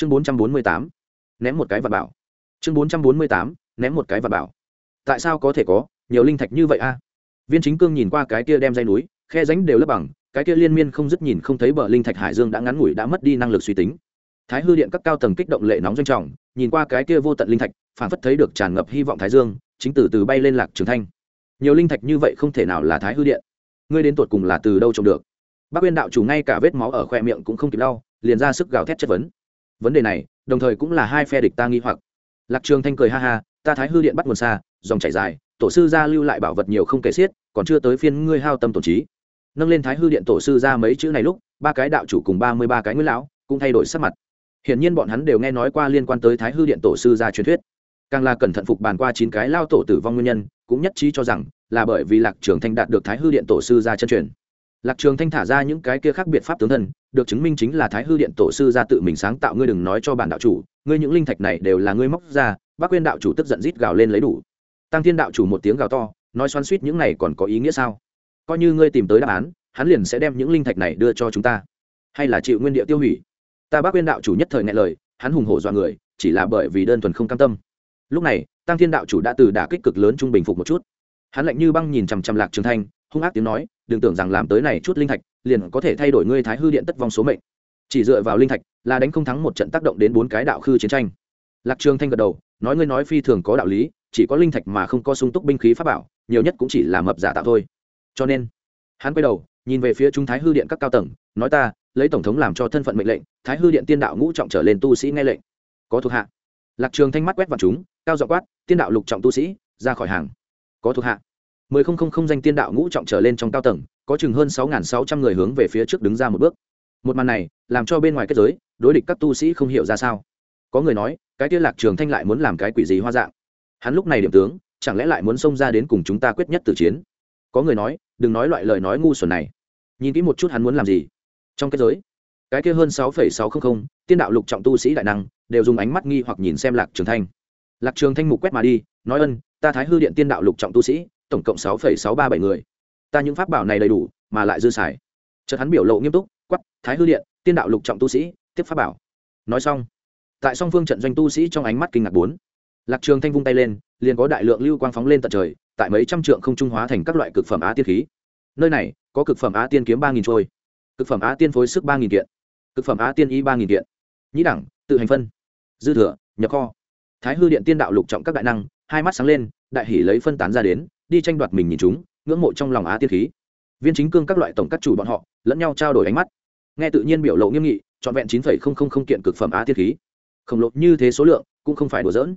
chương bốn trăm bốn mươi tám, ném một cái và bảo. Chương bốn trăm bốn mươi tám, ném một cái và bảo. Tại sao có thể có nhiều linh thạch như vậy a? Viên chính cương nhìn qua cái kia đem dây núi, khe ránh đều lấp bằng, cái kia liên miên không dứt nhìn không thấy bờ linh thạch hải dương đã ngắn ngủi đã mất đi năng lực suy tính. Thái hư điện các cao tầng kích động lệ nóng doanh trọng, nhìn qua cái kia vô tận linh thạch, phản phất thấy được tràn ngập hy vọng thái dương, chính từ từ bay lên lạc trường thanh. Nhiều linh thạch như vậy không thể nào là thái hư điện. Ngươi đến tuột cùng là từ đâu trồng được? Bác uyên đạo chủ ngay cả vết máu ở khoe miệng cũng không kịp đau liền ra sức gào thét chất vấn vấn đề này, đồng thời cũng là hai phe địch ta nghi hoặc. Lạc trường thanh cười ha ha, ta thái hư điện bắt nguồn xa, dòng chảy dài, tổ sư gia lưu lại bảo vật nhiều không kể xiết, còn chưa tới phiên ngươi hao tâm tổn trí. Nâng lên thái hư điện tổ sư gia mấy chữ này lúc, ba cái đạo chủ cùng ba mươi ba cái nguyên lão cũng thay đổi sắc mặt. Hiển nhiên bọn hắn đều nghe nói qua liên quan tới thái hư điện tổ sư gia truyền thuyết. Càng là cẩn thận phục bàn qua chín cái lao tổ tử vong nguyên nhân, cũng nhất trí cho rằng là bởi vì lạc trường thanh đạt được thái hư điện tổ sư gia chân truyền lạc trường thanh thả ra những cái kia khác biệt pháp tướng thần được chứng minh chính là thái hư điện tổ sư ra tự mình sáng tạo ngươi đừng nói cho bản đạo chủ, ngươi những linh thạch này đều là ngươi móc ra, bác quyên đạo chủ tức giận rít gào lên lấy đủ. Tăng thiên đạo chủ một tiếng gào to, nói xoắn suýt những này còn có ý nghĩa sao? Coi như ngươi tìm tới đáp án, hắn liền sẽ đem những linh thạch này đưa cho chúng ta. Hay là chịu nguyên địa tiêu hủy? Ta bác quyên đạo chủ nhất thời nghe lời, hắn hùng hổ dọa người, chỉ là bởi vì đơn thuần không cam tâm. Lúc này, tăng thiên đạo chủ đã từ đả kích cực lớn trung bình phục một chút. Hắn lạnh như băng nhìn chằm chằm lạc trường thanh hung ác tiếng nói, đừng tưởng rằng làm tới này chút linh thạch, liền có thể thay đổi ngươi thái hư điện tất vong số mệnh. Chỉ dựa vào linh thạch là đánh không thắng một trận tác động đến bốn cái đạo khư chiến tranh. Lạc trường thanh gật đầu, nói ngươi nói phi thường có đạo lý, chỉ có linh thạch mà không có sung túc binh khí pháp bảo, nhiều nhất cũng chỉ là mập giả tạo thôi. Cho nên, hắn quay đầu, nhìn về phía trung thái hư điện các cao tầng, nói ta, lấy tổng thống làm cho thân phận mệnh lệnh, thái hư điện tiên đạo ngũ trọng trở lên tu sĩ nghe lệnh. Có thuộc hạ. Lạc trường thanh mắt quét vào chúng, cao dọ quát, tiên đạo lục trọng tu sĩ, ra khỏi hàng. Có thuộc hạ mười không không không danh tiên đạo ngũ trọng trở lên trong cao tầng, có chừng hơn sáu sáu trăm người hướng về phía trước đứng ra một bước. Một màn này, làm cho bên ngoài kết giới, đối địch các tu sĩ không hiểu ra sao. Có người nói, cái tiên lạc trường thanh lại muốn làm cái quỷ gì hoa dạng? Hắn lúc này điểm tướng, chẳng lẽ lại muốn xông ra đến cùng chúng ta quyết nhất tử chiến? Có người nói, đừng nói loại lời nói ngu xuẩn này. Nhìn kỹ một chút hắn muốn làm gì. Trong kết giới, cái kia hơn sáu phẩy sáu trăm linh tiên đạo lục trọng tu sĩ đại năng, đều dùng ánh mắt nghi hoặc nhìn xem lạc trường thanh. Lạc trường thanh mục quét mà đi, nói ân, ta thái hư điện tiên đạo lục trọng tu sĩ tổng cộng sáu phẩy sáu ba bảy người. Ta những pháp bảo này đầy đủ, mà lại dư xài. Chợt hắn biểu lộ nghiêm túc quắp thái hư điện, tiên đạo lục trọng tu sĩ, tiếp pháp bảo. Nói xong, tại song phương trận doanh tu sĩ trong ánh mắt kinh ngạc bốn. Lạc trường thanh vung tay lên, liền có đại lượng lưu quang phóng lên tận trời, tại mấy trăm trượng không trung hóa thành các loại cực phẩm á tiên khí. Nơi này, có cực phẩm á tiên kiếm ba nghìn trôi, cực phẩm á tiên phối sức ba nghìn kiện, cực phẩm á tiên y ba nghìn kiện. Nhĩ đẳng, tự hành phân, dư thừa, nhập kho. Thái hư điện tiên đạo lục trọng các đại năng, hai mắt sáng lên, đại hỉ lấy phân tán ra đến đi tranh đoạt mình nhìn chúng, ngưỡng mộ trong lòng á tiên khí. Viên chính cương các loại tổng các chủ bọn họ, lẫn nhau trao đổi ánh mắt. Nghe tự nhiên biểu lộ nghiêm nghị, trọn vẹn chín phẩy không không không kiện cực phẩm á tiên khí. Khổng lồ như thế số lượng, cũng không phải đùa dỡn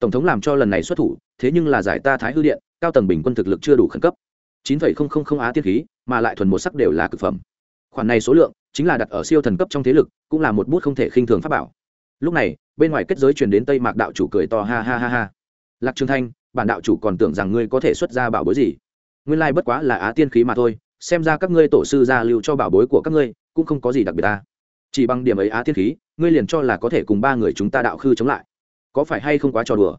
tổng thống làm cho lần này xuất thủ, thế nhưng là giải ta thái hư điện, cao tầng bình quân thực lực chưa đủ khẩn cấp. chín phẩy không không không á tiên khí, mà lại thuần một sắc đều là cực phẩm. Khoản này số lượng, chính là đặt ở siêu thần cấp trong thế lực, cũng là một bút không thể khinh thường pháp bảo. Lúc này, bên ngoài kết giới truyền đến tây mạc đạo chủ cười to ha ha ha ha. Lạc trường thanh bản đạo chủ còn tưởng rằng ngươi có thể xuất ra bảo bối gì. Nguyên lai bất quá là á tiên khí mà thôi, xem ra các ngươi tổ sư gia lưu cho bảo bối của các ngươi cũng không có gì đặc biệt ta. Chỉ bằng điểm ấy á tiên khí, ngươi liền cho là có thể cùng ba người chúng ta đạo khư chống lại. Có phải hay không quá trò đùa?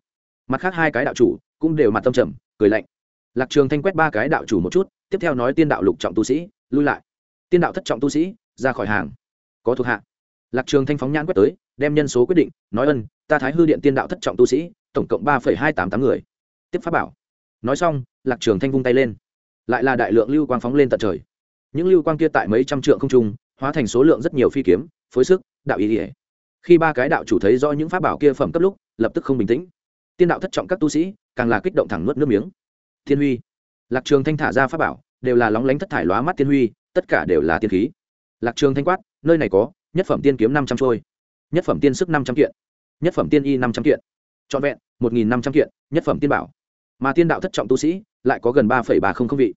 Mặt khác hai cái đạo chủ cũng đều mặt tâm trầm, cười lạnh. Lạc trường thanh quét ba cái đạo chủ một chút, tiếp theo nói tiên đạo lục trọng tu sĩ, lui lại. Tiên đạo thất trọng tu sĩ, ra khỏi hàng. Có thuộc hạ. Lạc trường thanh phóng nhãn quét tới, đem nhân số quyết định, nói ân, ta thái hư điện tiên đạo thất trọng tu sĩ, tổng cộng ba hai tám tám người tiếp pháp bảo. Nói xong, lạc trường thanh vung tay lên. Lại là đại lượng lưu quang phóng lên tận trời. Những lưu quang kia tại mấy trăm trượng không trung, hóa thành số lượng rất nhiều phi kiếm, phối sức, đạo ý ỉa khi ba cái đạo chủ thấy do những pháp bảo kia phẩm cấp lúc, lập tức không bình tĩnh. Tiên đạo thất trọng các tu sĩ, càng là kích động thẳng nuốt nước miếng. Thiên huy. Lạc trường thanh thả ra pháp bảo, đều là lóng lánh thất thải lóa mắt tiên huy, tất cả đều là tiên khí. Lạc trường thanh quát, nơi này có, nhất phẩm tiên kiếm năm trăm trôi, nhất phẩm tiên sức năm trăm kiện, nhất phẩm tiên y năm trăm kiện, trọn vẹn một nghìn năm trăm kiện, nhất phẩm tiên bảo mà tiên đạo thất trọng tu sĩ lại có gần ba ba không không vị.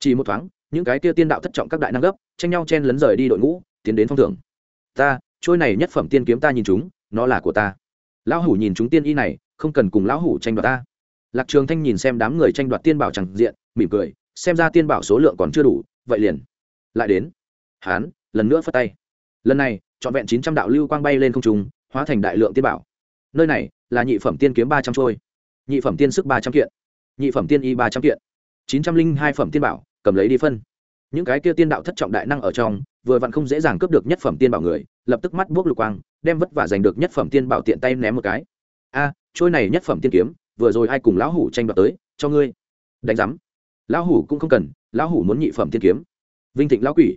Chỉ một thoáng, những cái kia tiên đạo thất trọng các đại năng gấp, tranh nhau chen lấn rời đi đội ngũ, tiến đến phong thưởng. Ta, trôi này nhất phẩm tiên kiếm ta nhìn chúng, nó là của ta. Lão hủ nhìn chúng tiên y này, không cần cùng lão hủ tranh đoạt ta. Lạc trường thanh nhìn xem đám người tranh đoạt tiên bảo chẳng diện, mỉm cười, xem ra tiên bảo số lượng còn chưa đủ, vậy liền. Lại đến. Hán, lần nữa phất tay. Lần này, trọn vẹn chín trăm đạo lưu quang bay lên không trung, hóa thành đại lượng tiên bảo. Nơi này là nhị phẩm tiên kiếm ba trăm trôi. Nhị phẩm tiên sức ba trăm kiện nhị phẩm tiên y ba trăm kiện, chín trăm linh hai phẩm tiên bảo, cầm lấy đi phân. Những cái kia tiên đạo thất trọng đại năng ở trong, vừa vặn không dễ dàng cướp được nhất phẩm tiên bảo người, lập tức mắt buốc lục quang, đem vất vả giành được nhất phẩm tiên bảo tiện tay ném một cái. A, trôi này nhất phẩm tiên kiếm, vừa rồi ai cùng lão hủ tranh đoạt tới, cho ngươi. Đánh giám. Lão hủ cũng không cần, lão hủ muốn nhị phẩm tiên kiếm. Vinh thịnh lão quỷ.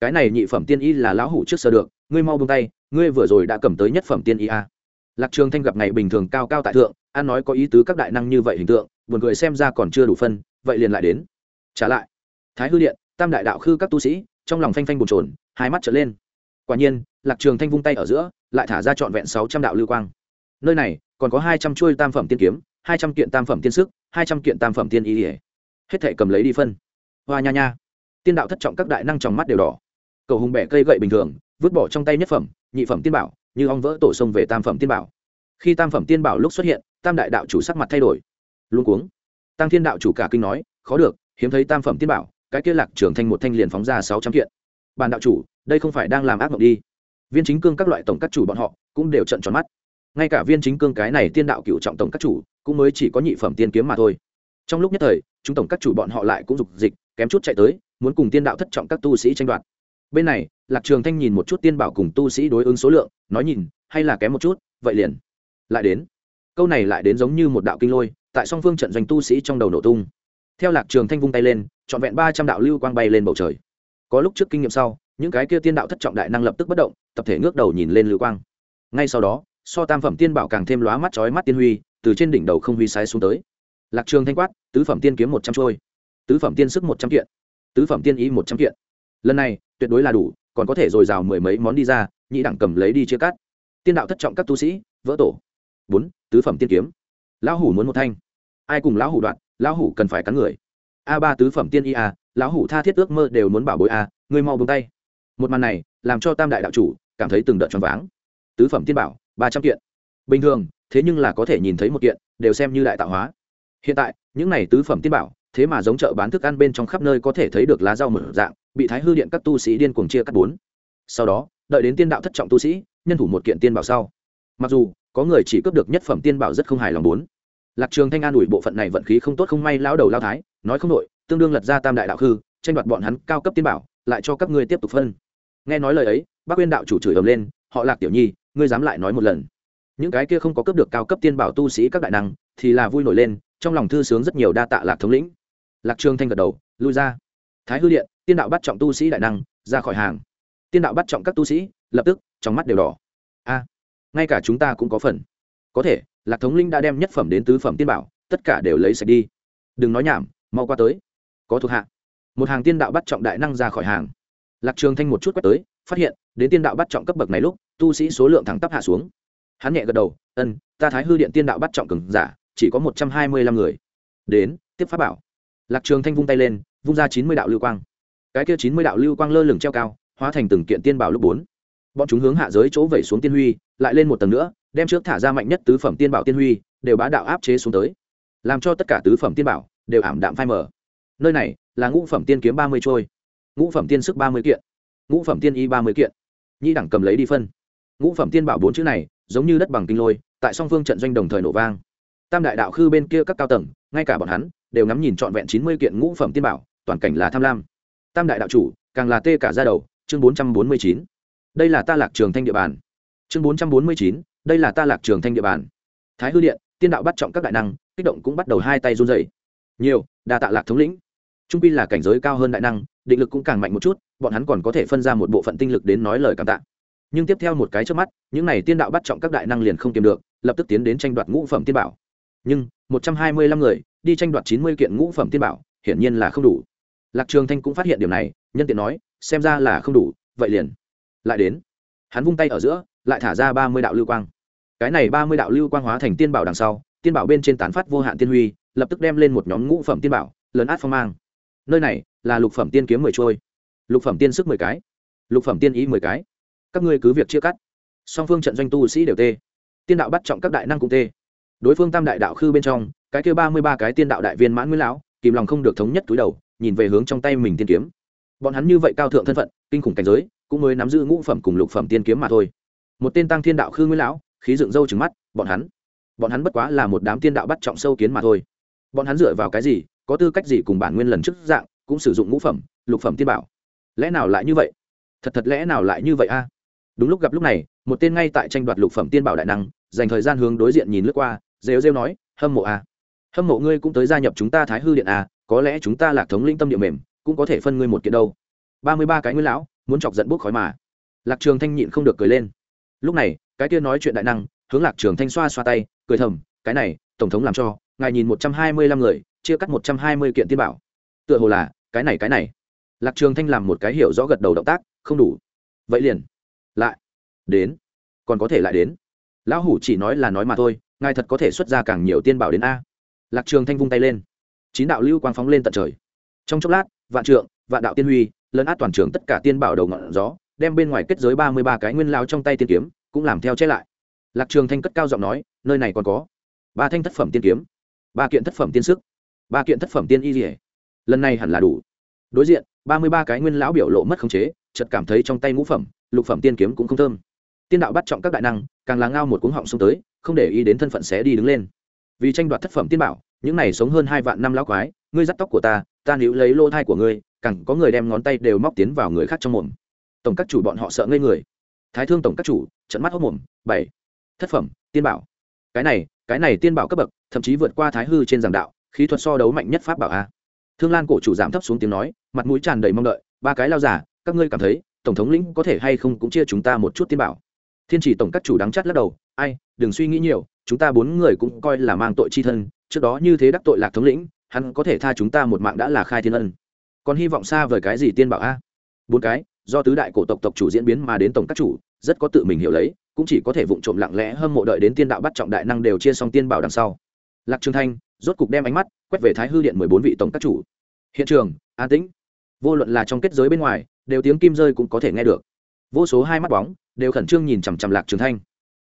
Cái này nhị phẩm tiên y là lão hủ trước sơ được, ngươi mau buông tay, ngươi vừa rồi đã cầm tới nhất phẩm tiên y a. Lạc trường thanh gặp ngày bình thường cao cao tại thượng an nói có ý tứ các đại năng như vậy hình tượng buồn cười xem ra còn chưa đủ phân vậy liền lại đến. Trả lại. Thái hư điện tam đại đạo khư các tu sĩ trong lòng phanh phanh bồn chồn hai mắt trở lên. Quả nhiên lạc trường thanh vung tay ở giữa lại thả ra trọn vẹn sáu trăm đạo lưu quang. Nơi này còn có hai trăm chuôi tam phẩm tiên kiếm hai trăm kiện tam phẩm tiên sức hai trăm kiện tam phẩm tiên ý, hết thể cầm lấy đi phân. Hoa nha nha. Tiên đạo thất trọng các đại năng trong mắt đều đỏ. Cầu hùng bẻ cây gậy bình thường vứt bỏ trong tay nhất phẩm nhị phẩm tiên bảo như ong vỡ tổ sông về tam phẩm tiên bảo. Khi tam phẩm tiên bảo lúc xuất hiện tam đại đạo chủ sắc mặt thay đổi. Luôn cuống. Tăng thiên đạo chủ cả kinh nói, khó được, hiếm thấy tam phẩm tiên bảo, cái kia lạc trường thanh một thanh liền phóng ra sáu trăm kiện. Bàn đạo chủ, đây không phải đang làm ác mộng đi. Viên chính cương các loại tổng các chủ bọn họ cũng đều trận tròn mắt. Ngay cả viên chính cương cái này tiên đạo cựu trọng tổng các chủ cũng mới chỉ có nhị phẩm tiên kiếm mà thôi. Trong lúc nhất thời, chúng tổng các chủ bọn họ lại cũng dục dịch, kém chút chạy tới, muốn cùng tiên đạo thất trọng các tu sĩ tranh đoạt. Bên này, lạc trường thanh nhìn một chút tiên bảo cùng tu sĩ đối ứng số lượng, nói nhìn, hay là kém một chút, vậy liền. Lại đến câu này lại đến giống như một đạo kinh lôi, tại song phương trận doanh tu sĩ trong đầu nổ tung. Theo lạc trường thanh vung tay lên, trọn vẹn ba trăm đạo lưu quang bay lên bầu trời. Có lúc trước kinh nghiệm sau, những cái kia tiên đạo thất trọng đại năng lập tức bất động, tập thể ngước đầu nhìn lên lưu quang. Ngay sau đó, so tam phẩm tiên bảo càng thêm lóa mắt chói mắt tiên huy, từ trên đỉnh đầu không huy sai xuống tới. Lạc trường thanh quát, tứ phẩm tiên kiếm một trăm trôi. Tứ phẩm tiên sức một trăm kiện. Tứ phẩm tiên ý một trăm kiện. Lần này, tuyệt đối là đủ, còn có thể dồi dào mười mấy món đi ra, nhị đẳng cầm lấy đi chia cắt. Tiên đạo thất trọng các tu sĩ, vỡ tổ. Bốn tứ phẩm tiên kiếm. Lão hủ muốn một thanh. Ai cùng lão hủ đoạn, lão hủ cần phải cắn người. A ba tứ phẩm tiên y a, lão hủ tha thiết ước mơ đều muốn bảo bối a, ngươi mau buông tay. Một màn này làm cho tam đại đạo chủ cảm thấy từng đợt choáng váng. Tứ phẩm tiên bảo, ba trăm kiện. Bình thường, thế nhưng là có thể nhìn thấy một kiện, đều xem như đại tạo hóa. Hiện tại, những này tứ phẩm tiên bảo, thế mà giống chợ bán thức ăn bên trong khắp nơi có thể thấy được lá rau mở dạng, bị thái hư điện các tu sĩ điên cuồng chia cắt bốn. Sau đó, đợi đến tiên đạo thất trọng tu sĩ, nhân thủ một kiện tiên bảo sau. Mặc dù có người chỉ cướp được nhất phẩm tiên bảo rất không hài lòng bốn. Lạc trường thanh an ủi bộ phận này vận khí không tốt không may lão đầu lao thái, nói không đội tương đương lật ra tam đại đạo hư tranh đoạt bọn hắn cao cấp tiên bảo, lại cho các ngươi tiếp tục phân. Nghe nói lời ấy bác quyên đạo chủ chửi ầm lên, họ lạc tiểu nhi, ngươi dám lại nói một lần. Những cái kia không có cướp được cao cấp tiên bảo tu sĩ các đại năng, thì là vui nổi lên, trong lòng thư sướng rất nhiều đa tạ lạc thống lĩnh. Lạc trường thanh gật đầu, lui ra. Thái hư điện, tiên đạo bắt trọng tu sĩ đại năng, ra khỏi hàng. Tiên đạo bắt trọng các tu sĩ, lập tức, trong mắt đều đỏ ngay cả chúng ta cũng có phần. Có thể, lạc thống linh đã đem nhất phẩm đến tứ phẩm tiên bảo, tất cả đều lấy sạch đi. Đừng nói nhảm, mau qua tới. Có thuộc hạ. Một hàng tiên đạo bắt trọng đại năng ra khỏi hàng. Lạc trường thanh một chút quét tới, phát hiện, đến tiên đạo bắt trọng cấp bậc này lúc, tu sĩ số lượng thẳng tắp hạ xuống. Hắn nhẹ gật đầu, ân, ta thái hư điện tiên đạo bắt trọng cường giả, chỉ có một trăm hai mươi lăm người. Đến, tiếp pháp bảo. Lạc trường thanh vung tay lên, vung ra chín mươi đạo lưu quang. Cái kia chín mươi đạo lưu quang lơ lửng treo cao, hóa thành từng kiện tiên bảo lúc bốn bọn chúng hướng hạ giới chỗ vẩy xuống tiên huy, lại lên một tầng nữa, đem trước thả ra mạnh nhất tứ phẩm tiên bảo tiên huy, đều bá đạo áp chế xuống tới. Làm cho tất cả tứ phẩm tiên bảo đều ảm đạm phai mờ. Nơi này là ngũ phẩm tiên kiếm ba mươi trôi, ngũ phẩm tiên sức ba mươi kiện, ngũ phẩm tiên y ba mươi kiện. Nhi đẳng cầm lấy đi phân. Ngũ phẩm tiên bảo bốn chữ này giống như đất bằng kinh lôi, tại song phương trận doanh đồng thời nổ vang. Tam đại đạo khư bên kia các cao tầng, ngay cả bọn hắn đều ngắm nhìn trọn vẹn chín mươi kiện ngũ phẩm tiên bảo, toàn cảnh là tham lam. Tam đại đạo chủ, càng là tê cả ra đầu, chương bốn trăm bốn mươi chín đây là ta lạc trường thanh địa bàn. Chương bốn trăm bốn mươi chín, đây là ta lạc trường thanh địa bàn. Thái hư điện, tiên đạo bắt trọng các đại năng, kích động cũng bắt đầu hai tay run dày nhiều, đa tạ lạc thống lĩnh. Trung pi là cảnh giới cao hơn đại năng, định lực cũng càng mạnh một chút, bọn hắn còn có thể phân ra một bộ phận tinh lực đến nói lời cảm tạ. Nhưng tiếp theo một cái trước mắt, những n à y tiên đạo bắt trọng các đại năng liền không kiềm được, lập tức tiến đến tranh đoạt ngũ phẩm tiên bảo. Nhưng, một trăm hai mươi lăm người, đi tranh đoạt chín mươi kiện ngũ phẩm tiên bảo, hiển nhiên là không đủ. Lạc trường thanh cũng phát hiện điều này, nhân tiện nói, xem ra là không đủ, vậy liền lại đến. Hắn vung tay ở giữa, lại thả ra ba mươi đạo lưu quang. Cái này ba mươi đạo lưu quang hóa thành tiên bảo đằng sau, tiên bảo bên trên tán phát vô hạn tiên huy, lập tức đem lên một nhóm ngũ phẩm tiên bảo, lớn át phong mang. Nơi này là lục phẩm tiên kiếm mười trôi. Lục phẩm tiên sức mười cái. Lục phẩm tiên ý mười cái. Các ngươi cứ việc chia cắt. Song phương trận doanh tu sĩ đều tê. Tiên đạo bắt trọng các đại năng cũng tê. Đối phương tam đại đạo khư bên trong, cái kêu ba mươi ba cái tiên đạo đại viên mãn nguyễn lão, kìm lòng không được thống nhất túi đầu, nhìn về hướng trong tay mình tiên kiếm. Bọn hắn như vậy cao thượng thân phận, kinh khủng cảnh giới cũng mới nắm giữ ngũ phẩm cùng lục phẩm tiên kiếm mà thôi. Một tên tăng thiên đạo khư nguyên lão khí dựng râu trừng mắt bọn hắn bọn hắn bất quá là một đám tiên đạo bắt trọng sâu kiến mà thôi. Bọn hắn dựa vào cái gì có tư cách gì cùng bản nguyên lần trước dạng cũng sử dụng ngũ phẩm lục phẩm tiên bảo? Lẽ nào lại như vậy? Thật thật lẽ nào lại như vậy a? Đúng lúc gặp lúc này một tên ngay tại tranh đoạt lục phẩm tiên bảo đại năng dành thời gian hướng đối diện nhìn lướt qua rêu rêu nói hâm mộ à. hâm mộ ngươi cũng tới gia nhập chúng ta thái hư điện à, có lẽ chúng ta là thống linh tâm địa mềm cũng có thể phân ngươi một kiện đâu. Ba mươi ba cái nguyên lão muốn chọc giận bốc khói mà. Lạc trường thanh nhịn không được cười lên. Lúc này, cái kia nói chuyện đại năng, hướng lạc trường thanh xoa xoa tay, cười thầm, cái này, tổng thống làm cho, ngài nhìn một trăm hai mươi lăm người, chia cắt một trăm hai mươi kiện tiên bảo. Tựa hồ là, cái này cái này. Lạc trường thanh làm một cái hiểu rõ gật đầu động tác, không đủ. Vậy liền, lại, đến, còn có thể lại đến. Lão hủ chỉ nói là nói mà thôi, ngài thật có thể xuất ra càng nhiều tiên bảo đến a. Lạc trường thanh vung tay lên. Chín đạo lưu quang phóng lên tận trời. Trong chốc lát, vạn trượng, vạn đạo tiên huy lấn át toàn trường tất cả tiên bảo đầu ngọn gió, đem bên ngoài kết giới ba mươi ba cái nguyên lao trong tay tiên kiếm, cũng làm theo che lại. Lạc trường thanh cất cao giọng nói, nơi này còn có ba thanh thất phẩm tiên kiếm, ba kiện thất phẩm tiên sức, ba kiện thất phẩm tiên y dỉa lần này hẳn là đủ. Đối diện, ba mươi ba cái nguyên lão biểu lộ mất khống chế, chợt cảm thấy trong tay ngũ phẩm, lục phẩm tiên kiếm cũng không thơm. Tiên đạo bắt trọng các đại năng, càng là ngao một cuống họng xông tới, không để ý đến thân phận xé đi đứng lên. Vì tranh đoạt thất phẩm tiên bảo, những này sống hơn hai vạn năm lão quái ngươi dắt tóc của ta ta níu lấy lô thai của ngươi, càng có người đem ngón tay đều móc tiến vào người khác trong mồm. Tổng các chủ bọn họ sợ ngây người. Thái thương tổng các chủ trận mắt hốc mồm, bảy. Thất phẩm, tiên bảo. Cái này cái này tiên bảo cấp bậc, thậm chí vượt qua thái hư trên giảng đạo, khí thuật so đấu mạnh nhất pháp bảo a. Thương lan cổ chủ giảm thấp xuống tiếng nói, mặt mũi tràn đầy mong đợi, ba cái lao giả, các ngươi cảm thấy, tổng thống lĩnh có thể hay không cũng chia chúng ta một chút tiên bảo. Thiên chỉ tổng các chủ đắng chắt lắc đầu, ai, đừng suy nghĩ nhiều, chúng ta bốn người cũng coi là mang tội chi thân, trước đó như thế đắc tội lạc thống lĩnh hắn có thể tha chúng ta một mạng đã là khai thiên ân. Còn hy vọng xa vời cái gì tiên bảo a? Bốn cái, do tứ đại cổ tộc tộc chủ diễn biến mà đến tổng các chủ, rất có tự mình hiểu lấy, cũng chỉ có thể vụng trộm lặng lẽ hâm mộ đợi đến tiên đạo bắt trọng đại năng đều chia xong tiên bảo đằng sau. Lạc trường thanh, rốt cục đem ánh mắt quét về thái hư điện mười bốn vị tổng các chủ. Hiện trường, an tĩnh. Vô luận là trong kết giới bên ngoài, đều tiếng kim rơi cũng có thể nghe được. Vô số hai mắt bóng đều khẩn trương nhìn chằm chằm lạc trường thanh.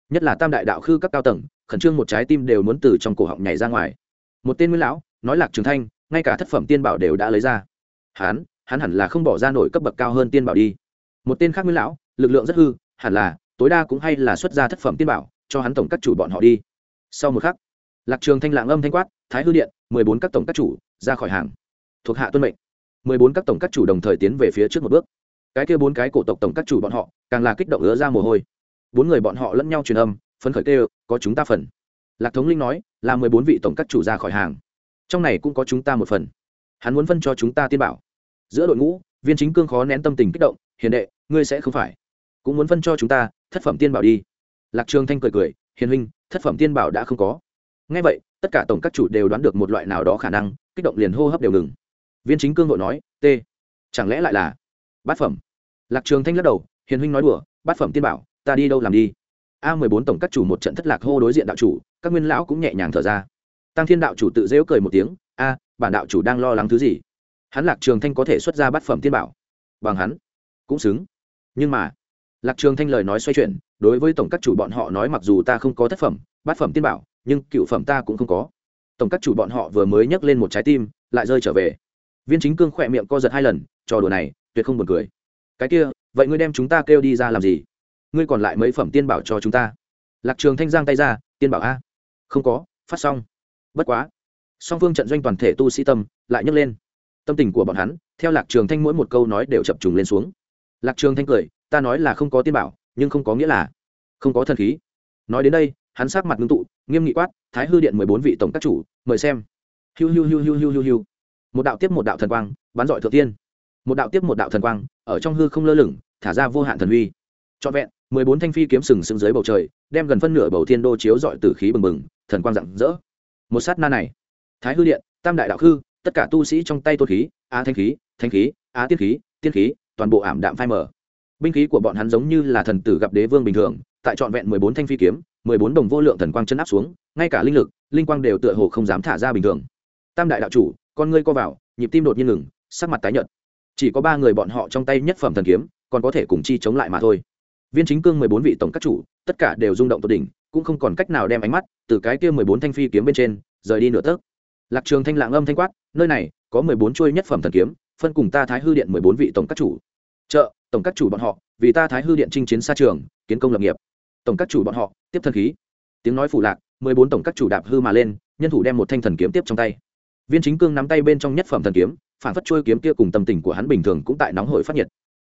Nhất là tam đại đạo khư các cao tầng, khẩn trương một trái tim đều muốn từ trong cổ họng nhảy ra ngoài. Một tên nguyên lão nói lạc trường thanh, ngay cả thất phẩm tiên bảo đều đã lấy ra. Hắn hắn hẳn là không bỏ ra nổi cấp bậc cao hơn tiên bảo đi. Một tên khác nguyên lão, lực lượng rất hư, hẳn là, tối đa cũng hay là xuất ra thất phẩm tiên bảo, cho hắn tổng các chủ bọn họ đi. Sau một khắc, lạc trường thanh lạng âm thanh quát, thái hư điện, mười bốn các tổng các chủ, ra khỏi hàng. Thuộc hạ tuân mệnh. mười bốn các tổng các chủ đồng thời tiến về phía trước một bước. Cái kia bốn cái cổ tộc tổng các chủ bọn họ, càng là kích động ứa ra mồ hôi. Bốn người bọn họ lẫn nhau truyền âm, phấn khởi kêu, có chúng ta phần. Lạc thống linh nói, là mười bốn vị tổng các chủ ra khỏi hàng trong này cũng có chúng ta một phần. Hắn muốn phân cho chúng ta tiên bảo. Giữa đội ngũ, viên chính cương khó nén tâm tình kích động, hiền đệ, ngươi sẽ không phải. Cũng muốn phân cho chúng ta thất phẩm tiên bảo đi. Lạc trường thanh cười cười, hiền huynh, thất phẩm tiên bảo đã không có. Ngay vậy, tất cả tổng các chủ đều đoán được một loại nào đó khả năng, kích động liền hô hấp đều ngừng. Viên chính cương vội nói, t, chẳng lẽ lại là bát phẩm? Lạc trường thanh lắc đầu, hiền huynh nói đùa, bát phẩm tiên bảo, ta đi đâu làm đi? A mười bốn tổng các chủ một trận thất lạc hô đối diện đạo chủ, các nguyên lão cũng nhẹ nhàng thở ra tăng thiên đạo chủ tự dễu cười một tiếng, a, bản đạo chủ đang lo lắng thứ gì? Hắn lạc trường thanh có thể xuất ra bát phẩm tiên bảo. Bằng hắn, cũng xứng. Nhưng mà, lạc trường thanh lời nói xoay chuyển, đối với tổng các chủ bọn họ nói mặc dù ta không có thất phẩm, bát phẩm tiên bảo, nhưng cựu phẩm ta cũng không có. Tổng các chủ bọn họ vừa mới nhấc lên một trái tim, lại rơi trở về. Viên chính cương khỏe miệng co giật hai lần, trò đùa này, tuyệt không buồn cười. Cái kia, vậy ngươi đem chúng ta kêu đi ra làm gì? Ngươi còn lại mấy phẩm tiên bảo cho chúng ta? Lạc trường thanh giang tay ra, tiên bảo a. Không có, phát xong bất quá, song phương trận doanh toàn thể tu sĩ tâm lại nhấc lên. Tâm tình của bọn hắn, theo lạc trường thanh mỗi một câu nói đều chập trùng lên xuống. Lạc trường thanh cười, ta nói là không có tiên bảo, nhưng không có nghĩa là không có thần khí. Nói đến đây, hắn sát mặt ngưng tụ, nghiêm nghị quát, thái hư điện mười bốn vị tổng các chủ, mời xem. Hiu hiu hiu hiu hiu hiu hiu. Một đạo tiếp một đạo thần quang, bắn giỏi thượng tiên. Một đạo tiếp một đạo thần quang, ở trong hư không lơ lửng, thả ra vô hạn thần uy trọn vẹn, mười bốn thanh phi kiếm sừng sững dưới bầu trời, đem gần phân nửa bầu thiên đô chiếu dọi tử khí bừng bừng, thần quang rạng rỡ một sát na này. Thái hư điện, tam đại đạo hư tất cả tu sĩ trong tay tôn khí, á thanh khí thanh khí, á tiên khí tiên khí, toàn bộ ảm đạm phai mở binh khí của bọn hắn giống như là thần tử gặp đế vương bình thường, tại trọn vẹn mười bốn thanh phi kiếm, mười bốn đồng vô lượng thần quang chân áp xuống, ngay cả linh lực, linh quang đều tựa hồ không dám thả ra bình thường. Tam đại đạo chủ, con ngươi co vào, nhịp tim đột nhiên ngừng, sắc mặt tái nhợt. Chỉ có ba người bọn họ trong tay nhất phẩm thần kiếm, còn có thể cùng chi chống lại mà thôi. Viên chính cương mười bốn vị tổng các chủ, tất cả đều rung động tột đỉnh cũng không còn cách nào đem ánh mắt từ cái kia mười bốn thanh phi kiếm bên trên rời đi nửa tấc. Lạc trường thanh lạng âm thanh quát, nơi này có mười bốn chuôi nhất phẩm thần kiếm, phân cùng ta thái hư điện mười bốn vị tổng các chủ. Chợ, tổng các chủ bọn họ, vì ta thái hư điện chinh chiến xa trường, kiến công lập nghiệp. Tổng các chủ bọn họ, tiếp thần khí. Tiếng nói phủ lạc, mười bốn tổng các chủ đạp hư mà lên, nhân thủ đem một thanh thần kiếm tiếp trong tay. Viên chính cương nắm tay bên trong nhất phẩm thần kiếm, phản phất trôi kiếm kia cùng tâm tình của hắn bình thường cũng tại nóng hổi phát nhiệt.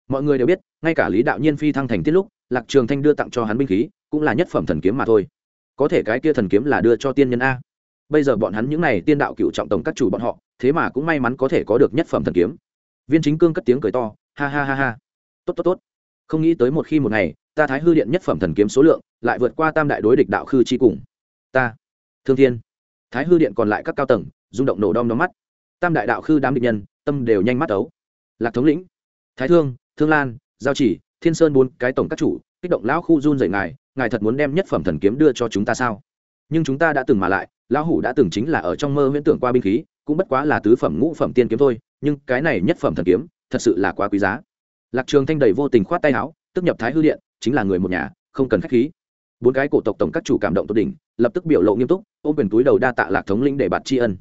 Mọi người đều biết, ngay cả lý đạo nhiên phi thăng thành tiết lúc, lạc trường thanh đưa tặng cho hắn binh khí cũng là nhất phẩm thần kiếm mà thôi. Có thể cái kia thần kiếm là đưa cho tiên nhân a. Bây giờ bọn hắn những n à y tiên đạo cựu trọng tổng các chủ bọn họ, thế mà cũng may mắn có thể có được nhất phẩm thần kiếm. Viên chính cương cất tiếng cười to, ha ha ha ha. Tốt tốt tốt. Không nghĩ tới một khi một ngày, ta thái hư điện nhất phẩm thần kiếm số lượng lại vượt qua tam đại đối địch đạo khư chi cùng. Ta, thương thiên. Thái hư điện còn lại các cao tầng, rung động nổ đom đóm mắt. Tam đại đạo khư đám địch nhân, tâm đều nhanh mắt ấu. Lạc thống lĩnh, thái thương thương lan, giao chỉ, thiên sơn bốn cái tổng các chủ, kích động lão khu run dậy ngài ngài thật muốn đem nhất phẩm thần kiếm đưa cho chúng ta sao? Nhưng chúng ta đã từng mà lại, lão hủ đã từng chính là ở trong mơ huyễn tưởng qua binh khí, cũng bất quá là tứ phẩm ngũ phẩm tiên kiếm thôi, nhưng cái này nhất phẩm thần kiếm, thật sự là quá quý giá. Lạc trường thanh đầy vô tình khoát tay áo, tức nhập thái hư điện, chính là người một nhà, không cần khách khí. Bốn cái cổ tộc tổng các chủ cảm động tốt đỉnh, lập tức biểu lộ nghiêm túc, ôm quyền túi đầu đa tạ lạc thống lĩnh để bạt tri ân.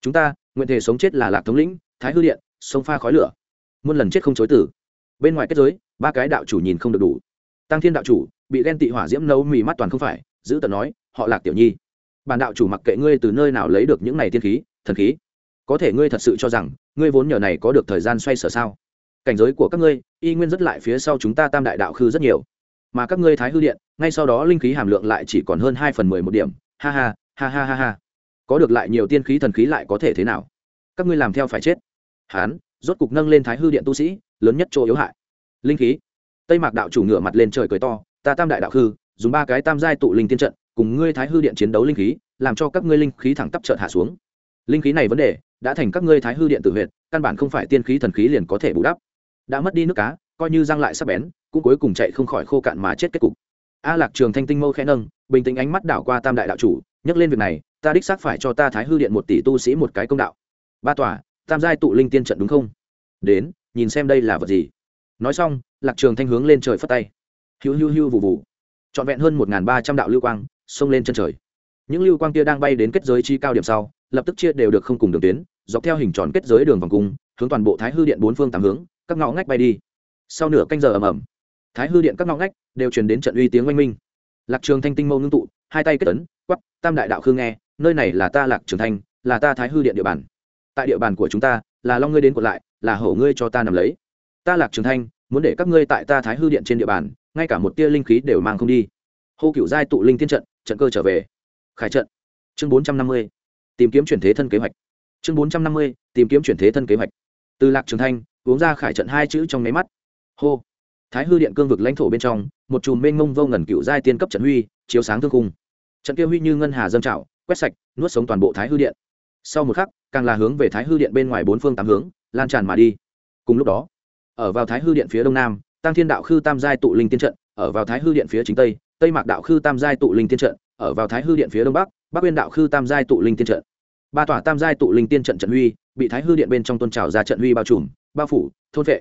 Chúng ta, nguyện thể sống chết là lạc thống lĩnh, thái hư điện, sông pha khói lửa. Muôn lần chết không chối tử bên ngoài kết giới, ba cái đạo chủ nhìn không được đủ. Tăng thiên đạo chủ bị ghen tị hỏa diễm nấu mì mắt toàn không phải, giữ tần nói, họ lạc tiểu nhi, bản đạo chủ mặc kệ ngươi từ nơi nào lấy được những này tiên khí, thần khí, có thể ngươi thật sự cho rằng, ngươi vốn nhờ này có được thời gian xoay sở sao? Cảnh giới của các ngươi, y nguyên rất lại phía sau chúng ta tam đại đạo khư rất nhiều. Mà các ngươi thái hư điện, ngay sau đó linh khí hàm lượng lại chỉ còn hơn hai phần mười một điểm. Ha ha ha ha ha ha. Có được lại nhiều tiên khí thần khí lại có thể thế nào? Các ngươi làm theo phải chết. Hán, rốt cục nâng lên thái hư điện tu sĩ, lớn nhất chỗ yếu hại. Linh khí. Tây mạc đạo chủ ngựa mặt lên trời cười to ta tam đại đạo Hư dùng ba cái tam giai tụ linh tiên trận, cùng ngươi thái hư điện chiến đấu linh khí, làm cho các ngươi linh khí thẳng tắp trợt hạ xuống. Linh khí này vấn đề, đã thành các ngươi thái hư điện tự huyệt, căn bản không phải tiên khí thần khí liền có thể bù đắp. Đã mất đi nước cá, coi như răng lại sắp bén, cũng cuối cùng chạy không khỏi khô cạn mà chết kết cục. A lạc trường thanh tinh mâu khẽ nâng, bình tĩnh ánh mắt đảo qua tam đại đạo chủ, nhắc lên việc này, ta đích xác phải cho ta thái hư điện một tỷ tu sĩ một cái công đạo. Ba tòa, tam giai tụ linh tiên trận đúng không? Đến, nhìn xem đây là vật gì. Nói xong, lạc trường thanh hướng lên trời phất tay hiu hiu hiu vụ vụ trọn vẹn hơn một ba trăm đạo lưu quang, xông lên chân trời. Những lưu quang kia đang bay đến kết giới chi cao điểm sau, lập tức chia đều được không cùng đường tuyến, dọc theo hình tròn kết giới đường vòng cung, hướng toàn bộ thái hư điện bốn phương tám hướng, các ngõ ngách bay đi. Sau nửa canh giờ ầm ầm, thái hư điện các ngõ ngách đều truyền đến trận uy tiếng oanh minh. Lạc trường thanh tinh mâu ngưng tụ, hai tay kết tấn quắp tam đại đạo khương nghe, nơi này là ta lạc trường thanh, là ta thái hư điện địa bàn. Tại địa bàn của chúng ta, là long ngươi đến còn lại, là hổ ngươi cho ta nằm lấy. Ta lạc trường thanh muốn để các ngươi tại ta thái hư điện trên địa bàn, ngay cả một tia linh khí đều mang không đi. Hô cựu giai tụ linh thiên trận trận cơ trở về. Khải trận. Chương bốn trăm năm mươi. Tìm kiếm chuyển thế thân kế hoạch. Chương bốn trăm năm mươi, tìm kiếm chuyển thế thân kế hoạch. Từ lạc trường thanh, uống ra khải trận hai chữ trong nháy mắt. Hô. Thái hư điện cương vực lãnh thổ bên trong, một chùm mênh mông vô ngần cựu giai tiên cấp trận huy, chiếu sáng thương cung trận kia huy như ngân hà dâng trào, quét sạch, nuốt sống toàn bộ thái hư điện. Sau một khắc, càng là hướng về thái hư điện bên ngoài bốn phương tám hướng, lan tràn mà đi. Cùng lúc đó ở vào thái hư điện phía đông nam, tăng thiên đạo khư tam giai tụ linh tiên trận, ở vào thái hư điện phía chính tây tây mạc đạo khư tam giai tụ linh tiên trận, ở vào thái hư điện phía đông bắc bắc uyên đạo khư tam giai tụ linh tiên trận. Ba tòa tam giai tụ linh tiên trận trận huy, bị thái hư điện bên trong tôn trào ra trận huy bao trùm, bao phủ, thôn vệ.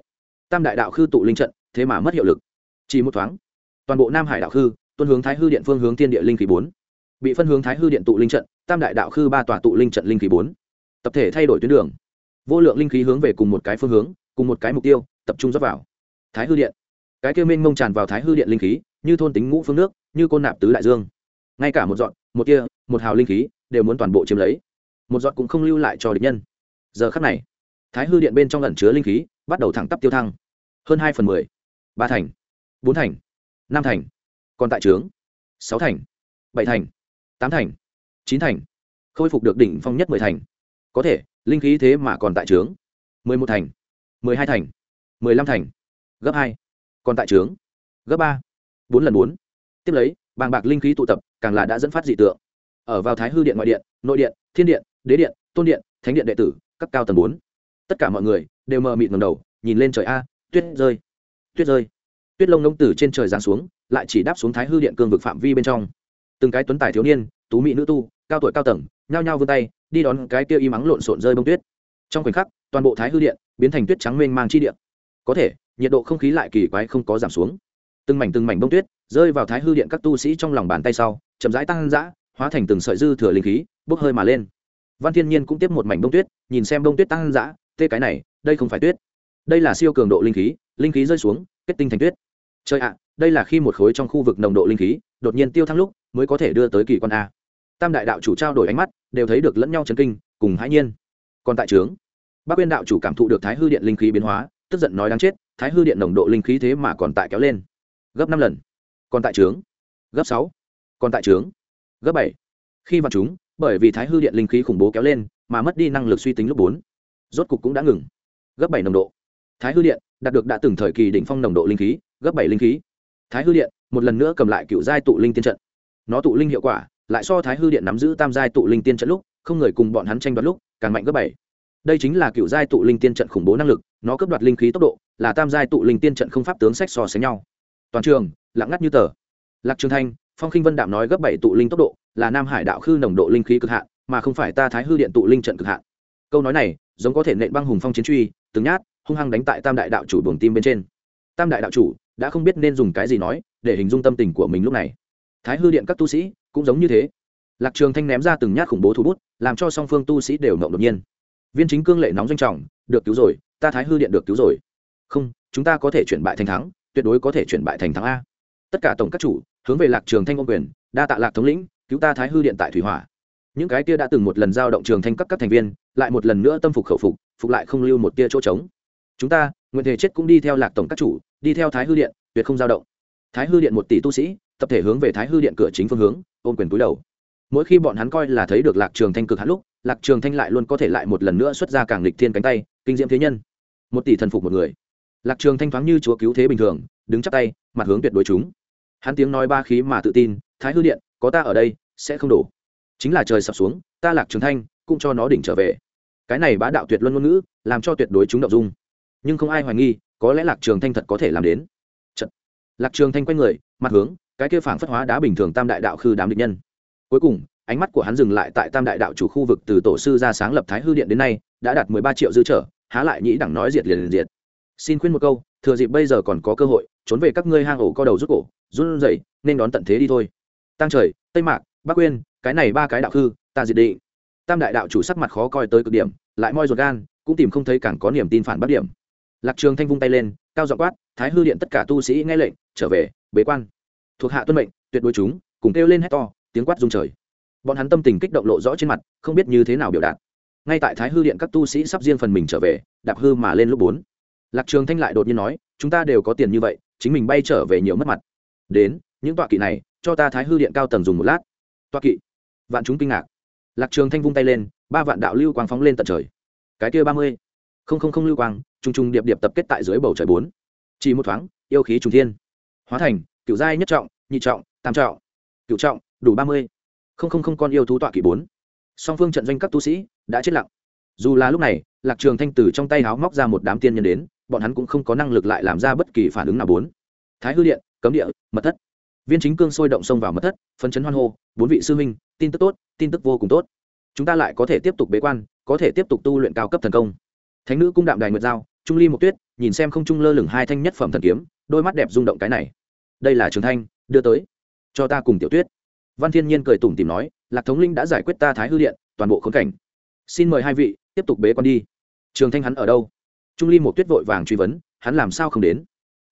Tam đại đạo khư tụ linh trận, thế mà mất hiệu lực. Chỉ một thoáng, toàn bộ nam hải đạo khư, tuân hướng thái hư điện phương hướng tiên địa linh khí bốn. Bị phân hướng thái hư điện tụ linh trận, tam đại đạo khư ba tòa tụ linh trận linh khí bốn. Tập thể thay đổi tuyến đường. Vô lượng linh khí hướng về cùng một cái phương hướng, cùng một cái mục tiêu tập trung dốc vào. Thái hư điện. Cái kia minh mông tràn vào thái hư điện linh khí, như thôn tính ngũ phương nước, như côn nạp tứ đại dương. Ngay cả một dọn một kia một hào linh khí, đều muốn toàn bộ chiếm lấy. Một dọn cũng không lưu lại cho địch nhân. Giờ khắc này, thái hư điện bên trong lẩn chứa linh khí, bắt đầu thẳng tắp tiêu thăng. Hơn hai phần mười. Ba thành. Bốn thành. Năm thành. Còn tại trướng. Sáu thành. Bảy thành. Tám thành. Chín thành. Khôi phục được đỉnh phong nhất mười thành. Có thể, linh khí thế mà còn tại trướng. Mười một thành. Mười hai thành mười lăm thành. Gấp hai. Còn tại trướng. Gấp ba. Bốn lần bốn. Tiếp lấy, bàng bạc linh khí tụ tập, càng là đã dẫn phát dị tượng. Ở vào thái hư điện ngoại điện, nội điện, thiên điện, đế điện, tôn điện, thánh điện đệ tử, các cao tầng bốn. Tất cả mọi người đều mờ mịt ngầm đầu, nhìn lên trời a, tuyết rơi. Tuyết rơi. Tuyết lông nông tử trên trời giáng xuống, lại chỉ đáp xuống thái hư điện cương vực phạm vi bên trong. Từng cái tuấn tài thiếu niên, tú mỹ nữ tu, cao tuổi cao tầng, nhao nhao vươn tay, đi đón cái kia y mắng lộn xộn rơi bông tuyết. Trong khoảnh khắc, toàn bộ thái hư điện biến thành tuyết trắng mênh mang chi điện có thể, nhiệt độ không khí lại kỳ quái không có giảm xuống. Từng mảnh từng mảnh bông tuyết rơi vào thái hư điện các tu sĩ trong lòng bàn tay sau, chậm rãi tăng dã, hóa thành từng sợi dư thừa linh khí, bốc hơi mà lên. Văn thiên nhiên cũng tiếp một mảnh bông tuyết, nhìn xem bông tuyết tăng dã, tê cái này, đây không phải tuyết. Đây là siêu cường độ linh khí linh khí rơi xuống, kết tinh thành tuyết. Trời ạ, đây là khi một khối trong khu vực nồng độ linh khí, đột nhiên tiêu thăng lúc mới có thể đưa tới kỳ quan a. Tam đại đạo chủ trao đổi ánh mắt, đều thấy được lẫn nhau chấn kinh, cùng hãi nhiên. Còn tại trướng, bác quyên đạo chủ cảm thụ được thái hư điện linh khí biến hóa tức giận nói đáng chết, thái hư điện nồng độ linh khí thế mà còn tại kéo lên. Gấp năm lần. Còn tại trướng. Gấp sáu. Còn tại trướng. Gấp bảy. Khi vào chúng, bởi vì thái hư điện linh khí khủng bố kéo lên, mà mất đi năng lực suy tính lúc bốn. Rốt cục cũng đã ngừng. Gấp bảy nồng độ. Thái hư điện đạt được đã từng thời kỳ đỉnh phong nồng độ linh khí, gấp bảy linh khí. Thái hư điện một lần nữa cầm lại cựu giai tụ linh tiên trận. Nó tụ linh hiệu quả lại so thái hư điện nắm giữ tam giai tụ linh tiên trận lúc, không người cùng bọn hắn tranh đoạt lúc, càng mạnh gấp bảy đây chính là cựu giai tụ linh tiên trận khủng bố năng lực, nó cướp đoạt linh khí tốc độ, là tam giai tụ linh tiên trận không pháp tướng sách so sánh nhau. Toàn trường, lặng ngắt như tờ. Lạc trường thanh, phong khinh vân đạm nói gấp bảy tụ linh tốc độ, là nam hải đạo khư nồng độ linh khí cực hạn, mà không phải ta thái hư điện tụ linh trận cực hạn. Câu nói này, giống có thể nện băng hùng phong chiến truy, từng nhát, hung hăng đánh tại tam đại đạo chủ buồng tim bên trên. Tam đại đạo chủ đã không biết nên dùng cái gì nói, để hình dung tâm tình của mình lúc này. Thái hư điện các tu sĩ cũng giống như thế. Lạc trường thanh ném ra từng nhát khủng bố thủ bút, làm cho song phương tu sĩ đều nộng đột nhiên viên chính cương lệ nóng doanh trọng, được cứu rồi, ta thái hư điện được cứu rồi. Không, chúng ta có thể chuyển bại thành thắng, tuyệt đối có thể chuyển bại thành thắng a. Tất cả tổng các chủ hướng về lạc trường thanh ôm quyền, đa tạ lạc thống lĩnh, cứu ta thái hư điện tại thủy hỏa. Những cái kia đã từng một lần giao động trường thanh các các thành viên, lại một lần nữa tâm phục khẩu phục phục lại không lưu một tia chỗ trống. Chúng ta, nguyện thể chết cũng đi theo lạc tổng các chủ, đi theo thái hư điện, tuyệt không giao động. Thái hư điện một tỷ tu sĩ, tập thể hướng về thái hư điện cửa chính phương hướng, ôm quyền cúi đầu. Mỗi khi bọn hắn coi là thấy được lạc trường thanh cực hắn lúc lạc trường thanh lại luôn có thể lại một lần nữa xuất ra càng lịch thiên cánh tay, kinh diễm thế nhân. Một tỷ thần phục một người. Lạc trường thanh thoáng như chúa cứu thế bình thường, đứng chắp tay, mặt hướng tuyệt đối chúng. Hắn tiếng nói ba khí mà tự tin, thái hư điện, có ta ở đây, sẽ không đổ. Chính là trời sập xuống, ta lạc trường thanh, cũng cho nó đỉnh trở về. Cái này bá đạo tuyệt luân ngôn ngữ, làm cho tuyệt đối chúng động dung. Nhưng không ai hoài nghi, có lẽ lạc trường thanh thật có thể làm đến. Chật. lạc trường thanh quay người, mặt hướng, cái kia phảng phất hóa đá bình thường tam đại đạo khư đám địch nhân. Cuối cùng ánh mắt của hắn dừng lại tại tam đại đạo chủ khu vực từ tổ sư ra sáng lập thái hư điện đến nay, đã đạt mười ba triệu dư trở, há lại nhĩ đẳng nói diệt liền liền diệt. Xin khuyên một câu, thừa dịp bây giờ còn có cơ hội, trốn về các ngươi hang ổ co đầu rút cổ, run rẩy, nên đón tận thế đi thôi. Tăng trời, tây mạc, bắc quyên, cái này ba cái đạo khư, ta diệt định. Tam đại đạo chủ sắc mặt khó coi tới cực điểm, lại moi ruột gan, cũng tìm không thấy càng có niềm tin phản bác điểm. Lạc trường thanh vung tay lên, cao giọng quát, thái hư điện tất cả tu sĩ nghe lệnh, trở về, bế quan. Thuộc hạ tuân mệnh, tuyệt đối chúng. Cùng kêu lên hét to, tiếng quát rung trời bọn hắn tâm tình kích động lộ rõ trên mặt, không biết như thế nào biểu đạt. Ngay tại thái hư điện các tu sĩ sắp riêng phần mình trở về, đạp hư mà lên lúc bốn. Lạc trường thanh lại đột nhiên nói, chúng ta đều có tiền như vậy, chính mình bay trở về nhiều mất mặt. Đến, những tọa kỵ này, cho ta thái hư điện cao tầng dùng một lát. Tọa kỵ? Vạn chúng kinh ngạc. Lạc trường thanh vung tay lên, ba vạn đạo lưu quang phóng lên tận trời. Cái kia ba mươi. Không không không lưu quang. Trùng trùng điệp điệp tập kết tại dưới bầu trời bốn. Chỉ một thoáng, yêu khí trùng thiên. Hóa thành, cựu giai nhất trọng, nhị trọng, tam trọng, cựu trọng, đủ ba mươi không không không con yêu thú tọa kỵ bốn. Song phương trận doanh các tu sĩ đã chết lặng. Dù là lúc này, lạc trường thanh tử trong tay háo móc ra một đám tiên nhân đến, bọn hắn cũng không có năng lực lại làm ra bất kỳ phản ứng nào bốn. Thái hư điện, cấm địa, mật thất. Viên chính cương sôi động xông vào mật thất, phấn chấn hoan hô, bốn vị sư huynh, tin tức tốt, tin tức vô cùng tốt. Chúng ta lại có thể tiếp tục bế quan, có thể tiếp tục tu luyện cao cấp thần công. Thánh nữ cung đạm đài nguyệt giao, trung ly một tuyết, nhìn xem không trung lơ lửng hai thanh nhất phẩm thần kiếm, đôi mắt đẹp rung động cái này. Đây là trường thanh, đưa tới. Cho ta cùng tiểu tuyết văn thiên nhiên cười tủm tìm nói, lạc thống linh đã giải quyết ta thái hư điện, toàn bộ khốn cảnh. Xin mời hai vị, tiếp tục bế quan đi. Trường thanh hắn ở đâu? Trung ly một tuyết vội vàng truy vấn, hắn làm sao không đến?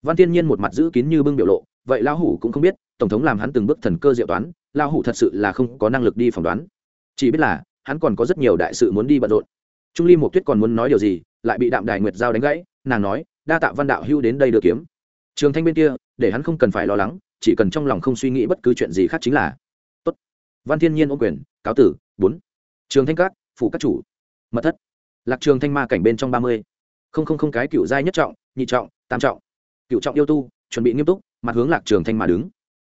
Văn thiên nhiên một mặt giữ kín như bưng biểu lộ, vậy lão hủ cũng không biết, tổng thống làm hắn từng bước thần cơ diệu toán, lão hủ thật sự là không có năng lực đi phỏng đoán. Chỉ biết là, hắn còn có rất nhiều đại sự muốn đi bận rộn. Trung ly một tuyết còn muốn nói điều gì, lại bị đạm đài nguyệt giao đánh gãy, nàng nói, đa tạ văn đạo hưu đến đây đưa kiếm. Trường thanh bên kia, để hắn không cần phải lo lắng, chỉ cần trong lòng không suy nghĩ bất cứ chuyện gì khác chính là văn thiên nhiên ô quyền, cáo tử, bốn. Trường thanh các phụ các chủ. Mật thất. Lạc trường thanh ma cảnh bên trong ba mươi. Không không không cái cựu giai nhất trọng, nhị trọng, tam trọng. Cựu trọng yêu tu, chuẩn bị nghiêm túc, mặt hướng lạc trường thanh mà đứng.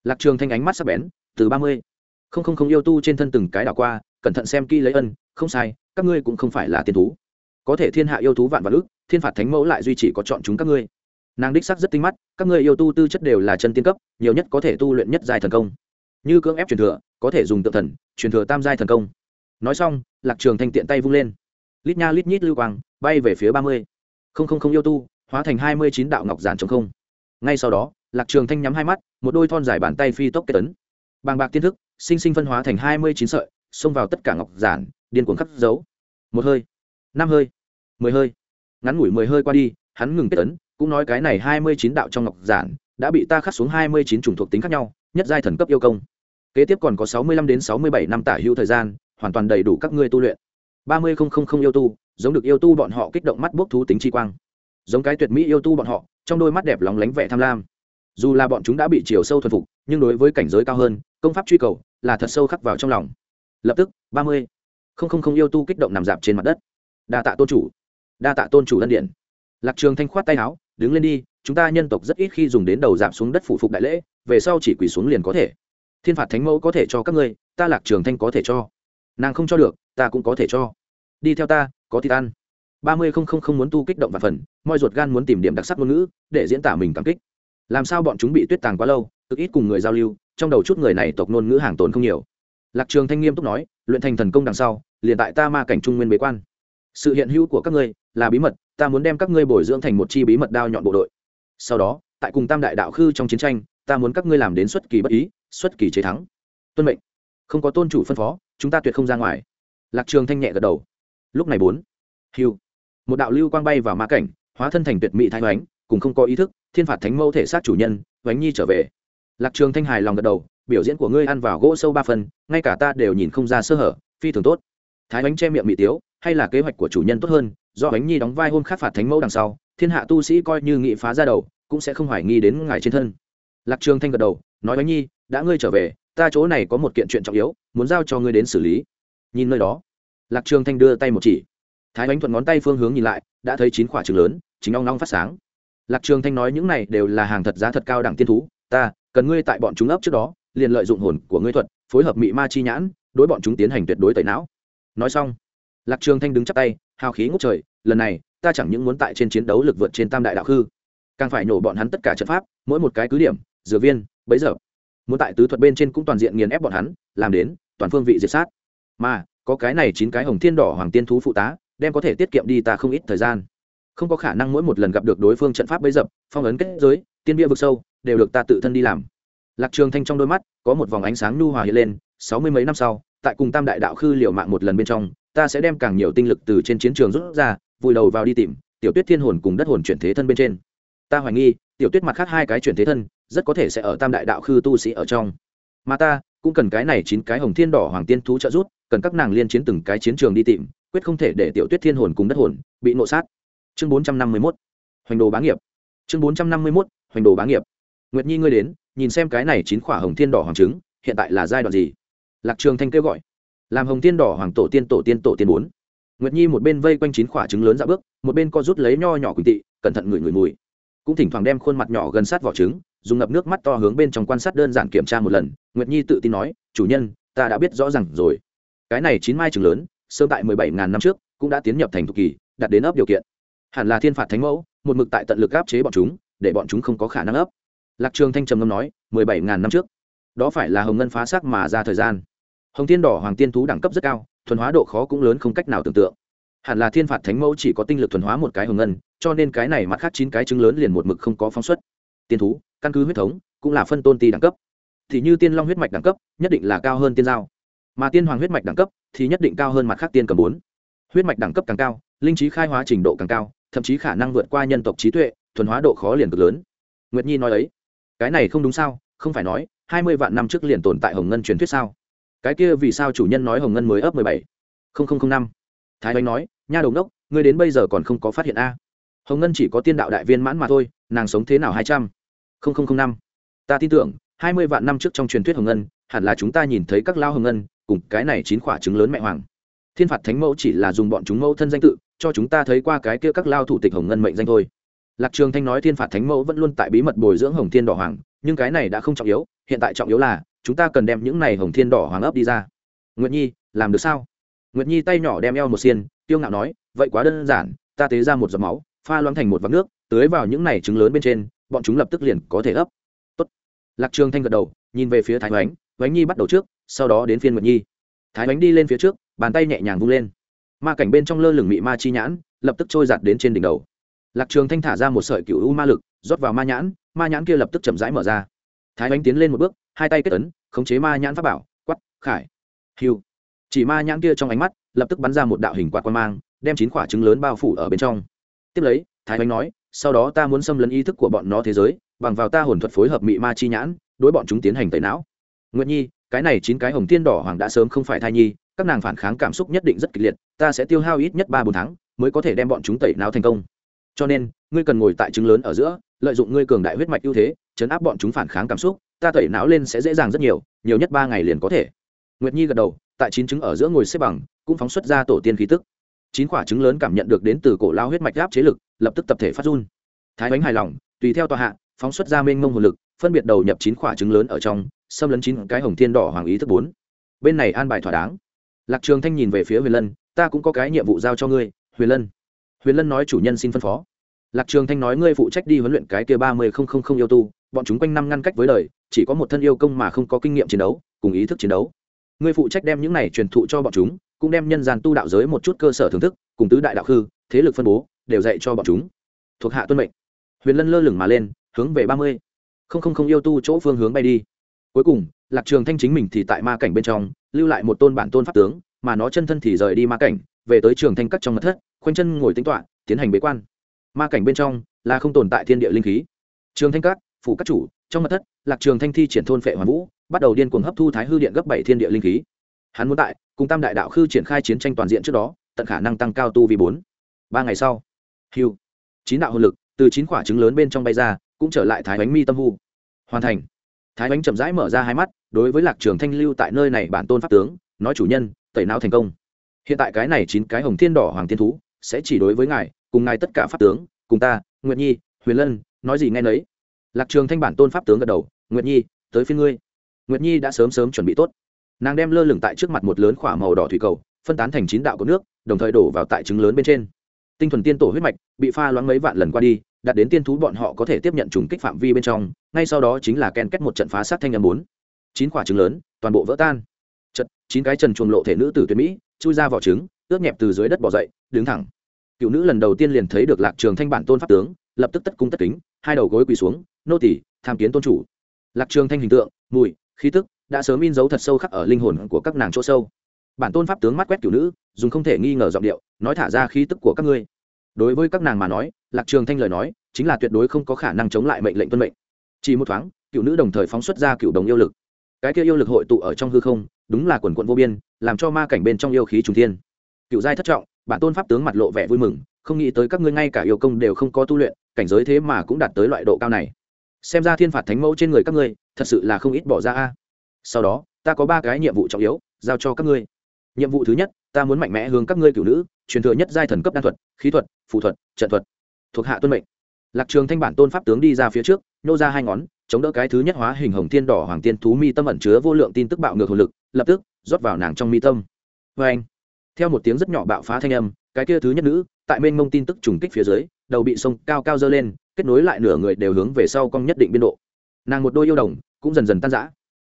Lạc trường thanh ánh mắt sắc bén, từ ba mươi. Không không không yêu tu trên thân từng cái đảo qua, cẩn thận xem kỹ lấy ân, không sai, các ngươi cũng không phải là tiên thú. Có thể thiên hạ yêu thú vạn vật ức, thiên phạt thánh mẫu lại duy trì có chọn chúng các ngươi. Nàng đích sắc rất tinh mắt, các ngươi yêu tu tư chất đều là chân tiên cấp, nhiều nhất có thể tu luyện nhất dài thần công như cưỡng ép truyền thừa, có thể dùng tự thần, truyền thừa tam giai thần công. Nói xong, lạc trường thanh tiện tay vung lên. Lít nha lít nhít lưu quang, bay về phía ba mươi. Không không không yêu tu, hóa thành hai mươi chín đạo ngọc giản trong không. Ngay sau đó, lạc trường thanh nhắm hai mắt, một đôi thon dài bàn tay phi tốc kết tấn. Bàng bạc tiên thức, sinh sinh phân hóa thành hai mươi chín sợi, xông vào tất cả ngọc giản, điên cuồng khắc dấu. Một hơi, năm hơi, mười hơi. Ngắn ngủi mười hơi qua đi, hắn ngừng kết tấn, cũng nói cái này hai mươi chín đạo trong ngọc giản, đã bị ta khắc xuống hai mươi chín chủng thuộc tính khác nhau, nhất giai thần cấp yêu công kế tiếp còn có sáu mươi lăm đến sáu mươi bảy năm tả hữu thời gian, hoàn toàn đầy đủ các ngươi tu luyện. ba mươi không không không yêu tu, giống được yêu tu bọn họ kích động mắt bốc thú tính chi quang. Giống cái tuyệt mỹ yêu tu bọn họ, trong đôi mắt đẹp lóng lánh vẻ tham lam. Dù là bọn chúng đã bị chiều sâu thuần phục, nhưng đối với cảnh giới cao hơn, công pháp truy cầu là thật sâu khắc vào trong lòng. Lập tức, ba mươi không không không yêu tu kích động nằm dạp trên mặt đất. Đa tạ tôn chủ. Đa tạ tôn chủ ân điện lạc trường thanh khoát tay áo, đứng lên đi, chúng ta nhân tộc rất ít khi dùng đến đầu dạp xuống đất phủ phục đại lễ, về sau chỉ quỳ xuống liền có thể thiên phạt thánh mẫu có thể cho các ngươi, ta lạc trường thanh có thể cho. Nàng không cho được, ta cũng có thể cho. Đi theo ta, có thịt ăn. Ba mươi không không không muốn tu kích động và phần, moi ruột gan muốn tìm điểm đặc sắc ngôn ngữ, để diễn tả mình cảm kích. Làm sao bọn chúng bị tuyết tàng quá lâu, cực ít cùng người giao lưu, trong đầu chút người này tộc ngôn ngữ hàng tồn không nhiều. Lạc trường thanh nghiêm túc nói, luyện thành thần công đằng sau, liền tại ta ma cảnh trung nguyên bế quan. Sự hiện hữu của các ngươi, là bí mật, ta muốn đem các ngươi bồi dưỡng thành một chi bí mật đao nhọn bộ đội. Sau đó, tại cùng tam đại đạo khư trong chiến tranh, ta muốn các ngươi làm đến xuất kỳ bất ý xuất kỳ chế thắng. Tuân mệnh. Không có tôn chủ phân phó, chúng ta tuyệt không ra ngoài. Lạc trường thanh nhẹ gật đầu. Lúc này bốn. Hiu một đạo lưu quang bay vào ma cảnh, hóa thân thành tuyệt mỹ thái hoánh cùng không có ý thức, thiên phạt thánh mẫu thể xác chủ nhân hoánh nhi trở về. Lạc trường thanh hài lòng gật đầu, biểu diễn của ngươi ăn vào gỗ sâu ba phần, ngay cả ta đều nhìn không ra sơ hở, phi thường tốt. Thái hoánh che miệng mỹ tiếu, hay là kế hoạch của chủ nhân tốt hơn, do hoánh nhi đóng vai hôn khát phạt thánh mẫu đằng sau, thiên hạ tu sĩ coi như nghị phá ra đầu, cũng sẽ không hoài nghi đến ngài trên thân. Lạc trường thanh gật đầu, nói hoánh nhi đã ngươi trở về, ta chỗ này có một kiện chuyện trọng yếu, muốn giao cho ngươi đến xử lý. Nhìn nơi đó, lạc trường thanh đưa tay một chỉ. Thái bánh thuận ngón tay phương hướng nhìn lại, đã thấy chín quả trứng lớn, chính ong ong phát sáng. Lạc trường thanh nói những này đều là hàng thật giá thật cao đẳng tiên thú, ta, cần ngươi tại bọn chúng ấp trước đó, liền lợi dụng hồn của ngươi thuật, phối hợp mị ma chi nhãn, đối bọn chúng tiến hành tuyệt đối tẩy não. Nói xong, lạc trường thanh đứng chắp tay, hào khí ngút trời, lần này, ta chẳng những muốn tại trên chiến đấu lực vượt trên tam đại đạo khư, càng phải nổ bọn hắn tất cả trận pháp, mỗi một cái cứ điểm dừa viên, bấy giờ muốn tại tứ thuật bên trên cũng toàn diện nghiền ép bọn hắn, làm đến toàn phương vị diệt sát. Mà, có cái này chín cái hồng thiên đỏ hoàng tiên thú phụ tá, đem có thể tiết kiệm đi ta không ít thời gian. Không có khả năng mỗi một lần gặp được đối phương trận pháp bấy dập, phong ấn kết giới, tiên bia vực sâu, đều được ta tự thân đi làm. Lạc trường thanh trong đôi mắt, có một vòng ánh sáng nhu hòa hiện lên, sáu mươi mấy năm sau, tại cùng tam đại đạo khư liều mạng một lần bên trong, ta sẽ đem càng nhiều tinh lực từ trên chiến trường rút ra, vùi đầu vào đi tìm, tiểu tuyết thiên hồn cùng đất hồn chuyển thế thân bên trên. Ta hoài nghi, tiểu tuyết mặt khác hai cái chuyển thế thân rất có thể sẽ ở tam đại đạo khư tu sĩ ở trong. Mà ta, cũng cần cái này chín cái hồng thiên đỏ hoàng tiên thú trợ rút cần các nàng liên chiến từng cái chiến trường đi tìm, quyết không thể để tiểu tuyết thiên hồn cùng đất hồn bị nộ sát. Chương bốn trăm năm mươi mốt. Hoành đồ bá nghiệp. Chương bốn trăm năm mươi mốt. Hoành đồ bá nghiệp. Nguyệt nhi ngươi đến, nhìn xem cái này chín khỏa hồng thiên đỏ hoàng trứng, hiện tại là giai đoạn gì? Lạc trường thanh kêu gọi. Làm hồng thiên đỏ hoàng tổ tiên tổ tiên tổ tiên bốn. Nguyệt nhi một bên vây quanh chín khỏa trứng lớn ra bước, một bên co rút lấy nho nhỏ quỳnh tị, cẩn thận ngửi ngửi mùi. Cũng thỉnh thoảng đem khuôn mặt nhỏ gần sát vỏ trứng dùng ngập nước mắt to hướng bên trong quan sát đơn giản kiểm tra một lần, nguyệt nhi tự tin nói, chủ nhân, ta đã biết rõ ràng rồi. Cái này chín mai trứng lớn, sớm tại mười bảy ngàn năm trước, cũng đã tiến nhập thành thục kỳ, đặt đến ấp điều kiện. Hẳn là thiên phạt thánh mẫu, một mực tại tận lực áp chế bọn chúng, để bọn chúng không có khả năng ấp. Lạc trường thanh trầm ngâm nói, mười bảy ngàn năm trước, đó phải là hồng ngân phá xác mà ra thời gian. Hồng thiên đỏ, hoàng tiên thú đẳng cấp rất cao, thuần hóa độ khó cũng lớn không cách nào tưởng tượng. Hẳn là thiên phạt thánh mẫu chỉ có tinh lực thuần hóa một cái hồng ngân, cho nên cái này mặt khác chín cái trứng lớn liền một mực không có phóng xuất. Tiên thú căn cứ huyết thống, cũng là phân tôn ti đẳng cấp. Thì như tiên long huyết mạch đẳng cấp, nhất định là cao hơn tiên giao. Mà tiên hoàng huyết mạch đẳng cấp, thì nhất định cao hơn mặt khác tiên cầm bốn. Huyết mạch đẳng cấp càng cao, linh trí khai hóa trình độ càng cao, thậm chí khả năng vượt qua nhân tộc trí tuệ, thuần hóa độ khó liền cực lớn. Nguyệt nhi nói ấy. Cái này không đúng sao, không phải nói, hai mươi vạn năm trước liền tồn tại hồng ngân truyền thuyết sao? Cái kia vì sao chủ nhân nói hồng ngân mới ấp mười bảy? Năm. Thái oanh nói, nha đồng đốc ngươi đến bây giờ còn không có phát hiện a. Hồng ngân chỉ có tiên đạo đại viên mãn mà thôi, nàng sống thế nào hai trăm? Năm. Ta tin tưởng, hai mươi vạn năm trước trong truyền thuyết hồng ngân, hẳn là chúng ta nhìn thấy các lao hồng ngân, cùng cái này chín quả trứng lớn mẹ hoàng. Thiên phạt thánh mẫu chỉ là dùng bọn chúng mẫu thân danh tự, cho chúng ta thấy qua cái kia các lao thủ tịch hồng ngân mệnh danh thôi. Lạc trường thanh nói thiên phạt thánh mẫu vẫn luôn tại bí mật bồi dưỡng hồng thiên đỏ hoàng, nhưng cái này đã không trọng yếu, hiện tại trọng yếu là, chúng ta cần đem những này hồng thiên đỏ hoàng ấp đi ra. Nguyệt nhi, làm được sao? Nguyệt nhi tay nhỏ đem eo một xiên tiêu ngạo nói, vậy quá đơn giản, ta tế ra một giọt máu, pha loãng thành một vạc nước, tưới vào những này trứng lớn bên trên bọn chúng lập tức liền có thể ấp. Tốt. lạc trường thanh gật đầu, nhìn về phía thái oánh. Oánh nhi bắt đầu trước, sau đó đến phiên nguyệt nhi. Thái oánh đi lên phía trước, bàn tay nhẹ nhàng vung lên. Ma cảnh bên trong lơ lửng mị ma chi nhãn, lập tức trôi giạt đến trên đỉnh đầu. Lạc trường thanh thả ra một sợi cựu u ma lực, rót vào ma nhãn ma nhãn kia lập tức chậm rãi mở ra. Thái oánh tiến lên một bước, hai tay kết ấn, khống chế ma nhãn pháp bảo quắp khải hiu chỉ ma nhãn kia trong ánh mắt, lập tức bắn ra một đạo hình quạt quan mang, đem chín quả trứng lớn bao phủ ở bên trong. Tiếp lấy, thái oánh nói sau đó ta muốn xâm lấn ý thức của bọn nó thế giới, bằng vào ta hồn thuật phối hợp mị ma chi nhãn, đối bọn chúng tiến hành tẩy não. Nguyệt nhi, cái này chín cái hồng tiên đỏ hoàng đã sớm không phải thai nhi, các nàng phản kháng cảm xúc nhất định rất kịch liệt, ta sẽ tiêu hao ít nhất ba bốn tháng mới có thể đem bọn chúng tẩy não thành công. Cho nên, ngươi cần ngồi tại chứng lớn ở giữa, lợi dụng ngươi cường đại huyết mạch ưu thế, chấn áp bọn chúng phản kháng cảm xúc, ta tẩy não lên sẽ dễ dàng rất nhiều nhiều nhất ba ngày liền có thể. Nguyệt nhi gật đầu, tại chín chứng ở giữa ngồi xếp bằng, cũng phóng xuất ra tổ tiên khí tức chín quả trứng lớn cảm nhận được đến từ cổ lao huyết mạch áp chế lực, lập tức tập thể phát run. Thái bánh hài lòng, tùy theo tòa hạ, phóng xuất ra mênh mông hồn lực, phân biệt đầu nhập chín quả trứng lớn ở trong, xâm lấn chín cái hồng thiên đỏ hoàng ý thức bốn. Bên này an bài thỏa đáng. Lạc trường thanh nhìn về phía huyền lân, ta cũng có cái nhiệm vụ giao cho ngươi, huyền lân. Huyền lân nói chủ nhân xin phân phó. Lạc trường thanh nói, ngươi phụ trách đi huấn luyện cái kia ba mươi không không không yêu tu, bọn chúng quanh năm ngăn cách với đời, chỉ có một thân yêu công mà không có kinh nghiệm chiến đấu, cùng ý thức chiến đấu ngươi phụ trách đem những này truyền thụ cho bọn chúng, cũng đem nhân gian tu đạo giới một chút cơ sở thưởng thức, cùng tứ đại đạo khư, thế lực phân bố, đều dạy cho bọn chúng. Thuộc hạ tuân mệnh. Huyền lân lơ lửng mà lên, hướng về ba mươi. Không không không yêu tu chỗ phương hướng bay đi. Cuối cùng, lạc trường thanh chính mình thì tại ma cảnh bên trong, lưu lại một tôn bản tôn pháp tướng, mà nó chân thân thì rời đi ma cảnh, về tới trường thanh cắt trong mật thất, khoanh chân ngồi tính toạ tiến hành bế quan. Ma cảnh bên trong là không tồn tại thiên địa linh khí. Trường thanh cát phủ các chủ, trong mật thất, lạc trường thanh thi triển thôn phệ hoàn vũ bắt đầu điên cuồng hấp thu thái hư điện gấp bảy thiên địa linh khí. Hắn muốn tại, cùng tam đại đạo khư triển khai chiến tranh toàn diện trước đó, tận khả năng tăng cao tu vi bốn. Ba ngày sau hiu chín đạo hồn lực từ chín quả trứng lớn bên trong bay ra, cũng trở lại thái bánh mi tâm hu hoàn thành. Thái bánh chậm rãi mở ra hai mắt, đối với lạc trường thanh lưu tại nơi này bản tôn pháp tướng, nói chủ nhân, tẩy não thành công. Hiện tại cái này chín cái hồng thiên đỏ hoàng thiên thú, sẽ chỉ đối với ngài, cùng ngài tất cả pháp tướng, cùng ta, nguyệt nhi, huyền lân, nói gì nghe nấy. Lạc trường thanh bản tôn pháp tướng gật đầu, nguyệt nhi, tới phiên ngươi nguyệt nhi đã sớm sớm chuẩn bị tốt. Nàng đem lơ lửng tại trước mặt một lớn khỏa màu đỏ thủy cầu, phân tán thành chín đạo của nước, đồng thời đổ vào tại trứng lớn bên trên. Tinh thuần tiên tổ huyết mạch bị pha loãng mấy vạn lần qua đi, đạt đến tiên thú bọn họ có thể tiếp nhận trùng kích phạm vi bên trong, ngay sau đó chính là ken kết một trận phá sát thanh âm bốn. Chín quả trứng lớn, toàn bộ vỡ tan. Chật, chín cái trần chuồng lộ thể nữ tử tuyệt mỹ, chui ra vỏ trứng, ướt nhẹp từ dưới đất bỏ dậy, đứng thẳng. Cựu nữ lần đầu tiên liền thấy được lạc trường thanh bản tôn pháp tướng, lập tức tất cung tất kính, hai đầu gối quỳ xuống, nô tỳ, tham kiến tôn chủ. Lạc trường thanh hình tượng, mùi khí tức đã sớm in dấu thật sâu khắc ở linh hồn của các nàng chỗ sâu. Bản tôn pháp tướng mắt quét cửu nữ, dùng không thể nghi ngờ giọng điệu, nói thả ra khí tức của các ngươi. Đối với các nàng mà nói, lạc trường thanh lời nói, chính là tuyệt đối không có khả năng chống lại mệnh lệnh tuân mệnh. Chỉ một thoáng cựu nữ đồng thời phóng xuất ra cựu đồng yêu lực. Cái kia yêu lực hội tụ ở trong hư không, đúng là quần quận vô biên, làm cho ma cảnh bên trong yêu khí trùng thiên. Cựu giai thất trọng, bản tôn pháp tướng mặt lộ vẻ vui mừng, không nghĩ tới các ngươi ngay cả yêu công đều không có tu luyện, cảnh giới thế mà cũng đạt tới loại độ cao này xem ra thiên phạt thánh mẫu trên người các ngươi, thật sự là không ít bỏ ra a. Sau đó, ta có ba cái nhiệm vụ trọng yếu, giao cho các ngươi. Nhiệm vụ thứ nhất, ta muốn mạnh mẽ hướng các ngươi cửu nữ, truyền thừa nhất giai thần cấp đan thuật, khí thuật phụ thuật, trận thuật, thuộc hạ tuân mệnh. Lạc trường thanh bản tôn pháp tướng đi ra phía trước, nô ra hai ngón, chống đỡ cái thứ nhất hóa hình hồng thiên đỏ hoàng tiên thú mi tâm ẩn chứa vô lượng tin tức bạo ngược hồn lực, lập tức, rót vào nàng trong mi tâm. Vê anh, theo một tiếng rất nhỏ bạo phá thanh âm, cái kia thứ nhất nữ, tại mênh mông tin tức trùng kích phía dưới, đầu bị sông cao cao dơ lên kết nối lại nửa người đều hướng về sau cong nhất định biên độ. Nàng một đôi yêu đồng cũng dần dần tan rã.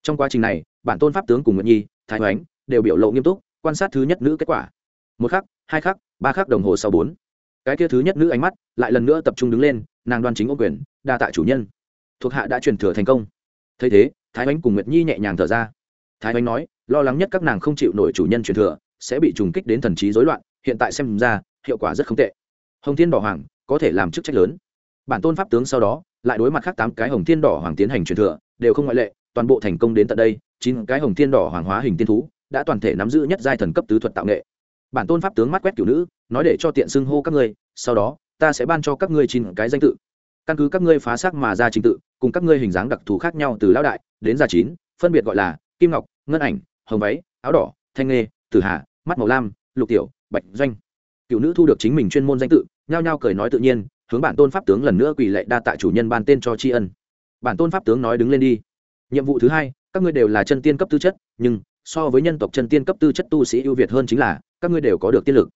Trong quá trình này, bản tôn pháp tướng cùng nguyện nhi, thái hoánh đều biểu lộ nghiêm túc, quan sát thứ nhất nữ kết quả. Một khắc, hai khắc, ba khắc đồng hồ sau bốn. Cái kia thứ nhất nữ ánh mắt lại lần nữa tập trung đứng lên, nàng đoan chính ô quyền, đa tạ chủ nhân. Thuộc hạ đã truyền thừa thành công. Thấy thế, thái hoánh cùng nguyệt nhi nhẹ nhàng thở ra. Thái hoánh nói, lo lắng nhất các nàng không chịu nổi chủ nhân truyền thừa, sẽ bị trùng kích đến thần trí rối loạn, hiện tại xem ra, hiệu quả rất không tệ. Hồng thiên đỏ hoàng có thể làm chức trách lớn bản tôn pháp tướng sau đó, lại đối mặt khác tám cái hồng thiên đỏ hoàng tiến hành truyền thừa, đều không ngoại lệ, toàn bộ thành công đến tận đây, chín cái hồng thiên đỏ hoàng hóa hình tiên thú, đã toàn thể nắm giữ nhất giai thần cấp tứ thuật tạo nghệ. Bản tôn pháp tướng mắt quét kiểu nữ, nói để cho tiện xưng hô các ngươi, sau đó, ta sẽ ban cho các ngươi chín cái danh tự. Căn cứ các ngươi phá xác mà ra trình tự, cùng các ngươi hình dáng đặc thù khác nhau từ lão đại đến già chín, phân biệt gọi là kim ngọc, ngân ảnh, hồng váy, áo đỏ, thanh nghê, tử hà, mắt màu lam, lục tiểu, bạch doanh. Cựu nữ thu được chính mình chuyên môn danh tự, nhao nhao cười nói tự nhiên hướng bản tôn pháp tướng lần nữa quỳ lệ đa tạ chủ nhân ban tên cho tri ân. Bản tôn pháp tướng nói đứng lên đi. Nhiệm vụ thứ hai, các ngươi đều là chân tiên cấp tư chất, nhưng so với nhân tộc chân tiên cấp tư chất tu sĩ ưu việt hơn chính là các ngươi đều có được tiên lực.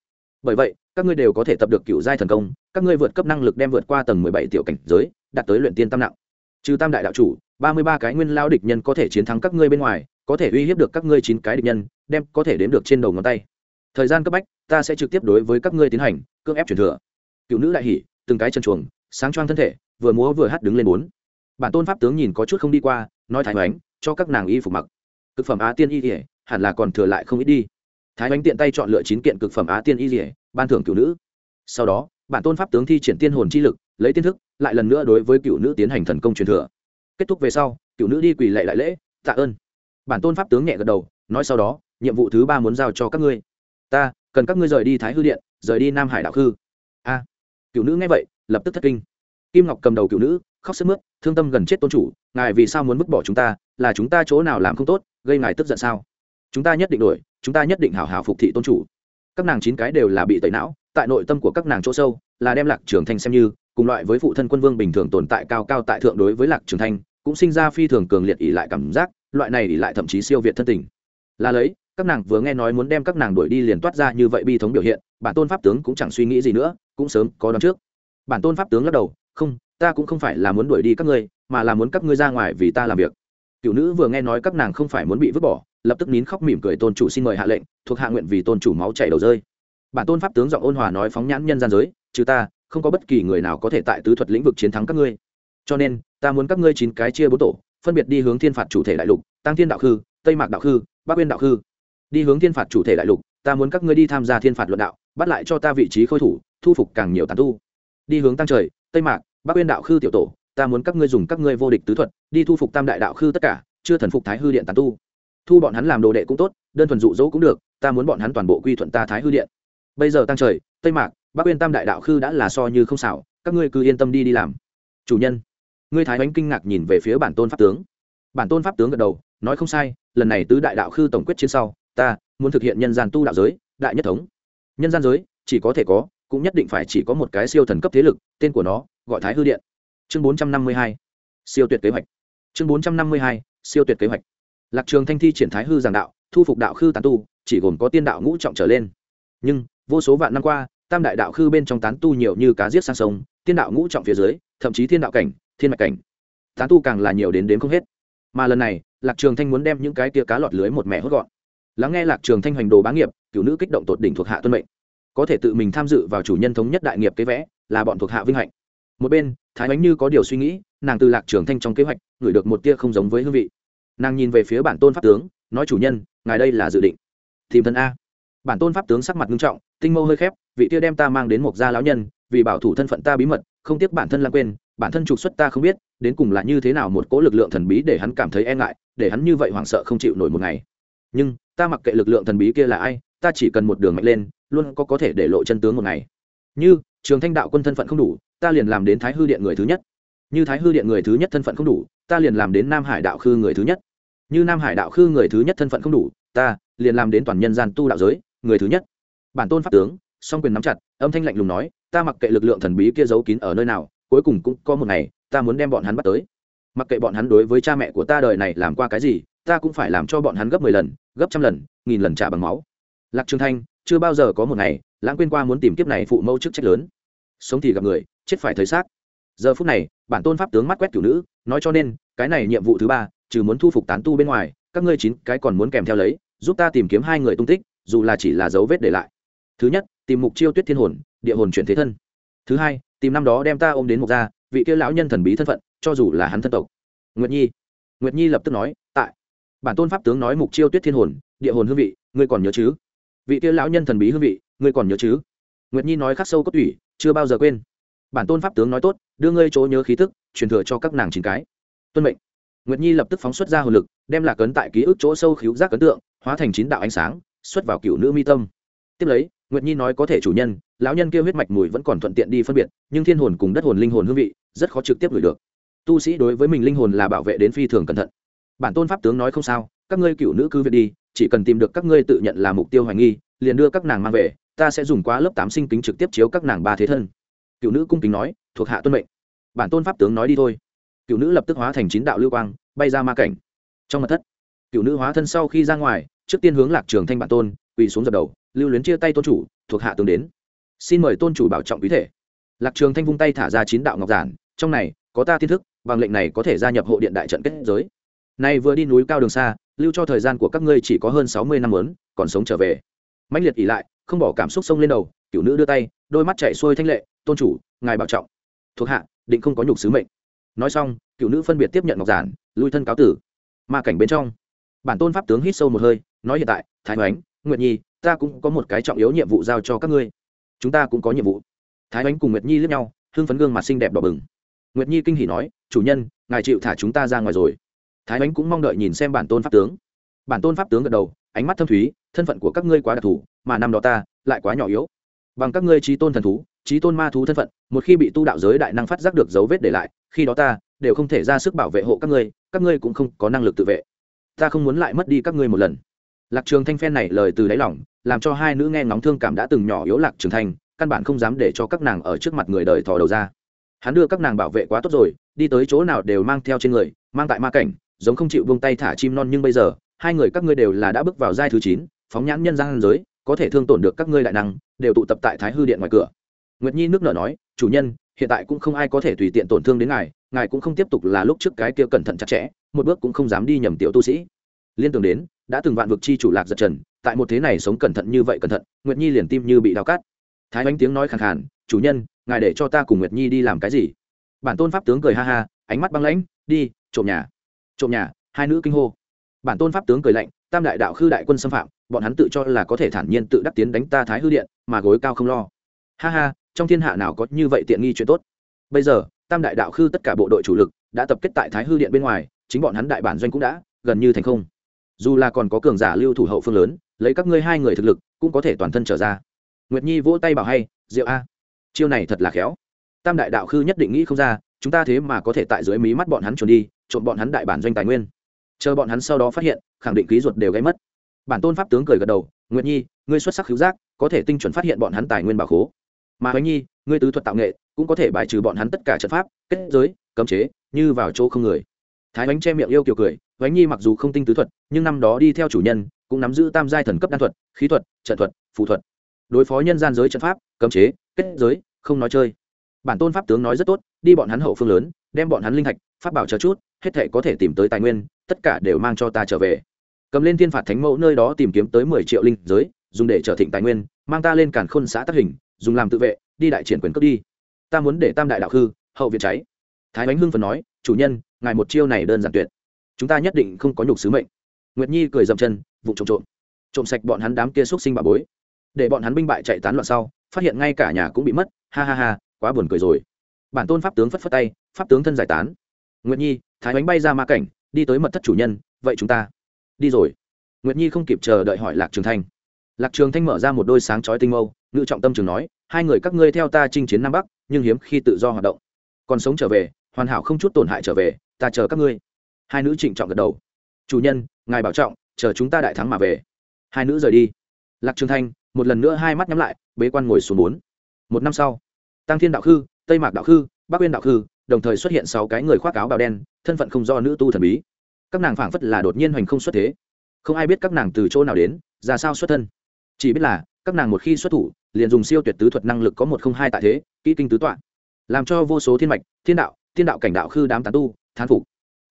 Bởi vậy, các ngươi đều có thể tập được cựu giai thần công, các ngươi vượt cấp năng lực đem vượt qua tầng mười bảy tiểu cảnh giới, đạt tới luyện tiên tam nặng. Trừ tam đại đạo chủ, ba mươi ba cái nguyên lao địch nhân có thể chiến thắng các ngươi bên ngoài, có thể uy hiếp được các ngươi chín cái địch nhân, đem có thể đếm được trên đầu ngón tay. Thời gian cấp bách, ta sẽ trực tiếp đối với các ngươi tiến hành, cưỡng ép truyền thừa. Cựu nữ đại hỉ từng cái chân chuồng, sáng choang thân thể, vừa múa vừa hát đứng lên bốn. Bản tôn pháp tướng nhìn có chút không đi qua, nói thái hoánh, cho các nàng y phục mặc. Cực phẩm á tiên y thể hẳn là còn thừa lại không ít đi. Thái hoánh tiện tay chọn lựa chín kiện cực phẩm á tiên y thể ban thưởng cựu nữ. Sau đó, bản tôn pháp tướng thi triển tiên hồn chi lực, lấy tiên thức, lại lần nữa đối với cựu nữ tiến hành thần công truyền thừa. Kết thúc về sau, cựu nữ đi quỳ lệ lại lễ, tạ ơn. Bản tôn pháp tướng nhẹ gật đầu, nói sau đó, nhiệm vụ thứ ba muốn giao cho các ngươi. Ta, cần các ngươi rời đi thái hư điện, rời đi nam hải đạo khư. A cựu nữ nghe vậy, lập tức thất kinh. Kim ngọc cầm đầu cựu nữ, khóc sức mướt, thương tâm gần chết tôn chủ, ngài vì sao muốn vứt bỏ chúng ta, là chúng ta chỗ nào làm không tốt, gây ngài tức giận sao? Chúng ta nhất định đổi chúng ta nhất định hảo hảo phục thị tôn chủ. Các nàng chín cái đều là bị tẩy não, tại nội tâm của các nàng chỗ sâu, là đem lạc trường thanh xem như, cùng loại với phụ thân quân vương bình thường tồn tại cao cao tại thượng đối với lạc trường thanh, cũng sinh ra phi thường cường liệt ỉ lại cảm giác, loại này ỉ lại thậm chí siêu việt thân tình. Là lấy các nàng vừa nghe nói muốn đem các nàng đuổi đi liền toát ra như vậy bi thống biểu hiện, bản tôn pháp tướng cũng chẳng suy nghĩ gì nữa, cũng sớm có đón trước. Bản tôn pháp tướng lắc đầu, không, ta cũng không phải là muốn đuổi đi các ngươi, mà là muốn các ngươi ra ngoài vì ta làm việc. Cựu nữ vừa nghe nói các nàng không phải muốn bị vứt bỏ, lập tức nín khóc mỉm cười tôn chủ xin mời hạ lệnh, thuộc hạ nguyện vì tôn chủ máu chảy đầu rơi. Bản tôn pháp tướng giọng ôn hòa nói phóng nhãn nhân gian giới, trừ ta, không có bất kỳ người nào có thể tại tứ thuật lĩnh vực chiến thắng các ngươi. Cho nên, ta muốn các ngươi chín cái chia bốn tổ, phân biệt đi hướng thiên phạt chủ thể đại lục tăng thiên đạo khư, tây mạc đạo khư, bắc uyên đạo khư đi hướng thiên phạt chủ thể đại lục, ta muốn các ngươi đi tham gia thiên phạt luận đạo, bắt lại cho ta vị trí khôi thủ, thu phục càng nhiều tàn tu. Đi hướng tăng trời, tây mạc, bắc uyên đạo khư tiểu tổ, ta muốn các ngươi dùng các ngươi vô địch tứ thuật, đi thu phục tam đại đạo khư tất cả, chưa thần phục thái hư điện tàn tu. Thu bọn hắn làm đồ đệ cũng tốt, đơn thuần dụ dỗ cũng được, ta muốn bọn hắn toàn bộ quy thuận ta thái hư điện. Bây giờ tăng trời, tây mạc, bắc uyên tam đại đạo khư đã là so như không xảo, các ngươi cứ yên tâm đi đi làm. Chủ nhân, ngươi thái bánh kinh ngạc nhìn về phía bản tôn pháp tướng. Bản tôn pháp tướng gật đầu, nói không sai, lần này tứ đại đạo khư tổng quyết chiến sau ta muốn thực hiện nhân gian tu đạo giới, đại nhất thống. Nhân gian giới, chỉ có thể có, cũng nhất định phải chỉ có một cái siêu thần cấp thế lực, tên của nó gọi thái hư điện. Chương bốn trăm năm mươi hai, siêu tuyệt kế hoạch. Chương bốn trăm năm mươi hai, siêu tuyệt kế hoạch. Lạc trường thanh thi triển thái hư giảng đạo, thu phục đạo khư tán tu, chỉ gồm có tiên đạo ngũ trọng trở lên. Nhưng, vô số vạn năm qua, tam đại đạo khư bên trong tán tu nhiều như cá giết sang sông, tiên đạo ngũ trọng phía dưới, thậm chí thiên đạo cảnh, thiên mạch cảnh, tán tu càng là nhiều đến đến không hết. Mà lần này, lạc trường thanh muốn đem những cái tia cá lọt lưới một mẹ hốt gọn lắng nghe lạc trường thanh hoành đồ bá nghiệp, cựu nữ kích động tột đỉnh thuộc hạ tuân mệnh. Có thể tự mình tham dự vào chủ nhân thống nhất đại nghiệp kế vẽ, là bọn thuộc hạ vinh hạnh. Một bên, thái bánh như có điều suy nghĩ, nàng từ lạc trường thanh trong kế hoạch gửi được một tia không giống với hương vị. Nàng nhìn về phía bản tôn pháp tướng, nói chủ nhân, ngài đây là dự định. Tìm thân a. Bản tôn pháp tướng sắc mặt nghiêm trọng, tinh mâu hơi khép, vị tia đem ta mang đến một gia lão nhân, vì bảo thủ thân phận ta bí mật, không tiếc bản thân lãng quên, bản thân trục xuất ta không biết, đến cùng là như thế nào một cỗ lực lượng thần bí để hắn cảm thấy e ngại, để hắn như vậy hoảng sợ không chịu nổi một ngày. Nhưng ta mặc kệ lực lượng thần bí kia là ai, ta chỉ cần một đường mạnh lên, luôn có có thể để lộ chân tướng một ngày. Như, trường thanh đạo quân thân phận không đủ, ta liền làm đến thái hư điện người thứ nhất. Như thái hư điện người thứ nhất thân phận không đủ, ta liền làm đến nam hải đạo khư người thứ nhất. Như nam hải đạo khư người thứ nhất thân phận không đủ, ta liền làm đến toàn nhân gian tu đạo giới người thứ nhất. Bản tôn pháp tướng, song quyền nắm chặt, âm thanh lạnh lùng nói, ta mặc kệ lực lượng thần bí kia giấu kín ở nơi nào, cuối cùng cũng có một ngày, ta muốn đem bọn hắn bắt tới. Mặc kệ bọn hắn đối với cha mẹ của ta đời này làm qua cái gì ta cũng phải làm cho bọn hắn gấp mười lần, gấp trăm lần, nghìn lần trả bằng máu. Lạc trường thanh, chưa bao giờ có một ngày, lãng quên qua muốn tìm kiếp này phụ mẫu chức trách lớn. Sống thì gặp người, chết phải thấy xác. Giờ phút này, bản tôn pháp tướng mắt quét cửu nữ, nói cho nên, cái này nhiệm vụ thứ ba, trừ muốn thu phục tán tu bên ngoài, các ngươi chín cái còn muốn kèm theo lấy, giúp ta tìm kiếm hai người tung tích, dù là chỉ là dấu vết để lại. Thứ nhất, tìm mục chiêu tuyết thiên hồn, địa hồn chuyển thế thân. Thứ hai, tìm năm đó đem ta ôm đến mục gia, vị kia lão nhân thần bí thân phận, cho dù là hắn thân tộc. Nguyệt nhi. Nguyệt nhi lập tức nói bản tôn pháp tướng nói mục chiêu tuyết thiên hồn, địa hồn hương vị, ngươi còn nhớ chứ? Vị kia lão nhân thần bí hương vị, ngươi còn nhớ chứ? Nguyệt nhi nói khắc sâu cốt tủy, chưa bao giờ quên. Bản tôn pháp tướng nói tốt, đưa ngươi chỗ nhớ khí tức truyền thừa cho các nàng chín cái. Tuân mệnh. Nguyệt nhi lập tức phóng xuất ra hồn lực, đem lạc cấn tại ký ức chỗ sâu khíu giác ấn tượng, hóa thành chín đạo ánh sáng, xuất vào cựu nữ mi tâm. Tiếp lấy, nguyệt nhi nói có thể chủ nhân, lão nhân kia huyết mạch mùi vẫn còn thuận tiện đi phân biệt, nhưng thiên hồn cùng đất hồn linh hồn hương vị, rất khó trực tiếp gửi được. Tu sĩ đối với mình linh hồn là bảo vệ đến phi thường cẩn thận bản tôn pháp tướng nói không sao, các ngươi cựu nữ cứ việc đi, chỉ cần tìm được các ngươi tự nhận là mục tiêu hoài nghi, liền đưa các nàng mang về, ta sẽ dùng quá lớp tám sinh kính trực tiếp chiếu các nàng ba thế thân. Cựu nữ cung kính nói, thuộc hạ tuân mệnh. Bản tôn pháp tướng nói đi thôi. Cựu nữ lập tức hóa thành chín đạo lưu quang, bay ra ma cảnh. Trong mặt thất, cựu nữ hóa thân sau khi ra ngoài, trước tiên hướng lạc trường thanh bản tôn, quỳ xuống dập đầu, lưu luyến chia tay tôn chủ, thuộc hạ tướng đến. Xin mời tôn chủ bảo trọng quý thể. Lạc trường thanh vung tay thả ra chín đạo ngọc giản, trong này, có ta thiên thức, bằng lệnh này có thể gia nhập hộ điện đại trận kết giới nay vừa đi núi cao đường xa, lưu cho thời gian của các ngươi chỉ có hơn sáu mươi năm lớn còn sống trở về. Mãnh liệt ỉ lại, không bỏ cảm xúc sông lên đầu, cựu nữ đưa tay, đôi mắt chạy xuôi thanh lệ, tôn chủ, ngài bảo trọng. Thuộc hạ, định không có nhục sứ mệnh. Nói xong, cựu nữ phân biệt tiếp nhận ngọc giản, lui thân cáo tử. Ma cảnh bên trong, bản tôn pháp tướng hít sâu một hơi, nói hiện tại, thái oánh, nguyệt nhi, ta cũng có một cái trọng yếu nhiệm vụ giao cho các ngươi. Chúng ta cũng có nhiệm vụ. Thái oánh cùng nguyệt nhi lướt nhau hương phấn gương mặt xinh đẹp đỏ bừng. Nguyệt nhi kinh hỉ nói, chủ nhân, ngài chịu thả chúng ta ra ngoài rồi thái Ánh cũng mong đợi nhìn xem bản tôn pháp tướng. Bản tôn pháp tướng gật đầu, ánh mắt thâm thúy, thân phận của các ngươi quá đặc thù, mà năm đó ta lại quá nhỏ yếu. Bằng các ngươi trí tôn thần thú, trí tôn ma thú thân phận, một khi bị tu đạo giới đại năng phát giác được dấu vết để lại, khi đó ta đều không thể ra sức bảo vệ hộ các ngươi các ngươi cũng không có năng lực tự vệ. Ta không muốn lại mất đi các ngươi một lần. Lạc trường thanh phen này lời từ đáy lòng, làm cho hai nữ nghe ngóng thương cảm đã từng nhỏ yếu lạc trường thanh, căn bản không dám để cho các nàng ở trước mặt người đời thò đầu ra. Hắn đưa các nàng bảo vệ quá tốt rồi, đi tới chỗ nào đều mang theo trên người, mang tại ma cảnh giống không chịu buông tay thả chim non nhưng bây giờ, hai người các ngươi đều là đã bước vào giai thứ chín, phóng nhãn nhân gian giới, có thể thương tổn được các ngươi đại năng, đều tụ tập tại thái hư điện ngoài cửa. Nguyệt nhi nước nở nói, chủ nhân, hiện tại cũng không ai có thể tùy tiện tổn thương đến ngài ngài cũng không tiếp tục là lúc trước cái kia cẩn thận chặt chẽ, một bước cũng không dám đi nhầm tiểu tu sĩ. Liên tưởng đến, đã từng vạn vực chi chủ lạc giật trần, tại một thế này sống cẩn thận như vậy cẩn thận, nguyệt nhi liền tim như bị đau cắt. Thái bánh tiếng nói khàn khàn, chủ nhân, ngài để cho ta cùng nguyệt nhi đi làm cái gì? Bản tôn pháp tướng cười ha ha, ánh mắt băng lãnh, đi, trộm nhà trộm nhà, hai nữ kinh hô. Bản tôn pháp tướng cười lạnh, tam đại đạo khư đại quân xâm phạm, bọn hắn tự cho là có thể thản nhiên tự đắc tiến đánh ta thái hư điện, mà gối cao không lo. Ha ha, trong thiên hạ nào có như vậy tiện nghi chuyện tốt. Bây giờ, tam đại đạo khư tất cả bộ đội chủ lực đã tập kết tại thái hư điện bên ngoài, chính bọn hắn đại bản doanh cũng đã gần như thành không. Dù là còn có cường giả lưu thủ hậu phương lớn, lấy các ngươi hai người thực lực cũng có thể toàn thân trở ra. Nguyệt nhi vỗ tay bảo hay, diệu a, chiêu này thật là khéo. Tam đại đạo khư nhất định nghĩ không ra chúng ta thế mà có thể tại dưới mí mắt bọn hắn trốn đi, trộm bọn hắn đại bản doanh tài nguyên. Chờ bọn hắn sau đó phát hiện, khẳng định ký ruột đều gây mất. Bản tôn pháp tướng cười gật đầu, nguyệt nhi, ngươi xuất sắc hữu giác, có thể tinh chuẩn phát hiện bọn hắn tài nguyên bảo khố. Mà hoánh nhi, ngươi tứ thuật tạo nghệ, cũng có thể bài trừ bọn hắn tất cả trận pháp, kết giới, cấm chế, như vào chỗ không người. Thái bánh che miệng yêu kiều cười, hoánh nhi mặc dù không tinh tứ thuật, nhưng năm đó đi theo chủ nhân, cũng nắm giữ tam giai thần cấp đan thuật, khí thuật, trận thuật phụ thuật. Đối phó nhân gian giới trận pháp, cấm chế, kết giới, không nói chơi bản tôn pháp tướng nói rất tốt, đi bọn hắn hậu phương lớn, đem bọn hắn linh thạch, pháp bảo chờ chút, hết thể có thể tìm tới tài nguyên, tất cả đều mang cho ta trở về. Cầm lên thiên phạt thánh mẫu nơi đó tìm kiếm tới mười triệu linh giới, dùng để trở thịnh tài nguyên, mang ta lên cản khôn xã tác hình, dùng làm tự vệ, đi đại triển quyền cướp đi. Ta muốn để tam đại đạo hư hậu viện cháy. Thái bánh hưng phần nói, chủ nhân, ngài một chiêu này đơn giản tuyệt. Chúng ta nhất định không có nhục sứ mệnh. Nguyệt nhi cười dậm chân, vụ trộm trộm. Trộm sạch bọn hắn đám kia xúc sinh bà bối. Để bọn hắn binh bại chạy tán loạn sau, phát hiện ngay cả nhà cũng bị mất. Ha ha ha quá buồn cười rồi. Bản tôn pháp tướng phất phất tay, pháp tướng thân giải tán. Nguyệt nhi, thái bánh bay ra ma cảnh, đi tới mật thất chủ nhân, vậy chúng ta đi rồi. Nguyệt nhi không kịp chờ đợi hỏi lạc trường thanh. Lạc trường thanh mở ra một đôi sáng chói tinh mâu, ngự trọng tâm trường nói, hai người các ngươi theo ta chinh chiến nam bắc, nhưng hiếm khi tự do hoạt động. Còn sống trở về, hoàn hảo không chút tổn hại trở về, ta chờ các ngươi. Hai nữ trịnh trọng gật đầu. Chủ nhân, ngài bảo trọng, chờ chúng ta đại thắng mà về. Hai nữ rời đi. Lạc trường thanh, một lần nữa hai mắt nhắm lại, bế quan ngồi xuống bốn. Một năm sau tăng thiên đạo khư, tây mạc đạo khư, bắc uyên đạo khư, đồng thời xuất hiện sáu cái người khoác áo bào đen, thân phận không do nữ tu thần bí. Các nàng phảng phất là đột nhiên hoành không xuất thế. Không ai biết các nàng từ chỗ nào đến, ra sao xuất thân. Chỉ biết là, các nàng một khi xuất thủ, liền dùng siêu tuyệt tứ thuật năng lực có một không hai tại thế, kỹ kinh tứ tọa. Làm cho vô số thiên mạch, thiên đạo thiên đạo cảnh đạo khư đám tán tu, thán phục.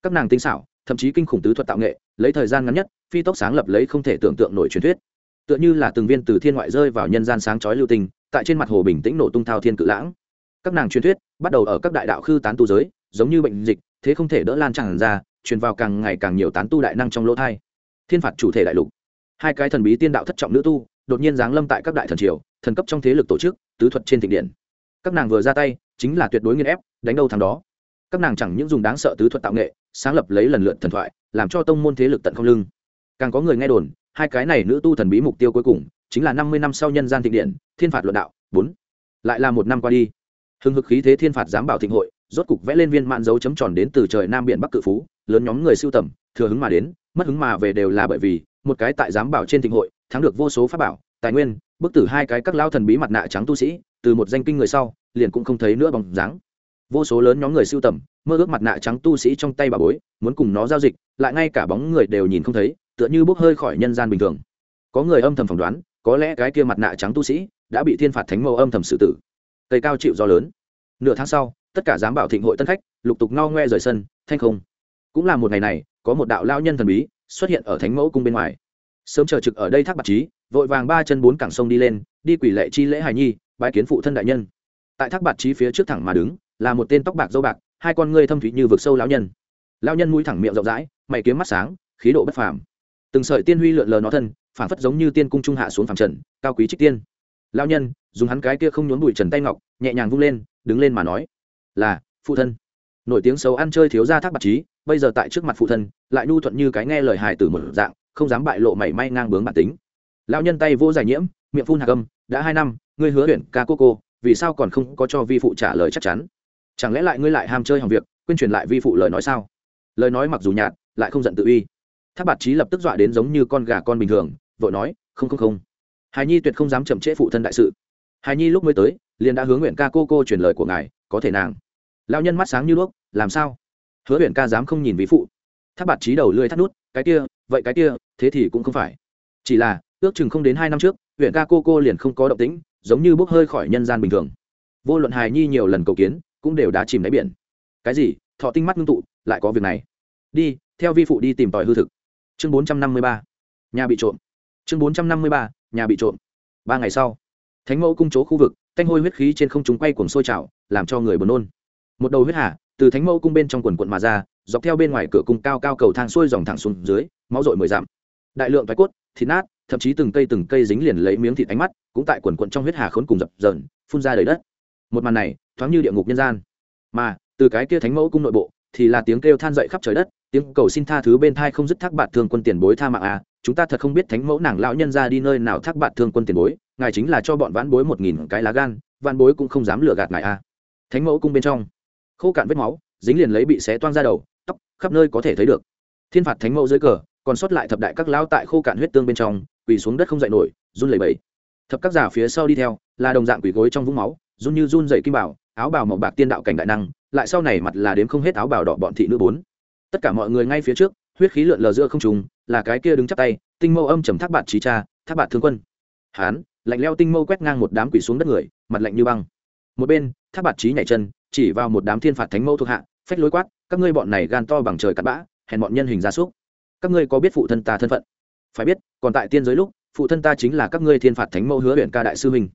Các nàng tinh xảo, thậm chí kinh khủng tứ thuật tạo nghệ, lấy thời gian ngắn nhất, phi tốc sáng lập lấy không thể tưởng tượng nổi truyền thuyết. Tựa như là từng viên từ thiên ngoại rơi vào nhân gian sáng chói lưu tình tại trên mặt hồ bình tĩnh nổ tung thao thiên cự lãng. Các nàng truyền thuyết, bắt đầu ở các đại đạo khư tán tu giới, giống như bệnh dịch, thế không thể đỡ lan tràn ra, truyền vào càng ngày càng nhiều tán tu đại năng trong lỗ thai. Thiên phạt chủ thể đại lục. Hai cái thần bí tiên đạo thất trọng nữ tu, đột nhiên giáng lâm tại các đại thần triều, thần cấp trong thế lực tổ chức, tứ thuật trên thịnh điện. Các nàng vừa ra tay, chính là tuyệt đối nghiên ép, đánh đâu thằng đó. Các nàng chẳng những dùng đáng sợ tứ thuật tạo nghệ, sáng lập lấy lần lượt thần thoại, làm cho tông môn thế lực tận không lưng. Càng có người nghe đồn, hai cái này nữ tu thần bí mục tiêu cuối cùng chính là năm mươi năm sau nhân gian thịnh điện, thiên phạt luận đạo, bốn. Lại là một năm qua đi. Hưng hực khí thế thiên phạt giám bảo thịnh hội, rốt cục vẽ lên viên mạn dấu chấm tròn đến từ trời nam biển bắc cự phú, lớn nhóm người sưu tầm, thừa hứng mà đến, mất hứng mà về đều là bởi vì, một cái tại giám bảo trên thịnh hội, thắng được vô số pháp bảo, tài nguyên, bức tử hai cái các lao thần bí mặt nạ trắng tu sĩ, từ một danh kinh người sau, liền cũng không thấy nữa bằng dáng. Vô số lớn nhóm người sưu tầm, mơ ước mặt nạ trắng tu sĩ trong tay bà bối, muốn cùng nó giao dịch, lại ngay cả bóng người đều nhìn không thấy, tựa như bốc hơi khỏi nhân gian bình thường. Có người âm thầm phỏng đoán có lẽ cái kia mặt nạ trắng tu sĩ đã bị thiên phạt thánh mẫu âm thầm xử tử. Cây cao chịu do lớn. Nửa tháng sau, tất cả giám bảo thịnh hội tân khách, lục tục ngao ngoe rời sân, thanh không. Cũng là một ngày này, có một đạo lao nhân thần bí xuất hiện ở thánh mẫu cung bên ngoài. Sớm chờ trực ở đây thác bạc trí, vội vàng ba chân bốn cẳng sông đi lên, đi quỷ lệ chi lễ hài nhi bãi kiến phụ thân đại nhân. Tại thác bạc trí phía trước thẳng mà đứng, là một tên tóc bạc dâu bạc, hai con ngươi thâm thủy như vực sâu lão nhân. Lão nhân mũi thẳng miệng rộng rãi, mày kiếm mắt sáng, khí độ bất phàm. Từng sợi tiên huy lượn lờ nó thân phản phất giống như tiên cung trung hạ xuống phàm trần, cao quý trích tiên. Lão nhân, dùng hắn cái kia không nhốn bụi trần tay ngọc, nhẹ nhàng vung lên, đứng lên mà nói, là, phụ thân. Nổi tiếng xấu ăn chơi thiếu gia thác bạc trí, bây giờ tại trước mặt phụ thân, lại nhu thuận như cái nghe lời hài từ một dạng, không dám bại lộ mảy may ngang bướng bản tính. Lão nhân tay vô giải nhiễm, miệng phun hạc âm, đã hai năm, ngươi hứa huyện ca cô cô, vì sao còn không có cho vi phụ trả lời chắc chắn? Chẳng lẽ lại ngươi lại ham chơi hỏng việc, quên truyền lại vi phụ lời nói sao? Lời nói mặc dù nhạt, lại không giận tự uy. Tháp bạt trí lập tức dọa đến giống như con gà con bình thường vội nói, không không không. Hài nhi tuyệt không dám chậm trễ phụ thân đại sự. Hài nhi lúc mới tới, liền đã hướng nguyện ca cô cô truyền lời của ngài, có thể nàng. Lao nhân mắt sáng như đuốc, làm sao? Hứa huyện ca dám không nhìn ví phụ. Tháp bạt trí đầu lưới thắt nút, cái kia, vậy cái kia, thế thì cũng không phải. Chỉ là, ước chừng không đến hai năm trước huyện ca cô cô liền không có động tĩnh, giống như bốc hơi khỏi nhân gian bình thường. Vô luận hài nhi nhiều lần cầu kiến, cũng đều đã chìm đáy biển. Cái gì? Thọ tinh mắt ngưng tụ, lại có việc này. Đi, theo vi phụ đi tìm tòi hư thực. Chương bốn trăm năm mươi ba. Nhà bị trộm chương bốn trăm năm mươi ba, nhà bị trộm. Ba ngày sau, thánh mẫu cung chỗ khu vực canh hôi huyết khí trên không chúng quay cuồng sôi trào, làm cho người buồn nôn. Một đầu huyết hà, từ thánh mẫu cung bên trong quần quận mà ra, dọc theo bên ngoài cửa cung cao cao cầu thang xuôi dòng thẳng xuống dưới, máu rội mười dặm. Đại lượng thoái cốt, thịt nát, thậm chí từng cây từng cây dính liền lấy miếng thịt ánh mắt, cũng tại quần quận trong huyết hà khốn cùng dập dờn, phun ra đầy đất. Một màn này, thoáng như địa ngục nhân gian. Mà, từ cái kia thánh mẫu cung nội bộ, thì là tiếng kêu than dậy khắp trời đất, tiếng cầu xin tha thứ bên thai không dứt thác bạn thương quân tiền bối tha mạng à chúng ta thật không biết thánh mẫu nàng lão nhân ra đi nơi nào thác bạn thương quân tiền bối, ngài chính là cho bọn vãn bối một nghìn cái lá gan, vãn bối cũng không dám lừa gạt ngài à. Thánh mẫu cung bên trong, khô cạn vết máu, dính liền lấy bị xé toang ra đầu, tóc, khắp nơi có thể thấy được. Thiên phạt thánh mẫu dưới cờ, còn sót lại thập đại các lão tại khô cạn huyết tương bên trong, quỳ xuống đất không dậy nổi, run lẩy bẩy. Thập các giả phía sau đi theo, là đồng dạng quỳ gối trong vũng máu, run như run dậy kim bảo, áo bào màu bạc tiên đạo cảnh đại năng, lại sau này mặt là đếm không hết áo bào đỏ bọn thị nữ bốn. Tất cả mọi người ngay phía trước huyết khí lượn lờ giữa không trùng là cái kia đứng chắp tay, tinh mâu âm trầm thác bạt trí cha, thác bạt thương quân. Hán, lạnh leo tinh mâu quét ngang một đám quỷ xuống đất người, mặt lạnh như băng. Một bên, thác bạt trí nhảy chân, chỉ vào một đám thiên phạt thánh mâu thuộc hạ, phách lối quát, các ngươi bọn này gan to bằng trời cặn bã, hèn bọn nhân hình gia súc. Các ngươi có biết phụ thân ta thân phận? Phải biết, còn tại tiên giới lúc, phụ thân ta chính là các ngươi thiên phạt thánh mẫu hứa huyện ca đại sư huynh.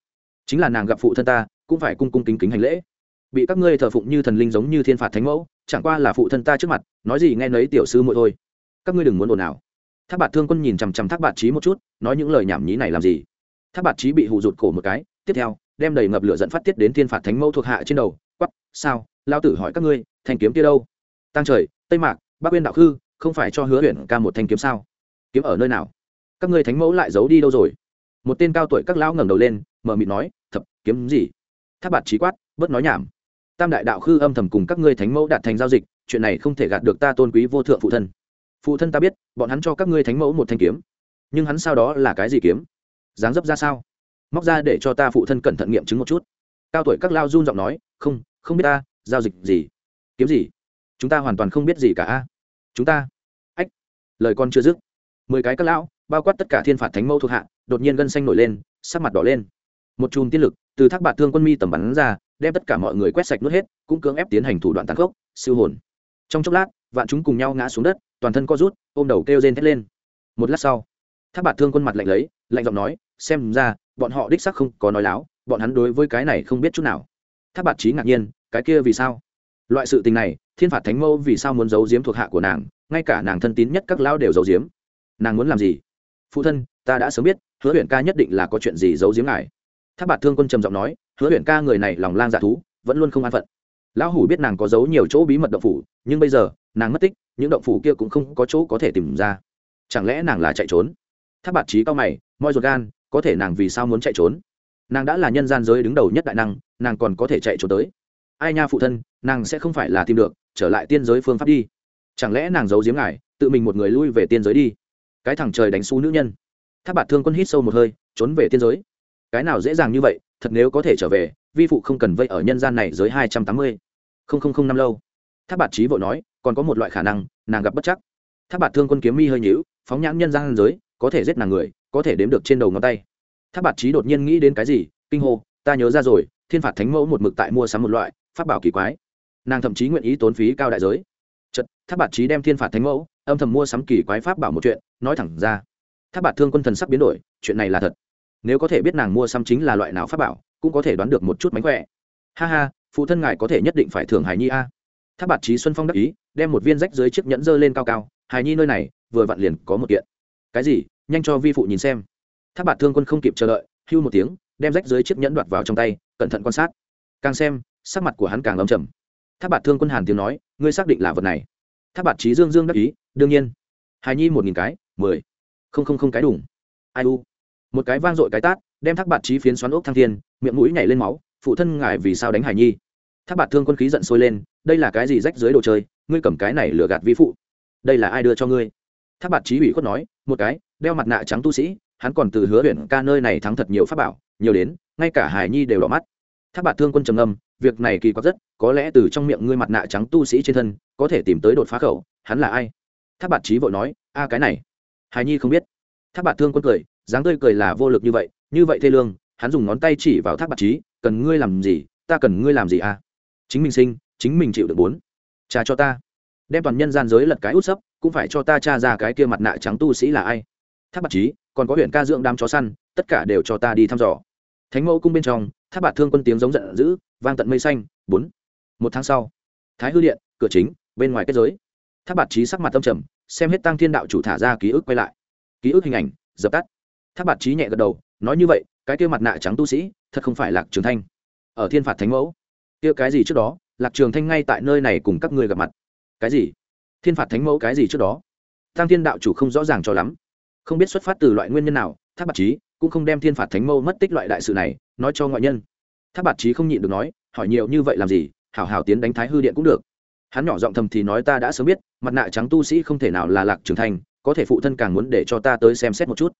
Chính là nàng gặp phụ thân ta, cũng phải cung cung kính kính hành lễ. Bị các ngươi thờ phụng như thần linh giống như thiên phạt thánh mẫu, chẳng qua là phụ thân ta trước mặt, nói gì nghe nấy tiểu sư muội thôi các ngươi đừng muốn ồn ào. Thác bạt thương quân nhìn chằm chằm thác bạt trí một chút, nói những lời nhảm nhí này làm gì? Thác bạt trí bị hụ rụt cổ một cái, tiếp theo, đem đầy ngập lửa dẫn phát tiết đến thiên phạt thánh mẫu thuộc hạ trên đầu quắp sao? Lao tử hỏi các ngươi, thanh kiếm kia đâu? Tăng trời, tây mạc, bắc uyên đạo khư, không phải cho hứa huyện ca một thanh kiếm sao? Kiếm ở nơi nào? Các ngươi thánh mẫu lại giấu đi đâu rồi? Một tên cao tuổi các lão ngẩng đầu lên mờ mịt nói, thập, kiếm gì? Tháp bạt trí quát, bớt nói nhảm. Tam đại đạo khư âm thầm cùng các ngươi thánh mẫu đạt thành giao dịch, chuyện này không thể gạt được ta tôn quý vô thượng phụ thân phụ thân ta biết, bọn hắn cho các ngươi thánh mẫu một thanh kiếm. Nhưng hắn sau đó là cái gì kiếm? Dáng dấp ra sao? Móc ra để cho ta phụ thân cẩn thận nghiệm chứng một chút. Cao tuổi các lao run giọng nói, không không biết ta, giao dịch gì? Kiếm gì? Chúng ta hoàn toàn không biết gì cả chúng ta? Ách, lời con chưa dứt. Mười cái các lão, bao quát tất cả thiên phạt thánh mẫu thuộc hạ, đột nhiên gân xanh nổi lên, sắc mặt đỏ lên. Một chùm tiên lực, từ thác bạt thương quân mi tầm bắn ra, đem tất cả mọi người quét sạch nuốt hết, cũng cưỡng ép tiến hành thủ đoạn tàn khốc, siêu hồn. Trong chốc lát, vạn chúng cùng nhau ngã xuống đất toàn thân co rút, ôm đầu kêu rên thét lên. Một lát sau tháp bạt thương quân mặt lạnh lấy, lạnh giọng nói, xem ra, bọn họ đích sắc không có nói láo, bọn hắn đối với cái này không biết chút nào. Tháp bạt trí ngạc nhiên, cái kia vì sao? Loại sự tình này, thiên phạt thánh mẫu vì sao muốn giấu giếm thuộc hạ của nàng, ngay cả nàng thân tín nhất các lão đều giấu giếm. Nàng muốn làm gì? Phụ thân, ta đã sớm biết, hứa huyện ca nhất định là có chuyện gì giấu giếm ngài. Tháp bạt thương quân trầm giọng nói, hứa huyện ca người này lòng lang dạ thú, vẫn luôn không an phận. Lão hủ biết nàng có giấu nhiều chỗ bí mật độc phủ, nhưng bây giờ nàng mất tích, những động phủ kia cũng không có chỗ có thể tìm ra. Chẳng lẽ nàng là chạy trốn? Tháp bạt trí cao mày, moi ruột gan, có thể nàng vì sao muốn chạy trốn? Nàng đã là nhân gian giới đứng đầu nhất đại năng, nàng còn có thể chạy trốn tới. Ai nha phụ thân, nàng sẽ không phải là tìm được, trở lại tiên giới phương pháp đi. Chẳng lẽ nàng giấu giếm ngài, tự mình một người lui về tiên giới đi? Cái thằng trời đánh xu nữ nhân. Tháp bạt thương quân hít sâu một hơi, trốn về tiên giới. Cái nào dễ dàng như vậy, thật nếu có thể trở về, vi phụ không cần vây ở nhân gian này giới hai trăm tám mươi. Không không không năm lâu. Tháp bạt trí vội nói còn có một loại khả năng, nàng gặp bất chắc. Tháp bạt thương quân kiếm mi hơi nhữu phóng nhãn nhân gian giới, có thể giết nàng người, có thể đếm được trên đầu ngón tay. Tháp bạt trí đột nhiên nghĩ đến cái gì, kinh hô, ta nhớ ra rồi, thiên phạt thánh mẫu một mực tại mua sắm một loại pháp bảo kỳ quái. Nàng thậm chí nguyện ý tốn phí cao đại giới. Chật tháp bạt trí đem thiên phạt thánh mẫu, âm thầm mua sắm kỳ quái pháp bảo một chuyện, nói thẳng ra. Tháp bạt thương quân thần sắc biến đổi, chuyện này là thật. Nếu có thể biết nàng mua sắm chính là loại nào pháp bảo, cũng có thể đoán được một chút mánh khỏe. Ha ha, phụ thân ngài có thể nhất định phải thưởng hải nhi a tháp bạt trí xuân phong đắc ý, đem một viên rách dưới chiếc nhẫn dơ lên cao cao hải nhi nơi này, vừa vặn liền có một kiện. Cái gì? Nhanh cho vi phụ nhìn xem. Tháp bạt thương quân không kịp chờ đợi, hưu một tiếng, đem rách dưới chiếc nhẫn đoạt vào trong tay, cẩn thận quan sát. Càng xem, sắc mặt của hắn càng ấm trầm. Tháp bạt thương quân hàn tiếng nói, ngươi xác định là vật này? Tháp bạt trí dương dương đắc ý, đương nhiên. Hài nhi một nghìn cái, mười. Không không không cái đủng. Ai u? Một cái vang dội cái tát, đem thác bạt trí phiến xoắn ốc thăng thiên, miệng mũi nhảy lên máu, phụ thân ngài vì sao đánh hải nhi? Thác bạt thương quân khí giận sôi lên đây là cái gì rách dưới đồ chơi ngươi cầm cái này lừa gạt vi phụ. Đây là ai đưa cho ngươi? Thác bạt Chí ủy khuất nói một cái đeo mặt nạ trắng tu sĩ hắn còn từ hứa huyện ca nơi này thắng thật nhiều pháp bảo nhiều đến ngay cả hải nhi đều đỏ mắt. Thác bạt thương quân trầm ngâm việc này kỳ quặc rất có lẽ từ trong miệng ngươi mặt nạ trắng tu sĩ trên thân có thể tìm tới đột phá khẩu hắn là ai? Thác bạt Chí vội nói a cái này. Hải nhi không biết. Thác bạt thương quân cười dáng tươi cười là vô lực như vậy như vậy thê lương hắn dùng ngón tay chỉ vào thác bạt Chí, cần ngươi làm gì ta cần ngươi làm gì à? Chính mình sinh chính mình chịu được bốn. Cha cho ta. Đem toàn nhân gian giới lật cái út sấp, cũng phải cho ta cha ra cái kia mặt nạ trắng tu sĩ là ai? Tháp bạc trí còn có huyện ca dưỡng đám chó săn, tất cả đều cho ta đi thăm dò. Thánh mẫu cung bên trong, tháp bạc thương quân tiếng giống giận dữ, vang tận mây xanh, bốn. Một tháng sau, thái hư điện, cửa chính, bên ngoài kết giới. Tháp bạc trí sắc mặt tâm trầm, xem hết tăng thiên đạo chủ thả ra ký ức quay lại. Ký ức hình ảnh, dập tắt. Tháp bạc trí nhẹ gật đầu, nói như vậy, cái kia mặt nạ trắng tu sĩ, thật không phải lạc trường thanh. Ở thiên phạt thánh mẫu. Kia cái gì trước đó? Lạc trường thanh ngay tại nơi này cùng các ngươi gặp mặt. Cái gì? Thiên phạt thánh mẫu cái gì trước đó? Tăng thiên đạo chủ không rõ ràng cho lắm. Không biết xuất phát từ loại nguyên nhân nào tháp bạc trí cũng không đem thiên phạt thánh mẫu mất tích loại đại sự này nói cho ngoại nhân. Tháp bạc trí không nhịn được nói, hỏi nhiều như vậy làm gì, hảo hảo tiến đánh thái hư điện cũng được. Hắn nhỏ giọng thầm thì nói ta đã sớm biết, mặt nạ trắng tu sĩ không thể nào là lạc trường thanh, có thể phụ thân càng muốn để cho ta tới xem xét một chút.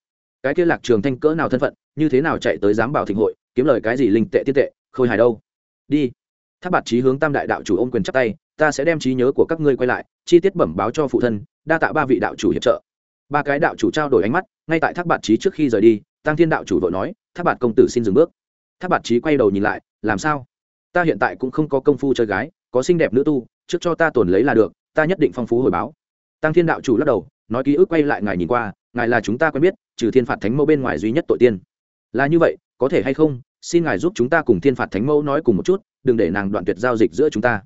Cái kia lạc trường thanh cỡ nào thân phận, như thế nào chạy tới giám bảo thịnh hội, kiếm lời cái gì linh tệ tiết tệ, khôi hài đâu? Đi tháp bạt trí hướng tam đại đạo chủ ôm quyền chắc tay, ta sẽ đem trí nhớ của các ngươi quay lại, chi tiết bẩm báo cho phụ thân, đa tạ ba vị đạo chủ hiệp trợ. Ba cái đạo chủ trao đổi ánh mắt, ngay tại tháp bạt trí trước khi rời đi, tăng thiên đạo chủ vội nói tháp bạt công tử xin dừng bước. Tháp bạt trí quay đầu nhìn lại, làm sao? Ta hiện tại cũng không có công phu chơi gái, có xinh đẹp nữ tu, trước cho ta tồn lấy là được, ta nhất định phong phú hồi báo. Tăng thiên đạo chủ lắc đầu, nói ký ức quay lại ngài nhìn qua, ngài là chúng ta quen biết, trừ thiên phạt thánh mẫu bên ngoài duy nhất tội tiên. Là như vậy, có thể hay không, xin ngài giúp chúng ta cùng thiên phạt thánh mẫu nói cùng một chút đừng để nàng đoạn tuyệt giao dịch giữa chúng ta.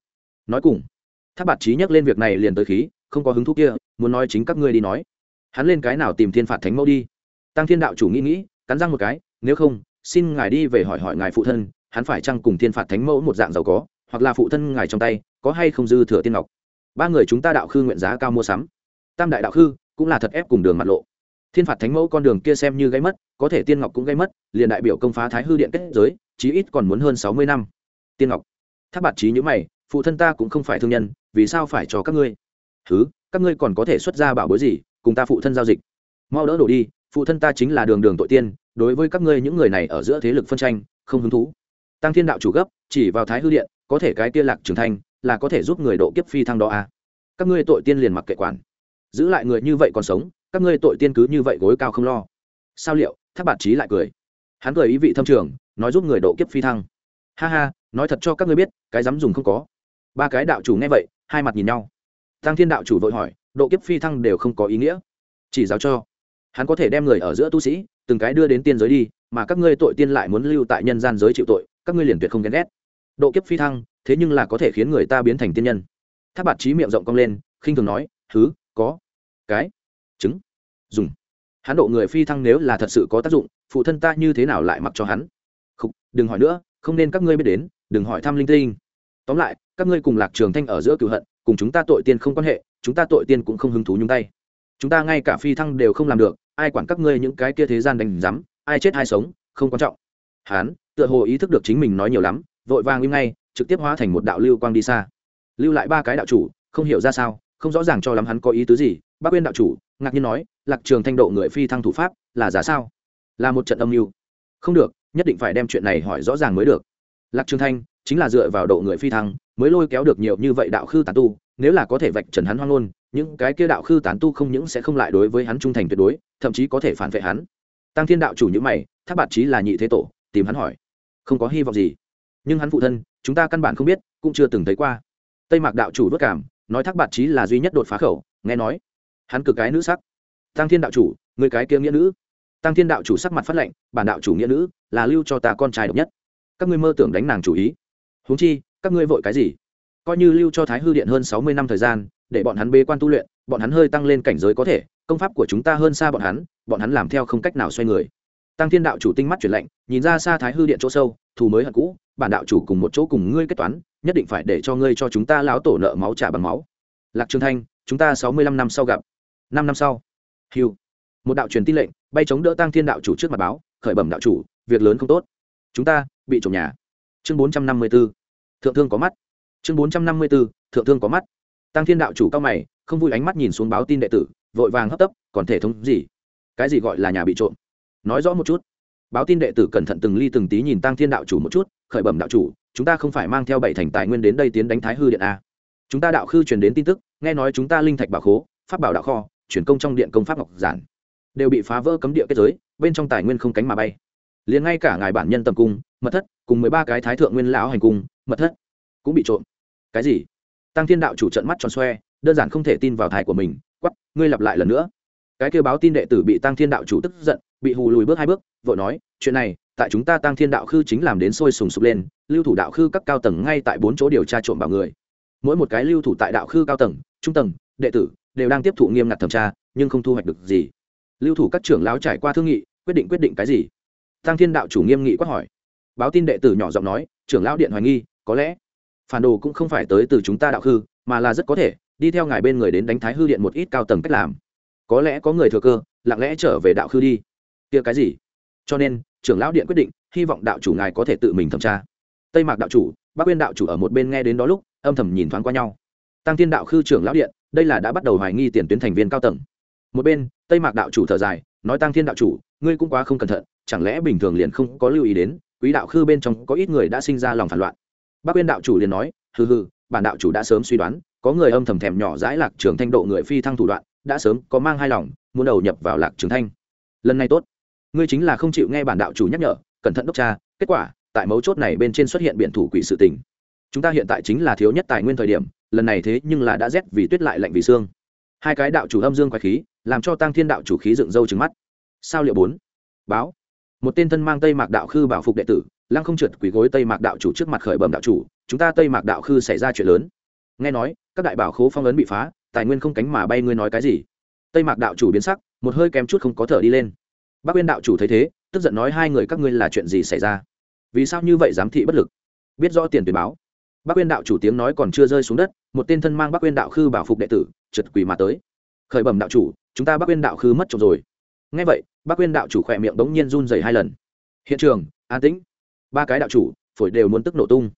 Nói cùng tháp bạt trí nhắc lên việc này liền tới khí, không có hứng thú kia, muốn nói chính các ngươi đi nói. Hắn lên cái nào tìm thiên phạt thánh mẫu đi? Tăng thiên đạo chủ nghĩ nghĩ, cắn răng một cái, nếu không, xin ngài đi về hỏi hỏi ngài phụ thân, hắn phải chăng cùng thiên phạt thánh mẫu một dạng giàu có, hoặc là phụ thân ngài trong tay, có hay không dư thừa tiên ngọc? Ba người chúng ta đạo khư nguyện giá cao mua sắm. Tam đại đạo khư, cũng là thật ép cùng đường mặt lộ. Thiên phạt thánh mẫu con đường kia xem như gây mất, có thể tiên ngọc cũng gây mất, liền đại biểu công phá thái hư điện kết giới, chí ít còn muốn hơn sáu mươi năm tiên ngọc. Tháp bạt trí nhữ mày, phụ thân ta cũng không phải thương nhân, vì sao phải cho các ngươi? Thứ các ngươi còn có thể xuất ra bảo bối gì, cùng ta phụ thân giao dịch? Mau đỡ đổ đi, phụ thân ta chính là đường đường tội tiên, đối với các ngươi những người này ở giữa thế lực phân tranh, không hứng thú. Tăng thiên đạo chủ gấp, chỉ vào thái hư điện, có thể cái kia lạc trưởng thành là có thể giúp người độ kiếp phi thăng đó à. các ngươi tội tiên liền mặc kệ quản. Giữ lại người như vậy còn sống, các ngươi tội tiên cứ như vậy gối cao không lo. Sao liệu? Tháp bạt trí lại cười. Hắn cười ý vị thâm trường, nói giúp người độ kiếp phi thăng. Ha ha nói thật cho các ngươi biết cái dám dùng không có. Ba cái đạo chủ nghe vậy hai mặt nhìn nhau. Tăng thiên đạo chủ vội hỏi độ kiếp phi thăng đều không có ý nghĩa. Chỉ giáo cho. Hắn có thể đem người ở giữa tu sĩ từng cái đưa đến tiên giới đi mà các ngươi tội tiên lại muốn lưu tại nhân gian giới chịu tội các ngươi liền tuyệt không ghen ghét. Độ kiếp phi thăng thế nhưng là có thể khiến người ta biến thành tiên nhân. Tháp bạt trí miệng rộng cong lên khinh thường nói thứ có. Cái? Chứng. Dùng. Hắn độ người phi thăng nếu là thật sự có tác dụng phụ thân ta như thế nào lại mặc cho hắn? Không, đừng hỏi nữa không nên các ngươi biết đến đừng hỏi thăm linh tinh. Tóm lại các ngươi cùng lạc trường thanh ở giữa cựu hận cùng chúng ta tội tiên không quan hệ chúng ta tội tiên cũng không hứng thú nhúng tay. Chúng ta ngay cả phi thăng đều không làm được ai quản các ngươi những cái kia thế gian đánh rắm ai chết ai sống không quan trọng. Hán, tựa hồ ý thức được chính mình nói nhiều lắm vội vàng im ngay trực tiếp hóa thành một đạo lưu quang đi xa. Lưu lại ba cái đạo chủ không hiểu ra sao không rõ ràng cho lắm hắn có ý tứ gì bác quyên đạo chủ ngạc nhiên nói lạc trường thanh độ người phi thăng thủ pháp là giá sao? Là một trận âm mưu. Không được nhất định phải đem chuyện này hỏi rõ ràng mới được lạc trường thanh chính là dựa vào độ người phi thăng mới lôi kéo được nhiều như vậy đạo khư tán tu, nếu là có thể vạch trần hắn hoang ngôn, những cái kia đạo khư tán tu không những sẽ không lại đối với hắn trung thành tuyệt đối, thậm chí có thể phản vệ hắn. Tăng thiên đạo chủ những mày, tháp bạt trí là nhị thế tổ, tìm hắn hỏi. Không có hy vọng gì. Nhưng hắn phụ thân, chúng ta căn bản không biết, cũng chưa từng thấy qua. Tây mạc đạo chủ đốt cảm, nói thác bạt trí là duy nhất đột phá khẩu, nghe nói. Hắn cực cái nữ sắc. Tăng thiên đạo chủ, người cái kia nghĩa nữ. Tăng thiên đạo chủ sắc mặt phát lệnh, bản đạo chủ nghĩa nữ, là lưu cho ta con trai độc nhất các ngươi mơ tưởng đánh nàng chủ ý. Huống chi, các ngươi vội cái gì? Coi như lưu cho thái hư điện hơn sáu mươi năm thời gian, để bọn hắn bê quan tu luyện, bọn hắn hơi tăng lên cảnh giới có thể, công pháp của chúng ta hơn xa bọn hắn bọn hắn làm theo không cách nào xoay người. Tăng thiên đạo chủ tinh mắt chuyển lệnh nhìn ra xa thái hư điện chỗ sâu, thù mới hận cũ, bản đạo chủ cùng một chỗ cùng ngươi kết toán, nhất định phải để cho ngươi cho chúng ta láo tổ nợ máu trả bằng máu. Lạc trường thanh, chúng ta sáu mươi lăm năm sau gặp. Năm năm sau. Hiu một đạo truyền tin lệnh, bay chống đỡ tăng thiên đạo chủ trước mặt báo, khởi bẩm đạo chủ, việc lớn không tốt. Chúng ta bị trộm nhà. Chương bốn trăm năm mươi b ố thượng thương có mắt. Chương bốn trăm năm mươi b ố thượng thương có mắt. Tăng thiên đạo chủ cao mày, không vui ánh mắt nhìn xuống báo tin đệ tử, vội vàng hấp tấp, còn thể thống gì? Cái gì gọi là nhà bị trộm? Nói rõ một chút. Báo tin đệ tử cẩn thận từng ly từng tí nhìn tăng thiên đạo chủ một chút, khởi bẩm đạo chủ, chúng ta không phải mang theo bảy thành tài nguyên đến đây tiến đánh thái hư điện a chúng ta đạo khư truyền đến tin tức, nghe nói chúng ta linh thạch bảo khố, pháp bảo đạo kho chuyển công trong điện công pháp ngọc giản, đều bị phá vỡ cấm địa kết giới, bên trong tài nguyên không cánh mà bay liền ngay cả ngài bản nhân tầm cung, mật thất, cùng mười ba cái thái thượng nguyên lão hành cung, mật thất, cũng bị trộm. Cái gì? Tăng thiên đạo chủ trận mắt tròn xoe, đơn giản không thể tin vào thai của mình quắp ngươi lặp lại lần nữa. Cái kêu báo tin đệ tử bị tăng thiên đạo chủ tức giận, bị hù lùi bước hai bước, vội nói, chuyện này, tại chúng ta tăng thiên đạo khư chính làm đến sôi sùng sục lên, lưu thủ đạo khư các cao tầng ngay tại bốn chỗ điều tra trộm bảo người. Mỗi một cái lưu thủ tại đạo khư cao tầng, trung tầng, đệ tử, đều đang tiếp thụ nghiêm ngặt thẩm tra, nhưng không thu hoạch được gì. Lưu thủ các trưởng lão trải qua thương nghị, quyết định quyết định cái gì? Tăng thiên đạo chủ nghiêm nghị quát hỏi. Báo tin đệ tử nhỏ giọng nói, trưởng lão điện hoài nghi, có lẽ phản đồ cũng không phải tới từ chúng ta đạo khư mà là rất có thể đi theo ngài bên người đến đánh thái hư điện một ít cao tầng cách làm. Có lẽ có người thừa cơ, lặng lẽ trở về đạo khư đi. Kia cái gì? Cho nên, trưởng lão điện quyết định, hy vọng đạo chủ ngài có thể tự mình thẩm tra. Tây mạc đạo chủ bác Nguyên đạo chủ ở một bên nghe đến đó lúc, âm thầm nhìn thoáng qua nhau. Tăng Thiên đạo khư trưởng lão điện, đây là đã bắt đầu hoài nghi tiền tuyến thành viên cao tầng. Một bên, tây mạc đạo chủ thở dài, nói tăng thiên đạo chủ, ngươi cũng quá không cẩn thận chẳng lẽ bình thường liền không có lưu ý đến, quý đạo khư bên trong có ít người đã sinh ra lòng phản loạn. Bác quyên đạo chủ liền nói, hừ hừ, bản đạo chủ đã sớm suy đoán, có người âm thầm thèm nhỏ dãi lạc trường thanh độ người phi thăng thủ đoạn, đã sớm có mang hai lòng, muốn đầu nhập vào lạc trường thanh. Lần này tốt. Ngươi chính là không chịu nghe bản đạo chủ nhắc nhở, cẩn thận đốc tra, kết quả, tại mấu chốt này bên trên xuất hiện biện thủ quỷ sự tình. Chúng ta hiện tại chính là thiếu nhất tài nguyên thời điểm, lần này thế nhưng là đã rét vì tuyết lại lạnh vì xương. Hai cái đạo chủ âm dương quái khí, làm cho tăng thiên đạo chủ khí dựng râu trứng mắt. Sao liệu bốn? Báo một tên thân mang tây mạc đạo khư bảo phục đệ tử, lăng không trượt quỳ gối tây mạc đạo chủ trước mặt khởi bẩm đạo chủ, chúng ta tây mạc đạo khư xảy ra chuyện lớn. Nghe nói, các đại bảo khố phong ấn bị phá, tài nguyên không cánh mà bay ngươi nói cái gì? Tây mạc đạo chủ biến sắc, một hơi kém chút không có thở đi lên. Bác quyên đạo chủ thấy thế, tức giận nói hai người các ngươi là chuyện gì xảy ra? Vì sao như vậy giám thị bất lực? Biết rõ tiền tuyển báo. Bác quyên đạo chủ tiếng nói còn chưa rơi xuống đất, một tên thân mang bác quyên đạo khư bảo phục đệ tử, trượt quỳ mà tới. Khởi bẩm đạo chủ, chúng ta bác quyên đạo khư mất trộm rồi ngay vậy, bác quyên đạo chủ khỏe miệng bỗng nhiên run dày hai lần. Hiện trường, an tĩnh. Ba cái đạo chủ, phổi đều muốn tức nổ tung.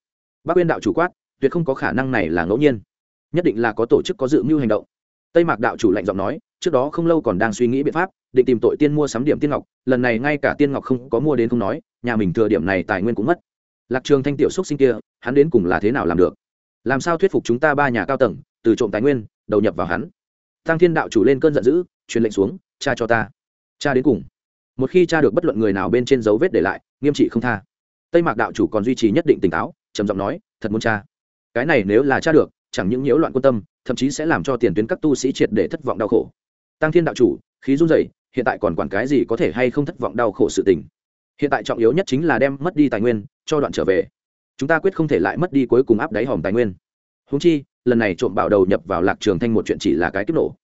Bác quyên đạo chủ quát, tuyệt không có khả năng này là ngẫu nhiên. Nhất định là có tổ chức có dự mưu hành động. Tây mạc đạo chủ lạnh giọng nói, trước đó không lâu còn đang suy nghĩ biện pháp, định tìm tội tiên mua sắm điểm tiên ngọc, lần này ngay cả tiên ngọc không có mua đến không nói, nhà mình thừa điểm này tài nguyên cũng mất. Lạc trường thanh tiểu xúc sinh kia, hắn đến cùng là thế nào làm được? Làm sao thuyết phục chúng ta ba nhà cao tầng, từ trộm tài nguyên, đầu nhập vào hắn? Tăng thiên đạo chủ lên cơn giận dữ, truyền lệnh xuống, cha cho ta cha đến cùng. Một khi cha được bất luận người nào bên trên dấu vết để lại, nghiêm trị không tha. Tây mạc đạo chủ còn duy trì nhất định tỉnh táo, trầm giọng nói, thật muốn cha. Cái này nếu là cha được, chẳng những nhiễu loạn quan tâm, thậm chí sẽ làm cho tiền tuyến các tu sĩ triệt để thất vọng đau khổ. Tăng thiên đạo chủ, khí run rẩy, hiện tại còn quản cái gì có thể hay không thất vọng đau khổ sự tình? Hiện tại trọng yếu nhất chính là đem mất đi tài nguyên, cho đoạn trở về. Chúng ta quyết không thể lại mất đi cuối cùng áp đáy hòm tài nguyên. Húng chi, lần này trộm bảo đầu nhập vào lạc trường thanh một chuyện chỉ là cái kích nổ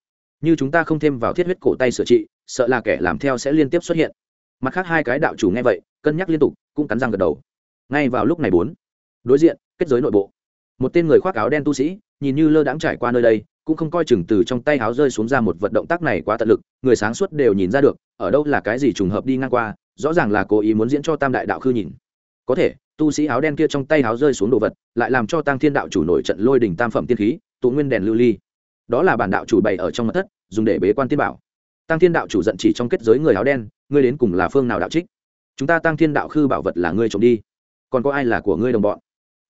như chúng ta không thêm vào thiết huyết cổ tay sửa trị, sợ là kẻ làm theo sẽ liên tiếp xuất hiện. Mặt khác hai cái đạo chủ nghe vậy, cân nhắc liên tục, cũng cắn răng gật đầu. Ngay vào lúc này bốn, đối diện, kết giới nội bộ. Một tên người khoác áo đen tu sĩ, nhìn như lơ đãng trải qua nơi đây, cũng không coi chừng từ trong tay áo rơi xuống ra một vật động tác này quá tận lực, người sáng suốt đều nhìn ra được, ở đâu là cái gì trùng hợp đi ngang qua, rõ ràng là cố ý muốn diễn cho tam đại đạo khư nhìn. Có thể, tu sĩ áo đen kia trong tay áo rơi xuống đồ vật, lại làm cho tăng thiên đạo chủ nổi trận lôi đỉnh tam phẩm tiên khí, tụ nguyên đèn lưu ly đó là bản đạo chủ bày ở trong mặt thất, dùng để bế quan tiên bảo. Tăng thiên đạo chủ giận chỉ trong kết giới người áo đen, ngươi đến cùng là phương nào đạo trích? Chúng ta tăng thiên đạo khư bảo vật là ngươi trộm đi. Còn có ai là của ngươi đồng bọn?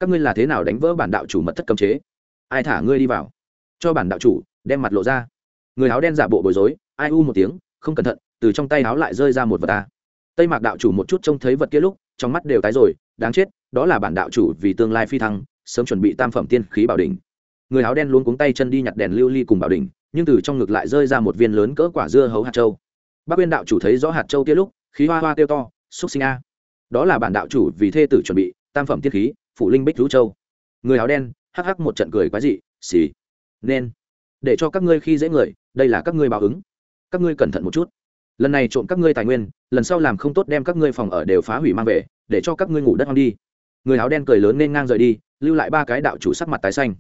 Các ngươi là thế nào đánh vỡ bản đạo chủ mật thất cấm chế? Ai thả ngươi đi vào? Cho bản đạo chủ, đem mặt lộ ra. Người áo đen giả bộ bối rối, ai u một tiếng, không cẩn thận, từ trong tay áo lại rơi ra một vật ta. Tây mạc đạo chủ một chút trông thấy vật kia lúc, trong mắt đều tái rồi, đáng chết, đó là bản đạo chủ vì tương lai phi thăng, sớm chuẩn bị tam phẩm tiên khí bảo đỉnh người áo đen luôn cuống tay chân đi nhặt đèn lưu ly cùng bảo Đình, nhưng từ trong ngực lại rơi ra một viên lớn cỡ quả dưa hấu hạt châu. Bác uyên đạo chủ thấy rõ hạt châu kia lúc khí hoa hoa kêu to xúc sinh a. Đó là bản đạo chủ vì thê tử chuẩn bị tam phẩm tiên khí phủ linh bích lũ châu. Người áo đen hắc hắc một trận cười quái dị xì nên để cho các ngươi khi dễ người đây là các ngươi báo ứng. Các ngươi cẩn thận một chút. Lần này trộm các ngươi tài nguyên lần sau làm không tốt đem các ngươi phòng ở đều phá hủy mang về để cho các ngươi ngủ đất hoang đi. Người áo đen cười lớn nên ngang rời đi lưu lại ba cái đạo chủ sắc mặt tái xanh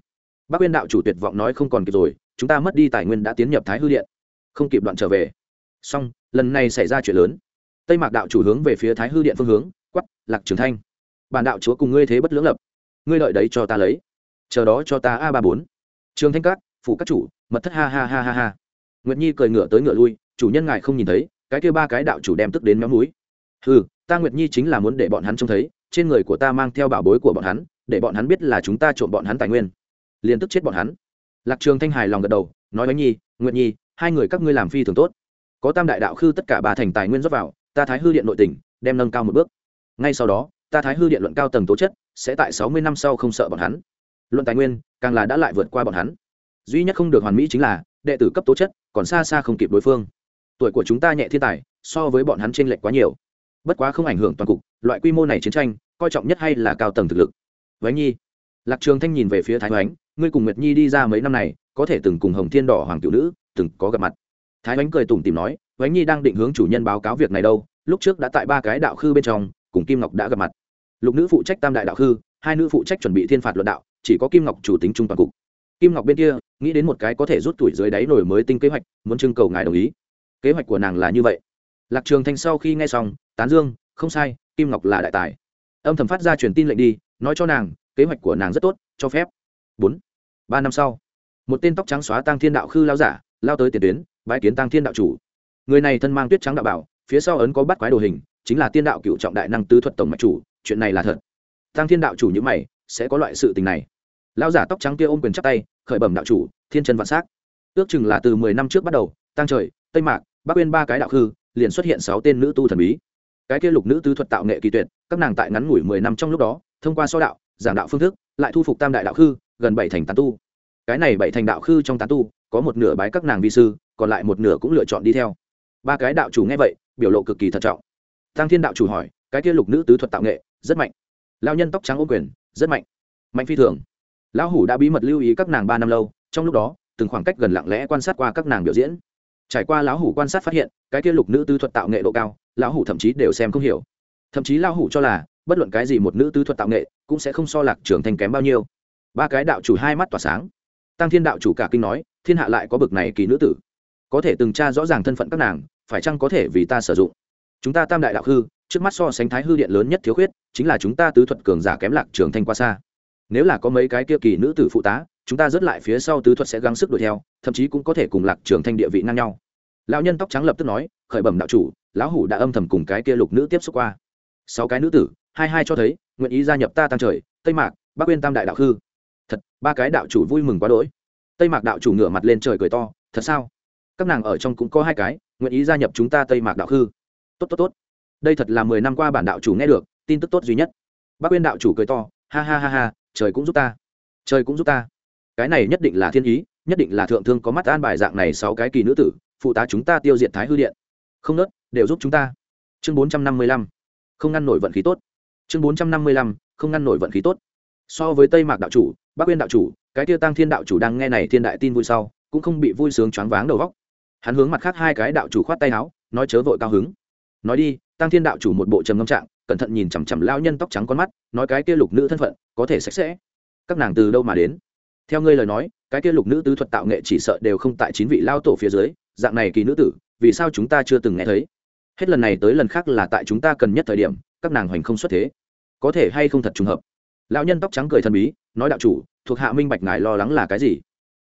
bác quyên đạo chủ tuyệt vọng nói không còn kịp rồi, chúng ta mất đi tài nguyên đã tiến nhập thái hư điện. Không kịp đoạn trở về. Xong, lần này xảy ra chuyện lớn. Tây mạc đạo chủ hướng về phía thái hư điện phương hướng quắp lạc trường thanh, bản đạo chúa cùng ngươi thế bất lưỡng lập. Ngươi đợi đấy cho ta lấy. Chờ đó cho ta a ba bốn. Trường thanh các, phủ các chủ, mật thất ha ha ha ha ha. Nguyệt nhi cười ngựa tới ngựa lui, chủ nhân ngài không nhìn thấy, cái kia ba cái đạo chủ đem tức đến méo núi. Ừ ta nguyệt nhi chính là muốn để bọn hắn trông thấy, trên người của ta mang theo bảo bối của bọn hắn, để bọn hắn biết là chúng ta trộm bọn hắn tài nguyên liền tức chết bọn hắn. Lạc trường thanh hài lòng gật đầu, nói với nhi, nguyệt nhi, hai người các ngươi làm phi thường tốt. Có tam đại đạo khư tất cả ba thành tài nguyên rót vào, ta thái hư điện nội tỉnh, đem nâng cao một bước. Ngay sau đó, ta thái hư điện luận cao tầng tố chất, sẽ tại sáu mươi năm sau không sợ bọn hắn. Luận tài nguyên, càng là đã lại vượt qua bọn hắn. Duy nhất không được hoàn mỹ chính là, đệ tử cấp tố chất, còn xa xa không kịp đối phương. Tuổi của chúng ta nhẹ thiên tài, so với bọn hắn t r ê n lệch quá nhiều. Bất quá không ảnh hưởng toàn cục, loại quy mô này chiến tranh, coi trọng nhất hay là cao tầng thực lực. Vánh nhi, lạc trường thanh nhìn về phía thái oánh ngươi cùng nguyệt nhi đi ra mấy năm này, có thể từng cùng hồng thiên đỏ hoàng cựu nữ từng có gặp mặt. Thái oánh cười tủm tìm nói oánh nhi đang định hướng chủ nhân báo cáo việc này đâu, lúc trước đã tại ba cái đạo khư bên trong, cùng kim ngọc đã gặp mặt. Lục nữ phụ trách tam đại đạo khư, hai nữ phụ trách chuẩn bị thiên phạt luận đạo, chỉ có kim ngọc chủ tính trung toàn cục. Kim ngọc bên kia, nghĩ đến một cái có thể rút tuổi dưới đáy nổi mới tinh kế hoạch, muốn trưng cầu ngài đồng ý. Kế hoạch của nàng là như vậy. Lạc trường thanh sau khi nghe xong, tán dương, không sai, kim ngọc là đại tài. Âm thầm phát ra truyền tin lệnh đi, nói cho nàng, kế hoạch của nàng rất tốt, cho phép bốn, ba năm sau, một tên tóc trắng xóa tăng thiên đạo khư lao giả lao tới tiền tuyến bãi kiến tăng thiên đạo chủ. Người này thân mang tuyết trắng đạo bảo, phía sau ấn có bắt quái đồ hình, chính là tiên đạo cựu trọng đại năng tứ thuật tổng mạch chủ, chuyện này là thật. Tăng thiên đạo chủ như mày, sẽ có loại sự tình này. Lao giả tóc trắng kia ôm quyền chắc tay, khởi bẩm đạo chủ, thiên chân vạn s á c ước chừng là từ mười năm trước bắt đầu tăng trời, tây mạc, bắc uyên ba cái đạo khư, liền xuất hiện sáu tên nữ tu thần bí. Cái kia lục nữ tứ thuật tạo nghệ kỳ tuyệt, các nàng tại ngắn ngủi mười năm trong lúc đó, thông qua so đạo, giảng đạo phương thức, lại thu phục tam đại đạo khư gần bảy thành tán tu. Cái này bảy thành đạo khư trong tán tu, có một nửa bái các nàng vi sư, còn lại một nửa cũng lựa chọn đi theo. Ba cái đạo chủ nghe vậy, biểu lộ cực kỳ thận trọng. Tăng thiên đạo chủ hỏi, cái kia lục nữ tứ thuật tạo nghệ, rất mạnh. Lao nhân tóc trắng ô quyền, rất mạnh. Mạnh phi thường. Lão hủ đã bí mật lưu ý các nàng ba năm lâu, trong lúc đó, từng khoảng cách gần lặng lẽ quan sát qua các nàng biểu diễn. Trải qua lão hủ quan sát phát hiện, cái kia lục nữ tứ thuật tạo nghệ độ cao, lão hủ thậm chí đều xem không hiểu. Thậm chí lão hủ cho là, bất luận cái gì một nữ tứ thuật tạo nghệ, cũng sẽ không so lạc trưởng thành kém bao nhiêu ba cái đạo chủ hai mắt tỏa sáng. Tăng thiên đạo chủ cả kinh nói, thiên hạ lại có bực này kỳ nữ tử. Có thể từng tra rõ ràng thân phận các nàng, phải chăng có thể vì ta sử dụng? Chúng ta tam đại đạo hư, trước mắt so sánh thái hư điện lớn nhất thiếu khuyết, chính là chúng ta tứ thuật cường giả kém lạc trường thanh qua xa. Nếu là có mấy cái kia kỳ nữ tử phụ tá, chúng ta rớt lại phía sau tứ thuật sẽ gắng sức đuổi theo, thậm chí cũng có thể cùng lạc trường thanh địa vị ngang nhau. Lão nhân tóc trắng lập tức nói, khởi bẩm đạo chủ, lão hủ đã âm thầm cùng cái kia lục nữ tiếp xúc qua. Sáu cái nữ tử, hai hai cho thấy, nguyện ý gia nhập ta tăng trời, tây mạc, bắc uyên tam đại đạo hư ba cái đạo chủ vui mừng quá đỗi. Tây mạc đạo chủ ngửa mặt lên trời cười to, thật sao? Các nàng ở trong cũng có hai cái, nguyện ý gia nhập chúng ta tây mạc đạo hư tốt tốt tốt. Đây thật là mười năm qua bản đạo chủ nghe được, tin tức tốt duy nhất. Bác uyên đạo chủ cười to, ha ha ha ha, trời cũng giúp ta. Trời cũng giúp ta. Cái này nhất định là thiên ý, nhất định là thượng thương có mắt an bài dạng này sáu cái kỳ nữ tử, phụ tá chúng ta tiêu diệt thái hư điện. Không nớt, đều giúp chúng ta. Chương bốn trăm năm mươi lăm. Không ngăn nổi vận khí tốt. Chương bốn trăm năm mươi lăm. Không ngăn nổi vận khí tốt so với tây mạc đạo chủ, bắc uyên đạo chủ, cái tiêu tăng thiên đạo chủ đang nghe này thiên đại tin vui sau, cũng không bị vui sướng choáng váng đầu góc hắn hướng mặt khác hai cái đạo chủ khoát tay áo, nói chớ vội cao hứng. Nói đi tăng thiên đạo chủ một bộ trầm ngâm trạng, cẩn thận nhìn chằm chằm lao nhân tóc trắng con mắt, nói cái kia lục nữ thân phận, có thể sạch sẽ. Các nàng từ đâu mà đến? Theo ngươi lời nói, cái kia lục nữ tứ thuật tạo nghệ chỉ sợ đều không tại chín vị lao tổ phía dưới, dạng này kỳ nữ tử, vì sao chúng ta chưa từng nghe thấy? Hết lần này tới lần khác là tại chúng ta cần nhất thời điểm, các nàng hoành không xuất thế. Có thể hay không thật trùng hợp? Lão nhân tóc trắng cười thần bí, nói, đạo chủ, thuộc hạ minh bạch ngài lo lắng là cái gì?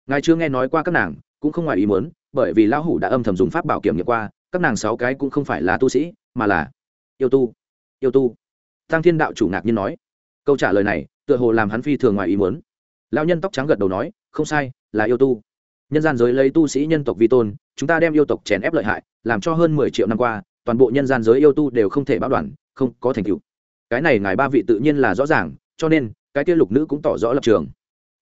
Ngài chưa nghe nói qua các nàng, cũng không ngoài ý muốn, bởi vì lão hủ đã âm thầm dùng pháp bảo kiểm nghiệm qua, các nàng sáu cái cũng không phải là tu sĩ, mà là yêu tu. Yêu tu. Tăng thiên đạo chủ ngạc nhiên nói. Câu trả lời này, tựa hồ làm hắn phi thường ngoài ý muốn. Lão nhân tóc trắng gật đầu nói, không sai, là yêu tu. Nhân gian giới lấy tu sĩ nhân tộc vi tôn, chúng ta đem yêu tộc chèn ép lợi hại, làm cho hơn mười triệu năm qua, toàn bộ nhân gian giới yêu tu đều không thể báo đoàn, không có thành tựu. Cái này ngài ba vị tự nhiên là rõ ràng cho nên, cái kia lục nữ cũng tỏ rõ lập trường.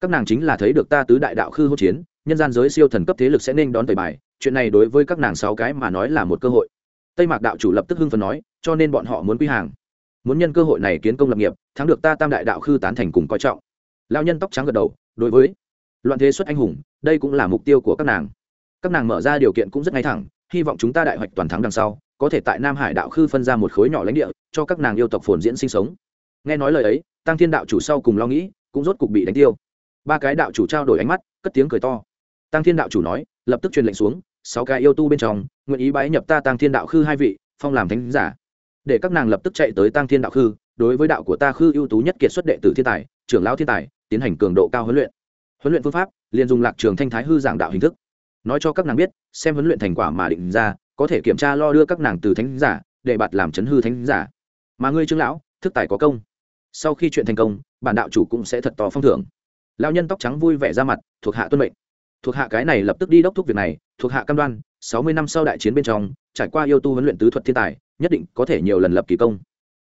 Các nàng chính là thấy được ta tứ đại đạo khư hỗn chiến, nhân gian giới siêu thần cấp thế lực sẽ nên đón tẩy bài, chuyện này đối với các nàng sáu cái mà nói là một cơ hội. Tây mạc đạo chủ lập tức hưng phần nói, cho nên bọn họ muốn quy hàng. Muốn nhân cơ hội này kiến công lập nghiệp, thắng được ta tam đại đạo khư tán thành cùng coi trọng. Lao nhân tóc trắng gật đầu, đối với. Loạn thế xuất anh hùng, đây cũng là mục tiêu của các nàng. Các nàng mở ra điều kiện cũng rất ngay thẳng, hy vọng chúng ta đại hoạch toàn thắng đằng sau, có thể tại nam hải đạo khư phân ra một khối nhỏ lãnh địa, cho các nàng yêu tộc phồn diễn sinh sống. Nghe nói lời ấy tăng thiên đạo chủ sau cùng lo nghĩ, cũng rốt cục bị đánh tiêu. Ba cái đạo chủ trao đổi ánh mắt, cất tiếng cười to. Tăng thiên đạo chủ nói, lập tức truyền lệnh xuống, sáu cái yêu tu bên trong, nguyện ý bái nhập ta tăng thiên đạo khư hai vị, phong làm thánh giả. Để các nàng lập tức chạy tới tăng thiên đạo khư, đối với đạo của ta khư ưu tú nhất kiệt xuất đệ tử thiên tài, trưởng lão thiên tài, tiến hành cường độ cao huấn luyện. Huấn luyện phương pháp, liền dùng lạc trường thanh thái hư giảng đạo hình thức. Nói cho các nàng biết, xem huấn luyện thành quả mà định ra, có thể kiểm tra lo đưa các nàng từ thánh giả, để bạt làm chấn hư thánh giả. Mà ngươi trương lão, thức tài có công sau khi chuyện thành công, bản đạo chủ cũng sẽ thật to phong thưởng. Lão nhân tóc trắng vui vẻ ra mặt, thuộc hạ tuân mệnh. Thuộc hạ cái này lập tức đi đốc thúc việc này, thuộc hạ cam đoan, sáu mươi năm sau đại chiến bên trong, trải qua yêu tu huấn luyện tứ thuật thiên tài, nhất định có thể nhiều lần lập kỳ công.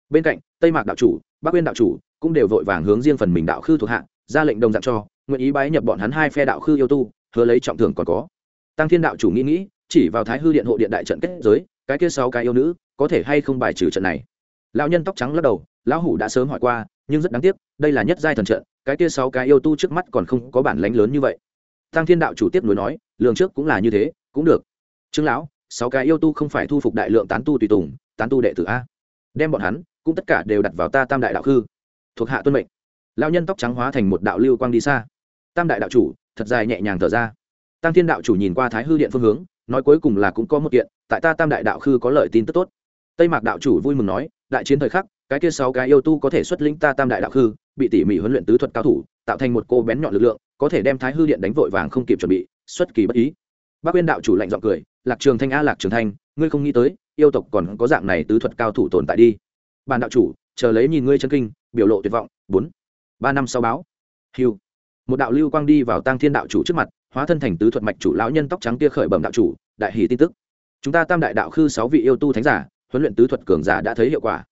Bên cạnh, tây mạc đạo chủ, bắc uyên đạo chủ cũng đều vội vàng hướng riêng phần mình đạo khư thuộc hạ, ra lệnh đồng dạng cho, nguyện ý bái nhập bọn hắn hai phe đạo khư yêu tu, hứa lấy trọng thưởng còn có. Tăng thiên đạo chủ nghĩ nghĩ, chỉ vào thái hư điện hộ điện đại trận kết giới, cái kia sáu cái yêu nữ, có thể hay không bài trừ trận này? Lão nhân tóc trắng lắc đầu lão hủ đã sớm hỏi qua, nhưng rất đáng tiếc, đây là nhất giai thần trận, cái kia sáu cái yêu tu trước mắt còn không có bản lánh lớn như vậy. Tăng thiên đạo chủ tiếp nối nói, lường trước cũng là như thế, cũng được. Trương lão, sáu cái yêu tu không phải thu phục đại lượng tán tu tùy tùng, tán tu đệ tử a. Đem bọn hắn, cũng tất cả đều đặt vào ta tam đại đạo khư. Thuộc hạ tuân mệnh. Lão nhân tóc trắng hóa thành một đạo lưu quang đi xa. Tam đại đạo chủ, thật dài nhẹ nhàng thở ra. Tăng thiên đạo chủ nhìn qua thái hư điện phương hướng, nói cuối cùng là cũng có một kiện, tại ta tam đại đạo khư có lợi tin tức tốt. Tây mạc đạo chủ vui mừng nói, đại chiến thời khắc cái kia sáu cái yêu tu có thể xuất lĩnh ta tam đại đạo Hư, bị tỉ mỉ huấn luyện tứ thuật cao thủ tạo thành một cô bén nhọn lực lượng có thể đem thái hư điện đánh vội vàng không kịp chuẩn bị xuất kỳ bất ý. Bác quyên đạo chủ lạnh giọng cười lạc trường thanh a lạc trường thanh ngươi không nghĩ tới yêu tộc còn có dạng này tứ thuật cao thủ tồn tại đi. Bàn đạo chủ chờ lấy nhìn ngươi chân kinh biểu lộ tuyệt vọng bốn ba năm sau báo. Hiu một đạo lưu quang đi vào tăng thiên đạo chủ trước mặt hóa thân thành tứ thuật mạch chủ lão nhân tóc trắng kia khởi bẩm đạo chủ đại hỷ tin tức. Chúng ta tam đại đạo khư sáu vị yêu tu thánh giả huấn luyện tứ thuật cường giả đã thấy hiệu quả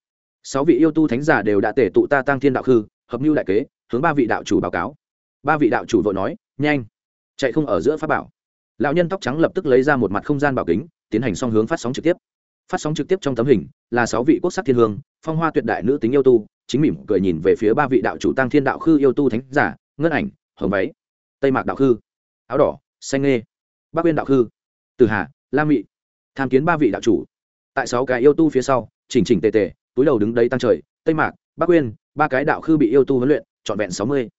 sáu vị yêu tu thánh giả đều đã tể tụ ta tăng thiên đạo khư, hợp mưu đại kế, hướng ba vị đạo chủ báo cáo. Ba vị đạo chủ vội nói, nhanh, chạy không ở giữa pháp bảo. Lão nhân tóc trắng lập tức lấy ra một mặt không gian bảo kính, tiến hành song hướng phát sóng trực tiếp. Phát sóng trực tiếp trong tấm hình là sáu vị quốc sắc thiên hương, phong hoa tuyệt đại nữ tính yêu tu, chính mỉm cười nhìn về phía ba vị đạo chủ tăng thiên đạo khư yêu tu thánh giả ngân ảnh, hồng váy, tây mạc đạo khư, áo đỏ, xanh nghê, bắc uyên đạo khư, từ hà, la mị, tham kiến ba vị đạo chủ. Tại sáu cái yêu tu phía sau, chỉnh chỉnh tề tề túi đầu đứng đấy tăng trời, tây mạc, bắc uyên, ba cái đạo khư bị yêu tu huấn luyện, trọn vẹn sáu mươi.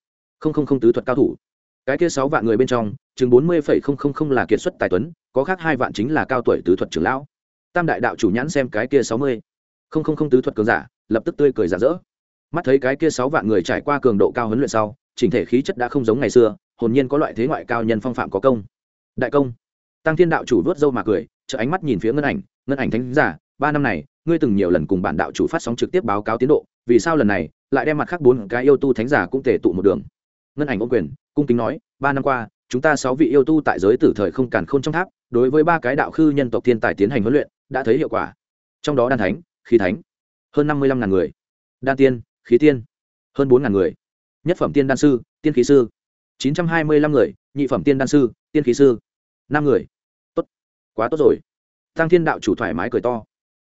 Không không không tứ thuật cao thủ. Cái kia sáu vạn người bên trong, chừng bốn mươi phẩy không không không là kiệt xuất tài tuấn, có khác hai vạn chính là cao tuổi tứ thuật trưởng lão. Tam đại đạo chủ nhãn xem cái kia sáu mươi. Không không không tứ thuật cường giả, lập tức tươi cười giả dỡ. Mắt thấy cái kia sáu vạn người trải qua cường độ cao huấn luyện sau, chỉnh thể khí chất đã không giống ngày xưa, hồn nhiên có loại thế ngoại cao nhân phong phạm có công. Đại công. Tăng thiên đạo chủ vớt râu mà cười chợ ánh mắt nhìn phía ngân ảnh. Ngân ảnh thánh giả, ba năm này ngươi từng nhiều lần cùng bản đạo chủ phát sóng trực tiếp báo cáo tiến độ, vì sao lần này lại đem mặt khác bốn cái yêu tu thánh giả cũng tề tụ một đường? Ngân ảnh ô quyền, cung kính nói, ba năm qua, chúng ta sáu vị yêu tu tại giới tử thời không càn khôn trong tháp, đối với ba cái đạo khư nhân tộc thiên tài tiến hành huấn luyện, đã thấy hiệu quả. Trong đó đan thánh, khí thánh, hơn năm mươi lăm ngàn người. Đan tiên, khí tiên, hơn bốn ngàn người. Nhất phẩm tiên đan sư, tiên khí sư, chín trăm hai mươi lăm người. Nhị phẩm tiên đan sư, tiên khí sư, năm người. Tốt, quá tốt rồi. Tăng thiên đạo chủ thoải mái cười to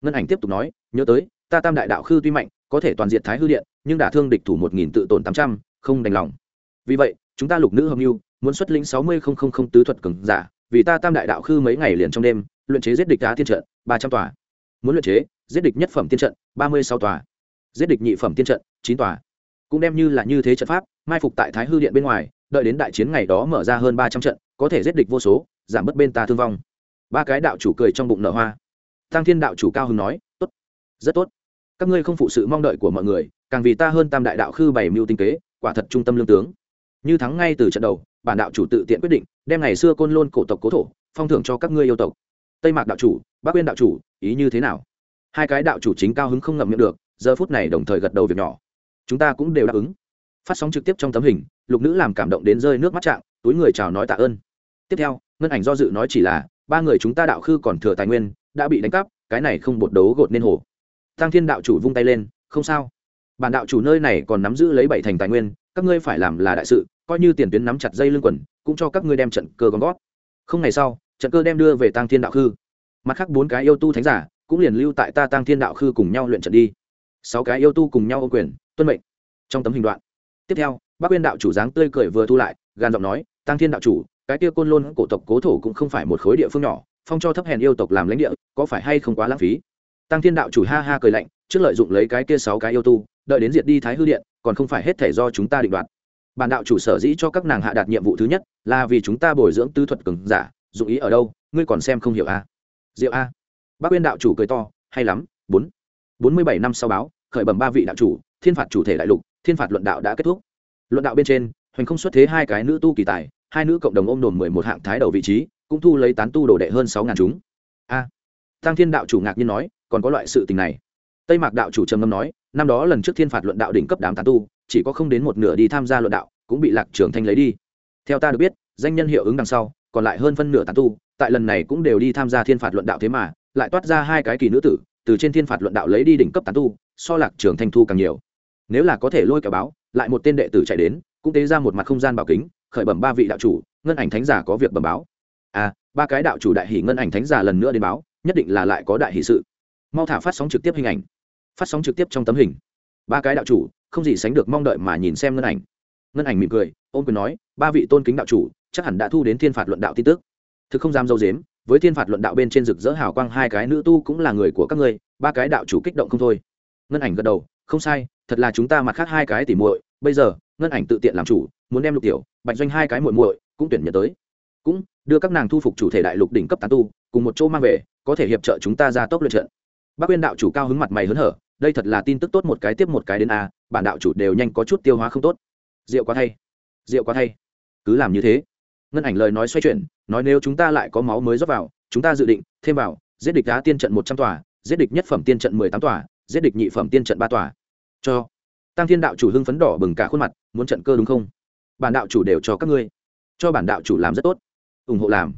ngân ảnh tiếp tục nói, nhớ tới, ta tam đại đạo khư tuy mạnh, có thể toàn diện thái hư điện, nhưng đả thương địch thủ một nghìn tự tổn tám trăm, không đành lòng. Vì vậy, chúng ta lục nữ hồng mưu, muốn xuất lĩnh sáu mươi không không không tứ thuật cường giả, vì ta tam đại đạo khư mấy ngày liền trong đêm, luyện chế giết địch đá thiên trận, ba trăm tòa. Muốn luyện chế, giết địch nhất phẩm tiên trận, ba mươi sáu tòa. Giết địch nhị phẩm tiên trận, chín tòa. Cũng đem như là như thế trận pháp, mai phục tại thái hư điện bên ngoài, đợi đến đại chiến ngày đó mở ra hơn ba trăm trận, có thể giết địch vô số, giảm bớt bên ta thương vong. Ba cái đạo chủ cười trong bụng nở hoa tăng thiên đạo chủ cao hưng nói, tốt, rất tốt. Các ngươi không phụ sự mong đợi của mọi người, càng vì ta hơn tam đại đạo khư bảy mưu tinh kế, quả thật trung tâm lương tướng. Như thắng ngay từ trận đầu, bản đạo chủ tự tiện quyết định, đem ngày xưa côn lôn cổ tộc cố thổ, phong thưởng cho các ngươi yêu tộc. Tây mạc đạo chủ, bắc uyên đạo chủ, ý như thế nào? Hai cái đạo chủ chính cao hứng không ngậm miệng được, giờ phút này đồng thời gật đầu việc nhỏ. Chúng ta cũng đều đáp ứng. Phát sóng trực tiếp trong tấm hình, lục nữ làm cảm động đến rơi nước mắt trạng, túi người chào nói tạ ơn. Tiếp theo, ngân ảnh do dự nói chỉ là, ba người chúng ta đạo khư còn thừa tài nguyên đã bị đánh cắp, cái này không bột đấu gột nên hồ. Tăng thiên đạo chủ vung tay lên, không sao. Bản đạo chủ nơi này còn nắm giữ lấy bảy thành tài nguyên, các ngươi phải làm là đại sự, coi như tiền tuyến nắm chặt dây lưng quần, cũng cho các ngươi đem trận cơ gom gót không ngày sau, trận cơ đem đưa về tăng thiên đạo khư. Mặt khác bốn cái yêu tu thánh giả cũng liền lưu tại ta tăng thiên đạo khư cùng nhau luyện trận đi. Sáu cái yêu tu cùng nhau ô quyền, tuân mệnh. Trong tấm hình đoạn, tiếp theo bác quyên đạo chủ dáng tươi cười vừa thu lại, gan giọng nói, tăng thiên đạo chủ, cái kia côn lôn cổ tộc cố thổ cũng không phải một khối địa phương nhỏ phong cho thấp hèn yêu tộc làm lãnh địa, có phải hay không quá lãng phí? Tăng thiên đạo chủ ha ha cười lạnh, trước lợi dụng lấy cái kia sáu cái yêu tu, đợi đến diệt đi thái hư điện, còn không phải hết thể do chúng ta định đoạt. Bản đạo chủ sở dĩ cho các nàng hạ đạt nhiệm vụ thứ nhất, là vì chúng ta bồi dưỡng tư thuật cường giả, dụng ý ở đâu, ngươi còn xem không hiểu a à? diệu a. Bác quyên đạo chủ cười to, hay lắm, bốn. Bốn mươi bảy năm sau báo, khởi bẩm ba vị đạo chủ, thiên phạt chủ thể đại lục, thiên phạt luận đạo đã kết thúc. Luận đạo bên trên, hoành không xuất thế hai cái nữ tu kỳ tài, hai nữ cộng đồng ôm đồn mười một hạng thái đầu vị trí cũng thu lấy tán tu đồ đệ hơn sáu ngàn chúng. A, tăng thiên đạo chủ ngạc nhiên nói, còn có loại sự tình này. Tây mạc đạo chủ trầm ngâm nói, năm đó lần trước thiên phạt luận đạo đỉnh cấp đám tán tu, chỉ có không đến một nửa đi tham gia luận đạo, cũng bị lạc trường thanh lấy đi. Theo ta được biết, danh nhân hiệu ứng đằng sau, còn lại hơn phân nửa tán tu, tại lần này cũng đều đi tham gia thiên phạt luận đạo thế mà, lại toát ra hai cái kỳ nữ tử, từ trên thiên phạt luận đạo lấy đi đỉnh cấp tán tu, so lạc trường thanh thu càng nhiều. Nếu là có thể lôi cả báo, lại một tên đệ tử chạy đến, cũng tế ra một mặt không gian bảo kính, khởi bẩm ba vị đạo chủ, ngân ảnh thánh giả có việc bẩm báo à ba cái đạo chủ đại hỷ ngân ảnh thánh giả lần nữa đến báo, nhất định là lại có đại hỷ sự. Mau thả phát sóng trực tiếp hình ảnh. Phát sóng trực tiếp trong tấm hình. Ba cái đạo chủ, không gì sánh được mong đợi mà nhìn xem ngân ảnh. Ngân ảnh mỉm cười ôm quyền nói, ba vị tôn kính đạo chủ, chắc hẳn đã thu đến thiên phạt luận đạo tin tức. Thực không dám dâu dếm, với thiên phạt luận đạo bên trên rực rỡ hào quang hai cái nữ tu cũng là người của các ngươi, ba cái đạo chủ kích động không thôi. Ngân ảnh gật đầu, không sai, thật là chúng ta mặt khác hai cái tỉ muội, bây giờ, ngân ảnh tự tiện làm chủ, muốn đem lục tiểu, bạch doanh hai cái muội muội cũng tuyển nhận tới. Cũng đưa các nàng thu phục chủ thể đại lục đỉnh cấp tán tu, cùng một chỗ mang về, có thể hiệp trợ chúng ta ra tốc luyện trận. Bác quyên đạo chủ cao hứng mặt mày hớn hở, đây thật là tin tức tốt một cái tiếp một cái đến a, bản đạo chủ đều nhanh có chút tiêu hóa không tốt. Rượu quá thay. Rượu quá thay. Cứ làm như thế. Ngân ảnh lời nói xoay chuyển, nói nếu chúng ta lại có máu mới rót vào, chúng ta dự định thêm vào, giết địch đá tiên trận một trăm tòa, giết địch nhất phẩm tiên trận mười tám tòa, giết địch nhị phẩm tiên trận ba tòa. Cho. Tăng thiên đạo chủ hưng phấn đỏ bừng cả khuôn mặt, muốn trận cơ đúng không? Bản đạo chủ đều cho các ngươi. Cho bản đạo chủ làm rất tốt ủng hộ làm.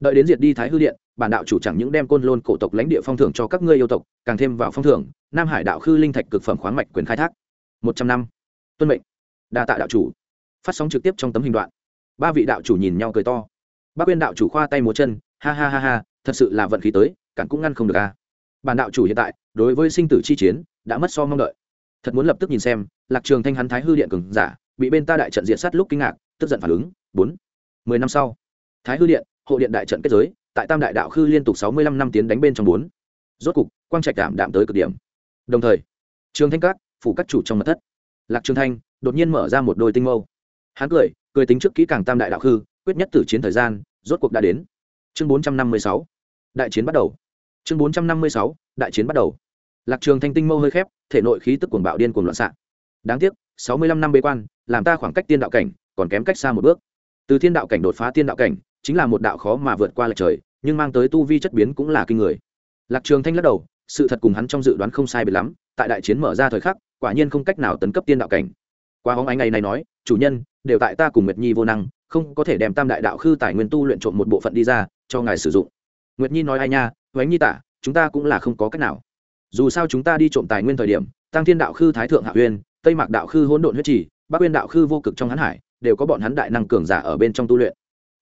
Đợi đến diệt đi thái hư điện, bản đạo chủ chẳng những đem côn lôn cổ tộc lãnh địa phong thưởng cho các ngươi yêu tộc, càng thêm vào phong thưởng, nam hải đạo khư linh thạch cực phẩm khoáng mạch quyền khai thác. Một trăm năm. Tuân mệnh. Đa tạ đạo chủ. Phát sóng trực tiếp trong tấm hình đoạn. Ba vị đạo chủ nhìn nhau cười to. Bác quyên đạo chủ khoa tay múa chân, ha ha ha ha, thật sự là vận khí tới, cản cũng ngăn không được a bản đạo chủ hiện tại, đối với sinh tử chi chiến, đã mất so mong đợi. Thật muốn lập tức nhìn xem, lạc trường thanh hắn thái hư điện cường giả, bị bên ta đại trận diện sát lúc kinh ngạc, tức giận phản ứng. Bốn. Mười năm sau thái hư điện, hộ điện đại trận kết giới, tại tam đại đạo khư liên tục sáu mươi lăm năm tiến đánh bên trong bốn. Rốt cục, quang trạch đảm đạm tới cực điểm. Đồng thời, trường thanh các, phủ các chủ trong mật thất. Lạc trường thanh, đột nhiên mở ra một đôi tinh mâu. Hắn cười cười tính trước kỹ càng tam đại đạo khư, quyết nhất tử chiến thời gian, rốt cuộc đã đến. Chương bốn trăm năm mươi sáu. Đại chiến bắt đầu. Chương bốn trăm năm mươi sáu. Đại chiến bắt đầu. Lạc trường thanh tinh mâu hơi khép, thể nội khí tức cuồng bạo điên cuồng loạn xạ. Đáng tiếc, sáu mươi lăm năm bế quan, làm ta khoảng cách tiên đạo cảnh còn kém cách xa một bước. Từ thiên đạo cảnh đột phá tiên đạo cảnh chính là một đạo khó mà vượt qua lệch trời, nhưng mang tới tu vi chất biến cũng là kinh người. Lạc trường thanh lắc đầu, sự thật cùng hắn trong dự đoán không sai biệt lắm, tại đại chiến mở ra thời khắc, quả nhiên không cách nào tấn cấp tiên đạo cảnh. Qua hóng ánh ngày này nói, chủ nhân, đều tại ta cùng nguyệt nhi vô năng, không có thể đem tam đại đạo khư tài nguyên tu luyện trộm một bộ phận đi ra, cho ngài sử dụng. Nguyệt nhi nói, ai nha hoánh nhi tả, chúng ta cũng là không có cách nào. Dù sao chúng ta đi trộm tài nguyên thời điểm, tăng thiên đạo khư thái thượng hạ uyên, tây mạc đạo khư hỗn độn huyết trì, bắc uyên đạo khư vô cực trong hán hải, đều có bọn hắn đại năng cường giả ở bên trong tu luyện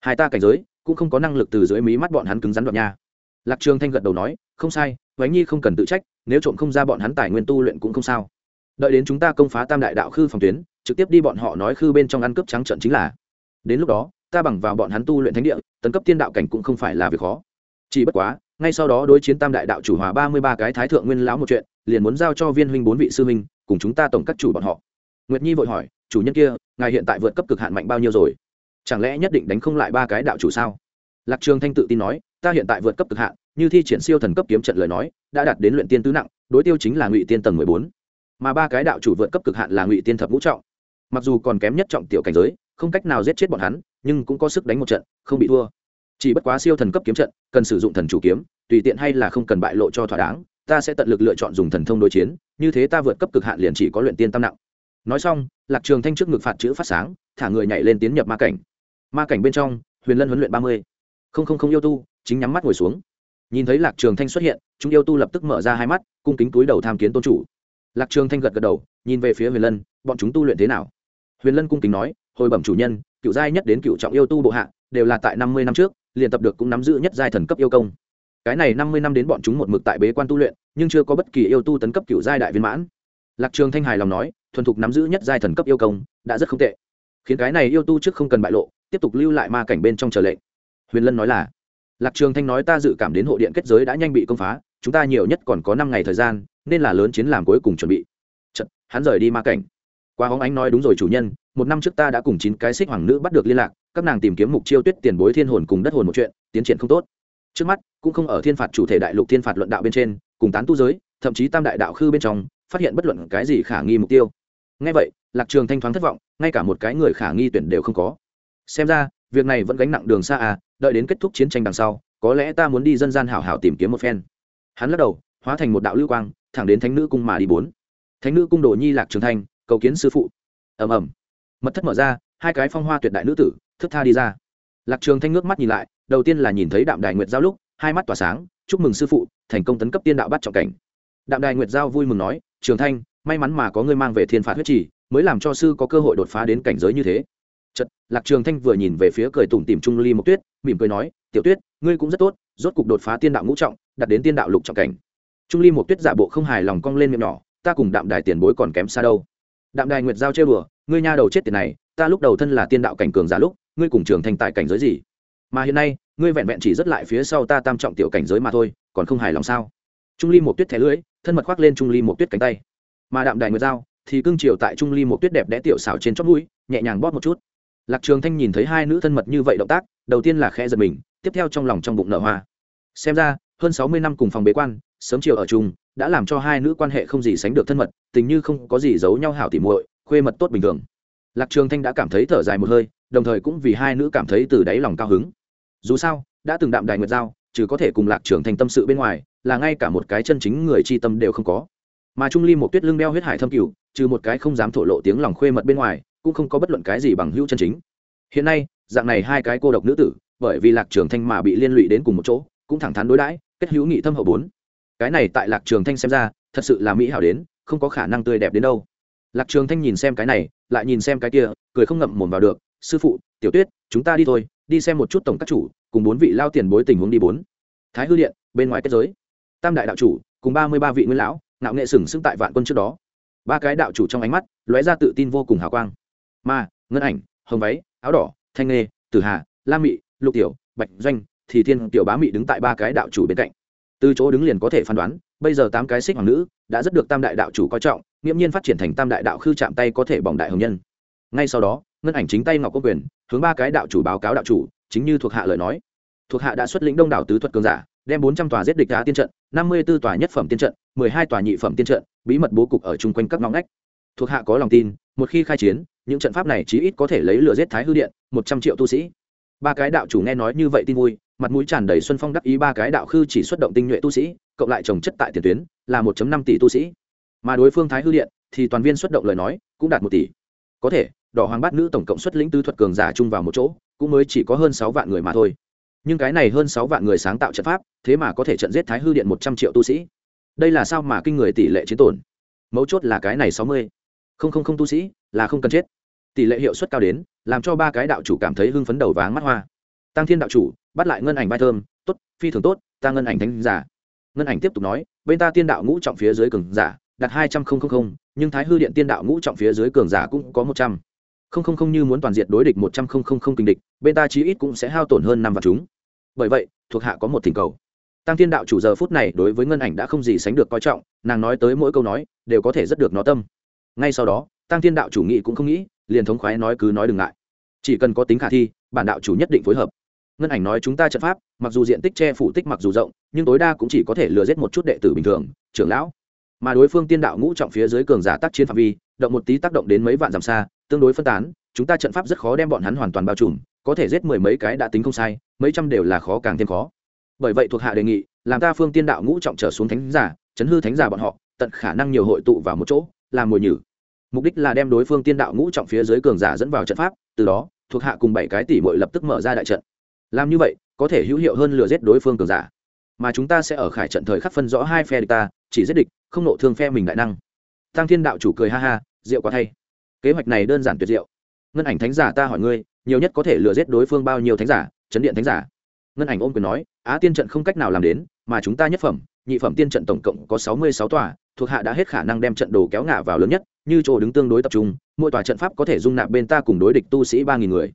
hai ta cảnh giới cũng không có năng lực từ dưới mí mắt bọn hắn cứng rắn đoạn nha. Lạc trường thanh gật đầu nói, không sai vánh nhi không cần tự trách, nếu trộm không ra bọn hắn tài nguyên tu luyện cũng không sao. Đợi đến chúng ta công phá tam đại đạo khư phòng tuyến, trực tiếp đi bọn họ nói khư bên trong ăn cướp trắng trận chính là. Đến lúc đó, ta bằng vào bọn hắn tu luyện thánh địa, tấn cấp tiên đạo cảnh cũng không phải là việc khó. Chỉ bất quá, ngay sau đó đối chiến tam đại đạo chủ hòa ba mươi ba cái thái thượng nguyên lão một chuyện, liền muốn giao cho viên huynh bốn vị sư huynh, cùng chúng ta tổng các chủ bọn họ. Nguyệt nhi vội hỏi, chủ nhân kia, ngài hiện tại vượt cấp cực hạn mạnh bao nhiêu rồi? Chẳng lẽ nhất định đánh không lại ba cái đạo chủ sao? Lạc trường thanh tự tin nói, ta hiện tại vượt cấp cực hạn, như thi triển siêu thần cấp kiếm trận lời nói, đã đạt đến luyện tiên tứ nặng, đối tiêu chính là ngụy tiên tầng mười bốn. Mà ba cái đạo chủ vượt cấp cực hạn là ngụy tiên thập ngũ trọng. Mặc dù còn kém nhất trọng tiểu cảnh giới, không cách nào giết chết bọn hắn, nhưng cũng có sức đánh một trận, không bị thua. Chỉ bất quá siêu thần cấp kiếm trận, cần sử dụng thần chủ kiếm, tùy tiện hay là không cần bại lộ cho thỏa đáng, ta sẽ tận lực lựa chọn dùng thần thông đối chiến, như thế ta vượt cấp cực hạn liền chỉ có luyện tiên tam nặng. Nói xong, lạc trường thanh trước ngực phạt chữ phát sáng, thả người nhảy lên tiến nhập ma cảnh ma cảnh bên trong, huyền lân huấn luyện ba mươi. Không không không yêu tu, chính nhắm mắt ngồi xuống. Nhìn thấy lạc trường thanh xuất hiện, chúng yêu tu lập tức mở ra hai mắt, cung kính túi đầu tham kiến tôn chủ. Lạc trường thanh gật gật đầu, nhìn về phía huyền lân, bọn chúng tu luyện thế nào? Huyền lân cung kính nói, hồi bẩm chủ nhân, cựu giai nhất đến cựu trọng yêu tu bộ hạ, đều là tại năm mươi năm trước, liền tập được cũng nắm giữ nhất giai thần cấp yêu công. Cái này năm mươi năm đến bọn chúng một mực tại bế quan tu luyện, nhưng chưa có bất kỳ yêu tu tấn cấp cựu giai đại viên mãn. Lạc trường thanh hài lòng nói, thuần thục nắm giữ nhất giai thần cấp yêu công, đã rất không tệ. Khiến cái này yêu tu trước không cần bại lộ tiếp tục lưu lại ma cảnh bên trong chờ lệnh. Huyền lân nói là lạc trường thanh nói ta dự cảm đến hộ điện kết giới đã nhanh bị công phá chúng ta nhiều nhất còn có năm ngày thời gian nên là lớn chiến làm cuối cùng chuẩn bị. Chật, hắn rời đi ma cảnh. Qua hóng ánh nói đúng rồi chủ nhân một năm trước ta đã cùng chín cái xích hoàng nữ bắt được liên lạc các nàng tìm kiếm mục chiêu tuyết tiền bối thiên hồn cùng đất hồn một chuyện tiến triển không tốt. Trước mắt cũng không ở thiên phạt chủ thể đại lục thiên phạt luận đạo bên trên cùng tán tu giới thậm chí tam đại đạo khư bên trong phát hiện bất luận cái gì khả nghi mục tiêu. Ngay vậy lạc trường thanh thoáng thất vọng ngay cả một cái người khả nghi tuyển đều không có xem ra, việc này vẫn gánh nặng đường xa à đợi đến kết thúc chiến tranh đằng sau, có lẽ ta muốn đi dân gian hảo hảo tìm kiếm một phen. Hắn lắc đầu, hóa thành một đạo lưu quang, thẳng đến thánh nữ cung mà đi bốn. Thánh nữ cung đồ nhi lạc trường thanh, cầu kiến sư phụ. Ầm ầm. Mật thất mở ra, hai cái phong hoa tuyệt đại nữ tử, thức tha đi ra. Lạc trường thanh ngước mắt nhìn lại, đầu tiên là nhìn thấy đạm đài nguyệt giao lúc, hai mắt tỏa sáng, chúc mừng sư phụ, thành công tấn cấp tiên đạo bắt trọng cảnh. Đạm đài nguyệt giao vui mừng nói, trường thanh, may mắn mà có ngươi mang về thiên phạt huyết trì, mới làm cho sư có cơ hội đột phá đến cảnh giới như thế chật lạc trường thanh vừa nhìn về phía cười tủm tìm trung ly mộc tuyết, mỉm cười nói, tiểu tuyết, ngươi cũng rất tốt, rốt cục đột phá tiên đạo ngũ trọng đặt đến tiên đạo lục trọng cảnh. Trung ly mộc tuyết giả bộ không hài lòng cong lên miệng nhỏ, ta cùng đạm đài tiền bối còn kém xa đâu. Đạm đài nguyệt giao chơi bừa ngươi nha đầu chết tiền này, ta lúc đầu thân là tiên đạo cảnh cường giả lúc, ngươi cùng trường thành tại cảnh giới gì? Mà hiện nay, ngươi vẹn vẹn chỉ rất lại phía sau ta tam trọng tiểu cảnh giới mà thôi, còn không hài lòng sao? Trung ly một tuyết thẻ lưỡi, thân mật khoác lên trung ly một tuyết cánh tay. Mà đạm đài nguyệt giao thì cưng chiều tại trung ly một tuyết đẹp đẽ tiểu xảo trên chót mũi, nhẹ nhàng bóp một chút lạc trường thanh nhìn thấy hai nữ thân mật như vậy động tác, đầu tiên là khẽ giật mình, tiếp theo trong lòng trong bụng nở hoa. Xem ra, hơn sáu mươi năm cùng phòng bế quan, sớm chiều ở chung, đã làm cho hai nữ quan hệ không gì sánh được thân mật, tình như không có gì giấu nhau hảo tỉ muội, khuê mật tốt bình thường. Lạc trường thanh đã cảm thấy thở dài một hơi, đồng thời cũng vì hai nữ cảm thấy từ đáy lòng cao hứng. Dù sao, đã từng đạm đài nguyệt giao, trừ có thể cùng lạc trường thanh tâm sự bên ngoài, là ngay cả một cái chân chính người chi tâm đều không có. Mà trung ly một tuyết lưng đeo huyết hải thâm cửu trừ một cái không dám thổ lộ tiếng lòng khuê mật bên ngoài cũng không có bất luận cái gì bằng hữu chân chính. Hiện nay, dạng này hai cái cô độc nữ tử, bởi vì lạc trường thanh mà bị liên lụy đến cùng một chỗ, cũng thẳng thắn đối đãi, kết hữu nghị thâm hậu bốn. Cái này tại lạc trường thanh xem ra, thật sự là mỹ hảo đến, không có khả năng tươi đẹp đến đâu. Lạc trường thanh nhìn xem cái này, lại nhìn xem cái kia, cười không ngậm mồm vào được, sư phụ, tiểu tuyết, chúng ta đi thôi, đi xem một chút tổng các chủ, cùng bốn vị lao tiền bối tình huống đi bốn. Thái hư điện, bên ngoài kết giới. Tam đại đạo chủ, cùng ba mươi ba vị nguyên lão nạo nghệ sừng sững tại vạn quân trước đó. Ba cái đạo chủ trong ánh mắt, lóe ra tự tin vô cùng hào quang ma, ngân ảnh, hồng váy, áo đỏ, thanh nghê tử hà lam mị, lục tiểu, bạch doanh, thì thiên tiểu bá mị đứng tại ba cái đạo chủ bên cạnh. Từ chỗ đứng liền có thể phán đoán, bây giờ tám cái xích hoàng nữ đã rất được tam đại đạo chủ coi trọng, nghiễm nhiên phát triển thành tam đại đạo khư chạm tay có thể bỏng đại hồng nhân. Ngay sau đó, ngân ảnh chính tay ngọc có quyền, hướng ba cái đạo chủ báo cáo đạo chủ, chính như thuộc hạ lời nói. Thuộc hạ đã xuất lĩnh đông đảo tứ thuật cường giả, đem bốn trăm tòa giết địch đá tiên trận, năm mươi b ố tòa nhất phẩm tiên trận, mười hai tòa nhị phẩm tiên trận, bí mật bố cục ở chung quanh các ngõ ngách. Thuộc hạ có lòng tin, một khi khai chiến những trận pháp này chí ít có thể lấy lừa giết thái hư điện, một trăm triệu tu sĩ. Ba cái đạo chủ nghe nói như vậy tin vui, mặt mũi tràn đầy xuân phong đắc ý ba cái đạo khư chỉ xuất động tinh nhuệ tu sĩ, cộng lại trồng chất tại tiền tuyến, là một năm tỷ tu sĩ. Mà đối phương thái hư điện thì toàn viên xuất động lời nói cũng đạt một tỷ. Có thể, đỏ hoàng bát nữ tổng cộng xuất lĩnh tứ thuật cường giả chung vào một chỗ, cũng mới chỉ có hơn sáu vạn người mà thôi. Nhưng cái này hơn sáu vạn người sáng tạo trận pháp, thế mà có thể trận giết thái hư điện một trăm triệu tu sĩ. Đây là sao mà kinh người tỷ lệ chiến tổn? Mấu chốt là cái này sáu mươi không không không tu sĩ là không cần chết. Tỷ lệ hiệu suất cao đến, làm cho ba cái đạo chủ cảm thấy hưng phấn đầu váng mắt hoa. Tăng thiên đạo chủ, bắt lại ngân ảnh vai thơm, tốt, phi thường tốt, ta ngân ảnh thánh giả. Ngân ảnh tiếp tục nói, bên ta tiên đạo ngũ trọng phía dưới cường giả, đặt hai trăm linh nhưng thái hư điện tiên đạo ngũ trọng phía dưới cường giả cũng có một trăm. Linh như muốn toàn diện đối địch một trăm linh kinh địch, bên ta chí ít cũng sẽ hao tổn hơn năm vạn chúng. Bởi vậy, thuộc hạ có một thỉnh cầu. Tăng Thiên đạo chủ giờ phút này đối với ngân ảnh đã không gì sánh được coi trọng, nàng nói tới mỗi câu nói, đều có thể rất được nó tâm ngay sau đó tăng thiên đạo chủ nghị cũng không nghĩ, liền thống khoái nói cứ nói đừng ngại. Chỉ cần có tính khả thi, bản đạo chủ nhất định phối hợp. Ngân ảnh nói chúng ta trận pháp, mặc dù diện tích che phủ tích mặc dù rộng, nhưng tối đa cũng chỉ có thể lừa giết một chút đệ tử bình thường, trưởng lão. Mà đối phương tiên đạo ngũ trọng phía dưới cường giả tác chiến phạm vi, động một tí tác động đến mấy vạn dặm xa, tương đối phân tán, chúng ta trận pháp rất khó đem bọn hắn hoàn toàn bao trùm, có thể giết mười mấy cái đã tính không sai, mấy trăm đều là khó càng thêm khó. Bởi vậy thuộc hạ đề nghị, làm ta phương tiên đạo ngũ trọng trở xuống thánh giả, chấn hư thánh giả bọn họ, tận khả năng nhiều hội tụ vào một chỗ làm mồi nhử. Mục đích là đem đối phương tiên đạo ngũ trọng phía dưới cường giả dẫn vào trận pháp, từ đó, thuộc hạ cùng bảy cái tỷ mội lập tức mở ra đại trận. Làm như vậy, có thể hữu hiệu hơn lừa giết đối phương cường giả. Mà chúng ta sẽ ở khải trận thời khắc phân rõ hai phe địch ta, chỉ giết địch, không nộ thương phe mình đại năng. Tăng thiên đạo chủ cười ha ha, rượu quá thay. Kế hoạch này đơn giản tuyệt diệu. Ngân ảnh thánh giả ta hỏi ngươi, nhiều nhất có thể lừa giết đối phương bao nhiêu thánh giả, chấn điện thánh giả? Ngân ảnh ôm quyền nói, á tiên trận không cách nào làm đến, mà chúng ta nhất phẩm nhị phẩm tiên trận tổng cộng có sáu mươi sáu tòa, thuộc hạ đã hết khả năng đem trận đồ kéo ngả vào lớn nhất, như chỗ đứng tương đối tập trung, mỗi tòa trận pháp có thể dung nạp bên ta cùng đối địch tu sĩ ba nghìn người.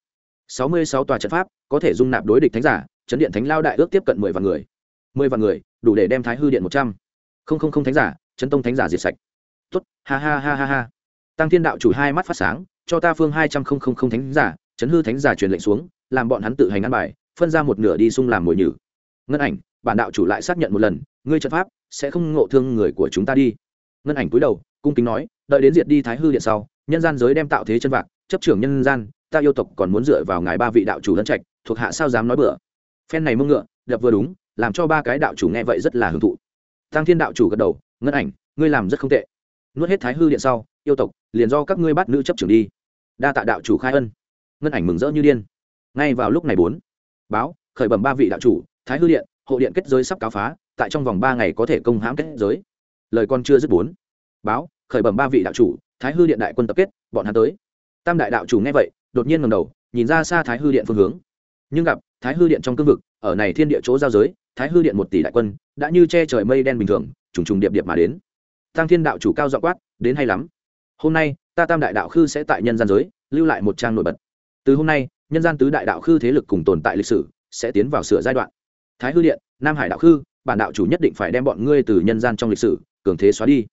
sáu mươi sáu tòa trận pháp có thể dung nạp đối địch thánh giả, chấn điện thánh lao đại ước tiếp cận mười vạn người. mười vạn người, đủ để đem thái hư điện một trăm. Không không không thánh giả, chấn tông thánh giả diệt sạch. Tốt, ha ha ha ha ha. Tăng thiên đạo chủ hai mắt phát sáng, cho ta phương hai trăm không không không thánh giả, chấn hư thánh giả truyền lệnh xuống, làm bọn hắn tự hành ăn bài, phân ra một nửa đi xung làm mồi nhử. Ngân ảnh, bản đạo chủ lại xác nhận một lần ngươi trận pháp sẽ không ngộ thương người của chúng ta đi. Ngân ảnh cúi đầu, cung kính nói, đợi đến diệt đi thái hư điện sau, nhân gian giới đem tạo thế chân vạc, chấp trưởng nhân gian, ta yêu tộc còn muốn dựa vào ngài ba vị đạo chủ lân trạch, thuộc hạ sao dám nói bừa? Phen này mông ngựa, đập vừa đúng, làm cho ba cái đạo chủ nghe vậy rất là hưởng thụ. Tăng thiên đạo chủ gật đầu, ngân ảnh, ngươi làm rất không tệ. Nuốt hết thái hư điện sau, yêu tộc, liền do các ngươi bắt nữ chấp trưởng đi. Đa tạ đạo chủ khai ân. Ngân ảnh mừng rỡ như điên. Ngay vào lúc này bốn, báo, khởi bẩm ba vị đạo chủ, thái hư điện hộ điện kết giới sắp cáo phá, tại trong vòng ba ngày có thể công hãm kết giới. Lời con chưa dứt bốn. Báo, khởi bẩm ba vị đạo chủ, thái hư điện đại quân tập kết, bọn hắn tới. Tam đại đạo chủ nghe vậy, đột nhiên ngầm đầu, nhìn ra xa thái hư điện phương hướng. Nhưng gặp thái hư điện trong cương vực, ở này thiên địa chỗ giao giới, thái hư điện một tỷ đại quân, đã như che trời mây đen bình thường, trùng trùng điệp điệp mà đến. Tăng thiên đạo chủ cao dọ quát, đến hay lắm. Hôm nay, ta tam đại đạo khư sẽ tại nhân gian giới, lưu lại một trang nổi bật. Từ hôm nay, nhân gian tứ đại đạo khư thế lực cùng tồn tại lịch sử, sẽ tiến vào sửa giai đoạn thái hư điện, nam hải đạo khư, bản đạo chủ nhất định phải đem bọn ngươi từ nhân gian trong lịch sử, cường thế xóa đi.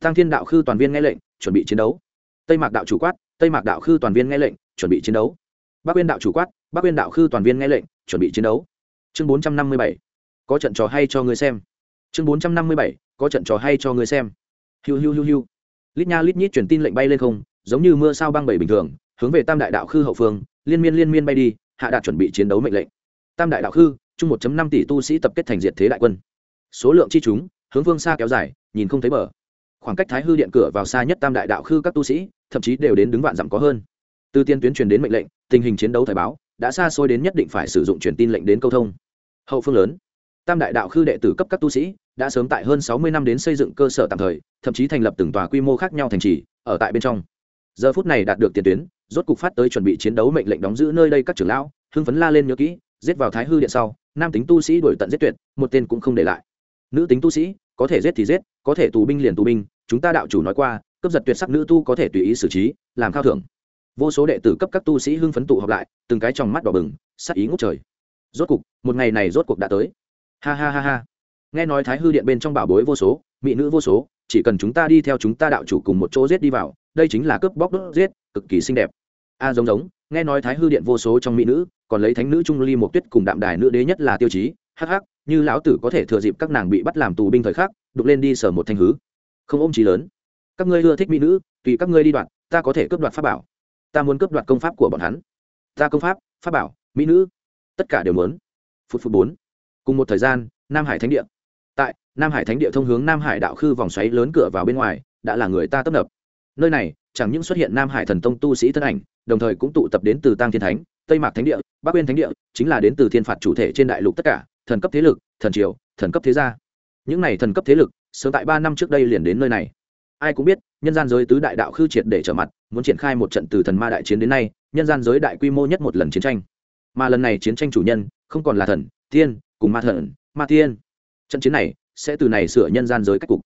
Tăng thiên đạo khư toàn viên nghe lệnh, chuẩn bị chiến đấu. Tây mạc đạo chủ quát, tây mạc đạo khư toàn viên nghe lệnh, chuẩn bị chiến đấu. Bắc uyên đạo chủ quát, bắc uyên đạo khư toàn viên nghe lệnh, chuẩn bị chiến đấu. Chương bốn trăm năm mươi bảy, có trận trò hay cho ngươi xem. Chương bốn trăm năm mươi bảy, có trận trò hay cho ngươi xem. Hiu hiu hiu hiu. Lít nha lít nhít truyền tin lệnh bay lên không, giống như mưa sao băng bảy bình thường, hướng về tam đại đạo khư hậu phương, liên miên liên miên bay đi, hạ đạt chuẩn bị chiến đấu mệnh lệnh. Tam đại đạo khư chung một năm tỷ tu sĩ tập kết thành diệt thế đại quân. Số lượng chi chúng, hướng phương xa kéo dài, nhìn không thấy bờ. Khoảng cách thái hư điện cửa vào xa nhất tam đại đạo khư các tu sĩ, thậm chí đều đến đứng vạn dặm có hơn. Từ tiên tuyến truyền đến mệnh lệnh, tình hình chiến đấu thời báo, đã xa xôi đến nhất định phải sử dụng truyền tin lệnh đến câu thông. Hậu phương lớn, tam đại đạo khư đệ tử cấp các tu sĩ, đã sớm tại hơn sáu mươi năm đến xây dựng cơ sở tạm thời, thậm chí thành lập từng tòa quy mô khác nhau thành trì, ở tại bên trong. Giờ phút này đạt được tiền tuyến, rốt cục phát tới chuẩn bị chiến đấu mệnh lệnh đóng giữ nơi đây các trưởng lão, hưng phấn la lên nhớ kỹ, giết vào thái hư điện sau nam tính tu sĩ đuổi tận giết tuyệt, một tên cũng không để lại. Nữ tính tu sĩ, có thể giết thì giết, có thể tù binh liền tù binh, chúng ta đạo chủ nói qua, cấp giật tuyệt sắc nữ tu có thể tùy ý xử trí, làm khao thưởng. Vô số đệ tử cấp các tu sĩ hưng phấn tụ họp lại, từng cái trong mắt đỏ bừng, sắc ý ngút trời. Rốt cục, một ngày này rốt cuộc đã tới. Ha ha ha ha. Nghe nói thái hư điện bên trong bảo bối vô số, mỹ nữ vô số, chỉ cần chúng ta đi theo chúng ta đạo chủ cùng một chỗ giết đi vào, đây chính là cướp bóc đốt giết, cực kỳ xinh đẹp. A giống giống, nghe nói thái hư điện vô số trong mỹ nữ còn lấy thánh nữ trung ly một tuyết cùng đạm đài nữ đế nhất là tiêu chí, hắc hắc, như lão tử có thể thừa dịp các nàng bị bắt làm tù binh thời khắc đục lên đi sở một thanh hứ. Không ôm trí lớn. Các ngươi ưa thích mỹ nữ, tùy các ngươi đi đoạn ta có thể cướp đoạt pháp bảo. Ta muốn cướp đoạt công pháp của bọn hắn. Ta công pháp pháp bảo, mỹ nữ. Tất cả đều muốn. Phút phút bốn. Cùng một thời gian, nam hải thánh địa. Tại, nam hải thánh địa thông hướng nam hải đạo khư vòng xoáy lớn cửa vào bên ngoài, đã là người ta tấp nập. Nơi này, chẳng những xuất hiện nam hải thần tông tu sĩ thân ảnh, đồng thời cũng tụ tập đến từ tăng thiên thánh tây mạc thánh địa, bắc uyên thánh địa, chính là đến từ thiên phạt chủ thể trên đại lục tất cả, thần cấp thế lực, thần triều, thần cấp thế gia. Những này thần cấp thế lực, sớm tại ba năm trước đây liền đến nơi này. Ai cũng biết, nhân gian giới tứ đại đạo khư triệt để trở mặt, muốn triển khai một trận từ thần ma đại chiến đến nay, nhân gian giới đại quy mô nhất một lần chiến tranh. Mà lần này chiến tranh chủ nhân, không còn là thần, tiên, cùng ma thần, ma tiên. Trận chiến này, sẽ từ này sửa nhân gian giới cách cục.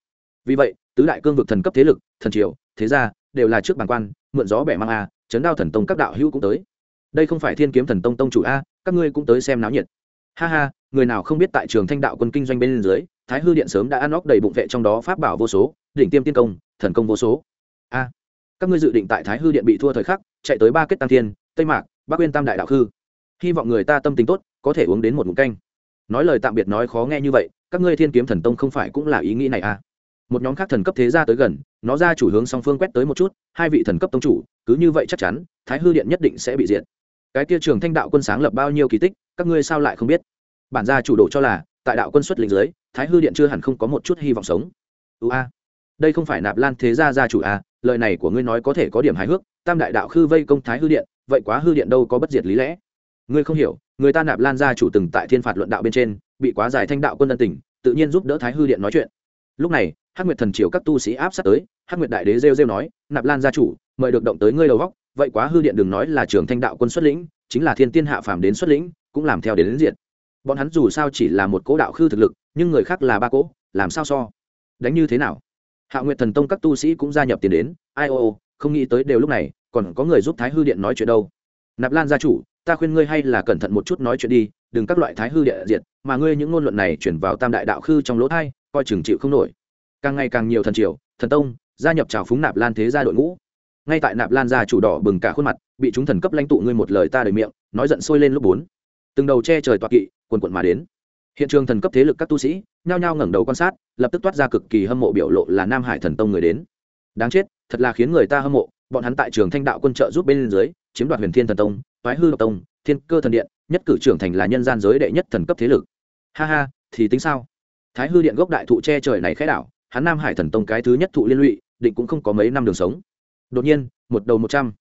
Vì vậy, tứ đại cương vực thần cấp thế lực, thần triều, thế gia, đều là trước bàn quan, mượn gió bẻ mang a, chấn đao thần tông các đạo hữu cũng tới đây không phải thiên kiếm thần tông tông chủ a, các ngươi cũng tới xem náo nhiệt. Ha ha, người nào không biết tại trường thanh đạo quân kinh doanh bên dưới, thái hư điện sớm đã ăn óc đầy bụng vệ trong đó pháp bảo vô số, đỉnh tiêm tiên công, thần công vô số. A, các ngươi dự định tại thái hư điện bị thua thời khắc, chạy tới ba kết tam thiên, tây mạc, bắc uyên tam đại đạo hư hy vọng người ta tâm tình tốt, có thể uống đến một ngụm canh. Nói lời tạm biệt nói khó nghe như vậy, các ngươi thiên kiếm thần tông không phải cũng là ý nghĩ này à một nhóm khác thần cấp thế ra tới gần, nó ra chủ hướng song phương quét tới một chút, hai vị thần cấp tông chủ, cứ như vậy chắc chắn, thái hư điện nhất định sẽ bị diệt cái kia trường thanh đạo quân sáng lập bao nhiêu kỳ tích các ngươi sao lại không biết? Bản gia chủ độ cho là tại đạo quân xuất lĩnh dưới thái hư điện chưa hẳn không có một chút hy vọng sống. Ưu a đây không phải nạp lan thế gia gia chủ a à, lời này của ngươi nói có thể có điểm hài hước tam đại đạo khư vây công thái hư điện vậy quá hư điện đâu có bất diệt lý lẽ. Ngươi không hiểu người ta nạp lan gia chủ từng tại thiên phạt luận đạo bên trên bị quá giải thanh đạo quân ân tình tự nhiên giúp đỡ thái hư điện nói chuyện. Lúc này hắc nguyệt thần triều các tu sĩ áp sát tới hắc nguyệt đại đế rêu rêu nói nạp lan gia chủ mời được động tới ngươi đầu góc vậy quá hư điện đừng nói là trường thanh đạo quân xuất lĩnh chính là thiên tiên hạ phàm đến xuất lĩnh cũng làm theo đến, đến diện bọn hắn dù sao chỉ là một cố đạo khư thực lực nhưng người khác là ba cố làm sao so? Đánh như thế nào? Hạ nguyệt thần tông các tu sĩ cũng gia nhập tiền đến ai ô ô không nghĩ tới đều lúc này còn có người giúp thái hư điện nói chuyện đâu. Nạp lan gia chủ ta khuyên ngươi hay là cẩn thận một chút nói chuyện đi đừng các loại thái hư địa diệt mà ngươi những ngôn luận này chuyển vào tam đại đạo khư trong lỗ thai coi chừng chịu không nổi. Càng ngày càng nhiều thần triều thần tông gia nhập trào phúng nạp lan thế gia đội ngũ ngay tại nạp lan gia chủ đỏ bừng cả khuôn mặt, bị chúng thần cấp lãnh tụ ngươi một lời ta đời miệng, nói giận sôi lên lúc bốn. Từng đầu che trời toạc kỵ, quần quận mà đến. Hiện trường thần cấp thế lực các tu sĩ, nhao nhao ngẩng đầu quan sát, lập tức toát ra cực kỳ hâm mộ biểu lộ là nam hải thần tông người đến. Đáng chết, thật là khiến người ta hâm mộ, bọn hắn tại trường thanh đạo quân trợ giúp bên dưới, chiếm đoạt huyền thiên thần tông thoái hư độc tông, thiên cơ thần điện, nhất cử trưởng thành là nhân gian giới đệ nhất thần cấp thế lực. Ha ha, thì tính sao? Thái hư điện gốc đại thụ che trời này khẽ đảo, hắn nam hải thần tông cái thứ nhất thụ liên lụy, định cũng không có mấy năm đường sống đột nhiên, một đầu một trăm.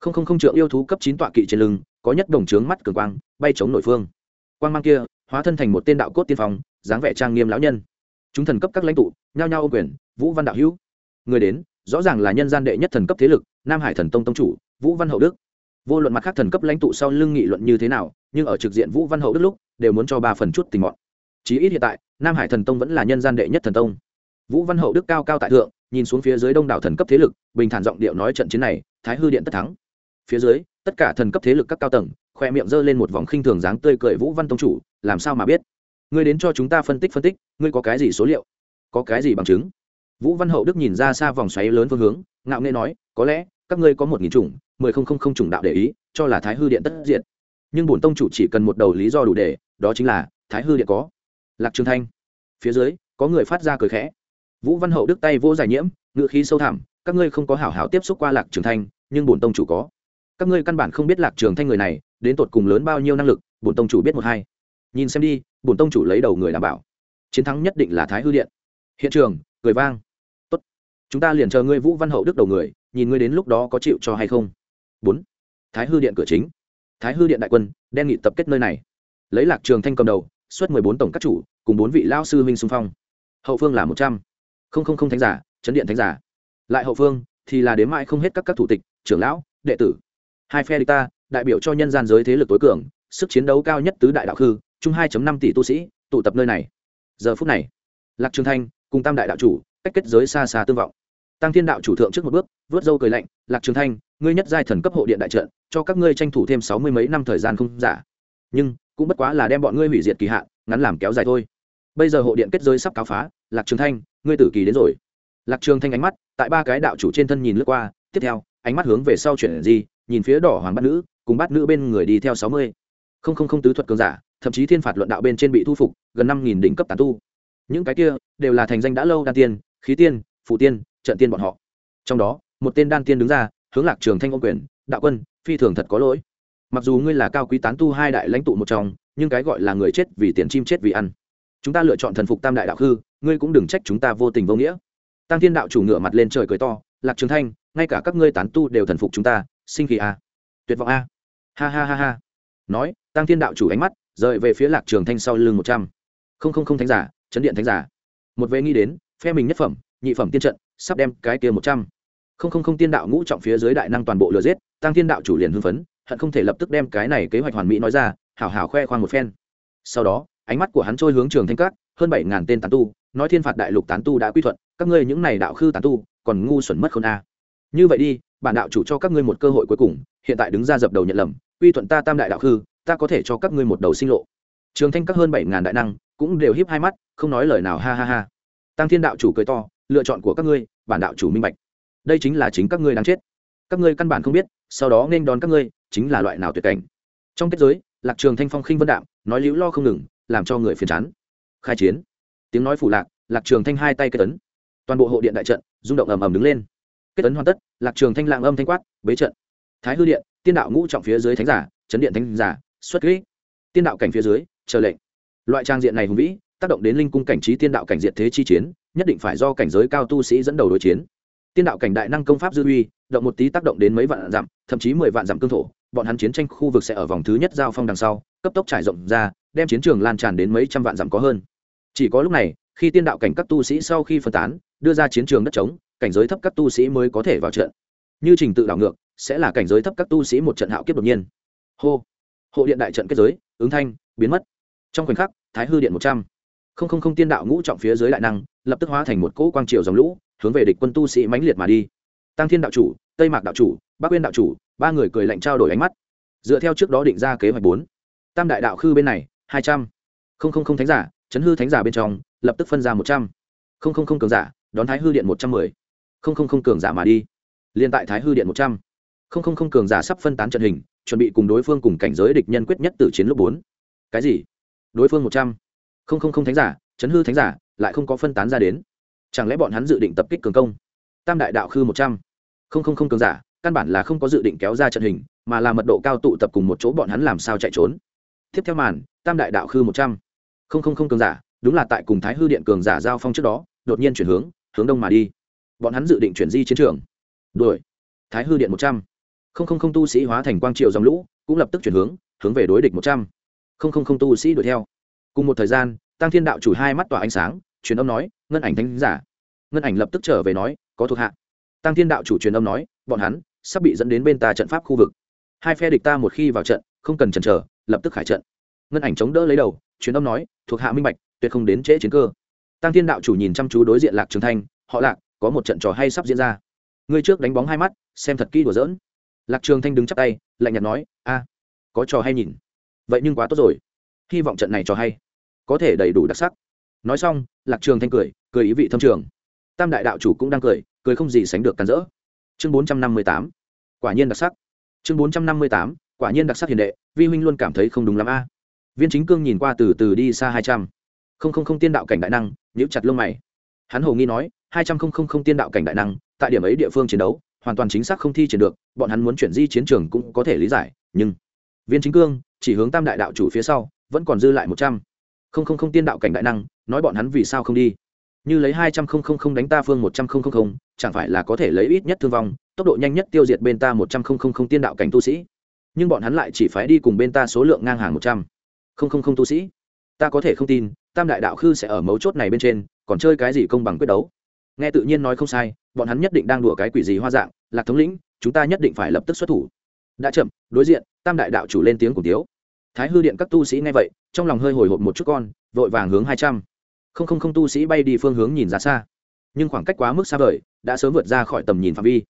Không không không trượng yêu thú cấp chín tọa kỵ trên lưng, có nhất đồng trướng mắt cường quang, bay chống nội phương. Quang mang kia, hóa thân thành một tên đạo cốt tiên phong, dáng vẻ trang nghiêm lão nhân. Chúng thần cấp các lãnh tụ, nhao nhao ô quyền, vũ văn đạo hữu. Người đến, rõ ràng là nhân gian đệ nhất thần cấp thế lực, nam hải thần tông tông chủ, vũ văn hậu đức. Vô luận mặt khác thần cấp lãnh tụ sau lưng nghị luận như thế nào, nhưng ở trực diện vũ văn hậu đức lúc, đều muốn cho ba phần chút tình mọn. Chí ít hiện tại, nam hải thần tông vẫn là nhân gian đệ nhất thần tông vũ văn hậu đức cao cao tại thượng, nhìn xuống phía dưới đông đảo thần cấp thế lực, bình thản giọng điệu nói trận chiến này, thái hư điện tất thắng. Phía dưới, tất cả thần cấp thế lực các cao tầng, khoe miệng giơ lên một vòng khinh thường dáng tươi cười vũ văn tông chủ, làm sao mà biết? Ngươi đến cho chúng ta phân tích phân tích, ngươi có cái gì số liệu? Có cái gì bằng chứng? Vũ văn hậu đức nhìn ra xa vòng xoáy lớn phương hướng, ngạo nghê nói, có lẽ, các ngươi có một nghìn chủng, mười không không không chủng đạo để ý, cho là thái hư điện tất diện nhưng bổn tông chủ chỉ cần một đầu lý do đủ để, đó chính là, thái hư điện có. Lạc trường thanh. Phía dưới, có người phát ra cười khẽ vũ văn hậu đức tay vô giải nhiễm ngự khí sâu thẳm, các ngươi không có hảo hảo tiếp xúc qua lạc trường thanh, nhưng bổn tông chủ có. Các ngươi căn bản không biết lạc trường thanh người này, đến tột cùng lớn bao nhiêu năng lực, bổn tông chủ biết một hai. Nhìn xem đi, bổn tông chủ lấy đầu người đảm bảo. Chiến thắng nhất định là thái hư điện. Hiện trường, cười vang. Tốt, chúng ta liền chờ ngươi vũ văn hậu đức đầu người, nhìn ngươi đến lúc đó có chịu cho hay không. Bốn, thái hư điện cửa chính. Thái hư điện đại quân, đen nghị tập kết nơi này. Lấy lạc trường thanh cầm đầu, xuất mười bốn tổng các chủ, cùng bốn vị lao sư huynh xung phong. Hậu phương là một trăm không không không thánh giả, chấn điện thánh giả. Lại hậu phương, thì là đến mãi không hết các các thủ tịch, trưởng lão, đệ tử. Hai phe địch ta, đại biểu cho nhân gian giới thế lực tối cường, sức chiến đấu cao nhất tứ đại đạo khư, chung hai năm tỷ tu sĩ, tụ tập nơi này. Giờ phút này, lạc trường thanh cùng tam đại đạo chủ, cách kết giới xa xa tương vọng. Tăng thiên đạo chủ thượng trước một bước, vớt dâu cười lạnh, lạc trường thanh, ngươi nhất giai thần cấp hộ điện đại trận, cho các ngươi tranh thủ thêm sáu mươi mấy năm thời gian không giả. Nhưng, cũng bất quá là đem bọn ngươi hủy diệt kỳ hạn, ngắn làm kéo dài thôi. Bây giờ hộ điện kết giới sắp cáo phá, lạc trường thanh ngươi tử kỳ đến rồi. Lạc trường thanh ánh mắt, tại ba cái đạo chủ trên thân nhìn lướt qua, tiếp theo, ánh mắt hướng về sau chuyển gì nhìn phía đỏ hoàng bát nữ, cùng bát nữ bên người đi theo sáu mươi. Không không không tứ thuật cường giả, thậm chí thiên phạt luận đạo bên trên bị thu phục, gần năm nghìn đỉnh cấp tán tu. Những cái kia, đều là thành danh đã lâu đan tiên, khí tiên, phụ tiên, trận tiên bọn họ. Trong đó, một tên đan tiên đứng ra, hướng lạc trường thanh ô quyền, đạo quân, phi thường thật có lỗi. Mặc dù ngươi là cao quý tán tu hai đại lãnh tụ một trong, nhưng cái gọi là người chết vì tiền chim chết vì ăn chúng ta lựa chọn thần phục tam đại đạo khư, ngươi cũng đừng trách chúng ta vô tình vô nghĩa. Tăng thiên đạo chủ ngựa mặt lên trời cười to, lạc trường thanh, ngay cả các ngươi tán tu đều thần phục chúng ta, sinh kỳ a, tuyệt vọng a. Ha ha ha ha. Nói, tăng thiên đạo chủ ánh mắt rời về phía lạc trường thanh sau lưng một trăm. Không không không thánh giả, chấn điện thánh giả. Một vệ nghĩ đến, phe mình nhất phẩm, nhị phẩm tiên trận, sắp đem cái kia một trăm. Không không không tiên đạo ngũ trọng phía dưới đại năng toàn bộ lừa giết, tăng thiên đạo chủ liền hưng phấn, hận không thể lập tức đem cái này kế hoạch hoàn mỹ nói ra, hảo hảo khoe khoang một phen. Sau đó ánh mắt của hắn trôi hướng trường thanh các hơn bảy ngàn tên tán tu, nói thiên phạt đại lục tán tu đã quy thuận, các ngươi những này đạo khư tán tu, còn ngu xuẩn mất không a. Như vậy đi, bản đạo chủ cho các ngươi một cơ hội cuối cùng, hiện tại đứng ra dập đầu nhận lầm, quy thuận ta tam đại đạo khư, ta có thể cho các ngươi một đầu sinh lộ. Trường thanh các hơn bảy ngàn đại năng, cũng đều hiếp hai mắt, không nói lời nào, ha ha ha. Tăng thiên đạo chủ cười to, lựa chọn của các ngươi, bản đạo chủ minh bạch. Đây chính là chính các ngươi đang chết. Các ngươi căn bản không biết, sau đó nên đón các ngươi, chính là loại nào tuyệt cảnh. Trong kết giới, lạc trường thanh phong khinh vân đạm, nói liễu lo không ngừng làm cho người phiền chán. Khai chiến. Tiếng nói phủ lạc lạc trường thanh hai tay kết tấn toàn bộ hộ điện đại trận rung động ầm ầm đứng lên. Kết tấn hoàn tất, lạc trường thanh lạng âm thanh quát, bế trận. Thái hư điện, tiên đạo ngũ trọng phía dưới thánh giả, chấn điện thánh giả, xuất kỹ tiên đạo cảnh phía dưới, chờ lệnh. Loại trang diện này hùng vĩ, tác động đến linh cung cảnh trí tiên đạo cảnh diệt thế chi chiến, nhất định phải do cảnh giới cao tu sĩ dẫn đầu đối chiến. Tiên đạo cảnh đại năng công pháp dư uy, động một tí tác động đến mấy vạn dặm, thậm chí mười vạn dặm cương thổ, bọn hắn chiến tranh khu vực sẽ ở vòng thứ nhất giao phong đằng sau, cấp tốc trải rộng ra đem chiến trường lan tràn đến mấy trăm vạn dặm có hơn. Chỉ có lúc này, khi tiên đạo cảnh các tu sĩ sau khi phân tán, đưa ra chiến trường đất trống, cảnh giới thấp các tu sĩ mới có thể vào trận. Như trình tự đảo ngược, sẽ là cảnh giới thấp các tu sĩ một trận hạo kiếp đột nhiên. Hô. Hộ điện đại trận kết giới, ứng thanh, biến mất. Trong khoảnh khắc, thái hư điện một trăm. Không không không tiên đạo ngũ trọng phía dưới đại năng, lập tức hóa thành một cỗ quang triều dòng lũ, hướng về địch quân tu sĩ mãnh liệt mà đi. Tăng thiên đạo chủ, tây mạc đạo chủ, bắc uyên đạo chủ, ba người cười lạnh trao đổi ánh mắt. Dựa theo trước đó định ra kế hoạch bốn. Tam đại đạo khư bên này hai trăm. Không không không, thánh giả, chấn hư thánh giả bên trong, lập tức phân ra một trăm. Không không không, cường giả, đón thái hư điện một trăm mười. Không không không, cường giả mà đi. Liên tại thái hư điện một trăm. Không không không, cường giả sắp phân tán trận hình, chuẩn bị cùng đối phương cùng cảnh giới địch nhân quyết nhất tử chiến lúc bốn. Cái gì? Đối phương một trăm. Không không không, thánh giả, chấn hư thánh giả, lại không có phân tán ra đến. Chẳng lẽ bọn hắn dự định tập kích cường công? Tam đại đạo khư một trăm. Không không không, cường giả, căn bản là không có dự định kéo ra trận hình, mà là mật độ cao tụ tập cùng một chỗ bọn hắn làm sao chạy trốn. Tiếp theo màn tam đại đạo khư một trăm. Không không không cường giả, đúng là tại cùng thái hư điện cường giả giao phong trước đó, đột nhiên chuyển hướng hướng đông mà đi. Bọn hắn dự định chuyển di chiến trường. Đuổi. Thái hư điện một trăm. Không không không tu sĩ hóa thành quang triệu dòng lũ, cũng lập tức chuyển hướng hướng về đối địch một trăm. Không không không tu sĩ đuổi theo. Cùng một thời gian tăng thiên đạo chủ hai mắt tỏa ánh sáng, truyền âm nói, ngân ảnh thánh giả. Ngân ảnh lập tức trở về nói, có thuộc hạ. Tăng thiên đạo chủ truyền âm nói, bọn hắn sắp bị dẫn đến bên ta trận pháp khu vực. Hai phe địch ta một khi vào trận, không cần chần chờ, lập tức khải trận ngân ảnh chống đỡ lấy đầu, truyền âm nói, thuộc hạ minh bạch, tuyệt không đến trễ chiến cơ. Tăng thiên đạo chủ nhìn chăm chú đối diện lạc trường thanh, họ lạc, có một trận trò hay sắp diễn ra. Ngươi trước đánh bóng hai mắt, xem thật kỹ đùa dỡn lạc trường thanh đứng chắp tay, lạnh nhạt nói, a, có trò hay nhìn. Vậy nhưng quá tốt rồi. Hy vọng trận này trò hay, có thể đầy đủ đặc sắc. Nói xong, lạc trường thanh cười cười ý vị thâm trường. Tam đại đạo chủ cũng đang cười cười không gì sánh được cắn rỡ. Chương bốn trăm năm mươi tám, quả nhiên đặc sắc. Chương bốn trăm năm mươi tám, quả nhiên đặc sắc hiền đệ, vi huynh luôn cảm thấy không đúng lắm a viên chính cương nhìn qua từ từ đi xa hai trăm. Không không không tiên đạo cảnh đại năng nhữ chặt lông mày. Hắn hồ nghi nói, hai trăm không không không tiên đạo cảnh đại năng, tại điểm ấy địa phương chiến đấu, hoàn toàn chính xác không thi triển được, bọn hắn muốn chuyển di chiến trường cũng có thể lý giải, nhưng viên chính cương chỉ hướng tam đại đạo chủ phía sau, vẫn còn dư lại một trăm. Không không không tiên đạo cảnh đại năng, nói bọn hắn vì sao không đi? Như lấy hai trăm không không không đánh ta phương một trăm không không không, chẳng phải là có thể lấy ít nhất thương vong, tốc độ nhanh nhất tiêu diệt bên ta một trăm không không không tiên đạo cảnh tu sĩ. Nhưng bọn hắn lại chỉ phái đi cùng bên ta số lượng ngang hàng một trăm không không không tu sĩ. Ta có thể không tin, tam đại đạo khư sẽ ở mấu chốt này bên trên, còn chơi cái gì công bằng quyết đấu? Nghe tự nhiên nói không sai, bọn hắn nhất định đang đùa cái quỷ gì hoa dạng, lạc thống lĩnh, chúng ta nhất định phải lập tức xuất thủ. Đã chậm, đối diện, tam đại đạo chủ lên tiếng cùng tiếu. Thái hư điện các tu sĩ nghe vậy, trong lòng hơi hồi hộp một chút con, vội vàng hướng hai trăm. Không không không tu sĩ bay đi phương hướng nhìn ra xa. Nhưng khoảng cách quá mức xa vời, đã sớm vượt ra khỏi tầm nhìn phạm vi.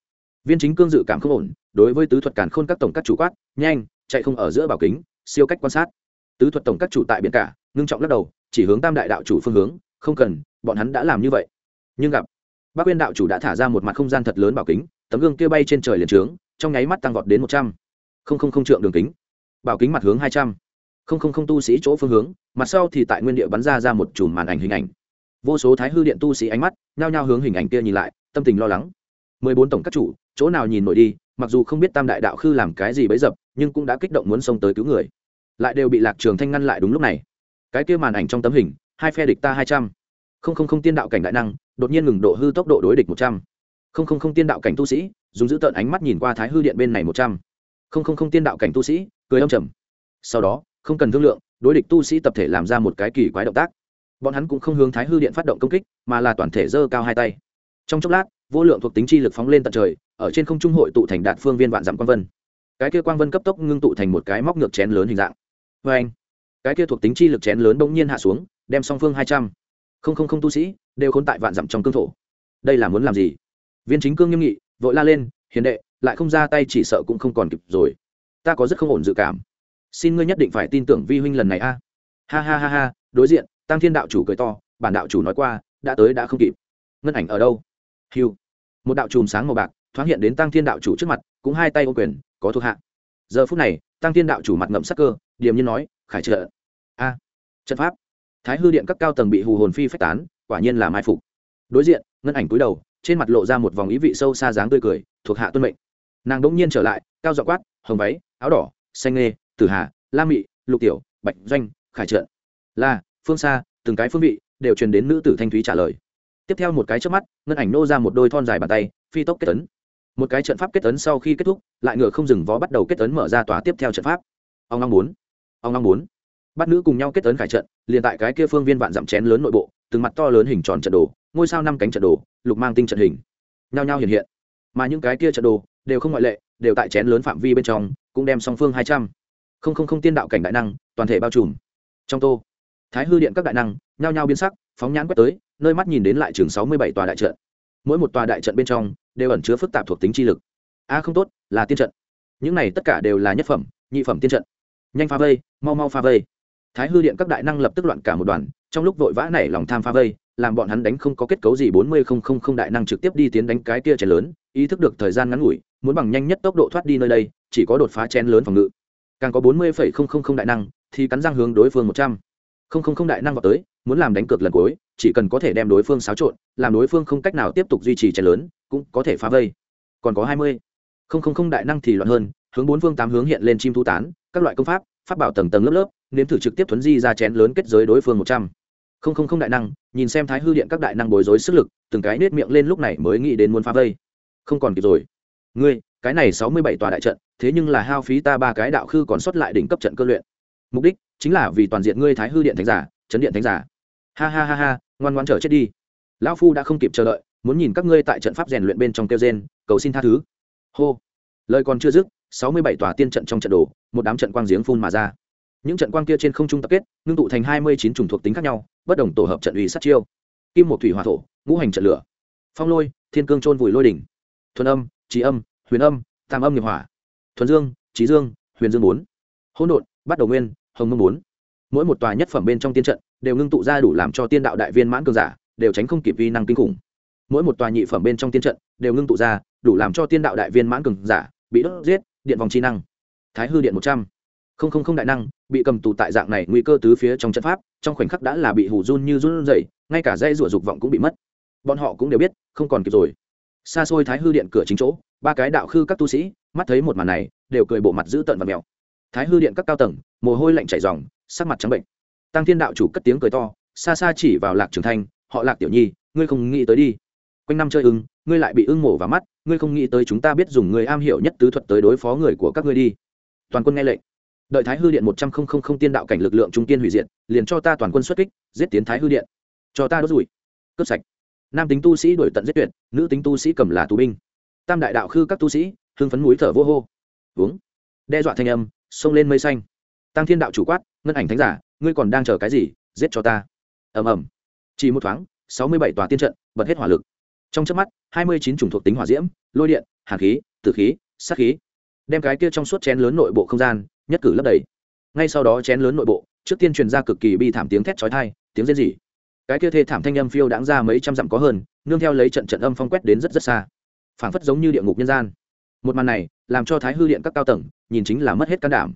Viên chính cương dự cảm không ổn, đối với tứ thuật càn khôn các tổng các chủ quát, nhanh, chạy không ở giữa bảo kính, siêu cách quan sát tứ thuật tổng các chủ tại biển cả, ngưng trọng lắc đầu, chỉ hướng tam đại đạo chủ phương hướng, không cần, bọn hắn đã làm như vậy. Nhưng gặp bác quyên đạo chủ đã thả ra một mặt không gian thật lớn bảo kính, tấm gương kia bay trên trời liền trướng, trong nháy mắt tăng vọt đến một trăm. Linh trượng đường kính. Bảo kính mặt hướng hai trăm. Linh tu sĩ chỗ phương hướng, mặt sau thì tại nguyên địa bắn ra ra một chùm màn ảnh hình ảnh. Vô số thái hư điện tu sĩ ánh mắt, nhao nhao hướng hình ảnh kia nhìn lại, tâm tình lo lắng. Mười bốn tổng các chủ, chỗ nào nhìn nổi đi, mặc dù không biết tam đại đạo khư làm cái gì bấy dập, nhưng cũng đã kích động muốn xông tới cứu người lại đều bị lạc trường thanh ngăn lại đúng lúc này. Cái kia màn ảnh trong tấm hình, hai phe địch ta hai trăm. Không không không tiên đạo cảnh đại năng, đột nhiên ngừng độ hư tốc độ đối địch một trăm. Không không không tiên đạo cảnh tu sĩ, dùng giữ tợn ánh mắt nhìn qua thái hư điện bên này một trăm. Không không không tiên đạo cảnh tu sĩ, cười âm trầm. Sau đó, không cần thương lượng, đối địch tu sĩ tập thể làm ra một cái kỳ quái động tác. Bọn hắn cũng không hướng thái hư điện phát động công kích, mà là toàn thể giơ cao hai tay. Trong chốc lát, vô lượng thuộc tính chi lực phóng lên tận trời, ở trên không trung hội tụ thành đạt phương viên vạn dặm quang vân. Cái kia quang vân cấp tốc ngưng tụ thành một cái móc ngược chén lớn hình dạng vê anh, cái kia thuộc tính chi lực chén lớn bỗng nhiên hạ xuống, đem song phương hai trăm. Không không không tu sĩ, đều khốn tại vạn dặm trong cương thổ. Đây là muốn làm gì? Viên chính cương nghiêm nghị, vội la lên, hiền đệ, lại không ra tay chỉ sợ cũng không còn kịp rồi. Ta có rất không ổn dự cảm. Xin ngươi nhất định phải tin tưởng vi huynh lần này a. Ha ha ha ha, đối diện tăng thiên đạo chủ cười to, bản đạo chủ nói qua, đã tới, đã không kịp. Ngân ảnh ở đâu? Hiu một đạo chùm sáng màu bạc, thoáng hiện đến tăng thiên đạo chủ trước mặt, cũng hai tay ô quyền, có thuộc hạ. Giờ phút này tăng thiên đạo chủ mặt ngậm sắc cơ điềm nhiên nói, khải trợ. A, trận pháp. Thái hư điện các cao tầng bị hù hồn phi phách tán, quả nhiên là mai phục. Đối diện, ngân ảnh cúi đầu, trên mặt lộ ra một vòng ý vị sâu xa dáng tươi cười, thuộc hạ tuân mệnh. Nàng đỗng nhiên trở lại, cao dọ quát, hồng váy, áo đỏ, xanh nghê, tử hà, la mị, lục tiểu, bạch doanh, khải trợ. La phương xa, từng cái phương vị, đều truyền đến nữ tử thanh thúy trả lời. Tiếp theo một cái trước mắt, ngân ảnh nô ra một đôi thon dài bàn tay, phi tốc kết tấn một cái trận pháp kết tấn sau khi kết thúc, lại ngựa không dừng vó bắt đầu kết tấn mở ra tòa tiếp theo trận pháp. Ông năm muốn ông long bốn. Bắt nữ cùng nhau kết tấn khải trận, liền tại cái kia phương viên vạn dặm chén lớn nội bộ, từng mặt to lớn hình tròn trận đồ, ngôi sao năm cánh trận đồ, lục mang tinh trận hình. Nhao nhao hiện hiện. Mà những cái kia trận đồ đều không ngoại lệ, đều tại chén lớn phạm vi bên trong, cũng đem song phương hai trăm. Không không không tiên đạo cảnh đại năng, toàn thể bao trùm. Trong tô, thái hư điện các đại năng, nhao nhao biến sắc, phóng nhãn quét tới, nơi mắt nhìn đến lại trường sáu mươi bảy tòa đại trận. Mỗi một tòa đại trận bên trong, đều ẩn chứa phức tạp thuộc tính chi lực. A không tốt, là tiên trận. Những này tất cả đều là nhất phẩm, nhị phẩm tiên trận nhanh pha vây, mau mau pha vây. Thái hư điện các đại năng lập tức loạn cả một đoàn, trong lúc vội vã nảy lòng tham pha vây, làm bọn hắn đánh không có kết cấu gì bốn mươi không không không đại năng trực tiếp đi tiến đánh cái kia chén lớn, ý thức được thời gian ngắn ngủi, muốn bằng nhanh nhất tốc độ thoát đi nơi đây, chỉ có đột phá chén lớn phòng ngự. Càng có bốn mươi phẩy không không không đại năng, thì cắn răng hướng đối phương một trăm. Không không không đại năng vào tới, muốn làm đánh cược lần cuối, chỉ cần có thể đem đối phương xáo trộn, làm đối phương không cách nào tiếp tục duy trì chén lớn, cũng có thể phá vây. Còn có hai mươi. Không không không đại năng thì loạn hơn hướng bốn phương tám hướng hiện lên chim thu tán, các loại công pháp pháp bảo tầng tầng lớp lớp, nếm thử trực tiếp thuấn di ra chén lớn kết giới đối phương một trăm. Không không không đại năng, nhìn xem thái hư điện các đại năng bối rối sức lực, từng cái nết miệng lên lúc này mới nghĩ đến muốn phá vây. Không còn kịp rồi. Ngươi, cái này sáu mươi bảy tòa đại trận, thế nhưng là hao phí ta ba cái đạo khư còn sót lại đỉnh cấp trận cơ luyện. Mục đích chính là vì toàn diện ngươi thái hư điện thánh giả, chấn điện thánh giả. Ha ha ha ha, ngoan ngoan trở chết đi. Lão phu đã không kịp chờ đợi, muốn nhìn các ngươi tại trận pháp rèn luyện bên trong kêu gen cầu xin tha thứ. Hô. Lời còn chưa dứt sáu mươi bảy tòa tiên trận trong trận đồ, một đám trận quang giếng phun mà ra. Những trận quang kia trên không trung tập kết, ngưng tụ thành hai mươi chín chủng thuộc tính khác nhau, bất đồng tổ hợp trận uy sát chiêu. Kim một thủy hỏa thổ, ngũ hành trận lửa. Phong lôi, thiên cương trôn vùi lôi đỉnh. Thuần âm, trí âm, huyền âm, tam âm nghiệp hỏa. Thuần dương, trí dương, huyền dương bốn. Hỗn độn, bắt đầu nguyên, hồng mông bốn. Mỗi một tòa nhất phẩm bên trong tiên trận đều ngưng tụ ra đủ làm cho tiên đạo đại viên mãn cường giả, đều tránh không kịp vi năng kinh khủng. Mỗi một tòa nhị phẩm bên trong tiên trận đều ngưng tụ ra, đủ làm cho tiên đạo đại viên mãn cường giả bị đốt giết điện vòng chi năng. Thái hư điện một trăm. Không không không đại năng, bị cầm tù tại dạng này nguy cơ tứ phía trong trận pháp, trong khoảnh khắc đã là bị hủ run như run rẩy, ngay cả dây rủa dục vọng cũng bị mất. Bọn họ cũng đều biết, không còn kịp rồi. Xa xôi thái hư điện cửa chính chỗ, ba cái đạo khư các tu sĩ, mắt thấy một màn này, đều cười bộ mặt dữ tợn và mèo. Thái hư điện các cao tầng, mồ hôi lạnh chảy ròng, sắc mặt trắng bệnh. Tăng thiên đạo chủ cất tiếng cười to, xa xa chỉ vào lạc trường thanh, họ lạc tiểu nhi, ngươi không nghĩ tới đi. Quanh năm chơi ưng ngươi lại bị ưng mổ vào mắt, ngươi không nghĩ tới chúng ta biết dùng người am hiểu nhất tứ thuật tới đối phó người của các ngươi đi. Toàn quân nghe lệnh. Đợi thái hư điện một trăm linh tiên đạo cảnh lực lượng trung tiên hủy diệt, liền cho ta toàn quân xuất kích, giết tiến thái hư điện. Cho ta đốt rủi. Cướp sạch. Nam tính tu sĩ đổi tận giết tuyệt, nữ tính tu sĩ cầm là tù binh. Tam đại đạo khư các tu sĩ, hưng phấn núi thở vô hô. Uống. Đe dọa thanh âm, xông lên mây xanh. Tăng thiên đạo chủ quát, ngân ảnh thánh giả, ngươi còn đang chờ cái gì? Giết cho ta. Ầm ầm. Chỉ một thoáng, sáu mươi bảy tòa tiên trận, bật hết hỏa lực trong trước mắt, hai mươi chín chủng thuộc tính hỏa diễm, lôi điện, hàn khí, tử khí, sát khí, đem cái kia trong suốt chén lớn nội bộ không gian nhất cử lấp đầy. Ngay sau đó chén lớn nội bộ, trước tiên truyền ra cực kỳ bi thảm tiếng thét chói tai, tiếng rên rỉ. Cái kia thê thảm thanh âm phiêu đãng ra mấy trăm dặm có hơn, nương theo lấy trận trận âm phong quét đến rất rất xa. Phảng phất giống như địa ngục nhân gian. Một màn này, làm cho thái hư điện các cao tầng nhìn chính là mất hết can đảm.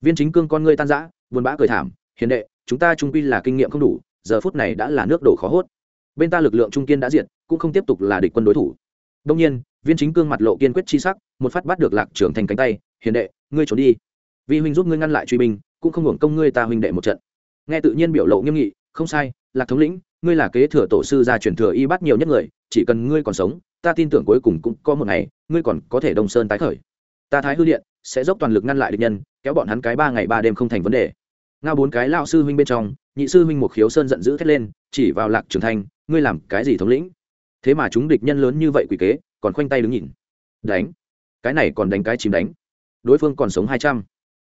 Viên chính cương con ngươi tan rã, buồn bã cười thảm, hiền đệ, chúng ta trung quy là kinh nghiệm không đủ, giờ phút này đã là nước đổ khó hốt. Bên ta lực lượng trung kiên đã diệt cũng không tiếp tục là địch quân đối thủ. Đông nhiên, viên chính cương mặt lộ kiên quyết chi sắc, một phát bắt được lạc trưởng thành cánh tay, hiền đệ, ngươi trốn đi. Vi huynh giúp ngươi ngăn lại truy binh, cũng không hưởng công ngươi ta huynh đệ một trận. Nghe tự nhiên biểu lộ nghiêm nghị, không sai, lạc thống lĩnh, ngươi là kế thừa tổ sư gia truyền thừa y bắt nhiều nhất người, chỉ cần ngươi còn sống, ta tin tưởng cuối cùng cũng có một ngày, ngươi còn có thể đông sơn tái khởi. Ta thái hư điện sẽ dốc toàn lực ngăn lại địch nhân, kéo bọn hắn cái ba ngày ba đêm không thành vấn đề. Ngao bốn cái lao sư huynh bên trong, nhị sư huynh một khiếu sơn giận dữ thét lên, chỉ vào lạc trường thanh ngươi làm cái gì thống lĩnh? Thế mà chúng địch nhân lớn như vậy quỷ kế, còn khoanh tay đứng nhìn. Đánh. Cái này còn đánh cái chìm đánh. Đối phương còn sống hai trăm.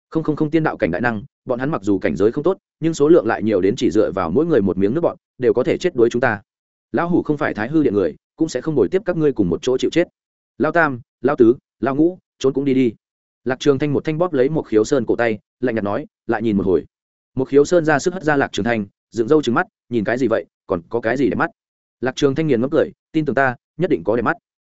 Không không không tiên đạo cảnh đại năng, bọn hắn mặc dù cảnh giới không tốt, nhưng số lượng lại nhiều đến chỉ dựa vào mỗi người một miếng nước bọn, đều có thể chết đuối chúng ta. Lão hủ không phải thái hư điện người, cũng sẽ không đổi tiếp các ngươi cùng một chỗ chịu chết. Lao tam, lao tứ, lao ngũ, trốn cũng đi đi. Lạc trường thanh một thanh bóp lấy một khiếu sơn cổ tay, lạnh nhạt nói, lại nhìn một hồi. Một khiếu sơn ra sức hất ra lạc trường thanh, dựng râu trừng mắt, nhìn cái gì vậy, còn có cái gì để mắt? Lạc trường thanh nghiền ngấm cười tin tưởng ta, nhất định có để mắt.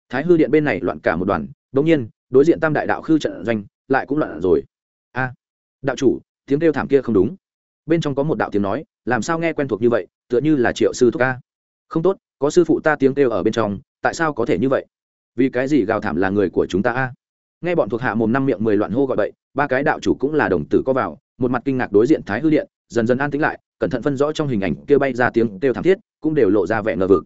Thái hư điện bên này loạn cả một đoàn, đống nhiên, đối diện tam đại đạo khư trận doanh, lại cũng loạn rồi. A, đạo chủ, tiếng kêu thảm kia không đúng. Bên trong có một đạo tiếng nói, làm sao nghe quen thuộc như vậy, tựa như là triệu sư thúc ca không tốt, có sư phụ ta tiếng kêu ở bên trong, tại sao có thể như vậy? Vì cái gì gào thảm là người của chúng ta a? Nghe bọn thuộc hạ mồm năm miệng mười loạn hô gọi bậy, ba cái đạo chủ cũng là đồng tử có vào, một mặt kinh ngạc đối diện thái hư điện, dần dần an tĩnh lại, cẩn thận phân rõ trong hình ảnh kêu bay ra tiếng kêu thảm thiết, cũng đều lộ ra vẻ ngờ vực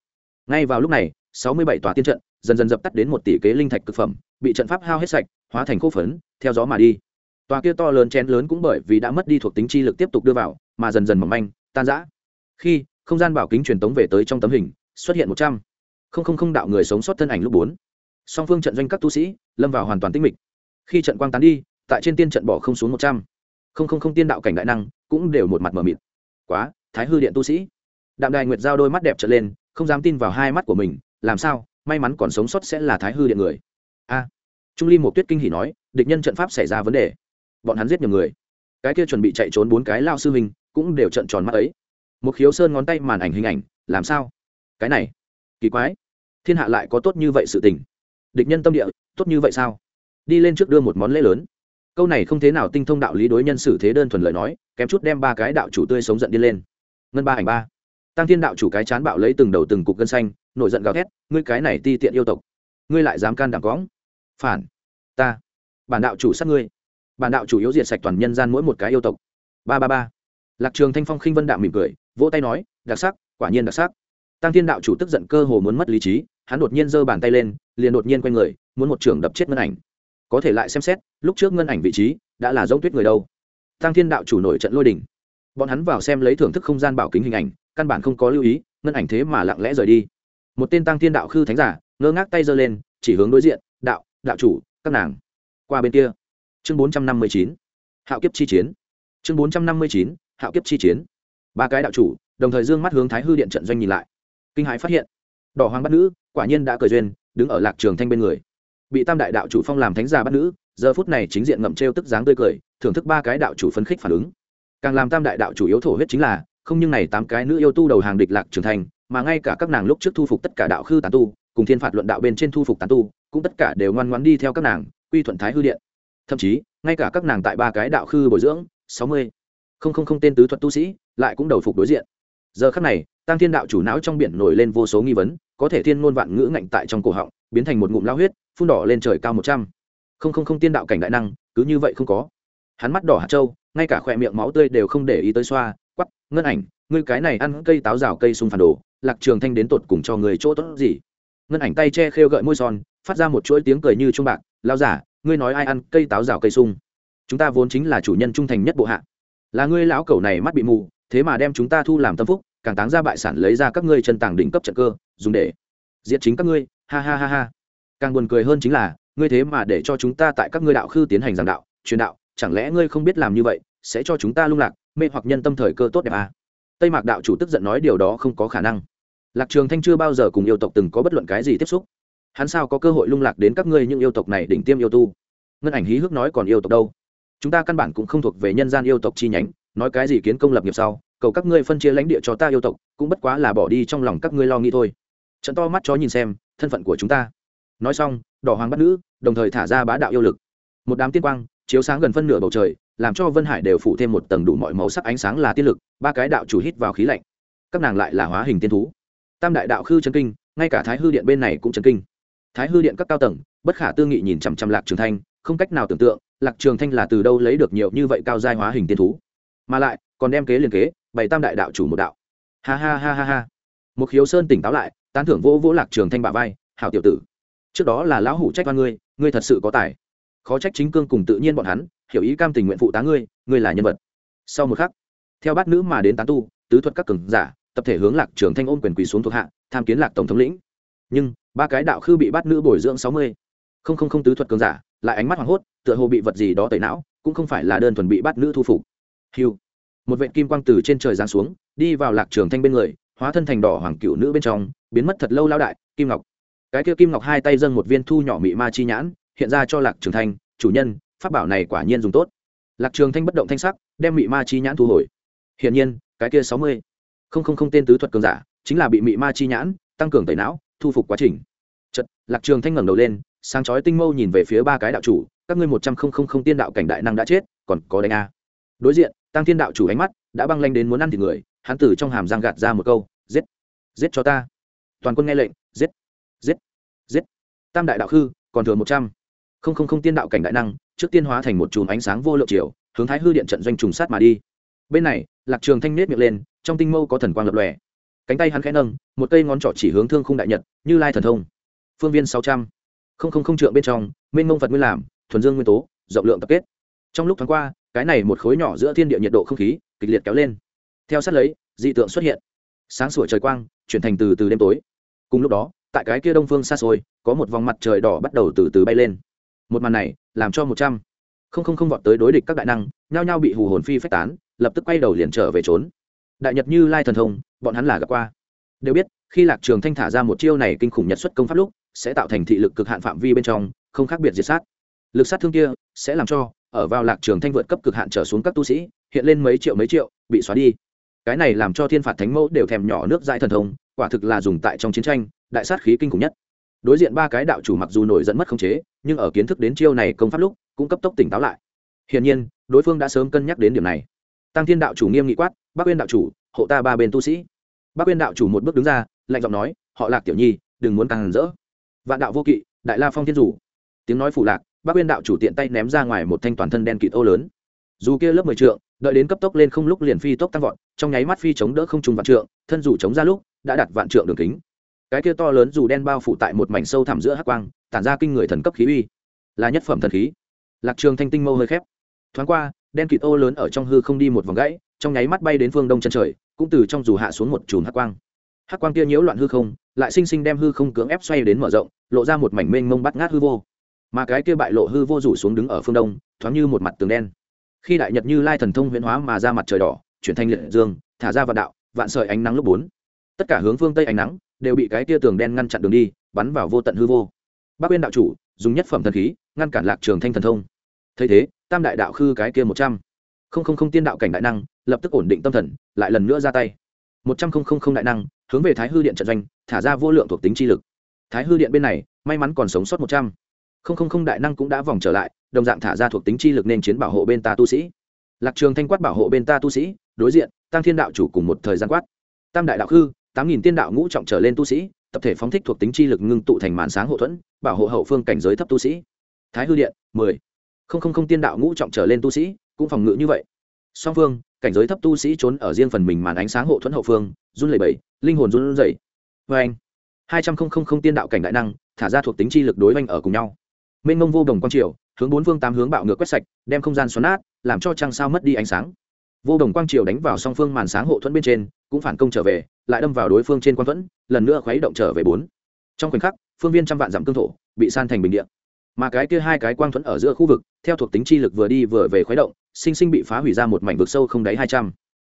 ngay vào lúc này, sáu mươi bảy tòa tiên trận dần dần dập tắt đến một tỷ kế linh thạch cực phẩm, bị trận pháp hao hết sạch, hóa thành khô phấn, theo gió mà đi. Tòa kia to lớn chén lớn cũng bởi vì đã mất đi thuộc tính chi lực tiếp tục đưa vào, mà dần dần mỏng manh, tan rã. Khi, không gian bảo kính truyền tống về tới trong tấm hình, xuất hiện một trăm. Không không không đạo người sống sót thân ảnh lúc bốn. Song phương trận doanh các tu sĩ, lâm vào hoàn toàn tinh mịch. Khi trận quang tán đi, tại trên tiên trận bỏ không xuống một trăm. Không không không tiên đạo cảnh đại năng cũng đều một mặt mờ mịt. Quá, thái hư điện tu sĩ. Đạm đài nguyệt giao đôi mắt đẹp trở lên không dám tin vào hai mắt của mình, làm sao, may mắn còn sống sót sẽ là thái hư điện người. A. Trung ly một tuyết kinh hỉ nói, địch nhân trận pháp xảy ra vấn đề. Bọn hắn giết nhiều người. Cái kia chuẩn bị chạy trốn bốn cái lao sư mình cũng đều trận tròn mắt ấy. Một khiếu sơn ngón tay màn ảnh hình ảnh, làm sao? Cái này, kỳ quái. Thiên hạ lại có tốt như vậy sự tình. Địch nhân tâm địa, tốt như vậy sao? Đi lên trước đưa một món lễ lớn. Câu này không thế nào tinh thông đạo lý đối nhân xử thế đơn thuần lời nói, kém chút đem ba cái đạo chủ tươi sống giận đi lên. Ngân ba ảnh ba tăng thiên đạo chủ cái chán bạo lấy từng đầu từng cục gân xanh, nổi giận gào thét, ngươi cái này ti tiện yêu tộc, ngươi lại dám can đảm cõng? Phản, ta, bản đạo chủ sát ngươi. Bản đạo chủ yếu diệt sạch toàn nhân gian mỗi một cái yêu tộc. Ba ba ba. Lạc trường thanh phong khinh vân đạo mỉm cười, vỗ tay nói, đặc sắc, quả nhiên đặc sắc. Tăng thiên đạo chủ tức giận cơ hồ muốn mất lý trí, hắn đột nhiên giơ bàn tay lên, liền đột nhiên quay người, muốn một trường đập chết ngân ảnh. Có thể lại xem xét, lúc trước ngân ảnh vị trí, đã là giống tuyết người đâu. Tăng thiên đạo chủ nổi trận lôi đỉnh bọn hắn vào xem lấy thưởng thức không gian bảo kính hình ảnh căn bản không có lưu ý, ngân ảnh thế mà lặng lẽ rời đi. Một tên tăng thiên đạo khư thánh giả ngơ ngác tay giơ lên, chỉ hướng đối diện, đạo đạo chủ, các nàng. Qua bên kia, chương bốn trăm năm mươi chín, hạo kiếp chi chiến. Chương bốn trăm năm mươi chín, hạo kiếp chi chiến. Ba cái đạo chủ, đồng thời dương mắt hướng thái hư điện trận doanh nhìn lại. Kinh hãi phát hiện, đỏ hoàng bắt nữ, quả nhiên đã cờ duyên, đứng ở lạc trường thanh bên người. Bị tam đại đạo chủ phong làm thánh giả bắt nữ, giờ phút này chính diện ngậm trêu tức dáng tươi cười, thưởng thức ba cái đạo chủ phấn khích phản ứng. Càng làm tam đại đạo chủ yếu thổ huyết chính là không nhưng này tám cái nữ yêu tu đầu hàng địch lạc trưởng thành, mà ngay cả các nàng lúc trước thu phục tất cả đạo khư tán tu, cùng thiên phạt luận đạo bên trên thu phục tán tu, cũng tất cả đều ngoan ngoãn đi theo các nàng, quy thuận thái hư điện. Thậm chí, ngay cả các nàng tại ba cái đạo khư bồi dưỡng, sáu mươi, không không không tên tứ thuật tu sĩ, lại cũng đầu phục đối diện. Giờ khắc này, tăng thiên đạo chủ não trong biển nổi lên vô số nghi vấn, có thể thiên ngôn vạn ngữ ngạnh tại trong cổ họng, biến thành một ngụm lao huyết, phun đỏ lên trời cao một trăm. Không không không tiên đạo cảnh đại năng, cứ như vậy không có. Hắn mắt đỏ hạt trâu ngay cả khoe miệng máu tươi đều không để ý tới xoa quắp ngân ảnh, ngươi cái này ăn cây táo rào cây sung phản đồ, lạc trường thanh đến tột cùng cho người chỗ tốt gì? Ngân ảnh tay che khêu gợi môi son, phát ra một chuỗi tiếng cười như trung bạc lao giả, ngươi nói ai ăn cây táo rào cây sung? Chúng ta vốn chính là chủ nhân trung thành nhất bộ hạ. Là ngươi lão cẩu này mắt bị mù, thế mà đem chúng ta thu làm tâm phúc, càng táng ra bại sản lấy ra các ngươi chân tàng đỉnh cấp trận cơ, dùng để diệt chính các ngươi. Ha ha ha ha. Càng buồn cười hơn chính là, ngươi thế mà để cho chúng ta tại các ngươi đạo khư tiến hành giảng đạo, truyền đạo, chẳng lẽ ngươi không biết làm như vậy, sẽ cho chúng ta lung lạc mê hoặc nhân tâm thời cơ tốt đẹp à? tây mạc đạo chủ tức giận nói điều đó không có khả năng. Lạc trường thanh chưa bao giờ cùng yêu tộc từng có bất luận cái gì tiếp xúc. Hắn sao có cơ hội lung lạc đến các ngươi những yêu tộc này đỉnh tiêm yêu tu? Ngân ảnh hí hước nói còn yêu tộc đâu? Chúng ta căn bản cũng không thuộc về nhân gian yêu tộc chi nhánh, nói cái gì kiến công lập nghiệp sau, cầu các ngươi phân chia lãnh địa cho ta yêu tộc, cũng bất quá là bỏ đi trong lòng các ngươi lo nghĩ thôi. Trận to mắt chó nhìn xem, thân phận của chúng ta. Nói xong, đỏ hoàng bắt nữ, đồng thời thả ra bá đạo yêu lực. Một đám tiên quang chiếu sáng gần phân nửa bầu trời, làm cho vân hải đều phủ thêm một tầng đủ mọi màu sắc ánh sáng là tiên lực, ba cái đạo chủ hít vào khí lạnh. Các nàng lại là hóa hình tiên thú. Tam đại đạo khư chấn kinh, ngay cả thái hư điện bên này cũng chấn kinh. Thái hư điện các cao tầng, bất khả tư nghị nhìn chằm chằm lạc trường thanh, không cách nào tưởng tượng, lạc trường thanh là từ đâu lấy được nhiều như vậy cao giai hóa hình tiên thú. Mà lại, còn đem kế liền kế, bày tam đại đạo chủ một đạo. Ha ha ha ha ha. Một khiếu sơn tỉnh táo lại, tán thưởng vỗ vỗ lạc trường thanh bả vai, hảo tiểu tử, trước đó là lão hủ trách oan ngươi ngươi thật sự có tài khó trách chính cương cùng tự nhiên bọn hắn, hiểu ý cam tình nguyện phụ tá ngươi ngươi là nhân vật. Sau một khắc, theo bát nữ mà đến tán tu, tứ thuật các cường giả, tập thể hướng lạc trường thanh ôm quyền quỳ xuống thuộc hạ, tham kiến lạc tổng thống lĩnh. Nhưng, ba cái đạo khư bị bát nữ bồi dưỡng sáu mươi. Không không không tứ thuật cường giả, lại ánh mắt hoảng hốt, tựa hồ bị vật gì đó tẩy não, cũng không phải là đơn thuần bị bát nữ thu phục. Hiu một vệ kim quang từ trên trời giáng xuống, đi vào lạc trường thanh bên người, hóa thân thành đỏ hoàng cựu nữ bên trong, biến mất thật lâu lao đại, kim ngọc. Cái kia kim ngọc hai tay dâng một viên thu nhỏ mị ma chi nhãn hiện ra cho lạc trường thanh, chủ nhân, pháp bảo này quả nhiên dùng tốt. Lạc trường thanh bất động thanh sắc, đem mị ma chi nhãn thu hồi. Hiển nhiên, cái kia sáu mươi không không không tên tứ thuật cường giả chính là bị mị ma chi nhãn tăng cường tẩy não, thu phục quá trình. Chật lạc trường thanh ngẩng đầu lên, sáng chói tinh mâu nhìn về phía ba cái đạo chủ, các ngươi một trăm không không không tiên đạo cảnh đại năng đã chết, còn có đánh a. Đối diện, tăng thiên đạo chủ ánh mắt đã băng lanh đến muốn ăn thịt người, hắn từ trong hàm giang gạt ra một câu, giết giết cho ta. Toàn quân nghe lệnh, giết giết giết. Tam đại đạo khư, còn thừa một trăm không không không tiên đạo cảnh đại năng, trước tiên hóa thành một chùm ánh sáng vô lượng chiều, hướng thái hư điện trận doanh trùng sát mà đi. Bên này, lạc trường thanh nết miệng lên, trong tinh mâu có thần quang lập lòe. Cánh tay hắn khẽ nâng, một cây ngón trỏ chỉ hướng thương khung đại nhật, như lai thần thông. Phương viên sáu trăm. Không không không trượng bên trong, mênh mông phật nguyên làm, thuần dương nguyên tố, rộng lượng tập kết. Trong lúc thoáng qua, cái này một khối nhỏ giữa thiên địa nhiệt độ không khí, kịch liệt kéo lên. Theo sát lấy, dị tượng xuất hiện. Sáng sủa trời quang, chuyển thành từ từ đêm tối. Cùng lúc đó, tại cái kia đông phương xa xôi, có một vòng mặt trời đỏ bắt đầu từ từ bay lên một màn này làm cho một trăm không không không vọt tới đối địch các đại năng, nhao nhao bị hù hồn phi phách tán, lập tức quay đầu liền trở về trốn. Đại nhật như lai thần thông, bọn hắn là gặp qua. Đều biết, khi lạc trường thanh thả ra một chiêu này kinh khủng nhật xuất công pháp lúc, sẽ tạo thành thị lực cực hạn phạm vi bên trong, không khác biệt diệt sát. Lực sát thương kia sẽ làm cho, ở vào lạc trường thanh vượt cấp cực hạn trở xuống các tu sĩ, hiện lên mấy triệu mấy triệu, bị xóa đi. Cái này làm cho thiên phạt thánh mẫu đều thèm nhỏ nước dãi thần thông, quả thực là dùng tại trong chiến tranh, đại sát khí kinh khủng nhất đối diện ba cái đạo chủ mặc dù nổi dẫn mất khống chế, nhưng ở kiến thức đến chiêu này công pháp lúc, cũng cấp tốc tỉnh táo lại. Hiển nhiên, đối phương đã sớm cân nhắc đến điểm này. Tăng thiên đạo chủ nghiêm nghị quát, bác uyên đạo chủ, hộ ta ba bên tu sĩ. Bác uyên đạo chủ một bước đứng ra, lạnh giọng nói, họ lạc tiểu nhi, đừng muốn càng hẳn rỡ. Vạn đạo vô kỵ, đại la phong thiên rủ tiếng nói phủ lạc, bác uyên đạo chủ tiện tay ném ra ngoài một thanh toàn thân đen kịt ô lớn. Dù kia lớp mười trượng, đợi đến cấp tốc lên không lúc liền phi tốc tăng vọt, trong nháy mắt phi chống đỡ không trùng vạn trượng, thân dù chống ra lúc, đã đặt vạn trượng đường kính cái kia to lớn dù đen bao phủ tại một mảnh sâu thẳm giữa hắc quang, tản ra kinh người thần cấp khí uy. Là nhất phẩm thần khí. Lạc trường thanh tinh mâu hơi khép. Thoáng qua, đen kịt ô lớn ở trong hư không đi một vòng gãy, trong nháy mắt bay đến phương đông chân trời, cũng từ trong dù hạ xuống một chùm hắc quang. Hắc quang kia nhiễu loạn hư không, lại sinh sinh đem hư không cưỡng ép xoay đến mở rộng, lộ ra một mảnh mênh mông bắt ngát hư vô. Mà cái kia bại lộ hư vô rủ xuống đứng ở phương đông, thoáng như một mặt tường đen. Khi đại nhật như lai thần thông huyễn hóa mà ra mặt trời đỏ, chuyển thành liệt dương, thả ra vạn đạo, vạn sợi ánh nắng lúc bốn. Tất cả hướng phương tây ánh nắng đều bị cái tia tường đen ngăn chặn đường đi, bắn vào vô tận hư vô. Bác quyên đạo chủ, dùng nhất phẩm thần khí, ngăn cản lạc trường thanh thần thông. Thấy thế, tam đại đạo khư cái kia một trăm. Không không không tiên đạo cảnh đại năng, lập tức ổn định tâm thần, lại lần nữa ra tay. Một trăm không không không đại năng, hướng về thái hư điện trận doanh, thả ra vô lượng thuộc tính chi lực. Thái hư điện bên này, may mắn còn sống sót một trăm. Không không không đại năng cũng đã vòng trở lại, đồng dạng thả ra thuộc tính chi lực nên chiến bảo hộ bên ta tu sĩ. Lạc trường thanh quát bảo hộ bên ta tu sĩ, đối diện, tăng thiên đạo chủ cùng một thời gian quát. Tam đại đạo khư tám nghìn tiên đạo ngũ trọng trở lên tu sĩ, tập thể phóng thích thuộc tính chi lực ngưng tụ thành màn sáng hậu thuẫn, bảo hộ hậu phương cảnh giới thấp tu sĩ. Thái hư điện, mười. Không không không tiên đạo ngũ trọng trở lên tu sĩ, cũng phòng ngự như vậy. Song phương, cảnh giới thấp tu sĩ trốn ở riêng phần mình màn ánh sáng hộ thuẫn hậu phương, run lẩy bẩy, linh hồn run rẩy. Vê anh, hai trăm không không không tiên đạo cảnh đại năng, thả ra thuộc tính chi lực đối oanh ở cùng nhau. Mênh mông vô đồng quang triều, hướng bốn phương tám hướng bạo ngược quét sạch, đem không gian xoắn nát, làm cho trăng sao mất đi ánh sáng. Vô đồng quang triều đánh vào song phương màn sáng hộ thuẫn bên trên, cũng phản công trở về lại đâm vào đối phương trên quang thuẫn, lần nữa khuấy động trở về bốn. Trong khoảnh khắc, phương viên trăm vạn dặm cương thổ bị san thành bình địa. Mà cái kia hai cái quang thuẫn ở giữa khu vực, theo thuộc tính chi lực vừa đi vừa về khuấy động, sinh sinh bị phá hủy ra một mảnh vực sâu không đáy hai trăm.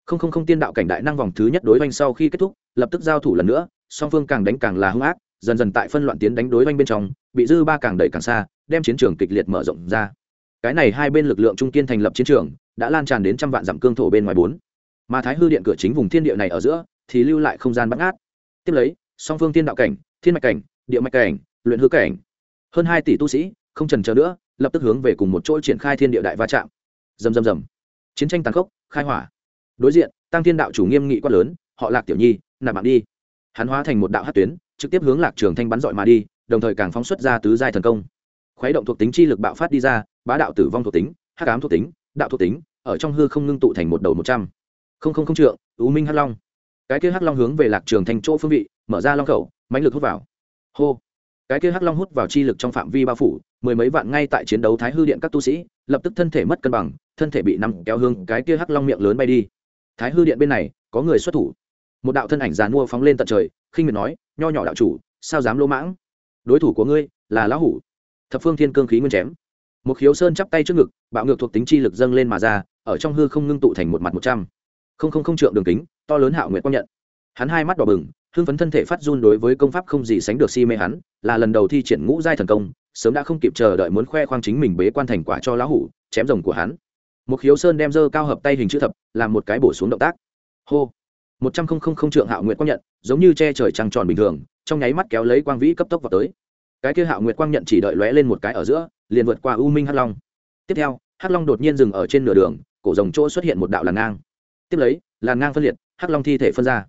Không không không tiên đạo cảnh đại năng vòng thứ nhất đối oanh sau khi kết thúc, lập tức giao thủ lần nữa, song phương càng đánh càng là hung ác, dần dần tại phân loạn tiến đánh đối oanh bên trong, bị dư ba càng đẩy càng xa, đem chiến trường kịch liệt mở rộng ra. Cái này hai bên lực lượng trung kiên thành lập chiến trường, đã lan tràn đến trăm vạn dặm cương thổ bên ngoài bốn. Mà thái hư điện cửa chính vùng thiên địa này ở giữa thì lưu lại không gian bắt ngát. Tiếp lấy, song phương thiên đạo cảnh, thiên mạch cảnh, địa mạch cảnh, luyện hư cảnh. Hơn hai tỷ tu sĩ, không trần chờ nữa, lập tức hướng về cùng một chỗ triển khai thiên địa đại va chạm. Dầm dầm dầm chiến tranh tàn khốc, khai hỏa. Đối diện, tăng thiên đạo chủ nghiêm nghị quát lớn, họ lạc tiểu nhi, nạp mạng đi. Hắn hóa thành một đạo hát tuyến, trực tiếp hướng lạc trường thanh bắn dọi mà đi, đồng thời càng phóng xuất ra tứ giai thần công. Khuấy động thuộc tính chi lực bạo phát đi ra, bá đạo tử vong thuộc tính, hắc ám thuộc tính, đạo thuộc tính, ở trong hư không ngưng tụ thành một đầu một trăm. Không không không trượng ưu minh hắc long cái kia hắc long hướng về lạc trường thành chỗ phương vị, mở ra long khẩu, mãnh lực hút vào. Hô! Cái kia hắc long hút vào chi lực trong phạm vi bao phủ, mười mấy vạn ngay tại chiến đấu thái hư điện các tu sĩ, lập tức thân thể mất cân bằng, thân thể bị nằm kéo hương cái kia hắc long miệng lớn bay đi. Thái hư điện bên này, có người xuất thủ. Một đạo thân ảnh giàn mua phóng lên tận trời, khinh miệt nói, nho nhỏ đạo chủ, sao dám lỗ mãng? Đối thủ của ngươi là lão hủ. Thập phương thiên cương khí nguyên chém. Một khiếu sơn chắp tay trước ngực, bạo ngược thuộc tính chi lực dâng lên mà ra, ở trong hư không ngưng tụ thành một mặt một trăm. Không không không trượng đường kính to lớn hạo nguyệt quang nhận. Hắn hai mắt đỏ bừng, hưng phấn thân thể phát run đối với công pháp không gì sánh được si mê hắn, là lần đầu thi triển ngũ giai thần công, sớm đã không kịp chờ đợi muốn khoe khoang chính mình bế quan thành quả cho lão hủ, chém rồng của hắn. Một khiếu sơn đem dơ cao hợp tay hình chữ thập, làm một cái bổ xuống động tác. Hô! Một trăm không không không trượng hạo nguyệt quang nhận, giống như che trời trăng tròn bình thường, trong nháy mắt kéo lấy quang vĩ cấp tốc vào tới. Cái kia hạo nguyệt quang nhận chỉ đợi lóe lên một cái ở giữa, liền vượt qua u minh hắc long. Tiếp theo, hắc long đột nhiên dừng ở trên nửa đường, cổ rồng chỗ xuất hiện một đạo làn ngang. Tiếp lấy, làn ngang phân liệt hắc long thi thể phân ra.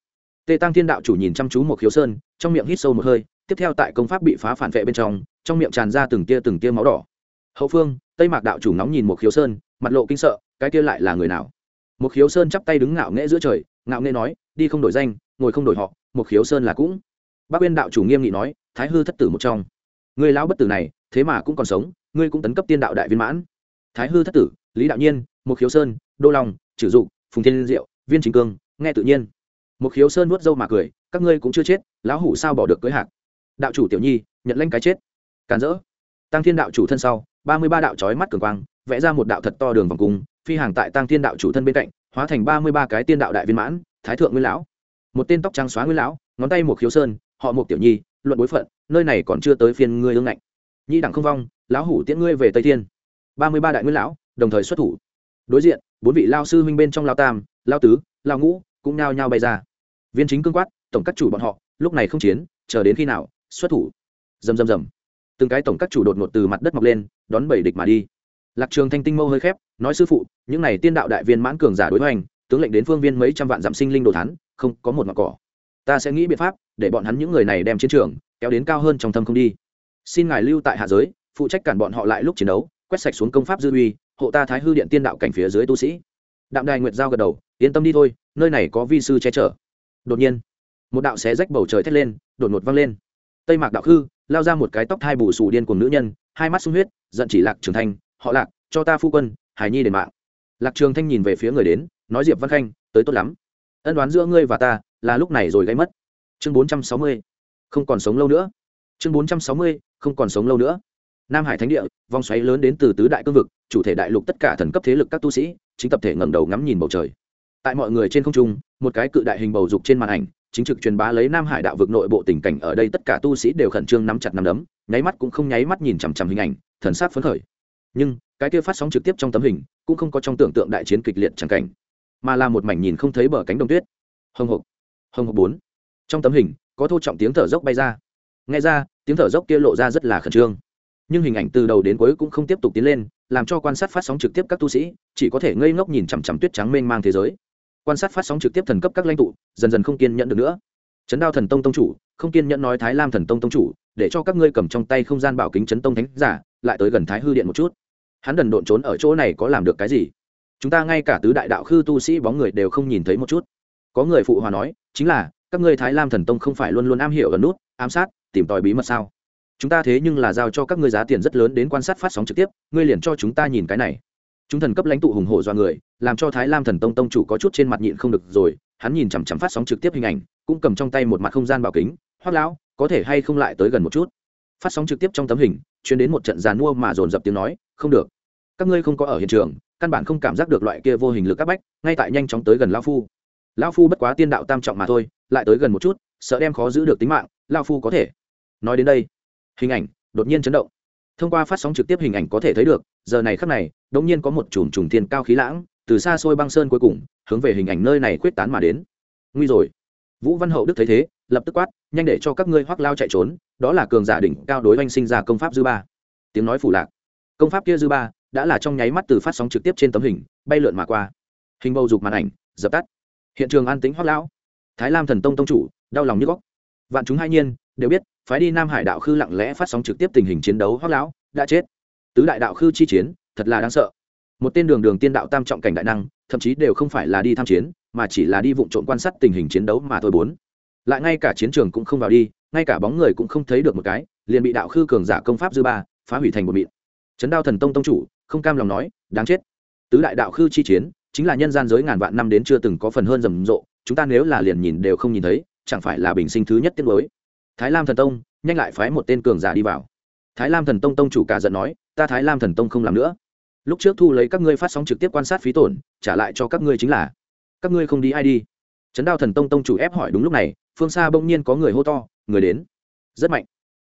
Tề tăng thiên đạo chủ nhìn chăm chú một khiếu sơn, trong miệng hít sâu một hơi, tiếp theo tại công pháp bị phá phản vệ bên trong trong miệng tràn ra từng tia từng tia máu đỏ. Hậu phương, tây mạc đạo chủ nóng nhìn một khiếu sơn, mặt lộ kinh sợ, cái kia lại là người nào? Một khiếu sơn chắp tay đứng ngạo nghễ giữa trời, ngạo nghễ nói, đi không đổi danh, ngồi không đổi họ, một khiếu sơn là cũng. Bác uyên đạo chủ nghiêm nghị nói, thái hư thất tử một trong. Người lão bất tử này, thế mà cũng còn sống, ngươi cũng tấn cấp tiên đạo đại viên mãn. Thái hư thất tử, lý đạo nhiên, một khiếu sơn, đô long trừ dục, phùng thiên diệu, viên chính cương nghe tự nhiên. Một khiếu sơn nuốt dâu mà cười, các ngươi cũng chưa chết, lão hủ sao bỏ được cưới hạc? Đạo chủ tiểu nhi, nhận lanh cái chết. Càn rỡ. Tăng thiên đạo chủ thân sau, ba mươi ba đạo trói mắt cường quang, vẽ ra một đạo thật to đường vòng cung, phi hàng tại tăng thiên đạo chủ thân bên cạnh, hóa thành ba mươi ba cái tiên đạo đại viên mãn, thái thượng nguyên lão. Một tên tóc trắng xóa nguyên lão, ngón tay một khiếu sơn, họ một tiểu nhi, luận bối phận, nơi này còn chưa tới phiên ngươi ương ngạnh. Nhi đẳng không vong, lão hủ tiễn ngươi về tây thiên. ba mươi ba đại nguyên lão, đồng thời xuất thủ. Đối diện, bốn vị lao sư huynh bên trong lao tam, lao tứ, lao ngũ cũng nao nhao bay ra. Viên chính cương quát, tổng các chủ bọn họ, lúc này không chiến, chờ đến khi nào, xuất thủ. Rầm rầm rầm. Từng cái tổng các chủ đột ngột từ mặt đất mọc lên, đón bảy địch mà đi. Lạc trường thanh tinh mâu hơi khép, nói, sư phụ, những này tiên đạo đại viên mãn cường giả đối hoành, tướng lệnh đến phương viên mấy trăm vạn giảm sinh linh đồ thán, không có một ngọn cỏ. Ta sẽ nghĩ biện pháp, để bọn hắn những người này đem chiến trường kéo đến cao hơn trong thâm không đi. Xin ngài lưu tại hạ giới, phụ trách cản bọn họ lại lúc chiến đấu, quét sạch xuống công pháp dư uy, hộ ta thái hư điện tiên đạo cảnh phía dưới tu sĩ đạm đài nguyệt giao gật đầu, yên tâm đi thôi, nơi này có vi sư che chở. Đột nhiên, một đạo xé rách bầu trời thét lên, đột ngột văng lên. Tây mạc đạo khư, lao ra một cái tóc thai bù xù điên cùng nữ nhân, hai mắt sung huyết, giận chỉ lạc trường thanh, họ lạc, cho ta phu quân hải nhi đền mạng. Lạc trường thanh nhìn về phía người đến, nói diệp văn khanh, tới tốt lắm. Ân đoán giữa ngươi và ta là lúc này rồi gây mất. Chương bốn trăm sáu mươi, không còn sống lâu nữa. Chương bốn trăm sáu mươi, không còn sống lâu nữa. Nam hải thánh địa, vòng xoáy lớn đến từ tứ đại cương vực, chủ thể đại lục tất cả thần cấp thế lực các tu sĩ chính tập thể ngẩng đầu ngắm nhìn bầu trời. Tại mọi người trên không trung, một cái cự đại hình bầu dục trên màn ảnh, chính trực truyền bá lấy nam hải đạo vực nội bộ tình cảnh ở đây tất cả tu sĩ đều khẩn trương nắm chặt nắm đấm, nháy mắt cũng không nháy mắt nhìn chằm chằm hình ảnh, thần sát phấn khởi. Nhưng, cái kia phát sóng trực tiếp trong tấm hình, cũng không có trong tưởng tượng đại chiến kịch liệt chẳng cảnh, mà là một mảnh nhìn không thấy bờ cánh đồng tuyết. Hồng hộc hồng hộc bốn. Trong tấm hình, có thô trọng tiếng thở dốc bay ra. Nghe ra, tiếng thở dốc kia lộ ra rất là khẩn trương. Nhưng hình ảnh từ đầu đến cuối cũng không tiếp tục tiến lên làm cho quan sát phát sóng trực tiếp các tu sĩ, chỉ có thể ngây ngốc nhìn chằm chằm tuyết trắng mênh mang thế giới. Quan sát phát sóng trực tiếp thần cấp các lãnh tụ, dần dần không kiên nhẫn được nữa. Chấn đao thần tông tông chủ, không kiên nhẫn nói thái lam thần tông tông chủ, để cho các ngươi cầm trong tay không gian bảo kính chấn tông thánh giả, lại tới gần thái hư điện một chút. Hắn đần độn trốn ở chỗ này có làm được cái gì? Chúng ta ngay cả tứ đại đạo khư tu sĩ bóng người đều không nhìn thấy một chút. Có người phụ hòa nói, chính là, các ngươi thái lam thần tông không phải luôn luôn am hiểu gần nút, ám sát, tìm tòi bí mật sao? Chúng ta thế nhưng là giao cho các ngươi giá tiền rất lớn đến quan sát phát sóng trực tiếp, ngươi liền cho chúng ta nhìn cái này. Chúng thần cấp lãnh tụ hùng hổ do người, làm cho thái lam thần tông tông chủ có chút trên mặt nhịn không được rồi, hắn nhìn chằm chằm phát sóng trực tiếp hình ảnh, cũng cầm trong tay một mặt không gian bảo kính hoác lão, có thể hay không lại tới gần một chút? Phát sóng trực tiếp trong tấm hình chuyến đến một trận giàn mua mà dồn dập tiếng nói, không được. Các ngươi không có ở hiện trường, căn bản không cảm giác được loại kia vô hình lực các bách, ngay tại nhanh chóng tới gần lao phu. Lao phu bất quá tiên đạo tam trọng mà thôi, lại tới gần một chút, sợ đem khó giữ được tính mạng lao phu có thể. Nói đến đây hình ảnh đột nhiên chấn động. Thông qua phát sóng trực tiếp hình ảnh có thể thấy được, giờ này khắc này đ ỗ n g nhiên có một chùm trùng thiên cao khí lãng từ xa xôi băng sơn cuối cùng, hướng về hình ảnh nơi này quyết tán mà đến. Nguy rồi. Vũ văn hậu đức thấy thế, lập tức quát, nhanh để cho các ngươi hoác lao chạy trốn, đó là cường giả đỉnh cao đối oanh sinh ra công pháp dư ba. Tiếng nói phủ lạc. Công pháp kia dư ba đã là trong nháy mắt từ phát sóng trực tiếp trên tấm hình, bay lượn mà qua. Hình bầu dục màn ảnh, dập tắt. Hiện trường an tính hoác lão. Thái lam thần tông tông chủ, đau lòng như góc. Vạn chúng hai nhiên đều biết, phái đi nam hải đạo khư lặng lẽ phát sóng trực tiếp tình hình chiến đấu hoác lão, đã chết. Tứ đại đạo khư chi chiến, thật là đáng sợ. Một tên đường đường tiên đạo tam trọng cảnh đại năng, thậm chí đều không phải là đi tham chiến, mà chỉ là đi vụng trộn quan sát tình hình chiến đấu mà thôi bốn. Lại ngay cả chiến trường cũng không vào đi, ngay cả bóng người cũng không thấy được một cái, liền bị đạo khư cường giả công pháp dư ba, phá hủy thành một mịn. Trấn đao thần tông tông chủ, không cam lòng nói, đáng chết. Tứ đại đạo khư chi chiến, chính là nhân gian giới ngàn vạn năm đến chưa từng có phần hơn rầm rộ, chúng ta nếu là liền nhìn đều không nhìn thấy, chẳng phải là bình sinh thứ nhất tiết mới thái lam thần tông, nhanh lại phái một tên cường giả đi vào. Thái lam thần tông tông chủ cả giận nói, ta thái lam thần tông không làm nữa. Lúc trước thu lấy các ngươi phát sóng trực tiếp quan sát phí tổn, trả lại cho các ngươi chính là. Các ngươi không đi ai đi. Trấn đao thần tông tông chủ ép hỏi đúng lúc này, phương xa bỗng nhiên có người hô to, người đến. Rất mạnh.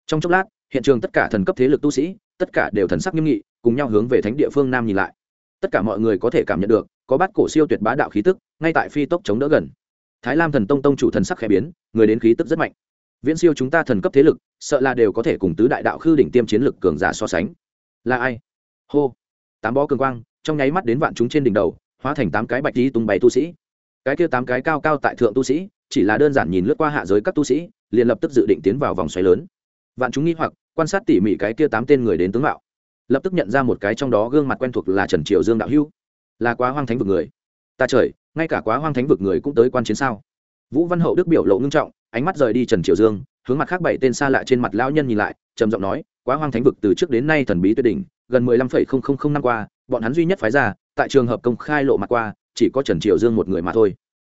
Trong chốc lát, hiện trường tất cả thần cấp thế lực tu sĩ, tất cả đều thần sắc nghiêm nghị, cùng nhau hướng về thánh địa phương nam nhìn lại. Tất cả mọi người có thể cảm nhận được, có bát cổ siêu tuyệt bá đạo khí tức, ngay tại phi tốc chống đỡ gần. Thái lam thần tông tông chủ thần sắc khẽ biến, người đến khí tức rất mạnh viễn siêu chúng ta thần cấp thế lực, sợ là đều có thể cùng tứ đại đạo khư đỉnh tiêm chiến lực cường giả so sánh. Là ai? Hô. Tám bó cường quang, trong nháy mắt đến vạn chúng trên đỉnh đầu, hóa thành tám cái bạch đi tung bày tu sĩ. Cái kia tám cái cao cao tại thượng tu sĩ, chỉ là đơn giản nhìn lướt qua hạ giới các tu sĩ, liền lập tức dự định tiến vào vòng xoáy lớn. Vạn chúng nghi hoặc, quan sát tỉ mỉ cái kia tám tên người đến tướng mạo. Lập tức nhận ra một cái trong đó gương mặt quen thuộc là trần triều dương đạo hưu là quá hoang thánh vực người. Ta trời, ngay cả quá hoang thánh vực người cũng tới quan chiến sao? Vũ văn hậu đức biểu lộ ngưng trọng ánh mắt rời đi trần triều dương, hướng mặt khác bảy tên xa lạ trên mặt lão nhân nhìn lại, trầm giọng nói, quá hoang thánh vực từ trước đến nay thần bí tuyệt đỉnh, gần mười lăm phẩy không không không năm qua, bọn hắn duy nhất phái ra, tại trường hợp công khai lộ mặt qua, chỉ có trần triều dương một người mà thôi.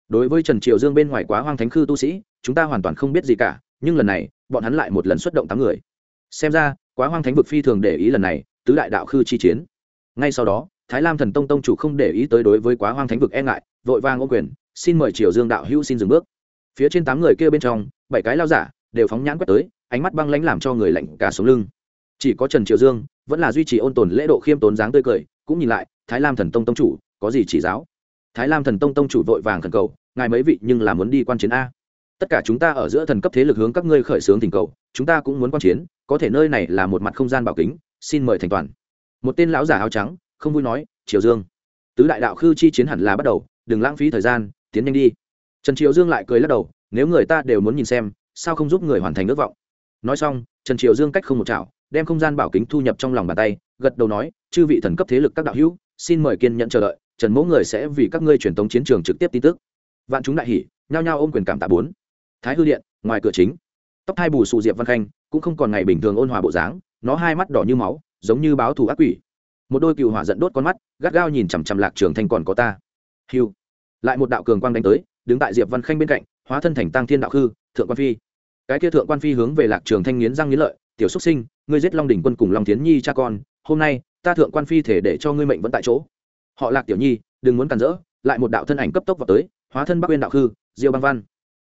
Đối với trần triều dương bên ngoài quá hoang thánh khư tu sĩ, chúng ta hoàn toàn không biết gì cả, nhưng lần này, bọn hắn lại một lần xuất động tám người. Xem ra, quá hoang thánh vực phi thường để ý lần này, tứ đại đạo khư chi chiến. Ngay sau đó, thái lam thần tông tông chủ không để ý tới đối với quá hoang thánh vực e ngại, vội vang ô quyền, xin mời triều dương đạo hữu xin dừng bước phía trên tám người kia bên trong, bảy cái lao giả đều phóng nhãn quét tới, ánh mắt băng lãnh làm cho người lạnh cả sống lưng. Chỉ có trần triều dương vẫn là duy trì ôn tồn lễ độ khiêm tốn dáng tươi cười, cũng nhìn lại, thái lam thần tông tông chủ có gì chỉ giáo? Thái lam thần tông tông chủ vội vàng thần cầu, ngài mấy vị nhưng là muốn đi quan chiến a? Tất cả chúng ta ở giữa thần cấp thế lực hướng các ngươi khởi xướng tình cầu, chúng ta cũng muốn quan chiến, có thể nơi này là một mặt không gian bảo kính, xin mời thành toàn. Một tên lão giả áo trắng, không vui nói, triều dương, tứ đại đạo khư chi chiến hẳn là bắt đầu, đừng lãng phí thời gian, tiến nhanh đi trần triều dương lại cười lắc đầu nếu người ta đều muốn nhìn xem sao không giúp người hoàn thành ước vọng? Nói xong trần triều dương cách không một chảo đem không gian bảo kính thu nhập trong lòng bàn tay gật đầu nói chư vị thần cấp thế lực các đạo hữu xin mời kiên nhẫn chờ đợi trần Mỗ người sẽ vì các ngươi truyền tống chiến trường trực tiếp tin tức. Vạn chúng đại hỉ, nhao nhao ôm quyền cảm tạ bốn. Thái hư điện ngoài cửa chính tóc hai bù xù diệp văn khanh cũng không còn ngày bình thường ôn hòa bộ dáng nó hai mắt đỏ như máu giống như báo thù ác quỷ. Một đôi cựu hỏa giận đốt con mắt gắt gao nhìn chằm chằm lạc trường thanh còn có ta. Hiu lại một đạo cường quang đánh tới đứng tại diệp văn khanh bên cạnh, hóa thân thành tăng thiên đạo khư, thượng quan phi. Cái kia thượng quan phi hướng về lạc trường thanh nghiến răng nghiến lợi, tiểu xuất sinh, ngươi giết long đỉnh quân cùng long tiến nhi cha con, hôm nay, ta thượng quan phi thể để cho ngươi mệnh vẫn tại chỗ. Họ lạc tiểu nhi, đừng muốn cản rỡ, lại một đạo thân ảnh cấp tốc vào tới, hóa thân bắc uyên đạo khư, diêu băng văn.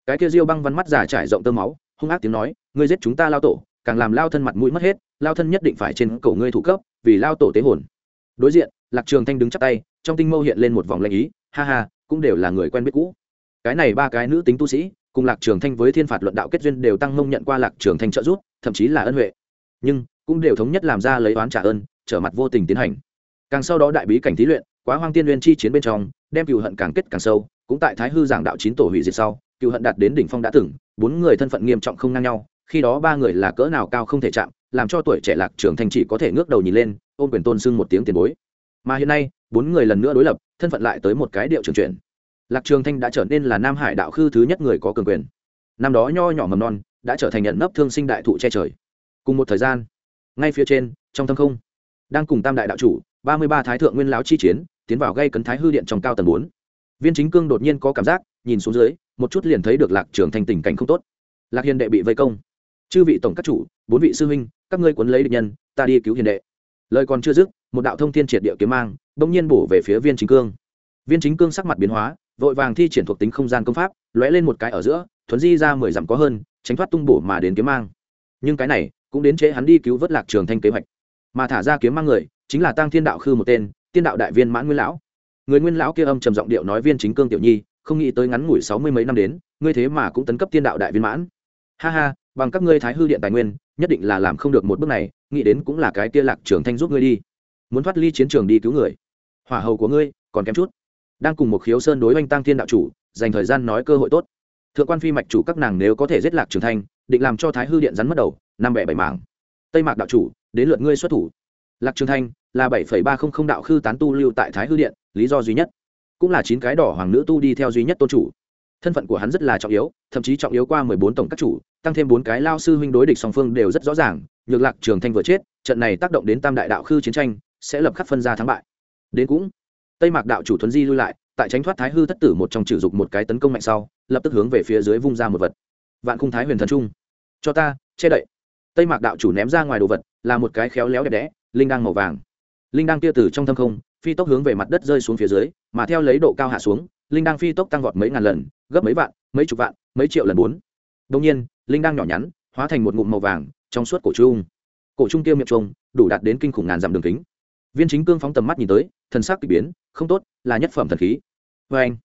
Cái kia diêu băng văn mắt giả trải rộng tơ máu, hung ác tiếng nói, ngươi giết chúng ta lao tổ, càng làm lao thân mặt mũi mất hết, lao thân nhất định phải trên cổ ngươi thủ cấp, vì lao tổ tế hồn. Đối diện, lạc trường thanh đứng chắp tay, trong tinh mâu hiện lên một vòng lệnh ý, ha ha, cũng đều là người quen biết cũ cái này ba cái nữ tính tu sĩ, cùng lạc trường thanh với thiên phạt luận đạo kết duyên đều tăng mông nhận qua lạc trường thanh trợ giúp, thậm chí là ân huệ. Nhưng, cũng đều thống nhất làm ra lấy oán trả ơn, trở mặt vô tình tiến hành. Càng sau đó đại bí cảnh thí luyện, quá hoang tiên liên chi chiến bên trong, đem cựu hận càng kết càng sâu, cũng tại thái hư giảng đạo chín tổ hủy diệt sau, cựu hận đạt đến đỉnh phong đã từng, bốn người thân phận nghiêm trọng không ngang nhau, khi đó ba người là cỡ nào cao không thể chạm, làm cho tuổi trẻ lạc trường thanh chỉ có thể ngước đầu nhìn lên, ôm quyền tôn sưng một tiếng tiền bối. Mà hiện nay, bốn người lần nữa đối lập, thân phận lại tới một cái điệu trường chuyển lạc trường thanh đã trở nên là nam hải đạo khư thứ nhất người có cường quyền. Năm đó nho nhỏ mầm non đã trở thành nhận nấp thương sinh đại thụ che trời. Cùng một thời gian, ngay phía trên, trong thâm không, đang cùng tam đại đạo chủ, ba mươi ba thái thượng nguyên lão chi chiến, tiến vào gây cấn thái hư điện trong cao tầng bốn. Viên chính cương đột nhiên có cảm giác, nhìn xuống dưới, một chút liền thấy được lạc trường thanh tình cảnh không tốt. Lạc hiền đệ bị vây công. Chư vị tổng các chủ, bốn vị sư huynh, các ngươi quấn lấy địch nhân, ta đi cứu hiền đệ. Lời còn chưa dứt, một đạo thông thiên triệt địa kiếm mang, bỗng nhiên bổ về phía viên chính cương. Viên chính cương sắc mặt biến hóa vội vàng thi triển thuộc tính không gian công pháp, lóe lên một cái ở giữa, thuấn di ra mười dặm có hơn, tránh thoát tung bổ mà đến kiếm mang. Nhưng cái này cũng đến chế hắn đi cứu vớt lạc trường thanh kế hoạch. Mà thả ra kiếm mang người, chính là tăng thiên đạo khư một tên, tiên đạo đại viên mãn nguyên lão. Người nguyên lão kia âm trầm giọng điệu nói viên chính cương tiểu nhi, không nghĩ tới ngắn ngủi sáu mươi mấy năm đến, ngươi thế mà cũng tấn cấp tiên đạo đại viên mãn. Ha ha, bằng các ngươi thái hư điện tài nguyên, nhất định là làm không được một bước này, nghĩ đến cũng là cái kia lạc trường thanh giúp ngươi đi. Muốn thoát ly chiến trường đi cứu người. Hỏa hầu của ngươi còn kém chút đang cùng một khiếu sơn đối oanh tăng thiên đạo chủ, dành thời gian nói cơ hội tốt. Thượng quan phi mạch chủ các nàng nếu có thể giết lạc trường thanh, định làm cho thái hư điện rắn mất đầu, năm bẻ bảy mảng. Tây mạc đạo chủ, đến lượt ngươi xuất thủ. Lạc trường thanh, là bảy ba không không đạo khư tán tu lưu tại thái hư điện, lý do duy nhất. Cũng là chín cái đỏ hoàng nữ tu đi theo duy nhất tôn chủ. Thân phận của hắn rất là trọng yếu, thậm chí trọng yếu qua mười bốn tổng các chủ, tăng thêm bốn cái lao sư huynh đối địch song phương đều rất rõ ràng, nhược lạc trường thanh vừa chết, trận này tác động đến tam đại đạo khư chiến tranh, sẽ lập khắc phân ra thắng bại. Đến cũng tây mạc đạo chủ thuấn di lui lại, tại tránh thoát thái hư thất tử một trong trừ dục một cái tấn công mạnh sau, lập tức hướng về phía dưới vung ra một vật. Vạn khung thái huyền thần trung. Cho ta, che đậy. Tây mạc đạo chủ ném ra ngoài đồ vật, là một cái khéo léo đẹp đẽ, linh đăng màu vàng. Linh đăng kia từ trong thâm không, phi tốc hướng về mặt đất rơi xuống phía dưới, mà theo lấy độ cao hạ xuống, linh đăng phi tốc tăng vọt mấy ngàn lần, gấp mấy vạn, mấy chục vạn, mấy triệu lần bốn. Đông nhiên, linh đăng nhỏ nhắn, hóa thành một ngụm màu vàng trong suốt cổ trung. Cổ trung kia miệng trông đủ đạt đến kinh khủng ngàn dặm đường kính viên chính cương phóng tầm mắt nhìn tới, thần sắc k ỳ biến, không tốt, là nhất phẩm thần khí. Vê anh,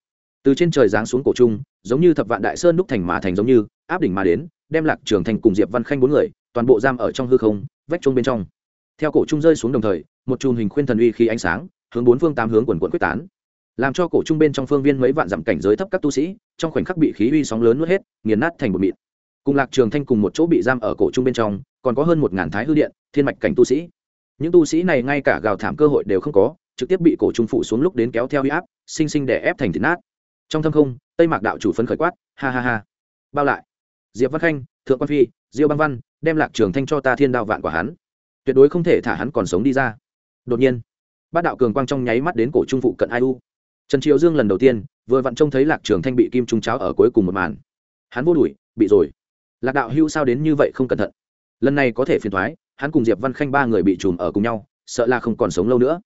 từ trên trời giáng xuống cổ trung, giống như thập vạn đại sơn đúc thành mà thành giống như, áp đỉnh mà đến, đem lạc trường thành cùng diệp văn khanh bốn người, toàn bộ giam ở trong hư không, vách chung bên trong. Theo cổ trung rơi xuống đồng thời, một chùm hình khuyên thần uy khi ánh sáng, hướng bốn phương tám hướng quần quận quyết tán. Làm cho cổ trung bên trong phương viên mấy vạn dặm cảnh giới thấp các tu sĩ, trong khoảnh khắc bị khí uy sóng lớn nuốt hết, nghiền nát thành một mịn. Cùng lạc trường thanh cùng một chỗ bị giam ở cổ trung bên trong, còn có hơn một ngàn thái hư điện, thiên mạch cảnh tu sĩ những tu sĩ này ngay cả gào thảm cơ hội đều không có, trực tiếp bị cổ trung phụ xuống lúc đến kéo theo huy áp, sinh sinh để ép thành thịt nát. Trong thâm không, tây mạc đạo chủ phấn khởi quát, ha ha ha, bao lại. Diệp văn khanh, thượng quan phi, diêu băng văn, đem lạc trường thanh cho ta thiên đạo vạn quả hắn. Tuyệt đối không thể thả hắn còn sống đi ra. Đột nhiên, bát đạo cường quang trong nháy mắt đến cổ trung phụ cận ai u. Trần triều dương lần đầu tiên, vừa vặn trông thấy lạc trường thanh bị kim trung cháo ở cuối cùng một màn. Hắn vô đuổi, bị rồi. Lạc đạo hưu sao đến như vậy không cẩn thận? Lần này có thể phiền thoái hắn cùng diệp văn khanh ba người bị trùm ở cùng nhau, sợ là không còn sống lâu nữa.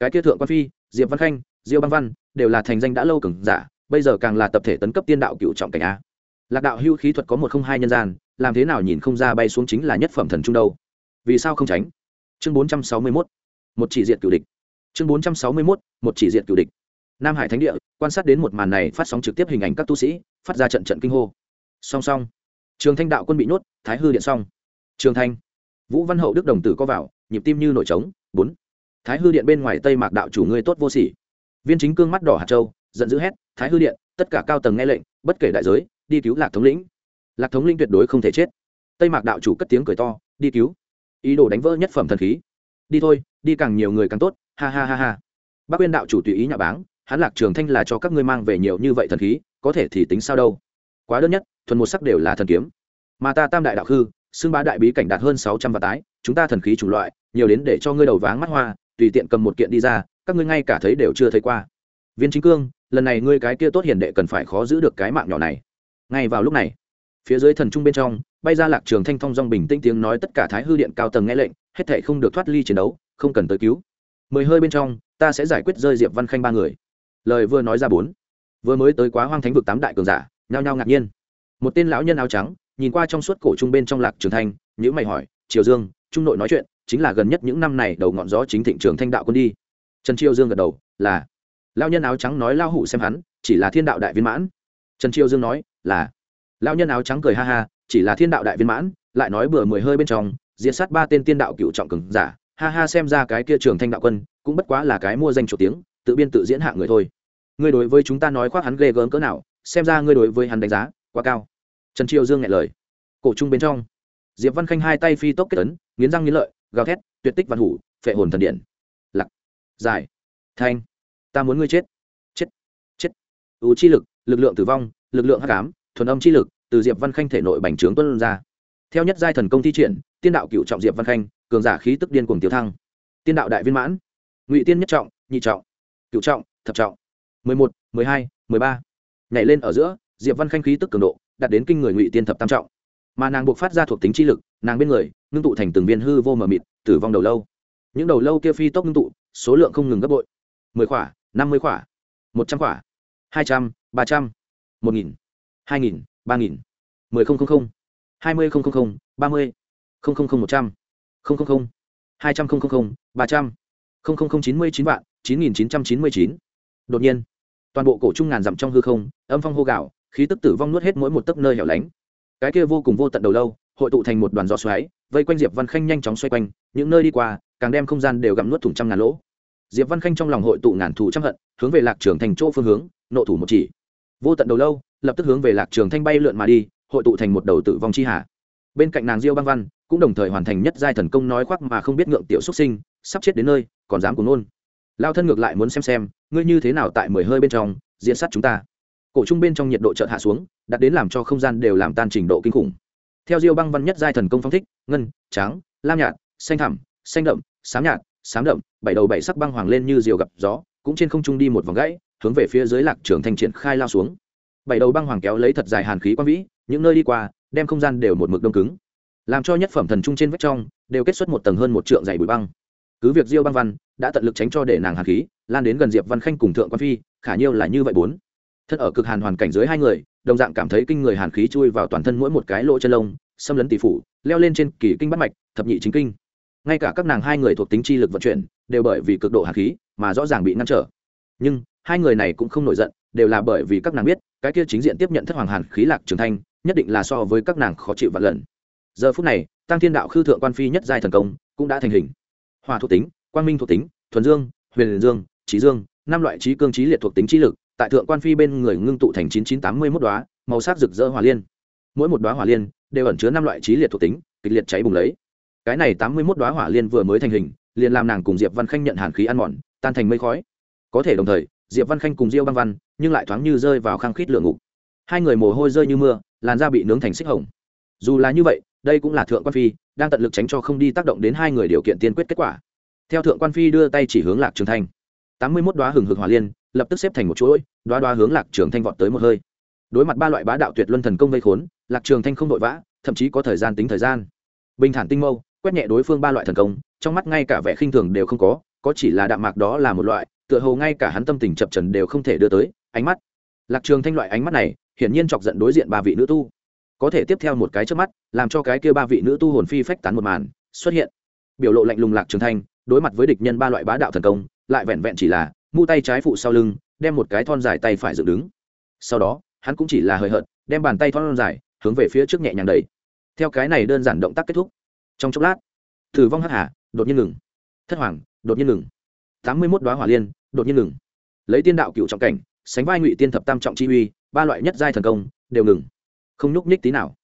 Cái kia thượng quan phi, diệp văn khanh, diêu băng văn, đều là thành danh đã lâu cứng giả, bây giờ càng là tập thể tấn cấp tiên đạo cựu trọng cảnh a. Lạc đạo hưu khí thuật có một không hai nhân gian, làm thế nào nhìn không ra bay xuống chính là nhất phẩm thần trung đâu. Vì sao không tránh? Chương bốn trăm sáu mươi mốt, một chỉ diện cựu địch. Chương bốn trăm sáu mươi mốt, một chỉ diện cựu địch. Nam hải thánh địa, quan sát đến một màn này phát sóng trực tiếp hình ảnh các tu sĩ, phát ra trận trận kinh hô. Song song. Trường thanh đạo quân bị nhốt, thái hư điện xong. Trường thanh vũ văn hậu đức đồng tử có vào, nhịp tim như nổi trống. Bốn. Thái hư điện bên ngoài tây mạc đạo chủ ngươi tốt vô sỉ. Viên chính cương mắt đỏ hạt châu, giận dữ hét, thái hư điện, tất cả cao tầng nghe lệnh, bất kể đại giới, đi cứu lạc thống lĩnh. Lạc thống lĩnh tuyệt đối không thể chết. Tây mạc đạo chủ cất tiếng cười to, đi cứu. Ý đồ đánh vỡ nhất phẩm thần khí. Đi thôi, đi càng nhiều người càng tốt. Ha ha ha ha. Bác quyên đạo chủ tùy ý nhà báng hắn lạc trường thanh là cho các ngươi mang về nhiều như vậy thần khí, có thể thì tính sao đâu. Quá đơn nhất, thuần một sắc đều là thần kiếm. Mà ta tam đại đạo khư xưng bá đại bí cảnh đạt hơn sáu trăm vạn tái, chúng ta thần khí chủng loại, nhiều đến để cho ngươi đầu váng mắt hoa, tùy tiện cầm một kiện đi ra, các ngươi ngay cả thấy đều chưa thấy qua. Viên chính cương, lần này ngươi cái kia tốt hiền đệ cần phải khó giữ được cái mạng nhỏ này. Ngay vào lúc này, phía dưới thần trung bên trong, bay ra lạc trường thanh phong dong bình tĩnh tiếng nói tất cả thái hư điện cao tầng nghe lệnh, hết thảy không được thoát ly chiến đấu, không cần tới cứu. Mười hơi bên trong, ta sẽ giải quyết rơi diệp văn khanh ba người. Lời vừa nói ra bốn, vừa mới tới quá hoang thánh vực tám đại cường giả, nhao nhao ngạc nhiên. Một tên lão nhân áo trắng nhìn qua trong suốt cổ trung bên trong lạc trường thanh nhữ mày hỏi, triều dương, trung nội nói chuyện, chính là gần nhất những năm này đầu ngọn gió chính thịnh trường thanh đạo quân đi. Trần triều dương gật đầu, là. Lão nhân áo trắng nói lao hủ xem hắn, chỉ là thiên đạo đại viên mãn. Trần triều dương nói, là. Lão nhân áo trắng cười ha ha, chỉ là thiên đạo đại viên mãn, lại nói bừa mười hơi bên trong, diệt sát ba tên tiên đạo cựu trọng cường giả, ha ha xem ra cái kia trường thanh đạo quân, cũng bất quá là cái mua danh chủ tiếng, tự biên tự diễn hạ người thôi. Ngươi đối với chúng ta nói khoác hắn ghê gớm cỡ nào, xem ra ngươi đối với hắn đánh giá quá cao trần triều dương nghe lời. Cổ trung bên trong, diệp văn khanh hai tay phi tốc kết tấn nghiến răng nghiến lợi, gào thét, tuyệt tích văn hủ, phệ hồn thần điện. Lặc, dài, thanh, ta muốn ngươi chết chết chết. Ưu chi lực lực lượng tử vong, lực lượng hắc ám, thuần âm chi lực, từ diệp văn khanh thể nội bành trướng tuân ra. Theo nhất giai thần công thi triển, tiên đạo cựu trọng diệp văn khanh, cường giả khí tức điên cuồng tiêu thăng. Tiên đạo đại viên mãn, ngụy tiên nhất trọng, nhị trọng cựu trọng, thập trọng. Mười một, mười hai, mười ba. Nhảy lên ở giữa, diệp văn khanh khí tức cường độ đạt đến kinh người ngụy tiên thập tam trọng. Mà nàng buộc phát ra thuộc tính chi lực, nàng bên người, ngưng tụ thành từng viên hư vô mờ mịt, tử vong đầu lâu. Những đầu lâu kia phi tốc ngưng tụ, số lượng không ngừng gấp bội. Mười khỏa, năm mươi khỏa, một trăm khỏa, hai trăm, ba trăm, một nghìn, hai nghìn, ba nghìn, mười không không không, hai mươi không không không, ba mươi, không không không, một trăm, không không không, hai trăm không không không, ba trăm, không không không chín mươi chín vạn, chín nghìn chín trăm chín mươi chín. Đột nhiên, toàn bộ cổ trung ngàn dặm trong hư không, âm phong hô gạo khí tức tử vong nuốt hết mỗi một tấc nơi hẻo lánh. Cái kia vô cùng vô tận đầu lâu, hội tụ thành một đoàn gió xoáy, vây quanh diệp văn khanh nhanh chóng xoay quanh, những nơi đi qua, càng đem không gian đều gặm nuốt thủng trăm ngàn lỗ. Diệp văn khanh trong lòng hội tụ ngàn thù trăm hận, hướng về lạc trường thành chỗ phương hướng, nộ thủ một chỉ. Vô tận đầu lâu, lập tức hướng về lạc trường thanh bay lượn mà đi, hội tụ thành một đầu tử vong chi hà bên cạnh nàng diêu băng văn, cũng đồng thời hoàn thành nhất giai thần công nói khoác mà không biết ngượng tiểu xuất sinh, sắp chết đến nơi, còn dám cùng nôn lao thân ngược lại muốn xem xem, ngươi như thế nào tại mười hơi bên trong, diễn sát chúng ta cổ trung bên trong nhiệt độ chợt hạ xuống, đặt đến làm cho không gian đều làm tan trình độ kinh khủng. Theo diêu băng văn nhất giai thần công phong thích, ngân trắng lam nhạt, xanh thẳm, xanh đậm, xám nhạt, xám đậm, bảy đầu bảy sắc băng hoàng lên như diều gặp gió, cũng trên không trung đi một vòng gãy, hướng về phía dưới lạc trường thanh triển khai lao xuống. Bảy đầu băng hoàng kéo lấy thật dài hàn khí quang vĩ, những nơi đi qua, đem không gian đều một mực đông cứng. Làm cho nhất phẩm thần trung trên vách trong, đều kết xuất một tầng hơn một trượng dày bụi băng. Cứ việc diêu băng văn đã tận lực tránh cho để nàng hàn khí, lan đến gần diệp văn khanh cùng thượng quan phi, khả nhiêu là như vậy bốn thân ở cực hàn hoàn cảnh dưới hai người, đồng dạng cảm thấy kinh người hàn khí chui vào toàn thân mỗi một cái lỗ chân lông, xâm lấn tỷ phủ, leo lên trên kỳ kinh bắt mạch, thập nhị chính kinh. Ngay cả các nàng hai người thuộc tính chi lực vận chuyển, đều bởi vì cực độ hàn khí mà rõ ràng bị ngăn trở. Nhưng, hai người này cũng không nổi giận, đều là bởi vì các nàng biết, cái kia chính diện tiếp nhận thất hoàng hàn khí lạc trường thanh, nhất định là so với các nàng khó chịu vạn lần. Giờ phút này, tăng thiên đạo khư thượng quan phi nhất giai thần công cũng đã thành hình. Hòa thuộc tính, quang minh thuộc tính, thuần dương, huyền dương trí dương, năm loại trí cương trí liệt thuộc tính trí lực tại thượng quan phi bên người ngưng tụ thành chín chín tám mươi mốt đoá, màu sắc rực rỡ hỏa liên. Mỗi một đoá hỏa liên đều ẩn chứa năm loại trí liệt thuộc tính, kịch liệt cháy bùng lấy. Cái này tám mươi mốt đoá hỏa liên vừa mới thành hình, liền làm nàng cùng diệp văn khanh nhận hàn khí ăn mòn, tan thành mây khói. Có thể đồng thời, diệp văn khanh cùng diêu băng văn, nhưng lại thoáng như rơi vào khang khít lửa ngục. Hai người mồ hôi rơi như mưa, làn da bị nướng thành xích hồng. Dù là như vậy, đây cũng là thượng quan phi, đang tận lực tránh cho không đi tác động đến hai người điều kiện tiên quyết kết quả. Theo thượng quan phi đưa tay chỉ hướng lạc trường thanh. tám mươi mốt đoá hừng hực hỏa liên lập tức xếp thành một chuỗi, đoá đoá hướng lạc trường thanh vọt tới một hơi. Đối mặt ba loại bá đạo tuyệt luân thần công vây khốn, lạc trường thanh không vội vã, thậm chí có thời gian tính thời gian. Bình thản tinh mâu, quét nhẹ đối phương ba loại thần công, trong mắt ngay cả vẻ khinh thường đều không có có chỉ là đạm mạc đó là một loại, tựa hồ ngay cả hắn tâm tình chập trần đều không thể đưa tới, ánh mắt. Lạc trường thanh loại ánh mắt này, hiển nhiên chọc giận đối diện ba vị nữ tu. Có thể tiếp theo một cái trước mắt, làm cho cái kia ba vị nữ tu hồn phi phách tán một màn, xuất hiện. Biểu lộ lạnh lùng lạc trường thanh, đối mặt với địch nhân ba loại bá đạo thần công, lại vẹn vẹn chỉ là mu tay trái phụ sau lưng, đem một cái thon dài tay phải dựng đứng. Sau đó, hắn cũng chỉ là hời hợt, đem bàn tay thon dài hướng về phía trước nhẹ nhàng đẩy. Theo cái này đơn giản động tác kết thúc. Trong chốc lát thử vong hắc hà đột nhiên ngừng. Thất hoàng đột nhiên ngừng. Tám mươi mốt đoá hỏa liên đột nhiên ngừng. Lấy tiên đạo cựu trọng cảnh, sánh vai ngụy tiên thập tam trọng chi uy, ba loại nhất giai thần công đều ngừng. Không nhúc nhích tí nào.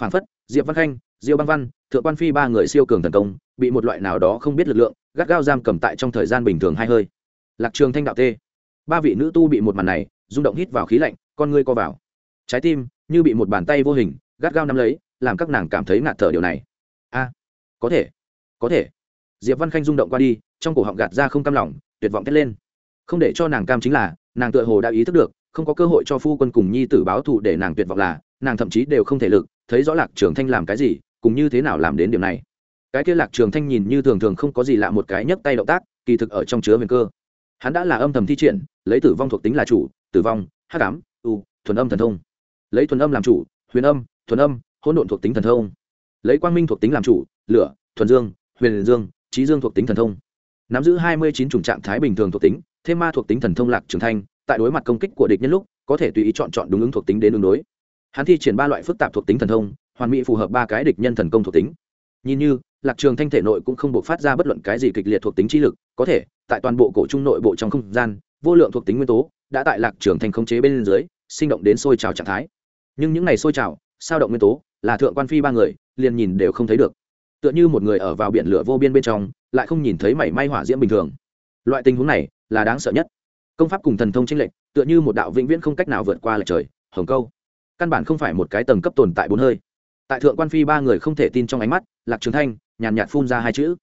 Phản phất, diệp văn khanh, diêu băng văn, thượng quan phi ba người siêu cường thần công, bị một loại nào đó không biết lực lượng gắt gao giam cầm tại trong thời gian bình thường hai hơi lạc trường thanh đạo tê. Ba vị nữ tu bị một màn này, rung động hít vào khí lạnh, con ngươi co vào. Trái tim, như bị một bàn tay vô hình, gắt gao nắm lấy, làm các nàng cảm thấy ngạt thở điều này. A, có thể có thể. Diệp văn khanh rung động qua đi, trong cổ họng gạt ra không cam lòng, tuyệt vọng thét lên. Không để cho nàng cam chính là, nàng tựa hồ đã ý thức được, không có cơ hội cho phu quân cùng nhi tử báo thù để nàng tuyệt vọng là, nàng thậm chí đều không thể lực, thấy rõ lạc trường thanh làm cái gì, cùng như thế nào làm đến điểm này. Cái kia lạc trường thanh nhìn như thường thường không có gì lạ một cái nhấc tay động tác, kỳ thực ở trong chứa huyền cơ hắn đã là âm thầm thi triển, lấy tử vong thuộc tính là chủ, tử vong, hắc ám, u, thuần âm thần thông. Lấy thuần âm làm chủ, huyền âm, thuần âm, hỗn độn thuộc tính thần thông. Lấy quang minh thuộc tính làm chủ, lửa, thuần dương, huyền dương, trí dương thuộc tính thần thông. Nắm giữ hai mươi chín chủng trạng thái bình thường thuộc tính, thêm ma thuộc tính thần thông lạc trường thanh, tại đối mặt công kích của địch nhân lúc, có thể tùy ý chọn chọn đúng ứng thuộc tính đến ứng đối. Hắn thi triển ba loại phức tạp thuộc tính thần thông, hoàn mỹ phù hợp ba cái địch nhân thần công thuộc tính. Nhìn như, lạc trường thanh thể nội cũng không buộc phát ra bất luận cái gì kịch liệt thuộc tính trí lực, có thể tại toàn bộ cổ trung nội bộ trong không gian, vô lượng thuộc tính nguyên tố, đã tại lạc trường thành khống chế bên dưới, sinh động đến sôi trào trạng thái. Nhưng những ngày sôi trào, sao động nguyên tố, là thượng quan phi ba người, liền nhìn đều không thấy được. Tựa như một người ở vào biển lửa vô biên bên trong, lại không nhìn thấy mảy may hỏa diễm bình thường. Loại tình huống này, là đáng sợ nhất. Công pháp cùng thần thông tranh lệch, tựa như một đạo vĩnh viễn không cách nào vượt qua lệch trời, hồng câu. Căn bản không phải một cái tầng cấp tồn tại bốn hơi. Tại thượng quan phi ba người không thể tin trong ánh mắt, lạc trường thanh nhàn nhạt phun ra hai chữ.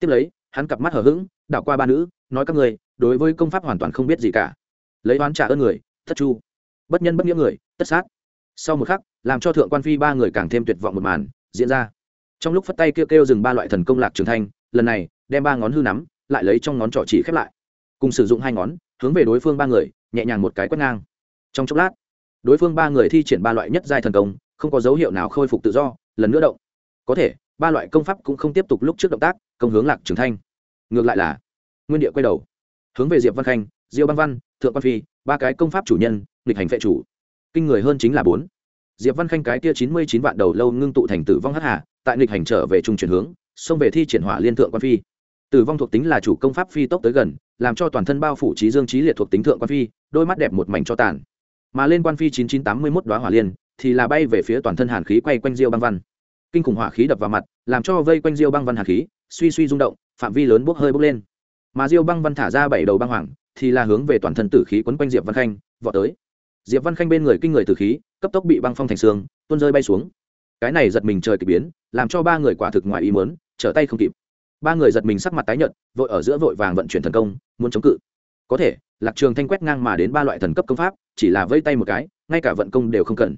Tiếp lấy, hắn cặp mắt hở h ữ g đảo qua ba nữ, nói các người, đối với công pháp hoàn toàn không biết gì cả. Lấy oán trả ơn người, thất chu. Bất nhân bất nghĩa người, tất sát. Sau một khắc, làm cho thượng quan phi ba người càng thêm tuyệt vọng một màn, diễn ra. Trong lúc phất tay kêu kêu dừng ba loại thần công lạc trường thanh, lần này, đem ba ngón hư nắm, lại lấy trong ngón trỏ chỉ khép lại. Cùng sử dụng hai ngón, hướng về đối phương ba người, nhẹ nhàng một cái quét ngang. Trong chốc lát, đối phương ba người thi triển ba loại nhất giai thần công, không có dấu hiệu nào khôi phục tự do, lần nữa động. Có thể, ba loại công pháp cũng không tiếp tục lúc trước động tác, công hướng lạc trường thanh ngược lại là nguyên địa quay đầu, hướng về diệp văn khanh, diêu băng văn, thượng quan phi, ba cái công pháp chủ nhân, nghịch hành phệ chủ. Kinh người hơn chính là bốn. Diệp văn khanh cái kia chín mươi chín vạn đầu lâu ngưng tụ thành tử vong hắc hà, tại nghịch hành trở về trung chuyển hướng, xông về thi triển hỏa liên thượng quan phi. Tử vong thuộc tính là chủ công pháp phi tốc tới gần, làm cho toàn thân bao phủ trí dương trí liệt thuộc tính thượng quan phi, đôi mắt đẹp một mảnh cho tàn. Mà lên quan phi chín chín tám mươi mốt đoá hỏa liên, thì là bay về phía toàn thân hàn khí quay quanh diêu băng văn. Kinh khủng hỏa khí đập vào mặt, làm cho vây quanh diêu băng văn hàn khí, suy suy rung động phạm vi lớn bốc hơi bốc lên. Mà diêu băng văn thả ra bảy đầu băng hoàng, thì là hướng về toàn thân tử khí quấn quanh diệp văn khanh, vọt tới. Diệp văn khanh bên người kinh người tử khí, cấp tốc bị băng phong thành xương, tuôn rơi bay xuống. Cái này giật mình trời k biến, làm cho ba người quả thực ngoài ý mớn trở tay không kịp. Ba người giật mình sắc mặt tái nhợt, vội ở giữa vội vàng vận chuyển thần công, muốn chống cự. Có thể, lạc trường thanh quét ngang mà đến ba loại thần cấp công pháp, chỉ là vây tay một cái, ngay cả vận công đều không cần.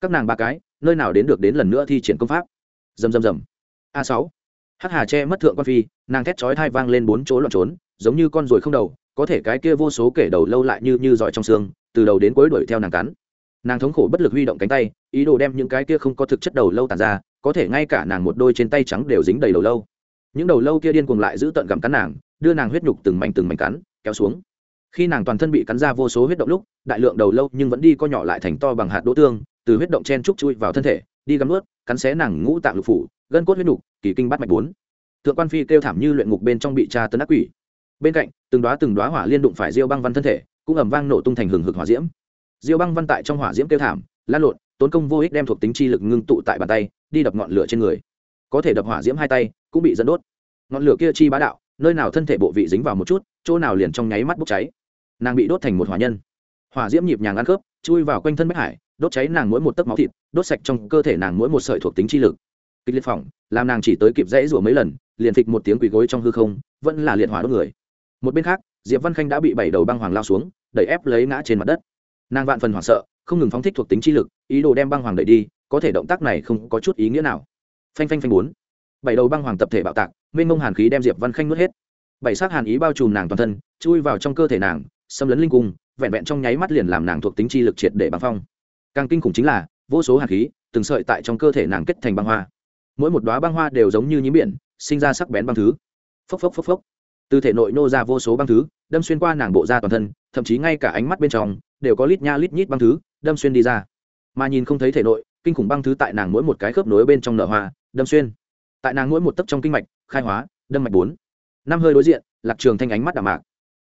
Các nàng ba cái, nơi nào đến được đến lần nữa thi triển công pháp? Dầm dầm dầm a sáu hắc hà che mất thượng quan phi, nàng thét chói thai vang lên bốn chỗ loạn trốn, giống như con ruồi không đầu, có thể cái kia vô số kể đầu lâu lại như như giỏi trong xương, từ đầu đến cuối đuổi theo nàng cắn. Nàng thống khổ bất lực huy động cánh tay, ý đồ đem những cái kia không có thực chất đầu lâu tàn ra, có thể ngay cả nàng một đôi trên tay trắng đều dính đầy đầu lâu. Những đầu lâu kia điên cuồng lại giữ tận gặm cắn nàng, đưa nàng huyết nhục từng mảnh từng mảnh cắn, kéo xuống. Khi nàng toàn thân bị cắn ra vô số huyết động lúc, đại lượng đầu lâu nhưng vẫn đi co nhỏ lại thành to bằng hạt đỗ tương, từ huyết động chen trúc chui vào thân thể, đi gắm ướt cắn xé nàng ngũ tạng lục phủ gân cốt huyết nục kỳ kinh bắt mạch bốn. Thượng quan phi kêu thảm như luyện ngục bên trong bị tra tấn ác quỷ. Bên cạnh, từng đoá từng đoá hỏa liên đụng phải diêu băng văn thân thể, cũng ẩm vang nổ tung thành hừng hực hỏa diễm. Diêu băng văn tại trong hỏa diễm kêu thảm lan lộn, tốn công vô ích đem thuộc tính chi lực ngưng tụ tại bàn tay, đi đập ngọn lửa trên người. Có thể đập hỏa diễm hai tay, cũng bị dẫn đốt. Ngọn lửa kia chi bá đạo, nơi nào thân thể bộ vị dính vào một chút, chỗ nào liền trong nháy mắt bốc cháy. Nàng bị đốt thành một hỏa nhân. Hỏa diễm nhịp nhàng ăn khớp, chui vào quanh thân bách hải, đốt cháy nàng mỗi một tấc máu thịt, đốt sạch trong cơ thể nàng mỗi một sợi thuộc tính chi lực kịch liệt phỏng, làm nàng chỉ tới kịp rẽ rủa mấy lần, liền thịch một tiếng quỳ gối trong hư không, vẫn là liệt hỏa đốt người. Một bên khác, diệp văn khanh đã bị bảy đầu băng hoàng lao xuống, đẩy ép lấy ngã trên mặt đất. Nàng vạn phần hoảng sợ, không ngừng phóng thích thuộc tính chi lực, ý đồ đem băng hoàng đẩy đi, có thể động tác này không có chút ý nghĩa nào. Phanh phanh phanh bốn. Bảy đầu băng hoàng tập thể bạo tạc, mênh mông hàn khí đem diệp văn khanh nuốt hết. Bảy sắc hàn ý bao trùm nàng toàn thân, chui vào trong cơ thể nàng, xâm lấn linh cung, vẹn vẹn trong nháy mắt liền làm nàng thuộc tính chi lực triệt để băng phong. Càng kinh khủng chính là, vô số hàn khí, từng sợi tại trong cơ thể nàng kết thành băng hoa mỗi một đoá băng hoa đều giống như nhím biển, sinh ra sắc bén băng thứ. Phốc phốc phốc phốc. Từ thể nội nô ra vô số băng thứ, đâm xuyên qua nàng bộ da toàn thân, thậm chí ngay cả ánh mắt bên trong, đều có lít nha lít nhít băng thứ, đâm xuyên đi ra. Mà nhìn không thấy thể nội, kinh khủng băng thứ tại nàng mỗi một cái khớp nối bên trong nở hoa, đâm xuyên. Tại nàng mỗi một tấc trong kinh mạch, khai hóa, đâm mạch bốn. Năm hơi đối diện, lạc trường thanh ánh mắt đạm mạc.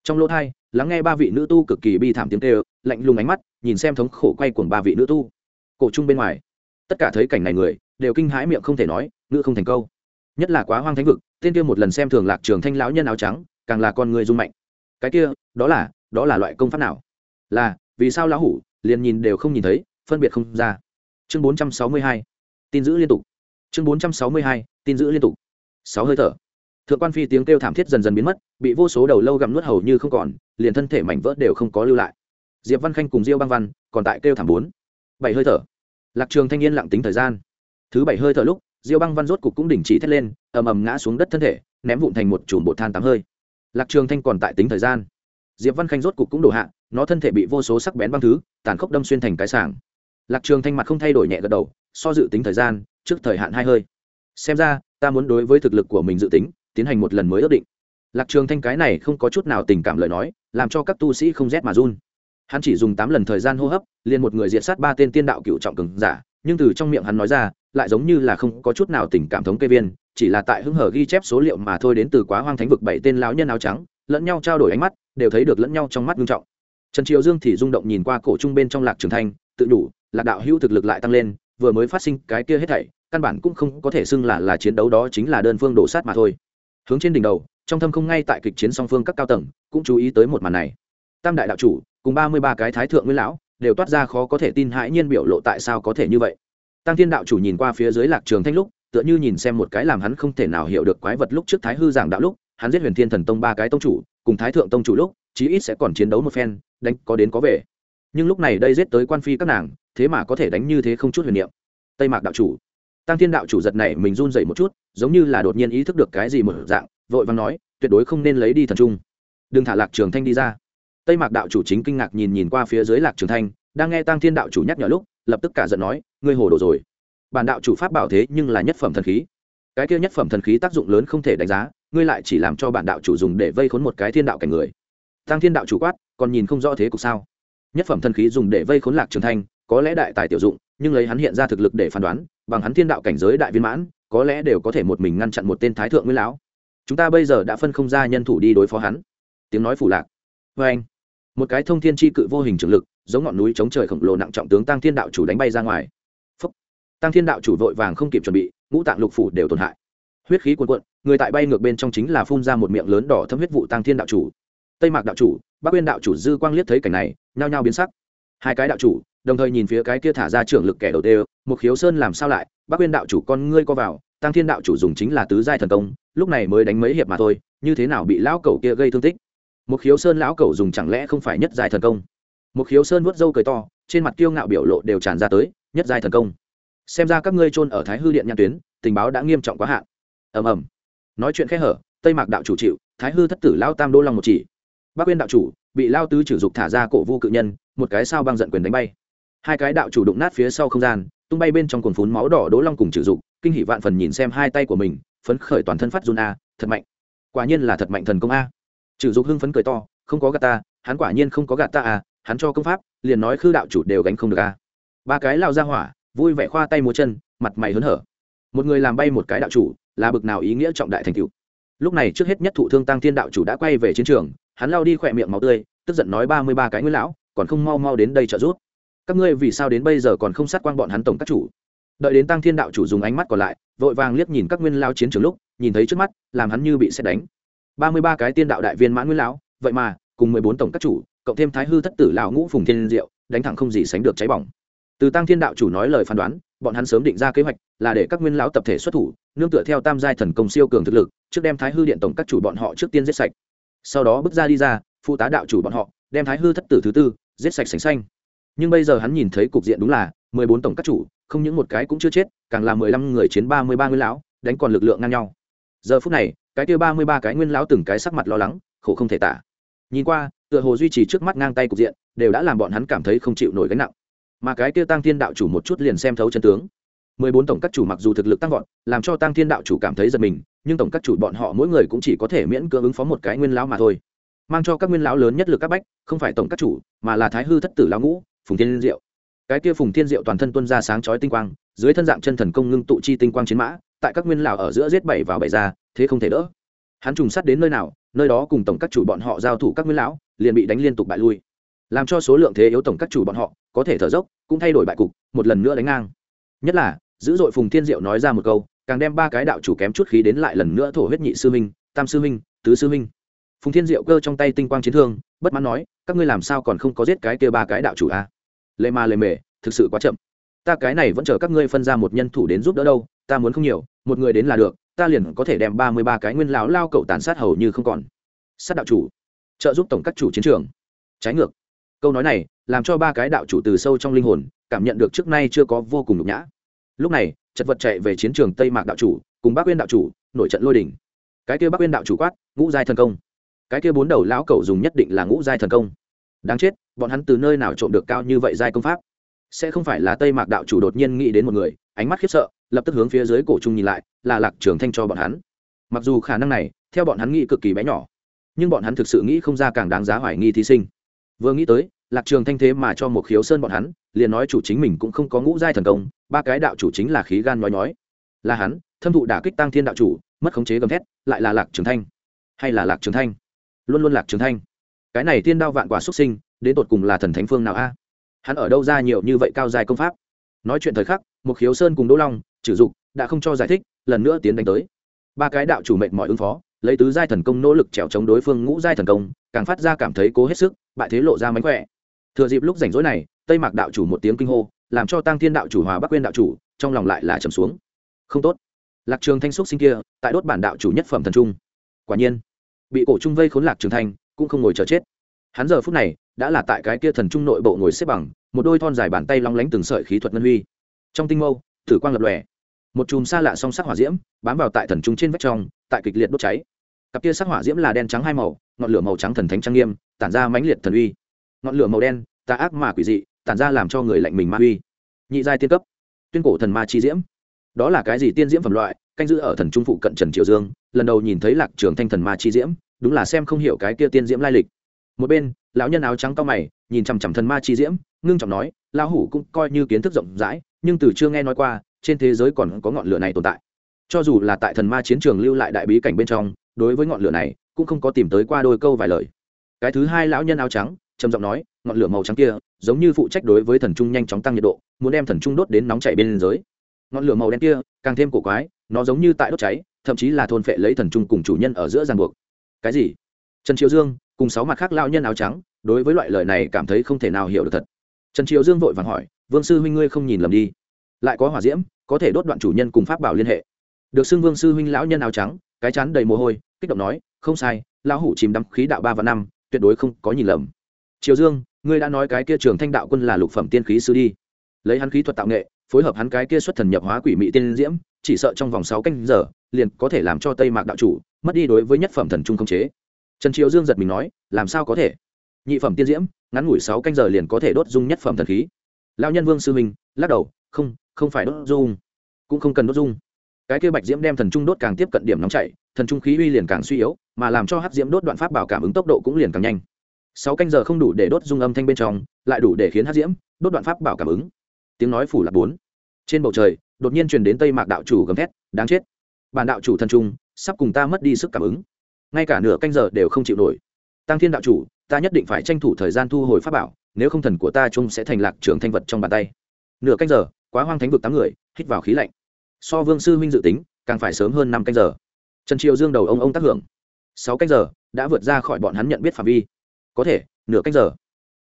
Trong lỗ thai, lắng nghe ba vị nữ tu cực kỳ bi thảm tiếng kêu, lạnh lùng ánh mắt, nhìn xem thống khổ quay cuồng ba vị nữ tu. Cổ trung bên ngoài, tất cả thấy cảnh này người đều kinh hãi miệng không thể nói, ngữ không thành câu. Nhất là quá hoang thánh vực, tên kia một lần xem thường lạc trường thanh lão nhân áo trắng, càng là con người dung mạnh cái kia, đó là đó là loại công pháp nào? Là, vì sao lão hủ liền nhìn đều không nhìn thấy, phân biệt không ra? Chương bốn trăm sáu mươi hai, tin giữ liên tục. Chương bốn trăm sáu mươi hai, tin giữ liên tục. Sáu hơi thở. Thượng quan phi tiếng kêu thảm thiết dần dần biến mất, bị vô số đầu lâu gặm nuốt hầu như không còn, liền thân thể mảnh vỡ đều không có lưu lại. Diệp văn khanh cùng diêu băng văn còn tại kêu thảm bốn. Bảy hơi thở. Lạc trường thanh niên lặng tính thời gian thứ bảy hơi thở lúc, diêu băng văn rốt cục cũng đình chỉ thét lên, ầm ầm ngã xuống đất thân thể, ném vụn thành một chùm bột than tám hơi. Lạc trường thanh còn tại tính thời gian. Diệp văn khanh rốt cục cũng đổ hạ, nó thân thể bị vô số sắc bén băng thứ, tàn khốc đâm xuyên thành cái sảng. Lạc trường thanh mặt không thay đổi nhẹ gật đầu, so dự tính thời gian, trước thời hạn hai hơi. Xem ra, ta muốn đối với thực lực của mình dự tính, tiến hành một lần mới ước định. Lạc trường thanh cái này không có chút nào tình cảm lời nói, làm cho các tu sĩ không rét mà run. Hắn chỉ dùng tám lần thời gian hô hấp, liền một người diệt sát ba tên tiên đạo cựu trọng cường giả, nhưng từ trong miệng hắn nói ra lại giống như là không có chút nào tình cảm thống kê viên, chỉ là tại hưng hở ghi chép số liệu mà thôi đến từ quá hoang thánh vực bảy tên lão nhân áo trắng, lẫn nhau trao đổi ánh mắt, đều thấy được lẫn nhau trong mắt nghiêm trọng. Trần triều dương thì rung động nhìn qua cổ trung bên trong lạc trường thanh, tự đủ lạc đạo hữu thực lực lại tăng lên, vừa mới phát sinh cái kia hết thảy, căn bản cũng không có thể xưng là là chiến đấu đó chính là đơn phương đổ sát mà thôi. Hướng trên đỉnh đầu, trong thâm không ngay tại kịch chiến song phương các cao tầng, cũng chú ý tới một màn này. Tam đại đạo chủ, cùng ba mươi ba cái thái thượng nguyên lão, đều toát ra khó có thể tin hãi nhiên biểu lộ tại sao có thể như vậy tăng thiên đạo chủ nhìn qua phía dưới lạc trường thanh lúc, tựa như nhìn xem một cái làm hắn không thể nào hiểu được quái vật lúc trước thái hư giảng đạo lúc, hắn giết huyền thiên thần tông ba cái tông chủ, cùng thái thượng tông chủ lúc, chí ít sẽ còn chiến đấu một phen, đánh có đến có về. Nhưng lúc này đây giết tới quan phi các nàng, thế mà có thể đánh như thế không chút huyền niệm. Tây mạc đạo chủ. Tăng thiên đạo chủ giật này mình run dậy một chút, giống như là đột nhiên ý thức được cái gì một dạng, vội vàng nói, tuyệt đối không nên lấy đi thần trung. Đừng thả lạc trường thanh đi ra. Tây mạc đạo chủ chính kinh ngạc nhìn nhìn qua phía dưới lạc trường thanh, đang nghe tăng thiên đạo chủ nhắc nhở lúc lập tức cả giận nói, ngươi hồ đồ rồi. Bản đạo chủ pháp bảo thế nhưng là nhất phẩm thần khí. Cái kia nhất phẩm thần khí tác dụng lớn không thể đánh giá, ngươi lại chỉ làm cho bản đạo chủ dùng để vây khốn một cái thiên đạo cảnh người. Tăng thiên đạo chủ quát, còn nhìn không rõ thế cục sao? Nhất phẩm thần khí dùng để vây khốn lạc trường thanh, có lẽ đại tài tiểu dụng, nhưng lấy hắn hiện ra thực lực để phán đoán, bằng hắn thiên đạo cảnh giới đại viên mãn, có lẽ đều có thể một mình ngăn chặn một tên thái thượng nguyên lão. Chúng ta bây giờ đã phân không ra nhân thủ đi đối phó hắn. Tiếng nói phủ lạc. Vê anh một cái thông thiên tri cự vô hình trường lực giống ngọn núi chống trời khổng lồ nặng trọng tướng tăng thiên đạo chủ đánh bay ra ngoài. Phúc. tăng thiên đạo chủ vội vàng không kịp chuẩn bị, ngũ tạng lục phủ đều tổn hại. Huyết khí cuồn cuộn, người tại bay ngược bên trong chính là phun ra một miệng lớn đỏ thâm huyết vụ tăng thiên đạo chủ. Tây mạc đạo chủ, bắc uyên đạo chủ dư quang liếc thấy cảnh này, nhao nhao biến sắc. Hai cái đạo chủ, đồng thời nhìn phía cái kia thả ra trưởng lực kẻ đầu tiên một khiếu sơn làm sao lại, bắc uyên đạo chủ con ngươi co vào tăng thiên đạo chủ dùng chính là tứ giai thần công, lúc này mới đánh mấy hiệp mà thôi, như thế nào bị lão cẩu kia gây thương tích? Một khiếu sơn lão cẩu dùng chẳng lẽ không phải nhất giai thần công? Một khiếu sơn vuốt râu cười to, trên mặt kiêu ngạo biểu lộ đều tràn ra tới, nhất giai thần công. Xem ra các ngươi trôn ở thái hư điện nhãn tuyến, tình báo đã nghiêm trọng quá hạn. Ầm ầm. Nói chuyện khẽ hở, tây mạc đạo chủ chịu, thái hư thất tử lao tam đô long một chỉ. Bác quyên đạo chủ, bị lao tứ chử dục thả ra cổ vu cự nhân, một cái sao băng giận quyền đánh bay. Hai cái đạo chủ đụng nát phía sau không gian, tung bay bên trong cồn phún máu đỏ đỗ long cùng chử dục, kinh hỉ vạn phần nhìn xem hai tay của mình, phấn khởi toàn thân phát run a, thật mạnh. Quả nhiên là thật mạnh thần công a. Chử dục hưng phấn cười to, không có gạt ta, hắn quả nhiên không có gạt ta à? Hắn cho công pháp, liền nói khư đạo chủ đều gánh không được a. Ba cái lao ra hỏa, vui vẻ khoa tay múa chân, mặt mày hớn hở. Một người làm bay một cái đạo chủ, là bực nào ý nghĩa trọng đại thành cựu lúc này trước hết nhất thụ thương tăng thiên đạo chủ đã quay về chiến trường, hắn lao đi khỏe miệng máu tươi, tức giận nói ba mươi ba cái nguyên lão, còn không mau mau đến đây trợ giúp. Các ngươi vì sao đến bây giờ còn không sát quang bọn hắn tổng các chủ? Đợi đến tăng thiên đạo chủ dùng ánh mắt còn lại, vội vàng liếc nhìn các nguyên lao chiến trường lúc, nhìn thấy trước mắt, làm hắn như bị xét đánh. Ba mươi ba cái tiên đạo đại viên mãn nguyên lão, vậy mà, cùng mười bốn tổng các chủ cộng thêm thái hư thất tử lão ngũ phùng thiên diệu, đánh thẳng không gì sánh được cháy bỏng. Từ tăng thiên đạo chủ nói lời phán đoán, bọn hắn sớm định ra kế hoạch, là để các nguyên lão tập thể xuất thủ, nương tựa theo tam giai thần công siêu cường thực lực, trước đem thái hư điện tổng các chủ bọn họ trước tiên giết sạch. Sau đó bước ra đi ra, phụ tá đạo chủ bọn họ, đem thái hư thất tử thứ tư, giết sạch sành xanh. Nhưng bây giờ hắn nhìn thấy cục diện đúng là, mười bốn tổng các chủ, không những một cái cũng chưa chết, càng là mười lăm người chiến ba mươi ba nguyên lão, đánh còn lực lượng ngang nhau. Giờ phút này, cái kia ba mươi ba cái nguyên lão từng cái sắc mặt lo lắng, khổ không thể tả nhìn qua, tựa hồ duy trì trước mắt ngang tay cục diện, đều đã làm bọn hắn cảm thấy không chịu nổi gánh nặng. Mà cái kia tăng thiên đạo chủ một chút liền xem thấu chân tướng. Mười bốn tổng các chủ mặc dù thực lực tăng vọt, làm cho tăng thiên đạo chủ cảm thấy giật mình, nhưng tổng các chủ bọn họ mỗi người cũng chỉ có thể miễn cưỡng ứng phó một cái nguyên lão mà thôi. Mang cho các nguyên lão lớn nhất lực các bách, không phải tổng các chủ, mà là thái hư thất tử lão ngũ, phùng thiên diệu. Cái kia phùng thiên diệu toàn thân tuân ra sáng chói tinh quang, dưới thân dạng chân thần công ngưng tụ chi tinh quang chiến mã, tại các nguyên lão ở giữa giết bảy vào bảy ra, thế không thể đỡ. Hắn trùng sát đến nơi nào nơi đó cùng tổng các chủ bọn họ giao thủ các nguyên lão, liền bị đánh liên tục bại lui. Làm cho số lượng thế yếu tổng các chủ bọn họ, có thể thở dốc, cũng thay đổi bại cục, một lần nữa đánh ngang. Nhất là, dữ dội phùng thiên diệu nói ra một câu, càng đem ba cái đạo chủ kém chút khí đến lại lần nữa thổ huyết nhị sư minh tam sư minh tứ sư minh phùng thiên diệu cơ trong tay tinh quang chiến thương, bất mãn nói, các ngươi làm sao còn không có giết cái kia ba cái đạo chủ a à? lệ mà lệ mề, thực sự quá chậm. Ta cái này vẫn chờ các ngươi phân ra một nhân thủ đến giúp đỡ đâu, ta muốn không nhiều, một người đến là được ta liền có thể đem ba mươi ba cái nguyên lão lao cậu tàn sát hầu như không còn. Sát đạo chủ, trợ giúp tổng các chủ chiến trường. Trái ngược. Câu nói này làm cho ba cái đạo chủ từ sâu trong linh hồn cảm nhận được trước nay chưa có vô cùng nhục nhã. Lúc này, chật vật chạy về chiến trường tây mạc đạo chủ, cùng bác uyên đạo chủ, nổi trận lôi đình. Cái kia bác uyên đạo chủ quát, ngũ giai thần công. Cái kia bốn đầu lão cẩu dùng nhất định là ngũ giai thần công. Đáng chết, bọn hắn từ nơi nào trộm được cao như vậy giai công pháp? Sẽ không phải là tây mạc đạo chủ đột nhiên nghĩ đến một người, ánh mắt khiếp sợ lập tức hướng phía dưới cổ trung nhìn lại, là lạc trường thanh cho bọn hắn. Mặc dù khả năng này, theo bọn hắn nghĩ cực kỳ bé nhỏ, nhưng bọn hắn thực sự nghĩ không ra càng đáng giá hoài nghi thí sinh. Vừa nghĩ tới, lạc trường thanh thế mà cho một khiếu sơn bọn hắn, liền nói chủ chính mình cũng không có ngũ giai thần công, ba cái đạo chủ chính là khí gan nói nói là hắn, thâm thụ đả kích tăng thiên đạo chủ, mất khống chế gầm thét, lại là lạc trường thanh. Hay là lạc trường thanh? Luôn luôn lạc trường thanh. Cái này thiên đao vạn quả xuất sinh, đến tột cùng là thần thánh phương nào a? Hắn ở đâu ra nhiều như vậy cao dài công pháp? Nói chuyện thời khắc, một khiếu sơn cùng đỗ long trừ dục, đã không cho giải thích, lần nữa tiến đánh tới. Ba cái đạo chủ mệnh mọi ứng phó, lấy tứ giai thần công nỗ lực trèo chống đối phương ngũ giai thần công, càng phát ra cảm thấy cố hết sức, bại thế lộ ra mánh khỏe. Thừa dịp lúc rảnh rỗi này, tây mạc đạo chủ một tiếng kinh hô, làm cho tăng thiên đạo chủ hòa bắc quên đạo chủ, trong lòng lại là trầm xuống. Không tốt. Lạc trường thanh xúc sinh kia, tại đốt bản đạo chủ nhất phẩm thần trung. Quả nhiên, bị cổ trung vây khốn lạc trường thanh, cũng không ngồi chờ chết. Hắn giờ phút này, đã là tại cái kia thần trung nội bộ ngồi xếp bằng, một đôi thon dài bàn tay long lánh từng sợi khí thuật ngân huy. Trong tinh mâu thử quang lập lòe. Một chùm xa lạ song sắc hỏa diễm bám vào tại thần trung trên vách trong, tại kịch liệt đốt cháy. Cặp kia sắc hỏa diễm là đen trắng hai màu, ngọn lửa màu trắng thần thánh trang nghiêm, tản ra mãnh liệt thần uy. Ngọn lửa màu đen, tà ác mà quỷ dị, tản ra làm cho người lạnh mình ma uy. Nhị giai tiên cấp, tuyên cổ thần ma chi diễm. Đó là cái gì tiên diễm phẩm loại, canh giữ ở thần trung phụ cận trần triều dương, lần đầu nhìn thấy lạc trường thanh thần ma chi diễm, đúng là xem không hiểu cái kia tiên diễm lai lịch. Một bên, lão nhân áo trắng cao mày, nhìn chằm chằm thần ma chi diễm, ngưng trọng nói, lão hủ cũng coi như kiến thức rộng rãi nhưng từ chưa nghe nói qua, trên thế giới còn có ngọn lửa này tồn tại. Cho dù là tại thần ma chiến trường lưu lại đại bí cảnh bên trong, đối với ngọn lửa này, cũng không có tìm tới qua đôi câu vài lời. Cái thứ hai lão nhân áo trắng, trầm giọng nói, ngọn lửa màu trắng kia, giống như phụ trách đối với thần trung nhanh chóng tăng nhiệt độ, muốn đem thần trung đốt đến nóng chảy bên giới ngọn lửa màu đen kia, càng thêm cổ quái, nó giống như tại đốt cháy, thậm chí là thôn phệ lấy thần trung cùng chủ nhân ở giữa ràng buộc. Cái gì? Trần triệu dương, cùng sáu mặt khác lao nhân áo trắng, đối với loại lời này cảm thấy không thể nào hiểu được thật. Trần triệu dương vội vàng hỏi vương sư huynh ngươi không nhìn lầm đi. Lại có hỏa diễm, có thể đốt đoạn chủ nhân cùng pháp bảo liên hệ. Được xưng vương sư huynh lão nhân áo trắng, cái chán đầy mồ hôi, kích động nói, không sai, lão hủ chìm đắm khí đạo ba và năm, tuyệt đối không có nhìn lầm. Triều dương, ngươi đã nói cái kia trường thanh đạo quân là lục phẩm tiên khí sư đi. Lấy hắn khí thuật tạo nghệ, phối hợp hắn cái kia xuất thần nhập hóa quỷ mị tiên diễm, chỉ sợ trong vòng sáu canh giờ, liền có thể làm cho tây mạc đạo chủ mất đi đối với nhất phẩm thần trung không chế. Trần triều dương giật mình nói, làm sao có thể? Nhị phẩm tiên diễm, ngắn ngủi sáu canh giờ liền có thể đốt dung nhất phẩm thần khí lão nhân vương sư minh lắc đầu, không không phải đốt dung, cũng không cần đốt dung. Cái kia bạch diễm đem thần trung đốt càng tiếp cận điểm nóng chảy thần trung khí uy liền càng suy yếu, mà làm cho hắc diễm đốt đoạn pháp bảo cảm ứng tốc độ cũng liền càng nhanh. Sáu canh giờ không đủ để đốt dung âm thanh bên trong, lại đủ để khiến hắc diễm đốt đoạn pháp bảo cảm ứng. Tiếng nói phủ là bốn. Trên bầu trời, đột nhiên truyền đến tây mạc đạo chủ gầm thét, đáng chết! Bản đạo chủ thần trung, sắp cùng ta mất đi sức cảm ứng. Ngay cả nửa canh giờ đều không chịu nổi. Tăng thiên đạo chủ, ta nhất định phải tranh thủ thời gian thu hồi pháp bảo nếu không thần của ta trung sẽ thành lạc trưởng thanh vật trong bàn tay. Nửa canh giờ, quá hoang thánh vực tám người, hít vào khí lạnh. So vương sư huynh dự tính, càng phải sớm hơn năm canh giờ. Trần triều dương đầu ông ông tác hưởng. Sáu canh giờ, đã vượt ra khỏi bọn hắn nhận biết phạm vi. Có thể, nửa canh giờ.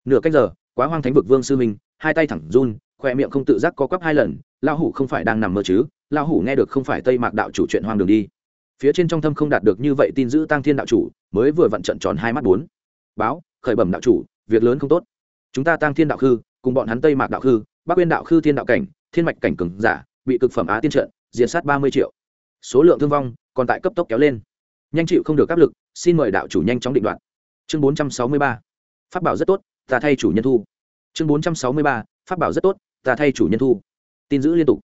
Nửa canh giờ, quá hoang thánh vực vương sư huynh, hai tay thẳng run khoe miệng không tự giác co quắp hai lần lao hủ không phải đang nằm mơ chứ? Lao hủ nghe được không phải tây mạc đạo chủ chuyện hoang đường đi. Phía trên trong thâm không đạt được như vậy tin giữ tăng thiên đạo chủ, mới vừa vặn trận tròn hai mắt bốn. Báo, khởi bẩm đạo chủ, việc lớn không tốt chúng ta tăng thiên đạo khư, cùng bọn hắn tây mạc đạo khư, bắc quyên đạo khư thiên đạo cảnh, thiên mạch cảnh cừng giả, bị cực phẩm á tiên trận, diệt sát ba mươi triệu. Số lượng thương vong còn tại cấp tốc kéo lên. Nhanh chịu không được áp lực, xin mời đạo chủ nhanh chóng định đoạt. Chương bốn trăm sáu mươi ba. Phát bảo rất tốt, ta thay chủ nhân thu. Chương bốn trăm sáu mươi ba. Phát bảo rất tốt, ta thay chủ nhân thu. Tin giữ liên tục.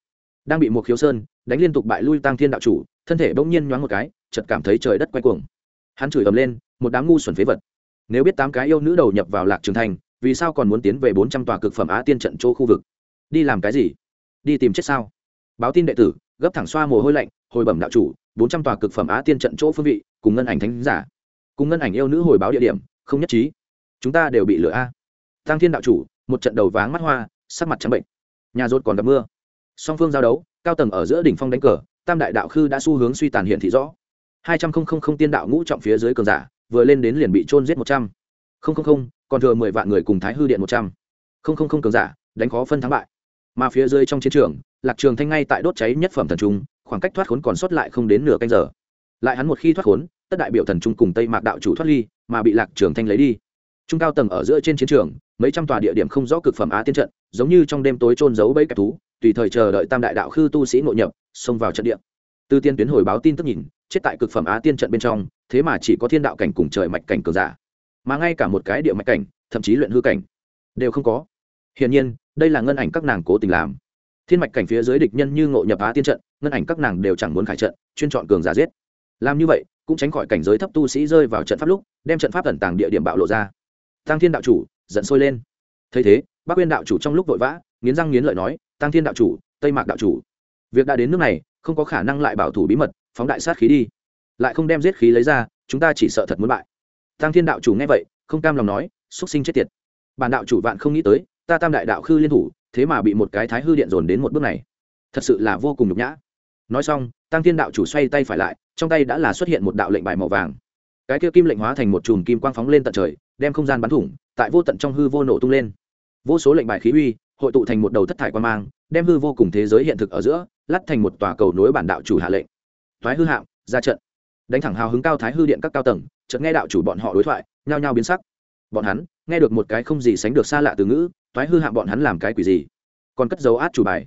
Đang bị một khiếu sơn, đánh liên tục bại lui tăng thiên đạo chủ, thân thể bỗng nhiên nhoáng một cái, chợt cảm thấy trời đất quay cuồng. Hắn chửi ầm lên, một đám ngu xuẩn phế vật. Nếu biết tám cái yêu nữ đầu nhập vào lạc trường thành vì sao còn muốn tiến về bốn trăm tòa cực phẩm á tiên trận chỗ khu vực? Đi làm cái gì? Đi tìm chết sao? Báo tin đệ tử, gấp thẳng xoa mồ hôi lạnh, hồi bẩm đạo chủ, bốn trăm tòa cực phẩm á tiên trận chỗ phương vị, cùng ngân ảnh thánh giả. Cùng ngân ảnh yêu nữ hồi báo địa điểm, không nhất trí. Chúng ta đều bị lừa a. Tăng thiên đạo chủ, một trận đầu váng mắt hoa, sắc mặt trắng bệnh. Nhà rốt còn gặp mưa. Song phương giao đấu, cao tầng ở giữa đỉnh phong đánh cờ, tam đại đạo khư đã xu hướng suy tàn hiện thị rõ. Hai trăm không không không tiên đạo ngũ trọng phía dưới cường giả, vừa lên đến liền bị trôn giết một trăm. Không không không còn thừa mười vạn người cùng thái hư điện một trăm. Không không không, cường giả, đánh khó phân thắng bại. Mà phía dưới trong chiến trường, lạc trường thanh ngay tại đốt cháy nhất phẩm thần trung, khoảng cách thoát khốn còn sót lại không đến nửa canh giờ. Lại hắn một khi thoát khốn, tất đại biểu thần trung cùng tây mạc đạo chủ thoát ly, mà bị lạc trường thanh lấy đi. Trung cao tầng ở giữa trên chiến trường, mấy trăm tòa địa điểm không rõ cực phẩm á tiên trận, giống như trong đêm tối trôn giấu bẫy kẻ thú tùy thời chờ đợi tam đại đạo khư tu sĩ ngộ nhập, xông vào trận địa. Từ tiên tuyến hồi báo tin tức nhìn, chết tại cực phẩm á tiên trận bên trong, thế mà chỉ có thiên đạo cảnh cùng trời mạch cảnh cường giả mà ngay cả một cái địa mạch cảnh, thậm chí luyện hư cảnh, đều không có. Hiển nhiên, đây là ngân ảnh các nàng cố tình làm. Thiên mạch cảnh phía dưới địch nhân như ngộ nhập á tiên trận, ngân ảnh các nàng đều chẳng muốn khải trận, chuyên chọn cường giả giết. Làm như vậy, cũng tránh khỏi cảnh giới thấp tu sĩ rơi vào trận pháp lúc, đem trận pháp tẩn tàng địa điểm bạo lộ ra. Tăng thiên đạo chủ, giận sôi lên. Thấy thế bác quyên đạo chủ trong lúc vội vã, nghiến răng nghiến lợi nói tăng thiên đạo chủ, tây mạc đạo chủ, việc đã đến nước này, không có khả năng lại bảo thủ bí mật, phóng đại sát khí đi. Lại không đem giết khí lấy ra, chúng ta chỉ sợ thật muốn bại tăng thiên đạo chủ nghe vậy, không cam lòng nói xúc sinh chết tiệt. Bản đạo chủ vạn không nghĩ tới, ta tam đại đạo khư liên thủ, thế mà bị một cái thái hư điện dồn đến một bước này. Thật sự là vô cùng nhục nhã. Nói xong tăng thiên đạo chủ xoay tay phải lại, trong tay đã là xuất hiện một đạo lệnh bài màu vàng. Cái kia kim lệnh hóa thành một chùm kim quang phóng lên tận trời, đem không gian bắn thủng, tại vô tận trong hư vô nổ tung lên. Vô số lệnh bài khí uy, hội tụ thành một đầu thất thải quan mang, đem hư vô cùng thế giới hiện thực ở giữa lắt thành một tòa cầu nối bản đạo chủ hạ lệnh. Thoái hư hạng ra trận đánh thẳng hào hứng cao thái hư điện các cao tầng, chợt nghe đạo chủ bọn họ đối thoại, nhao nhao biến sắc. Bọn hắn, nghe được một cái không gì sánh được xa lạ từ ngữ thoái hư hạng bọn hắn làm cái quỷ gì? Còn cất dấu át chủ bài.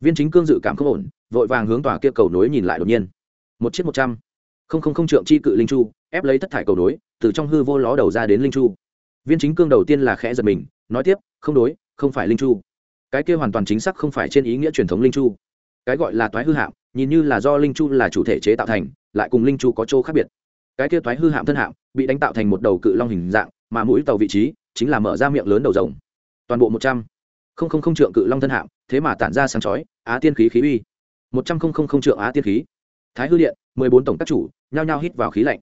Viên chính cương dự cảm không ổn, vội vàng hướng tòa kia cầu nối nhìn lại đột nhiên. Một chiếc một trăm. Không không không trượng chi cự linh chu, ép lấy thất thải cầu nối, từ trong hư vô ló đầu ra đến linh chu. Viên chính cương đầu tiên là khẽ giật mình, nói tiếp, không đối, không phải linh chu. Cái kia hoàn toàn chính xác không phải trên ý nghĩa truyền thống linh chu. Cái gọi là toái hư hạm nhìn như là do linh chu là chủ thể chế tạo thành, lại cùng linh chu có chỗ khác biệt. Cái kia thoái hư hạm thân hạm bị đánh tạo thành một đầu cự long hình dạng, mà mũi tàu vị trí chính là mở ra miệng lớn đầu rồng. Toàn bộ một trăm không không không trượng cự long thân hạm, thế mà tản ra sáng chói, á tiên khí khí uy. Một trăm không không không trượng á tiên khí. Thái hư điện, mười bốn tổng các chủ, nhao nhao hít vào khí lạnh.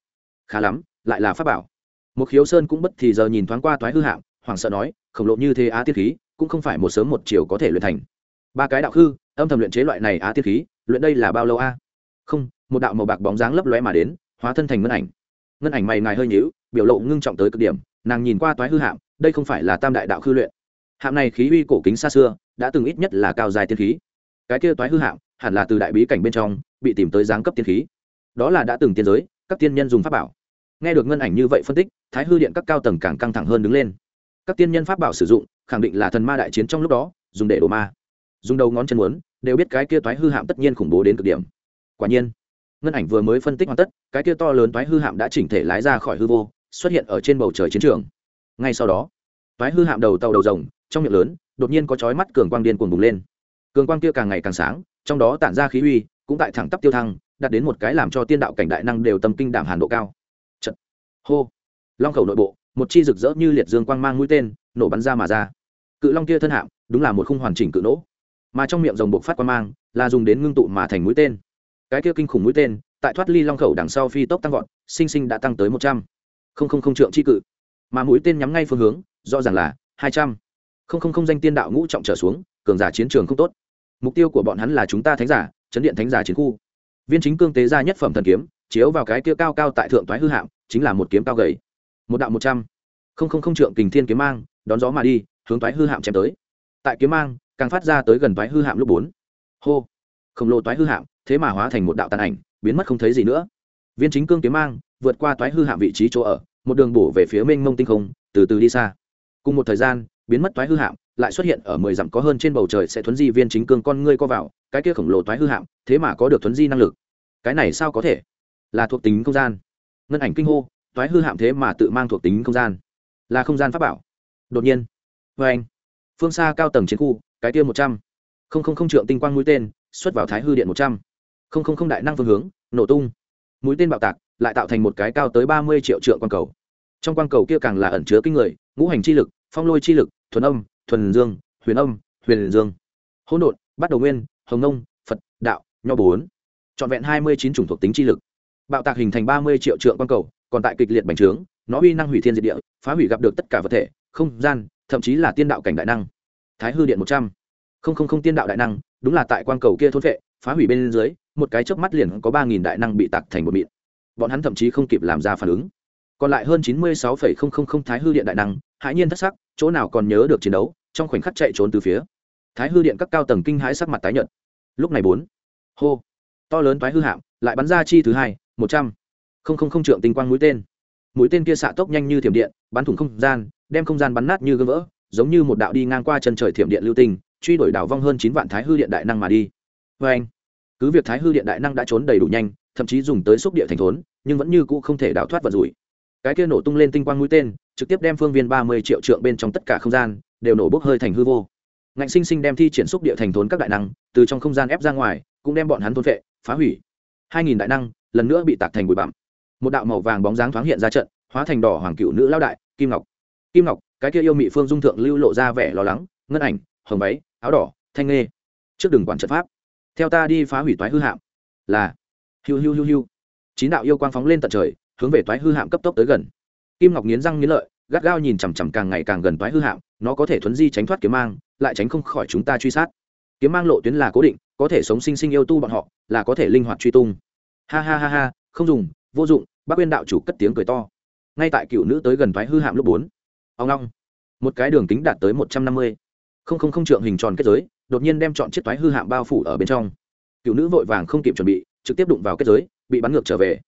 Khá lắm, lại là pháp bảo. Một khiếu sơn cũng bất thì giờ nhìn thoáng qua thoái hư hạm, hoảng sợ nói, khổng lộ như thế á tiên khí, cũng không phải một sớm một chiều có thể luyện thành. Ba cái đạo hư, âm thầm luyện chế loại này á tiên khí luyện đây là bao lâu a? Không, một đạo màu bạc bóng dáng lấp lóe mà đến, hóa thân thành ngân ảnh. Ngân ảnh mày ngài hơi nhíu, biểu lộ ngưng trọng tới cực điểm, nàng nhìn qua toái hư hạm, đây không phải là tam đại đạo khư luyện. Hạm này khí uy cổ kính xa xưa, đã từng ít nhất là cao dài tiên khí. Cái kia toái hư hạm, hẳn là từ đại bí cảnh bên trong, bị tìm tới giáng cấp tiên khí. Đó là đã từng tiên giới, các tiên nhân dùng pháp bảo. Nghe được ngân ảnh như vậy phân tích, thái hư điện các cao tầng càng căng thẳng hơn đứng lên. Các tiên nhân pháp bảo sử dụng, khẳng định là thần ma đại chiến trong lúc đó, dùng để đổ ma. Dùng đầu ngón chân muốn đều biết cái kia toái hư hạm tất nhiên khủng bố đến cực điểm. Quả nhiên, ngân ảnh vừa mới phân tích hoàn tất, cái kia to lớn toái hư hạm đã chỉnh thể lái ra khỏi hư vô, xuất hiện ở trên bầu trời chiến trường. Ngay sau đó, toái hư hạm đầu tàu đầu rồng, trong miệng lớn, đột nhiên có chói mắt cường quang điên cuồng bùng lên. Cường quang kia càng ngày càng sáng, trong đó tản ra khí uy, cũng tại thẳng tắp tiêu thăng, đạt đến một cái làm cho tiên đạo cảnh đại năng đều tâm kinh đảm hàn độ cao. Trận. hô, long khẩu nội bộ, một chi rực rỡ như liệt dương quang mang mũi tên, nổ bắn ra mà ra. Cự long kia thân hạm, đúng là một khung hoàn chỉnh cự nỗ mà trong miệng rồng buộc phát quan mang, là dùng đến ngưng tụ mà thành mũi tên. Cái kia kinh khủng mũi tên, tại thoát ly long khẩu đằng sau phi tốc tăng vọt, sinh sinh đã tăng tới một trăm. Không không không trượng chi cự. Mà mũi tên nhắm ngay phương hướng, rõ ràng là hai trăm. Không không không danh tiên đạo ngũ trọng trở xuống, cường giả chiến trường không tốt. Mục tiêu của bọn hắn là chúng ta thánh giả, chấn điện thánh giả chiến khu. Viên chính cương tế ra nhất phẩm thần kiếm, chiếu vào cái kia cao cao tại thượng toái hư hạng chính là một kiếm cao gầy. Một đạo một trăm. Không không không trượng kình thiên kiếm mang, đón gió mà đi, hướng toái hư hạm chém tới. Tại kiếm mang càng phát ra tới gần Toái hư hạm lúc bốn. Hô. Khổng lồ Toái hư hạm, thế mà hóa thành một đạo tàn ảnh, biến mất không thấy gì nữa. Viên chính cương kiếm mang, vượt qua Toái hư hạm vị trí chỗ ở, một đường bổ về phía mênh mông tinh không, từ từ đi xa. Cùng một thời gian, biến mất Toái hư hạm, lại xuất hiện ở mười dặm có hơn trên bầu trời sẽ thuấn di viên chính cương con ngươi co vào, cái kia khổng lồ Toái hư hạm, thế mà có được thuấn di năng lực. Cái này sao có thể? Là thuộc tính không gian. Ngân ảnh kinh hô, Toái hư hạm thế mà tự mang thuộc tính không gian. Là không gian pháp bảo. Đột nhiên vê anh, phương xa cao tầng chiến khu cái tiêu một trăm. Không không không, trượng tinh quang mũi tên, xuất vào thái hư điện một trăm. Không không không, đại năng phương hướng, nổ tung. Mũi tên bạo tạc, lại tạo thành một cái cao tới ba mươi triệu trượng quang cầu. Trong quang cầu kia càng là ẩn chứa kinh người, ngũ hành chi lực, phong lôi chi lực, thuần âm, thuần dương, huyền âm, huyền dương. Hỗn độn, bắt đầu nguyên, hồng nông, phật, đạo, nho bốn. Trọn vẹn hai mươi chín chủng thuộc tính chi lực. Bạo tạc hình thành ba mươi triệu trượng quang cầu, còn tại kịch liệt bành trướng, nó uy năng hủy thiên diệt địa, phá hủy gặp được tất cả vật thể, không gian, thậm chí là tiên đạo cảnh đại năng thái hư điện một trăm. Không không không, tiên đạo đại năng, đúng là tại quan cầu kia thôn vệ, phá hủy bên dưới, một cái chớp mắt liền có ba nghìn đại năng bị tạc thành một mịn. Bọn hắn thậm chí không kịp làm ra phản ứng. Còn lại hơn chín mươi sáu phẩy không không không thái hư điện đại năng, hãi nhiên thất sắc, chỗ nào còn nhớ được chiến đấu, trong khoảnh khắc chạy trốn từ phía. Thái hư điện các cao tầng kinh hãi sắc mặt tái nhợt. Lúc này bốn. Hô. To lớn thái hư hạm, lại bắn ra chi thứ hai, một trăm. Không không không trượng tinh quang mũi tên. Mũi tên kia xạ tốc nhanh như thiểm điện, bắn thủng không gian, đem không gian bắn nát như gương vỡ giống như một đạo đi ngang qua chân trời thiểm điện lưu tinh, truy đuổi đảo vong hơn chín vạn thái hư điện đại năng mà đi. Vê anh, cứ việc thái hư điện đại năng đã trốn đầy đủ nhanh, thậm chí dùng tới xúc địa thành thốn, nhưng vẫn như cũ không thể đảo thoát vật rủi. Cái kia nổ tung lên tinh quang mũi tên, trực tiếp đem phương viên ba mươi triệu trượng bên trong tất cả không gian, đều nổ bốc hơi thành hư vô. Ngạnh sinh sinh đem thi triển xúc địa thành thốn các đại năng, từ trong không gian ép ra ngoài, cũng đem bọn hắn thôn vệ phá hủy. Hai nghìn đại năng, lần nữa bị tạc thành bụi bặm. Một đạo màu vàng bóng dáng thoáng hiện ra trận, hóa thành đỏ hoàng cựu nữ lao đại, kim ngọc kim ngọc, cái kia yêu mị phương dung thượng lưu lộ ra vẻ lo lắng, ngân ảnh, hồng váy, áo đỏ, thanh nghê. Trước đường quản trận pháp. Theo ta đi phá hủy toái hư hạm. Là. Hiu hiu hiu hiu. Chín đạo yêu quang phóng lên tận trời, hướng về toái hư hạm cấp tốc tới gần. Kim ngọc nghiến răng nghiến lợi, gắt gao nhìn chằm chằm càng ngày càng gần toái hư hạm, nó có thể thuấn di tránh thoát kiếm mang, lại tránh không khỏi chúng ta truy sát. Kiếm mang lộ tuyến là cố định, có thể sống sinh sinh yêu tu bọn họ, là có thể linh hoạt truy tung. Ha ha ha ha, không dùng, vô dụng bác uyên đạo chủ cất tiếng cười to. Ngay tại cựu nữ tới gần thoái hư hạm lúc bốn ông long. Một cái đường kính đạt tới một trăm năm mươi. Không không không trượng hình tròn kết giới, đột nhiên đem chọn chiếc thoái hư hạm bao phủ ở bên trong. Cựu nữ vội vàng không kịp chuẩn bị, trực tiếp đụng vào kết giới, bị bắn ngược trở về.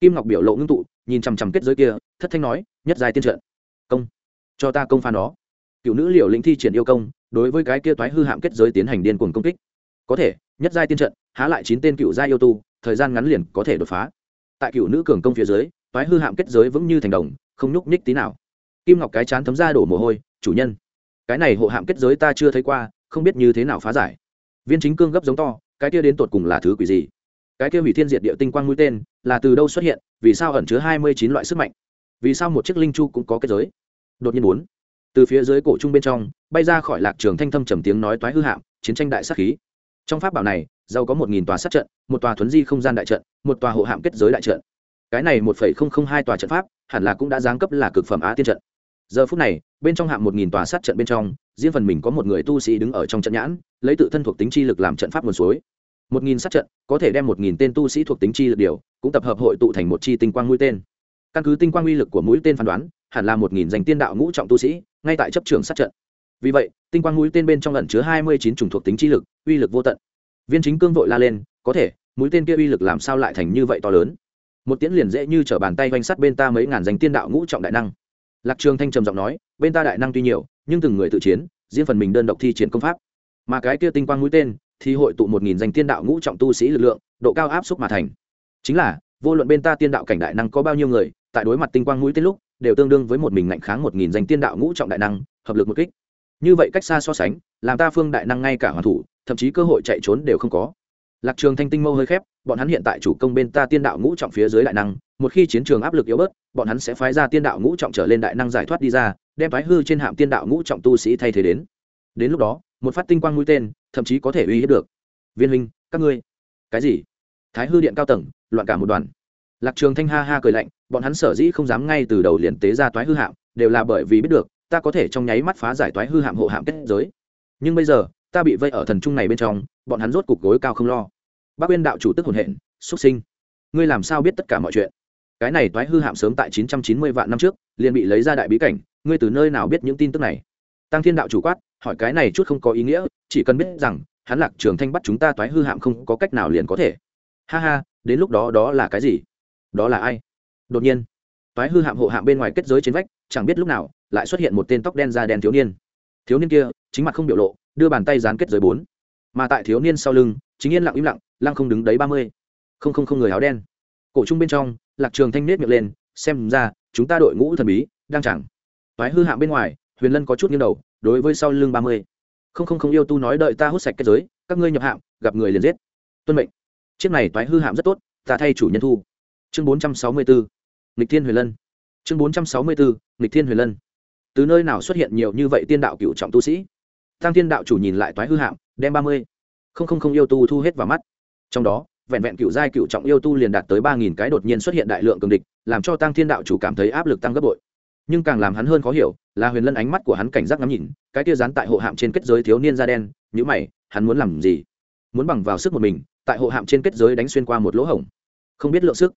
Kim ngọc biểu lộ ngưng tụ, nhìn chằm chằm kết giới kia, thất thanh nói, nhất dài tiên trận. Công, cho ta công phá nó. Cựu nữ liều lĩnh thi triển yêu công, đối với cái kia toái hư hạm kết giới tiến hành điên cuồng công kích. Có thể, nhất giai tiên trận, há lại chín tên cựu gia yêu tu, thời gian ngắn liền có thể đột phá. Tại cựu nữ cường công phía dưới, toái hư hạm kết giới vững như thành đồng, không nhúc nhích tí nào kim ngọc cái chán thấm ra đổ mồ hôi, chủ nhân, cái này hộ hạm kết giới ta chưa thấy qua, không biết như thế nào phá giải. Viên chính cương gấp giống to, cái kia đến tột cùng là thứ quỷ gì? Cái kia hủy thiên diệt địa tinh quang mũi tên, là từ đâu xuất hiện, vì sao ẩn chứa hai mươi chín loại sức mạnh? Vì sao một chiếc linh chu cũng có kết giới? Đột nhiên bốn, từ phía dưới cổ trung bên trong, bay ra khỏi lạc trường thanh thâm trầm tiếng nói toái hư hạm, chiến tranh đại sát khí. Trong pháp bảo này, giàu có một nghìn tòa sát trận, một tòa thuấn di không gian đại trận, một tòa hộ hạm kết giới đại trận. Cái này một phẩy không không hai tòa trận pháp, hẳn là cũng đã giáng cấp là cực phẩm á tiên trận giờ phút này, bên trong hạng một nghìn tòa sát trận bên trong, riêng phần mình có một người tu sĩ đứng ở trong trận nhãn, lấy tự thân thuộc tính chi lực làm trận pháp nguồn suối. Một nghìn sát trận, có thể đem một nghìn tên tu sĩ thuộc tính chi lực điều, cũng tập hợp hội tụ thành một chi tinh quang mũi tên. Căn cứ tinh quang uy lực của mũi tên phán đoán, hẳn là một nghìn danh tiên đạo ngũ trọng tu sĩ, ngay tại chấp trường sát trận. Vì vậy, tinh quang mũi tên bên trong lần chứa hai mươi chín chủng thuộc tính chi lực, uy lực vô tận. Viên chính cương vội la lên, có thể, mũi tên kia uy lực làm sao lại thành như vậy to lớn? Một tiễn liền dễ như t bàn tay oanh sắt bên ta mấy ngàn danh tiên đạo ngũ trọng đại năng lạc trường thanh trầm giọng nói, bên ta đại năng tuy nhiều, nhưng từng người tự chiến, riêng phần mình đơn độc thi triển công pháp. Mà cái kia tinh quang mũi tên, thì hội tụ một nghìn danh tiên đạo ngũ trọng tu sĩ lực lượng, độ cao áp xúc mà thành. Chính là, vô luận bên ta tiên đạo cảnh đại năng có bao nhiêu người, tại đối mặt tinh quang mũi tên lúc, đều tương đương với một mình ngạnh kháng một nghìn danh tiên đạo ngũ trọng đại năng, hợp lực một kích. Như vậy cách xa so sánh, làm ta phương đại năng ngay cả hoàn thủ, thậm chí cơ hội chạy trốn đều không có. Lạc trường thanh tinh mâu hơi khép bọn hắn hiện tại chủ công bên ta tiên đạo ngũ trọng phía dưới đại năng, một khi chiến trường áp lực yếu bớt, bọn hắn sẽ phái ra tiên đạo ngũ trọng trở lên đại năng giải thoát đi ra, đem thoái hư trên hạm tiên đạo ngũ trọng tu sĩ thay thế đến. Đến lúc đó, một phát tinh quang mũi tên, thậm chí có thể uy hiếp được. Viên huynh, các ngươi, cái gì? Thái hư điện cao tầng, loạn cả một đoàn. Lạc trường thanh ha ha cười lạnh, bọn hắn sở dĩ không dám ngay từ đầu liền tế ra toái hư hạm, đều là bởi vì biết được, ta có thể trong nháy mắt phá giải toái hư hạm hộ hạm kết giới. Nhưng bây giờ, ta bị vây ở thần trung này bên trong, bọn hắn rốt cục gối cao không lo bác uyên đạo chủ tức hồn hện xuất sinh, ngươi làm sao biết tất cả mọi chuyện? Cái này toái hư hạm sớm tại 990 vạn năm trước, liền bị lấy ra đại bí cảnh, ngươi từ nơi nào biết những tin tức này? Tăng thiên đạo chủ quát, hỏi cái này chút không có ý nghĩa, chỉ cần biết rằng, hắn lạc trường thanh bắt chúng ta toái hư hạm không có cách nào liền có thể. Ha ha, đến lúc đó đó là cái gì? Đó là ai? Đột nhiên, toái hư hạm hộ hạm bên ngoài kết giới trên vách, chẳng biết lúc nào, lại xuất hiện một tên tóc đen da đen thiếu niên. Thiếu niên kia, chính mặt không biểu lộ, đưa bàn tay dán kết giới bốn. Mà tại thiếu niên sau lưng chính yên lặng im lặng, lăng không đứng đấy ba mươi. Không không không người áo đen. Cổ trung bên trong, lạc trường thanh nết miệng lên, xem ra, chúng ta đội ngũ thần bí, đang chẳng. Toái hư hạng bên ngoài, huyền lân có chút nghiêng đầu, đối với sau lưng ba mươi. Không không không yêu tu nói đợi ta hút sạch kết giới, các ngươi nhập hạm, gặp người liền giết. Tuân mệnh. Chiếc này toái hư hạm rất tốt, ta thay chủ nhân thu. Chương bốn trăm sáu mươi bốn lịch thiên huyền lân. Chương bốn trăm sáu mươi bốn lịch thiên huyền lân. Từ nơi nào xuất hiện nhiều như vậy tiên đạo cựu trọng tu sĩ? Tăng tiên đạo chủ nhìn lại toái hư hạm, đem ba mươi không không không yêu tu thu hết vào mắt. Trong đó, vẹn vẹn cựu giai cựu trọng yêu tu liền đạt tới ba nghìn cái đột nhiên xuất hiện đại lượng cường địch, làm cho tăng thiên đạo chủ cảm thấy áp lực tăng gấp bội. Nhưng càng làm hắn hơn khó hiểu, là huyền lân ánh mắt của hắn cảnh giác ngắm nhìn, cái tia dán tại hộ hạm trên kết giới thiếu niên da đen nhữ mày, hắn muốn làm gì? Muốn bằng vào sức một mình, tại hộ hạm trên kết giới đánh xuyên qua một lỗ hổng. Không biết lượng sức.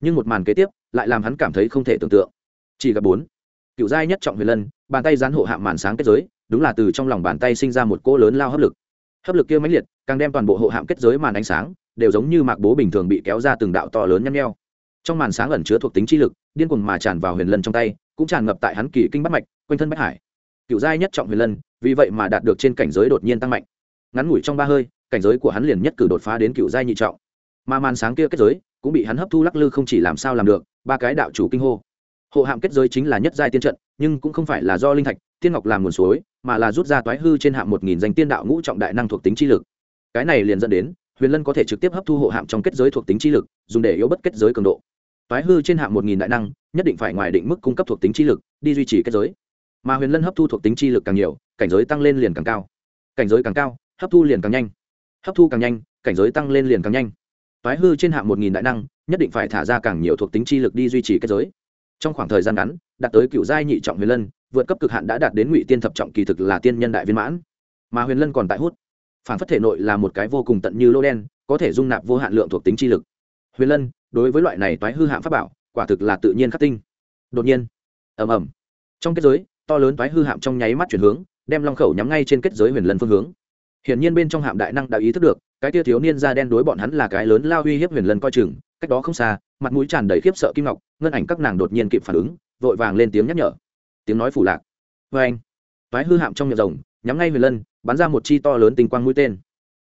Nhưng một màn kế tiếp, lại làm hắn cảm thấy không thể tưởng tượng. Chỉ gặp bốn, cựu giai nhất trọng huyền lân, bàn tay dán hộ hạm màn sáng kết giới, đúng là từ trong lòng bàn tay sinh ra một cỗ lớn lao hấp lực hấp lực kia mãnh liệt, càng đem toàn bộ hộ hạm kết giới màn ánh sáng, đều giống như mạc bố bình thường bị kéo ra từng đạo to lớn nhăn nheo. Trong màn sáng ẩn chứa thuộc tính chi lực, điên cuồng mà tràn vào huyền lân trong tay, cũng tràn ngập tại hắn kỳ kinh bắt mạch, quanh thân bách hải. Cựu giai nhất trọng huyền lân, vì vậy mà đạt được trên cảnh giới đột nhiên tăng mạnh. Ngắn ngủi trong ba hơi, cảnh giới của hắn liền nhất cử đột phá đến cựu giai nhị trọng. Mà màn sáng kia kết giới, cũng bị hắn hấp thu lắc lư không chỉ làm sao làm được, ba cái đạo chủ kinh hô. Hộ hạm kết giới chính là nhất giai tiên trận, nhưng cũng không phải là do linh thạch tiên ngọc làm nguồn suối, mà là rút ra toái hư trên hạm một nghìn danh tiên đạo ngũ trọng đại năng thuộc tính chi lực. Cái này liền dẫn đến, huyền lân có thể trực tiếp hấp thu hộ hạm trong kết giới thuộc tính chi lực, dùng để yếu bất kết giới cường độ. Toái hư trên hạm một nghìn đại năng, nhất định phải ngoài định mức cung cấp thuộc tính chi lực, đi duy trì kết giới. Mà huyền lân hấp thu thuộc tính chi lực càng nhiều, cảnh giới tăng lên liền càng cao. Cảnh giới càng cao, hấp thu liền càng nhanh. Hấp thu càng nhanh, cảnh giới tăng lên liền càng nhanh. Toái hư trên hạng một nghìn đại năng, nhất định phải thả ra càng nhiều thuộc tính chi lực đi duy trì kết giới. Trong khoảng thời gian ngắn, đạt tới cựu giai nhị trọng huyền lân vượt cấp cực hạn đã đạt đến ngụy tiên thập trọng kỳ thực là tiên nhân đại viên mãn. Mà huyền lân còn tại hút. Phản phất thể nội là một cái vô cùng tận như lô đen, có thể dung nạp vô hạn lượng thuộc tính chi lực. Huyền lân, đối với loại này toái hư hạng pháp bảo, quả thực là tự nhiên khắc tinh. Đột nhiên, ầm ầm. Trong kết giới, to lớn toái hư hạm trong nháy mắt chuyển hướng, đem long khẩu nhắm ngay trên kết giới huyền lân phương hướng. Hiển nhiên bên trong hạm đại năng đã ý thức được, cái tia thiếu niên da đen đối bọn hắn là cái lớn lao uy hiếp huyền lân coi chừng, cách đó không xa, mặt mũi tràn đầy khiếp sợ kim ngọc ngân ảnh các nàng đột nhiên kịp phản ứng, vội vàng lên tiếng nhắc nhở tiếng nói phủ lạc. Vê anh, toái hư hạm trong miệng rồng, nhắm ngay huyền lân, bắn ra một chi to lớn tinh quang mũi tên.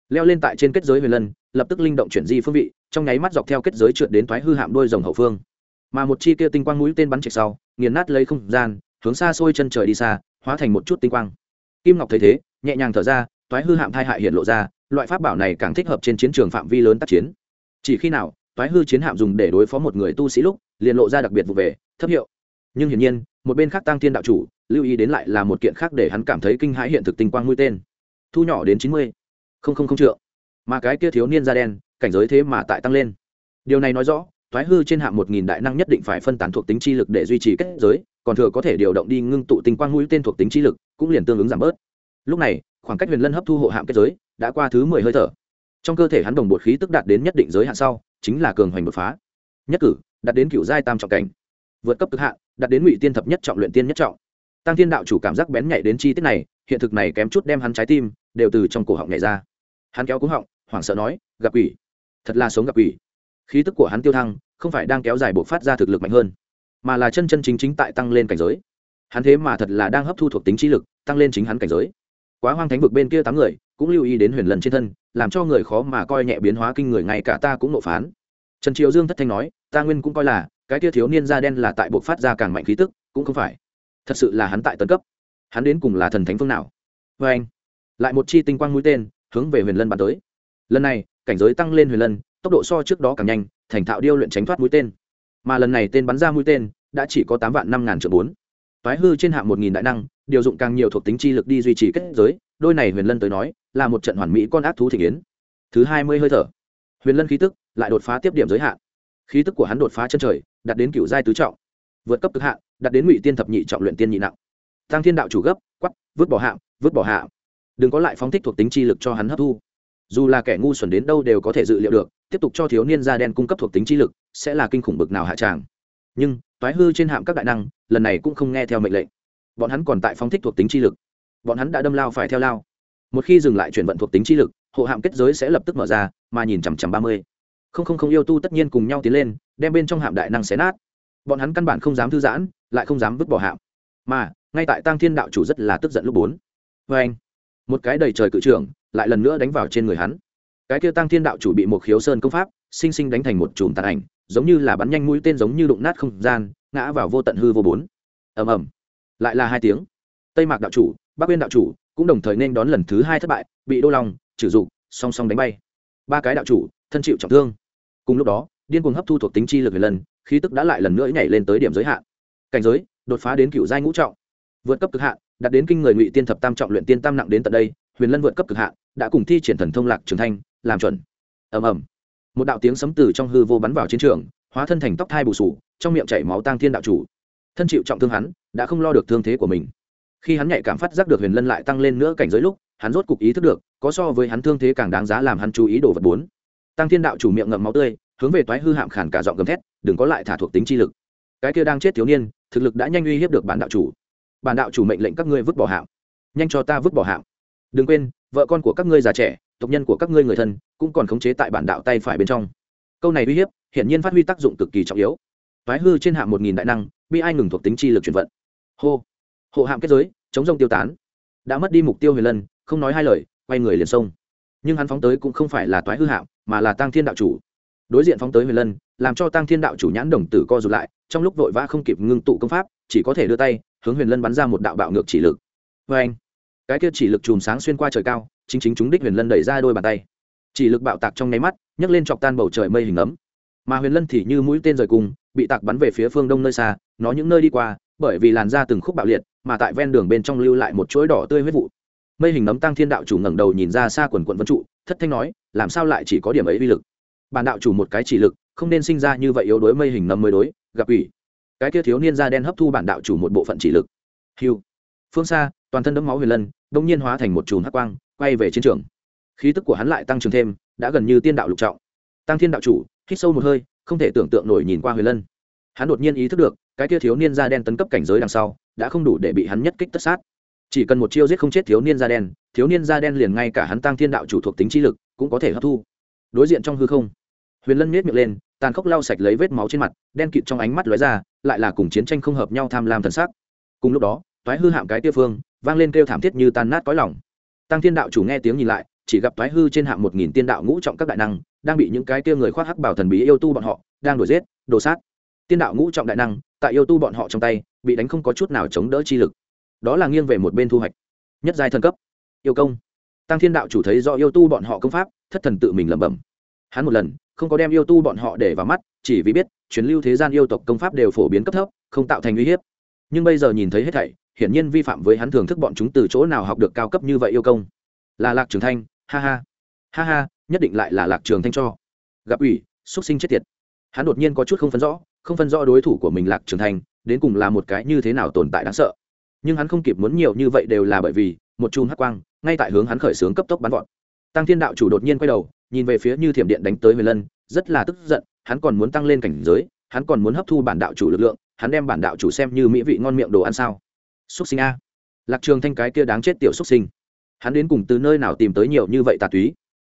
Leo lên tại trên kết giới huyền lân, lập tức linh động chuyển di phương vị, trong nháy mắt dọc theo kết giới trượt đến toái hư hạm đôi rồng hậu phương. Mà một chi kia tinh quang mũi tên bắn chạy sau, nghiền nát lấy không gian, hướng xa xôi chân trời đi xa, hóa thành một chút tinh quang. Kim ngọc thấy thế, nhẹ nhàng thở ra, toái hư hạm thai hại hiện lộ ra, loại pháp bảo này càng thích hợp trên chiến trường phạm vi lớn tác chiến. Chỉ khi nào, toái hư chiến hạm dùng để đối phó một người tu sĩ lúc, liền lộ ra đặc biệt vụ về, thấp hiệu. Nhưng hiển nhiên một bên khác tăng thiên đạo chủ, lưu ý đến lại là một kiện khác để hắn cảm thấy kinh hãi hiện thực tinh quang mũi tên. Thu nhỏ đến chín mươi. Không không không trượng. Mà cái kia thiếu niên da đen, cảnh giới thế mà tại tăng lên. Điều này nói rõ, thoái hư trên hạng một nghìn đại năng nhất định phải phân tán thuộc tính chi lực để duy trì kết giới, còn thừa có thể điều động đi ngưng tụ tinh quang mũi tên thuộc tính chi lực, cũng liền tương ứng giảm bớt. Lúc này, khoảng cách huyền lân hấp thu hộ hạm kết giới, đã qua thứ mười hơi thở. Trong cơ thể hắn đồng bột khí tức đạt đến nhất định giới hạn sau, chính là cường hoành đột phá. Nhất cử, đạt đến cựu giai tam trọng cảnh. Vượt cấp cực hạn đạt đến ngụy tiên thập nhất trọng luyện tiên nhất trọng. Tăng thiên đạo chủ cảm giác bén nhạy đến chi tiết này, hiện thực này kém chút đem hắn trái tim đều từ trong cổ họng nhảy ra. Hắn kéo cúng họng, hoảng sợ nói, gặp quỷ, thật là sống gặp quỷ. Khí tức của hắn tiêu thăng, không phải đang kéo dài bộ phát ra thực lực mạnh hơn, mà là chân chân chính chính tại tăng lên cảnh giới. Hắn thế mà thật là đang hấp thu thuộc tính trí lực, tăng lên chính hắn cảnh giới. Quá hoang thánh vực bên kia tám người, cũng lưu ý đến huyền lần trên thân, làm cho người khó mà coi nhẹ biến hóa kinh người, ngay cả ta cũng nộ phán. Trần triều dương thất thanh nói, ta nguyên cũng coi là cái kia thiếu niên da đen là tại buộc phát ra càng mạnh khí tức, cũng không phải. Thật sự là hắn tại tấn cấp. Hắn đến cùng là thần thánh phương nào? Vê anh, lại một chi tinh quang mũi tên hướng về huyền lân bắn tới. Lần này, cảnh giới tăng lên huyền lân, tốc độ so trước đó càng nhanh, thành thạo điêu luyện tránh thoát mũi tên. Mà lần này tên bắn ra mũi tên đã chỉ có tám vạn năm ngàn triệu bốn. Toái hư trên hạng một nghìn đại năng, điều dụng càng nhiều thuộc tính chi lực đi duy trì kết giới, đôi này huyền lân tới nói, là một trận hoàn mỹ con ác thú thị kiến thứ hai mươi hơi thở. Huyền lân khí tức lại đột phá tiếp điểm giới hạn khí tức của hắn đột phá chân trời, đạt đến cựu giai tứ trọng, vượt cấp cực hạn, đạt đến ngụy tiên thập nhị trọng luyện tiên nhị nặng. Tăng thiên đạo chủ gấp quắp vứt bỏ hạng, vứt bỏ hạng. đừng có lại phóng thích thuộc tính chi lực cho hắn hấp thu. Dù là kẻ ngu xuẩn đến đâu đều có thể dự liệu được, tiếp tục cho thiếu niên da đen cung cấp thuộc tính chi lực, sẽ là kinh khủng bực nào hạ tràng. Nhưng, toái hư trên hạm các đại năng, lần này cũng không nghe theo mệnh lệnh. Bọn hắn còn tại phóng thích thuộc tính chi lực. Bọn hắn đã đâm lao phải theo lao. Một khi dừng lại chuyển vận thuộc tính chi lực, hộ hạm kết giới sẽ lập tức mở ra, mà nhìn chằm chằm ba mươi không không không yêu tu tất nhiên cùng nhau tiến lên, đem bên trong hạm đại năng xé nát. Bọn hắn căn bản không dám thư giãn, lại không dám vứt bỏ hạm. Mà, ngay tại tăng thiên đạo chủ rất là tức giận lúc bốn. Vê anh, một cái đầy trời cự trưởng lại lần nữa đánh vào trên người hắn. Cái kia tăng thiên đạo chủ bị một khiếu sơn công pháp, sinh sinh đánh thành một chùm tàn ảnh, giống như là bắn nhanh mũi tên giống như đụng nát không gian, ngã vào vô tận hư vô bốn. Ầm ầm. Lại là hai tiếng. Tây mạc đạo chủ, bắc uyên đạo chủ cũng đồng thời nên đón lần thứ hai thất bại, bị đô long trừ dục song song đánh bay. Ba cái đạo chủ, thân chịu trọng thương cùng lúc đó, điên cuồng hấp thu thuộc tính chi lực một lần khí tức đã lại lần nữa nhảy lên tới điểm giới hạn. Cảnh giới, đột phá đến cựu giai ngũ trọng. Vượt cấp cực hạn, đạt đến kinh người ngụy tiên thập tam trọng luyện tiên tam nặng đến tận đây, huyền lân vượt cấp cực hạn, đã cùng thi triển thần thông lạc trường thanh, làm chuẩn. Ầm ầm. Một đạo tiếng sấm từ trong hư vô bắn vào chiến trường, hóa thân thành tóc thai bù sù, trong miệng chảy máu tang thiên đạo chủ. Thân chịu trọng thương hắn, đã không lo được thương thế của mình. Khi hắn nhạy cảm phát giác được huyền lân lại tăng lên nữa cảnh giới lúc, hắn rốt cục ý thức được, có so với hắn thương thế càng đáng giá làm hắn chú ý đồ vật bốn tăng thiên đạo chủ miệng ngậm máu tươi, hướng về toái hư hạm khản cả giọng gầm thét, đừng có lại thả thuộc tính chi lực. Cái kia đang chết thiếu niên, thực lực đã nhanh uy hiếp được bản đạo chủ. Bản đạo chủ mệnh lệnh các ngươi vứt bỏ hạm. Nhanh cho ta vứt bỏ hạm. Đừng quên, vợ con của các ngươi già trẻ, tộc nhân của các ngươi người thân, cũng còn khống chế tại bản đạo tay phải bên trong. Câu này uy hiếp, hiển nhiên phát huy tác dụng cực kỳ trọng yếu. Toái hư trên hạm một nghìn đại năng bi ai ngừng thuộc tính chi lực chuyển vận. Hô. Hộ hạm kết giới, chống rông tiêu tán. Đã mất đi mục tiêu huyền lân, không nói hai lời, quay người liền sông nhưng hắn phóng tới cũng không phải là toái hư hạm mà là tăng thiên đạo chủ. Đối diện phóng tới huyền lân, làm cho tăng thiên đạo chủ nhãn đồng tử co rụt lại, trong lúc vội vã không kịp ngưng tụ công pháp, chỉ có thể đưa tay, hướng huyền lân bắn ra một đạo bạo ngược chỉ lực. Vê anh, cái kia chỉ lực chùm sáng xuyên qua trời cao, chính chính chúng đích huyền lân đẩy ra đôi bàn tay. Chỉ lực bạo tạc trong nháy mắt, nhấc lên chọc tan bầu trời mây hình ấm. Mà huyền lân thì như mũi tên rời cung bị tạc bắn về phía phương đông nơi xa, nó những nơi đi qua, bởi vì làn da từng khúc bạo liệt, mà tại ven đường bên trong lưu lại một chuỗi đỏ tươi huyết vụ mây hình nấm tăng thiên đạo chủ ngẩng đầu nhìn ra xa quần quận vân trụ, thất thanh nói, làm sao lại chỉ có điểm ấy vi lực? Bản đạo chủ một cái chỉ lực, không nên sinh ra như vậy yếu đối mây hình nấm mới đối, gặp ủy. Cái kia thiếu niên da đen hấp thu bản đạo chủ một bộ phận chỉ lực. Hiu phương xa, toàn thân đấm máu huyền lân, đông nhiên hóa thành một chùm hắc quang, quay về chiến trường. Khí tức của hắn lại tăng trưởng thêm, đã gần như tiên đạo lục trọng. Tăng thiên đạo chủ, hít sâu một hơi, không thể tưởng tượng nổi nhìn qua huyền lân. Hắn đột nhiên ý thức được, cái kia thiếu niên da đen tấn cấp cảnh giới đằng sau, đã không đủ để bị hắn nhất kích tất sát chỉ cần một chiêu giết không chết thiếu niên da đen, thiếu niên da đen liền ngay cả hắn tăng thiên đạo chủ thuộc tính chi lực cũng có thể hấp thu. Đối diện trong hư không, huyền lân miết miệng lên, tàn khốc lau sạch lấy vết máu trên mặt, đen kịt trong ánh mắt lóe ra, lại là cùng chiến tranh không hợp nhau tham lam thần sắc. Cùng lúc đó, toái hư hạm cái tiêu phương, vang lên kêu thảm thiết như tan nát cõi lòng. Tăng thiên đạo chủ nghe tiếng nhìn lại, chỉ gặp toái hư trên hạm một nghìn tiên đạo ngũ trọng các đại năng, đang bị những cái kia người khoác hắc bảo thần bí yêu tu bọn họ, đang đuổi giết, đổ sát. Tiên đạo ngũ trọng đại năng, tại yêu tu bọn họ trong tay, bị đánh không có chút nào chống đỡ chi lực đó là nghiêng về một bên thu hoạch. Nhất giai thần cấp. Yêu công. Tăng thiên đạo chủ thấy do yêu tu bọn họ công pháp, thất thần tự mình lẩm bẩm. Hắn một lần, không có đem yêu tu bọn họ để vào mắt, chỉ vì biết, truyền lưu thế gian yêu tộc công pháp đều phổ biến cấp thấp, không tạo thành uy hiếp. Nhưng bây giờ nhìn thấy hết thảy, hiển nhiên vi phạm với hắn thưởng thức bọn chúng từ chỗ nào học được cao cấp như vậy yêu công. Là lạc trường thanh, ha ha. Ha ha, nhất định lại là lạc trường thanh cho. Gặp ủy, xuất sinh chết tiệt. Hắn đột nhiên có chút không phân rõ, không phân rõ đối thủ của mình lạc trường thanh, đến cùng là một cái như thế nào tồn tại đáng sợ nhưng hắn không kịp muốn nhiều như vậy đều là bởi vì một chùm hắc quang ngay tại hướng hắn khởi xướng cấp tốc bắn vọt. Tăng thiên đạo chủ đột nhiên quay đầu, nhìn về phía như thiểm điện đánh tới huyền lân, rất là tức giận, hắn còn muốn tăng lên cảnh giới, hắn còn muốn hấp thu bản đạo chủ lực lượng, hắn đem bản đạo chủ xem như mỹ vị ngon miệng đồ ăn sao? Xúc sinh a. Lạc trường thanh cái kia đáng chết tiểu xúc sinh. Hắn đến cùng từ nơi nào tìm tới nhiều như vậy tà túy?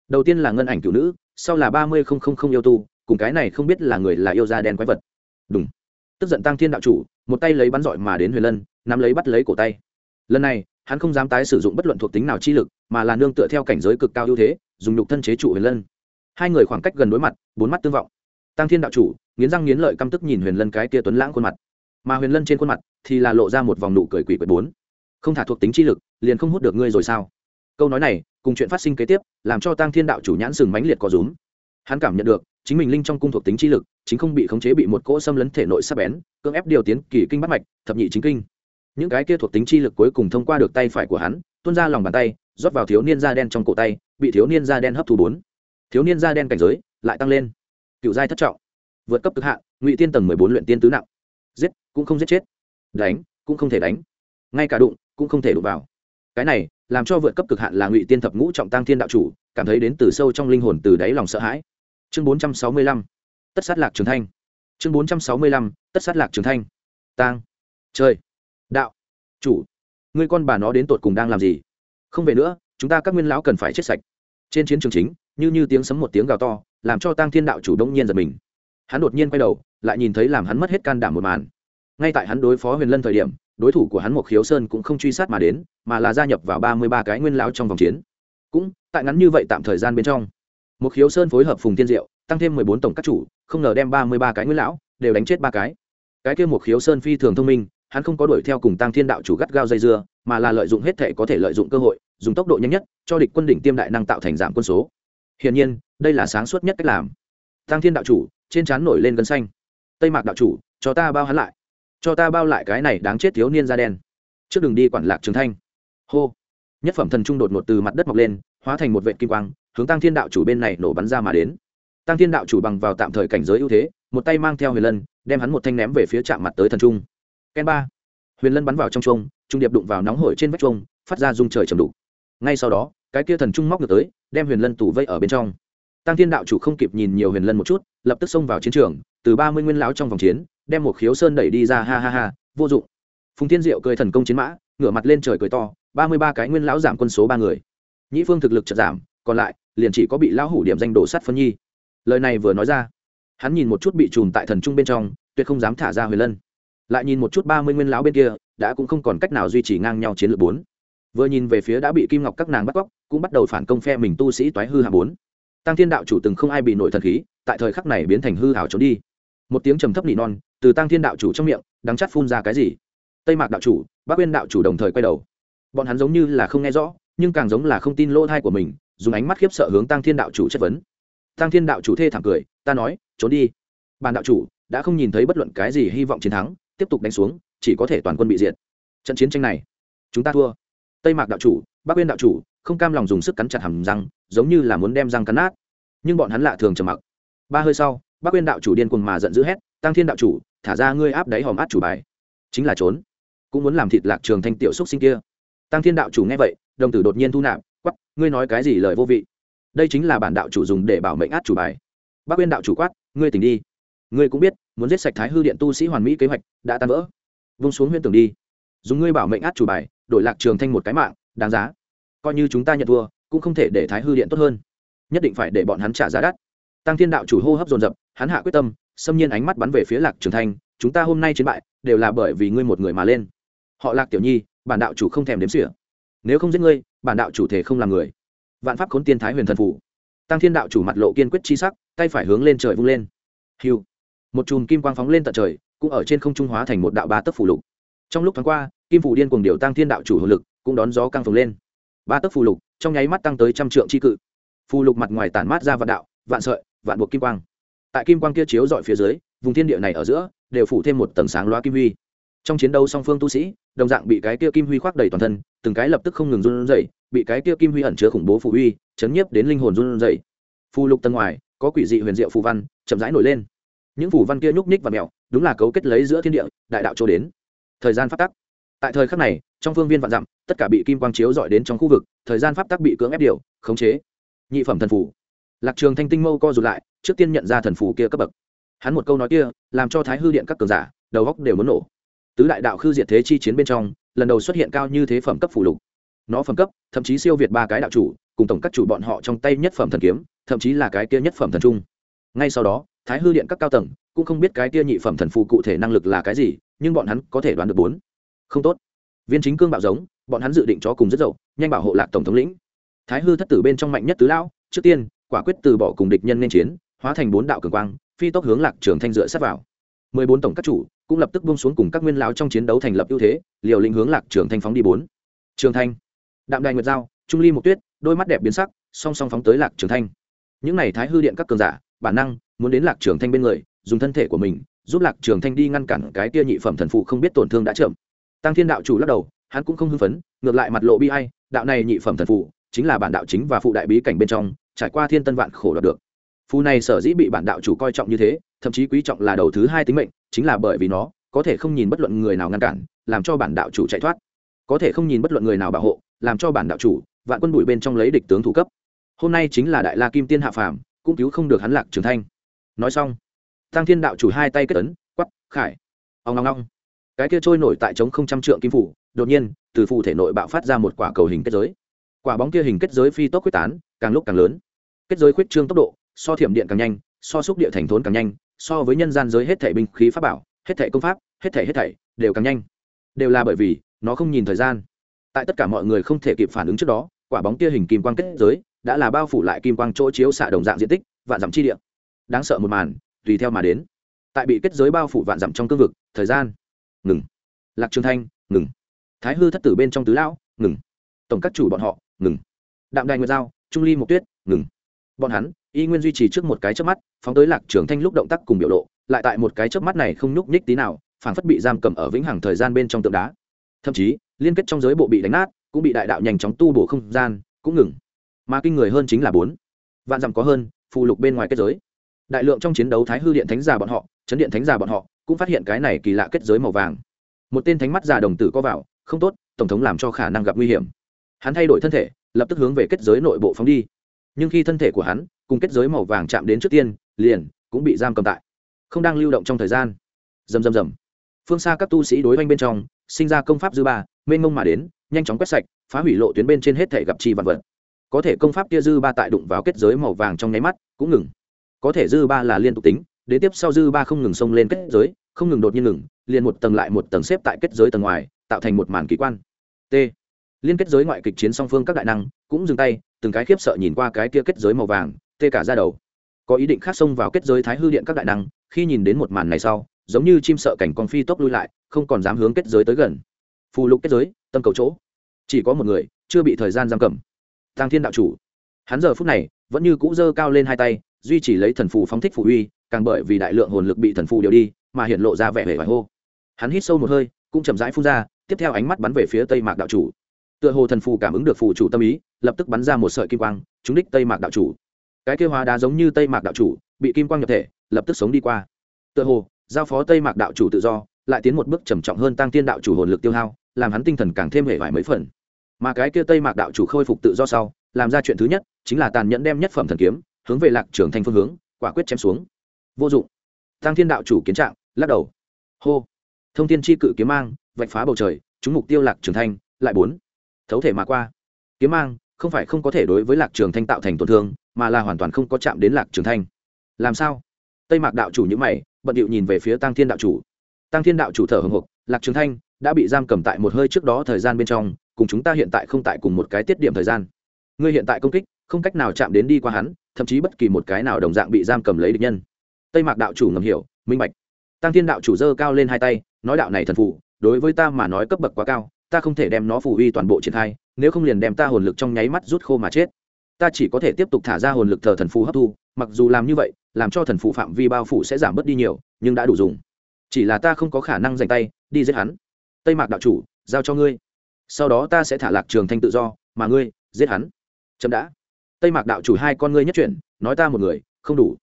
Đầu tiên là ngân ảnh cựu nữ, sau là ba mươi không không không yêu tu, cùng cái này không biết là người là yêu da đen quái vật. Đúng tức giận tăng thiên đạo chủ, một tay lấy bắn giỏi mà đến huyền lân nắm lấy bắt lấy cổ tay. Lần này, hắn không dám tái sử dụng bất luận thuộc tính nào chi lực, mà là nương tựa theo cảnh giới cực cao ưu thế, dùng nhục thân chế trụ huyền lân. Hai người khoảng cách gần đối mặt, bốn mắt tương vọng. Tăng thiên đạo chủ, nghiến răng nghiến lợi căm tức nhìn huyền lân cái tia tuấn lãng khuôn mặt. Mà huyền lân trên khuôn mặt thì là lộ ra một vòng nụ cười quỷ quyệt bốn. Không thả thuộc tính chi lực, liền không hút được ngươi rồi sao? Câu nói này, cùng chuyện phát sinh kế tiếp, làm cho tăng thiên đạo chủ nhãn sừng mãnh liệt có rúm. Hắn cảm nhận được, chính mình linh trong cung thuộc tính chi lực, chính không bị khống chế bị một cỗ xâm lấn thể nội sắp bén, cưỡng ép điều tiến kỳ kinh bắt mạch, thập nhị chính kinh những cái kia thuộc tính chi lực cuối cùng thông qua được tay phải của hắn, tuôn ra lòng bàn tay, rót vào thiếu niên da đen trong cổ tay, bị thiếu niên da đen hấp thu bốn. Thiếu niên da đen cảnh giới lại tăng lên. Cựu giai thất trọng. Vượt cấp cực hạ ngụy tiên tầng mười bốn luyện tiên tứ nặng. Giết, cũng không giết chết. Đánh, cũng không thể đánh. Ngay cả đụng, cũng không thể đụng vào. Cái này, làm cho vượt cấp cực hạn là ngụy tiên thập ngũ trọng tăng thiên đạo chủ, cảm thấy đến từ sâu trong linh hồn từ đáy lòng sợ hãi. Chương bốn trăm sáu mươi lăm. Tất sát lạc trường thanh. Chương bốn trăm sáu mươi lăm, tất sát lạc trường thanh. Tang. Chơi đạo. Chủ. Ngươi con bà nó đến tột cùng đang làm gì? Không về nữa, chúng ta các nguyên lão cần phải chết sạch. Trên chiến trường chính, như như tiếng sấm một tiếng gào to, làm cho tăng thiên đạo chủ đông nhiên giật mình. Hắn đột nhiên quay đầu, lại nhìn thấy làm hắn mất hết can đảm một màn. Ngay tại hắn đối phó huyền lân thời điểm, đối thủ của hắn một khiếu sơn cũng không truy sát mà đến, mà là gia nhập vào ba mươi ba cái nguyên lão trong vòng chiến. Cũng, tại ngắn như vậy tạm thời gian bên trong một khiếu sơn phối hợp phùng tiên diệu, tăng thêm mười bốn tổng các chủ, không ngờ đem ba mươi ba cái nguyên lão đều đánh chết ba cái. Cái kia một khiếu sơn phi thường thông minh hắn không có đuổi theo cùng tăng thiên đạo chủ gắt gao dây dưa, mà là lợi dụng hết thể có thể lợi dụng cơ hội, dùng tốc độ nhanh nhất, cho địch quân đỉnh tiêm đại năng tạo thành giảm quân số. Hiển nhiên, đây là sáng suốt nhất cách làm. Tăng thiên đạo chủ, trên trán nổi lên gân xanh. Tây mạc đạo chủ, cho ta bao hắn lại. Cho ta bao lại cái này đáng chết thiếu niên da đen. Trước đường đi quản lạc trường thanh. Hô. Nhất phẩm thần trung đột ngột từ mặt đất mọc lên, hóa thành một vệ kim quang, hướng tăng thiên đạo chủ bên này nổ bắn ra mà đến. Tăng thiên đạo chủ bằng vào tạm thời cảnh giới ưu thế, một tay mang theo huyền lân, đem hắn một thanh ném về phía chạm mặt tới thần trung ken ba. Huyền lân bắn vào trong chuông, trung điệp đụng vào nóng hổi trên vách chuông, phát ra rung trời trầm đục. Ngay sau đó cái kia thần trung móc ngược tới đem huyền lân tủ vây ở bên trong. Tăng thiên đạo chủ không kịp nhìn nhiều huyền lân một chút lập tức xông vào chiến trường từ ba mươi nguyên lão trong vòng chiến đem một khiếu sơn đẩy đi ra ha ha ha vô dụng. Phùng thiên diệu cười thần công chiến mã ngửa mặt lên trời cười to ba mươi ba cái nguyên lão giảm quân số ba người. Nhĩ phương thực lực chợt giảm còn lại liền chỉ có bị lão hủ điểm danh đổ sắt phân nhi. Lời này vừa nói ra hắn nhìn một chút bị trùm tại thần trung bên trong tuyệt không dám thả ra huyền lân lại nhìn một chút ba mươi nguyên lão bên kia, đã cũng không còn cách nào duy trì ngang nhau chiến lược bốn. Vừa nhìn về phía đã bị kim ngọc các nàng bắt cóc, cũng bắt đầu phản công phe mình tu sĩ toái hư hạ bốn. Tăng thiên đạo chủ từng không ai bị nổi thần khí, tại thời khắc này biến thành hư hảo trốn đi. Một tiếng trầm thấp nỉ non, từ tăng thiên đạo chủ trong miệng, đắng chắt phun ra cái gì? Tây mạc đạo chủ bác quyên đạo chủ đồng thời quay đầu. Bọn hắn giống như là không nghe rõ, nhưng càng giống là không tin lỗ thai của mình, dùng ánh mắt khiếp sợ hướng tăng thiên đạo chủ chất vấn. Tăng thiên đạo chủ thê thẳng cười, ta nói, trốn đi. Bàn đạo chủ đã không nhìn thấy bất luận cái gì hy vọng chiến thắng tiếp tục đánh xuống, chỉ có thể toàn quân bị diệt. Trận chiến tranh này, chúng ta thua. Tây mạc đạo chủ, Bắc Uyên đạo chủ, không cam lòng dùng sức cắn chặt hầm răng, giống như là muốn đem răng cắn nát. Nhưng bọn hắn lạ thường trầm mặc. Ba hơi sau, Bắc Uyên đạo chủ điên cuồng mà giận dữ hét, tăng thiên đạo chủ, thả ra ngươi áp đáy hòm át chủ bài. Chính là trốn. Cũng muốn làm thịt lạc trường thanh tiểu xúc sinh kia. Tăng thiên đạo chủ nghe vậy, đồng tử đột nhiên thu nạp quắp ngươi nói cái gì lời vô vị? Đây chính là bản đạo chủ dùng để bảo mệnh át chủ bài. Bác quyên đạo chủ quát, ngươi tỉnh đi. Ngươi cũng biết muốn giết sạch thái hư điện tu sĩ hoàn mỹ kế hoạch, đã tan vỡ. Vung xuống huyên tưởng đi. Dùng ngươi bảo mệnh át chủ bài, đổi lạc trường thanh một cái mạng, đáng giá. Coi như chúng ta nhận thua, cũng không thể để thái hư điện tốt hơn. Nhất định phải để bọn hắn trả giá đắt. Tăng thiên đạo chủ hô hấp dồn dập, hắn hạ quyết tâm, xâm nhiên ánh mắt bắn về phía lạc trường thanh, chúng ta hôm nay chiến bại, đều là bởi vì ngươi một người mà lên. Họ lạc tiểu nhi, bản đạo chủ không thèm đếm xỉa. Nếu không giết ngươi, bản đạo chủ thể không làm người. Vạn pháp khốn tiên thái huyền thần phủ. Tăng thiên đạo chủ mặt lộ kiên quyết chi sắc, tay phải hướng lên trời vung lên. Hiu một chùm kim quang phóng lên tận trời, cũng ở trên không trung hóa thành một đạo ba tấc phủ lục. Trong lúc thoáng qua, kim phủ điên cuồng điều tăng thiên đạo chủ hồn lực, cũng đón gió căng phồng lên. Ba tấc phù lục, trong nháy mắt tăng tới trăm trượng chi cự. Phù lục mặt ngoài tản mát ra vạn đạo, vạn sợi, vạn buộc kim quang. Tại kim quang kia chiếu dọi phía dưới, vùng thiên địa này ở giữa, đều phủ thêm một tầng sáng loa kim huy. Trong chiến đấu song phương tu sĩ, đồng dạng bị cái kia kim huy khoác đầy toàn thân, từng cái lập tức không ngừng run rẩy, bị cái kia kim huy ẩn chứa khủng bố phù huy, chấn nhiếp đến linh hồn run rẩy. Phù lục tầng ngoài, có quỷ dị huyền diệu phù văn, chậm rãi nổi lên những phù văn kia nhúc nhích và mèo đúng là cấu kết lấy giữa thiên địa, đại đạo chỗ đến. Thời gian phát tắc. Tại thời khắc này, trong phương viên vạn dặm, tất cả bị kim quang chiếu dọi đến trong khu vực, thời gian pháp tắc bị cưỡng ép điều, khống chế. Nhị phẩm thần phủ lạc trường thanh tinh mâu co rụt lại, trước tiên nhận ra thần phủ kia cấp bậc. Hắn một câu nói kia, làm cho thái hư điện các cường giả, đầu góc đều muốn nổ. Tứ đại đạo khư diệt thế chi chiến bên trong, lần đầu xuất hiện cao như thế phẩm cấp phủ lục. Nó phẩm cấp, thậm chí siêu việt ba cái đạo chủ, cùng tổng các chủ bọn họ trong tay nhất phẩm thần kiếm, thậm chí là cái kia nhất phẩm thần trung. Ngay sau đó thái hư điện các cao tầng, cũng không biết cái kia nhị phẩm thần phù cụ thể năng lực là cái gì, nhưng bọn hắn có thể đoán được bốn. Không tốt. Viên chính cương bạo giống, bọn hắn dự định cho cùng rất dậu, nhanh bảo hộ lạc tổng thống lĩnh. Thái hư thất tử bên trong mạnh nhất tứ lão, trước tiên, quả quyết từ bỏ cùng địch nhân nên chiến, hóa thành bốn đạo cường quang, phi tốc hướng lạc trường thanh dựa sát vào. Mười bốn tổng các chủ cũng lập tức buông xuống cùng các nguyên lão trong chiến đấu thành lập ưu thế, liều lĩnh hướng lạc trường thanh phóng đi bốn. Trường thanh. Đạm đài nguyệt giao, trung ly một tuyết, đôi mắt đẹp biến sắc, song song phóng tới lạc trường thanh. Những này thái hư điện các cường giả, bản năng muốn đến lạc trường thanh bên người, dùng thân thể của mình, giúp lạc trường thanh đi ngăn cản cái kia nhị phẩm thần phụ không biết tổn thương đã chậm. Tăng thiên đạo chủ lắc đầu, hắn cũng không hưng phấn, ngược lại mặt lộ bi ai, đạo này nhị phẩm thần phụ, chính là bản đạo chính và phụ đại bí cảnh bên trong, trải qua thiên tân vạn khổ đoạt được. Phù này sở dĩ bị bản đạo chủ coi trọng như thế, thậm chí quý trọng là đầu thứ hai tính mệnh, chính là bởi vì nó, có thể không nhìn bất luận người nào ngăn cản, làm cho bản đạo chủ chạy thoát. Có thể không nhìn bất luận người nào bảo hộ, làm cho bản đạo chủ, vạn quân bụi bên trong lấy địch tướng thủ cấp. Hôm nay chính là đại la kim tiên hạ phàm, cũng cứu không được hắn lạc trường thanh nói xong, tăng thiên đạo chủ hai tay kết ấn quắp khải ông ngong ngong cái kia trôi nổi tại trống không trăm trượng kim phủ, đột nhiên, từ phủ thể nội bạo phát ra một quả cầu hình kết giới. Quả bóng kia hình kết giới phi tốc quyết tán, càng lúc càng lớn. Kết giới khuyết trương tốc độ, so thiểm điện càng nhanh, so xúc địa thành thốn càng nhanh, so với nhân gian giới hết thể binh khí pháp bảo, hết thể công pháp, hết thể hết thảy, đều càng nhanh. Đều là bởi vì, nó không nhìn thời gian. Tại tất cả mọi người không thể kịp phản ứng trước đó, quả bóng kia hình kim quang kết giới, đã là bao phủ lại kim quang chỗ chiếu xạ đồng dạng diện tích và giảm chi địa đáng sợ một màn, tùy theo mà đến. Tại bị kết giới bao phủ vạn dặm trong cương vực, thời gian, ngừng. Lạc trường thanh, ngừng. Thái hư thất tử bên trong tứ lão, ngừng. Tổng các chủ bọn họ, ngừng. Đạm đài nguyệt giao, trung ly mộc tuyết, ngừng. Bọn hắn, y nguyên duy trì trước một cái chớp mắt, phóng tới lạc trường thanh lúc động tác cùng biểu lộ, lại tại một cái chớp mắt này không nhúc nhích tí nào phản phất bị giam cầm ở vĩnh hằng thời gian bên trong tượng đá. Thậm chí, liên kết trong giới bộ bị đánh nát, cũng bị đại đạo nhanh chóng tu bổ không gian, cũng ngừng. Mà kinh người hơn chính là bốn. Vạn dặm có hơn, phụ lục bên ngoài kết giới đại lượng trong chiến đấu thái hư điện thánh già bọn họ, chấn điện thánh già bọn họ cũng phát hiện cái này kỳ lạ kết giới màu vàng. Một tên thánh mắt già đồng tử có vào, không tốt, tổng thống làm cho khả năng gặp nguy hiểm. Hắn thay đổi thân thể, lập tức hướng về kết giới nội bộ phóng đi. Nhưng khi thân thể của hắn cùng kết giới màu vàng chạm đến trước tiên, liền cũng bị giam cầm tại, không đang lưu động trong thời gian. Rầm rầm rầm. Phương xa các tu sĩ đối oanh bên trong, sinh ra công pháp dư ba, mênh mông mà đến, nhanh chóng quét sạch, phá hủy lộ tuyến bên trên hết thể gặp chi vật vật. Có thể công pháp kia dư ba tại đụng vào kết giới màu vàng trong nháy mắt cũng ngừng có thể dư ba là liên tục tính đến tiếp sau dư ba không ngừng xông lên kết giới, không ngừng đột nhiên ngừng, liền một tầng lại một tầng xếp tại kết giới tầng ngoài, tạo thành một màn kỳ quan. T. Liên kết giới ngoại kịch chiến song phương các đại năng cũng dừng tay, từng cái khiếp sợ nhìn qua cái kia kết giới màu vàng, tê cả ra đầu. Có ý định khác xông vào kết giới thái hư điện các đại năng, khi nhìn đến một màn này sau, giống như chim sợ cảnh con phi tốc lui lại, không còn dám hướng kết giới tới gần. Phù lục kết giới, tâm cầu chỗ. Chỉ có một người, chưa bị thời gian giam cầm. Tăng thiên đạo chủ. Hắn giờ phút này, vẫn như cũ dơ cao lên hai tay duy trì lấy thần phù phóng thích phù uy, càng bởi vì đại lượng hồn lực bị thần phù điều đi, mà hiện lộ ra vẻ vẻ vải hô. Hắn hít sâu một hơi, cũng chậm rãi phun ra, tiếp theo ánh mắt bắn về phía tây mạc đạo chủ. Tựa hồ thần phù cảm ứng được phù chủ tâm ý, lập tức bắn ra một sợi kim quang, trúng đích tây mạc đạo chủ. Cái kêu hóa đá giống như tây mạc đạo chủ, bị kim quang nhập thể, lập tức sống đi qua. Tựa hồ, giao phó tây mạc đạo chủ tự do, lại tiến một bước trầm trọng hơn tăng tiên đạo chủ hồn lực tiêu hao, làm hắn tinh thần càng thêm hề vải mấy phần. Mà cái kia tây mạc đạo chủ khôi phục tự do sau, làm ra chuyện thứ nhất, chính là tàn nhẫn đem nhất phẩm thần kiếm hướng về lạc trường thanh phương hướng, quả quyết chém xuống. Vô dụng. Tăng thiên đạo chủ kiến trạng, lắc đầu. Hô. Thông thiên chi cự kiếm mang, vạch phá bầu trời chúng mục tiêu lạc trường thanh, lại bốn. Thấu thể mà qua. Kiếm mang, không phải không có thể đối với lạc trường thanh tạo thành tổn thương, mà là hoàn toàn không có chạm đến lạc trường thanh. Làm sao? Tây mạc đạo chủ những mày, bận điệu nhìn về phía tăng thiên đạo chủ. Tăng thiên đạo chủ thở hồng hộc, lạc trường thanh đã bị giam cầm tại một hơi trước đó thời gian bên trong, cùng chúng ta hiện tại không tại cùng một cái tiết điểm thời gian ngươi hiện tại công kích, không cách nào chạm đến đi qua hắn, thậm chí bất kỳ một cái nào đồng dạng bị giam cầm lấy địch nhân. Tây mạc đạo chủ ngầm hiểu, minh bạch. Tăng thiên đạo chủ dơ cao lên hai tay, nói đạo này thần phủ đối với ta mà nói cấp bậc quá cao, ta không thể đem nó phù uy toàn bộ triển khai, nếu không liền đem ta hồn lực trong nháy mắt rút khô mà chết. Ta chỉ có thể tiếp tục thả ra hồn lực thờ thần phù hấp thu, mặc dù làm như vậy, làm cho thần phù phạm vi bao phủ sẽ giảm bớt đi nhiều, nhưng đã đủ dùng. Chỉ là ta không có khả năng dành tay, đi giết hắn. Tây mạc đạo chủ, giao cho ngươi. Sau đó ta sẽ thả lạc trường thanh tự do, mà ngươi, giết hắn chậm đã. Tây mạc đạo chủ hai con ngươi nhất chuyển, nói ta một người, không đủ.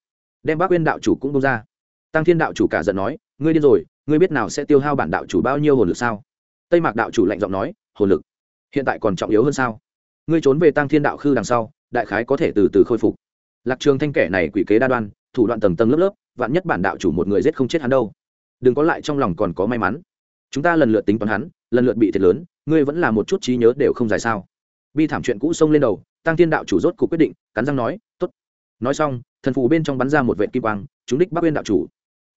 Đem bác uyên đạo chủ cũng bông ra. Tăng thiên đạo chủ cả giận nói, ngươi điên rồi, ngươi biết nào sẽ tiêu hao bản đạo chủ bao nhiêu hồn lực sao? Tây mạc đạo chủ lạnh giọng nói, hồn lực hiện tại còn trọng yếu hơn sao? Ngươi trốn về tăng thiên đạo khư đằng sau, đại khái có thể từ từ khôi phục. Lạc trường thanh kẻ này quỷ kế đa đoan, thủ đoạn tầng tầng lớp lớp, vạn nhất bản đạo chủ một người giết không chết hắn đâu. Đừng có lại trong lòng còn có may mắn. Chúng ta lần lượt tính toán hắn, lần lượt bị thiệt lớn, ngươi vẫn là một chút trí nhớ đều không dài sao? Bi thảm chuyện cũ xông lên đầu tăng thiên đạo chủ rốt cuộc quyết định, cắn răng nói, tốt. Nói xong, thần phù bên trong bắn ra một vệ kim quang chúng đích bắc uyên đạo chủ.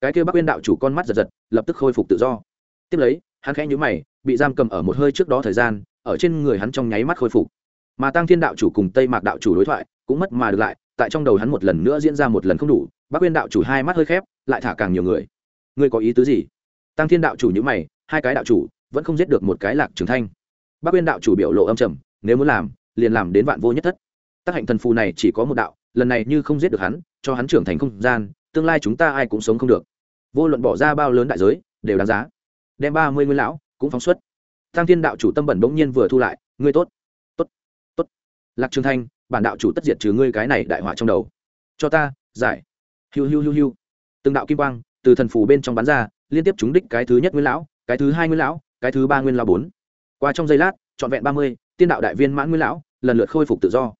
Cái kêu bắc uyên đạo chủ con mắt giật giật, lập tức khôi phục tự do. Tiếp lấy, hắn khẽ nhũ mày, bị giam cầm ở một hơi trước đó thời gian, ở trên người hắn trong nháy mắt khôi phục. Mà tăng thiên đạo chủ cùng tây mạc đạo chủ đối thoại, cũng mất mà được lại, tại trong đầu hắn một lần nữa diễn ra một lần không đủ, bắc uyên đạo chủ hai mắt hơi khép, lại thả càng nhiều người. Ngươi có ý tứ gì? Tăng thiên đạo chủ nhữ mày, hai cái đạo chủ vẫn không giết được một cái lạc trường thanh. Bắc uyên đạo chủ biểu lộ âm trầm, nếu muốn làm liền làm đến vạn vô nhất thất. Tác hạnh thần phù này chỉ có một đạo, lần này như không giết được hắn, cho hắn trưởng thành không gian, tương lai chúng ta ai cũng sống không được. Vô luận bỏ ra bao lớn đại giới, đều đáng giá. Đem ba mươi nguyên lão, cũng phóng xuất. Tăng thiên đạo chủ tâm bẩn bỗng nhiên vừa thu lại, ngươi tốt tốt tốt. Lạc trường thanh, bản đạo chủ tất diệt trừ ngươi cái này đại họa trong đầu. Cho ta, giải. Hiu hiu hiu hiu. Từng đạo kim quang từ thần phù bên trong bắn ra, liên tiếp trúng đích cái thứ nhất nguyên lão, cái thứ hai nguyên lão, cái thứ ba nguyên lão bốn. Qua trong giây lát, trọn vẹn ba mươi, tiên đạo đại viên mãn nguyên lão lần lượt khôi phục tự do.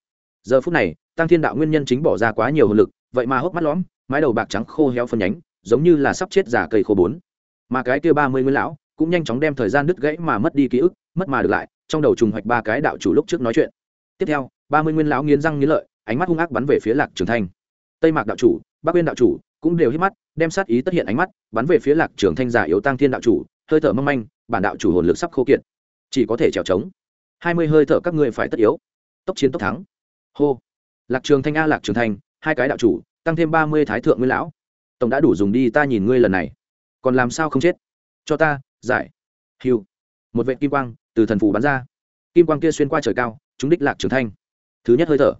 Giờ phút này, tăng thiên đạo nguyên nhân chính bỏ ra quá nhiều hồn lực, vậy mà hốc mắt lõm, mái đầu bạc trắng khô héo phân nhánh, giống như là sắp chết giả cây khô bốn. Mà cái kia ba mươi nguyên lão cũng nhanh chóng đem thời gian đứt gãy mà mất đi ký ức, mất mà được lại, trong đầu trùng hoạch ba cái đạo chủ lúc trước nói chuyện. Tiếp theo, ba mươi nguyên lão nghiến răng nghiến lợi, ánh mắt hung ác bắn về phía lạc trường thanh. Tây mạc đạo chủ, bắc uyên đạo chủ cũng đều hít mắt, đem sát ý tất hiện ánh mắt bắn về phía lạc trường thanh giả yếu tăng thiên đạo chủ, hơi thở mong manh, bản đạo chủ hồn lực sắp khô kiệt. Chỉ có thể trèo trống. Hai mươi hơi thở các ngươi phải tất yếu tốc chiến tốc thắng. Hô. Lạc trường thanh a, lạc trường thanh, hai cái đạo chủ, tăng thêm ba mươi thái thượng nguyên lão. Tổng đã đủ dùng đi, ta nhìn ngươi lần này. Còn làm sao không chết? Cho ta, giải. Hiu một vệ kim quang từ thần phủ bắn ra. Kim quang kia xuyên qua trời cao chúng đích lạc trường thanh. Thứ nhất hơi thở.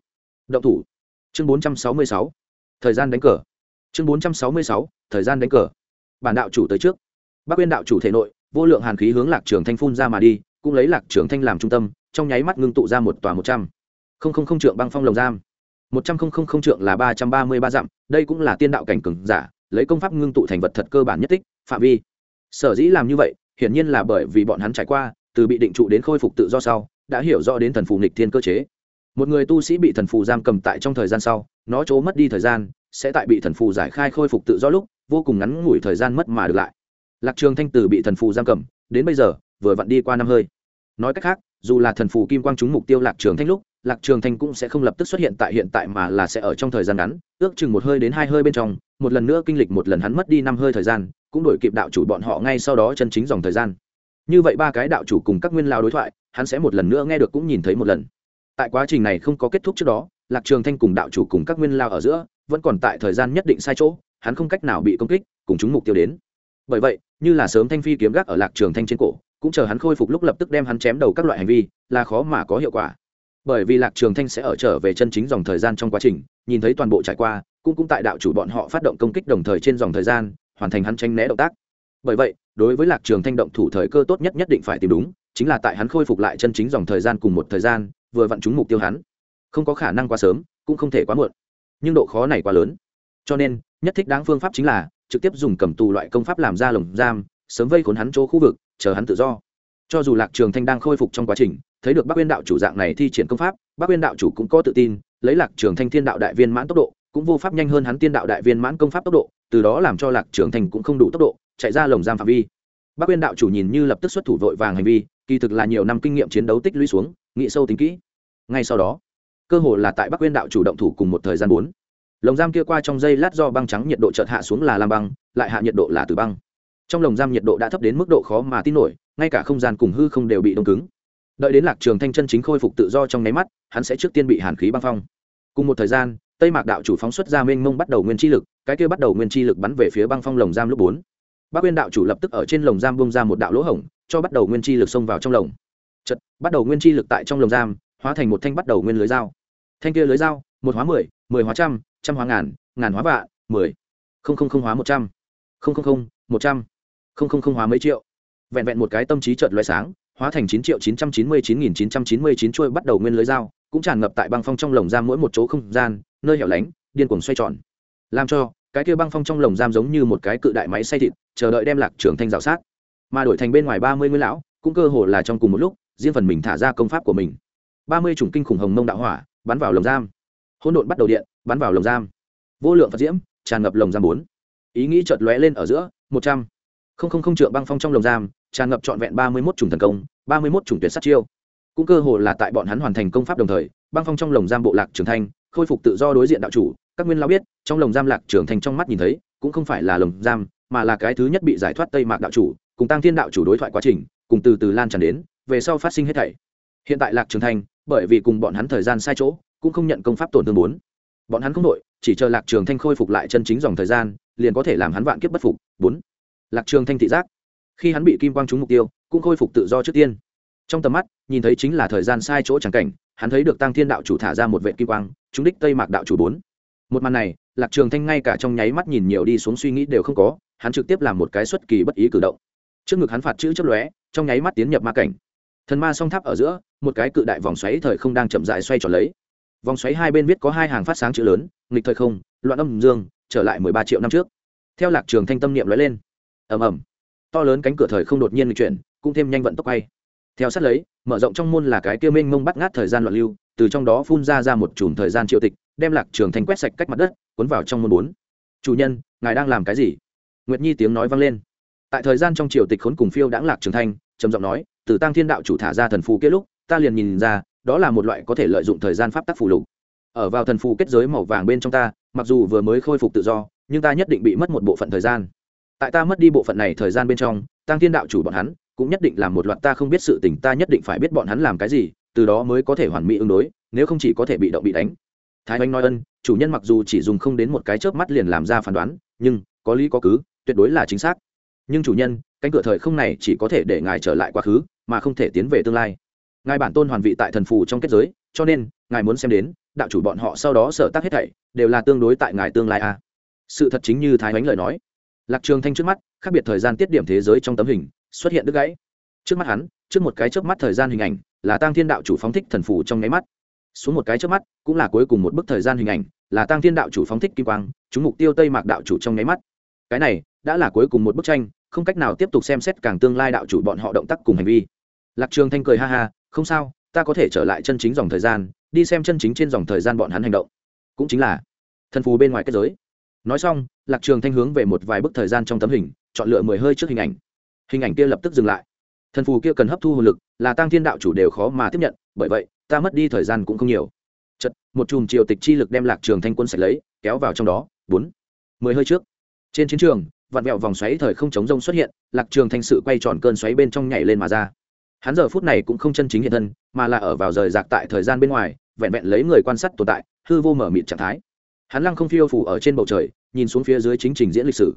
Động thủ. Chương bốn trăm sáu mươi sáu. Thời gian đánh cờ. Chương bốn trăm sáu mươi sáu. Thời gian đánh cờ. Bản đạo chủ tới trước. Bác quyên đạo chủ thể nội, vô lượng hàn khí hướng lạc trường thanh phun ra mà đi, cũng lấy lạc trường thanh làm trung tâm, trong nháy mắt ngưng tụ ra một tòa một trăm không không không trượng băng phong lồng giam. Một trăm không không không trượng là ba trăm ba mươi ba dặm, đây cũng là tiên đạo cảnh cường giả, lấy công pháp ngưng tụ thành vật thật cơ bản nhất tích, phạm vi. Sở dĩ làm như vậy, hiển nhiên là bởi vì bọn hắn trải qua, từ bị định trụ đến khôi phục tự do sau, đã hiểu rõ đến thần phù nghịch thiên cơ chế. Một người tu sĩ bị thần phù giam cầm tại trong thời gian sau, nó chỗ mất đi thời gian, sẽ tại bị thần phù giải khai khôi phục tự do lúc, vô cùng ngắn ngủi thời gian mất mà được lại. Lạc trường thanh từ bị thần phù giam cầm, đến bây giờ, vừa vặn đi qua năm hơi. Nói cách khác, dù là thần phù kim quang trúng mục tiêu lạc trường thanh lúc lạc trường thanh cũng sẽ không lập tức xuất hiện tại hiện tại mà là sẽ ở trong thời gian ngắn, ước chừng một hơi đến hai hơi bên trong, một lần nữa kinh lịch một lần hắn mất đi năm hơi thời gian, cũng đổi kịp đạo chủ bọn họ ngay sau đó chân chính dòng thời gian. Như vậy ba cái đạo chủ cùng các nguyên lao đối thoại, hắn sẽ một lần nữa nghe được cũng nhìn thấy một lần. Tại quá trình này không có kết thúc trước đó, lạc trường thanh cùng đạo chủ cùng các nguyên lao ở giữa, vẫn còn tại thời gian nhất định sai chỗ, hắn không cách nào bị công kích, cùng chúng mục tiêu đến. Bởi vậy, như là sớm thanh phi kiếm gác ở lạc trường thanh trên cổ, cũng chờ hắn khôi phục lúc lập tức đem hắn chém đầu các loại hành vi, là khó mà có hiệu quả bởi vì lạc trường thanh sẽ ở trở về chân chính dòng thời gian trong quá trình, nhìn thấy toàn bộ trải qua, cũng cũng tại đạo chủ bọn họ phát động công kích đồng thời trên dòng thời gian, hoàn thành hắn tranh né động tác. Bởi vậy, đối với lạc trường thanh động thủ thời cơ tốt nhất nhất định phải tìm đúng, chính là tại hắn khôi phục lại chân chính dòng thời gian cùng một thời gian, vừa vặn trúng mục tiêu hắn. Không có khả năng quá sớm, cũng không thể quá muộn. Nhưng độ khó này quá lớn. Cho nên, nhất thích đáng phương pháp chính là trực tiếp dùng cầm tù loại công pháp làm ra lồng giam, sớm vây khốn hắn chỗ khu vực, chờ hắn tự do cho dù lạc trường thanh đang khôi phục trong quá trình, thấy được bác uyên đạo chủ dạng này thi triển công pháp bác uyên đạo chủ cũng có tự tin, lấy lạc trường thanh thiên đạo đại viên mãn tốc độ, cũng vô pháp nhanh hơn hắn tiên đạo đại viên mãn công pháp tốc độ, từ đó làm cho lạc trường thanh cũng không đủ tốc độ, chạy ra lồng giam phạm vi. Bác uyên đạo chủ nhìn như lập tức xuất thủ vội vàng hành vi, kỳ thực là nhiều năm kinh nghiệm chiến đấu tích lũy xuống, nghĩ sâu tính kỹ. Ngay sau đó, cơ hồ là tại bắc uyên đạo chủ động thủ cùng một thời gian bốn. Lồng giam kia qua trong dây lát do băng trắng nhiệt độ chợt hạ xuống là lam băng, lại hạ nhiệt độ là từ băng trong lồng giam nhiệt độ đã thấp đến mức độ khó mà tin nổi, ngay cả không gian cùng hư không đều bị đông cứng. Đợi đến lạc trường thanh chân chính khôi phục tự do trong nháy mắt, hắn sẽ trước tiên bị hàn khí băng phong. Cùng một thời gian, tây mạc đạo chủ phóng xuất ra mênh mông bắt đầu nguyên chi lực, cái kia bắt đầu nguyên chi lực bắn về phía băng phong lồng giam lúc bốn. Bác uyên đạo chủ lập tức ở trên lồng giam bung ra một đạo lỗ hổng, cho bắt đầu nguyên chi lực xông vào trong lồng. Chật bắt đầu nguyên chi lực tại trong lồng giam, hóa thành một thanh bắt đầu nguyên lưới dao. Thanh kia lưới dao, một hóa mười mười hóa trăm trăm hóa ngàn ngàn hóa vạ mười. Không không không hóa một trăm. Không không không, một trăm không không không hóa mấy triệu. Vẹn vẹn một cái tâm trí trợt loại sáng, hóa thành chín triệu chín trăm chín mươi chín nghìn chín trăm chín mươi chín chuôi bắt đầu nguyên lưới dao, cũng tràn ngập tại băng phong trong lồng giam mỗi một chỗ không gian, nơi hẻo lánh, điên cuồng xoay tròn. Làm cho, cái kia băng phong trong lồng giam giống như một cái cự đại máy xay thịt, chờ đợi đem lạc trưởng thanh rào sát. Mà đổi thành bên ngoài ba mươi nguyên lão, cũng cơ hồ là trong cùng một lúc, riêng phần mình thả ra công pháp của mình. Ba mươi chủng kinh khủng hồng mông đạo hỏa, bắn vào lồng giam. Hỗn độn bắt đầu điện, bắn vào lồng giam. Vô lượng phật diễm, tràn ngập lồng giam bốn. Ý nghĩ chợt lóe lên ở giữa, một trăm không không không trượng băng phong trong lồng giam, tràn ngập trọn vẹn ba mươi mốt chủng thần công, ba mươi mốt chủng tuyệt sát chiêu. Cũng cơ hồ là tại bọn hắn hoàn thành công pháp đồng thời, băng phong trong lồng giam bộ lạc trưởng thanh khôi phục tự do đối diện đạo chủ. Các nguyên lao biết, trong lồng giam lạc trưởng thành trong mắt nhìn thấy, cũng không phải là lồng giam, mà là cái thứ nhất bị giải thoát tây mạc đạo chủ, cùng tăng thiên đạo chủ đối thoại quá trình, cùng từ từ lan tràn đến, về sau phát sinh hết thảy. Hiện tại lạc trưởng thanh bởi vì cùng bọn hắn thời gian sai chỗ, cũng không nhận công pháp tổn thương bốn. Bọn hắn không đội chỉ chờ lạc trường thanh khôi phục lại chân chính dòng thời gian, liền có thể làm hắn vạn kiếp bất phục. Bốn lạc trường thanh thị giác. Khi hắn bị kim quang trúng mục tiêu, cũng khôi phục tự do trước tiên. Trong tầm mắt, nhìn thấy chính là thời gian sai chỗ chẳng cảnh, hắn thấy được tăng thiên đạo chủ thả ra một vệ kim quang, trúng đích tây mạc đạo chủ bốn. Một màn này, lạc trường thanh ngay cả trong nháy mắt nhìn nhiều đi xuống suy nghĩ đều không có, hắn trực tiếp làm một cái xuất kỳ bất ý cử động. Trước ngực hắn phạt chữ chớp lóe, trong nháy mắt tiến nhập ma cảnh. Thần ma song tháp ở giữa, một cái cự đại vòng xoáy thời không đang chậm dại xoay tròn lấy. Vòng xoáy hai bên viết có hai hàng phát sáng chữ lớn, nghịch thời không, loạn âm dương, trở lại mười ba triệu năm trước. Theo lạc trường thanh tâm niệm lóe lên ầm ầm. To lớn cánh cửa thời không đột nhiên chuyển cũng thêm nhanh vận tốc bay, theo sát lấy mở rộng trong môn là cái kia mênh mông bắt ngát thời gian loạn lưu từ trong đó phun ra ra một chùm thời gian triệu tịch đem lạc trường thành quét sạch cách mặt đất cuốn vào trong môn bốn. Chủ nhân ngài đang làm cái gì? Nguyệt nhi tiếng nói vang lên. Tại thời gian trong triều tịch khốn cùng phiêu đãng lạc trường thanh trầm giọng nói từ tăng thiên đạo chủ thả ra thần phù kết lúc ta liền nhìn ra đó là một loại có thể lợi dụng thời gian pháp tắc phù lục. Ở vào thần phù kết giới màu vàng bên trong ta mặc dù vừa mới khôi phục tự do nhưng ta nhất định bị mất một bộ phận thời gian tại ta mất đi bộ phận này thời gian bên trong tăng thiên đạo chủ bọn hắn cũng nhất định làm một loạt ta không biết sự tình, ta nhất định phải biết bọn hắn làm cái gì, từ đó mới có thể hoàn mỹ ứng đối, nếu không chỉ có thể bị động bị đánh. Thái anh nói ân, chủ nhân mặc dù chỉ dùng không đến một cái chớp mắt liền làm ra phán đoán, nhưng có lý có cứ, tuyệt đối là chính xác. Nhưng chủ nhân, cánh cửa thời không này chỉ có thể để ngài trở lại quá khứ, mà không thể tiến về tương lai. Ngài bản tôn hoàn vị tại thần phù trong kết giới, cho nên, ngài muốn xem đến, đạo chủ bọn họ sau đó sở tác hết thảy, đều là tương đối tại ngài tương lai a à. sự thật chính như thái ánh lời nói lạc trường thanh trước mắt, khác biệt thời gian tiết điểm thế giới trong tấm hình, xuất hiện đứt gãy. Trước mắt hắn, trước một cái trước mắt thời gian hình ảnh, là tăng thiên đạo chủ phóng thích thần phù trong nháy mắt. Xuống một cái trước mắt, cũng là cuối cùng một bức thời gian hình ảnh, là tăng thiên đạo chủ phóng thích kim quang, chúng mục tiêu tây mạc đạo chủ trong nháy mắt. Cái này, đã là cuối cùng một bức tranh, không cách nào tiếp tục xem xét càng tương lai đạo chủ bọn họ động tác cùng hành vi. Lạc trường thanh cười ha ha, không sao, ta có thể trở lại chân chính dòng thời gian, đi xem chân chính trên dòng thời gian bọn hắn hành động. Cũng chính là thần phù bên ngoài kết giới nói xong, lạc trường thanh hướng về một vài bức thời gian trong tấm hình, chọn lựa mười hơi trước hình ảnh. Hình ảnh kia lập tức dừng lại. Thần phù kia cần hấp thu hồn lực, là tăng thiên đạo chủ đều khó mà tiếp nhận, bởi vậy, ta mất đi thời gian cũng không nhiều. Chật một chùm triều tịch chi lực đem lạc trường thanh quân sạch lấy, kéo vào trong đó. Bốn. Mười hơi trước. Trên chiến trường, vạn vẹo vòng xoáy thời không chống rông xuất hiện, lạc trường thanh sự quay tròn cơn xoáy bên trong nhảy lên mà ra. Hắn giờ phút này cũng không chân chính hiện thân, mà là ở vào rời rạc tại thời gian bên ngoài, vẹn vẹn lấy người quan sát tồn tại, hư vô mở mịt trạng thái. Hắn lăng không phiêu phủ ở trên bầu trời nhìn xuống phía dưới chính trình diễn lịch sử.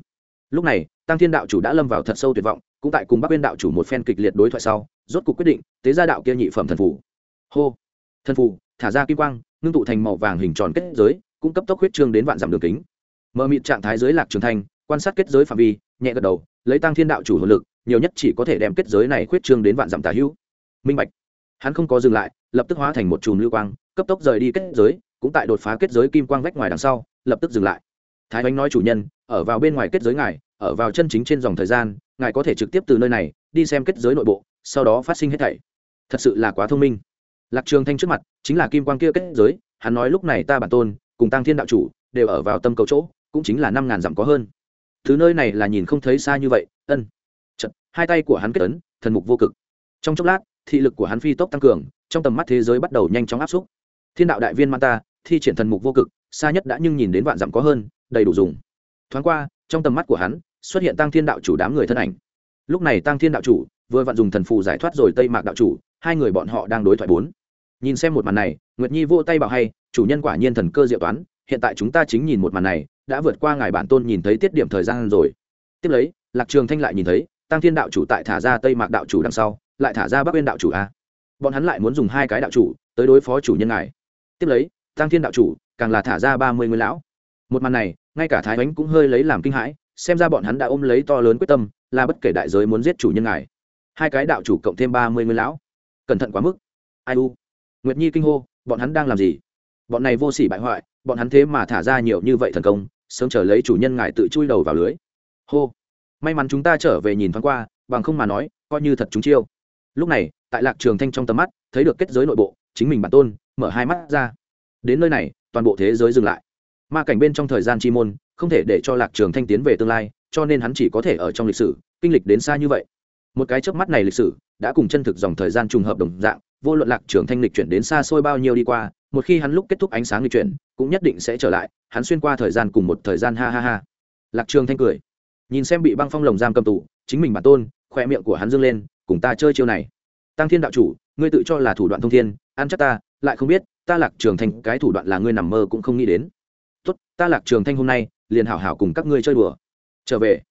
Lúc này tăng thiên đạo chủ đã lâm vào thật sâu tuyệt vọng cũng tại cùng bắc viên đạo chủ một phen kịch liệt đối thoại sau rốt cuộc quyết định tế gia đạo kia nhị phẩm thần phủ hô! Thần phủ thả ra kim quang ngưng tụ thành màu vàng hình tròn kết giới cũng cấp tốc huyết trương đến vạn dặm đường kính. Mờ mịt trạng thái dưới lạc trường thành, quan sát kết giới phạm vi nhẹ gật đầu lấy tăng thiên đạo chủ hồn lực nhiều nhất chỉ có thể đem kết giới này huyết trương đến vạn dặm tà hữu. Minh bạch. Hắn không có dừng lại lập tức hóa thành một chùm lưu quang cấp tốc rời đi kết giới cũng tại đột phá kết giới kim quang vách ngoài đằng sau lập tức dừng lại thái bánh nói chủ nhân ở vào bên ngoài kết giới ngài ở vào chân chính trên dòng thời gian ngài có thể trực tiếp từ nơi này đi xem kết giới nội bộ sau đó phát sinh hết thảy. Thật sự là quá thông minh. Lạc trường thanh trước mặt chính là kim quang kia kết giới hắn nói lúc này ta bản tôn cùng tăng thiên đạo chủ đều ở vào tâm cầu chỗ cũng chính là năm ngàn dặm có hơn. Thứ nơi này là nhìn không thấy xa như vậy ân. Chật, hai tay của hắn kết ấn thần mục vô cực. Trong chốc lát thị lực của hắn phi tốc tăng cường trong tầm mắt thế giới bắt đầu nhanh chóng áp xúc. Thiên đạo đại viên manta thi triển thần mục vô cực xa nhất đã nhưng nhìn đến vạn dặm có hơn đầy đủ dùng. Thoáng qua, trong tầm mắt của hắn, xuất hiện tăng thiên đạo chủ đám người thân ảnh. Lúc này tăng thiên đạo chủ vừa vặn dùng thần phù giải thoát rồi tây mạc đạo chủ, hai người bọn họ đang đối thoại bốn. Nhìn xem một màn này, nguyệt nhi vô tay bảo hay, chủ nhân quả nhiên thần cơ diệu toán, hiện tại chúng ta chính nhìn một màn này, đã vượt qua ngài bản tôn nhìn thấy tiết điểm thời gian rồi. Tiếp lấy, lạc trường thanh lại nhìn thấy, tăng thiên đạo chủ tại thả ra tây mạc đạo chủ đằng sau, lại thả ra bắc uyên đạo chủ a. Bọn hắn lại muốn dùng hai cái đạo chủ tới đối phó chủ nhân ngài. Tiếp lấy, tăng thiên đạo chủ càng là thả ra ba mươi nguyên lão một màn này, ngay cả thái ánh cũng hơi lấy làm kinh hãi, xem ra bọn hắn đã ôm lấy to lớn quyết tâm, là bất kể đại giới muốn giết chủ nhân ngài. Hai cái đạo chủ cộng thêm ba mươi nguyên lão. Cẩn thận quá mức. Ai u? Nguyệt nhi kinh hô, bọn hắn đang làm gì? Bọn này vô sỉ bại hoại, bọn hắn thế mà thả ra nhiều như vậy thần công, sớm chờ lấy chủ nhân ngài tự chui đầu vào lưới. Hô. May mắn chúng ta trở về nhìn thoáng qua, bằng không mà nói, coi như thật chúng chiêu. Lúc này, tại lạc trường thanh trong tầm mắt, thấy được kết giới nội bộ, chính mình bản tôn, mở hai mắt ra. Đến nơi này, toàn bộ thế giới dừng lại ma cảnh bên trong thời gian chi môn, không thể để cho lạc trường thanh tiến về tương lai, cho nên hắn chỉ có thể ở trong lịch sử, kinh lịch đến xa như vậy. Một cái chớp mắt này lịch sử, đã cùng chân thực dòng thời gian trùng hợp đồng dạng, vô luận lạc trường thanh lịch chuyển đến xa xôi bao nhiêu đi qua, một khi hắn lúc kết thúc ánh sáng lịch chuyển, cũng nhất định sẽ trở lại, hắn xuyên qua thời gian cùng một thời gian ha ha ha. Lạc trường thanh cười, nhìn xem bị băng phong lồng giam cầm tù, chính mình bản tôn, khoe miệng của hắn dương lên, cùng ta chơi chiêu này. Tăng thiên đạo chủ, ngươi tự cho là thủ đoạn thông thiên, ăn chắc ta, lại không biết, ta lạc trường thanh, cái thủ đoạn là ngươi nằm mơ cũng không nghĩ đến ta lạc trường thanh hôm nay, liền hảo hảo cùng các ngươi chơi đùa. Trở về.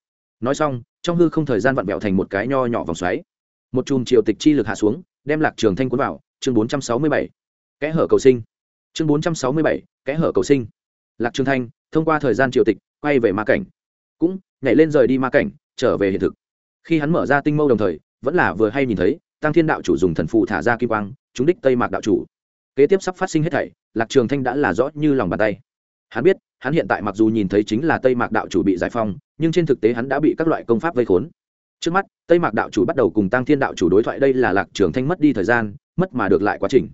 Nói xong, trong hư không thời gian vặn vẹo thành một cái nho nhỏ vòng xoáy. Một chùm triều tịch chi lực hạ xuống, đem lạc trường thanh cuốn vào, chương bốn trăm sáu mươi bảy. Kẽ hở cầu sinh. Chương bốn trăm sáu mươi bảy, kẽ hở cầu sinh. Lạc trường thanh, thông qua thời gian triều tịch, quay về ma cảnh. Cũng, nhảy lên rời đi ma cảnh, trở về hiện thực. Khi hắn mở ra tinh mâu đồng thời, vẫn là vừa hay nhìn thấy, tăng thiên đạo chủ dùng thần phụ thả ra kim quang chúng đích tây mạc đạo chủ. Kế tiếp sắp phát sinh hết thảy, lạc trường thanh đã là rõ như lòng bàn tay. Hắn biết hắn hiện tại mặc dù nhìn thấy chính là tây mạc đạo chủ bị giải phong nhưng trên thực tế hắn đã bị các loại công pháp vây khốn. Trước mắt, tây mạc đạo chủ bắt đầu cùng tăng thiên đạo chủ đối thoại, đây là lạc trường thanh mất đi thời gian, mất mà được lại quá trình.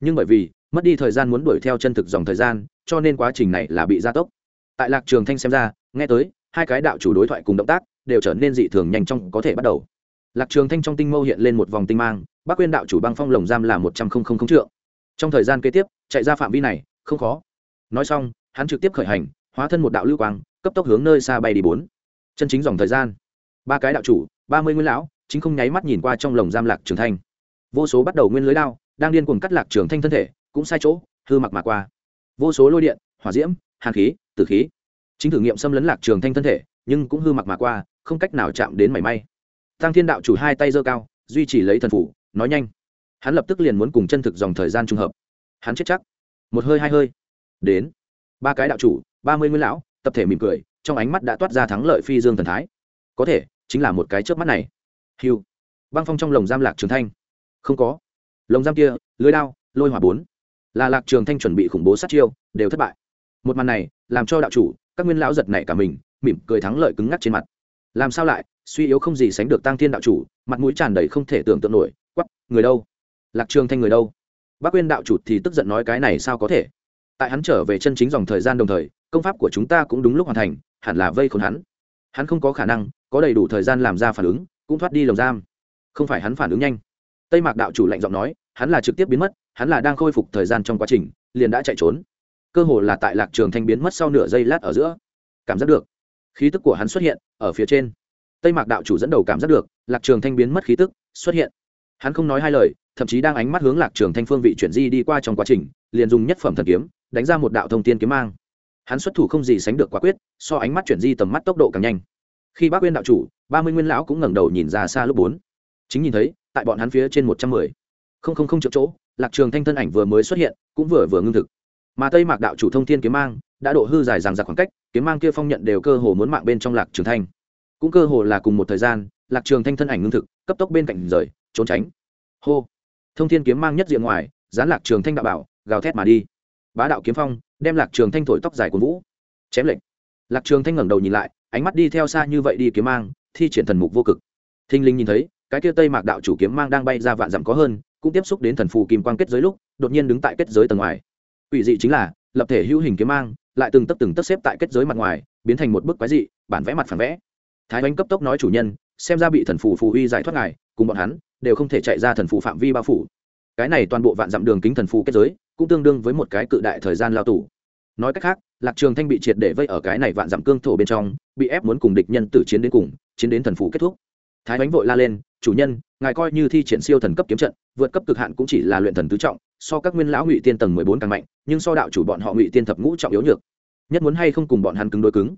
Nhưng bởi vì, mất đi thời gian muốn đuổi theo chân thực dòng thời gian, cho nên quá trình này là bị gia tốc. Tại lạc trường thanh xem ra, nghe tới, hai cái đạo chủ đối thoại cùng động tác, đều trở nên dị thường nhanh chóng có thể bắt đầu. Lạc trường thanh trong tinh mâu hiện lên một vòng tinh mang bác quyên đạo chủ băng phong lồng giam là một trăm không không trượng. Trong thời gian kế tiếp, chạy ra phạm vi này, không khó. Nói xong hắn trực tiếp khởi hành, hóa thân một đạo lưu quang, cấp tốc hướng nơi xa bay đi bốn. Chân chính dòng thời gian. Ba cái đạo chủ, ba mươi nguyên lão, chính không nháy mắt nhìn qua trong lồng giam lạc trường thanh. Vô số bắt đầu nguyên lưới lao đang điên cuồng cắt lạc trường thanh thân thể, cũng sai chỗ, hư mặc mà qua. Vô số lôi điện, hỏa diễm, hàn khí, tử khí. Chính thử nghiệm xâm lấn lạc trường thanh thân thể, nhưng cũng hư mặc mà qua, không cách nào chạm đến mảy may. Tăng thiên đạo chủ hai tay giơ cao, duy trì lấy thần phủ, nói nhanh. Hắn lập tức liền muốn cùng chân thực dòng thời gian trùng hợp. Hắn chết chắc. Một hơi hai hơi. Đến ba cái đạo chủ, ba mươi nguyên lão, tập thể mỉm cười, trong ánh mắt đã toát ra thắng lợi phi dương thần thái. Có thể, chính là một cái chớp mắt này. Hiu băng phong trong lồng giam lạc trường thanh. Không có. Lồng giam kia, lưới đao, lôi hỏa bốn. Là lạc trường thanh chuẩn bị khủng bố sát chiêu, đều thất bại. Một màn này, làm cho đạo chủ, các nguyên lão giật nảy cả mình, mỉm cười thắng lợi cứng ngắc trên mặt. Làm sao lại, suy yếu không gì sánh được tăng thiên đạo chủ, mặt mũi tràn đầy không thể tưởng tượng nổi quắp người đâu? Lạc trường thanh người đâu? Bác quyên đạo chủ thì tức giận nói cái này sao có thể? Tại hắn trở về chân chính dòng thời gian đồng thời, công pháp của chúng ta cũng đúng lúc hoàn thành, hẳn là vây khốn hắn. Hắn không có khả năng, có đầy đủ thời gian làm ra phản ứng, cũng thoát đi lồng giam. Không phải hắn phản ứng nhanh. Tây mạc đạo chủ lạnh giọng nói, hắn là trực tiếp biến mất, hắn là đang khôi phục thời gian trong quá trình, liền đã chạy trốn. Cơ hồ là tại lạc trường thanh biến mất sau nửa giây lát ở giữa. Cảm giác được. Khí tức của hắn xuất hiện, ở phía trên. Tây mạc đạo chủ dẫn đầu cảm giác được, lạc trường thanh biến mất khí tức, xuất hiện. Hắn không nói hai lời, thậm chí đang ánh mắt hướng lạc trường thanh phương vị chuyển di đi qua trong quá trình, liền dùng nhất phẩm thần kiếm đánh ra một đạo thông tiên kiếm mang. Hắn xuất thủ không gì sánh được quả quyết, so ánh mắt chuyển di tầm mắt tốc độ càng nhanh. Khi bác quyên đạo chủ, ba mươi nguyên lão cũng ngẩng đầu nhìn ra xa lúc bốn. Chính nhìn thấy, tại bọn hắn phía trên một trăm mười. Không không không triệu chỗ, lạc trường thanh thân ảnh vừa mới xuất hiện, cũng vừa vừa ngưng thực. Mà tây mạc đạo chủ thông thiên kiếm mang, đã độ hư dài rằng giặc khoảng cách, kiếm mang kia phong nhận đều cơ hồ muốn mạng bên trong lạc trường thanh. Cũng cơ hồ là cùng một thời gian, lạc trường thanh thân ảnh ngưng thực, cấp tốc bên cạnh rời, trốn tránh. Hô! Thông thiên kiếm mang nhất diện ngoài, dán lạc trường thanh đạo bảo, gào thét mà đi bá đạo kiếm phong, đem lạc trường thanh thổi tóc dài của vũ. Chém lệnh. Lạc trường thanh ngẩng đầu nhìn lại, ánh mắt đi theo xa như vậy đi kiếm mang, thi triển thần mục vô cực. Thinh linh nhìn thấy, cái kia tây mạc đạo chủ kiếm mang đang bay ra vạn dặm có hơn, cũng tiếp xúc đến thần phù kim quang kết giới lúc, đột nhiên đứng tại kết giới tầng ngoài. Ủy dị chính là, lập thể hữu hình kiếm mang, lại từng tấc từng tấc xếp tại kết giới mặt ngoài, biến thành một bức quái dị, bản vẽ mặt phản vẽ. Thái oanh cấp tốc nói chủ nhân, xem ra bị thần phù phù huy giải thoát ngài, cùng bọn hắn, đều không thể chạy ra thần phù phạm vi bao phủ. Cái này toàn bộ vạn dặm đường kính thần phù kết giới cũng tương đương với một cái cự đại thời gian lao tù. Nói cách khác, lạc trường thanh bị triệt để vây ở cái này vạn dặm cương thổ bên trong, bị ép muốn cùng địch nhân tử chiến đến cùng, chiến đến thần phủ kết thúc. Thái bánh vội la lên, chủ nhân, ngài coi như thi triển siêu thần cấp kiếm trận, vượt cấp cực hạn cũng chỉ là luyện thần tứ trọng, so các nguyên lão ngụy tiên tầng mười bốn càng mạnh, nhưng so đạo chủ bọn họ ngụy tiên thập ngũ trọng yếu nhược. Nhất muốn hay không cùng bọn hắn cứng đối cứng.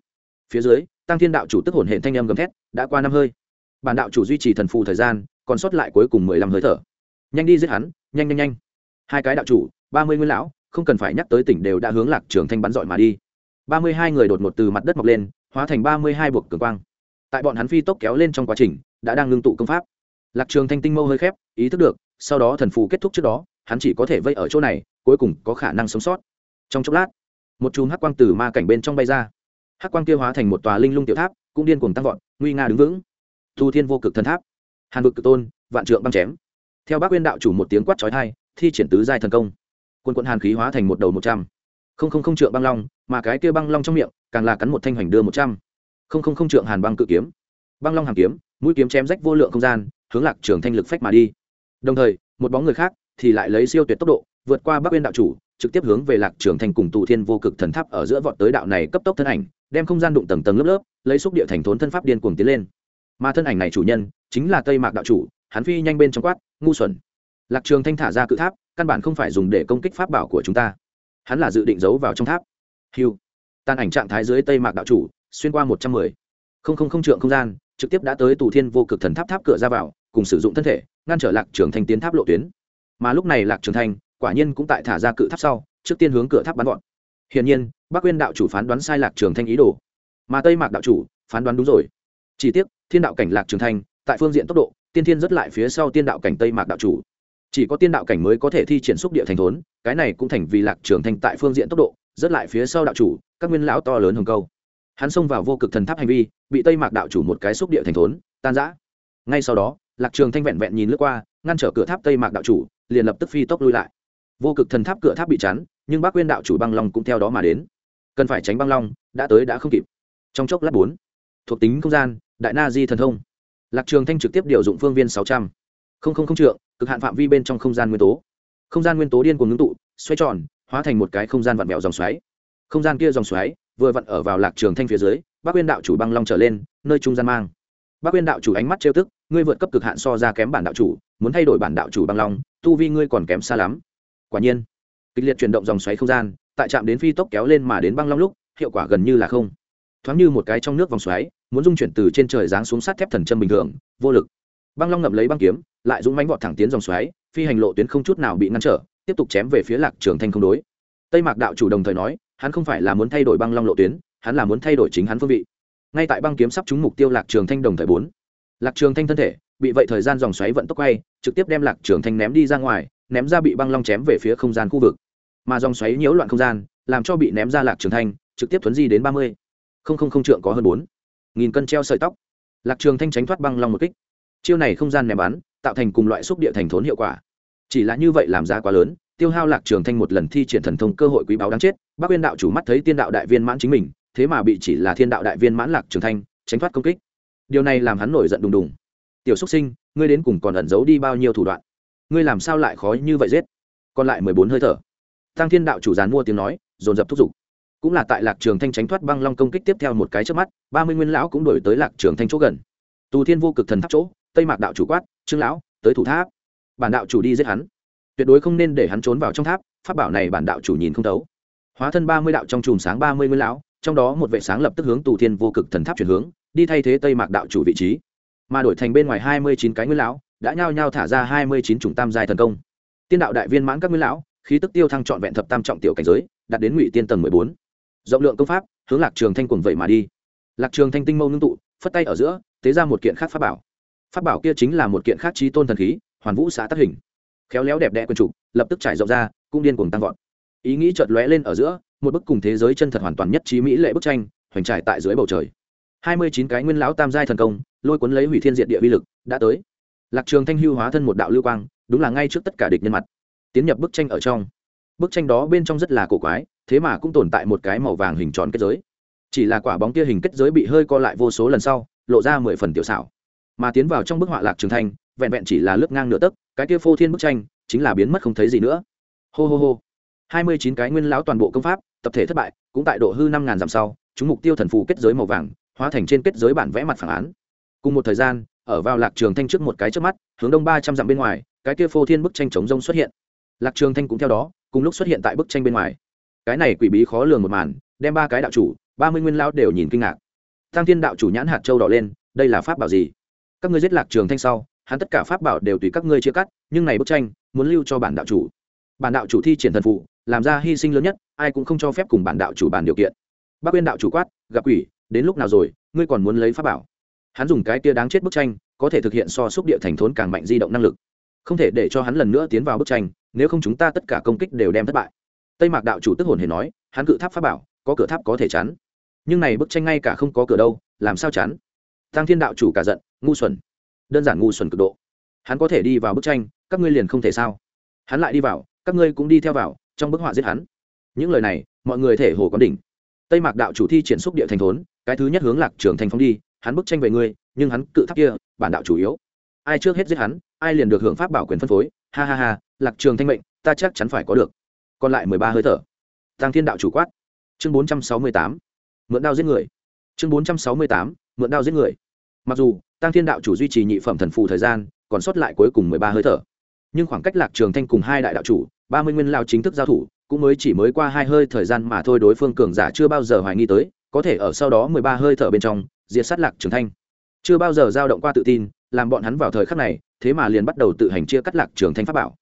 Phía dưới, tăng thiên đạo chủ tức hồn hệ thanh âm gầm thét, đã qua năm hơi. Bản đạo chủ duy trì thần phù thời gian, còn sót lại cuối cùng mười lăm hơi thở. Nhanh đi giết hắn, nhanh nhanh nhanh. Hai cái đạo chủ ba mươi nguyên lão, không cần phải nhắc tới tỉnh đều đã hướng lạc trường thanh bắn dọi mà đi. Ba mươi hai người đột ngột từ mặt đất mọc lên, hóa thành ba mươi hai buộc cường quang. Tại bọn hắn phi tốc kéo lên trong quá trình, đã đang ngưng tụ công pháp. Lạc trường thanh tinh mâu hơi khép, ý thức được, sau đó thần phù kết thúc trước đó, hắn chỉ có thể vây ở chỗ này, cuối cùng có khả năng sống sót. Trong chốc lát, một chùm hắc quang từ ma cảnh bên trong bay ra. Hắc quang kia hóa thành một tòa linh lung tiểu tháp, cũng điên cuồng tăng vọt, nguy nga đứng vững. Thu thiên vô cực thần tháp. Hàn vực cực tôn, vạn trượng băng chém. Theo bác quyên đạo chủ một tiếng quát trói thai thi triển tứ giai thần công quân quận hàn khí hóa thành một đầu một trăm. Không không không trượng băng long, mà cái kia băng long trong miệng, càng là cắn một thanh hoành đưa một trăm. Không không không trượng hàn băng cự kiếm. Băng long hàn kiếm, mũi kiếm chém rách vô lượng không gian, hướng lạc trường thanh lực phách mà đi. Đồng thời, một bóng người khác thì lại lấy siêu tuyệt tốc độ, vượt qua bắc uyên đạo chủ, trực tiếp hướng về lạc trường thanh cùng tụ thiên vô cực thần tháp ở giữa vọt tới đạo này cấp tốc thân ảnh, đem không gian đụng tầng tầng lớp lớp, lấy xúc địa thành thốn thân pháp điên cuồng tiến lên. Mà thân ảnh này chủ nhân chính là tây mạc đạo chủ, hắn phi nhanh bên trong quát, ngu xuẩn. Lạc trường thanh thả ra cự tháp căn bản không phải dùng để công kích pháp bảo của chúng ta. Hắn là dự định giấu vào trong tháp. Hiu tan ảnh trạng thái dưới tây mạc đạo chủ, xuyên qua một trăm mười. Không không không trượng không gian, trực tiếp đã tới tù thiên vô cực thần tháp tháp cửa ra vào, cùng sử dụng thân thể, ngăn trở lạc trường thanh tiến tháp lộ tuyến. Mà lúc này lạc trường thanh, quả nhiên cũng tại thả ra cự tháp sau, trước tiên hướng cửa tháp bắn gọn. Hiển nhiên, bắc quyên đạo chủ phán đoán sai lạc trường thanh ý đồ. Mà tây mạc đạo chủ phán đoán đúng rồi. Chỉ tiếc, thiên đạo cảnh lạc trường thanh, tại phương diện tốc độ, tiên thiên rất lại phía sau tiên đạo cảnh tây mạc đạo chủ chỉ có tiên đạo cảnh mới có thể thi triển xúc địa thành thốn, cái này cũng thành vì lạc trường thanh tại phương diện tốc độ, rất lại phía sau đạo chủ, các nguyên lão to lớn hồng câu. Hắn xông vào vô cực thần tháp hành vi, bị tây mạc đạo chủ một cái xúc địa thành thốn, tan rã. ngay sau đó, lạc trường thanh vẹn vẹn nhìn lướt qua, ngăn trở cửa tháp tây mạc đạo chủ, liền lập tức phi tốc lui lại. Vô cực thần tháp cửa tháp bị chắn, nhưng bác quyên đạo chủ băng long cũng theo đó mà đến. Cần phải tránh băng long, đã tới đã không kịp. Trong chốc lát bốn, thuộc tính không gian, đại na di thần thông. Lạc trường thanh trực tiếp điều dụng phương viên sáu trăm. Không không không trượng, cực hạn phạm vi bên trong không gian nguyên tố. Không gian nguyên tố điên cuồng ngưng tụ, xoay tròn, hóa thành một cái không gian vặn vẹo dòng xoáy. Không gian kia dòng xoáy vừa vặn ở vào lạc trường thanh phía dưới bác quyên đạo chủ băng long trở lên, nơi trung gian mang. Bác quyên đạo chủ ánh mắt trêu tức, ngươi vượt cấp cực hạn so ra kém bản đạo chủ, muốn thay đổi bản đạo chủ băng long, tu vi ngươi còn kém xa lắm. Quả nhiên, kịch liệt chuyển động dòng xoáy không gian, tại trạm đến phi tốc kéo lên mà đến băng long lúc, hiệu quả gần như là không. Thoáng như một cái trong nước vòng xoáy, muốn dung chuyển từ trên trời giáng xuống sắt thép thần chân bình thường, vô lực băng long ngậm lấy băng kiếm, lại dũng mánh vọt thẳng tiến dòng xoáy, phi hành lộ tuyến không chút nào bị ngăn trở, tiếp tục chém về phía lạc trường thanh không đối. Tây mạc đạo chủ đồng thời nói, hắn không phải là muốn thay đổi băng long lộ tuyến, hắn là muốn thay đổi chính hắn phương vị. Ngay tại băng kiếm sắp trúng mục tiêu lạc trường thanh đồng thời bốn. Lạc trường thanh thân thể, bị vậy thời gian dòng xoáy vận tốc quay, trực tiếp đem lạc trường thanh ném đi ra ngoài, ném ra bị băng long chém về phía không gian khu vực. Mà dòng xoáy nhiễu loạn không gian, làm cho bị ném ra lạc trường thanh, trực tiếp thuấn di đến ba mươi. Không không không trượng có hơn bốn. Nghìn cân treo sợi tóc. Lạc trường thanh tránh thoát băng long một kích chiêu này không gian ném bắn, tạo thành cùng loại xúc địa thành thốn hiệu quả. Chỉ là như vậy làm ra quá lớn, tiêu hao lạc trường thanh một lần thi triển thần thông cơ hội quý báu đáng chết bác nguyên đạo chủ mắt thấy tiên đạo đại viên mãn chính mình, thế mà bị chỉ là thiên đạo đại viên mãn lạc trường thanh tránh thoát công kích. Điều này làm hắn nổi giận đùng đùng. Tiểu xúc sinh, ngươi đến cùng còn ẩn giấu đi bao nhiêu thủ đoạn? Ngươi làm sao lại khó như vậy giết? Còn lại mười bốn hơi thở. Tăng thiên đạo chủ giàn mua tiếng nói, dồn dập thúc giục. Cũng là tại lạc trường thanh tránh thoát băng long công kích tiếp theo một cái trước mắt, ba mươi nguyên lão cũng đổi tới lạc trường thanh chỗ gần. Tù thiên vô cực thần tháp chỗ tây mạc đạo chủ quát, trương lão, tới thủ tháp. Bản đạo chủ đi giết hắn. Tuyệt đối không nên để hắn trốn vào trong tháp, pháp bảo này bản đạo chủ nhìn không thấu. Hóa thân ba mươi đạo trong chùm sáng ba mươi nguyên lão, trong đó một vệ sáng lập tức hướng tù thiên vô cực thần tháp chuyển hướng, đi thay thế tây mạc đạo chủ vị trí. Mà đổi thành bên ngoài hai mươi chín cái nguyên lão, đã nhao nhao thả ra hai mươi chín chủng tam giai thần công. Tiên đạo đại viên mãn các nguyên lão, khí tức tiêu thăng trọn vẹn thập tam trọng tiểu cảnh giới, đạt đến ngụy tiên tầng mười bốn. Rộng lượng công pháp, hướng lạc trường thanh cuồng vậy mà đi. Lạc trường thanh tinh mâu ngưng tụ, phất tay ở giữa, tế ra một kiện khác pháp bảo pháp bảo kia chính là một kiện khác trí tôn thần khí, hoàn vũ xã tác hình. Khéo léo đẹp đẽ quần trục, lập tức trải rộng ra cung điên cuồng tăng vọt. Ý nghĩ chợt lóe lên ở giữa, một bức cùng thế giới chân thật hoàn toàn nhất trí mỹ lệ bức tranh, hoành trải tại dưới bầu trời. Hai mươi chín cái nguyên lão tam giai thần công, lôi cuốn lấy hủy thiên diện địa vi lực, đã tới. Lạc trường thanh hưu hóa thân một đạo lưu quang, đúng là ngay trước tất cả địch nhân mặt. Tiến nhập bức tranh ở trong. Bức tranh đó bên trong rất là cổ quái, thế mà cũng tồn tại một cái màu vàng hình tròn kết giới. Chỉ là quả bóng kia hình kết giới bị hơi co lại vô số lần sau, lộ ra mười phần tiểu xảo mà tiến vào trong bức họa lạc trường thành, vẹn vẹn chỉ là lướt ngang nửa tấc cái kia phô thiên bức tranh chính là biến mất không thấy gì nữa. Hô hô hô. Hai mươi chín cái nguyên lão toàn bộ công pháp tập thể thất bại cũng tại độ hư năm ngàn dặm sau chúng mục tiêu thần phù kết giới màu vàng hóa thành trên kết giới bản vẽ mặt phản án. Cùng một thời gian ở vào lạc trường thanh trước một cái trước mắt hướng đông ba trăm dặm bên ngoài cái kia phô thiên bức tranh chống rông xuất hiện. Lạc trường thanh cũng theo đó cùng lúc xuất hiện tại bức tranh bên ngoài. Cái này quỷ bí khó lường một màn đem ba cái đạo chủ ba mươi nguyên lão đều nhìn kinh ngạc. Tăng thiên đạo chủ nhãn hạt châu đỏ lên đây là pháp bảo gì? Các ngươi giết lạc trường thanh sau, hắn tất cả pháp bảo đều tùy các ngươi chia cắt, nhưng này bức tranh muốn lưu cho bản đạo chủ. Bản đạo chủ thi triển thần phụ, làm ra hy sinh lớn nhất, ai cũng không cho phép cùng bản đạo chủ bản điều kiện. Bác quyên đạo chủ quát, gặp quỷ, đến lúc nào rồi, ngươi còn muốn lấy pháp bảo? Hắn dùng cái tia đáng chết bức tranh, có thể thực hiện so xúc địa thành thốn càng mạnh di động năng lực. Không thể để cho hắn lần nữa tiến vào bức tranh, nếu không chúng ta tất cả công kích đều đem thất bại. Tây mạc đạo chủ tức hồn hề nói, hắn cự tháp pháp bảo, có cửa tháp có thể chắn. Nhưng này bức tranh ngay cả không có cửa đâu, làm sao chắn? Tăng thiên đạo chủ cả giận, ngu xuẩn. Đơn giản ngu xuẩn cực độ. Hắn có thể đi vào bức tranh, các ngươi liền không thể sao? Hắn lại đi vào, các ngươi cũng đi theo vào, trong bức họa giết hắn. Những lời này, mọi người thể hồ có đỉnh. Tây mạc đạo chủ thi triển xúc địa thành thốn, cái thứ nhất hướng lạc trường thành phong đi, hắn bức tranh về ngươi, nhưng hắn cự tháp kia, bản đạo chủ yếu. Ai trước hết giết hắn, ai liền được hưởng pháp bảo quyền phân phối. Ha ha ha, lạc trường thanh mệnh, ta chắc chắn phải có được. Còn lại mười ba hơi thở. Tăng thiên đạo chủ quát. Chương bốn trăm sáu mươi tám. Mượn đao giết người chương bốn trăm sáu mươi tám, mượn đao giết người. Mặc dù tăng thiên đạo chủ duy trì nhị phẩm thần phù thời gian, còn sót lại cuối cùng mười ba hơi thở. Nhưng khoảng cách lạc trường thanh cùng hai đại đạo chủ, ba mươi nguyên lao chính thức giao thủ, cũng mới chỉ mới qua hai hơi thời gian mà thôi đối phương cường giả chưa bao giờ hoài nghi tới, có thể ở sau đó mười ba hơi thở bên trong, diệt sát lạc trường thanh. Chưa bao giờ dao động qua tự tin, làm bọn hắn vào thời khắc này, thế mà liền bắt đầu tự hành chia cắt lạc trường thanh pháp bảo.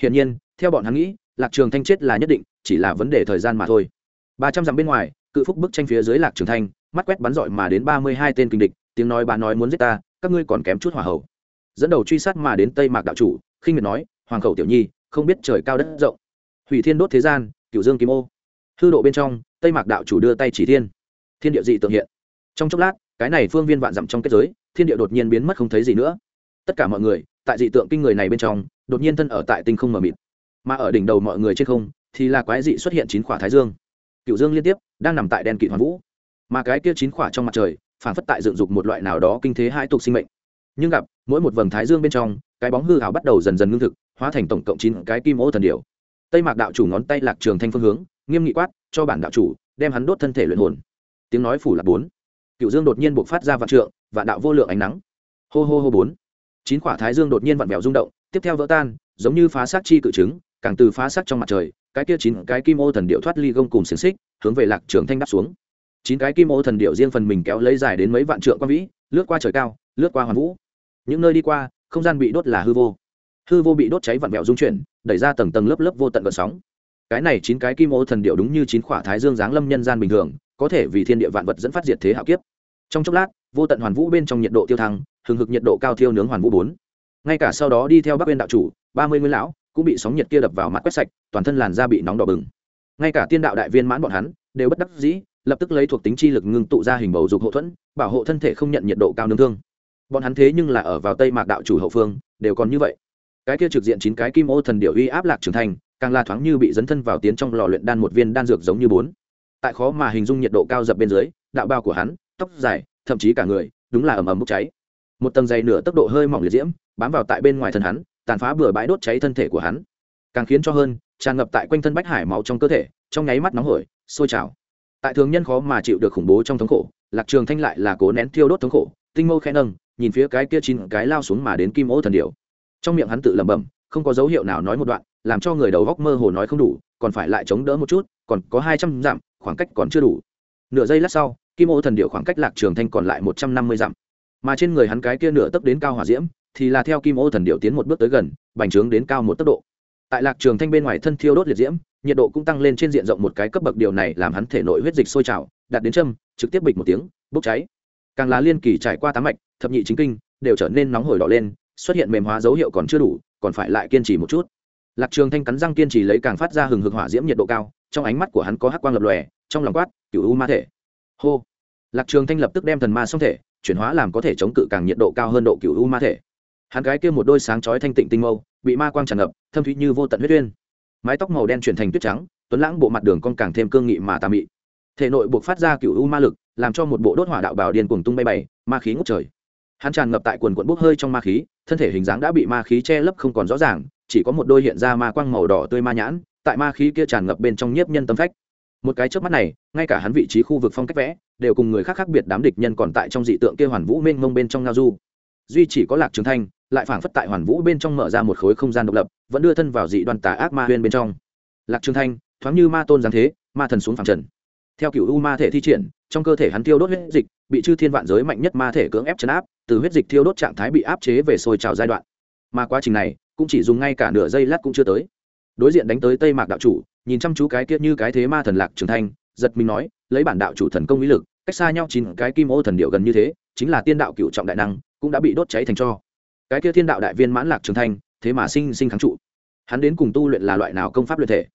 Hiển nhiên, theo bọn hắn nghĩ, lạc trường thanh chết là nhất định, chỉ là vấn đề thời gian mà thôi. Ba trăm dặm bên ngoài, cự phúc bức tranh phía dưới lạc trường thanh mắt quét bắn rọi mà đến ba mươi hai tên kinh địch, tiếng nói bà nói muốn giết ta, các ngươi còn kém chút hỏa hậu dẫn đầu truy sát mà đến tây mạc đạo chủ, khinh miệt nói, hoàng khẩu tiểu nhi, không biết trời cao đất rộng. Hủy thiên đốt thế gian, cửu dương kim ô. Hư độ bên trong, tây mạc đạo chủ đưa tay chỉ thiên. Thiên địa dị tượng hiện. Trong chốc lát, cái này phương viên vạn dặm trong kết giới, thiên địa đột nhiên biến mất không thấy gì nữa. Tất cả mọi người, tại dị tượng kinh người này bên trong, đột nhiên thân ở tại tinh không mờ mịt. Mà ở đỉnh đầu mọi người trên không, thì là quái dị xuất hiện chín quả thái dương. Cựu dương liên tiếp, đang nằm tại đen kỵ hoàn vũ mà cái kia chín khỏa trong mặt trời, phản phất tại dựng dục một loại nào đó kinh thế hai tục sinh mệnh. Nhưng gặp, mỗi một vầng thái dương bên trong, cái bóng hư hảo bắt đầu dần dần ngưng thực, hóa thành tổng cộng chín cái kim ô thần điểu. Tây mạc đạo chủ ngón tay lạc trường thanh phương hướng, nghiêm nghị quát, cho bản đạo chủ, đem hắn đốt thân thể luyện hồn. Tiếng nói phủ là bốn. Cựu dương đột nhiên buộc phát ra vạn trượng, vạn đạo vô lượng ánh nắng. Hô hô hô bốn. Chín quả thái dương đột nhiên vặn vẹo rung động, tiếp theo vỡ tan, giống như phá sát chi cự trứng, càng từ phá sát trong mặt trời, cái kia chín cái kim ô thần điệu thoát ly gông cùng xiềng xích, hướng về lạc trường thanh đáp xuống chín cái kim ô thần điệu riêng phần mình kéo lấy dài đến mấy vạn trượng quan vĩ, lướt qua trời cao, lướt qua hoàn vũ. Những nơi đi qua, không gian bị đốt là hư vô. Hư vô bị đốt cháy vặn vẹo dung chuyển, đẩy ra tầng tầng lớp lớp vô tận vận sóng. Cái này chín cái kim ô thần điệu đúng như chín khỏa thái dương giáng lâm nhân gian bình thường, có thể vì thiên địa vạn vật dẫn phát diệt thế hạo kiếp. Trong chốc lát, vô tận hoàn vũ bên trong nhiệt độ tiêu thăng, hừng hực nhiệt độ cao thiêu nướng hoàn vũ bốn. Ngay cả sau đó đi theo bắc bên đạo chủ, ba mươi nguyên lão, cũng bị sóng nhiệt kia đập vào mặt quét sạch, toàn thân làn da bị nóng đỏ bừng. Ngay cả tiên đạo đại viên mãn bọn hắn, đều bất đắc dĩ lập tức lấy thuộc tính chi lực ngưng tụ ra hình bầu dục hộ thuẫn, bảo hộ thân thể không nhận nhiệt độ cao nương thương. Bọn hắn thế nhưng là ở vào tây mạc đạo chủ hậu phương, đều còn như vậy. Cái kia trực diện chín cái kim ô thần điệu uy áp lạc trưởng thành, càng la thoáng như bị dấn thân vào tiến trong lò luyện đan một viên đan dược giống như bốn. Tại khó mà hình dung nhiệt độ cao dập bên dưới, đạo bao của hắn, tóc dài, thậm chí cả người, đúng là ầm ầm bốc cháy. Một tầng dày nửa tốc độ hơi mỏng liệt diễm, bám vào tại bên ngoài thân hắn, tàn phá bừa bãi đốt cháy thân thể của hắn. Càng khiến cho hơn, tràn ngập tại quanh thân bách hải máu trong cơ thể, trong nháy mắt nóng hổi, sôi trào tại thường nhân khó mà chịu được khủng bố trong thống khổ, lạc trường thanh lại là cố nén thiêu đốt thống khổ, tinh mâu khẽ nâng, nhìn phía cái kia chín cái lao xuống mà đến kim ô thần điểu. Trong miệng hắn tự lẩm bẩm, không có dấu hiệu nào nói một đoạn, làm cho người đầu góc mơ hồ nói không đủ, còn phải lại chống đỡ một chút, còn có hai trăm dặm, khoảng cách còn chưa đủ. Nửa giây lát sau, kim ô thần điệu khoảng cách lạc trường thanh còn lại một trăm năm mươi dặm. Mà trên người hắn cái kia nửa tấc đến cao hỏa diễm, thì là theo kim ô thần điệu tiến một bước tới gần, bành trướng đến cao một tốc độ tại lạc trường thanh bên ngoài thân thiêu đốt liệt diễm, nhiệt độ cũng tăng lên trên diện rộng một cái cấp bậc, điều này làm hắn thể nội huyết dịch sôi trào, đạt đến châm, trực tiếp bịch một tiếng, bốc cháy. Càng lá liên kỳ trải qua tám mạch, thập nhị chính kinh, đều trở nên nóng hổi đỏ lên, xuất hiện mềm hóa dấu hiệu còn chưa đủ, còn phải lại kiên trì một chút. Lạc trường thanh cắn răng kiên trì lấy càng phát ra hừng hực hỏa diễm nhiệt độ cao, trong ánh mắt của hắn có hắc quang lập lòe, trong lòng quát, cửu u ma thể. Hô. Lạc trường thanh lập tức đem thần ma song thể, chuyển hóa làm có thể chống cự càng nhiệt độ cao hơn độ cửu u ma thể. Hắn gái kia một đôi sáng chói thanh tịnh tinh mâu bị ma quang tràn ngập, thâm thúy như vô tận huyết uyên. Mái tóc màu đen chuyển thành tuyết trắng, tuấn lãng bộ mặt đường con càng thêm cương nghị mà tà mị. Thể nội buộc phát ra cửu u ma lực, làm cho một bộ đốt hỏa đạo bào điên cuồng tung bay bày, ma khí ngút trời. Hắn tràn ngập tại quần quận bốc hơi trong ma khí, thân thể hình dáng đã bị ma khí che lấp không còn rõ ràng, chỉ có một đôi hiện ra ma quang màu đỏ tươi ma nhãn, tại ma khí kia tràn ngập bên trong nhiếp nhân tâm phách. Một cái trước mắt này, ngay cả hắn vị trí khu vực phong cách vẽ, đều cùng người khác khác biệt đám địch nhân còn tại trong dị tượng kia hoàn vũ mênh mông bên trong ngao du. Duy chỉ có lạc trường thanh lại phảng phất tại hoàn vũ bên trong mở ra một khối không gian độc lập, vẫn đưa thân vào dị đoàn tà ác ma huyên bên trong. Lạc trường thanh, thoáng như ma tôn giáng thế, ma thần xuống phẳng trần. Theo cựu u ma thể thi triển, trong cơ thể hắn tiêu đốt huyết dịch, bị chư thiên vạn giới mạnh nhất ma thể cưỡng ép chấn áp, từ huyết dịch tiêu đốt trạng thái bị áp chế về sôi trào giai đoạn. Mà quá trình này, cũng chỉ dùng ngay cả nửa giây lát cũng chưa tới. Đối diện đánh tới tây mạc đạo chủ, nhìn chăm chú cái kia như cái thế ma thần lạc trường thanh, giật mình nói, lấy bản đạo chủ thần công ý lực, cách xa nhau chín cái kim ô thần điệu gần như thế, chính là tiên đạo cựu trọng đại năng, cũng đã bị đốt cháy thành cho cái kia thiên đạo đại viên mãn lạc trường thanh, thế mà sinh sinh kháng trụ. Hắn đến cùng tu luyện là loại nào công pháp luyện thể?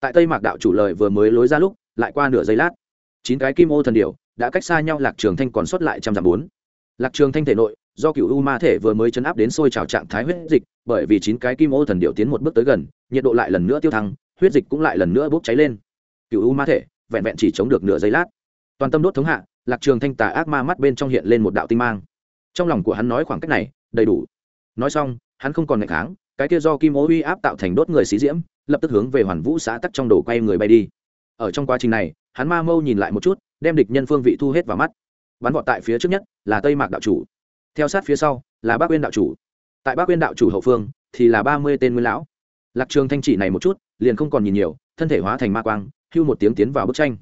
Tại tây mạc đạo chủ lời vừa mới lối ra lúc, lại qua nửa giây lát, chín cái kim ô thần điều đã cách xa nhau, lạc trường thanh còn sót lại trăm dặm bốn. Lạc trường thanh thể nội, do cựu u ma thể vừa mới chấn áp đến sôi trào trạng thái huyết dịch, bởi vì chín cái kim ô thần điệu tiến một bước tới gần, nhiệt độ lại lần nữa tiêu thăng, huyết dịch cũng lại lần nữa bốc cháy lên. Cựu u ma thể, vẹn vẹn chỉ chống được nửa giây lát. Toàn tâm đốt thống hạ, lạc trường thanh tà ác ma mắt bên trong hiện lên một đạo tinh mang. Trong lòng của hắn nói khoảng cách này, đầy đủ nói xong, hắn không còn ngày kháng, cái kia do kim ô uy áp tạo thành đốt người xí diễm, lập tức hướng về hoàn vũ xã tắc trong đồ quay người bay đi. Ở trong quá trình này, hắn ma mâu nhìn lại một chút, đem địch nhân phương vị thu hết vào mắt. Bắn vọt tại phía trước nhất là tây mạc đạo chủ. Theo sát phía sau là bác uyên đạo chủ. Tại bác uyên đạo chủ hậu phương thì là ba mươi tên nguyên lão. Lạc trường thanh chỉ này một chút, liền không còn nhìn nhiều, thân thể hóa thành ma quang, hưu một tiếng tiến vào bức tranh.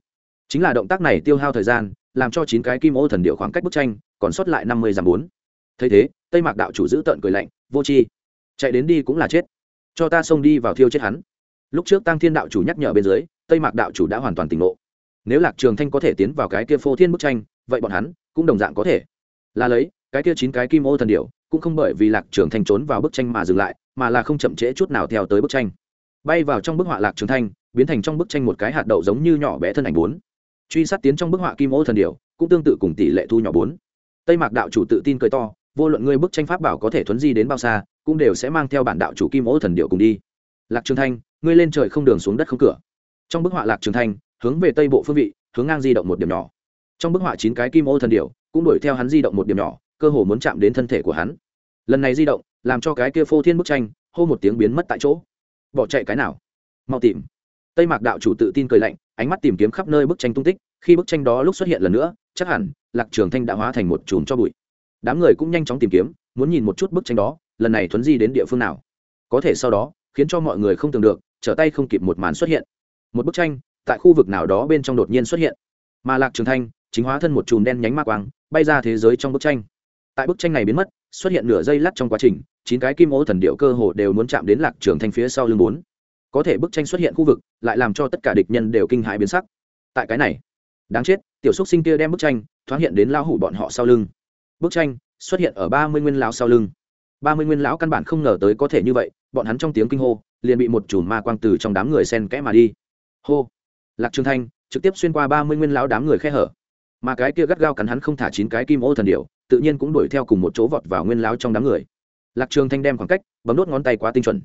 Chính là động tác này tiêu hao thời gian, làm cho chín cái kim ô thần điệu khoảng cách bức tranh còn sót lại năm mươi dặm bốn. Thấy thế tây mạc đạo chủ giữ tợn cười lạnh, vô tri, chạy đến đi cũng là chết. Cho ta xông đi vào thiêu chết hắn. Lúc trước tăng thiên đạo chủ nhắc nhở bên dưới, tây mạc đạo chủ đã hoàn toàn tỉnh ngộ. Nếu lạc trường thanh có thể tiến vào cái kia phô thiên bức tranh, vậy bọn hắn cũng đồng dạng có thể. Là lấy, cái kia chín cái kim ô thần điệu cũng không bởi vì lạc trường thanh trốn vào bức tranh mà dừng lại, mà là không chậm trễ chút nào theo tới bức tranh. Bay vào trong bức họa lạc trường thanh, biến thành trong bức tranh một cái hạt đậu giống như nhỏ bé thân ảnh bốn. Truy sát tiến trong bức họa kim ô thần điệu cũng tương tự cùng tỷ lệ thu nhỏ bốn. Tây mạc đạo chủ tự tin cười to vô luận ngươi bức tranh pháp bảo có thể thuấn di đến bao xa, cũng đều sẽ mang theo bản đạo chủ kim ô thần điệu cùng đi. Lạc trường thanh, ngươi lên trời không đường xuống đất không cửa. Trong bức họa lạc trường thanh, hướng về tây bộ phương vị, hướng ngang di động một điểm nhỏ. Trong bức họa chín cái kim ô thần điệu, cũng đuổi theo hắn di động một điểm nhỏ, cơ hồ muốn chạm đến thân thể của hắn. Lần này di động, làm cho cái kia phô thiên bức tranh, hô một tiếng biến mất tại chỗ. Bỏ chạy cái nào? Mau tìm. Tây mạc đạo chủ tự tin cười lạnh, ánh mắt tìm kiếm khắp nơi bức tranh tung tích, khi bức tranh đó lúc xuất hiện lần nữa, chắc hẳn lạc trường thanh đã hóa thành một chùm cho bụi đám người cũng nhanh chóng tìm kiếm, muốn nhìn một chút bức tranh đó, lần này thuấn di đến địa phương nào. Có thể sau đó, khiến cho mọi người không tưởng được, trở tay không kịp một màn xuất hiện. Một bức tranh, tại khu vực nào đó bên trong đột nhiên xuất hiện. Mà lạc trường thanh, chính hóa thân một chùm đen nhánh ma quang, bay ra thế giới trong bức tranh. Tại bức tranh này biến mất, xuất hiện nửa giây lát trong quá trình, chín cái kim ô thần điệu cơ hồ đều muốn chạm đến lạc trường thanh phía sau lưng bốn. Có thể bức tranh xuất hiện khu vực, lại làm cho tất cả địch nhân đều kinh hãi biến sắc. Tại cái này, đáng chết, tiểu xúc sinh kia đem bức tranh, thoáng hiện đến lao hủ bọn họ sau lưng bức tranh xuất hiện ở ba mươi nguyên lão sau lưng. ba mươi nguyên lão căn bản không ngờ tới có thể như vậy, bọn hắn trong tiếng kinh hô liền bị một chùm ma quang từ trong đám người sen kẽ mà đi. Hô! Lạc trường thanh trực tiếp xuyên qua ba mươi nguyên lão đám người khe hở. Mà cái kia gắt gao cắn hắn không thả chín cái kim ô thần điệu tự nhiên cũng đuổi theo cùng một chỗ vọt vào nguyên lão trong đám người. Lạc trường thanh đem khoảng cách, bấm đốt ngón tay quá tinh chuẩn.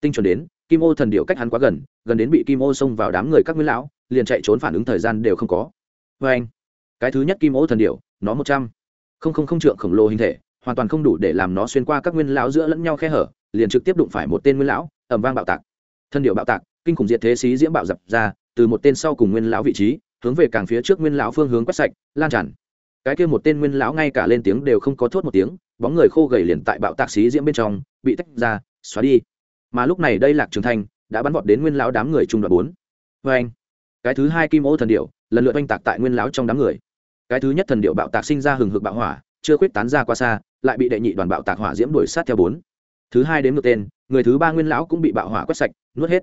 Tinh chuẩn đến, kim ô thần điệu cách hắn quá gần gần đến bị kim ô xông vào đám người các nguyên lão, liền chạy trốn phản ứng thời gian đều không có. Vê anh cái thứ nhất kim ô thần điệu nó một trăm không không không trượng khổng lồ hình thể, hoàn toàn không đủ để làm nó xuyên qua các nguyên lão giữa lẫn nhau khe hở, liền trực tiếp đụng phải một tên nguyên lão ẩm vang bạo tạc. Thân điệu bạo tạc, kinh khủng diệt thế xí diễm bạo dập ra, từ một tên sau cùng nguyên lão vị trí, hướng về càng phía trước nguyên lão phương hướng quét sạch, lan tràn. Cái kia một tên nguyên lão ngay cả lên tiếng đều không có thốt một tiếng, bóng người khô gầy liền tại bạo tạc xí diễm bên trong, bị tách ra, xóa đi. Mà lúc này đây lạc trường thanh đã bắn vọt đến nguyên lão đám người trung đoạn bốn. Vê anh cái thứ hai kim ô thần điệu, lần lượt oanh tạc tại nguyên lão trong đám người cái thứ nhất thần điệu bạo tạc sinh ra hừng hực bạo hỏa, chưa khuyết tán ra qua xa, lại bị đệ nhị đoàn bạo tạc hỏa diễm đuổi sát theo bốn. Thứ hai đến ngược tên, người thứ ba nguyên lão cũng bị bạo hỏa quét sạch, nuốt hết.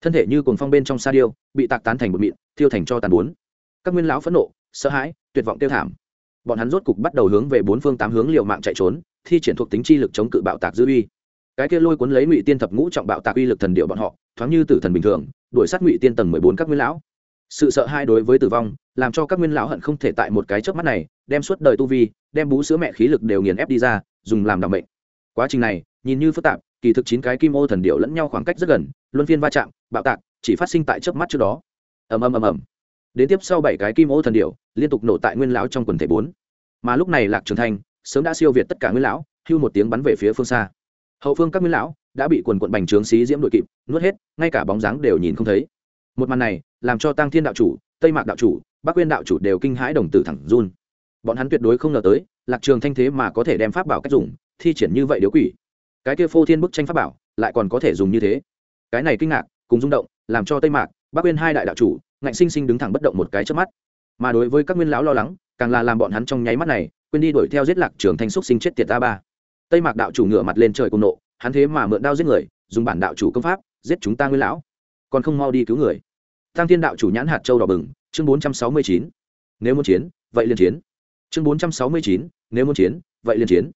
Thân thể như cồn phong bên trong sa điêu, bị tạc tán thành một mịn, thiêu thành cho tàn bốn. Các nguyên lão phẫn nộ, sợ hãi, tuyệt vọng tiêu thảm. Bọn hắn rốt cục bắt đầu hướng về bốn phương tám hướng liều mạng chạy trốn, thi triển thuộc tính chi lực chống cự bạo tạc dư uy. Cái kia lôi cuốn lấy ngụy tiên thập ngũ trọng bạo tạc uy lực thần điệu bọn họ, thoáng như tử thần bình thường, đuổi sát ngụy tiên tầng mười bốn các nguyên lão sự sợ hãi đối với tử vong, làm cho các nguyên lão hận không thể tại một cái chớp mắt này, đem suốt đời tu vi, đem bú sữa mẹ khí lực đều nghiền ép đi ra, dùng làm đảm mệnh. quá trình này, nhìn như phức tạp, kỳ thực chín cái kim ô thần điệu lẫn nhau khoảng cách rất gần, luân phiên va chạm, bạo tạc, chỉ phát sinh tại chớp mắt trước đó. Ầm ầm ầm ầm. Đến tiếp sau bảy cái kim ô thần điệu liên tục nổ tại nguyên lão trong quần thể bốn. Mà lúc này lạc trường thanh, sớm đã siêu việt tất cả nguyên lão, hưu một tiếng bắn về phía phương xa. Hậu phương các nguyên lão đã bị quần quận bành trướng xí diễm đội kịp, nuốt hết, ngay cả bóng dáng đều nhìn không thấy. Một màn này làm cho tăng thiên đạo chủ, tây mạc đạo chủ, bắc quyên đạo chủ đều kinh hãi đồng tử thẳng run. Bọn hắn tuyệt đối không ngờ tới, lạc trường thanh thế mà có thể đem pháp bảo cách dùng, thi triển như vậy điếu quỷ. Cái kia phô thiên bức tranh pháp bảo, lại còn có thể dùng như thế. Cái này kinh ngạc, cùng rung động, làm cho tây mạc, bắc quyên hai đại đạo chủ, ngạnh sinh sinh đứng thẳng bất động một cái trước mắt. Mà đối với các nguyên lão lo lắng, càng là làm bọn hắn trong nháy mắt này, quên đi đuổi theo giết lạc trường thanh xúc sinh chết tiệt ta ba. Tây mạc đạo chủ ngửa mặt lên trời cùng nộ, hắn thế mà mượn đao giết người, dùng bản đạo chủ công pháp, giết chúng ta nguyên lão, còn không mau đi cứu người tăng thiên đạo chủ nhãn hạt châu đỏ bừng, chương bốn trăm sáu mươi chín. Nếu muốn chiến, vậy liên chiến. Chương bốn trăm sáu mươi chín, nếu muốn chiến, vậy liên chiến.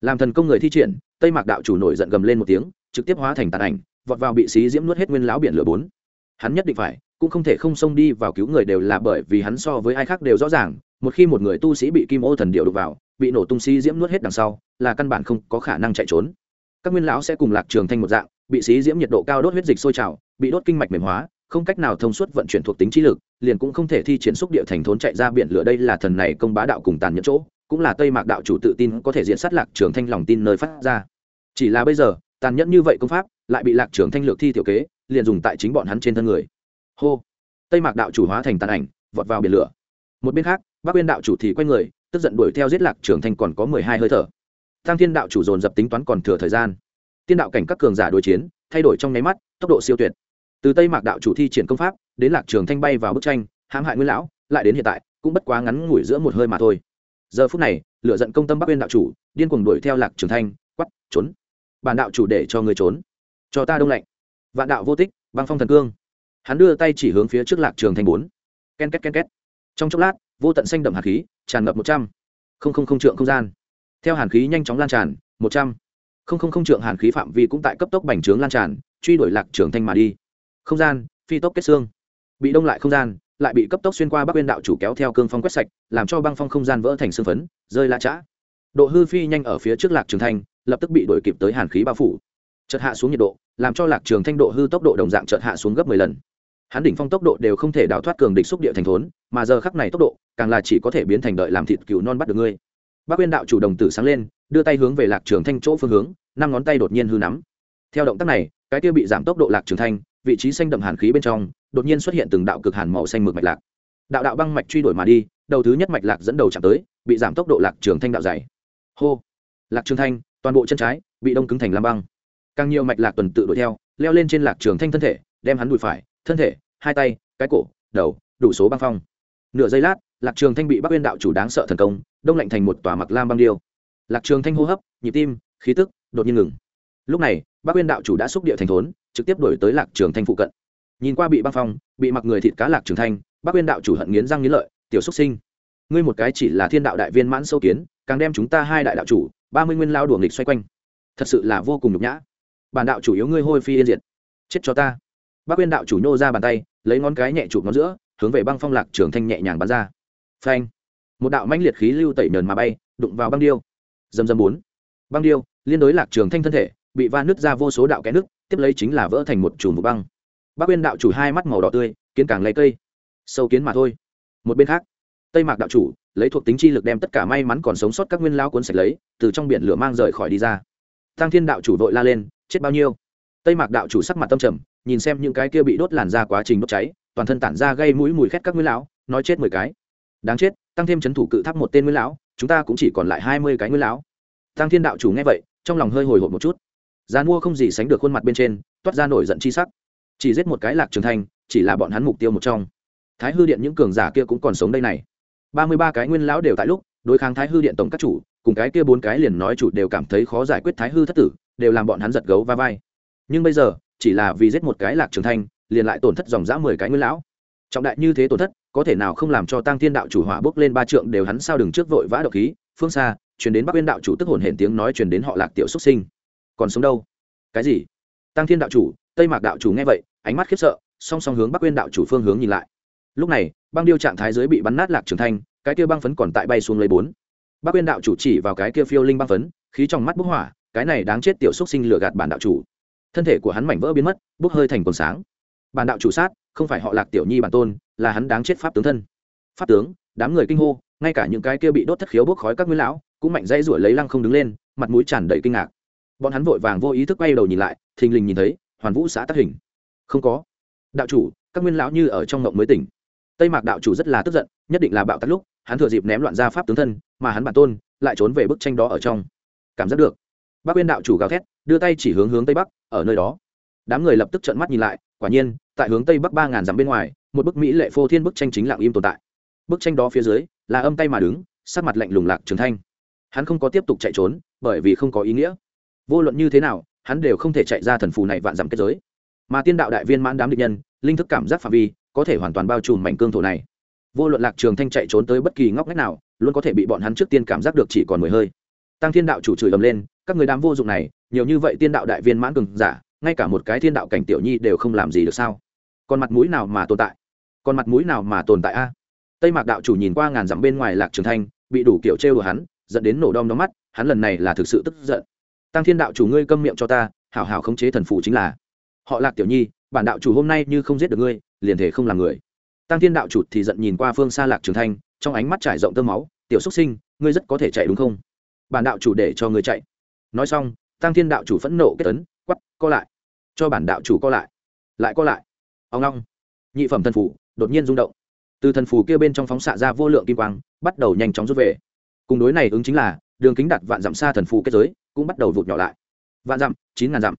Làm thần công người thi triển, tây mạc đạo chủ nổi giận gầm lên một tiếng, trực tiếp hóa thành tàn ảnh, vọt vào bị xí diễm nuốt hết nguyên lão biển lửa bốn. Hắn nhất định phải, cũng không thể không xông đi vào cứu người đều là bởi vì hắn so với ai khác đều rõ ràng, một khi một người tu sĩ bị kim ô thần điệu đục vào, bị nổ tung xí diễm nuốt hết đằng sau, là căn bản không có khả năng chạy trốn. Các nguyên lão sẽ cùng lạc trường thanh một dạng, bị xí diễm nhiệt độ cao đốt huyết dịch sôi trào, bị đốt kinh mạch mềm hóa không cách nào thông suốt vận chuyển thuộc tính trí lực, liền cũng không thể thi triển xúc địa thành thốn chạy ra biển lửa. Đây là thần này công bá đạo cùng tàn nhẫn chỗ, cũng là tây mạc đạo chủ tự tin có thể diện sát lạc trường thanh lòng tin nơi phát ra. Chỉ là bây giờ, tàn nhẫn như vậy công pháp, lại bị lạc trường thanh lược thi tiểu kế, liền dùng tại chính bọn hắn trên thân người. Hô! Tây mạc đạo chủ hóa thành tàn ảnh, vọt vào biển lửa. Một bên khác, bắc uyên đạo chủ thì quay người, tức giận đuổi theo giết lạc trường thanh còn có mười hai hơi thở. Thang thiên đạo chủ dồn dập tính toán còn thừa thời gian. Tiên đạo cảnh các cường giả đối chiến, thay đổi trong nháy mắt, tốc độ siêu tuyệt từ tây mạc đạo chủ thi triển công pháp, đến lạc trường thanh bay vào bức tranh, hãm hại nguyên lão, lại đến hiện tại, cũng bất quá ngắn ngủi giữa một hơi mà thôi. Giờ phút này lựa giận công tâm bắc uyên đạo chủ, điên cuồng đuổi theo lạc trường thanh quắt trốn! Bản đạo chủ để cho người trốn. Cho ta đông lạnh. Vạn đạo vô tích, băng phong thần cương. Hắn đưa tay chỉ hướng phía trước lạc trường thanh bốn. Ken két ken két. Trong chốc lát, vô tận xanh đậm hạt khí tràn ngập một trăm. Không không không trượng không gian. Theo hàn khí nhanh chóng lan tràn, một trăm. Không không không trượng hàn khí phạm vi cũng tại cấp tốc bành trướng lan tràn, truy đuổi lạc trường thanh mà đi không gian, phi tốc kết xương. Bị đông lại không gian, lại bị cấp tốc xuyên qua bắc nguyên đạo chủ kéo theo cương phong quét sạch, làm cho băng phong không gian vỡ thành xương phấn, rơi la chã độ hư phi nhanh ở phía trước lạc trường thanh, lập tức bị đuổi kịp tới hàn khí bao phủ. Chợt hạ xuống nhiệt độ, làm cho lạc trường thanh độ hư tốc độ đồng dạng chợt hạ xuống gấp mười lần. Hắn đỉnh phong tốc độ đều không thể đào thoát cường địch xúc địa thành thốn, mà giờ khắc này tốc độ, càng là chỉ có thể biến thành đợi làm thịt cừu non bắt được ngươi. Bác quyên đạo chủ đồng tử sáng lên, đưa tay hướng về lạc trường thanh chỗ phương hướng, năm ngón tay đột nhiên hư nắm. Theo động tác này, cái kia bị giảm tốc độ lạc trường thanh vị trí xanh đậm hàn khí bên trong, đột nhiên xuất hiện từng đạo cực hàn màu xanh mực mạch lạc. Đạo đạo băng mạch truy đuổi mà đi, đầu thứ nhất mạch lạc dẫn đầu chạm tới, bị giảm tốc độ lạc trường thanh đạo dày. Hô! Lạc trường thanh, toàn bộ chân trái, bị đông cứng thành lam băng. Càng nhiều mạch lạc tuần tự đuổi theo, leo lên trên lạc trường thanh thân thể, đem hắn đùi phải, thân thể, hai tay, cái cổ, đầu, đủ số băng phong. Nửa giây lát, lạc trường thanh bị bắc uyên đạo chủ đáng sợ thần công, đông lạnh thành một tòa mặc lam băng điêu. Lạc trường thanh hô hấp, nhịp tim, khí tức, đột nhiên ngừng lúc này, bắc uyên đạo chủ đã xúc địa thành thốn, trực tiếp đổi tới lạc trường thanh phụ cận. Nhìn qua bị băng phong, bị mặc người thịt cá lạc trường thanh, bắc uyên đạo chủ hận nghiến răng nghiến lợi, tiểu xúc sinh, ngươi một cái chỉ là thiên đạo đại viên mãn sâu kiến, càng đem chúng ta hai đại đạo chủ, ba mươi nguyên lao đuổi nghịch xoay quanh. Thật sự là vô cùng nhục nhã. Bản đạo chủ yếu ngươi hôi phi yên diệt. Chết cho ta. Bác uyên đạo chủ nhô ra bàn tay, lấy ngón cái nhẹ chụp ngón giữa, hướng về băng phong lạc trường thanh nhẹ nhàng bắn ra. Phanh. Một đạo mãnh liệt khí lưu tẩy nhờn mà bay, đụng vào băng điêu. Dầm dầm bốn. Băng điêu liên đối lạc trường thanh thân thể bị va nứt ra vô số đạo kẽ nước tiếp lấy chính là vỡ thành một chùm một băng. Bác quyên đạo chủ hai mắt màu đỏ tươi, kiến càng lấy cây. Sâu kiến mà thôi. Một bên khác, tây mạc đạo chủ lấy thuộc tính chi lực đem tất cả may mắn còn sống sót các nguyên lao cuốn sạch lấy, từ trong biển lửa mang rời khỏi đi ra. Tăng thiên đạo chủ vội la lên, chết bao nhiêu? Tây mạc đạo chủ sắc mặt tâm trầm, nhìn xem những cái kia bị đốt làn ra quá trình đốt cháy, toàn thân tản ra gây mũi mùi khét các nguyên lão, nói chết mười cái. Đáng chết, tăng thêm c h ấ n thủ cự tháp một tên nguyên lão, chúng ta cũng chỉ còn lại hai mươi cái nguyên lão. Tăng thiên đạo chủ nghe vậy, trong lòng hơi hồi hộp một chút gian mua không gì sánh được khuôn mặt bên trên, toát ra nổi giận chi sắc. Chỉ giết một cái lạc trường thanh, chỉ là bọn hắn mục tiêu một trong. Thái hư điện những cường giả kia cũng còn sống đây này. Ba mươi ba cái nguyên lão đều tại lúc, đối kháng thái hư điện tổng các chủ, cùng cái kia bốn cái liền nói chủ đều cảm thấy khó giải quyết thái hư thất tử, đều làm bọn hắn giật gấu va vai. Nhưng bây giờ, chỉ là vì giết một cái lạc trường thanh, liền lại tổn thất dòng dã mười cái nguyên lão. Trọng đại như thế tổn thất, có thể nào không làm cho tăng thiên đạo chủ hỏa bước lên ba trượng đều hắn sao đừng trước vội vã độc khí. Phương xa chuyển đến bắc viên đạo chủ tức hồn hển tiếng nói chuyển đến họ lạc tiểu xuất sinh còn sống đâu? Cái gì? Tăng thiên đạo chủ, tây mạc đạo chủ nghe vậy, ánh mắt khiếp sợ, song song hướng bắc quên đạo chủ phương hướng nhìn lại. Lúc này, băng điêu trạng thái dưới bị bắn nát lạc trường thanh, cái kia băng phấn còn tại bay xuống lấy bốn. Bắc quên đạo chủ chỉ vào cái kia phiêu linh băng phấn, khí trong mắt bốc hỏa, cái này đáng chết tiểu xuất sinh lừa gạt bản đạo chủ. Thân thể của hắn mảnh vỡ biến mất, bốc hơi thành cồn sáng. Bản đạo chủ sát, không phải họ lạc tiểu nhi bản tôn, là hắn đáng chết pháp tướng thân. Pháp tướng, đám người kinh hô, ngay cả những cái kia bị đốt thất khiếu bốc khói các nguyên lão, cũng mạnh dây rủi lấy lăng không đứng lên, mặt mũi tràn đầy kinh ngạc bọn hắn vội vàng vô ý thức quay đầu nhìn lại, thình lình nhìn thấy, hoàn vũ xã tác hình. Không có. Đạo chủ, các nguyên lão như ở trong ngộng mới tỉnh. Tây mạc đạo chủ rất là tức giận, nhất định là bạo tắt lúc, hắn thừa dịp ném loạn ra pháp tướng thân, mà hắn bản tôn lại trốn về bức tranh đó ở trong. Cảm giác được. Bác quyên đạo chủ gào thét, đưa tay chỉ hướng hướng tây bắc, ở nơi đó. Đám người lập tức trợn mắt nhìn lại, quả nhiên, tại hướng tây bắc ba ngàn dặm bên ngoài, một bức mỹ lệ phô thiên bức tranh chính lặng im tồn tại. Bức tranh đó phía dưới, là âm tay mà đứng, sắc mặt lạnh lùng lạc trường thanh. Hắn không có tiếp tục chạy trốn, bởi vì không có ý nghĩa vô luận như thế nào, hắn đều không thể chạy ra thần phù này vạn dặm kết giới. Mà tiên đạo đại viên mãn đám địch nhân, linh thức cảm giác phạm vi, có thể hoàn toàn bao trùm mảnh cương thổ này. Vô luận lạc trường thanh chạy trốn tới bất kỳ ngóc ngách nào, luôn có thể bị bọn hắn trước tiên cảm giác được chỉ còn mười hơi. Tăng thiên đạo chủ chửi ầm lên, các người đám vô dụng này, nhiều như vậy tiên đạo đại viên mãn cường giả, ngay cả một cái thiên đạo cảnh tiểu nhi đều không làm gì được sao? Còn mặt mũi nào mà tồn tại? Còn mặt mũi nào mà tồn tại a? Tây mạc đạo chủ nhìn qua ngàn dặm bên ngoài lạc trường thanh, bị đủ kiểu trêu đùa hắn dẫn đến nổ đom đóm mắt, hắn lần này là thực sự tức giận tăng thiên đạo chủ ngươi câm miệng cho ta, hảo hảo khống chế thần phụ chính là. Họ lạc tiểu nhi, bản đạo chủ hôm nay như không giết được ngươi, liền thể không làm người. Tăng thiên đạo chủ thì giận nhìn qua phương xa lạc trường thanh, trong ánh mắt trải rộng tơ máu, tiểu xuất sinh, ngươi rất có thể chạy đúng không? Bản đạo chủ để cho ngươi chạy. Nói xong, tăng thiên đạo chủ phẫn nộ kết tấn quắp co lại. Cho bản đạo chủ co lại. Lại co lại. Ông long. Nhị phẩm thần phủ đột nhiên rung động. Từ thần phủ kia bên trong phóng xạ ra vô lượng kim quang, bắt đầu nhanh chóng rút về. Cùng đối này ứng chính là, đường kính đặt vạn dặm xa thần phù kết giới cũng bắt đầu vụt nhỏ lại. Vạn dặm, chín ngàn dặm,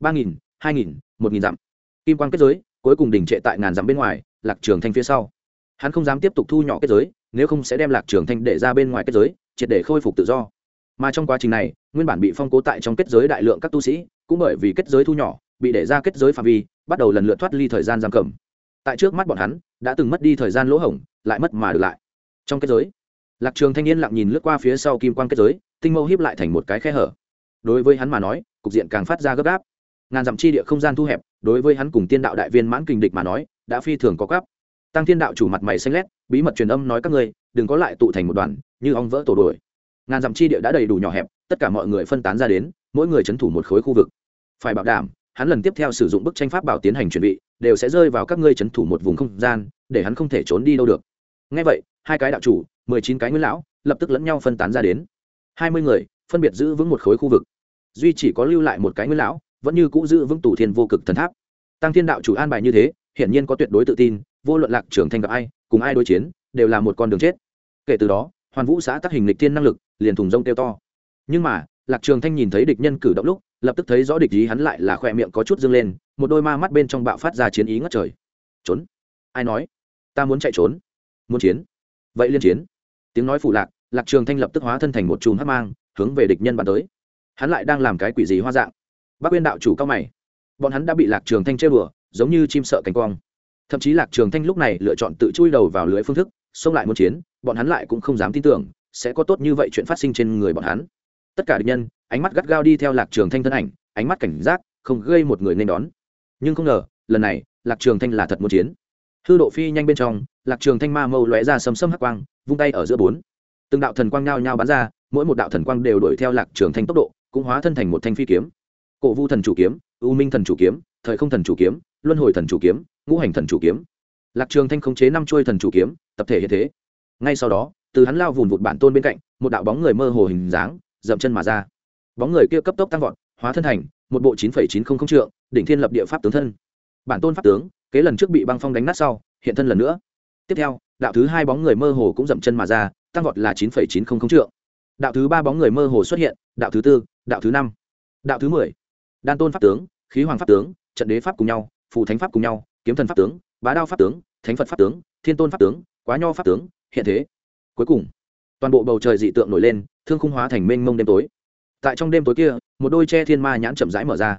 ba nghìn, hai nghìn, một nghìn dặm. Kim quang kết giới, cuối cùng đình trệ tại ngàn dặm bên ngoài, lạc trường thanh phía sau. Hắn không dám tiếp tục thu nhỏ kết giới, nếu không sẽ đem lạc trường thanh để ra bên ngoài kết giới, triệt để khôi phục tự do. Mà trong quá trình này, nguyên bản bị phong cố tại trong kết giới đại lượng các tu sĩ, cũng bởi vì kết giới thu nhỏ, bị để ra kết giới phạm vi, bắt đầu lần lượt thoát ly thời gian giam cầm. Tại trước mắt bọn hắn, đã từng mất đi thời gian lỗ hổng, lại mất mà được lại. Trong kết giới, lạc trường thanh niên lặng nhìn lướt qua phía sau kim quan kết giới tinh mâu hiếp lại thành một cái khe hở. Đối với hắn mà nói, cục diện càng phát ra gấp gáp. Ngàn dặm chi địa không gian thu hẹp, đối với hắn cùng tiên đạo đại viên mãn kình địch mà nói, đã phi thường có gấp. Tăng thiên đạo chủ mặt mày xanh lét, bí mật truyền âm nói các ngươi, đừng có lại tụ thành một đoàn, như ong vỡ tổ đuổi. Ngàn dặm chi địa đã đầy đủ nhỏ hẹp, tất cả mọi người phân tán ra đến, mỗi người trấn thủ một khối khu vực. Phải bảo đảm, hắn lần tiếp theo sử dụng bức tranh pháp bảo tiến hành chuẩn bị, đều sẽ rơi vào các ngươi trấn thủ một vùng không gian, để hắn không thể trốn đi đâu được. Ngay vậy, hai cái đạo chủ, mười chín cái nguyên lão, lập tức lẫn nhau phân tán ra đến hai mươi người, phân biệt giữ vững một khối khu vực. Duy chỉ có lưu lại một cái nguyên lão, vẫn như cũ giữ vững tủ thiên vô cực thần tháp. Tăng thiên đạo chủ an bài như thế, hiển nhiên có tuyệt đối tự tin, vô luận lạc trưởng thành gặp ai, cùng ai đối chiến, đều là một con đường chết. Kể từ đó, hoàn vũ xã tác hình lịch thiên năng lực, liền thùng rông kêu to. Nhưng mà, lạc trường thanh nhìn thấy địch nhân cử động lúc, lập tức thấy rõ địch ý hắn lại là khoe miệng có chút dâng lên, một đôi ma mắt bên trong bạo phát ra chiến ý ngất trời. Trốn? Ai nói? Ta muốn chạy trốn. Muốn chiến? Vậy liên chiến. Tiếng nói phụ lạc lạc trường thanh lập tức hóa thân thành một chùm hắc mang, hướng về địch nhân bàn tới. Hắn lại đang làm cái quỷ gì hoa dạng? Bác uyên đạo chủ cao mày. Bọn hắn đã bị lạc trường thanh chơi bừa giống như chim sợ cánh quang thậm chí lạc trường thanh lúc này lựa chọn tự chui đầu vào lưới phương thức, xông lại muốn chiến, bọn hắn lại cũng không dám tin tưởng, sẽ có tốt như vậy chuyện phát sinh trên người bọn hắn. Tất cả địch nhân, ánh mắt gắt gao đi theo lạc trường thanh thân ảnh, ánh mắt cảnh giác, không gây một người nên đón. Nhưng không ngờ, lần này, lạc trường thanh là thật muốn chiến. Hư độ phi nhanh bên trong, lạc trường thanh ma mâu lóe ra sấm sấm hắc quang, vung tay ở giữa bốn từng đạo thần quang nhao nhao bắn ra, mỗi một đạo thần quang đều đuổi theo lạc trường thanh tốc độ, cũng hóa thân thành một thanh phi kiếm. Cổ vu thần chủ kiếm, u minh thần chủ kiếm, thời không thần chủ kiếm, luân hồi thần chủ kiếm, ngũ hành thần chủ kiếm. Lạc trường thanh khống chế năm chuôi thần chủ kiếm, tập thể hiện thế. Ngay sau đó, từ hắn lao vùn vụt bản tôn bên cạnh, một đạo bóng người mơ hồ hình dáng, dậm chân mà ra. Bóng người kia cấp tốc tăng vọt, hóa thân thành một bộ chín chín không không trượng, đỉnh thiên lập địa pháp tướng thân. Bản tôn pháp tướng, kế lần trước bị băng phong đánh nát sau, hiện thân lần nữa. Tiếp theo, đạo thứ hai bóng người mơ hồ cũng dậm chân mà ra tăng vọt là chín chín trăm linh trượng. Đạo thứ ba bóng người mơ hồ xuất hiện, đạo thứ tư, đạo thứ năm, đạo thứ mười. Đan tôn pháp tướng, khí hoàng pháp tướng, trận đế pháp cùng nhau, phù thánh pháp cùng nhau, kiếm thần pháp tướng, bá đao pháp tướng, thánh phật pháp tướng, thiên tôn pháp tướng, quá nho pháp tướng, hiện thế. Cuối cùng, toàn bộ bầu trời dị tượng nổi lên, thương khung hóa thành mênh mông đêm tối. Tại trong đêm tối kia, một đôi che thiên ma nhãn chậm rãi mở ra.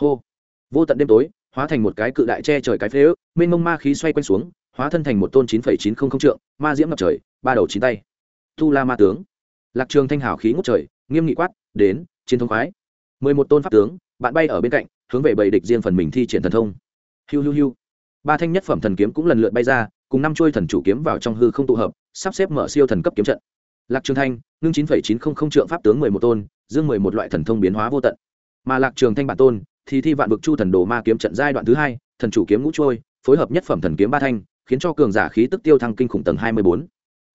Hô! Vô tận đêm tối, hóa thành một cái cự đại che trời cái phế ước, mênh mông ma khí xoay quanh xuống, hóa thân thành một tôn chín phẩy chín không không trượng, ma diễm ngập trời, ba đầu chín tay tu la ma tướng. Lạc trường thanh hảo khí ngút trời, nghiêm nghị quát, đến, chiến thống khoái. Mười một tôn pháp tướng, bạn bay ở bên cạnh, hướng về bầy địch riêng phần mình thi triển thần thông. Hiu hiu hiu. Ba thanh nhất phẩm thần kiếm cũng lần lượt bay ra, cùng năm chuôi thần chủ kiếm vào trong hư không tụ hợp, sắp xếp mở siêu thần cấp kiếm trận. Lạc trường thanh, ngưng chín phẩy chín không không trượng pháp tướng mười một tôn, dương mười một loại thần thông biến hóa vô tận. Mà lạc trường thanh bản tôn, thì thi vạn vực chu thần đồ ma kiếm trận giai đoạn thứ hai, thần chủ kiếm ngũ trôi phối hợp nhất phẩm thần kiếm ba thanh, khiến cho cường giả khí tức tiêu thăng kinh khủng tầng hai mươi bốn.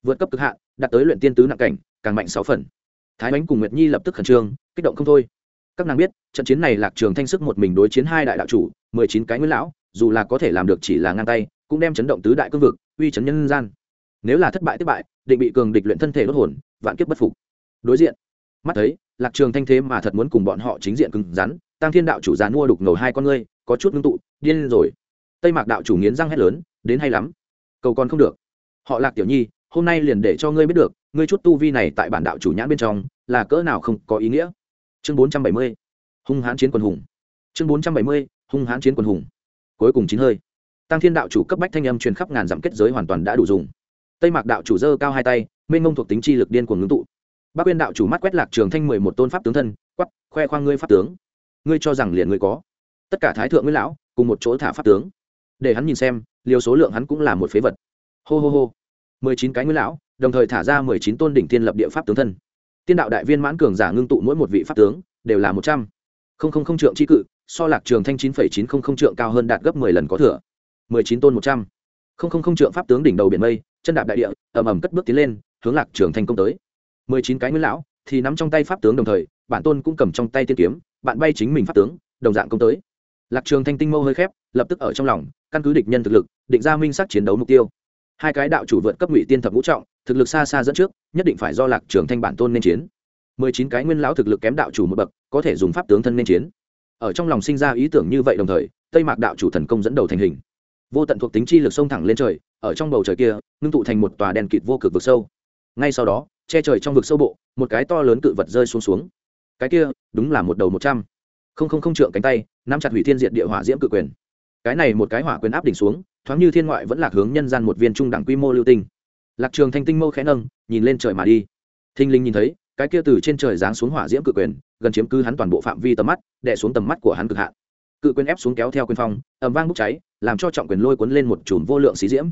Vượt cấp cực hạn đạt tới luyện tiên tứ nặng cảnh, càng mạnh sáu phần. Thái bánh cùng nguyệt nhi lập tức khẩn trương, kích động không thôi. Các nàng biết, trận chiến này lạc trường thanh sức một mình đối chiến hai đại đạo chủ, mười chín cái nguyên lão, dù là có thể làm được chỉ là ngang tay, cũng đem chấn động tứ đại cương vực, uy chấn nhân gian. Nếu là thất bại thất bại, định bị cường địch luyện thân thể đốt hồn, vạn kiếp bất phục. Đối diện, mắt thấy, lạc trường thanh thế mà thật muốn cùng bọn họ chính diện cứng rắn tăng thiên đạo chủ giàn mua đục ngầu hai con ngươi, có chút ngưng tụ, điên rồi. Tây mạc đạo chủ nghiến răng hét lớn, đến hay lắm. Cầu còn không được. Họ lạc tiểu nhi hôm nay liền để cho ngươi biết được, ngươi chút tu vi này tại bản đạo chủ nhãn bên trong là cỡ nào không có ý nghĩa. Chương bốn trăm bảy mươi, hung hãn chiến quân hùng. Chương bốn trăm bảy mươi, hung hãn chiến quân hùng. Cuối cùng chín hơi. Tăng thiên đạo chủ cấp bách thanh âm truyền khắp ngàn dặm kết giới hoàn toàn đã đủ dùng. Tây mạc đạo chủ dơ cao hai tay, mênh mông thuộc tính chi lực điên cuồng ngưng tụ. Bác quyên đạo chủ mắt quét lạc trường thanh mười một tôn pháp tướng thân quắp khoe khoang ngươi pháp tướng. Ngươi cho rằng liền ngươi có. Tất cả thái thượng nguyên lão cùng một chỗ thả pháp tướng. Để hắn nhìn xem, liều số lượng hắn cũng là một phế vật. Hô hô hô mười chín cái nguyên lão, đồng thời thả ra mười chín tôn đỉnh tiên lập địa pháp tướng thân. Tiên đạo đại viên mãn cường giả ngưng tụ mỗi một vị pháp tướng, đều là một trăm. Không không không trượng c cự, so lạc trường thanh chín phẩy chín không không trượng cao hơn đạt gấp mười lần có thừa. mười chín tôn một trăm. Không không không trượng pháp tướng đỉnh đầu biển mây, chân đạp đại địa, ầm ầm cất bước tiến lên, hướng lạc trường thanh công tới. mười chín cái nguyên lão, thì nắm trong tay pháp tướng đồng thời, bản tôn cũng cầm trong tay tiên kiếm, bạn bay chính mình pháp tướng, đồng dạng công tới. Lạc trường thanh tinh mâu hơi khép, lập tức ở trong lòng, căn cứ địch nhân thực lực, định ra minh sắc chiến đấu mục tiêu hai cái đạo chủ vượt cấp ngụy tiên thập ngũ trọng, thực lực xa xa dẫn trước, nhất định phải do lạc trường thanh bản tôn nên chiến. Mười chín cái nguyên lão thực lực kém đạo chủ một bậc, có thể dùng pháp tướng thân nên chiến. Ở trong lòng sinh ra ý tưởng như vậy đồng thời, tây mạc đạo chủ thần công dẫn đầu thành hình. Vô tận thuộc tính chi lực sông thẳng lên trời, ở trong bầu trời kia, ngưng tụ thành một tòa đèn kịt vô cực vực sâu. Ngay sau đó, che trời trong vực sâu bộ, một cái to lớn cự vật rơi xuống xuống. Cái kia, đúng là một đầu một trăm. Không không không trượng cánh tay, nắm chặt hủy thiên diệt địa hỏa diễm cự quyền. Cái này một cái hỏa quyền áp đỉnh xuống thoáng như thiên ngoại vẫn lạc hướng nhân gian một viên trung đẳng quy mô lưu tinh. Lạc trường thanh tinh mâu khẽ nâng, nhìn lên trời mà đi. Thinh linh nhìn thấy, cái kia từ trên trời giáng xuống hỏa diễm cự quyền, gần chiếm cứ hắn toàn bộ phạm vi tầm mắt, đè xuống tầm mắt của hắn cực hạn. Cự quyền ép xuống kéo theo quyền phong, ầm vang bốc cháy, làm cho trọng quyền lôi cuốn lên một chùm vô lượng xí diễm.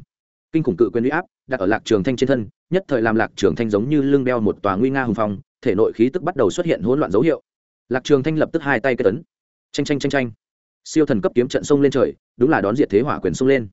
Kinh khủng cự quyền uy áp, đặt ở lạc trường thanh trên thân, nhất thời làm lạc trường thanh giống như lưng đeo một tòa nguy nga hùng phong, thể nội khí tức bắt đầu xuất hiện hỗn loạn dấu hiệu. Lạc trường thanh lập tức hai tay kết tấn tranh tranh tranh tranh siêu thần cấp kiếm trận sông lên trời, đúng là đón diệt thế hỏa quyền sông lên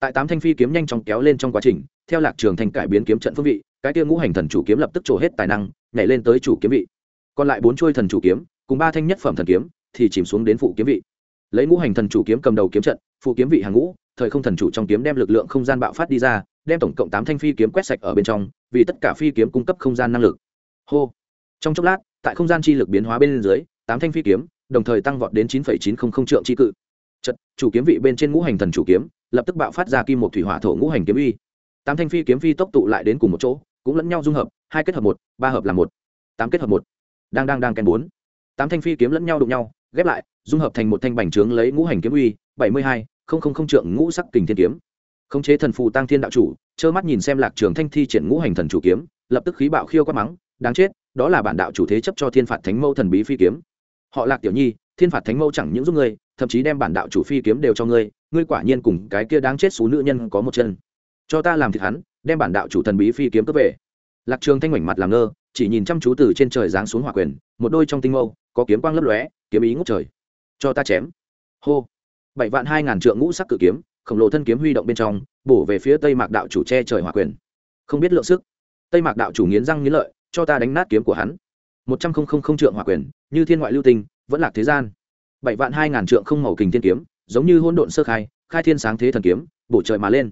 tại tám thanh phi kiếm nhanh chóng kéo lên trong quá trình, theo lạc trường thanh cải biến kiếm trận phương vị, cái kia ngũ hành thần chủ kiếm lập tức trổ hết tài năng, nhảy lên tới chủ kiếm vị. Còn lại bốn chuôi thần chủ kiếm, cùng ba thanh nhất phẩm thần kiếm, thì chìm xuống đến phụ kiếm vị. Lấy ngũ hành thần chủ kiếm cầm đầu kiếm trận, phụ kiếm vị hàng ngũ, thời không thần chủ trong kiếm đem lực lượng không gian bạo phát đi ra, đem tổng cộng tám thanh phi kiếm quét sạch ở bên trong, vì tất cả phi kiếm cung cấp không gian năng lực. Hô. Trong chốc lát, tại không gian chi lực biến hóa bên dưới, tám thanh phi kiếm, đồng thời tăng vọt đến chín chín trăm linh trượng chi cự. Trận chủ kiếm vị bên trên ngũ hành thần chủ kiếm lập tức bạo phát ra kim một thủy hỏa thổ ngũ hành kiếm uy. Tám thanh phi kiếm phi tốc tụ lại đến cùng một chỗ, cũng lẫn nhau dung hợp, hai kết hợp một, ba hợp là một, tám kết hợp một. Đang đang đang kèn bốn. Tám thanh phi kiếm lẫn nhau đụng nhau, ghép lại, dung hợp thành một thanh bành trướng lấy ngũ hành kiếm uy, bảy mươi hai, không không không trượng ngũ sắc kình thiên kiếm. Khống chế thần phù tăng thiên đạo chủ, trơ mắt nhìn xem lạc trường thanh thi triển ngũ hành thần chủ kiếm, lập tức khí bạo khiêu quát mắng, đáng chết, đó là bản đạo chủ thế chấp cho thiên phạt thánh mâu thần bí phi kiếm. Họ lạc tiểu nhi, thiên phạt thánh mâu chẳng những giúp ngươi thậm chí đem bản đạo chủ phi kiếm đều cho ngươi ngươi quả nhiên cùng cái kia đáng chết xú nữ nhân có một chân. Cho ta làm thịt hắn đem bản đạo chủ thần bí phi kiếm cướp về. Lạc trường thanh ngoảnh mặt làm ngơ chỉ nhìn chăm chú từ trên trời giáng xuống hỏa quyền một đôi trong tinh mâu có kiếm quang lấp lóe kiếm ý ngút trời. Cho ta chém. Hô. Bảy vạn hai ngàn trượng ngũ sắc cự kiếm khổng lồ thân kiếm huy động bên trong bổ về phía tây mạc đạo chủ che trời hỏa quyền. Không biết lượng sức. Tây mạc đạo chủ nghiến răng nghiến lợi cho ta đánh nát kiếm của hắn. Một trăm không không không trượng hỏa quyền như thiên ngoại lưu tình, vẫn lạc thế gian bảy vạn hai ngàn trượng không màu kình thiên kiếm, giống như hỗn độn sơ khai khai thiên sáng thế thần kiếm, bổ trời mà lên.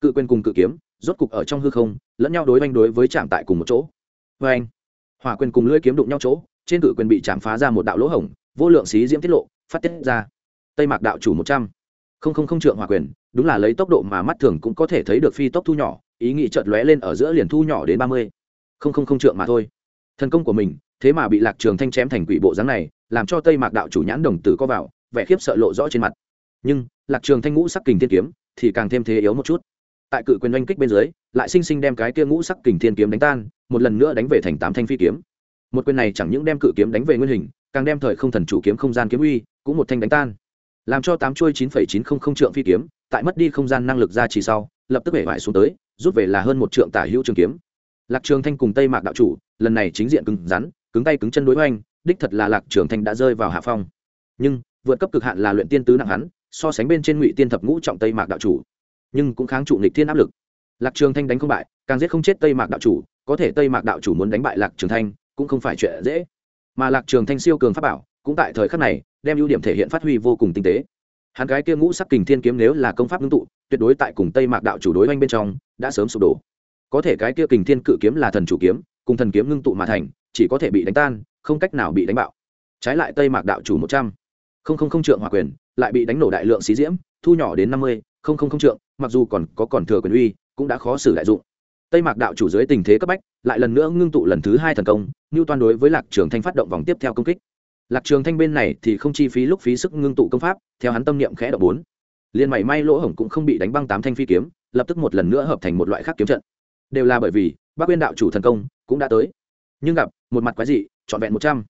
Cự quyền cùng cự kiếm, rốt cục ở trong hư không, lẫn nhau đối oanh đối với chạm tại cùng một chỗ. Vê anh, hỏa quyền cùng lưỡi kiếm đụng nhau chỗ, trên cự quyền bị chạm phá ra một đạo lỗ hổng, vô lượng xí diễm tiết lộ, phát tiết ra. Tây mạc đạo chủ một trăm. Không không không trượng hỏa quyền, đúng là lấy tốc độ mà mắt thường cũng có thể thấy được phi tốc thu nhỏ, ý nghĩ chợt lóe lên ở giữa liền thu nhỏ đến ba mươi. Không không không trượng mà thôi. Thần công của mình thế mà bị lạc trường thanh chém thành quỷ bộ dáng này, làm cho tây mạc đạo chủ nhãn đồng tử có vào, vẻ khiếp sợ lộ rõ trên mặt. Nhưng, lạc trường thanh ngũ sắc kình thiên kiếm thì càng thêm thế yếu một chút. Tại cự quyền oanh kích bên dưới, lại sinh sinh đem cái kia ngũ sắc kình thiên kiếm đánh tan, một lần nữa đánh về thành tám thanh phi kiếm. Một quyền này chẳng những đem cự kiếm đánh về nguyên hình, càng đem thời không thần chủ kiếm không gian kiếm uy cũng một thanh đánh tan. Làm cho tám chuôi chín phẩy chín không không trượng phi kiếm, tại mất đi không gian năng lực ra chỉ sau, lập tức bể vải xuống tới, rút về là hơn một trượng tả hữu trường kiếm. Lạc trường thanh cùng tây mạc đạo chủ, lần này chính diện cứng rắn cứng tay cứng chân đối hoành, đích thật là lạc trường thanh đã rơi vào hạ phong. Nhưng, vượt cấp cực hạn là luyện tiên tứ nặng hắn, so sánh bên trên ngụy tiên thập ngũ trọng tây mạc đạo chủ. Nhưng cũng kháng trụ nghịch thiên áp lực. Lạc trường thanh đánh không bại, càng giết không chết tây mạc đạo chủ, có thể tây mạc đạo chủ muốn đánh bại lạc trường thanh, cũng không phải chuyện dễ. Mà lạc trường thanh siêu cường pháp bảo, cũng tại thời khắc này, đem ưu điểm thể hiện phát huy vô cùng tinh tế. Hắn cái kia ngũ sắc kình thiên kiếm nếu là công pháp ngưng tụ, tuyệt đối tại cùng tây mạc đạo chủ đối oanh bên trong, đã sớm sụp đổ. Có thể cái kia kình thiên cự kiếm là thần chủ kiếm, cùng thần kiếm ngưng tụ mà thành chỉ có thể bị đánh tan, không cách nào bị đánh bạo. Trái lại tây mạc đạo chủ một trăm. Không không không trượng hỏa quyền, lại bị đánh nổ đại lượng xí diễm, thu nhỏ đến năm mươi, không không không trượng, mặc dù còn có còn thừa quyền uy, cũng đã khó xử đại dụng. Tây mạc đạo chủ dưới tình thế cấp bách, lại lần nữa ngưng tụ lần thứ hai thần công như toàn đối với lạc trường thanh phát động vòng tiếp theo công kích. Lạc trường thanh bên này thì không chi phí lúc phí sức ngưng tụ công pháp, theo hắn tâm niệm khẽ động bốn. Liền mảy may lỗ hổng cũng không bị đánh băng tám thanh phi kiếm, lập tức một lần nữa hợp thành một loại khác kiếm trận. Đều là bởi vì bác quyên đạo chủ thần công cũng đã tới. Nhưng gặp một mặt quái dị, trọn vẹn một trăm.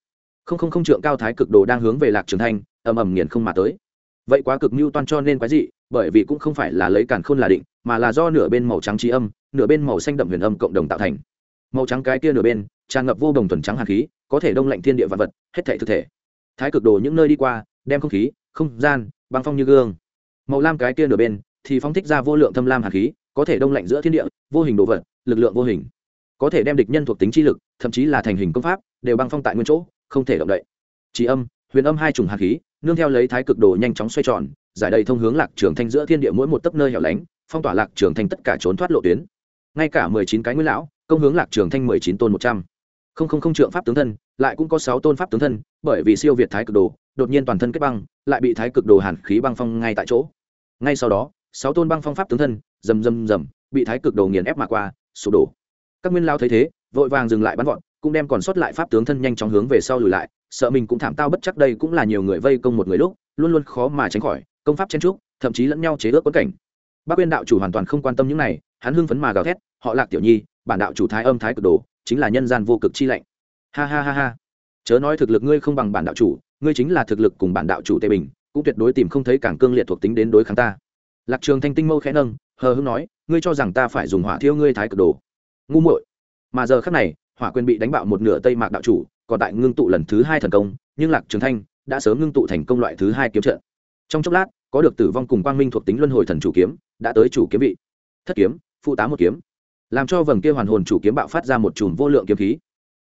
Không không không trượng cao thái cực đồ đang hướng về lạc trường thanh, ầm ầm nghiền không mà tới. Vậy quá cực mưu toan cho nên quái dị, bởi vì cũng không phải là lấy cản khôn là định, mà là do nửa bên màu trắng trí âm, nửa bên màu xanh đậm huyền âm cộng đồng tạo thành. Màu trắng cái kia nửa bên, tràn ngập vô đồng thuần trắng hàn khí, có thể đông lạnh thiên địa vật vật, hết thể thực thể. Thái cực đồ những nơi đi qua, đem không khí, không gian, băng phong như gương. Màu lam cái kia nửa bên, thì phóng thích ra vô lượng thâm lam hàn khí, có thể đông lạnh giữa thiên địa, vô hình đồ vật, lực lượng vô hình. Có thể đem địch nhân thuộc tính chi lực thậm chí là thành hình công pháp, đều băng phong tại nguyên chỗ, không thể động đậy. Chỉ âm, huyền âm hai trùng hàn khí, nương theo lấy thái cực đồ nhanh chóng xoay tròn, giải đầy thông hướng lạc trường thanh giữa thiên địa mỗi một tấc nơi hẻo lánh, phong tỏa lạc trường thanh tất cả trốn thoát lộ tuyến. Ngay cả mười chín cái nguyên lão, công hướng lạc trường thanh mười chín tôn một trăm. Không không không trượng pháp tướng thân, lại cũng có sáu tôn pháp tướng thân, bởi vì siêu việt thái cực đồ, đột nhiên toàn thân kết băng, lại bị thái cực đồ hàn khí băng phong ngay tại chỗ. Ngay sau đó, sáu tôn băng phong pháp tướng thân, rầm rầm rầm, bị thái cực đồ nghiền ép mà qua, sụp đổ. Các nguyên lao thấy thế vội vàng dừng lại bắn vọt, cũng đem còn sót lại pháp tướng thân nhanh chóng hướng về sau lùi lại, sợ mình cũng thảm tao bất chắc đây cũng là nhiều người vây công một người lúc, luôn luôn khó mà tránh khỏi, công pháp chen trúc, thậm chí lẫn nhau chế ước quất cảnh. Bác quyên đạo chủ hoàn toàn không quan tâm những này, hắn hưng phấn mà gào thét, họ lạc tiểu nhi, bản đạo chủ thái âm thái cực đồ, chính là nhân gian vô cực chi lạnh ha ha ha ha. Chớ nói thực lực ngươi không bằng bản đạo chủ, ngươi chính là thực lực cùng bản đạo chủ tề bình, cũng tuyệt đối tìm không thấy càng cương liệt thuộc tính đến đối kháng ta. Lạc trường thanh tinh mâu khẽ nâng, hờ hưng nói, ngươi cho rằng ta phải dùng hỏa thiêu ngươi thái cực đồ? Ngu muội mà giờ khắc này, hỏa quyền bị đánh bạo một nửa tây mạc đạo chủ, còn tại ngưng tụ lần thứ hai thần công, nhưng lạc trường thanh đã sớm ngưng tụ thành công loại thứ hai kiếm trận. Trong chốc lát, có được tử vong cùng quang minh thuộc tính luân hồi thần chủ kiếm, đã tới chủ kiếm vị. Thất kiếm, phụ tá một kiếm. Làm cho vầng kia hoàn hồn chủ kiếm bạo phát ra một chùm vô lượng kiếm khí.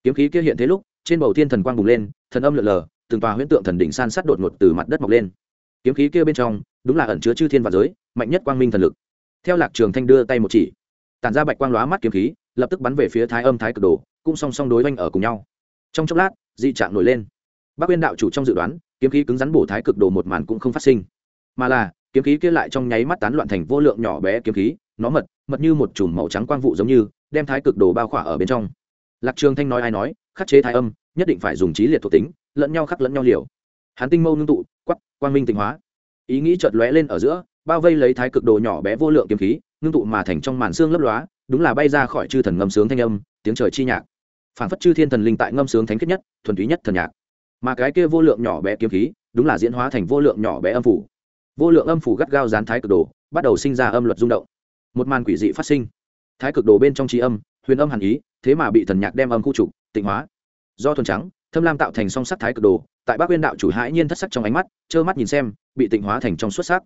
Kiếm khí kia hiện thế lúc, trên bầu thiên thần quang bùng lên, thần âm lượn lờ, từng tòa huyễn tượng thần đỉnh san sát đột ngột từ mặt đất mọc lên. Kiếm khí kia bên trong, đúng là ẩn chứa chư thiên và giới, mạnh nhất quang minh thần lực. Theo lạc trường thanh đưa tay một chỉ, tản ra bạch quang lóa mắt kiếm khí lập tức bắn về phía thái âm thái cực đồ, cũng song song đối oanh ở cùng nhau. Trong chốc lát, dị trạng nổi lên. Bác uyên đạo chủ trong dự đoán, kiếm khí cứng rắn bổ thái cực đồ một màn cũng không phát sinh. Mà là, kiếm khí kia lại trong nháy mắt tán loạn thành vô lượng nhỏ bé kiếm khí, nó mật mật như một chùm màu trắng quang vụ giống như, đem thái cực đồ bao khỏa ở bên trong. Lạc trường thanh nói ai nói, khắc chế thái âm, nhất định phải dùng trí liệt thuộc tính, lẫn nhau khắc lẫn nhau liều. Hắn tinh mâu ngưng tụ, quắc, quang minh tịnh hóa. Ý nghĩ chợt lóe lên ở giữa, bao vây lấy thái cực đồ nhỏ bé vô lượng kiếm khí, ngưng tụ mà thành trong màn xương lấp lóa đúng là bay ra khỏi chư thần ngâm sướng thanh âm, tiếng trời chi nhạc. Phản phất chư thiên thần linh tại ngâm sướng thánh kết nhất, thuần túy nhất thần nhạc. Mà cái kia vô lượng nhỏ bé kiếm khí, đúng là diễn hóa thành vô lượng nhỏ bé âm phủ. Vô lượng âm phủ gắt gao dán thái cực đồ, bắt đầu sinh ra âm luật rung động. Một màn quỷ dị phát sinh. Thái cực đồ bên trong trí âm, huyền âm hàn ý, thế mà bị thần nhạc đem âm khu trục, tịnh hóa. Do thuần trắng, thâm lam tạo thành song sắc thái cực đồ, tại Bác Nguyên đạo chủ hãi nhiên thất sắc trong ánh mắt, trơ mắt nhìn xem, bị tịnh hóa thành trong xuất sắc.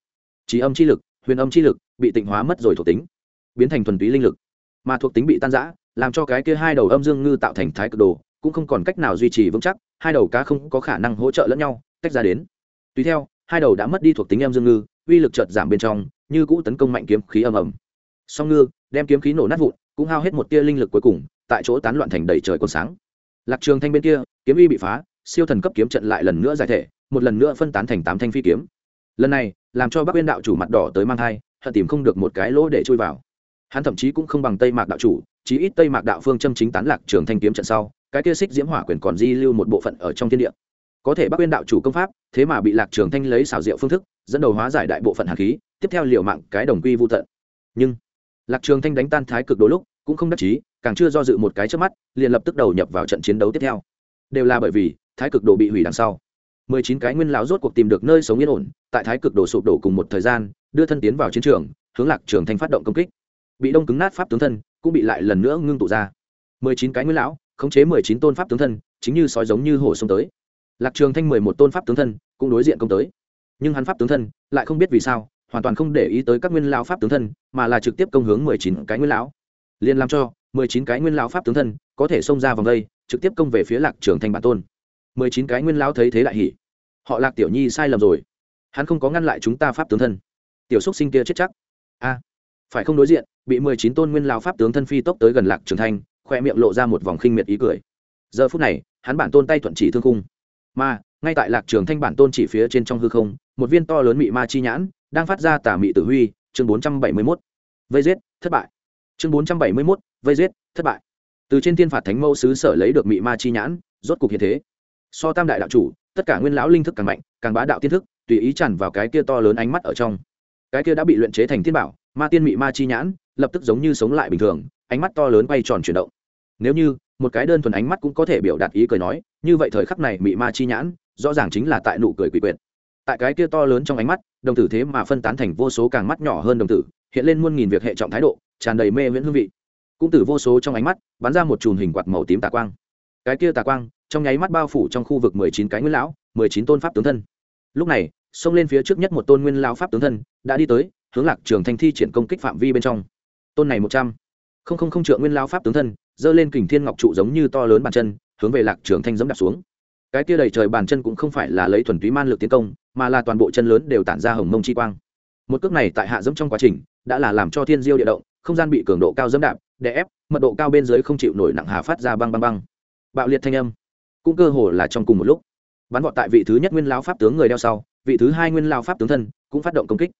Trí âm chi lực, huyền âm chi lực, bị tịnh hóa mất rồi thuộc tính, biến thành thuần túy linh lực mà thuộc tính bị tan giã làm cho cái kia hai đầu âm dương ngư tạo thành thái cực đồ, cũng không còn cách nào duy trì vững chắc, hai đầu cá không có khả năng hỗ trợ lẫn nhau, tách ra đến. Tùy theo, hai đầu đã mất đi thuộc tính âm dương ngư, uy lực chợt giảm bên trong, như cũ tấn công mạnh kiếm khí ầm ầm. Song ngư, đem kiếm khí nổ nát vụn, cũng hao hết một tia linh lực cuối cùng, tại chỗ tán loạn thành đầy trời còn sáng. Lạc trường thanh bên kia, kiếm uy bị phá, siêu thần cấp kiếm trận lại lần nữa giải thể, một lần nữa phân tán thành tám thanh phi kiếm. Lần này, làm cho bắc uyên đạo chủ mặt đỏ tới mang thai, hận tìm không được một cái lỗ để chui vào hắn thậm chí cũng không bằng tây mạc đạo chủ chí ít tây mạc đạo phương châm chính tán lạc trường thanh kiếm trận sau cái kia xích diễm hỏa quyền còn di lưu một bộ phận ở trong thiên địa có thể bắc uyên đạo chủ công pháp thế mà bị lạc trường thanh lấy xảo diệu phương thức dẫn đầu hóa giải đại bộ phận hạt khí tiếp theo liều mạng cái đồng quy vô tận nhưng lạc trường thanh đánh tan thái cực đôi lúc cũng không đắc chí càng chưa do dự một cái trước mắt liền lập tức đầu nhập vào trận chiến đấu tiếp theo đều là bởi vì thái cực đồ bị hủy đằng sau mười chín cái nguyên lão rốt cuộc tìm được nơi sống yên ổn tại thái cực đồ sụp đổ cùng một thời gian đưa thân tiến vào chiến trường hướng lạc trường thanh phát động công kích bị đông cứng nát pháp tướng thân, cũng bị lại lần nữa ngưng tụ ra. Mười chín cái nguyên lão, khống chế mười chín tôn pháp tướng thân, chính như sói giống như hổ xông tới. Lạc trường thanh mười một tôn pháp tướng thân, cũng đối diện công tới. Nhưng hắn pháp tướng thân, lại không biết vì sao, hoàn toàn không để ý tới các nguyên lão pháp tướng thân, mà là trực tiếp công hướng mười chín cái nguyên lão. Liền làm cho, mười chín cái nguyên lão pháp tướng thân, có thể xông ra vòng đây, trực tiếp công về phía lạc trường thanh bản tôn. mười chín cái nguyên lão thấy thế đại hỉ. Họ lạc tiểu nhi sai lầm rồi. Hắn không có ngăn lại chúng ta pháp tướng thân. Tiểu xúc sinh kia chết chắc. A phải không đối diện bị mười chín tôn nguyên lao pháp tướng thân phi tốc tới gần lạc trường thanh khoe miệng lộ ra một vòng khinh miệt ý cười. Giờ phút này hắn bản tôn tay thuận chỉ thương khung. Mà ngay tại lạc trường thanh bản tôn chỉ phía trên trong hư không một viên to lớn mị ma chi nhãn đang phát ra tà mị tử huy chương bốn trăm bảy mươi 471. vây giết thất bại. Chương bốn trăm bảy mươi 471, vây giết thất bại. Từ trên thiên phạt thánh mẫu sứ sở lấy được mị ma chi nhãn rốt cục hiện thế. So tam đại đạo chủ tất cả nguyên lão linh thức càng mạnh càng bá đạo tiên thức tùy ý tràn vào cái kia to lớn ánh mắt ở trong. Cái kia đã bị luyện chế thành thiên bảo ma tiên mị ma chi nhãn, lập tức giống như sống lại bình thường, ánh mắt to lớn bay tròn chuyển động. Nếu như, một cái đơn thuần ánh mắt cũng có thể biểu đạt ý cười nói, như vậy thời khắc này mị ma chi nhãn, rõ ràng chính là tại nụ cười quỷ quyệt. Tại cái kia to lớn trong ánh mắt, đồng tử thế mà phân tán thành vô số càng mắt nhỏ hơn đồng tử, hiện lên muôn nghìn việc hệ trọng thái độ, tràn đầy mê viễn hương vị. Cũng từ vô số trong ánh mắt, bắn ra một chùm hình quạt màu tím tà quang. Cái kia tà quang, trong nháy mắt bao phủ trong khu vực mười chín cái nguyên lão, mười chín tôn pháp tướng thân. Lúc này, xông lên phía trước nhất một tôn nguyên lão pháp tướng thân, đã đi tới hướng lạc trường thanh thi triển công kích phạm vi bên trong. Tôn này một trăm. Không không không trượng nguyên lao pháp tướng thân dơ lên kình thiên ngọc trụ giống như to lớn bàn chân, hướng về lạc trường thanh giống đạp xuống. Cái kia đầy trời bàn chân cũng không phải là lấy thuần túy man lực tiến công, mà là toàn bộ chân lớn đều tản ra hồng mông chi quang. Một cước này tại hạ dẫm trong quá trình, đã là làm cho thiên diêu địa động, không gian bị cường độ cao dẫm đạp, đè ép, mật độ cao bên dưới không chịu nổi nặng hà phát ra băng băng băng. Bạo liệt thanh âm. Cũng cơ hồ là trong cùng một lúc. Bắn vọt tại vị thứ nhất nguyên lao pháp tướng người đeo sau, vị thứ hai nguyên lao pháp tướng thân cũng phát động công kích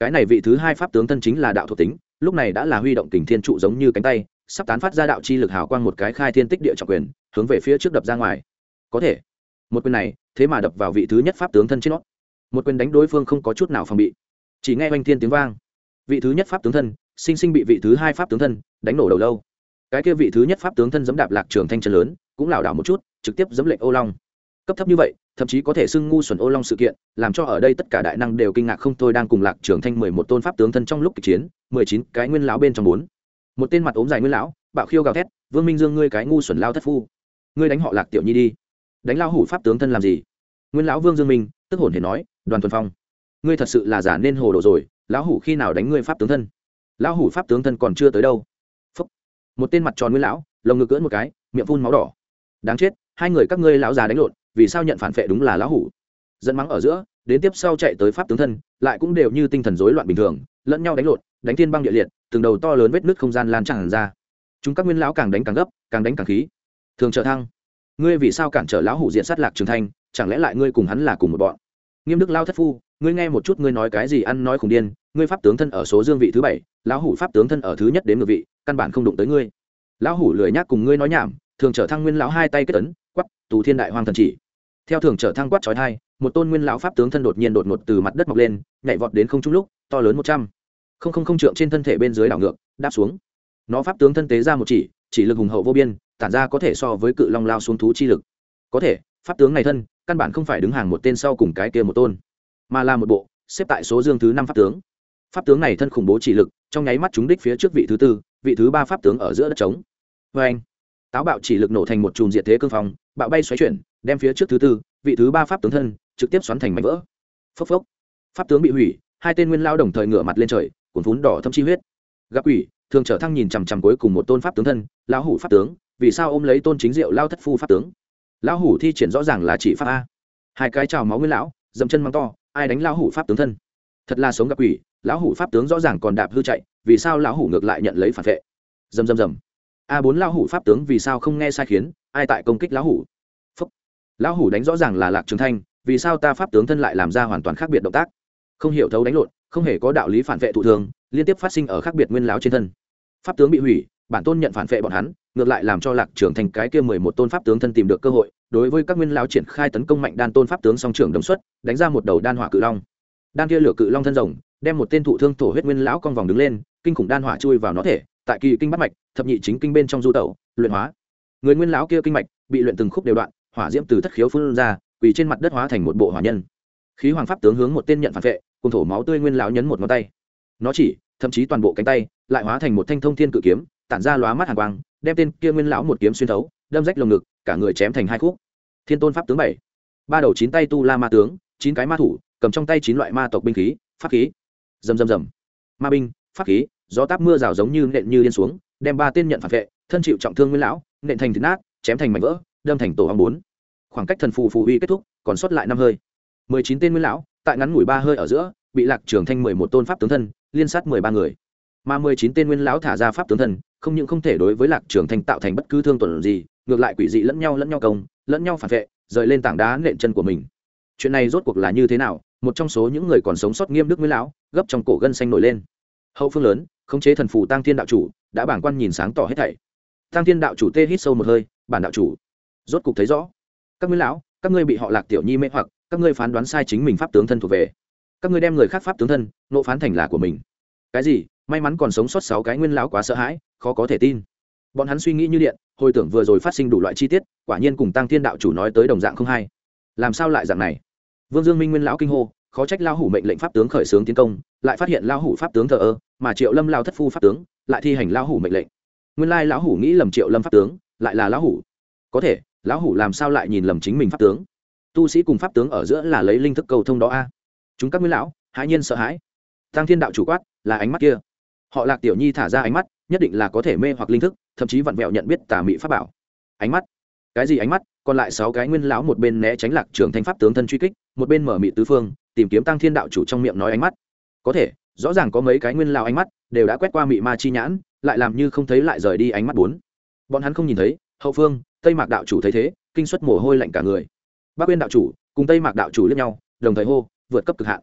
cái này vị thứ hai pháp tướng thân chính là đạo thuộc tính, lúc này đã là huy động kình thiên trụ giống như cánh tay, sắp tán phát ra đạo chi lực hào quang một cái khai thiên tích địa trọng quyền, hướng về phía trước đập ra ngoài. Có thể. Một quyền này, thế mà đập vào vị thứ nhất pháp tướng thân trên nó một quyền đánh đối phương không có chút nào phòng bị. Chỉ nghe oanh thiên tiếng vang. Vị thứ nhất pháp tướng thân, sinh sinh bị vị thứ hai pháp tướng thân đánh nổ đầu lâu. Cái kia vị thứ nhất pháp tướng thân giẫm đạp lạc trường thanh chân lớn, cũng lảo đảo một chút, trực tiếp giẫm lệnh ô long. Cấp thấp như vậy thậm chí có thể xưng ngu xuẩn ô long sự kiện, làm cho ở đây tất cả đại năng đều kinh ngạc không thôi đang cùng lạc trường thanh mười một tôn pháp tướng thân trong lúc kịch chiến, mười chín cái nguyên lão bên trong bốn. Một tên mặt ốm dài nguyên lão, bạo khiêu gào thét, vương minh dương ngươi cái ngu xuẩn lao thất phu, ngươi đánh họ lạc tiểu nhi đi. Đánh lao hủ pháp tướng thân làm gì? Nguyên lão vương dương minh, tức hồn thể nói, đoàn thuần phong, ngươi thật sự là giả nên hồ đồ rồi, lão hủ khi nào đánh ngươi pháp tướng thân? Lão hủ pháp tướng thân còn chưa tới đâu. Phúc. một tên mặt tròn nguyên lão lồng ngực cưỡn một cái, miệng phun máu đỏ. Đáng chết, hai người các ngươi lão già đánh lộn vì sao nhận phản phệ đúng là lão hủ. Dẫn mắng ở giữa, đến tiếp sau chạy tới pháp tướng thân, lại cũng đều như tinh thần rối loạn bình thường, lẫn nhau đánh lộn, đánh thiên băng địa liệt, từng đầu to lớn vết nứt không gian lan tràn ra. Chúng các nguyên lão càng đánh càng gấp, càng đánh càng khí. Thường trợ thăng, ngươi vì sao cản trở lão hủ diện sát lạc trường thanh chẳng lẽ lại ngươi cùng hắn là cùng một bọn? Nghiêm đức lao thất phu, ngươi nghe một chút ngươi nói cái gì ăn nói khủng điên, ngươi pháp tướng thân ở số dương vị thứ bảy, lão hủ pháp tướng thân ở thứ nhất đến ngược vị, căn bản không đụng tới ngươi. Lão hủ lười nhác cùng ngươi nói nhảm, thường trở thăng nguyên lão hai tay kết tấn quắp tù thiên đại hoàng thần chỉ. Theo thường trở thăng quát trói thai một tôn nguyên lão pháp tướng thân đột nhiên đột ngột từ mặt đất mọc lên, nhảy vọt đến không trung lúc, to lớn một trăm. Không không không trượng trên thân thể bên dưới đảo ngược, đáp xuống. Nó pháp tướng thân tế ra một chỉ chỉ lực hùng hậu vô biên, tản ra có thể so với cự long lao xuống thú chi lực. Có thể, pháp tướng này thân, căn bản không phải đứng hàng một tên sau cùng cái kia một tôn, mà là một bộ, xếp tại số dương thứ năm pháp tướng. Pháp tướng này thân khủng bố chỉ lực, trong nháy mắt chúng đích phía trước vị thứ tư, vị thứ ba pháp tướng ở giữa đất trống. Vê anh táo bạo chỉ lực nổ thành một chùm diệt thế cương phong bạo bay xoáy chuyển, đem phía trước thứ tư, vị thứ ba pháp tướng thân, trực tiếp xoắn thành mảnh vỡ. Phốc phốc. Pháp tướng bị hủy, hai tên nguyên lao đồng thời ngửa mặt lên trời cuốn vốn đỏ thâm chi huyết. Gặp quỷ, thường trở thăng nhìn chằm chằm cuối cùng một tôn pháp tướng thân, lão hủ pháp tướng, vì sao ôm lấy tôn chính diệu lao thất phu pháp tướng? Lão hủ thi triển rõ ràng là chỉ pháp a. Hai cái trào máu nguyên lão, dậm chân mắng to, ai đánh lão hủ pháp tướng thân? Thật là sống gặp quỷ, lão hủ pháp tướng rõ ràng còn đạp hư chạy, vì sao lão hủ ngược lại nhận lấy phản vệ? Dầm dầm dầm a bốn lão hủ pháp tướng vì sao không nghe sai khiến, ai tại công kích lão hủ? Phúc. Lão hủ đánh rõ ràng là lạc trường thanh, vì sao ta pháp tướng thân lại làm ra hoàn toàn khác biệt động tác? Không hiểu thấu đánh lộn, không hề có đạo lý phản vệ thụ thường, liên tiếp phát sinh ở khác biệt nguyên lão trên thân. Pháp tướng bị hủy, bản tôn nhận phản vệ bọn hắn, ngược lại làm cho lạc trưởng thành cái kia mười một tôn pháp tướng thân tìm được cơ hội, đối với các nguyên lão triển khai tấn công mạnh đan tôn pháp tướng song trưởng đồng xuất, đánh ra một đầu đan hỏa cự long. Đan kia lửa cự long thân rồng, đem một tên thụ thương thổ huyết nguyên lão cong vòng đứng lên, kinh khủng đan hỏa chui vào nó thể tại kỳ kinh bắt mạch, thập nhị chính kinh bên trong du tẩu, luyện hóa. Người nguyên lão kia kinh mạch bị luyện từng khúc đều đoạn, hỏa diễm từ thất khiếu phun ra, quỳ trên mặt đất hóa thành một bộ hỏa nhân. Khí hoàng pháp tướng hướng một tên nhận phản vệ, cùng thổ máu tươi nguyên lão nhấn một ngón tay. Nó chỉ, thậm chí toàn bộ cánh tay, lại hóa thành một thanh thông thiên cự kiếm, tản ra lóa mắt hàn quang, đem tên kia nguyên lão một kiếm xuyên thấu, đâm rách lồng ngực, cả người chém thành hai khúc. Thiên tôn pháp tướng bảy. Ba đầu chín tay tu la ma tướng, chín cái ma thủ, cầm trong tay chín loại ma tộc binh khí, pháp khí. Rầm rầm rầm. Ma binh, pháp khí gió táp mưa rào giống như nện như điên xuống, đem ba tên nhận phản vệ, thân chịu trọng thương nguyên lão, nện thành thịt nát, chém thành mảnh vỡ, đâm thành tổ hong bốn. Khoảng cách thần phù phù uy kết thúc, còn sót lại năm hơi. Mười chín tên nguyên lão, tại ngắn ngủi ba hơi ở giữa, bị lạc trường thanh mười một tôn pháp tướng thân, liên sát mười ba người. Mà mười chín tên nguyên lão thả ra pháp tướng thân, không những không thể đối với lạc trường thanh tạo thành bất cứ thương tổn gì, ngược lại quỷ dị lẫn nhau lẫn nhau công, lẫn nhau phản vệ, rời lên tảng đá nện chân của mình. Chuyện này rốt cuộc là như thế nào? Một trong số những người còn sống sót nghiêm đức nguyên lão, gấp trong cổ gân xanh nổi lên. Hậu phương lớn khống chế thần phù tăng thiên đạo chủ, đã bảng quan nhìn sáng tỏ hết thảy. Tăng thiên đạo chủ tê hít sâu một hơi, bản đạo chủ, rốt cục thấy rõ. Các nguyên lão, các ngươi bị họ lạc tiểu nhi mê hoặc, các ngươi phán đoán sai chính mình pháp tướng thân thuộc về. Các ngươi đem người khác pháp tướng thân, nộ phán thành là của mình. Cái gì? May mắn còn sống sót sáu cái nguyên lão quá sợ hãi, khó có thể tin. Bọn hắn suy nghĩ như điện, hồi tưởng vừa rồi phát sinh đủ loại chi tiết, quả nhiên cùng tăng thiên đạo chủ nói tới đồng dạng không hay. Làm sao lại dạng này? Vương dương minh nguyên lão kinh hô, khó trách lao hủ mệnh lệnh pháp tướng khởi xướng tiến công, lại phát hiện lao hủ pháp tướng thờ ơ mà triệu lâm lao thất phu pháp tướng lại thi hành lao hủ mệnh lệnh. Nguyên lai lão hủ nghĩ lầm triệu lâm pháp tướng, lại là lão hủ. Có thể, lão hủ làm sao lại nhìn lầm chính mình pháp tướng? Tu sĩ cùng pháp tướng ở giữa là lấy linh thức cầu thông đó a. Chúng các nguyên lão, hãi nhiên sợ hãi. Tăng thiên đạo chủ quát, là ánh mắt kia. Họ lạc tiểu nhi thả ra ánh mắt, nhất định là có thể mê hoặc linh thức, thậm chí vặn vẹo nhận biết tà mị pháp bảo. Ánh mắt? Cái gì ánh mắt? Còn lại sáu cái nguyên lão một bên né tránh lạc trường thanh pháp tướng thân truy kích, một bên mở mị tứ phương, tìm kiếm tăng thiên đạo chủ trong miệng nói ánh mắt. Có thể rõ ràng có mấy cái nguyên lao ánh mắt đều đã quét qua mị ma chi nhãn, lại làm như không thấy lại rời đi ánh mắt bốn. Bọn hắn không nhìn thấy, hậu phương, tây mạc đạo chủ thấy thế, kinh suất mồ hôi lạnh cả người. Bác quyên đạo chủ cùng tây mạc đạo chủ lẫn nhau, đồng thời hô, vượt cấp cực hạn.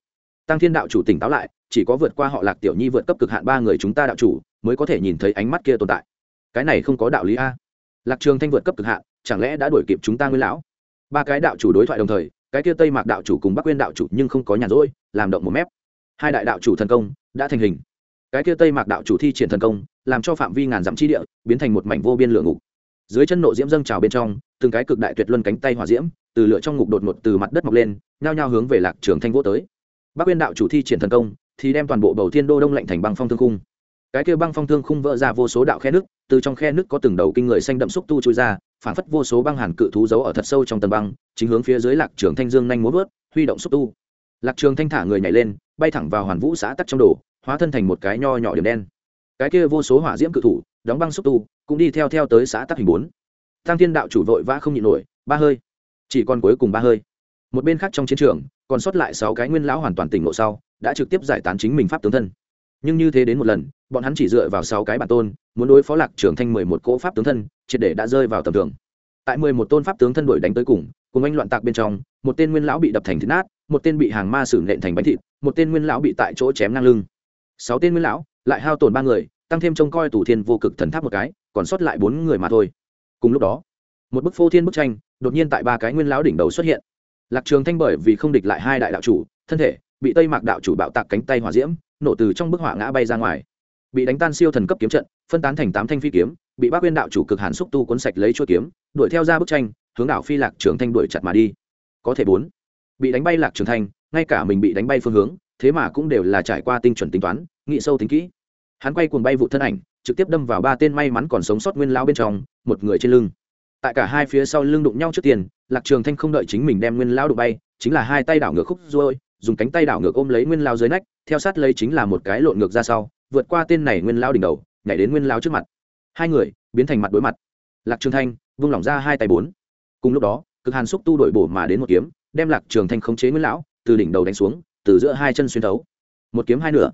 Tăng thiên đạo chủ tỉnh táo lại, chỉ có vượt qua họ lạc tiểu nhi vượt cấp cực hạn ba người chúng ta đạo chủ mới có thể nhìn thấy ánh mắt kia tồn tại. Cái này không có đạo lý a. Lạc trường thanh vượt cấp cực hạn, chẳng lẽ đã đuổi kịp chúng ta nguyên lão? Ba cái đạo chủ đối thoại đồng thời, cái kia tây mạc đạo chủ cùng bắc quyên đạo chủ nhưng không có nhàn rỗi, làm động một mép hai đại đạo chủ thần công đã thành hình. Cái kia tây mạc đạo chủ thi triển thần công, làm cho phạm vi ngàn dặm chi địa biến thành một mảnh vô biên lửa ngục. Dưới chân nộ diễm dâng trào bên trong, từng cái cực đại tuyệt luân cánh tay hỏa diễm từ lửa trong ngục đột ngột từ mặt đất mọc lên, nhao nhao hướng về lạc trường thanh vô tới. Bắc uyên đạo chủ thi triển thần công, thì đem toàn bộ bầu thiên đô đông lạnh thành băng phong thương khung. Cái kia băng phong thương khung vỡ ra vô số đạo khe nước, từ trong khe nước có từng đầu kinh người xanh đậm xúc tu trôi ra phản phất vô số băng hàn cự thú giấu ở thật sâu trong tầng băng, chính hướng phía dưới lạc trường thanh dương nhanh muốn vớt, huy động xúc tu lạc trường thanh thả người nhảy lên, bay thẳng vào hoàn vũ xã tắc trong đồ, hóa thân thành một cái nho nhỏ điểm đen. Cái kia vô số hỏa diễm cự thủ, đóng băng xúc tu, cũng đi theo theo tới xã tắc hình bốn. Tăng thiên đạo chủ vội vã không nhịn nổi, ba hơi. Chỉ còn cuối cùng ba hơi. Một bên khác trong chiến trường, còn sót lại sáu cái nguyên lão hoàn toàn tỉnh ngộ sau, đã trực tiếp giải tán chính mình pháp tướng thân. Nhưng như thế đến một lần, bọn hắn chỉ dựa vào sáu cái bản tôn, muốn đối phó lạc trường thanh mười một cỗ pháp tướng thân, triệt để đã rơi vào tầm thường. Tại mười một tôn pháp tướng thân đuổi đánh tới cùng cùng anh loạn tạc bên trong, một tên nguyên lão bị đập thành thịt nát một tên bị hàng ma sử nện thành bánh thịt, một tên nguyên lão bị tại chỗ chém ngang lưng. Sáu tên nguyên lão, lại hao tổn ba người, tăng thêm trông coi tủ thiên vô cực thần tháp một cái, còn sót lại bốn người mà thôi. Cùng lúc đó, một bức phô thiên bức tranh, đột nhiên tại ba cái nguyên lão đỉnh đầu xuất hiện. Lạc trường thanh bởi vì không địch lại hai đại đạo chủ, thân thể bị tây mạc đạo chủ bạo tạc cánh tay hỏa diễm, nổ từ trong bức hỏa ngã bay ra ngoài. Bị đánh tan siêu thần cấp kiếm trận, phân tán thành tám thanh phi kiếm, bị bác quyên đạo chủ cực hàn xúc tu cuốn sạch lấy chuôi kiếm, đuổi theo ra bức tranh, hướng đảo phi lạc trường thanh đuổi chặt mà đi. Có thể bốn bị đánh bay lạc trường thanh ngay cả mình bị đánh bay phương hướng, thế mà cũng đều là trải qua tinh chuẩn tính toán nghĩ sâu tính kỹ. Hắn quay cuồng bay vụ thân ảnh, trực tiếp đâm vào ba tên may mắn còn sống sót nguyên lao bên trong, một người trên lưng. Tại cả hai phía sau lưng đụng nhau trước tiền, lạc trường thanh không đợi chính mình đem nguyên lao đụng bay, chính là hai tay đảo ngược khúc ruôi, dùng cánh tay đảo ngược ôm lấy nguyên lao dưới nách, theo sát lấy chính là một cái lộn ngược ra sau, vượt qua tên này nguyên lao đỉnh đầu, nhảy đến nguyên lao trước mặt. Hai người, biến thành mặt đối mặt. Lạc trường thanh, vung lỏng ra hai tay bốn. Cùng lúc đó, cực hàn xúc tu đổi bổ mà đến một kiếm đem lạc trường thanh khống chế nguyên lão, từ đỉnh đầu đánh xuống, từ giữa hai chân xuyên thấu. Một kiếm hai nửa,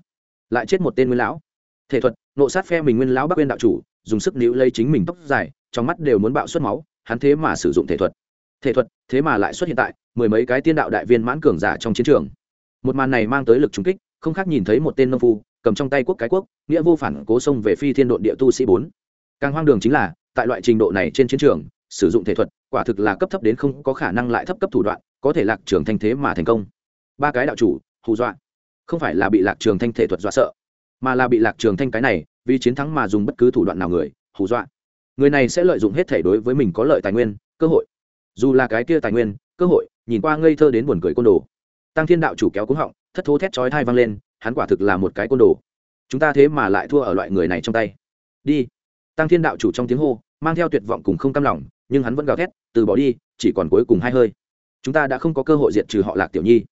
lại chết một tên nguyên lão. Thể thuật, nộ sát phe mình nguyên lão bắc bên đạo chủ, dùng sức níu lấy chính mình tóc dài, trong mắt đều muốn bạo xuất máu, hắn thế mà sử dụng thể thuật. Thể thuật, thế mà lại xuất hiện tại mười mấy cái tiên đạo đại viên mãn cường giả trong chiến trường. Một màn này mang tới lực trùng kích, không khác nhìn thấy một tên nông phu, cầm trong tay quốc cái quốc, nghĩa vô phản cố sông về phi thiên độn địa tu sĩ bốn. Càng hoang đường chính là, tại loại trình độ này trên chiến trường sử dụng thể thuật, quả thực là cấp thấp đến không có khả năng lại thấp cấp thủ đoạn, có thể lạc trường thanh thế mà thành công. Ba cái đạo chủ, hù dọa. Không phải là bị lạc trường thanh thể thuật dọa sợ, mà là bị lạc trường thanh cái này, vì chiến thắng mà dùng bất cứ thủ đoạn nào người, hù dọa. Người này sẽ lợi dụng hết thể đối với mình có lợi tài nguyên, cơ hội. Dù là cái kia tài nguyên, cơ hội, nhìn qua ngây thơ đến buồn cười côn đồ. Tăng thiên đạo chủ kéo cúng họng, thất thố thét chói thai vang lên, hắn quả thực là một cái côn đồ. Chúng ta thế mà lại thua ở loại người này trong tay. Đi. Tăng thiên đạo chủ trong tiếng hô, mang theo tuyệt vọng cùng không cam lòng nhưng hắn vẫn gào thét, từ bỏ đi, chỉ còn cuối cùng hai hơi. Chúng ta đã không có cơ hội diệt trừ họ lạc tiểu nhi.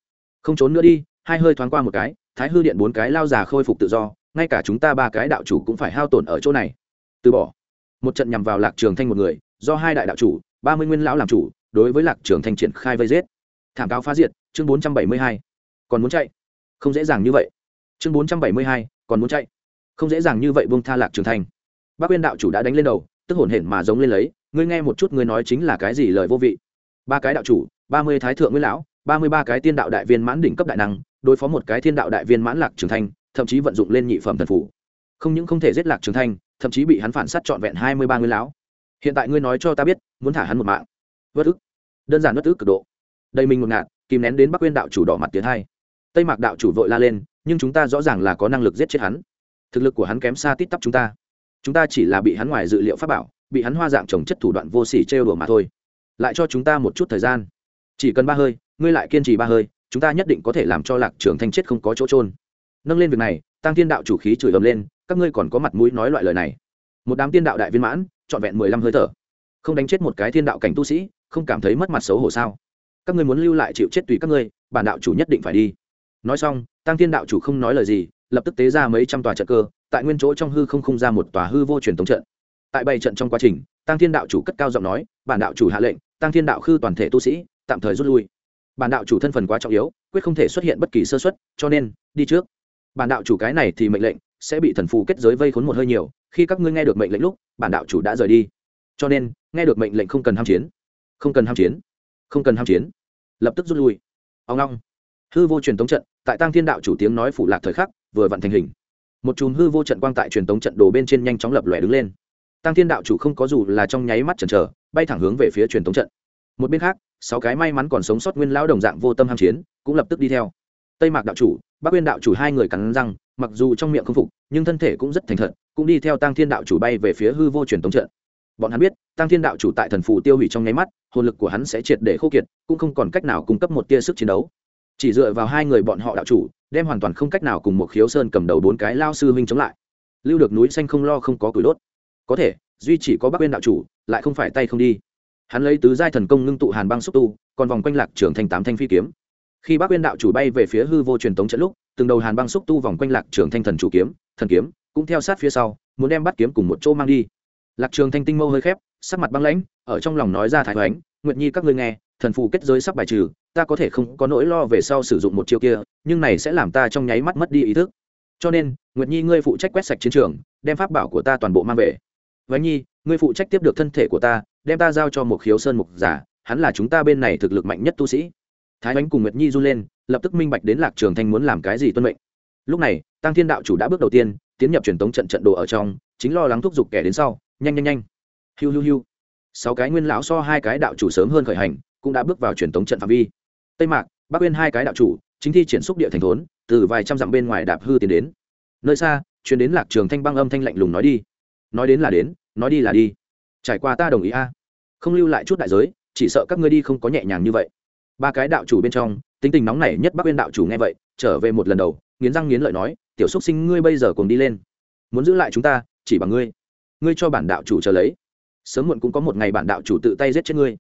Không trốn nữa đi, hai hơi thoáng qua một cái, thái hư điện bốn cái lao già khôi phục tự do, ngay cả chúng ta ba cái đạo chủ cũng phải hao tổn ở chỗ này. Từ bỏ. Một trận nhằm vào lạc trường thanh một người, do hai đại đạo chủ, ba mươi nguyên lão làm chủ, đối với lạc trường thanh triển khai vây giết. Thảm cáo phá diệt, chương bốn trăm bảy mươi hai. Còn muốn chạy? Không dễ dàng như vậy. Chương bốn trăm bảy mươi hai, còn muốn chạy? Không dễ dàng như vậy buông tha lạc trường thanh. Bác quyên đạo chủ đã đánh lên đầu, tức hổn hển mà giống lên lấy ngươi nghe một chút ngươi nói chính là cái gì lời vô vị. Ba cái đạo chủ, ba mươi thái thượng nguyên lão, ba mươi ba cái tiên đạo đại viên mãn đỉnh cấp đại năng, đối phó một cái thiên đạo đại viên mãn lạc trường thanh, thậm chí vận dụng lên nhị phẩm thần phủ không những không thể giết lạc trường thanh, thậm chí bị hắn phản sát trọn vẹn hai mươi ba nguyên lão. Hiện tại ngươi nói cho ta biết, muốn thả hắn một mạng. Vất ức. Đơn giản vất ức cực độ. Đây mình một ngạt, kìm nén đến bắc quyên đạo chủ đỏ mặt tiến hai. Tây mạc đạo chủ vội la lên, nhưng chúng ta rõ ràng là có năng lực giết chết hắn. Thực lực của hắn kém xa tít tắp chúng ta. Chúng ta chỉ là bị hắn ngoài dự liệu pháp bảo bị hắn hoa dạng trồng chất thủ đoạn vô sỉ trêu đùa mà thôi. Lại cho chúng ta một chút thời gian. Chỉ cần ba hơi, ngươi lại kiên trì ba hơi, chúng ta nhất định có thể làm cho lạc trường thanh chết không có chỗ trôn nâng lên việc này, tăng thiên đạo chủ khí chửi ầm lên, các ngươi còn có mặt mũi nói loại lời này. Một đám tiên đạo đại viên mãn, trọn vẹn mười lăm hơi thở. Không đánh chết một cái thiên đạo cảnh tu sĩ, không cảm thấy mất mặt xấu hổ sao? Các ngươi muốn lưu lại chịu chết tùy các ngươi, bản đạo chủ nhất định phải đi. Nói xong, tăng thiên đạo chủ không nói lời gì, lập tức tế ra mấy trăm tòa trận cơ, tại nguyên chỗ trong hư không không ra một tòa hư vô truyền tống trận tại bảy trận trong quá trình, tăng thiên đạo chủ cất cao giọng nói, bản đạo chủ hạ lệnh, tăng thiên đạo khư toàn thể tu sĩ, tạm thời rút lui. Bản đạo chủ thân phần quá trọng yếu, quyết không thể xuất hiện bất kỳ sơ xuất cho nên, đi trước. Bản đạo chủ cái này thì mệnh lệnh sẽ bị thần phù kết giới vây khốn một hơi nhiều, khi các ngươi nghe được mệnh lệnh lúc, bản đạo chủ đã rời đi. Cho nên, nghe được mệnh lệnh không cần ham chiến, không cần ham chiến, không cần ham chiến, lập tức rút lui. Ông long, hư vô truyền tống trận, tại tăng thiên đạo chủ tiếng nói phủ lạc thời khắc, vừa vặn thành hình. Một chùm hư vô trận quang tại truyền tống trận đồ bên trên nhanh chóng lập lòe đứng lên tăng thiên đạo chủ không có dù là trong nháy mắt chần chờ, bay thẳng hướng về phía truyền thống trận. Một bên khác, sáu cái may mắn còn sống sót nguyên lão đồng dạng vô tâm ham chiến, cũng lập tức đi theo. Tây mạc đạo chủ, bắc nguyên đạo chủ hai người cắn răng, mặc dù trong miệng không phục, nhưng thân thể cũng rất thành thật, cũng đi theo tăng thiên đạo chủ bay về phía hư vô truyền thống trận. Bọn hắn biết, tăng thiên đạo chủ tại thần phủ tiêu hủy trong nháy mắt, hồn lực của hắn sẽ triệt để khô kiệt, cũng không còn cách nào cung cấp một tia sức chiến đấu. Chỉ dựa vào hai người bọn họ đạo chủ, đem hoàn toàn không cách nào cùng một khiếu sơn cầm đầu bốn cái lao sư huynh chống lại. Lưu được núi xanh không lo không có củi đốt có thể, duy chỉ có bắc uyên đạo chủ, lại không phải tay không đi. Hắn lấy tứ giai thần công ngưng tụ hàn băng xúc tu, còn vòng quanh lạc trưởng thành tám thanh phi kiếm. Khi bắc uyên đạo chủ bay về phía hư vô truyền tống trận lúc, từng đầu hàn băng xúc tu vòng quanh lạc trưởng thanh thần chủ kiếm, thần kiếm, cũng theo sát phía sau, muốn đem bắt kiếm cùng một chỗ mang đi. Lạc trường thanh tinh mâu hơi khép, sắc mặt băng lãnh, ở trong lòng nói ra thái thoánh nguyệt nhi các ngươi nghe, thần phù kết giới sắp bài trừ, ta có thể không có nỗi lo về sau sử dụng một chiêu kia, nhưng này sẽ làm ta trong nháy mắt mất đi ý thức. Cho nên, nguyệt nhi ngươi phụ trách quét sạch chiến trường, đem pháp bảo của ta toàn bộ mang về vánh nhi, ngươi phụ trách tiếp được thân thể của ta, đem ta giao cho một khiếu sơn mục giả, hắn là chúng ta bên này thực lực mạnh nhất tu sĩ. Thái ánh cùng nguyệt nhi run lên, lập tức minh bạch đến lạc trường thanh muốn làm cái gì tuân mệnh. Lúc này, tăng thiên đạo chủ đã bước đầu tiên, tiến nhập truyền tống trận trận đồ ở trong, chính lo lắng thúc giục kẻ đến sau, nhanh nhanh nhanh. Hiu hiu hiu. Sáu cái nguyên lão so hai cái đạo chủ sớm hơn khởi hành, cũng đã bước vào truyền tống trận phạm vi. Tây mạc, bắc uyên hai cái đạo chủ, chính thi triển xúc địa thành thốn, từ vài trăm dặm bên ngoài đạp hư tiến đến. Nơi xa chuyến đến lạc trường thanh băng âm thanh lạnh lùng nói đi. Nói đến là đến nói đi là đi. Trải qua ta đồng ý a. Không lưu lại chút đại giới, chỉ sợ các ngươi đi không có nhẹ nhàng như vậy. Ba cái đạo chủ bên trong, tính tình nóng nảy nhất bắc uyên đạo chủ nghe vậy, trở về một lần đầu, nghiến răng nghiến lợi nói, tiểu xúc sinh ngươi bây giờ cùng đi lên. Muốn giữ lại chúng ta, chỉ bằng ngươi. Ngươi cho bản đạo chủ chờ lấy. Sớm muộn cũng có một ngày bản đạo chủ tự tay giết chết ngươi.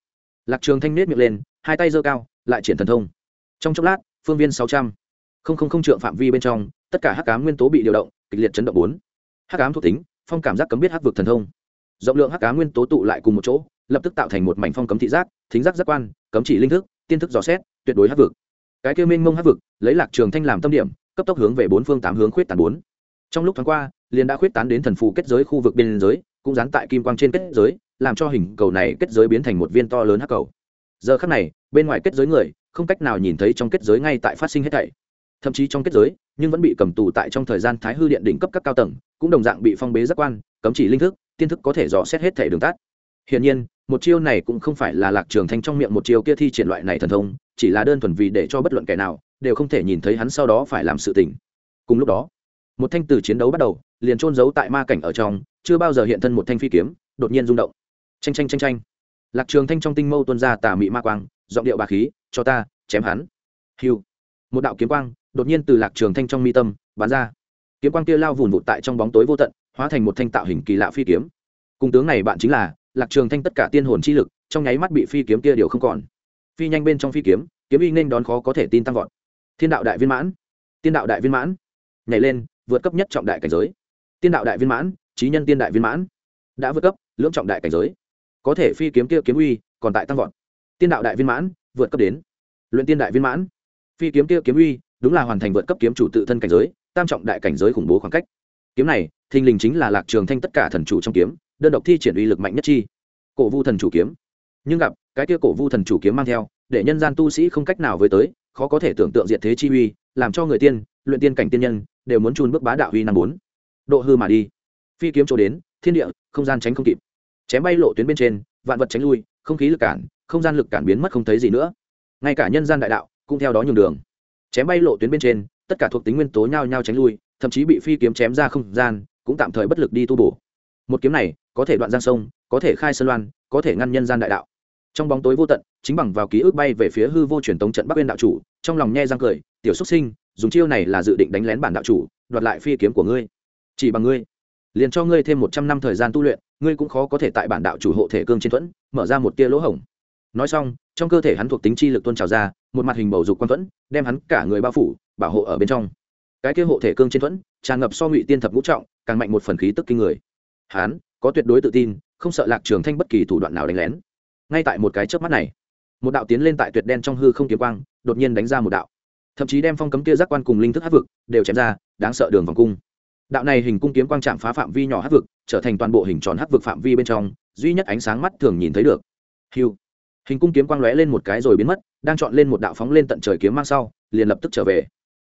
Lạc trường thanh nết miệng lên, hai tay giơ cao, lại triển thần thông. Trong chốc lát, phương viên sáu trăm. Không không không trượng phạm vi bên trong, tất cả hắc ám nguyên tố bị điều động, kịch liệt chấn động bốn. Hắc ám thuộc tính, phong cảm giác cấm biết hắc vực thần thông rộng lượng hắc cá nguyên tố tụ lại cùng một chỗ, lập tức tạo thành một mảnh phong cấm thị giác, thính giác giác quan, cấm chỉ linh thức, tiên thức dò xét, tuyệt đối hắc vực. Cái kêu minh mông hắc vực, lấy lạc trường thanh làm tâm điểm, cấp tốc hướng về bốn phương tám hướng khuyết tàn bốn. Trong lúc thoáng qua, liền đã khuyết tán đến thần phù kết giới khu vực biên giới, cũng dán tại kim quang trên kết giới, làm cho hình cầu này kết giới biến thành một viên to lớn hắc cầu. Giờ khắc này, bên ngoài kết giới người, không cách nào nhìn thấy trong kết giới ngay tại phát sinh hết thảy. Thậm chí trong kết giới, nhưng vẫn bị cầm tù tại trong thời gian thái hư điện đỉnh cấp các cao tầng, cũng đồng dạng bị phong bế giác quan, cấm chỉ linh thức tiên thức có thể dò xét hết thể đường tắt. Hiển nhiên, một chiêu này cũng không phải là lạc trường thanh trong miệng một chiêu kia thi triển loại này thần thông, chỉ là đơn thuần vì để cho bất luận kẻ nào đều không thể nhìn thấy hắn sau đó phải làm sự tình. Cùng lúc đó, một thanh từ chiến đấu bắt đầu, liền trôn giấu tại ma cảnh ở trong, chưa bao giờ hiện thân một thanh phi kiếm, đột nhiên rung động. Tranh tranh tranh tranh lạc trường thanh trong tinh mâu tuôn ra tà mị ma quang, giọng điệu bà khí, cho ta, chém hắn. Hiu một đạo kiếm quang đột nhiên từ lạc trường thanh trong mi tâm bắn ra. Kiếm quang kia lao vùn vụt tại trong bóng tối vô tận hóa thành một thanh tạo hình kỳ lạ phi kiếm. Cùng tướng này bạn chính là lạc trường thanh tất cả tiên hồn chi lực, trong nháy mắt bị phi kiếm kia đều không còn. Phi nhanh bên trong phi kiếm kiếm uy nên đón khó có thể tin tăng vọt. Thiên đạo đại viên mãn. Tiên đạo đại viên mãn. Nhảy lên, vượt cấp nhất trọng đại cảnh giới. Tiên đạo đại viên mãn trí nhân tiên đại viên mãn. Đã vượt cấp, lưỡng trọng đại cảnh giới. Có thể phi kiếm kia kiếm uy còn tại tăng vọt. Tiên đạo đại viên mãn, vượt cấp đến. Luyện tiên đại viên mãn. Phi kiếm kia kiếm uy đúng là hoàn thành vượt cấp kiếm chủ tự thân cảnh giới, tam trọng đại cảnh giới khủng bố khoảng cách. Kiếm này thình lình chính là lạc trường thanh tất cả thần chủ trong kiếm, đơn độc thi triển uy lực mạnh nhất chi. Cổ vu thần chủ kiếm. Nhưng gặp, cái kia cổ vu thần chủ kiếm mang theo, để nhân gian tu sĩ không cách nào với tới, khó có thể tưởng tượng diệt thế chi uy, làm cho người tiên, luyện tiên cảnh tiên nhân, đều muốn chun bước bá đạo uy năm bốn. Độ hư mà đi. Phi kiếm chỗ đến, thiên địa, không gian tránh không kịp. Chém bay lộ tuyến bên trên, vạn vật tránh lui, không khí lực cản, không gian lực cản biến mất không thấy gì nữa. Ngay cả nhân gian đại đạo, cũng theo đó nhường đường. Chém bay lộ tuyến bên trên, tất cả thuộc tính nguyên tố nhao nhao tránh lui, thậm chí bị phi kiếm chém ra không gian cũng tạm thời bất lực đi tu bổ. Một kiếm này, có thể đoạn giang sông, có thể khai sơn loan, có thể ngăn nhân gian đại đạo. Trong bóng tối vô tận, chính bằng vào ký ức bay về phía hư vô truyền tống trận bắc bên đạo chủ, trong lòng nhe răng cười, tiểu xuất sinh, dùng chiêu này là dự định đánh lén bản đạo chủ, đoạt lại phi kiếm của ngươi. Chỉ bằng ngươi, liền cho ngươi thêm một trăm năm thời gian tu luyện, ngươi cũng khó có thể tại bản đạo chủ hộ thể cương chiến thuẫn, mở ra một tia lỗ hổng. Nói xong, trong cơ thể hắn thuộc tính chi lực tuôn trào ra, một mặt hình bầu dục quan thuẫn, đem hắn cả người bao phủ, bảo hộ ở bên trong cái kia hộ thể cương trên thuẫn, tràn ngập so ngụy tiên thập ngũ trọng, càng mạnh một phần khí tức kinh người. Hắn có tuyệt đối tự tin, không sợ lạc trường thanh bất kỳ thủ đoạn nào đánh lén. Ngay tại một cái chớp mắt này, một đạo tiến lên tại tuyệt đen trong hư không kiếm quang, đột nhiên đánh ra một đạo. Thậm chí đem phong cấm kia giác quan cùng linh thức hát vực đều chém ra, đáng sợ đường vòng cung. Đạo này hình cung kiếm quang chạm phá phạm vi nhỏ hát vực, trở thành toàn bộ hình tròn hát vực phạm vi bên trong, duy nhất ánh sáng mắt thường nhìn thấy được. Hiu hình cung kiếm quang lóe lên một cái rồi biến mất, đang chọn lên một đạo phóng lên tận trời kiếm mang sau, liền lập tức trở về.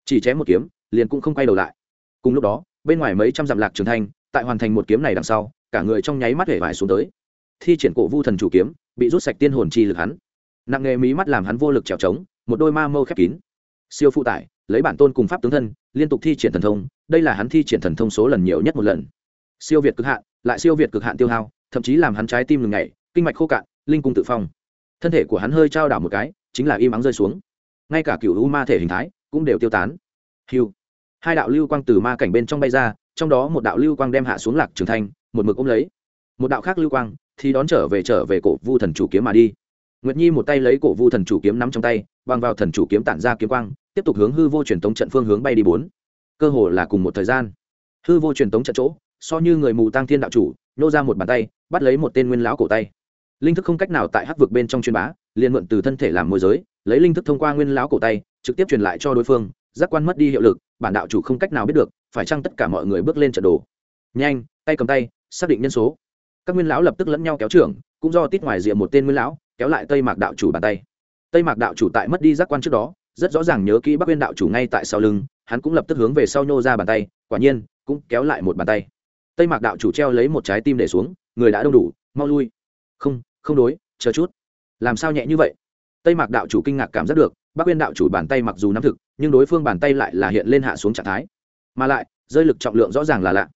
Chỉ chém một kiếm liền cũng không quay đầu lại. Cùng lúc đó, bên ngoài mấy trăm dặm lạc trường thanh, tại hoàn thành một kiếm này đằng sau, cả người trong nháy mắt hể vải xuống tới. Thi triển cổ vu thần chủ kiếm, bị rút sạch tiên hồn chi lực hắn. Nặng nghề mí mắt làm hắn vô lực trèo trống, một đôi ma mâu khép kín. Siêu phụ tải, lấy bản tôn cùng pháp tướng thân, liên tục thi triển thần thông, đây là hắn thi triển thần thông số lần nhiều nhất một lần. Siêu việt cực hạn, lại siêu việt cực hạn tiêu hao, thậm chí làm hắn trái tim ngừng ngày kinh mạch khô cạn, linh cung tự phong. Thân thể của hắn hơi trao đảo một cái, chính là im ắng rơi xuống. Ngay cả cựu u ma thể hình thái cũng đều tiêu tán. Hiu hai đạo lưu quang từ ma cảnh bên trong bay ra, trong đó một đạo lưu quang đem hạ xuống lạc trường thanh, một mực ôm lấy. Một đạo khác lưu quang thì đón trở về trở về cổ vu thần chủ kiếm mà đi. Nguyệt nhi một tay lấy cổ vu thần chủ kiếm nắm trong tay băng vào thần chủ kiếm tản ra kiếm quang, tiếp tục hướng hư vô truyền tống trận phương hướng bay đi bốn. Cơ hồ là cùng một thời gian. Hư vô truyền tống trận chỗ, so như người mù tăng thiên đạo chủ nhô ra một bàn tay, bắt lấy một tên nguyên lão cổ tay. Linh thức không cách nào tại hắc vực bên trong truyền bá, liền mượn từ thân thể làm môi giới, lấy linh thức thông qua nguyên lão cổ tay, trực tiếp truyền lại cho đối phương giác quan mất đi hiệu lực, bản đạo chủ không cách nào biết được, phải chăng tất cả mọi người bước lên trận đồ? Nhanh, tay cầm tay, xác định nhân số. Các nguyên lão lập tức lẫn nhau kéo trưởng, cũng do tít ngoài diện một tên nguyên lão, kéo lại tây mạc đạo chủ bàn tay. Tây mạc đạo chủ tại mất đi giác quan trước đó, rất rõ ràng nhớ kỹ bắc nguyên đạo chủ ngay tại sau lưng, hắn cũng lập tức hướng về sau nhô ra bàn tay, quả nhiên, cũng kéo lại một bàn tay. Tây mạc đạo chủ treo lấy một trái tim để xuống, người đã đông đủ, mau lui. Không không đối, chờ chút. Làm sao nhẹ như vậy? Tây mạc đạo chủ kinh ngạc cảm giác được bắc nguyên đạo chủ bàn tay mặc dù nắm thực, nhưng đối phương bàn tay lại là hiện lên hạ xuống trạng thái. Mà lại, rơi lực trọng lượng rõ ràng là lạ.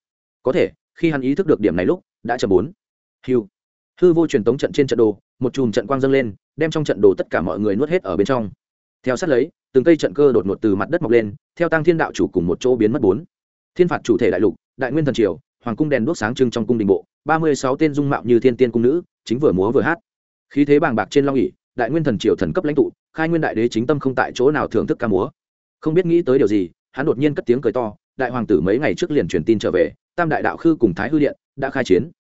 Có thể, khi hắn ý thức được điểm này lúc, đã chậm bốn. Hiu hư vô truyền tống trận trên trận đồ, một chùm trận quang dâng lên, đem trong trận đồ tất cả mọi người nuốt hết ở bên trong. Theo sát lấy, từng cây trận cơ đột ngột từ mặt đất mọc lên, theo tăng thiên đạo chủ cùng một chỗ biến mất bốn. Thiên phạt chủ thể đại lục, đại nguyên thần triều, hoàng cung đèn đuốc sáng trưng trong cung đình bộ, ba mươi sáu tên dung mạo như thiên tiên cung nữ, chính vừa múa vừa hát. Khí thế bàng bạc trên long ỉ đại nguyên thần triều thần cấp lãnh tụ, khai nguyên đại đế chính tâm không tại chỗ nào thưởng thức ca múa. Không biết nghĩ tới điều gì, hắn đột nhiên cất tiếng cười to, đại hoàng tử mấy ngày trước liền truyền tin trở về, tam đại đạo khư cùng thái hư điện đã khai chiến.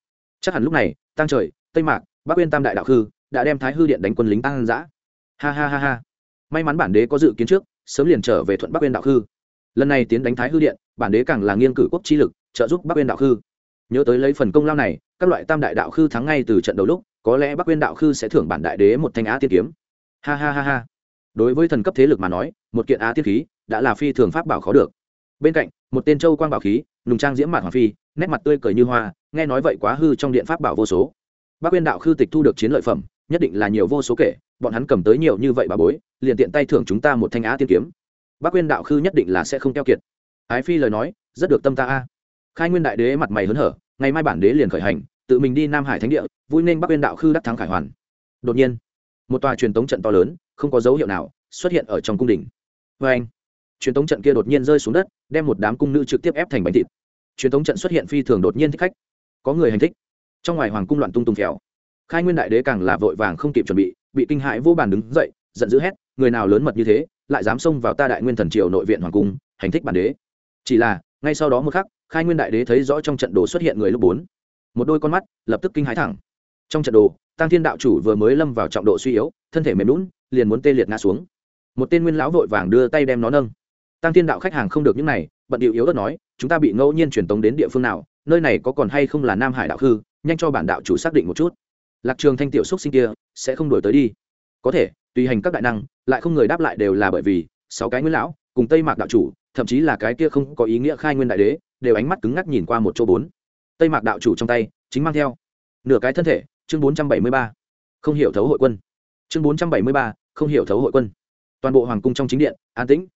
Chắc hẳn lúc này tăng trời, tây mạc, bắc uyên tam đại đạo khư đã đem thái hư điện đánh quân lính tăng giã. Ha ha ha ha. May mắn bản đế có dự kiến trước, sớm liền trở về thuận bắc uyên đạo khư. Lần này tiến đánh thái hư điện, bản đế càng là nghiên cử quốc chi lực, trợ giúp bắc uyên đạo khư. Nhớ tới lấy phần công lao này, các loại tam đại đạo khư thắng ngay từ trận đầu lúc có lẽ bắc uyên đạo khư sẽ thưởng bản đại đế một thanh á tiên kiếm. Ha ha ha ha. Đối với thần cấp thế lực mà nói, một kiện á tiên khí đã là phi thường pháp bảo khó được. Bên cạnh, một tên châu quang bảo khí, nùng trang diễm mạn hoàng phi, nét mặt tươi cười như hoa, nghe nói vậy quá hư trong điện pháp bảo vô số. Bắc uyên đạo khư tịch thu được chiến lợi phẩm, nhất định là nhiều vô số kể, bọn hắn cầm tới nhiều như vậy bà bối, liền tiện tay thưởng chúng ta một thanh á tiên kiếm. Bác uyên đạo khư nhất định là sẽ không keo kiệt. Ái phi lời nói, rất được tâm ta a. Khai nguyên đại đế mặt mày hớn hở, ngày mai bản đế liền khởi hành tự mình đi nam hải thánh địa, vui nên bắc biên đạo khư đắc thắng khải hoàn. Đột nhiên, một tòa truyền tống trận to lớn, không có dấu hiệu nào, xuất hiện ở trong cung đình. Vê anh, truyền tống trận kia đột nhiên rơi xuống đất, đem một đám cung nữ trực tiếp ép thành bánh thịt. Truyền tống trận xuất hiện phi thường đột nhiên thích khách. Có người hành thích. Trong ngoài hoàng cung loạn tung tung phèo. Khai nguyên đại đế càng là vội vàng không kịp chuẩn bị bị kinh hãi vô bàn đứng dậy, giận dữ hét, người nào lớn mật như thế, lại dám xông vào ta đại nguyên thần triều nội viện hoàng cung, hành thích bản đế. Chỉ là, ngay sau đó một khắc, khai nguyên đại đế thấy rõ trong trận đồ xuất hiện người lúc bốn một đôi con mắt lập tức kinh hãi thẳng. Trong trận đồ tăng thiên đạo chủ vừa mới lâm vào trọng độ suy yếu, thân thể mềm lún liền muốn tê liệt ngã xuống. Một tên nguyên lão vội vàng đưa tay đem nó nâng. Tăng thiên đạo khách hàng không được những này, bận điệu yếu đất nói, chúng ta bị ngẫu nhiên truyền tống đến địa phương nào, nơi này có còn hay không là nam hải đạo khư nhanh cho bản đạo chủ xác định một chút. Lạc trường thanh tiểu xúc sinh kia, sẽ không đổi tới đi. Có thể, tùy hành các đại năng, lại không người đáp lại đều là bởi vì sáu cái nguyên lão, cùng tây mạc đạo chủ, thậm chí là cái kia không có ý nghĩa khai nguyên đại đế, đều ánh mắt cứng ngắc nhìn qua một chỗ bốn tây mạc đạo chủ trong tay, chính mang theo. Nửa cái thân thể, chương bốn trăm bảy mươi ba. Không hiểu thấu hội quân. Chương bốn trăm bảy mươi ba, không hiểu thấu hội quân. Toàn bộ hoàng cung trong chính điện, an tĩnh.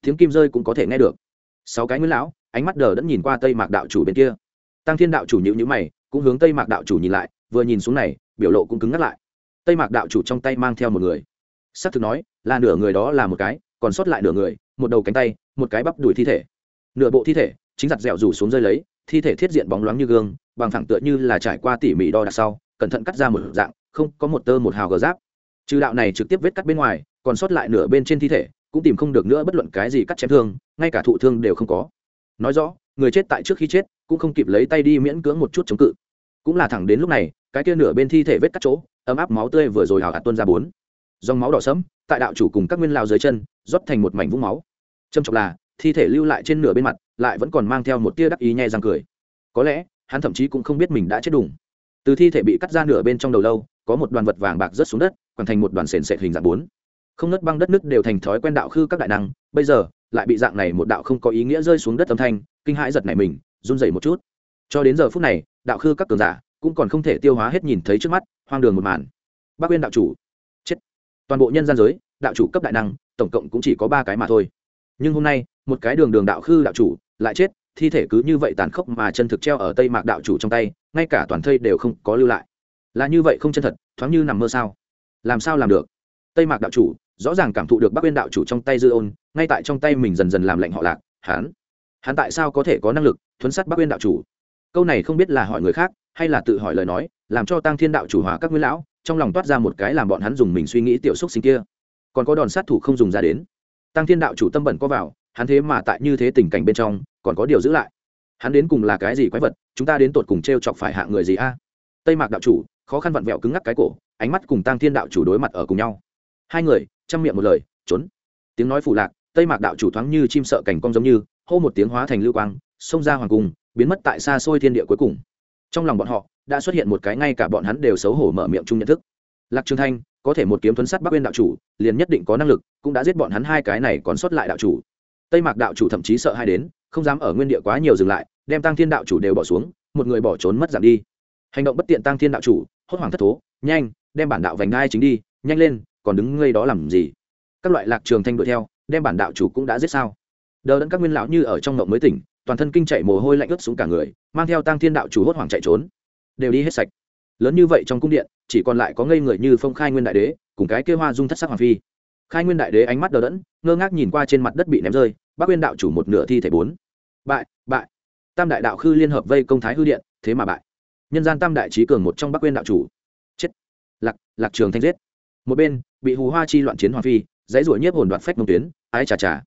Tiếng kim rơi cũng có thể nghe được. Sáu cái nguyên lão, ánh mắt đờ đẫn nhìn qua tây mạc đạo chủ bên kia. Tăng thiên đạo chủ nhữ nhữ mày, cũng hướng tây mạc đạo chủ nhìn lại, vừa nhìn xuống này, biểu lộ cũng cứng ngắt lại. Tây mạc đạo chủ trong tay mang theo một người. S ắ c thực nói, là nửa người đó là một cái, còn sót lại nửa người, một đầu cánh tay, một cái bắp đùi thi thể. Nửa bộ thi thể chính giặt dẻo rủ xuống rơi lấy, thi thể thiết diện bóng loáng như gương, bằng thẳng tựa như là trải qua tỉ mỉ đo đạc sau, cẩn thận cắt ra một dạng, không có một tơ một hào gờ giáp. Trừ đạo này trực tiếp vết cắt bên ngoài, còn sót lại nửa bên trên thi thể, cũng tìm không được nữa bất luận cái gì cắt chém thương, ngay cả thụ thương đều không có. Nói rõ, người chết tại trước khi chết, cũng không kịp lấy tay đi miễn cưỡng một chút chống cự. Cũng là thẳng đến lúc này, cái kia nửa bên thi thể vết cắt chỗ, ấm áp máu tươi vừa rồi hào hạt tuân ra bốn. Dòng máu đỏ sẫm, tại đạo chủ cùng các nguyên lao dưới chân, rót thành một mảnh vũng máu. Trầm trọng là, thi thể lưu lại trên nửa bên mặt lại vẫn còn mang theo một tia đắc ý nhẹ răng cười. Có lẽ, hắn thậm chí cũng không biết mình đã chết đủng từ thi thể bị cắt ra nửa bên trong đầu lâu, có một đoàn vật vàng bạc rớt xuống đất còn thành một đoàn sền sệt hình dạng bốn. Không nứt băng đất nước đều thành thói quen đạo khư các đại năng, bây giờ, lại bị dạng này một đạo không có ý nghĩa rơi xuống đất âm thanh, kinh hãi giật nảy mình, run rẩy một chút. Cho đến giờ phút này, đạo khư các cường giả cũng còn không thể tiêu hóa hết nhìn thấy trước mắt, hoang đường một màn. Bác quyên đạo chủ, chết. Toàn bộ nhân gian giới, đạo chủ cấp đại năng, tổng cộng cũng chỉ có ba cái mà thôi. Nhưng hôm nay một cái đường đường đạo khư đạo chủ, lại chết, thi thể cứ như vậy tàn khốc mà chân thực treo ở tây mạc đạo chủ trong tay, ngay cả toàn thây đều không có lưu lại. Là như vậy không chân thật, thoáng như nằm mơ sao? Làm sao làm được? Tây mạc đạo chủ, rõ ràng cảm thụ được bắc uyên đạo chủ trong tay dư ôn, ngay tại trong tay mình dần dần làm lạnh họ lạc hán hắn tại sao có thể có năng lực thuấn sát bắc uyên đạo chủ? Câu này không biết là hỏi người khác, hay là tự hỏi lời nói, làm cho tăng thiên đạo chủ hòa các nguyên lão, trong lòng toát ra một cái làm bọn hắn dùng mình suy nghĩ tiểu xúc sinh kia. Còn có đòn sát thủ không dùng ra đến. Tăng thiên đạo chủ tâm bẩn có vào hắn thế mà tại như thế tình cảnh bên trong, còn có điều giữ lại. Hắn đến cùng là cái gì quái vật, chúng ta đến tột cùng t r e o chọc phải hạ người gì a? Tây mạc đạo chủ, khó khăn vặn vẹo cứng ngắc cái cổ, ánh mắt cùng tăng thiên đạo chủ đối mặt ở cùng nhau. Hai người, chăm miệng một lời, trốn. Tiếng nói phủ lạc, tây mạc đạo chủ thoáng như chim sợ cảnh cong giống như, hô một tiếng hóa thành lưu quang, xông ra hoàng cung, biến mất tại xa xôi thiên địa cuối cùng. Trong lòng bọn họ, đã xuất hiện một cái ngay cả bọn hắn đều xấu hổ mở miệng chung nhận thức. Lạc trường thanh, có thể một kiếm thuấn sắt bắc uyên đạo chủ, liền nhất định có năng lực, cũng đã giết bọn hắn hai cái này còn sót lại đạo chủ tây mạc đạo chủ thậm chí sợ hai đến, không dám ở nguyên địa quá nhiều dừng lại, đem tăng thiên đạo chủ đều bỏ xuống, một người bỏ trốn mất giảm đi. Hành động bất tiện tăng thiên đạo chủ, hốt hoảng thất thố, nhanh, đem bản đạo vành đai chính đi, nhanh lên, còn đứng ngây đó làm gì? Các loại lạc trường thanh đuổi theo, đem bản đạo chủ cũng đã giết sao? Đờ đẫn các nguyên lão như ở trong ngộng mới tỉnh, toàn thân kinh chạy mồ hôi lạnh ướt xuống cả người, mang theo tăng thiên đạo chủ hốt hoảng chạy trốn. Đều đi hết sạch. Lớn như vậy trong cung điện, chỉ còn lại có ngây người như phong khai nguyên đại đế, cùng cái kêu hoa dung thất sắc hoàng phi khai nguyên đại đế ánh mắt đờ đẫn, ngơ ngác nhìn qua trên mặt đất bị ném rơi bác nguyên đạo chủ một nửa thi thể bốn. Bại bại. Tam đại đạo khư liên hợp vây công thái hư điện, thế mà bại. Nhân gian tam đại trí cường một trong bắc nguyên đạo chủ. Chết. Lạc lạc trường thanh giết. Một bên, bị hù hoa chi loạn chiến hoàng phi, dãy ruổi nhiếp hồn đoạn phách nông tuyến, ái chà chà.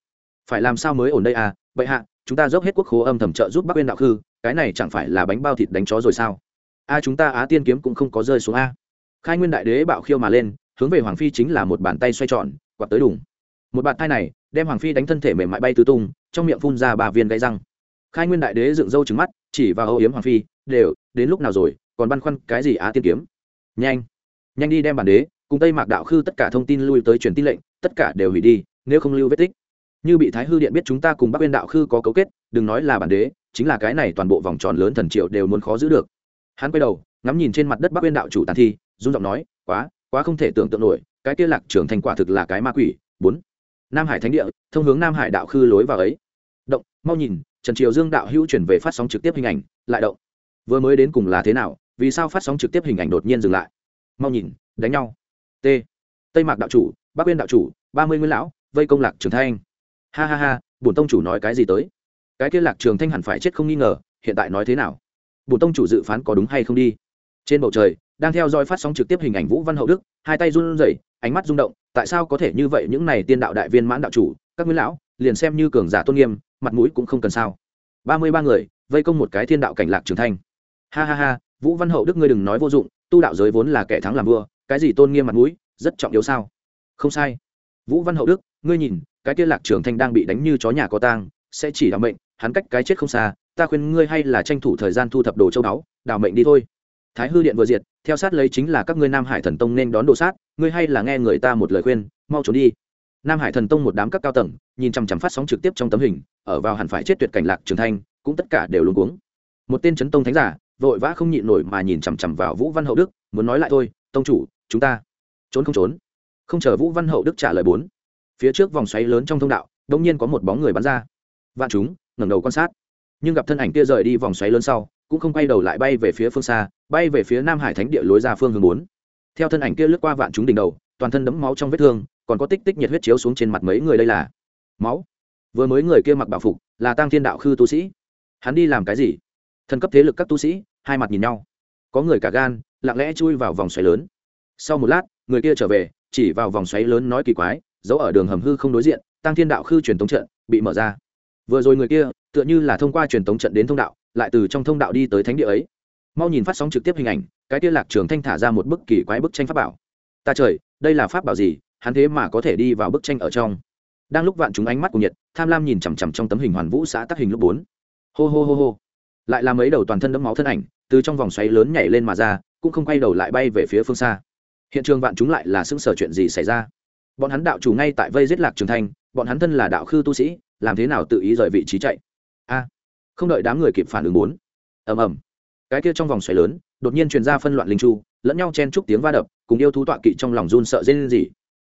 Phải làm sao mới ổn đây à? Vậy hạ, chúng ta dốc hết quốc khố âm thầm trợ giúp bắc nguyên đạo khư, cái này chẳng phải là bánh bao thịt đánh chó rồi sao? A, chúng ta á tiên kiếm cũng không có rơi xuống a. Khai nguyên đại đế bạo khiêu mà lên, hướng về hoàng phi chính là một bàn tay xoay tròn quạt tới đùng. Một bạt thai này, đem hoàng phi đánh thân thể mềm mại bay tứ tung, trong miệng phun ra ba viên gãy răng. Khai nguyên đại đế dựng râu trứng mắt, chỉ vào âu yếm hoàng phi, đều, đến lúc nào rồi, còn băn khoăn cái gì á tiên kiếm? Nhanh nhanh đi đem bản đế, cùng tây mạc đạo khư tất cả thông tin lui tới truyền tin lệnh, tất cả đều hủy đi, nếu không lưu vết tích. Như bị thái hư điện biết chúng ta cùng bắc bên đạo khư có cấu kết, đừng nói là bản đế, chính là cái này toàn bộ vòng tròn lớn thần triệu đều muốn khó giữ được. Hắn quay đầu, ngắm nhìn trên mặt đất bắc bên đạo chủ tàn thi, run giọng nói, quá quá không thể tưởng tượng nổi cái kia lạc trưởng thành quả thực là cái ma quỷ, bốn. Nam hải thánh địa, thông hướng nam hải đạo khư lối vào ấy. Động, mau nhìn, trần triều dương đạo hữu chuyển về phát sóng trực tiếp hình ảnh, lại động. Vừa mới đến cùng là thế nào, vì sao phát sóng trực tiếp hình ảnh đột nhiên dừng lại? Mau nhìn, đánh nhau. T. Tây mạc đạo chủ, bắc quyên đạo chủ, ba mươi nguyên lão, vây công lạc trường thanh. Ha ha ha, bổn tông chủ nói cái gì tới? Cái kia lạc trường thanh hẳn phải chết không nghi ngờ, hiện tại nói thế nào? Bổn tông chủ dự phán có đúng hay không đi? Trên bầu trời, đang theo dõi phát sóng trực tiếp hình ảnh vũ văn hậu đức, hai tay run rẩy ánh mắt rung động, tại sao có thể như vậy những này tiên đạo đại viên mãn đạo chủ, các nguyên lão, liền xem như cường giả tôn nghiêm, mặt mũi cũng không cần sao. Ba mươi ba người, vây công một cái thiên đạo cảnh lạc trưởng thanh. Ha ha ha, vũ văn hậu đức ngươi đừng nói vô dụng, tu đạo giới vốn là kẻ thắng làm vua, cái gì tôn nghiêm mặt mũi, rất trọng yếu sao? Không sai. Vũ văn hậu đức, ngươi nhìn, cái kia lạc trưởng thanh đang bị đánh như chó nhà có tang, sẽ chỉ đào mệnh, hắn cách cái chết không xa, ta khuyên ngươi hay là tranh thủ thời gian thu thập đồ châu báu, đào mệnh đi thôi. Thái hư điện vừa diệt, theo sát lấy chính là các ngươi nam hải thần tông nên đón đồ sát ngươi hay là nghe người ta một lời khuyên, mau trốn đi. Nam hải thần tông một đám các cao tầng, nhìn chằm chằm phát sóng trực tiếp trong tấm hình, ở vào hẳn phải chết tuyệt cảnh lạc trường thanh, cũng tất cả đều luống cuống. Một tên chấn tông thánh giả, vội vã không nhịn nổi mà nhìn chằm chằm vào vũ văn hậu đức, muốn nói lại thôi, tông chủ, chúng ta trốn không trốn? Không chờ vũ văn hậu đức trả lời bốn, phía trước vòng xoáy lớn trong thông đạo đông nhiên có một bóng người bắn ra. Vạn chúng, ngẩng đầu quan sát. Nhưng gặp thân ảnh kia rời đi vòng xoáy lớn sau, cũng không quay đầu lại bay về phía phương xa, bay về phía nam hải thánh địa lối ra phương hướng bốn theo thân ảnh kia lướt qua vạn chúng đỉnh đầu, toàn thân đẫm máu trong vết thương, còn có tích tích nhiệt huyết chiếu xuống trên mặt mấy người đây là. Máu. Vừa mới người kia mặc bảo phục, là tăng thiên đạo khư tu sĩ. Hắn đi làm cái gì? Thần cấp thế lực các tu sĩ, hai mặt nhìn nhau. Có người cả gan, lặng lẽ chui vào vòng xoáy lớn. Sau một lát, người kia trở về, chỉ vào vòng xoáy lớn nói kỳ quái, giấu ở đường hầm hư không đối diện tăng thiên đạo khư truyền tống trận, bị mở ra. Vừa rồi người kia, tựa như là thông qua truyền tống trận đến thông đạo, lại từ trong thông đạo đi tới thánh địa ấy mau nhìn phát sóng trực tiếp hình ảnh, cái kia lạc trường thanh thả ra một bức kỳ quái bức tranh pháp bảo. Ta trời, đây là pháp bảo gì, hắn thế mà có thể đi vào bức tranh ở trong. Đang lúc vạn chúng ánh mắt của nhiệt tham lam nhìn chằm chằm trong tấm hình hoàn vũ xã tác hình lúc bốn. Hô hô hô hô. Lại là mấy đầu toàn thân đẫm máu thân ảnh, từ trong vòng xoáy lớn nhảy lên mà ra, cũng không quay đầu lại bay về phía phương xa. Hiện trường vạn chúng lại là xứng sở chuyện gì xảy ra? Bọn hắn đạo chủ ngay tại vây giết lạc trường thanh, bọn hắn thân là đạo khư tu sĩ, làm thế nào tự ý rời vị trí chạy? A, không đợi đám người kịp phản ứng bốn. Ầm ầm cái kia trong vòng xoáy lớn, đột nhiên truyền ra phân loạn linh chu, lẫn nhau chen chúc tiếng va đập, cùng yêu thú tọa kỵ trong lòng run sợ dê lên gì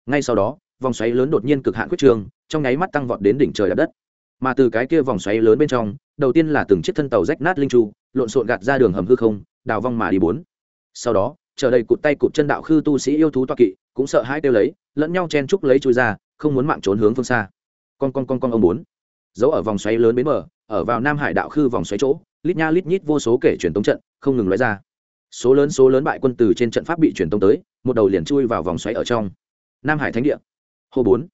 ngay sau đó, vòng xoáy lớn đột nhiên cực hạn quyết trường, trong nháy mắt tăng vọt đến đỉnh trời đặt đất. Mà từ cái kia vòng xoáy lớn bên trong, đầu tiên là từng chiếc thân tàu rách nát linh chu, lộn xộn gạt ra đường hầm hư không, đào vong mà đi bốn. Sau đó, chờ đầy cụt tay cụt chân đạo khư tu sĩ yêu thú toa kỵ, cũng sợ hãi kêu lấy, lẫn nhau chen chúc lấy chui ra, không muốn mạng trốn hướng phương xa. Con con con con ông bốn. Giấu ở vòng xoáy lớn bến bờ, ở vào nam hải đạo khư vòng xoáy chỗ lít nha lít nhít vô số kể truyền tống trận không ngừng lóe ra. Số lớn số lớn bại quân từ trên trận pháp bị truyền tống tới, một đầu liền chui vào vòng xoáy ở trong. Nam hải thánh địa. Hồ bốn.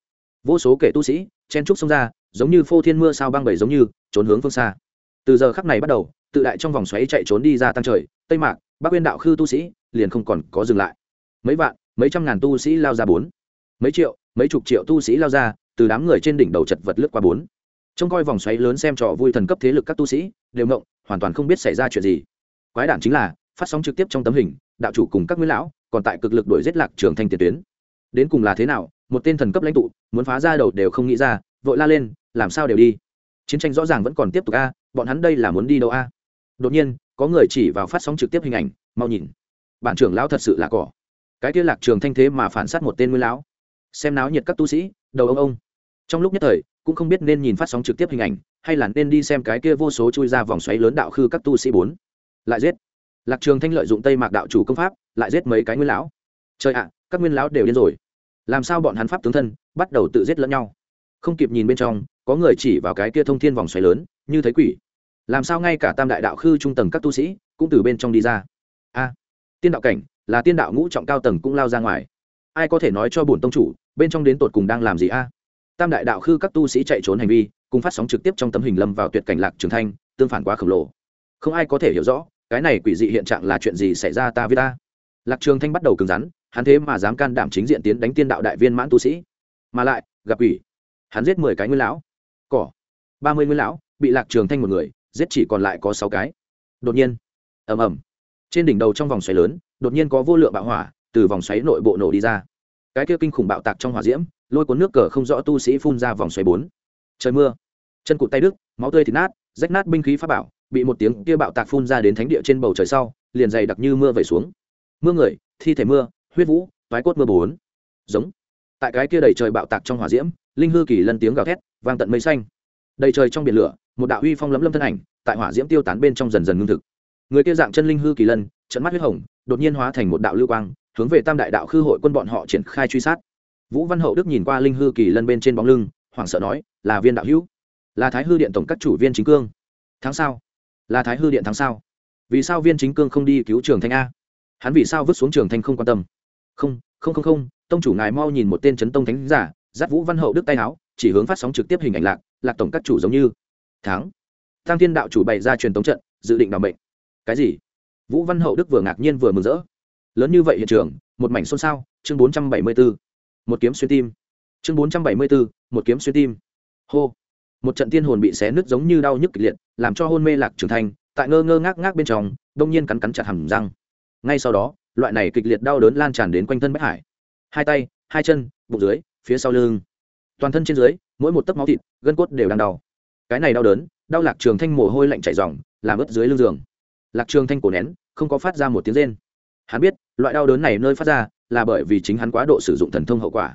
Vô số kể tu sĩ, chen trúc xông ra, giống như phô thiên mưa sao băng bầy giống như, trốn hướng phương xa. Từ giờ khắc này bắt đầu, tự đại trong vòng xoáy chạy trốn đi ra tăng trời, tây mạc, bắc uyên đạo khư tu sĩ, liền không còn có dừng lại. Mấy vạn, mấy trăm ngàn tu sĩ lao ra bốn. Mấy triệu, mấy chục triệu tu sĩ lao ra, từ đám người trên đỉnh đầu chật vật lướt qua bốn trông coi vòng xoáy lớn xem trò vui thần cấp thế lực các tu sĩ, đều ngộng, hoàn toàn không biết xảy ra chuyện gì. Quái đản chính là, phát sóng trực tiếp trong tấm hình, đạo chủ cùng các nguyên lão, còn tại cực lực đuổi giết lạc trường thanh tiền tuyến. Đến cùng là thế nào, một tên thần cấp lãnh tụ, muốn phá ra đầu đều không nghĩ ra, vội la lên, làm sao đều đi. Chiến tranh rõ ràng vẫn còn tiếp tục a, bọn hắn đây là muốn đi đâu a? Đột nhiên, có người chỉ vào phát sóng trực tiếp hình ảnh, mau nhìn. Bản trưởng lão thật sự là cỏ. Cái kia lạc trường thanh thế mà phản sát một tên nguyên lão. Xem náo nhiệt các tu sĩ, đầu ông ông. Trong lúc nhất thời cũng không biết nên nhìn phát sóng trực tiếp hình ảnh, hay là nên đi xem cái kia vô số chui ra vòng xoáy lớn đạo khư các tu sĩ bốn. Lại giết. Lạc trường thanh lợi dụng tây mạc đạo chủ công pháp, lại giết mấy cái nguyên lão. Trời ạ, các nguyên lão đều điên rồi. Làm sao bọn hắn pháp tướng thân, bắt đầu tự giết lẫn nhau? Không kịp nhìn bên trong, có người chỉ vào cái kia thông thiên vòng xoáy lớn, như thấy quỷ. Làm sao ngay cả tam đại đạo khư trung tầng các tu sĩ, cũng từ bên trong đi ra? A, tiên đạo cảnh, là tiên đạo ngũ trọng cao tầng cũng lao ra ngoài. Ai có thể nói cho bổn tông chủ, bên trong đến tột cùng đang làm gì a? Tam đại đạo khư các tu sĩ chạy trốn hành vi, cùng phát sóng trực tiếp trong tấm hình lâm vào tuyệt cảnh lạc trường thanh, tương phản quá khổng lồ. Không ai có thể hiểu rõ, cái này quỷ dị hiện trạng là chuyện gì xảy ra ta với ta. Lạc trường thanh bắt đầu cứng rắn, hắn thế mà dám can đảm chính diện tiến đánh tiên đạo đại viên mãn tu sĩ. Mà lại, gặp quỷ. Hắn giết mười cái nguyên lão. Cỏ. Ba mươi nguyên lão, bị lạc trường thanh một người, giết chỉ còn lại có sáu cái. Đột nhiên. Ầm ầm. Trên đỉnh đầu trong vòng xoáy lớn, đột nhiên có vô lượng bạo hỏa từ vòng xoáy nội bộ nổ đi ra cái kia kinh khủng bạo tạc trong hỏa diễm, lôi cuốn nước cờ không rõ tu sĩ phun ra vòng xoáy bốn. Trời mưa. Chân cụt tay đức máu tươi thịt nát, rách nát binh khí pháp bảo, bị một tiếng kia bạo tạc phun ra đến thánh địa trên bầu trời sau, liền dày đặc như mưa vẩy xuống. Mưa người, thi thể mưa, huyết vũ, toái cốt mưa bốn. Giống. Tại cái kia đầy trời bạo tạc trong hỏa diễm, linh hư kỳ lân tiếng gào thét, vang tận mây xanh. Đầy trời trong biển lửa, một đạo uy phong lấm lâm thân ảnh, tại hỏa diễm tiêu tán bên trong dần dần ngưng thực. Người kia dạng chân linh hư kỳ lân, trận mắt huyết hồng, đột nhiên hóa thành một đạo lưu quang hướng về tam đại đạo khư hội quân bọn họ triển khai truy sát. Vũ văn hậu đức nhìn qua linh hư kỳ lân bên trên bóng lưng, hoảng sợ nói, là viên đạo hữu, là thái hư điện tổng các chủ viên chính cương. Tháng sau là thái hư điện tháng sau vì sao viên chính cương không đi cứu trường thanh a? Hắn vì sao vứt xuống trường thanh không quan tâm? Không không không không, tông chủ ngài mau nhìn một tên chấn tông thánh giả giáp vũ văn hậu đức tay áo, chỉ hướng phát sóng trực tiếp hình ảnh lạc lạc tổng các chủ giống như. Tháng Thang thiên đạo chủ bày ra truyền tống trận, dự định đảm bệnh cái gì? Vũ văn hậu đức vừa ngạc nhiên vừa mừng rỡ lớn như vậy hiện trường, một mảnh xôn xao, chương bốn trăm bảy mươi b ố một kiếm xuyên tim. Chương bốn trăm bảy mươi b ố một kiếm xuyên tim. Hô. Một trận tiên hồn bị xé nứt giống như đau nhức kịch liệt, làm cho hôn mê lạc trưởng thành, tại ngơ ngơ ngác ngác bên trong, đông nhiên cắn cắn chặt hầm răng. Ngay sau đó, loại này kịch liệt đau đớn lan tràn đến quanh thân bách hải. Hai tay, hai chân, bụng dưới, phía sau lưng. Toàn thân trên dưới, mỗi một tấc máu thịt, gân cốt đều đang đau. Cái này đau đớn, đau lạc trường thanh mồ hôi lạnh chảy ròng, làm ướt dưới lưng giường. Lạc trường thanh cổ nén, không có phát ra một tiếng rên hắn biết, loại đau đớn này nơi phát ra là bởi vì chính hắn quá độ sử dụng thần thông hậu quả.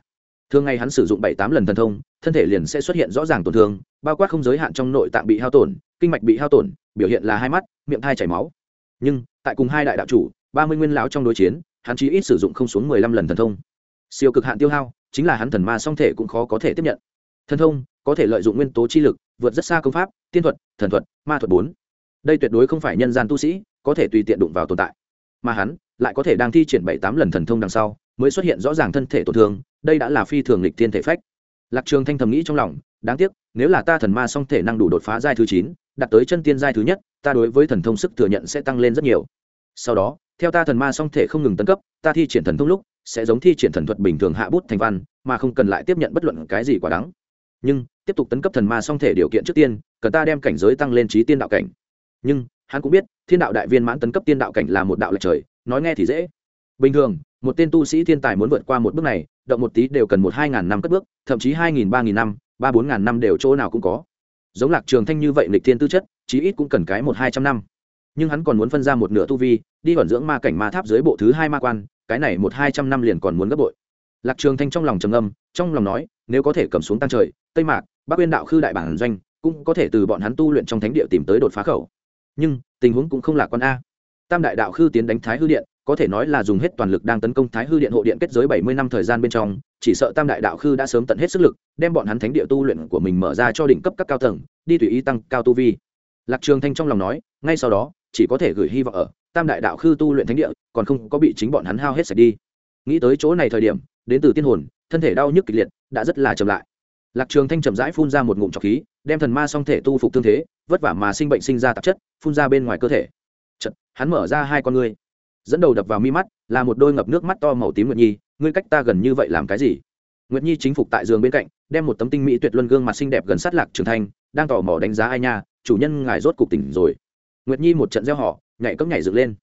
Thường ngày hắn sử dụng bảy tám lần thần thông, thân thể liền sẽ xuất hiện rõ ràng tổn thương, bao quát không giới hạn trong nội tạng bị hao tổn, kinh mạch bị hao tổn, biểu hiện là hai mắt, miệng thai chảy máu. Nhưng, tại cùng hai đại đạo chủ, ba mươi nguyên lão trong đối chiến, hắn chỉ ít sử dụng không xuống mười lăm lần thần thông. Siêu cực hạn tiêu hao, chính là hắn thần ma song thể cũng khó có thể tiếp nhận. Thần thông có thể lợi dụng nguyên tố chi lực, vượt rất xa công pháp, tiên thuật, thần thuật, ma thuật bốn. Đây tuyệt đối không phải nhân gian tu sĩ có thể tùy tiện đụng vào tồn tại. Mà hắn lại có thể đang thi triển bảy tám lần thần thông đằng sau, mới xuất hiện rõ ràng thân thể tổn thương, đây đã là phi thường lịch thiên thể phách. Lạc trường thanh thầm nghĩ trong lòng, đáng tiếc, nếu là ta thần ma song thể năng đủ đột phá giai thứ chín, đạt tới chân tiên giai thứ nhất, ta đối với thần thông sức thừa nhận sẽ tăng lên rất nhiều. Sau đó, theo ta thần ma song thể không ngừng tấn cấp, ta thi triển thần thông lúc, sẽ giống thi triển thần thuật bình thường hạ bút thành văn, mà không cần lại tiếp nhận bất luận cái gì quá đáng nhưng, tiếp tục tấn cấp thần ma song thể điều kiện trước tiên, cần ta đem cảnh giới tăng lên trí tiên đạo cảnh. Nhưng, hắn cũng biết, thiên đạo đại viên mãn tấn cấp tiên đạo cảnh là một đạo lệch trời nói nghe thì dễ. Bình thường, một tên tu sĩ thiên tài muốn vượt qua một bước này, động một tí đều cần một hai ngàn năm cất bước, thậm chí hai nghìn, ba nghìn năm, ba bốn ngàn năm đều chỗ nào cũng có. Giống lạc trường thanh như vậy lịch thiên tư chất, chí ít cũng cần cái một hai trăm năm. Nhưng hắn còn muốn phân ra một nửa tu vi, đi vận dưỡng ma cảnh ma tháp dưới bộ thứ hai ma quan, cái này một hai trăm năm liền còn muốn gấp bội. Lạc trường thanh trong lòng trầm âm trong lòng nói, nếu có thể cầm xuống tăng trời, tây mạc, bắc uyên đạo khư đại bản doanh, cũng có thể từ bọn hắn tu luyện trong thánh địa tìm tới đột phá khẩu. Nhưng, tình huống cũng không lạc quan a tam đại đạo khư tiến đánh thái hư điện, có thể nói là dùng hết toàn lực đang tấn công thái hư điện hộ điện kết giới bảy mươi năm thời gian bên trong, chỉ sợ tam đại đạo khư đã sớm tận hết sức lực, đem bọn hắn thánh địa tu luyện của mình mở ra cho đỉnh cấp các cao tầng, đi tùy ý tăng cao tu vi. Lạc trường thanh trong lòng nói, ngay sau đó, chỉ có thể gửi hy vọng ở, tam đại đạo khư tu luyện thánh địa, còn không có bị chính bọn hắn hao hết sạch đi. Nghĩ tới chỗ này thời điểm, đến từ tiên hồn, thân thể đau nhức kịch liệt, đã rất là chậm lại. Lạc trường thanh chậm rãi phun ra một ngụm trọc khí, đem thần ma song thể tu phục thương thế, vất vả mà sinh bệnh sinh ra tạp chất, phun ra bên ngoài cơ thể. Chật, hắn mở ra hai con ngươi. Dẫn đầu đập vào mi mắt là một đôi ngập nước mắt to màu tím nguyệt nhi ngươi cách ta gần như vậy làm cái gì? Nguyệt nhi chính phục tại giường bên cạnh đem một tấm tinh mỹ tuyệt luân gương mặt xinh đẹp gần sát lạc trường thanh đang tò mò đánh giá ai nha chủ nhân ngài rốt cục tỉnh rồi. Nguyệt nhi một trận reo hò, nhảy cốc nhảy dựng lên.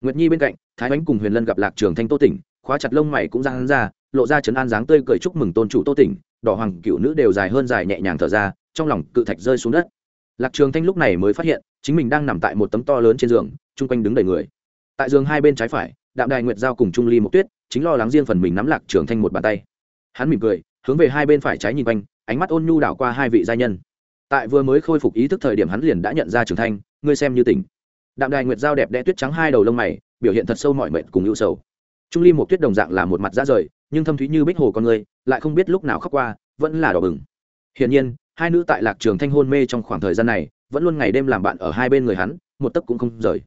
Nguyệt nhi bên cạnh thái ánh cùng huyền lân gặp lạc trường thanh tô tỉnh khóa chặt lông mày cũng ra hắn ra lộ ra chấn an dáng tươi cười chúc mừng tôn chủ tô tỉnh đỏ hoàng cựu nữ đều dài hơn dài nhẹ nhàng thở ra trong lòng cự thạch rơi xuống đất. Lạc trường thanh lúc này mới phát hiện chính mình đang nằm tại một tấm to lớn trên giường chung quanh đứng đầy người. Tại giường hai bên trái phải, đạm đài nguyệt giao cùng trung ly một tuyết chính lo lắng riêng phần mình nắm lạc trường thanh một bàn tay. Hắn mỉm cười, hướng về hai bên phải trái nhìn quanh, ánh mắt ôn nhu đảo qua hai vị gia nhân. Tại vừa mới khôi phục ý thức thời điểm hắn liền đã nhận ra trường thanh, ngươi xem như tỉnh. Đạm đài nguyệt Giao đẹp đẽ tuyết trắng hai đầu lông mày, biểu hiện thật sâu mọi mệt cùng ưu sầu. Trung ly một tuyết đồng dạng là một mặt ra rời, nhưng thâm thúy như bích hồ con người, lại không biết lúc nào khóc qua, vẫn là đỏ bừng. Hiển nhiên, hai nữ tại lạc trường thanh hôn mê trong khoảng thời gian này, vẫn luôn ngày đêm làm bạn ở hai bên người hắn, một tấc cũng không rời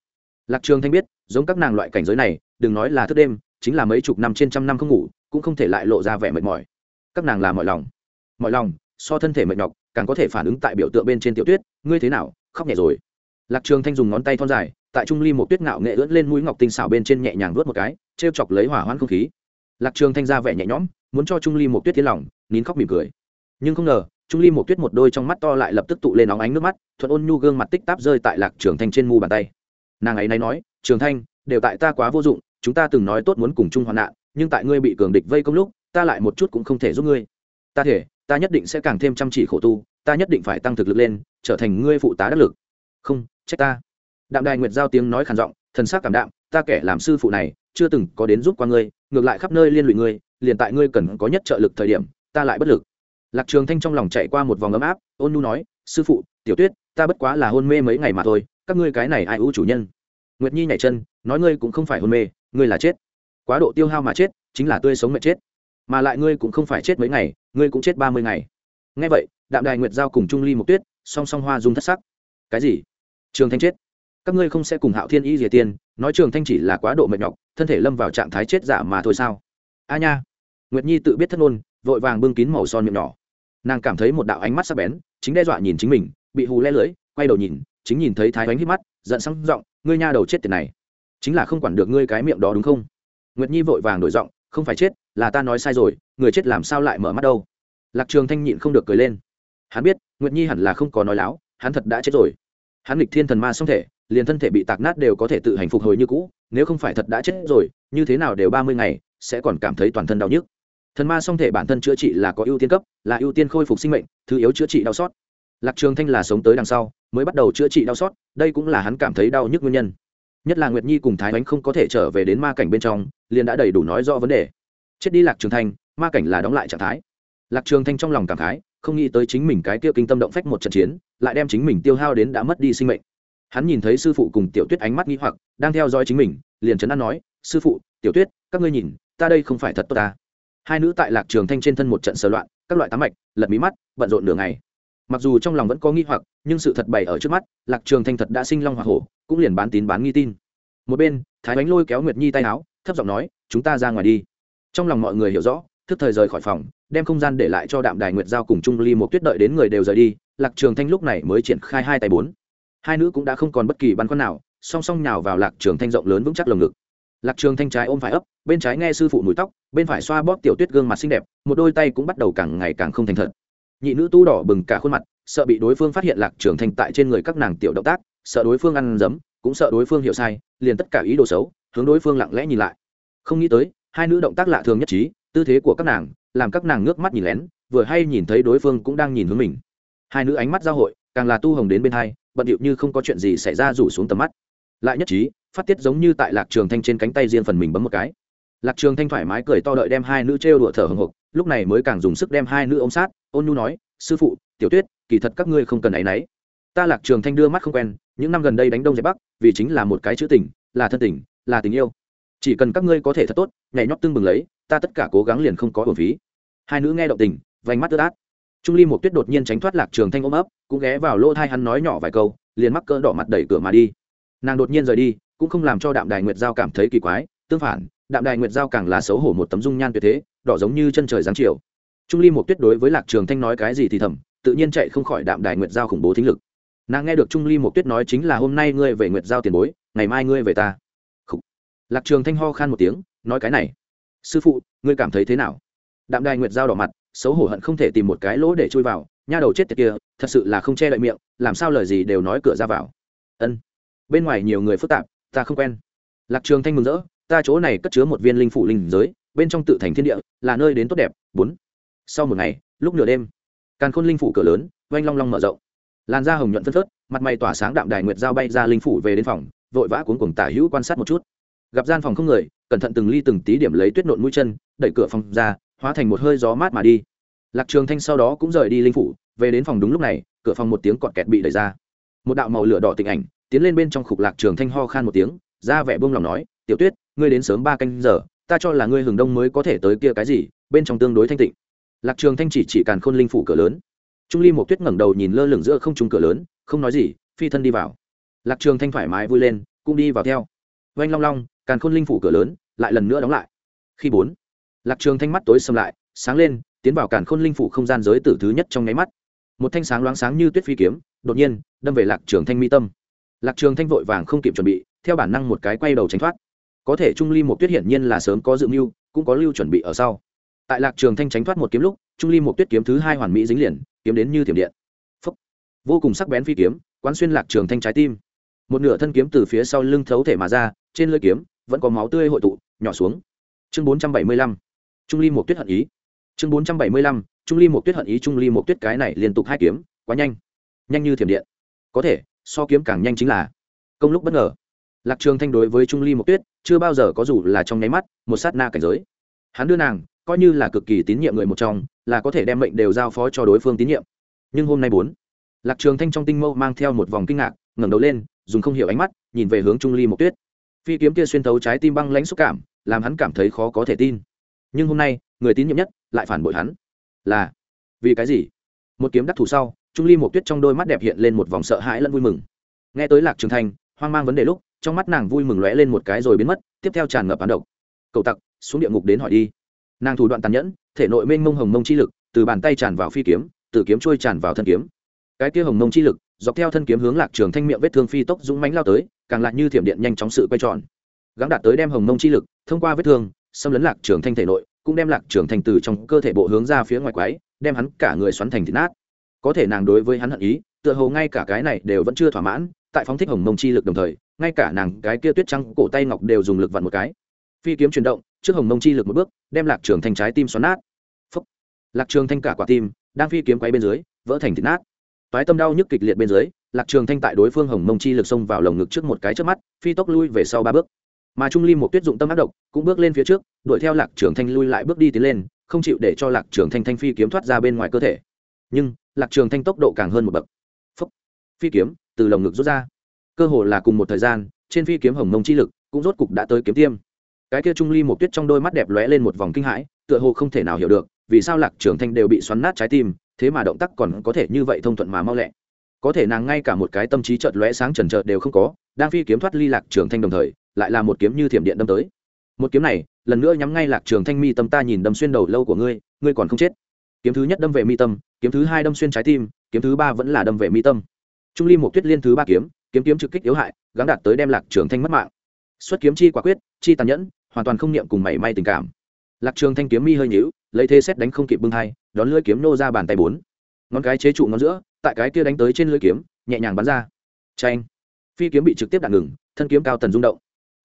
lạc trường thanh biết, giống các nàng loại cảnh giới này, đừng nói là thức đêm, chính là mấy chục năm trên trăm năm không ngủ, cũng không thể lại lộ ra vẻ mệt mỏi. Các nàng là mọi lòng. Mọi lòng, so thân thể mệt nhọc, càng có thể phản ứng tại biểu tượng bên trên tiểu tuyết, ngươi thế nào, khóc nhẹ rồi. Lạc trường thanh dùng ngón tay thon dài, tại trung ly một tuyết ngạo nghệ ưỡn lên mũi ngọc tinh xảo bên trên nhẹ nhàng vuốt một cái treo chọc lấy hỏa hoãn không khí. Lạc trường thanh ra vẻ nhẹ nhõm, muốn cho trung ly một tuyết tiến lòng, nín khóc mỉm cười. Nhưng không ngờ, trung ly một tuyết một đôi trong mắt to lại lập tức tụ lên óng ánh nước mắt, thuận ôn nhu gương mặt tích táp rơi tại lạc trường thanh trên mu bàn tay nàng ấy nay nói, trường thanh, đều tại ta quá vô dụng, chúng ta từng nói tốt muốn cùng chung hoạn nạn, nhưng tại ngươi bị cường địch vây công lúc, ta lại một chút cũng không thể giúp ngươi. Ta thể, ta nhất định sẽ càng thêm chăm chỉ khổ tu, ta nhất định phải tăng thực lực lên, trở thành ngươi phụ tá đắc lực. Không, trách ta. Đạm đài nguyệt giao tiếng nói khàn giọng, thần sắc cảm đạm, ta kẻ làm sư phụ này, chưa từng có đến giúp qua ngươi, ngược lại khắp nơi liên lụy ngươi, liền tại ngươi cần có nhất trợ lực thời điểm, ta lại bất lực. Lạc trường thanh trong lòng chạy qua một vòng ấm áp, ôn nu nói, sư phụ, tiểu tuyết, ta bất quá là hôn mê mấy ngày mà thôi các ngươi cái này ai ưu chủ nhân? Nguyệt nhi nhảy chân, nói ngươi cũng không phải hôn mê, ngươi là chết. Quá độ tiêu hao mà chết, chính là tươi sống mệt chết. Mà lại ngươi cũng không phải chết mấy ngày, ngươi cũng chết ba mươi ngày. Ngay vậy, đạm đài nguyệt giao cùng trung ly mục tuyết, song song hoa dung thất sắc. Cái gì? Trường thanh chết. Các ngươi không sẽ cùng hạo thiên y diệt tiên, nói trường thanh chỉ là quá độ mệt nhọc, thân thể lâm vào trạng thái chết giả mà thôi sao? A nha. Nguyệt nhi tự biết thất ngôn, vội vàng bưng kín màu son miệng nhỏ. Nàng cảm thấy một đạo ánh mắt sắc bén, chính đe dọa nhìn chính mình, bị hù le lưỡi, quay đầu nhìn chính nhìn thấy thái bánh hít mắt, giận sáng giọng, ngươi nha đầu chết tiền này, chính là không quản được ngươi cái miệng đó đúng không? Nguyệt nhi vội vàng đổi giọng, không phải chết, là ta nói sai rồi, người chết làm sao lại mở mắt đâu? Lạc trường thanh nhịn không được cười lên. Hắn biết, nguyệt nhi hẳn là không có nói láo, hắn thật đã chết rồi. Hắn nghịch thiên thần ma song thể, liền thân thể bị tạc nát đều có thể tự hành phục hồi như cũ, nếu không phải thật đã chết rồi, như thế nào đều ba mươi ngày, sẽ còn cảm thấy toàn thân đau nhức. Thần ma song thể bản thân chữa trị là có ưu tiên cấp, là ưu tiên khôi phục sinh mệnh, thứ yếu chữa trị đau xót lạc trường thanh là sống tới đằng sau, mới bắt đầu chữa trị đau xót, đây cũng là hắn cảm thấy đau nhức nguyên nhân. Nhất là nguyệt nhi cùng thái ánh không có thể trở về đến ma cảnh bên trong, liền đã đầy đủ nói rõ vấn đề. Chết đi lạc trường thanh, ma cảnh là đóng lại trạng thái. Lạc trường thanh trong lòng cảm khái, không nghĩ tới chính mình cái kia kinh tâm động phách một trận chiến, lại đem chính mình tiêu hao đến đã mất đi sinh mệnh. Hắn nhìn thấy sư phụ cùng tiểu tuyết ánh mắt nghi hoặc, đang theo dõi chính mình, liền chấn an nói, sư phụ, tiểu tuyết, các ngươi nhìn, ta đây không phải thật tốt ta. Hai nữ tại lạc trường thanh trên thân một trận sờ loạn, các loại tám mạch, lật mí mắt, bận rộn nửa ngày mặc dù trong lòng vẫn có nghi hoặc, nhưng sự thật bày ở trước mắt, lạc trường thanh thật đã sinh long hoa hổ, cũng liền bán tín bán nghi tin. Một bên, thái bánh lôi kéo nguyệt nhi tay áo, thấp giọng nói, chúng ta ra ngoài đi. Trong lòng mọi người hiểu rõ, thức thời rời khỏi phòng, đem không gian để lại cho đạm đài nguyệt giao cùng trung ly một tuyết đợi đến người đều rời đi, lạc trường thanh lúc này mới triển khai hai tay bốn. Hai nữ cũng đã không còn bất kỳ băn khoăn nào, song song nhào vào lạc trường thanh rộng lớn vững chắc lồng ngực. Lạc trường thanh trái ôm phải ấp, bên trái nghe sư phụ mùi tóc, bên phải xoa bóp tiểu tuyết gương mặt xinh đẹp, một đôi tay cũng bắt đầu càng ngày càng không thành thật nhị nữ tu đỏ bừng cả khuôn mặt, sợ bị đối phương phát hiện lạc trường thanh tại trên người các nàng tiểu động tác, sợ đối phương ăn dấm, cũng sợ đối phương hiểu sai, liền tất cả ý đồ xấu, hướng đối phương lặng lẽ nhìn lại. Không nghĩ tới, hai nữ động tác lạ thường nhất trí, tư thế của các nàng, làm các nàng ngước mắt nhìn lén, vừa hay nhìn thấy đối phương cũng đang nhìn hướng mình. Hai nữ ánh mắt giao hội, càng là tu hồng đến bên hai, bận điệu như không có chuyện gì xảy ra rủ xuống tầm mắt. Lại nhất trí, phát tiết giống như tại lạc trường thanh trên cánh tay riêng phần mình bấm một cái. Lạc trường thanh thoải mái cười to đợi đem hai nữ trêu đùa thở hồng hộc lúc này mới càng dùng sức đem hai nữ ôm sát, ôn nhu nói, sư phụ, tiểu tuyết, kỳ thật các ngươi không cần áy náy. Ta lạc trường thanh đưa mắt không quen, những năm gần đây đánh đông giải bắc, vì chính là một cái chữ tình, là thân tình, là tình yêu. Chỉ cần các ngươi có thể thật tốt, nhảy nhót tương bừng lấy, ta tất cả cố gắng liền không có hồn phí. Hai nữ nghe động tình, vành mắt tứ át. Trung ly một tuyết đột nhiên tránh thoát lạc trường thanh ôm ấp, cũng ghé vào lỗ thai hắn nói nhỏ vài câu, liền mắc cỡ đỏ mặt đẩy cửa mà đi. Nàng đột nhiên rời đi, cũng không làm cho đạm đài nguyệt giao cảm thấy kỳ quái, tương phản, đạm đài nguyệt giao càng là xấu hổ một tấm dung nhan tuyệt thế đỏ giống như chân trời giáng chiều. Trung ly một tuyết đối với lạc trường thanh nói cái gì thì thầm, tự nhiên chạy không khỏi đạm đài nguyệt giao khủng bố thính lực. Nàng nghe được trung ly một tuyết nói chính là hôm nay ngươi về nguyệt giao tiền bối, ngày mai ngươi về ta. Khủ. lạc trường thanh ho khan một tiếng, nói cái này. Sư phụ, ngươi cảm thấy thế nào? Đạm đài nguyệt giao đỏ mặt, xấu hổ hận không thể tìm một cái lỗ để chui vào, nha đầu chết tiệt kia, thật sự là không che đậy miệng, làm sao lời gì đều nói cửa ra vào. Ân. Bên ngoài nhiều người phức tạp, ta không quen. Lạc trường thanh mừng rỡ, ta chỗ này cất chứa một viên linh phủ linh giới bên trong tự thành thiên địa, là nơi đến tốt đẹp. Bốn, sau một ngày, lúc nửa đêm, càn khôn linh phủ cửa lớn, oanh long long mở rộng. Làn da hồng nhuận phân phớt, mặt mày tỏa sáng đạm đài nguyệt giao bay ra linh phủ về đến phòng, vội vã cuốn cuồng tả hữu quan sát một chút. Gặp gian phòng không người, cẩn thận từng ly từng tí điểm lấy tuyết nộn mũi chân, đẩy cửa phòng ra, hóa thành một hơi gió mát mà đi. Lạc trường thanh sau đó cũng rời đi linh phủ, về đến phòng đúng lúc này, cửa phòng một tiếng cọt kẹt bị đẩy ra. Một đạo màu lửa đỏ tình ảnh, tiến lên bên trong khục lạc trường thanh ho khan một tiếng, ra vẻ buông lòng nói, tiểu tuyết, ngươi đến sớm ba canh giờ ta cho là ngươi hừng đông mới có thể tới kia cái gì, bên trong tương đối thanh tịnh. Lạc trường thanh chỉ chỉ càn khôn linh phủ cửa lớn. Trung ly một tuyết ngẩng đầu nhìn lơ lửng giữa không trung cửa lớn, không nói gì, phi thân đi vào. Lạc trường thanh thoải mái vui lên, cũng đi vào theo. Oanh long long, càn khôn linh phủ cửa lớn, lại lần nữa đóng lại. Khi bốn, lạc trường thanh mắt tối sầm lại, sáng lên, tiến vào càn khôn linh phủ không gian giới tử thứ nhất trong nháy mắt. Một thanh sáng loáng sáng như tuyết phi kiếm, đột nhiên, đâm về lạc trường thanh mi tâm. Lạc trường thanh vội vàng không kịp chuẩn bị, theo bản năng một cái quay đầu tránh thoát có thể trung ly một tuyết hiển nhiên là sớm có dự mưu, cũng có lưu chuẩn bị ở sau. Tại lạc trường thanh tránh thoát một kiếm lúc, trung ly một tuyết kiếm thứ hai hoàn mỹ dính liền, kiếm đến như thiểm điện. Phúc. vô cùng sắc bén phi kiếm, quán xuyên lạc trường thanh trái tim. Một nửa thân kiếm từ phía sau lưng thấu thể mà ra, trên lưỡi kiếm, vẫn có máu tươi hội tụ, nhỏ xuống. Chương bốn trăm bảy mươi lăm. Trung ly một tuyết hận ý. Chương bốn trăm bảy mươi lăm. Trung ly một tuyết hận ý, trung ly một tuyết cái này liên tục hai kiếm, quá nhanh. Nhanh như thiểm điện. Có thể, so kiếm càng nhanh chính là. Công lúc bất ngờ. Lạc trường thanh đối với trung ly một tuyết chưa bao giờ có dù là trong nháy mắt, một sát na cảnh giới. Hắn đưa nàng, coi như là cực kỳ tín nhiệm người một trong, là có thể đem mệnh đều giao phó cho đối phương tín nhiệm. Nhưng hôm nay bốn, lạc trường thanh trong tinh mâu mang theo một vòng kinh ngạc, ngẩng đầu lên, dùng không hiểu ánh mắt, nhìn về hướng trung ly một tuyết. Phi kiếm kia xuyên thấu trái tim băng lãnh xúc cảm, làm hắn cảm thấy khó có thể tin. Nhưng hôm nay, người tín nhiệm nhất, lại phản bội hắn. Là, vì cái gì? Một kiếm đắc thủ sau, trung ly một tuyết trong đôi mắt đẹp hiện lên một vòng sợ hãi lẫn vui mừng. Nghe tới lạc trường thanh, hoang mang vấn đề lúc trong mắt nàng vui mừng lóe lên một cái rồi biến mất, tiếp theo tràn ngập án độc. Cậu tặc, xuống địa ngục đến hỏi đi. Nàng thủ đoạn tàn nhẫn, thể nội mênh mông hồng mông chi lực, từ bàn tay tràn vào phi kiếm, từ kiếm trôi tràn vào thân kiếm. Cái kia hồng mông chi lực, dọc theo thân kiếm hướng lạc trường thanh miệng vết thương phi tốc dũng mãnh lao tới, càng lại như thiểm điện nhanh chóng sự quay tròn. Gắng đạt tới đem hồng mông chi lực thông qua vết thương, xâm lấn lạc trường thanh thể nội, cũng đem lạc trường thanh từ trong cơ thể bộ hướng ra phía ngoài quái, đem hắn cả người xoắn thành thịt nát. Có thể nàng đối với hắn hận ý, tựa hồ ngay cả cái này đều vẫn chưa thỏa mãn tại phóng thích hồng mông chi lực đồng thời, ngay cả nàng cái kia tuyết trắng cổ tay ngọc đều dùng lực vặn một cái. Phi kiếm chuyển động, trước hồng mông chi lực một bước, đem lạc trường thanh trái tim xoắn nát. Phúc. lạc trường thanh cả quả tim, đang phi kiếm quay bên dưới, vỡ thành thịt nát. Toái tâm đau nhức kịch liệt bên dưới, lạc trường thanh tại đối phương hồng mông chi lực xông vào lồng ngực trước một cái trước mắt, phi tốc lui về sau ba bước. Mà trung ly một tuyết dụng tâm ác độc, cũng bước lên phía trước, đuổi theo lạc trường thanh lui lại bước đi tiến lên, không chịu để cho lạc trường thanh thanh phi kiếm thoát ra bên ngoài cơ thể. Nhưng, lạc trường thanh tốc độ càng hơn một bậc. Phúc. phi kiếm từ lồng ngực rút ra. Cơ hồ là cùng một thời gian, trên phi kiếm hồng mông chi lực cũng rốt cục đã tới kiếm tiêm. Cái kia trung ly một tuyết trong đôi mắt đẹp lóe lên một vòng kinh hãi, tựa hồ không thể nào hiểu được, vì sao lạc trường thanh đều bị xoắn nát trái tim, thế mà động tác còn có thể như vậy thông thuận mà mau lẹ. Có thể nàng ngay cả một cái tâm trí chợt lóe sáng trần trợt đều không có, đang phi kiếm thoát ly lạc trường thanh đồng thời, lại là một kiếm như thiểm điện đâm tới. Một kiếm này, lần nữa nhắm ngay lạc trường thanh mi tâm ta nhìn đâm xuyên đầu lâu của ngươi ngươi còn không chết. Kiếm thứ nhất đâm về mi tâm, kiếm thứ hai đâm xuyên trái tim, kiếm thứ ba vẫn là đâm về mi tâm trung ly một tuyết liên thứ ba kiếm kiếm kiếm trực kích yếu hại, gắng đạt tới đem lạc trường thanh mất mạng. Xuất kiếm chi quả quyết, chi tàn nhẫn, hoàn toàn không niệm cùng mảy may tình cảm. Lạc trường thanh kiếm mi hơi nhíu, lấy thế xét đánh không kịp bưng hai, đón lưỡi kiếm nô ra bàn tay bốn. Ngón cái chế trụ ngón giữa, tại cái kia đánh tới trên lưỡi kiếm, nhẹ nhàng bắn ra. Tranh phi kiếm bị trực tiếp đạn ngừng, thân kiếm cao tần rung động.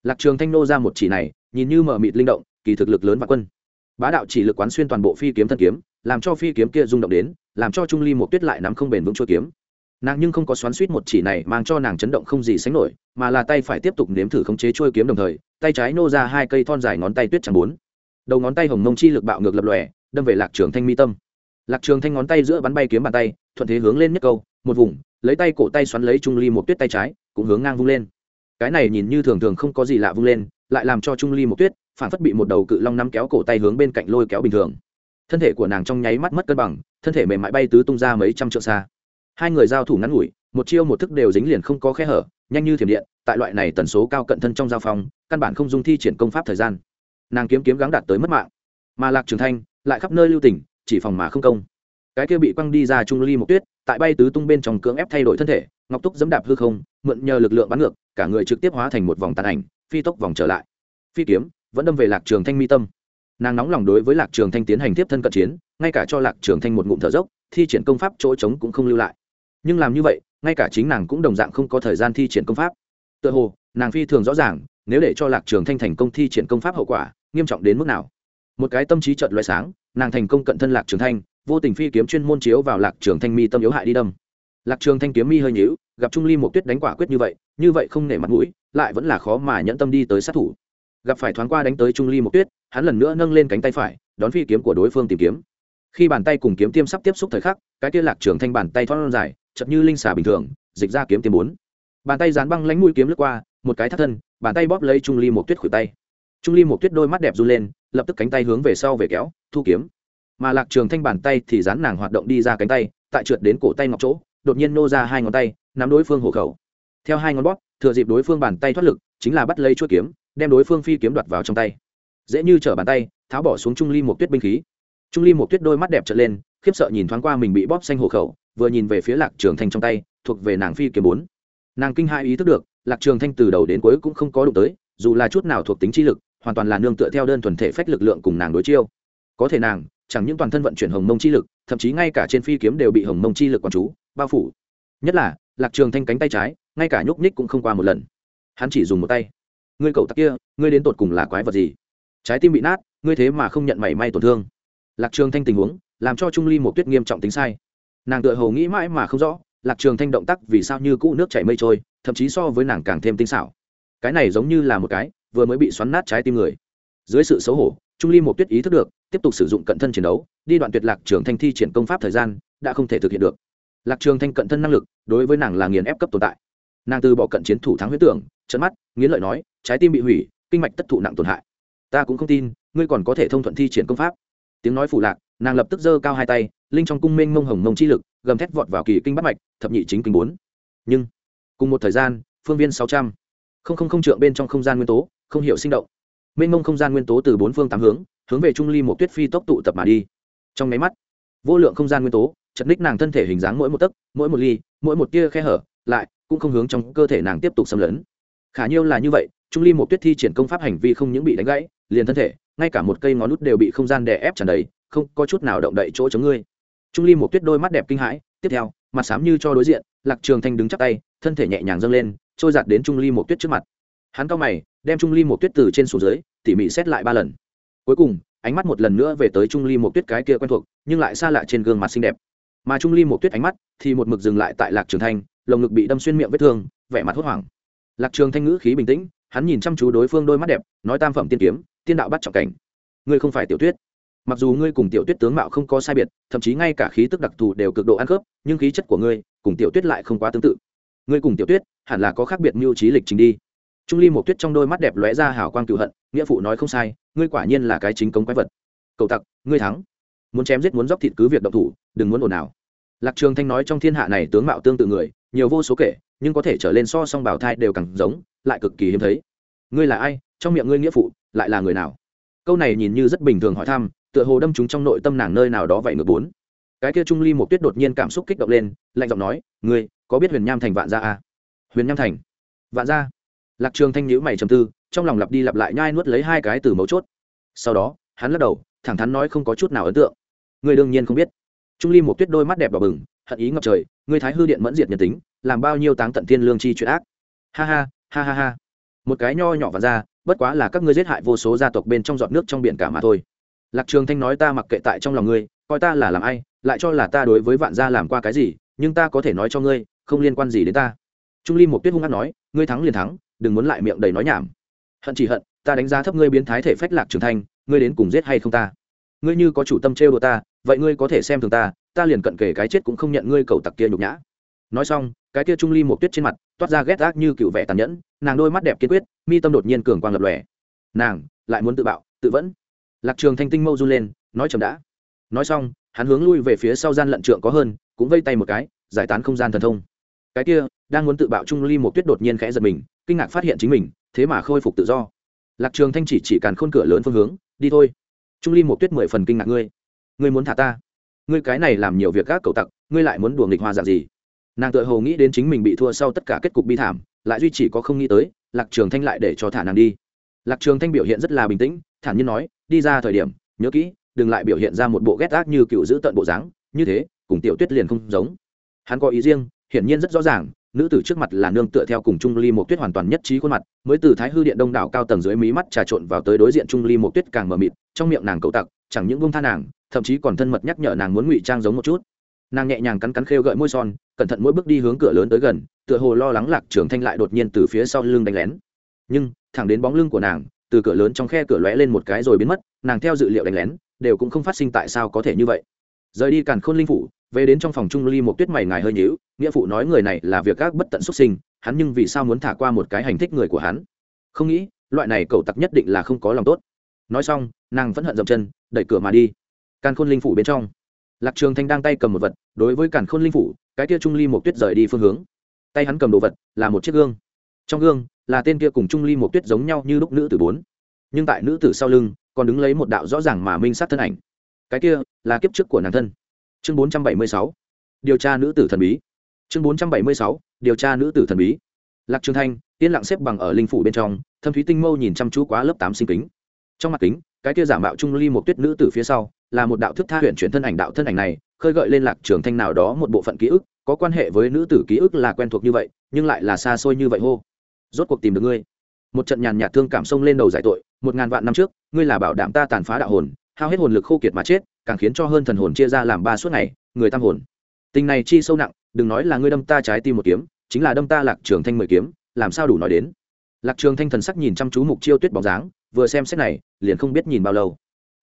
Lạc trường thanh nô ra một chỉ này, nhìn như mở mịt linh động, kỳ thực lực lớn và quân. Bá đạo chỉ lực quán xuyên toàn bộ phi kiếm thân kiếm, làm cho phi kiếm kia rung động đến, làm cho trung ly một tuyết lại nắm không bền vững chuôi kiếm nàng nhưng không có xoắn suýt một chỉ này mang cho nàng chấn động không gì sánh nổi, mà là tay phải tiếp tục nếm thử khống chế trôi kiếm đồng thời, tay trái nô ra hai cây thon dài ngón tay tuyết trắng bốn. Đầu ngón tay hồng mông chi lực bạo ngược lập lòe, đâm về lạc trường thanh mi tâm. Lạc trường thanh ngón tay giữa bắn bay kiếm bàn tay, thuận thế hướng lên nhất câu, một vùng, lấy tay cổ tay xoắn lấy trung ly một tuyết tay trái, cũng hướng ngang vung lên. Cái này nhìn như thường thường không có gì lạ vung lên, lại làm cho trung ly một tuyết, phản phất bị một đầu cự long nắm kéo cổ tay hướng bên cạnh lôi kéo bình thường. Thân thể của nàng trong nháy mắt mất cân bằng, thân thể mềm mại bay tứ tung ra mấy trăm trượng xa hai người giao thủ ngắn ngủi, một chiêu một thức đều dính liền không có khe hở, nhanh như thiểm điện, tại loại này tần số cao cận thân trong giao phong, căn bản không dung thi triển công pháp thời gian. Nàng kiếm kiếm gắng đạt tới mất mạng. Mà lạc trường thanh lại khắp nơi lưu tỉnh chỉ phòng mà không công. Cái kia bị quăng đi ra trung ly một tuyết, tại bay tứ tung bên trong cưỡng ép thay đổi thân thể, ngọc túc dẫm đạp hư không, mượn nhờ lực lượng bắn ngược, cả người trực tiếp hóa thành một vòng tàn ảnh, phi tốc vòng trở lại. Phi kiếm vẫn đâm về lạc trường thanh mi tâm. Nàng nóng lòng đối với lạc trường thanh tiến hành tiếp thân cận chiến, ngay cả cho lạc trường thanh một ngụm thở dốc, thi triển công pháp chỗ trống cũng không lưu lại nhưng làm như vậy, ngay cả chính nàng cũng đồng dạng không có thời gian thi triển công pháp. Tựa hồ, nàng phi thường rõ ràng, nếu để cho lạc trường thanh thành công thi triển công pháp hậu quả, nghiêm trọng đến mức nào. Một cái tâm trí chợt loại sáng, nàng thành công cận thân lạc trường thanh, vô tình phi kiếm chuyên môn chiếu vào lạc trường thanh mi tâm yếu hại đi đâm. Lạc trường thanh kiếm mi hơi nhíu, gặp trung ly một tuyết đánh quả quyết như vậy như vậy không nể mặt mũi, lại vẫn là khó mà nhẫn tâm đi tới sát thủ. Gặp phải thoáng qua đánh tới trung ly một tuyết, hắn lần nữa nâng lên cánh tay phải, đón phi kiếm của đối phương tìm kiếm. Khi bàn tay cùng kiếm tiêm sắp tiếp xúc thời khắc, cái kia lạc trường thanh bàn tay thoát dài chậm như linh xà bình thường, dịch ra kiếm tiêm bốn. Bàn tay dán băng lánh mũi kiếm lướt qua, một cái thắt thân, bàn tay bóp lấy trung ly một tuyết khuỷu tay. Trung ly một tuyết đôi mắt đẹp run lên, lập tức cánh tay hướng về sau về kéo, thu kiếm. Mà lạc trường thanh bàn tay thì dán nàng hoạt động đi ra cánh tay, tại trượt đến cổ tay ngọc chỗ, đột nhiên nô ra hai ngón tay, nắm đối phương hộ khẩu. Theo hai ngón bóp, thừa dịp đối phương bàn tay thoát lực, chính là bắt lấy chuỗi kiếm, đem đối phương phi kiếm đoạt vào trong tay. Dễ như trở bàn tay, tháo bỏ xuống trung ly một tuyết binh khí. Trung ly một tuyết đôi mắt đẹp trở lên, khiếp sợ nhìn thoáng qua mình bị bóp xanh hộ khẩu vừa nhìn về phía lạc trường thanh trong tay, thuộc về nàng phi kiếm bốn. Nàng kinh hai ý thức được, lạc trường thanh từ đầu đến cuối cũng không có đụng tới, dù là chút nào thuộc tính chi lực, hoàn toàn là nương tựa theo đơn thuần thể phách lực lượng cùng nàng đối chiêu. Có thể nàng, chẳng những toàn thân vận chuyển hồng mông chi lực, thậm chí ngay cả trên phi kiếm đều bị hồng mông chi lực quản chú, bao phủ. Nhất là, lạc trường thanh cánh tay trái, ngay cả nhúc nhích cũng không qua một lần. Hắn chỉ dùng một tay. Ngươi cầu tặc kia, ngươi đến tột cùng là quái vật gì? Trái tim bị nát, ngươi thế mà không nhận mảy may tổn thương. Lạc trường thanh tình huống, làm cho trung ly một tuyết nghiêm trọng tính sai nàng tựa hồ nghĩ mãi mà không rõ, lạc trường thanh động tác vì sao như cũ nước chảy mây trôi, thậm chí so với nàng càng thêm tinh xảo. Cái này giống như là một cái vừa mới bị xoắn nát trái tim người. Dưới sự xấu hổ, trung ly một tuyết ý thức được, tiếp tục sử dụng cận thân chiến đấu, đi đoạn tuyệt lạc trường thanh thi triển công pháp thời gian, đã không thể thực hiện được. Lạc trường thanh cận thân năng lực, đối với nàng là nghiền ép cấp tồn tại. Nàng từ bỏ cận chiến thủ thắng huyết tưởng trận mắt, nghiến lợi nói, trái tim bị hủy, kinh mạch tất thụ nặng tổn hại. Ta cũng không tin, ngươi còn có thể thông thuận thi triển công pháp. Tiếng nói phủ lạc nàng lập tức giơ cao hai tay, linh trong cung minh mông hồng mông chi lực, gầm thét vọt vào kỳ kinh bắt mạch, thập nhị chính kinh bốn. Nhưng, cùng một thời gian, phương viên sáu trăm, không không không trượng bên trong không gian nguyên tố, không hiểu sinh động. Mênh mông không gian nguyên tố từ bốn phương tám hướng hướng về trung ly một tuyết phi tốc tụ tập mà đi. Trong máy mắt, vô lượng không gian nguyên tố, chật ních nàng thân thể hình dáng mỗi một tấc, mỗi một ly, mỗi một tia khe hở, lại cũng không hướng trong cơ thể nàng tiếp tục xâm lấn. Khả nhiêu là như vậy, trung ly một tuyết thi triển công pháp hành vi không những bị đánh gãy, liền thân thể, ngay cả một cây ngón nút đều bị không gian đè ép tràn đầy không có chút nào động đậy chỗ chống ngươi. Trung ly một tuyết đôi mắt đẹp kinh hãi, tiếp theo, mặt xám như cho đối diện, lạc trường thanh đứng chắp tay, thân thể nhẹ nhàng dâng lên, trôi giạt đến trung ly một tuyết trước mặt. Hắn cao mày, đem trung ly một tuyết từ trên xuống dưới, tỉ mỉ xét lại ba lần. Cuối cùng, ánh mắt một lần nữa về tới trung ly một tuyết cái kia quen thuộc, nhưng lại xa lạ trên gương mặt xinh đẹp. Mà trung ly một tuyết ánh mắt thì một mực dừng lại tại lạc trường thanh, lồng ngực bị đâm xuyên miệng vết thương, vẻ mặt hốt hoảng. Lạc trường thanh ngữ khí bình tĩnh, hắn nhìn chăm chú đối phương đôi mắt đẹp, nói tam phẩm tiên kiếm, tiên đạo bắt trọng cảnh. Ngươi không phải tiểu tuyết mặc dù ngươi cùng tiểu tuyết tướng mạo không có sai biệt, thậm chí ngay cả khí tức đặc thù đều cực độ ăn khớp, nhưng khí chất của ngươi cùng tiểu tuyết lại không quá tương tự. Ngươi cùng tiểu tuyết hẳn là có khác biệt mưu trí lịch trình đi. Trung ly một tuyết trong đôi mắt đẹp lóe ra hào quang cựu hận, nghĩa phụ nói không sai, ngươi quả nhiên là cái chính cống quái vật. Cậu tặc, ngươi thắng. Muốn chém giết muốn dóc thịt cứ việc động thủ, đừng muốn ồn ào. Lạc trường thanh nói trong thiên hạ này tướng mạo tương tự người, nhiều vô số kể, nhưng có thể trở lên so song bảo thai đều càng giống, lại cực kỳ hiếm thấy. Ngươi là ai? Trong miệng ngươi nghĩa phụ, lại là người nào? Câu này nhìn như rất bình thường hỏi thăm tựa hồ đâm chúng trong nội tâm nàng nơi nào đó vậy ngược bốn. Cái kia trung ly một tuyết đột nhiên cảm xúc kích động lên, lạnh giọng nói, ngươi, có biết huyền nham thành vạn gia à? huyền nham thành? Vạn gia? Lạc trường thanh nhíu mày trầm tư, trong lòng lặp đi lặp lại nhai nuốt lấy hai cái từ mấu chốt. Sau đó, hắn lắc đầu, thẳng thắn nói không có chút nào ấn tượng. Ngươi đương nhiên không biết. Trung ly một tuyết đôi mắt đẹp đỏ bừng, hận ý ngập trời, ngươi thái hư điện mẫn diệt nhân tính, làm bao nhiêu táng tận thiên lương chi chuyện ác? Ha ha ha ha ha. Một cái nho nhỏ và ra bất quá là các ngươi giết hại vô số gia tộc bên trong giọt nước trong biển cả mà thôi lạc trường thanh nói ta mặc kệ tại trong lòng ngươi, coi ta là làm ai, lại cho là ta đối với vạn gia làm qua cái gì, nhưng ta có thể nói cho ngươi, không liên quan gì đến ta. Trung ly một tuyết hung ác nói, ngươi thắng liền thắng, đừng muốn lại miệng đầy nói nhảm. Hận chỉ hận, ta đánh giá thấp ngươi biến thái thể phách lạc trường thanh, ngươi đến cùng giết hay không ta? Ngươi như có chủ tâm trêu đùa ta, vậy ngươi có thể xem thường ta ta liền cận kể cái chết cũng không nhận ngươi cầu tặc kia nhục nhã. Nói xong, cái kia trung ly một tuyết trên mặt, toát ra ghét ác như cựu vẻ tàn nhẫn, nàng đôi mắt đẹp kiên quyết, mi tâm đột nhiên cường quang lập lòe. Nàng, lại muốn tự bạo, tự vẫn lạc trường thanh tinh mâu run lên, nói chậm đã. Nói xong, hắn hướng lui về phía sau gian lận trượng có hơn, cũng vây tay một cái, giải tán không gian thần thông. Cái kia, đang muốn tự bạo trung ly một tuyết đột nhiên khẽ giật mình, kinh ngạc phát hiện chính mình, thế mà khôi phục tự do. Lạc trường thanh chỉ chỉ càn khôn cửa lớn phương hướng, đi thôi. Trung ly một tuyết mười phần kinh ngạc ngươi. Ngươi muốn thả ta? Ngươi cái này làm nhiều việc các cầu tặc, ngươi lại muốn đùa nghịch hoa dạng gì? Nàng tự hồ nghĩ đến chính mình bị thua sau tất cả kết cục bi thảm, lại duy chỉ có không nghĩ tới, lạc trường thanh lại để cho thả nàng đi. Lạc trường thanh biểu hiện rất là bình tĩnh, thản nhiên nói đi ra thời điểm, nhớ kỹ, đừng lại biểu hiện ra một bộ ghét ác như cựu giữ tận bộ dáng, như thế, cùng tiểu tuyết liền không giống. Hắn có ý riêng, hiển nhiên rất rõ ràng, nữ tử trước mặt là nương tựa theo cùng trung ly một tuyết hoàn toàn nhất trí khuôn mặt, mới từ thái hư điện đông đảo cao tầng dưới mí mắt trà trộn vào tới đối diện trung ly một tuyết càng mờ mịt, trong miệng nàng cậu tặc, chẳng những bông tha nàng, thậm chí còn thân mật nhắc nhở nàng muốn ngụy trang giống một chút. Nàng nhẹ nhàng cắn cắn khêu gợi môi son, cẩn thận mỗi bước đi hướng cửa lớn tới gần, tựa hồ lo lắng lạc trường thanh lại đột nhiên từ phía sau lưng đánh lén. Nhưng, thẳng đến bóng lưng của nàng từ cửa lớn trong khe cửa lóe lên một cái rồi biến mất, nàng theo dự liệu đánh lén, đều cũng không phát sinh tại sao có thể như vậy. Rời đi càn khôn linh phủ, về đến trong phòng trung ly một tuyết mày ngài hơi nhíu, nghĩa phụ nói người này là việc các bất tận xuất sinh, hắn nhưng vì sao muốn thả qua một cái hành thích người của hắn? Không nghĩ, loại này cậu tặc nhất định là không có lòng tốt. Nói xong, nàng vẫn hận dậm chân, đẩy cửa mà đi. Càn khôn linh phủ bên trong. Lạc trường thanh đang tay cầm một vật, đối với càn khôn linh phủ, cái kia trung ly một tuyết rời đi phương hướng. Tay hắn cầm đồ vật là một chiếc gương. Trong gương là tên kia cùng trung ly một tuyết giống nhau như lúc nữ tử bốn. Nhưng tại nữ tử sau lưng, còn đứng lấy một đạo rõ ràng mà minh sát thân ảnh. Cái kia là kiếp trước của nàng thân. Chương bốn trăm bảy mươi sáu. Điều tra nữ tử thần bí. Chương bốn trăm bảy mươi sáu. Điều tra nữ tử thần bí. Lạc trường thanh, yên lặng xếp bằng ở linh phủ bên trong, thâm thúy tinh mâu nhìn chăm chú quá lớp tám sinh kính. Trong mặt kính, cái kia giả mạo trung ly một tuyết nữ tử phía sau, là một đạo thức tha huyện chuyển thân ảnh đạo thân ảnh này, khơi gợi lên lạc trường thanh nào đó một bộ phận ký ức, có quan hệ với nữ tử ký ức là quen thuộc như vậy, nhưng lại là xa xôi như vậy hô rốt cuộc tìm được ngươi. Một trận nhàn nhạt thương cảm sông lên đầu giải tội, một ngàn vạn năm trước, ngươi là bảo đảm ta tàn phá đạo hồn, hao hết hồn lực khô kiệt mà chết, càng khiến cho hơn thần hồn chia ra làm ba suốt ngày, người tam hồn. Tình này chi sâu nặng, đừng nói là ngươi đâm ta trái tim một kiếm, chính là đâm ta lạc trường thanh mười kiếm, làm sao đủ nói đến? Lạc trường thanh thần sắc nhìn chăm chú mục chiêu tuyết bóng dáng, vừa xem xét này, liền không biết nhìn bao lâu.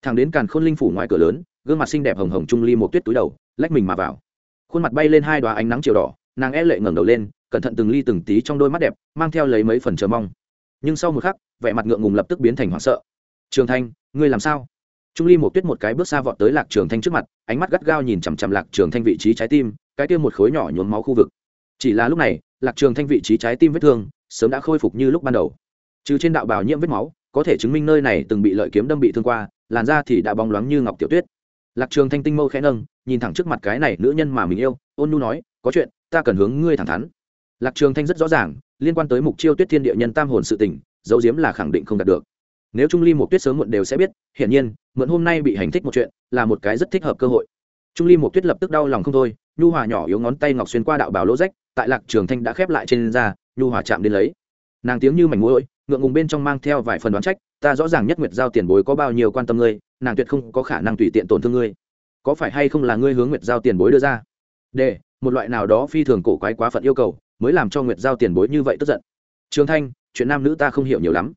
Thằng đến càn khôn linh phủ ngoài cửa lớn, gương mặt xinh đẹp hồng hồng trung ly một tuyết túi đầu, lách mình mà vào. Khuôn mặt bay lên hai đoá ánh nắng chiều đỏ, nàng e lệ ngẩng đầu lên cẩn thận từng ly từng tí trong đôi mắt đẹp, mang theo lấy mấy phần chờ mong. Nhưng sau một khắc, vẻ mặt ngượng ngùng lập tức biến thành hoảng sợ. Trường thanh, ngươi làm sao? Trung ly một tuyết một cái bước xa vọt tới lạc trường thanh trước mặt, ánh mắt gắt gao nhìn chằm chằm lạc trường thanh vị trí trái tim, cái tiêm một khối nhỏ nhuốm máu khu vực. Chỉ là lúc này, lạc trường thanh vị trí trái tim vết thương sớm đã khôi phục như lúc ban đầu. Trừ trên đạo bào nhiễm vết máu, có thể chứng minh nơi này từng bị lợi kiếm đâm bị thương qua, làn da thì đã bóng loáng như ngọc tiểu tuyết. Lạc trường thanh tinh mâu khẽ nâng, nhìn thẳng trước mặt cái này nữ nhân mà mình yêu, ôn nhu nói, có chuyện, ta cần hướng ngươi thẳng thắn lạc trường thanh rất rõ ràng, liên quan tới mục chiêu tuyết thiên địa nhân tam hồn sự tình, dấu diếm là khẳng định không đạt được. Nếu trung ly một tuyết sớm muộn đều sẽ biết, hiển nhiên, mượn hôm nay bị hành thích một chuyện, là một cái rất thích hợp cơ hội. Trung ly một tuyết lập tức đau lòng không thôi, nhu hòa nhỏ yếu ngón tay ngọc xuyên qua đạo bảo lỗ rách, tại lạc trường thanh đã khép lại trên da, nhu hòa chạm đến lấy. Nàng tiếng như mảnh mũi ngượng ngùng bên trong mang theo vài phần đoán trách, ta rõ ràng nhất nguyệt giao tiền bối có bao nhiêu quan tâm ngươi, nàng tuyệt không có khả năng tùy tiện tổn thương ngươi. Có phải hay không là ngươi hướng nguyệt giao tiền bối đưa ra? D một loại nào đó phi thường cổ quái quá phận yêu cầu mới làm cho nguyệt giao tiền bối như vậy tức giận. Trường thanh, chuyện nam nữ ta không hiểu nhiều lắm.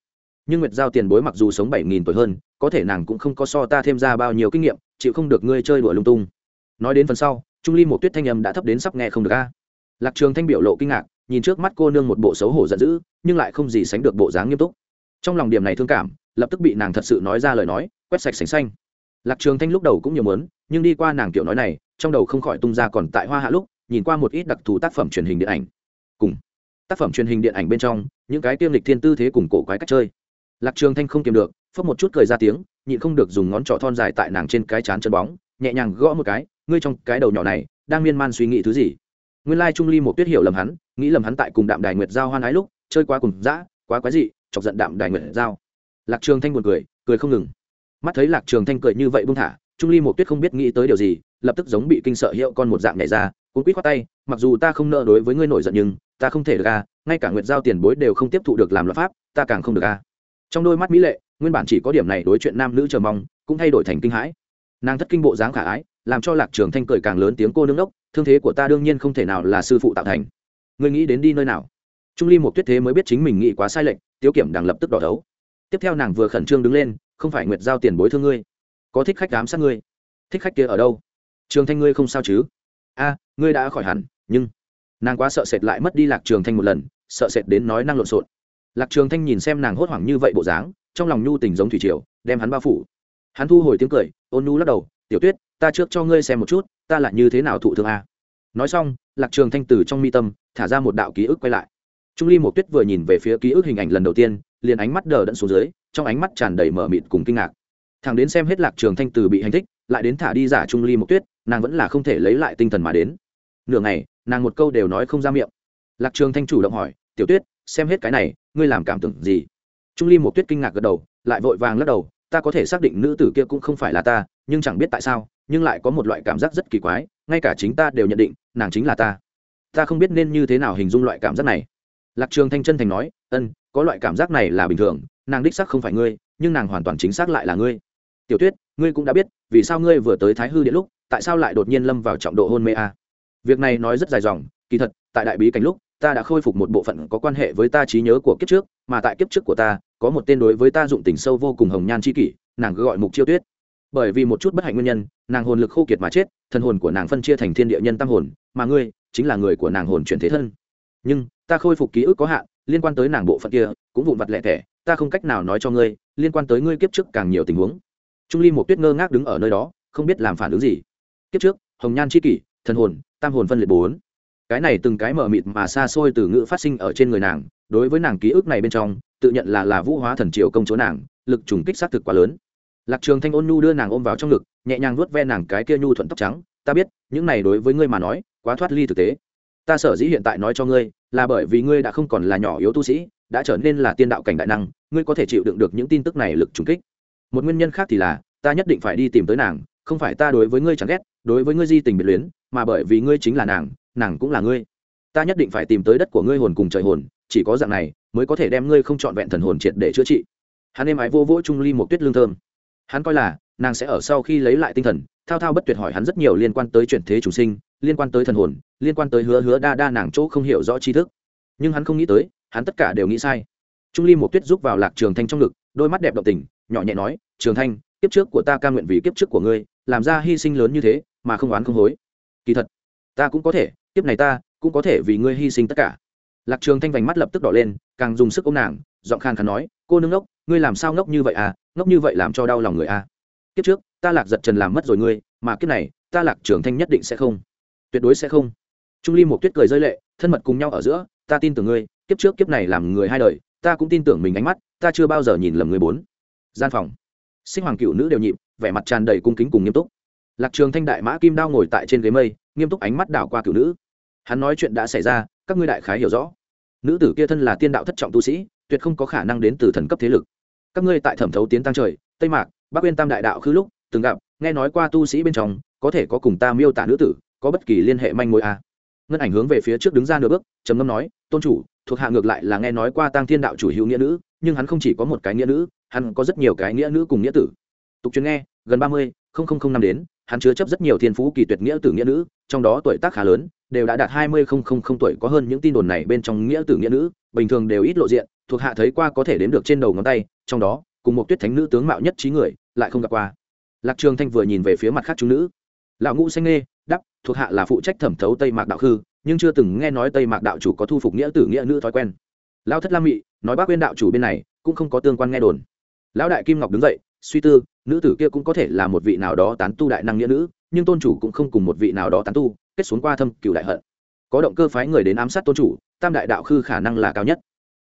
Nhưng nguyệt giao tiền bối mặc dù sống bảy nghìn tuổi hơn, có thể nàng cũng không có so ta thêm ra bao nhiêu kinh nghiệm, chịu không được ngươi chơi đùa lung tung. Nói đến phần sau, trung ly một tuyết thanh âm đã thấp đến sắp nghe không được a. Lạc trường thanh biểu lộ kinh ngạc, nhìn trước mắt cô nương một bộ xấu hổ giận dữ, nhưng lại không gì sánh được bộ dáng nghiêm túc. Trong lòng điểm này thương cảm, lập tức bị nàng thật sự nói ra lời nói, quét sạch sành xanh. Lạc trường thanh lúc đầu cũng nhiều mớn nhưng đi qua nàng kiểu nói này, trong đầu không khỏi tung ra còn tại hoa hạ lúc, nhìn qua một ít đặc thù tác phẩm truyền hình điện ảnh cùng tác phẩm truyền hình điện ảnh bên trong, những cái tiêm lịch thiên tư thế cùng cổ quái cách chơi. Lạc trường thanh không kiềm được phất một chút cười ra tiếng, nhịn không được dùng ngón trỏ thon dài tại nàng trên cái chán chân bóng, nhẹ nhàng gõ một cái, ngươi trong cái đầu nhỏ này, đang miên man suy nghĩ thứ gì? Nguyên lai trung ly một tuyết hiểu lầm hắn, nghĩ lầm hắn tại cùng đạm đài nguyệt giao hoan ái lúc, chơi quá cùng dã, quá quái dị, chọc giận đạm đài nguyệt giao. Lạc trường thanh buồn cười cười không ngừng. Mắt thấy lạc trường thanh cười như vậy buông thả, trung ly một tuyết không biết nghĩ tới điều gì, lập tức giống bị kinh sợ hiệu con một dạng nhảy ra, cuốn quýt khoát tay, mặc dù ta không nợ đối với ngươi nổi giận nhưng ta không thể được a, ngay cả nguyệt giao tiền bối đều không tiếp thụ được làm luật pháp, ta càng không được a. Trong đôi mắt mỹ lệ, nguyên bản chỉ có điểm này đối chuyện nam nữ chờ mong, cũng thay đổi thành kinh hãi. Nàng thất kinh bộ dáng khả ái, làm cho lạc trường thanh cười càng lớn tiếng cô nương đốc, thương thế của ta đương nhiên không thể nào là sư phụ tạo thành. Ngươi nghĩ đến đi nơi nào? Trung ly một tuyết thế mới biết chính mình nghĩ quá sai lệch, tiếu kiểm đang lập tức đỏ đấu tiếp theo nàng vừa khẩn trương đứng lên, không phải nguyệt giao tiền bối thương ngươi, có thích khách dám sát ngươi. Thích khách kia ở đâu? Trường thanh ngươi không sao chứ? A, ngươi đã khỏi hẳn, nhưng nàng quá sợ sệt lại mất đi lạc trường thanh một lần, sợ sệt đến nói năng lộn xộn. Lạc trường thanh nhìn xem nàng hốt hoảng như vậy bộ dáng, trong lòng nhu tình giống thủy triều, đem hắn bao phủ. Hắn thu hồi tiếng cười, ôn nhu lắc đầu, tiểu tuyết, ta trước cho ngươi xem một chút, ta là như thế nào thụ thương a? Nói xong, lạc trường thanh từ trong mi tâm, thả ra một đạo ký ức quay lại. Trung ly một tuyết vừa nhìn về phía ký ức hình ảnh lần đầu tiên, liền ánh mắt đờ đẫn xuống dưới, trong ánh mắt tràn đầy mở mịt cùng kinh ngạc. Thằng đến xem hết lạc trường thanh từ bị hành thích, lại đến thả đi giả trung ly một tuyết, nàng vẫn là không thể lấy lại tinh thần mà đến. Nửa ngày nàng một câu đều nói không ra miệng. Lạc trường thanh chủ động hỏi, tiểu tuyết, xem hết cái này, ngươi làm cảm tưởng gì? Trung ly một tuyết kinh ngạc gật đầu, lại vội vàng lắc đầu, ta có thể xác định nữ tử kia cũng không phải là ta, nhưng chẳng biết tại sao, nhưng lại có một loại cảm giác rất kỳ quái, ngay cả chính ta đều nhận định, nàng chính là ta. Ta không biết nên như thế nào hình dung loại cảm giác này. Lạc trường thanh chân thành nói, ân, có loại cảm giác này là bình thường, nàng đích xác không phải ngươi, nhưng nàng hoàn toàn chính xác lại là ngươi. Tiểu tuyết, ngươi cũng đã biết, vì sao ngươi vừa tới thái hư điện lúc, tại sao lại đột nhiên lâm vào trọng độ hôn mê a? à? Việc này nói rất dài dòng, kỳ thật, tại đại bí cảnh lúc, ta đã khôi phục một bộ phận có quan hệ với ta trí nhớ của kiếp trước, mà tại kiếp trước của ta, có một tên đối với ta dụng tình sâu vô cùng hồng nhan c h i kỷ, nàng gọi mục chiêu tuyết. Bởi vì một chút bất hạnh nguyên nhân, nàng hồn lực khô kiệt mà chết, thân hồn của nàng phân chia thành thiên địa nhân tam hồn, mà ngươi chính là người của nàng hồn chuyển thế thân. Nhưng, ta khôi phục ký ức có hạn, liên quan tới nàng bộ phận kia, cũng vụn vặt lẹ thẻ ta không cách nào nói cho ngươi, liên quan tới ngươi kiếp trước càng nhiều tình huống. Trung ly một tuyết ngơ ngác đứng ở nơi đó, không biết làm phản ứng gì. Kiếp trước, hồng nhan c h i kỷ thần hồn tam hồn phân liệt bốn. Cái này từng cái mở mịt mà xa xôi từ ngữ phát sinh ở trên người nàng, đối với nàng ký ức này bên trong, tự nhận là là vũ hóa thần triều công chúa nàng, lực trùng kích xác thực quá lớn. Lạc trường thanh ôn nhu đưa nàng ôm vào trong ngực, nhẹ nhàng nuốt ve nàng cái kia nhu thuận tóc trắng, ta biết, những này đối với ngươi mà nói, quá thoát ly thực tế. Ta sở dĩ hiện tại nói cho ngươi, là bởi vì ngươi đã không còn là nhỏ yếu tu sĩ, đã trở nên là tiên đạo cảnh đại năng, ngươi có thể chịu đựng được những tin tức này lực trùng kích. Một nguyên nhân khác thì là, ta nhất định phải đi tìm tới nàng, không phải ta đối với ngươi chẳng ghét, đối với ngươi di tình biệt luyến mà bởi vì ngươi chính là nàng nàng cũng là ngươi. Ta nhất định phải tìm tới đất của ngươi hồn cùng trời hồn, chỉ có dạng này mới có thể đem ngươi không trọn vẹn thần hồn triệt để chữa trị. Hắn êm ái vô vỗ trung ly một tuyết lương thơm. Hắn coi là nàng sẽ ở sau khi lấy lại tinh thần, thao thao bất tuyệt hỏi hắn rất nhiều liên quan tới chuyển thế chủ sinh, liên quan tới thần hồn, liên quan tới hứa hứa đa đa nàng chỗ không hiểu rõ tri thức. Nhưng hắn không nghĩ tới, hắn tất cả đều nghĩ sai. Trung ly một tuyết giúp vào lạc trường thanh trong ngực, đôi mắt đẹp động tình, nhỏ nhẹ nói, trường thanh, kiếp trước của ta ca nguyện vì kiếp trước của ngươi, làm ra hy sinh lớn như thế, mà không oán không hối kỳ thật, ta cũng có thể, kiếp này ta cũng có thể vì ngươi hy sinh tất cả. Lạc trường thanh vành mắt lập tức đỏ lên, càng dùng sức ôm nàng, giọng khan khàn nói, cô nương ngốc, ngươi làm sao ngốc như vậy à? Ngốc như vậy làm cho đau lòng người à? Kiếp trước, ta lạc giật trần làm mất rồi ngươi, mà kiếp này, ta lạc trường thanh nhất định sẽ không. Tuyệt đối sẽ không. Trung ly một tuyết cười rơi lệ, thân mật cùng nhau ở giữa, ta tin tưởng ngươi, kiếp trước kiếp này làm người hai đời, ta cũng tin tưởng mình ánh mắt, ta chưa bao giờ nhìn lầm người bốn. Gian phòng. Sinh hoàng cựu nữ đều nhịp, vẻ mặt tràn đầy cung kính cùng nghiêm túc lạc trường thanh đại mã kim đao ngồi tại trên ghế mây, nghiêm túc ánh mắt đảo qua cửu nữ. Hắn nói chuyện đã xảy ra, các ngươi đại khái hiểu rõ. Nữ tử kia thân là tiên đạo thất trọng tu sĩ, tuyệt không có khả năng đến từ thần cấp thế lực. Các ngươi tại thẩm thấu tiến tăng trời, tây mạc, bắc uyên tam đại đạo khứ lúc, từng gặp, nghe nói qua tu sĩ bên trong, có thể có cùng ta miêu tả nữ tử, có bất kỳ liên hệ manh mối à. ngân ảnh hướng về phía trước đứng ra nửa bước, trầm ngâm nói, tôn chủ, thuộc hạ ngược lại là nghe nói qua tăng thiên đạo chủ hữu nghĩa nữ, nhưng hắn không chỉ có một cái nghĩa nữ, hắn có rất nhiều cái nghĩa nữ cùng nghĩa tử. Tục truyền nghe, gần ba mươi năm đến hắn chứa chấp rất nhiều thiên phú kỳ tuyệt nghĩa tử nghĩa nữ, trong đó tuổi tác khá lớn, đều đã đạt hai mươi tuổi có hơn những tin đồn này bên trong nghĩa tử nghĩa nữ, bình thường đều ít lộ diện, thuộc hạ thấy qua có thể đếm được trên đầu ngón tay, trong đó, cùng một tuyết thánh nữ tướng mạo nhất trí người, lại không gặp qua. Lạc trường thanh vừa nhìn về phía mặt khác chúng nữ. Lão ngũ xanh nghê đắp thuộc hạ là phụ trách thẩm thấu tây mạc đạo khư, nhưng chưa từng nghe nói tây mạc đạo chủ có thu phục nghĩa tử nghĩa nữ thói quen. Lão thất lam mị, nói bác quyên đạo chủ bên này, cũng không có tương quan nghe đồn. Lão đại kim ngọc đứng dậy suy tư, nữ tử kia cũng có thể là một vị nào đó tán tu đại năng nghĩa nữ, nhưng tôn chủ cũng không cùng một vị nào đó tán tu, kết xuống qua thâm cựu đại hận. Có động cơ phái người đến ám sát tôn chủ, tam đại đạo khư khả năng là cao nhất.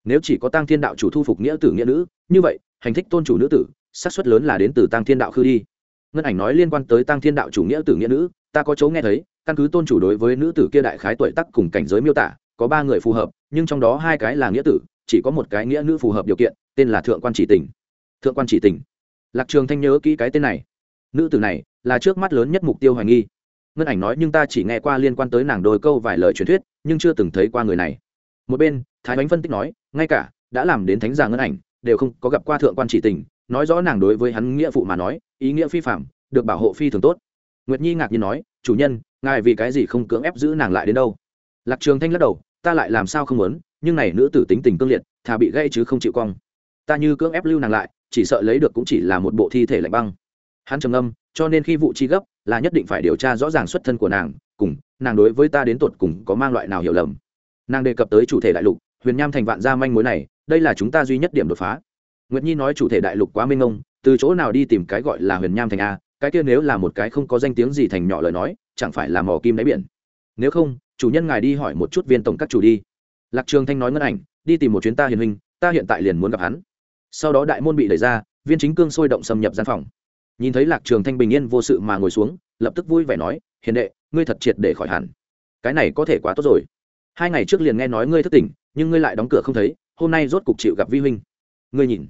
Nếu chỉ có tăng thiên đạo chủ thu phục nghĩa tử nghĩa nữ, như vậy, hành thích tôn chủ nữ tử, xác suất lớn là đến từ tăng thiên đạo khư đi. Ngân ảnh nói liên quan tới tăng thiên đạo chủ nghĩa tử nghĩa nữ, ta có chỗ nghe thấy, căn cứ tôn chủ đối với nữ tử kia đại khái tuổi tắc cùng cảnh giới miêu tả, có ba người phù hợp, nhưng trong đó hai cái là nghĩa tử, chỉ có một cái nghĩa nữ phù hợp điều kiện, tên là thượng quan chỉ tình. Thượng quan chỉ tình lạc trường thanh nhớ kỹ cái tên này. Nữ tử này là trước mắt lớn nhất mục tiêu hoài nghi. Ngân ảnh nói nhưng ta chỉ nghe qua liên quan tới nàng đôi câu vài lời truyền thuyết, nhưng chưa từng thấy qua người này. Một bên, thái bánh phân tích nói, ngay cả đã làm đến thánh giả ngân ảnh, đều không có gặp qua thượng quan chỉ tình, nói rõ nàng đối với hắn nghĩa phụ mà nói, ý nghĩa phi phạm được bảo hộ phi thường tốt. Nguyệt nhi ngạc nhiên nói, chủ nhân, ngài vì cái gì không cưỡng ép giữ nàng lại đến đâu? Lạc trường thanh lắc đầu, ta lại làm sao không muốn, nhưng này nữ tử tính tình cương liệt, thà bị gây chứ không chịu cong. Ta như cưỡng ép lưu nàng lại chỉ sợ lấy được cũng chỉ là một bộ thi thể lạnh băng. Hắn trầm âm cho nên khi vụ chi gấp, là nhất định phải điều tra rõ ràng xuất thân của nàng, cùng, nàng đối với ta đến tột cùng có mang loại nào hiểu lầm. Nàng đề cập tới chủ thể đại lục, huyền nham thành vạn gia manh mối này, đây là chúng ta duy nhất điểm đột phá. Nguyệt nhi nói chủ thể đại lục quá minh ông từ chỗ nào đi tìm cái gọi là huyền nham thành a, cái kia nếu là một cái không có danh tiếng gì thành nhỏ lời nói, chẳng phải là mò kim đáy biển. Nếu không, chủ nhân ngài đi hỏi một chút viên tổng các chủ đi. Lạc trường thanh nói ngân ảnh, đi tìm một chuyến ta hiền huynh, ta hiện tại liền muốn gặp hắn sau đó đại môn bị đẩy ra, viên chính cương sôi động xâm nhập gian phòng. Nhìn thấy lạc trường thanh bình yên vô sự mà ngồi xuống, lập tức vui vẻ nói, hiền đệ, ngươi thật triệt để khỏi hẳn. Cái này có thể quá tốt rồi. Hai ngày trước liền nghe nói ngươi thất tỉnh, nhưng ngươi lại đóng cửa không thấy, hôm nay rốt cục chịu gặp vi huynh. Ngươi nhìn.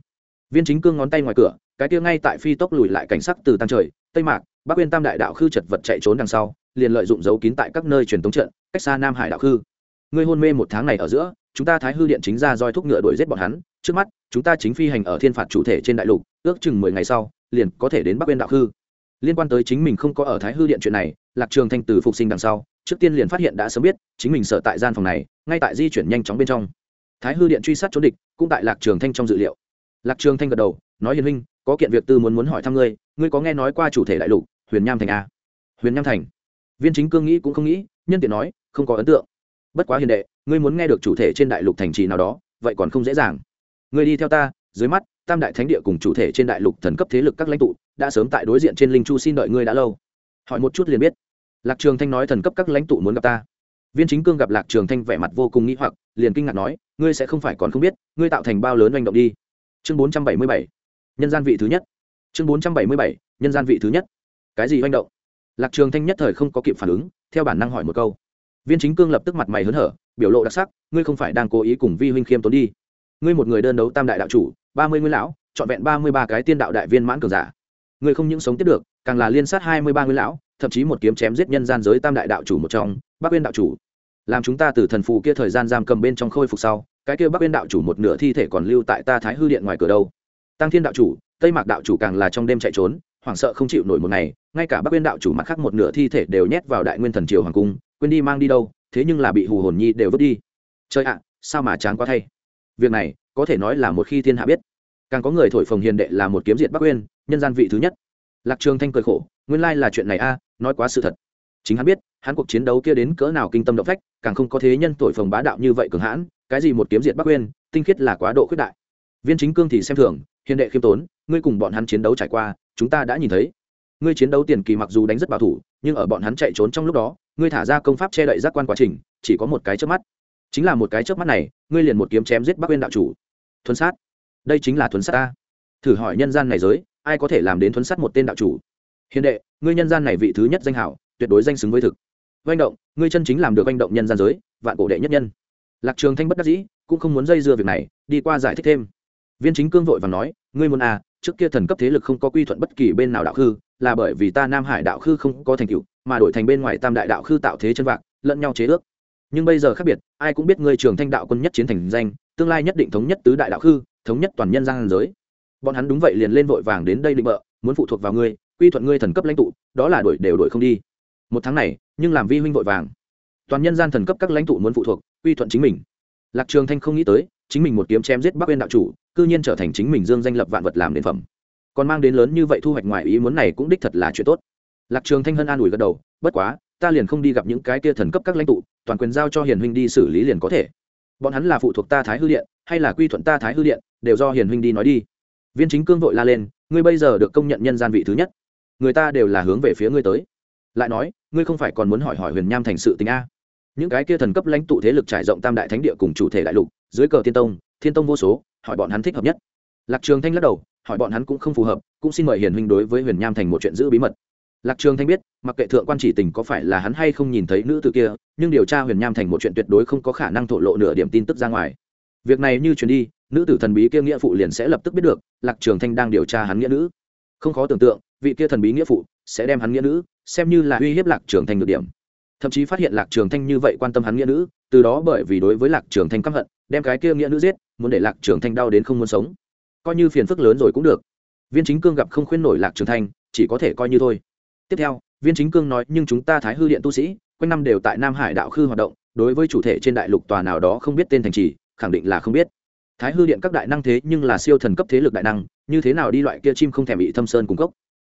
Viên chính cương ngón tay ngoài cửa, cái kia ngay tại phi tốc lùi lại cảnh sắc từ tăng trời, tây mạc, bắc uyên tam đại đạo khư chật vật chạy trốn đằng sau, liền lợi dụng dấu kín tại các nơi truyền thống trận, cách xa nam hải đạo khư. Ngươi hôn mê một tháng này ở giữa, chúng ta thái hư điện chính ra roi thúc ngựa đuổi giết bọn hắn, trước mắt chúng ta chính phi hành ở thiên phạt chủ thể trên đại lục, ước chừng mười ngày sau, liền có thể đến bắc bên đạo hư liên quan tới chính mình không có ở thái hư điện chuyện này, lạc trường thanh từ phục sinh đằng sau, trước tiên liền phát hiện đã sớm biết, chính mình sợ tại gian phòng này, ngay tại di chuyển nhanh chóng bên trong. Thái hư điện truy sát trốn địch, cũng tại lạc trường thanh trong dự liệu. Lạc trường thanh gật đầu, nói hiền huynh, có kiện việc tư muốn muốn hỏi thăm ngươi ngươi có nghe nói qua chủ thể đại lục, huyền nham thành a huyền nham thành. Viên chính cương nghĩ cũng không nghĩ, nhân tiện nói, không có ấn tượng. Bất quá hiền đệ, ngươi muốn nghe được chủ thể trên đại lục thành trì nào đó, vậy còn không dễ dàng ngươi đi theo ta, dưới mắt, tam đại thánh địa cùng chủ thể trên đại lục thần cấp thế lực các lãnh tụ đã sớm tại đối diện trên linh chu xin đợi ngươi đã lâu. Hỏi một chút liền biết. Lạc trường thanh nói thần cấp các lãnh tụ muốn gặp ta. Viên chính cương gặp lạc trường thanh vẻ mặt vô cùng nghĩ hoặc, liền kinh ngạc nói, ngươi sẽ không phải còn không biết, ngươi tạo thành bao lớn hành động đi. Chương bốn trăm bảy mươi bảy. Nhân gian vị thứ nhất. Chương bốn trăm bảy mươi bảy. Nhân gian vị thứ nhất. Cái gì hành động? Lạc trường thanh nhất thời không có kịp phản ứng, theo bản năng hỏi một câu. Viên chính cương lập tức mặt mày hớn hở, biểu lộ đặc sắc, ngươi không phải đang cố ý cùng vi huynh khiêm tốn đi ngươi một người đơn đấu tam đại đạo chủ, ba mươi nguyên lão, trọn vẹn ba mươi ba cái tiên đạo đại viên mãn cường giả. Ngươi không những sống tiếp được, càng là liên sát hai mươi ba nguyên lão, thậm chí một kiếm chém giết nhân gian giới tam đại đạo chủ một trong, bắc uyên đạo chủ. Làm chúng ta từ thần phù kia thời gian giam cầm bên trong khôi phục sau, cái kia bắc uyên đạo chủ một nửa thi thể còn lưu tại ta thái hư điện ngoài cửa đâu. Tăng thiên đạo chủ, tây mạc đạo chủ càng là trong đêm chạy trốn, hoảng sợ không chịu nổi một ngày, ngay cả bắc uyên đạo chủ mặt khác một nửa thi thể đều nhét vào đại nguyên thần triều hoàng cung, quên đi mang đi đâu, thế nhưng là bị hù hồn nhi đều vứt đi. Chơi ạ, sao mà chán quá thay việc này có thể nói là một khi thiên hạ biết. Càng có người thổi phồng hiền đệ là một kiếm diệt bắc uyên, nhân gian vị thứ nhất. Lạc trường thanh cười khổ, nguyên lai là chuyện này a, nói quá sự thật. Chính hắn biết, hắn cuộc chiến đấu kia đến cỡ nào kinh tâm động phách, càng không có thế nhân thổi phồng bá đạo như vậy cường hãn, cái gì một kiếm diệt bắc uyên, tinh khiết là quá độ khuyết đại. Viên chính cương thì xem thường, hiền đệ khiêm tốn, ngươi cùng bọn hắn chiến đấu trải qua, chúng ta đã nhìn thấy. Ngươi chiến đấu tiền kỳ mặc dù đánh rất bảo thủ, nhưng ở bọn hắn chạy trốn trong lúc đó, ngươi thả ra công pháp che đậy giác quan quá trình, chỉ có một cái trước mắt chính là một cái trước mắt này, ngươi liền một kiếm chém giết bắc uyên đạo chủ. Thuấn sát. Đây chính là thuấn sát ta. Thử hỏi nhân gian này giới, ai có thể làm đến thuấn sát một tên đạo chủ? Hiền đệ, ngươi nhân gian này vị thứ nhất danh hảo, tuyệt đối danh xứng với thực. Doanh động, ngươi chân chính làm được doanh động nhân gian giới, vạn cổ đệ nhất nhân. Lạc trường thanh bất đắc dĩ, cũng không muốn dây dưa việc này, đi qua giải thích thêm. Viên chính cương vội và nói, ngươi muốn à trước kia thần cấp thế lực không có quy thuận bất kỳ bên nào đạo khư, là bởi vì ta nam hải đạo khư không có thành tựu, mà đổi thành bên ngoài tam đại đạo khư tạo thế chân vạc, lẫn nhau chế ước nhưng bây giờ khác biệt, ai cũng biết ngươi trường thanh đạo quân nhất chiến thành danh, tương lai nhất định thống nhất tứ đại đạo khư, thống nhất toàn nhân gian giới. Bọn hắn đúng vậy liền lên vội vàng đến đây định bợ, muốn phụ thuộc vào ngươi, quy thuận ngươi thần cấp lãnh tụ, đó là đổi đều đổi không đi. Một tháng này, nhưng làm vi huynh vội vàng. Toàn nhân gian thần cấp các lãnh tụ muốn phụ thuộc, quy thuận chính mình. Lạc trường thanh không nghĩ tới, chính mình một kiếm chém giết bắc bên đạo chủ, cư nhiên trở thành chính mình dương danh lập vạn vật làm nền phẩm. Còn mang đến lớn như vậy thu hoạch ngoài ý muốn này cũng đích thật là chuyện tốt. Lạc trường thanh hân an ủi gật đầu, bất quá ta liền không đi gặp những cái kia thần cấp các lãnh tụ, toàn quyền giao cho hiền huynh đi xử lý liền có thể. Bọn hắn là phụ thuộc ta thái hư điện, hay là quy thuận ta thái hư điện, đều do hiền huynh đi nói đi. Viên chính cương vội la lên, ngươi bây giờ được công nhận nhân gian vị thứ nhất. Người ta đều là hướng về phía ngươi tới. Lại nói, ngươi không phải còn muốn hỏi hỏi huyền nham thành sự tình a? Những cái kia thần cấp lãnh tụ thế lực trải rộng tam đại thánh địa cùng chủ thể đại lục, dưới cờ thiên tông thiên tông vô số, hỏi bọn hắn thích hợp nhất. Lạc trường thanh lắc đầu, hỏi bọn hắn cũng không phù hợp, cũng xin mời hiền huynh đối với huyền nham thành một chuyện giữ bí mật lạc trường thanh biết, mặc kệ thượng quan chỉ tình có phải là hắn hay không nhìn thấy nữ tử kia, nhưng điều tra huyền nham thành một chuyện tuyệt đối không có khả năng thổ lộ nửa điểm tin tức ra ngoài. Việc này như chuyển đi, nữ tử thần bí kia nghĩa phụ liền sẽ lập tức biết được, lạc trường thanh đang điều tra hắn nghĩa nữ. Không khó tưởng tượng, vị kia thần bí nghĩa phụ sẽ đem hắn nghĩa nữ xem như là uy hiếp lạc trường thanh được điểm. Thậm chí phát hiện lạc trường thanh như vậy quan tâm hắn nghĩa nữ, từ đó bởi vì đối với lạc trường thanh căm hận, đem cái kia nghĩa nữ giết, muốn để lạc trường thanh đau đến không muốn sống. Coi như phiền phức lớn rồi cũng được. Viên chính cương gặp không khuyên nổi lạc trường thanh, chỉ có thể coi như thôi tiếp theo, viên chính cương nói, nhưng chúng ta thái hư điện tu sĩ, quanh năm đều tại nam hải đạo khư hoạt động, đối với chủ thể trên đại lục tòa nào đó không biết tên thành trì, khẳng định là không biết. Thái hư điện các đại năng thế nhưng là siêu thần cấp thế lực đại năng, như thế nào đi loại kia chim không thèm bị thâm sơn cung cấp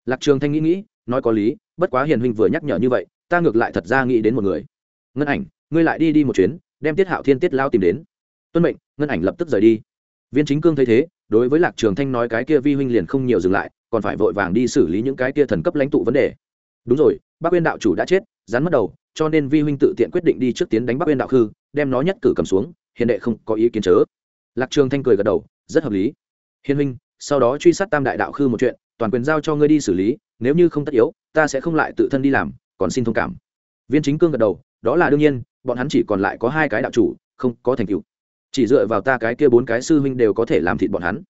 lạc trường thanh nghĩ nghĩ, nói, có lý, bất quá hiền huynh vừa nhắc nhở như vậy, ta ngược lại thật ra nghĩ đến một người. Ngân ảnh, ngươi lại đi đi một chuyến, đem tiết hạo thiên, tiết lao tìm đến. Tuân mệnh. Ngân ảnh lập tức rời đi. Viên chính cương thấy thế, đối với lạc trường thanh nói, cái kia vi huynh liền không nhiều dừng lại còn phải vội vàng đi xử lý những cái kia thần cấp lãnh tụ vấn đề. Đúng rồi bác uyên đạo chủ đã chết, rắn mất đầu, cho nên vi huynh tự tiện quyết định đi trước tiến đánh bác uyên đạo khư, đem nó nhất cử cầm xuống hiền đệ không có ý kiến chớ. Lạc trường thanh cười gật đầu, rất hợp lý. Hiền huynh, sau đó truy sát tam đại đạo khư một chuyện, toàn quyền giao cho ngươi đi xử lý, nếu như không tất yếu, ta sẽ không lại tự thân đi làm, còn xin thông cảm. Viên chính cương gật đầu, đó là đương nhiên, bọn hắn chỉ còn lại có hai cái đạo chủ, không có thành tựu. Chỉ dựa vào ta cái kia bốn cái sư huynh đều có thể làm thịt bọn hắn.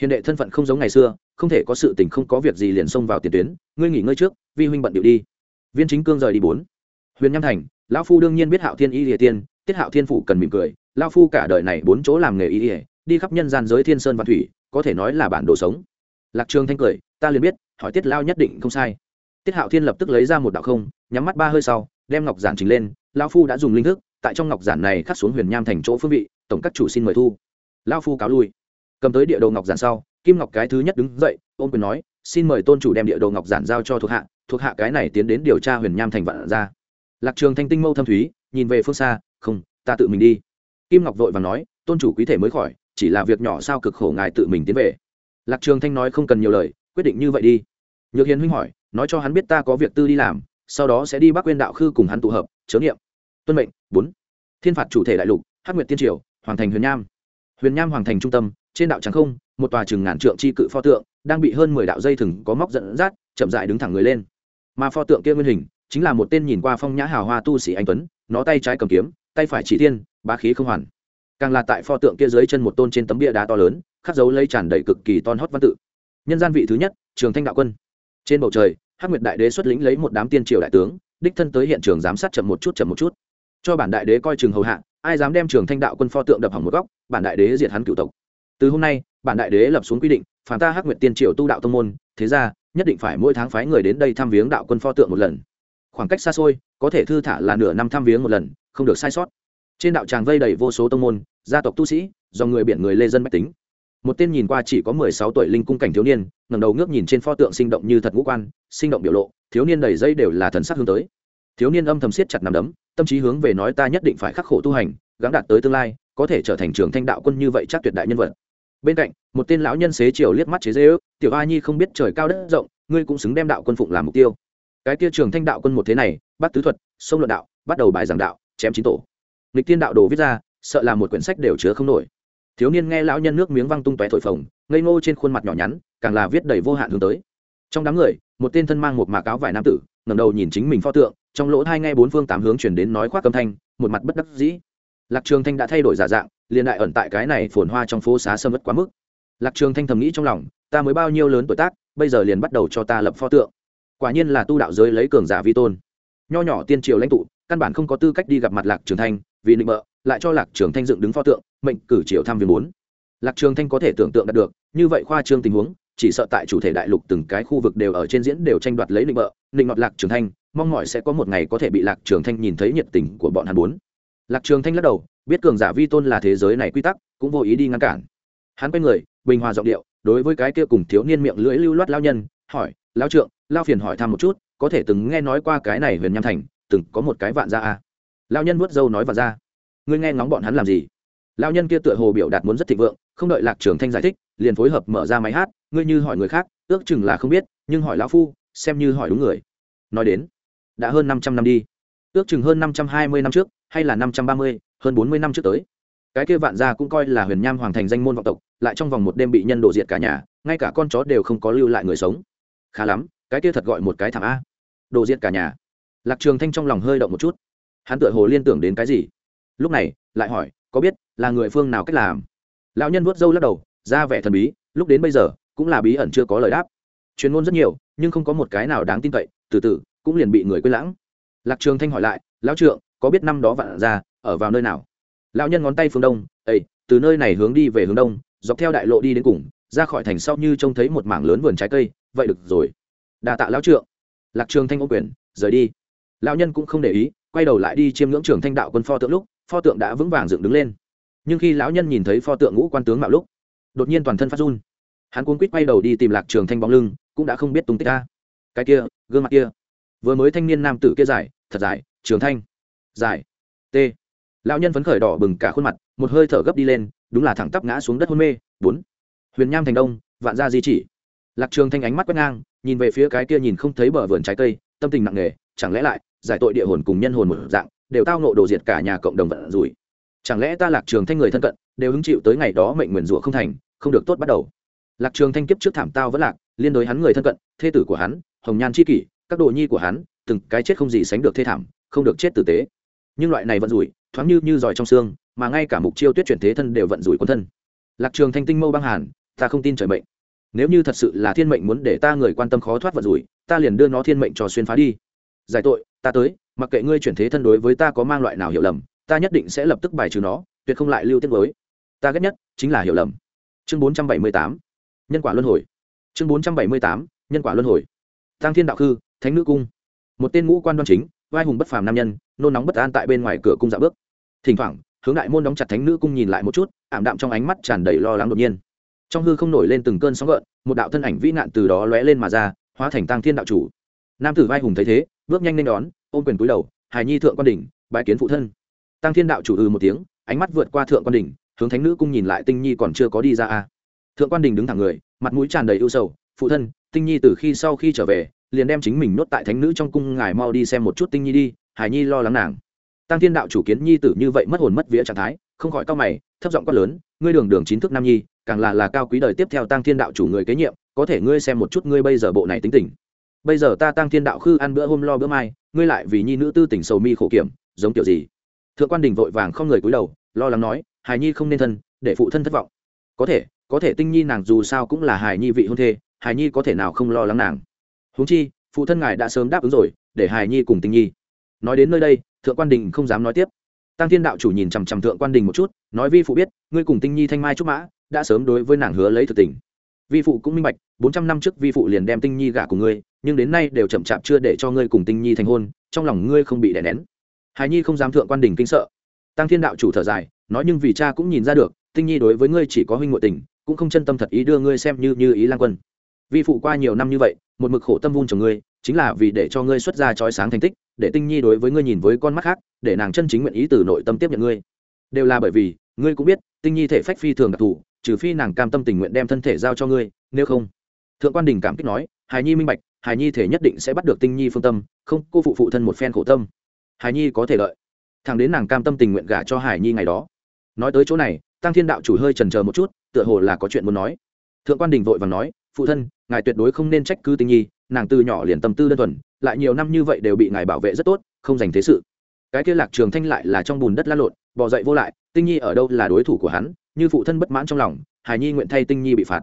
Hiền đệ thân phận không giống ngày xưa không thể có sự tình không có việc gì liền xông vào tiền tuyến, ngươi nghỉ ngơi trước, vi huynh bận điệu đi. Viên chính cương rời đi bốn. Huyền nham thành, lão phu đương nhiên biết hạo thiên y địa tiên, tiết hạo thiên phủ cần mỉm cười, lão phu cả đời này bốn chỗ làm nghề y địa đi khắp nhân gian giới thiên sơn và thủy, có thể nói là bản đồ sống. Lạc trường thanh cười, ta liền biết, hỏi tiết lao nhất định không sai. Tiết hạo thiên lập tức lấy ra một đạo không, nhắm mắt ba hơi sau, đem ngọc giản trình lên, lão phu đã dùng linh thức, tại trong ngọc giản này khắc xuống huyền nham thành chỗ phương vị, tổng các chủ xin mời thu. Lão phu cáo lui. Cầm tới địa đồ ngọc giản sau kim ngọc cái thứ nhất đứng dậy, ôm quyền nói, xin mời tôn chủ đem địa đồ ngọc giản giao cho thuộc hạ thuộc hạ cái này tiến đến điều tra huyền nham thành vạn ra lạc trường thanh tinh mâu thâm thúy, nhìn về phương xa, không, ta tự mình đi. Kim ngọc vội và nói, tôn chủ quý thể mới khỏi, chỉ là việc nhỏ sao cực khổ ngài tự mình tiến về. Lạc trường thanh nói không cần nhiều lời, quyết định như vậy đi. Nhược hiền huynh hỏi, nói cho hắn biết ta có việc tư đi làm, sau đó sẽ đi bắc quên đạo khư cùng hắn tụ hợp, chớ nghiệm tuân mệnh, bốn. Thiên phạt chủ thể đại lục, hắc nguyệt tiên triều, hoàng thành huyền nham. Huyền nham hoàng thành trung tâm, trên đạo trắng không một tòa chừng ngàn trượng chi cự pho tượng, đang bị hơn mười đạo dây thừng có móc dẫn dắt, chậm dại đứng thẳng người lên. Mà pho tượng kia nguyên hình, chính là một tên nhìn qua phong nhã hào hoa tu sĩ anh tuấn, nó tay trái cầm kiếm, tay phải chỉ thiên, bá khí không hoàn. Càng là tại pho tượng kia dưới chân một tôn trên tấm bia đá to lớn, khắc dấu lấy tràn đầy cực kỳ ton hót văn tự. Nhân gian vị thứ nhất, trường thanh đạo quân. Trên bầu trời, hắc nguyệt đại đế xuất lĩnh lấy một đám tiên triều đại tướng, đích thân tới hiện trường giám sát chậm một chút, chậm một chút. Cho bản đại đế coi chừng hầu hạ, ai dám đem trường thanh đạo quân pho tượng đập hỏng một góc, bản đại đế diệt hắn cựu tộc. Từ hôm nay bản đại đế lập xuống quy định phản ta hắc nguyệt tiên triều tu đạo tông môn, thế ra, nhất định phải mỗi tháng phái người đến đây thăm viếng đạo quân pho tượng một lần. Khoảng cách xa xôi, có thể thư thả là nửa năm thăm viếng một lần, không được sai sót. Trên đạo tràng vây đầy vô số tông môn, gia tộc tu sĩ, do người biển người lê dân bách tính. Một tên nhìn qua chỉ có mười sáu tuổi linh cung cảnh thiếu niên, ngẩng đầu ngước nhìn trên pho tượng sinh động như thật ngũ quan, sinh động biểu lộ, thiếu niên đầy dây đều là thần sắc hướng tới. Thiếu niên âm thầm siết chặt nằm đấm, tâm trí hướng về nói ta nhất định phải khắc khổ tu hành, gắng đạt tới tương lai, có thể trở thành trường thanh đạo quân như vậy chắc tuyệt đại nhân vật bên cạnh, một tên lão nhân xế chiều liếc mắt chế dễ ước, tiểu a nhi không biết trời cao đất rộng, ngươi cũng xứng đem đạo quân phụng làm mục tiêu. Cái kia trường thanh đạo quân một thế này, bắt tứ thuật, sông luận đạo, bắt đầu bài giảng đạo, chém chín tổ. Lịch tiên đạo đồ viết ra, sợ là một quyển sách đều chứa không nổi. Thiếu niên nghe lão nhân nước miếng văng tung tóe thổi phồng, ngây ngô trên khuôn mặt nhỏ nhắn, càng là viết đầy vô hạn hướng tới. Trong đám người, một tên thân mang một mạc áo vải nam tử, ngẩng đầu nhìn chính mình pho tượng, trong lỗ hai ngay bốn phương tám hướng chuyển đến nói khoác âm thanh, một mặt bất đắc dĩ. Lạc trường thanh đã thay đổi giả dạng liền đại ẩn tại cái này phồn hoa trong phố xá sâm mất quá mức. Lạc trường thanh thầm nghĩ trong lòng, ta mới bao nhiêu lớn tuổi tác, bây giờ liền bắt đầu cho ta lập pho tượng. Quả nhiên là tu đạo giới lấy cường giả vi tôn. Nho nhỏ tiên triều lãnh tụ, căn bản không có tư cách đi gặp mặt lạc trường thanh, vì định bợ, lại cho lạc trường thanh dựng đứng pho tượng, mệnh cử triều tham viên muốn lạc trường thanh có thể tưởng tượng đạt được, như vậy khoa trương tình huống, chỉ sợ tại chủ thể đại lục từng cái khu vực đều ở trên diễn đều tranh đoạt lấy định bợ định ngọt lạc trường thanh, mong mỏi sẽ có một ngày có thể bị lạc trường thanh nhìn thấy nhiệt tình của bọn hắn bốn. Lạc trường thanh lắc đầu biết cường giả vi tôn là thế giới này quy tắc, cũng vô ý đi ngăn cản. Hắn quay người, bình hòa giọng điệu, đối với cái kia cùng thiếu niên miệng lưỡi lưu loát lao nhân, hỏi, lao trượng, lao phiền hỏi thăm một chút, có thể từng nghe nói qua cái này huyền nham thành, từng có một cái vạn gia à. lao nhân vuốt dâu nói và ra ngươi nghe ngóng bọn hắn làm gì? Lao nhân kia tựa hồ biểu đạt muốn rất thịnh vượng, không đợi lạc trường thanh giải thích, liền phối hợp mở ra máy hát, ngươi như hỏi người khác, ước chừng là không biết, nhưng hỏi lão phu, xem như hỏi đúng người. Nói đến, đã hơn năm trăm năm đi. Ước chừng hơn năm trăm hai mươi năm trước, hay là năm trăm ba mươi hơn bốn mươi năm trước tới. Cái kia vạn gia cũng coi là huyền nham hoàng thành danh môn vọng tộc, lại trong vòng một đêm bị nhân đổ diệt cả nhà, ngay cả con chó đều không có lưu lại người sống. Khá lắm, cái kia thật gọi một cái thảm a. Đổ diệt cả nhà. Lạc trường thanh trong lòng hơi động một chút. Hắn tựa hồ liên tưởng đến cái gì? Lúc này, lại hỏi, có biết là người phương nào cách làm? Lão nhân vuốt râu lắc đầu, ra vẻ thần bí, lúc đến bây giờ, cũng là bí ẩn chưa có lời đáp. Chuyên môn rất nhiều, nhưng không có một cái nào đáng tin cậy, từ từ, cũng liền bị người quên lãng. Lạc trường thanh hỏi lại, lão trượng, có biết năm đó vạn ra ở vào nơi nào? Lão nhân ngón tay phương đông ây từ nơi này hướng đi về hướng đông, dọc theo đại lộ đi đến cùng, ra khỏi thành sau như trông thấy một mảng lớn vườn trái cây, vậy được rồi. Đà tạ lão trượng. Lạc trường thanh ô quyền, rời đi. Lão nhân cũng không để ý, quay đầu lại đi chiêm ngưỡng trường thanh đạo quân pho tượng lúc, pho tượng đã vững vàng dựng đứng lên. Nhưng khi lão nhân nhìn thấy pho tượng ngũ quan tướng mạo lúc, đột nhiên toàn thân phát run. Hắn cuốn quýt quay đầu đi tìm lạc trường thanh bóng lưng, cũng đã không biết tung tích ta cái kia, gương mặt kia. Vừa mới thanh niên nam tử kia dài thật dài trường thanh. Dài t lão nhân phấn khởi đỏ bừng cả khuôn mặt, một hơi thở gấp đi lên, đúng là thẳng tắp ngã xuống đất hôn mê. Bốn. Huyền nham thành đông, vạn gia di chỉ. Lạc trường thanh ánh mắt quét ngang, nhìn về phía cái kia nhìn không thấy bờ vườn trái cây, tâm tình nặng nề, chẳng lẽ lại, giải tội địa hồn cùng nhân hồn một dạng, đều tao nộ đồ diệt cả nhà cộng đồng vận rủi. Chẳng lẽ ta lạc trường thanh người thân cận, đều hứng chịu tới ngày đó mệnh nguyền rủa không thành, không được tốt bắt đầu. Lạc trường thanh kiếp trước thảm tao vẫn lạc, liên đối hắn người thân cận, thê tử của hắn, hồng nhan chi kỷ, các đồ nhi của hắn, từng cái chết không gì sánh được thê thảm, không được chết tử tế. Nhưng loại này vận rủi thoáng như như giỏi trong xương, mà ngay cả mục chiêu tuyết chuyển thế thân đều vận rủi quân thân. Lạc trường thanh tinh mâu băng hàn, ta không tin trời mệnh. Nếu như thật sự là thiên mệnh muốn để ta người quan tâm khó thoát vận rủi, ta liền đưa nó thiên mệnh cho xuyên phá đi. Giải tội, ta tới, mặc kệ ngươi chuyển thế thân đối với ta có mang loại nào hiểu lầm, ta nhất định sẽ lập tức bài trừ nó, tuyệt không lại lưu tiết với ta ghét nhất chính là hiểu lầm. Chương bốn trăm bảy mươi tám, nhân quả luân hồi. Chương bốn trăm bảy mươi tám, nhân quả luân hồi. Tăng thiên đạo khư, thánh nữ cung. Một tên ngũ quan đoan chính vai hùng bất phàm nam nhân nôn nóng bất an tại bên ngoài cửa cung dạo bước. Thỉnh thoảng hướng đại môn đóng chặt thánh nữ cung nhìn lại một chút ảm đạm trong ánh mắt tràn đầy lo lắng đột nhiên. Trong hư không nổi lên từng cơn sóng gợn một đạo thân ảnh vĩ nạn từ đó lóe lên mà ra hóa thành tăng thiên đạo chủ. Nam tử vai hùng thấy thế bước nhanh lên đón ôm quyền cúi đầu hài nhi thượng quan đỉnh bãi kiến phụ thân. Tăng thiên đạo chủ ừ một tiếng ánh mắt vượt qua thượng quan đỉnh, hướng thánh nữ cung nhìn lại tinh nhi còn chưa có đi ra a thượng quan đình đứng thẳng người mặt mũi tràn đầy ưu sầu phụ thân tinh nhi từ khi sau khi trở về liền đem chính mình nốt tại thánh nữ trong cung ngài mau đi xem một chút tinh nhi đi hải nhi lo lắng nàng. Tăng thiên đạo chủ kiến nhi tử như vậy mất hồn mất vía trạng thái, không khỏi cao mày, thấp giọng quát lớn, ngươi đường đường chính thức nam nhi, càng là là cao quý đời tiếp theo tăng thiên đạo chủ người kế nhiệm, có thể ngươi xem một chút ngươi bây giờ bộ này tính tình. Bây giờ ta tăng thiên đạo khư ăn bữa hôm lo bữa mai, ngươi lại vì nhi nữ tư tỉnh sầu mi khổ kiểm, giống kiểu gì? Thượng quan đình vội vàng không người cúi đầu, lo lắng nói, hài nhi không nên thân, để phụ thân thất vọng. Có thể có thể tinh nhi nàng dù sao cũng là hài nhi vị hôn thê, hài nhi có thể nào không lo lắng nàng? Huống chi, phụ thân ngài đã sớm đáp ứng rồi, để hài nhi cùng tinh nhi. Nói đến nơi đây, thượng quan đình không dám nói tiếp. Tăng thiên đạo chủ nhìn chằm chằm thượng quan đình một chút, nói vi phụ biết, ngươi cùng tinh nhi thanh mai trúc mã, đã sớm đối với nàng hứa lấy thực tình. Vi phụ cũng minh bạch, bốn trăm năm trước vi phụ liền đem tinh nhi gả cùng ngươi, nhưng đến nay đều chậm chạp chưa để cho ngươi cùng tinh nhi thành hôn, trong lòng ngươi không bị đè nén. Hài nhi không dám thượng quan đình kinh sợ. Tăng thiên đạo chủ thở dài, nói nhưng vì cha cũng nhìn ra được, tinh nhi đối với ngươi chỉ có huynh ngội tình, cũng không chân tâm thật ý đưa ngươi xem như như ý lan quân vi phụ qua nhiều năm như vậy, một mực khổ tâm vun chồng ngươi, chính là vì để cho ngươi xuất ra trói sáng thành tích, để tinh nhi đối với ngươi nhìn với con mắt khác, để nàng chân chính nguyện ý từ nội tâm tiếp nhận ngươi. Đều là bởi vì, ngươi cũng biết, tinh nhi thể phách phi thường đặc thù, trừ phi nàng cam tâm tình nguyện đem thân thể giao cho ngươi, nếu không. Thượng quan đình cảm kích nói, hài nhi minh bạch, hài nhi thể nhất định sẽ bắt được tinh nhi phương tâm, không, cô phụ phụ thân một phen khổ tâm. Hài nhi có thể lợi thằng đến nàng cam tâm tình nguyện gả cho hài nhi ngày đó. Nói tới chỗ này, tăng thiên đạo chủ hơi trần chờ một chút, tựa hồ là có chuyện muốn nói. Thượng quan đình vội và nói phụ thân, ngài tuyệt đối không nên trách cứ tinh nhi, nàng từ nhỏ liền tâm tư đơn thuần, lại nhiều năm như vậy đều bị ngài bảo vệ rất tốt, không dành thế sự. Cái kia lạc trường thanh lại là trong bùn đất la lộn, bò dậy vô lại, tinh nhi ở đâu là đối thủ của hắn, như phụ thân bất mãn trong lòng Hải nhi nguyện thay tinh nhi bị phạt.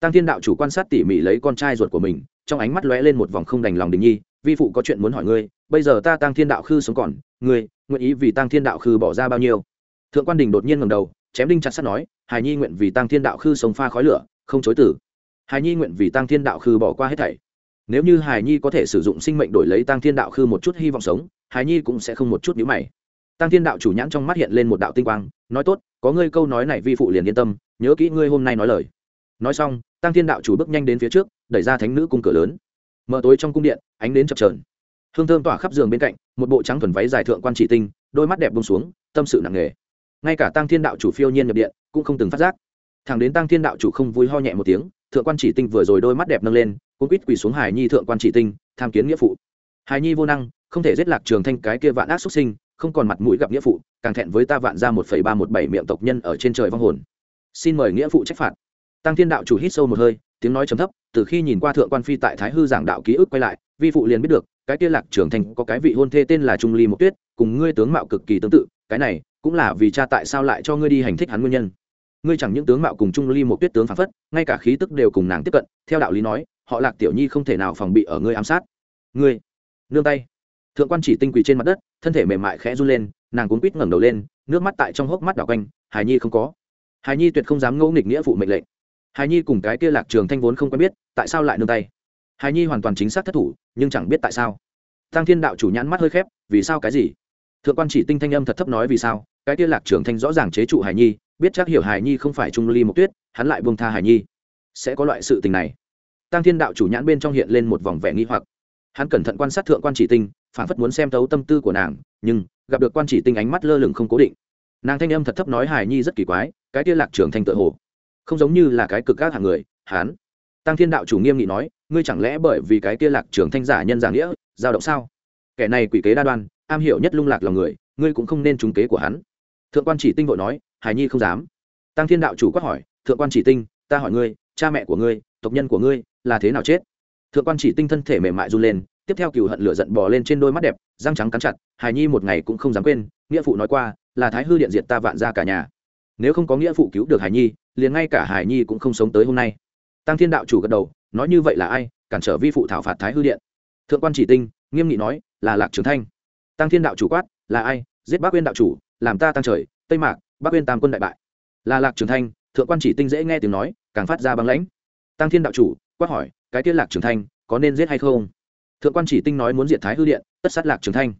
Tăng thiên đạo chủ quan sát tỉ mỉ lấy con trai ruột của mình, trong ánh mắt lóe lên một vòng không đành lòng đình nhi, vi phụ có chuyện muốn hỏi ngươi, bây giờ ta tăng thiên đạo khư sống còn, ngươi nguyện ý vì tăng thiên đạo khư bỏ ra bao nhiêu? Thượng quan đình đột nhiên ngầm đầu, chém đinh chặt sắt nói Hải nhi nguyện vì tăng thiên đạo khư sống pha khói lửa, không chối tử hài nhi nguyện vì tăng thiên đạo khư bỏ qua hết thảy. Nếu như hài nhi có thể sử dụng sinh mệnh đổi lấy tăng thiên đạo khư một chút hy vọng sống hài nhi cũng sẽ không một chút nhữ mày. Tăng thiên đạo chủ nhãn trong mắt hiện lên một đạo tinh quang, nói tốt, có ngươi câu nói này vi phụ liền yên tâm, nhớ kỹ ngươi hôm nay nói lời. Nói xong, tăng thiên đạo chủ bước nhanh đến phía trước, đẩy ra thánh nữ cung cửa lớn. Mở tối trong cung điện, ánh đến chập trờn hương thơm tỏa khắp giường bên cạnh, một bộ trắng thuần váy dài thượng quan chỉ tinh, đôi mắt đẹp bông xuống, tâm sự nặng nề. Ngay cả tăng thiên đạo chủ phiêu nhiên nhập điện, cũng không từng phát giác. Thẳng đến tăng thiên đạo chủ không vui ho nhẹ một tiếng thượng quan chỉ tinh vừa rồi đôi mắt đẹp nâng lên cũng quýt quỳ xuống hải nhi thượng quan chỉ tinh, tham kiến nghĩa phụ. Hải nhi vô năng, không thể giết lạc trường thanh cái kia vạn ác xuất sinh, không còn mặt mũi gặp nghĩa phụ, càng thẹn với ta vạn ra một phẩy ba một bảy miệng tộc nhân ở trên trời vong hồn. Xin mời nghĩa phụ trách phạt. Tăng thiên đạo chủ hít sâu một hơi, tiếng nói chấm thấp, từ khi nhìn qua thượng quan phi tại thái hư giảng đạo ký ức quay lại, vi phụ liền biết được, cái kia lạc trường thành có cái vị hôn thê tên là trung ly một tuyết, cùng ngươi tướng mạo cực kỳ tương tự, cái này cũng là vì cha tại sao lại cho ngươi đi hành thích hắn nguyên nhân ngươi chẳng những tướng mạo cùng trung ly một tuyết tướng phản phất, ngay cả khí tức đều cùng nàng tiếp cận, theo đạo lý nói, họ lạc tiểu nhi không thể nào phòng bị ở ngươi ám sát. Ngươi, nương tay. Thượng quan chỉ tinh quỳ trên mặt đất, thân thể mềm mại khẽ run lên, nàng cuốn quýt ngẩng đầu lên, nước mắt tại trong hốc mắt đảo quanh hài nhi không có. Hài nhi tuyệt không dám ngẫu nghịch nghĩa phụ mệnh lệnh. Hài nhi cùng cái kia lạc trường thanh vốn không quen biết, tại sao lại nương tay? Hài nhi hoàn toàn chính xác thất thủ, nhưng chẳng biết tại sao. Tăng thiên đạo chủ nhãn mắt hơi khép, vì sao cái gì? Thượng quan chỉ tinh thanh âm thật thấp nói vì sao? Cái kia lạc trường thanh rõ ràng chế trụ hải nhi, biết chắc hiểu hải nhi không phải trung ly mộc tuyết, hắn lại buông tha hải nhi. Sẽ có loại sự tình này. Tăng thiên đạo chủ nhãn bên trong hiện lên một vòng vẻ nghi hoặc. Hắn cẩn thận quan sát thượng quan chỉ tinh, phản phất muốn xem thấu tâm tư của nàng, nhưng gặp được quan chỉ tinh ánh mắt lơ lửng không cố định. Nàng thanh âm thật thấp nói hải nhi rất kỳ quái, cái kia lạc trường thanh tự hồ không giống như là cái cực các hạng người hán tăng thiên đạo chủ nghiêm nghị nói, ngươi chẳng lẽ bởi vì cái kia lạc trường thanh giả nhân giả nghĩa, giao động sao? Kẻ này quỷ kế đa đoan, am hiểu nhất lung lạc lòng người, ngươi cũng không nên trúng kế của hắn thượng quan chỉ tinh vội nói, hải nhi không dám. Tăng thiên đạo chủ quát hỏi, thượng quan chỉ tinh, ta hỏi ngươi, cha mẹ của ngươi, tộc nhân của ngươi, là thế nào chết? Thượng quan chỉ tinh thân thể mềm mại run lên, tiếp theo cừu hận lửa giận bò lên trên đôi mắt đẹp, răng trắng cắn chặt, hải nhi một ngày cũng không dám quên, nghĩa phụ nói qua, là thái hư điện diệt ta vạn ra cả nhà. Nếu không có nghĩa phụ cứu được hải nhi, liền ngay cả hải nhi cũng không sống tới hôm nay. Tăng thiên đạo chủ gật đầu, nói như vậy là ai, cản trở vi phụ thảo phạt thái hư điện? Thượng quan chỉ tinh, nghiêm nghị nói, là lạc trường thanh. Tăng thiên đạo chủ quát, là ai, giết bác uyên đạo chủ làm ta tăng trời, tây mạc, bắc uyên tam quân đại bại. Là lạc trường thanh, thượng quan chỉ tinh dễ nghe tiếng nói, càng phát ra băng lãnh. Tăng thiên đạo chủ, quát hỏi, cái tiên lạc trường thanh, có nên giết hay không? Thượng quan chỉ tinh nói muốn diệt thái hư điện, tất sát lạc trường thanh.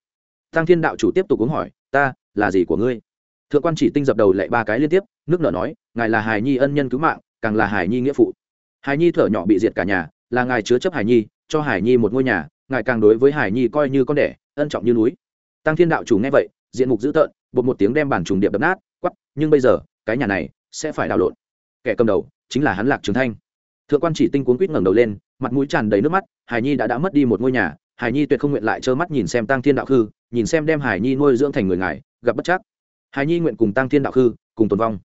Tăng thiên đạo chủ tiếp tục uống hỏi, ta, là gì của ngươi? Thượng quan chỉ tinh dập đầu lại ba cái liên tiếp, nước nở nói, ngài là hài nhi ân nhân cứu mạng, càng là hài nhi nghĩa phụ. Hài nhi thở nhỏ bị diệt cả nhà, là ngài chứa chấp hài nhi, cho hài nhi một ngôi nhà, ngài càng đối với hài nhi coi như con đẻ, ân trọng như núi. Tăng thiên đạo chủ nghe vậy, diện mục dữ tợn bột một tiếng đem bàn trùng điệp đập nát quắp nhưng bây giờ, cái nhà này sẽ phải đào lộn. Kẻ cầm đầu chính là hắn lạc trường thanh. Thượng quan chỉ tinh cuốn quýt ngẩng đầu lên, mặt mũi tràn đầy nước mắt, hải nhi đã đã mất đi một ngôi nhà, hải nhi tuyệt không nguyện lại trơ mắt nhìn xem tăng thiên đạo khư, nhìn xem đem hải nhi nuôi dưỡng thành người ngài, gặp bất chắc. Hải nhi nguyện cùng tăng thiên đạo khư cùng tồn vong.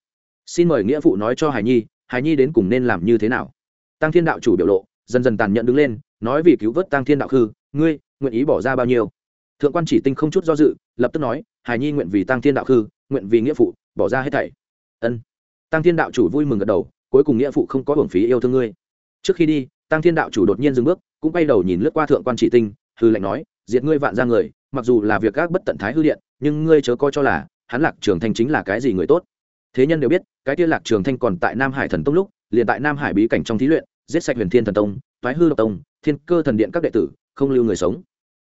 Xin mời nghĩa phụ nói cho hải nhi hải nhi đến cùng nên làm như thế nào? Tăng thiên đạo chủ biểu lộ, dần dần tàn nhẫn đứng lên, nói vì cứu vớt tăng thiên đạo khư, ngươi nguyện ý bỏ ra bao nhiêu? Thượng quan chỉ tinh không chút do dự, lập tức nói, hải nhi nguyện vì tăng thiên đạo khư, nguyện vì nghĩa phụ, bỏ ra hết thảy. Ân. Tăng thiên đạo chủ vui mừng gật đầu, cuối cùng nghĩa phụ không có hưởng phí yêu thương ngươi. Trước khi đi, tăng thiên đạo chủ đột nhiên dừng bước, cũng bay đầu nhìn lướt qua thượng quan chỉ tinh, hư lệnh nói, diệt ngươi vạn ra người, mặc dù là việc các bất tận thái hư điện, nhưng ngươi chớ coi cho là, hắn lạc trường thanh chính là cái gì người tốt. Thế nhân đều biết, cái kia lạc trường thanh còn tại nam hải thần tông lúc, liền tại nam hải bí cảnh trong thí luyện, giết sạch huyền thiên thần tông thái hư độc tông, thiên cơ thần điện các đệ tử, không lưu người sống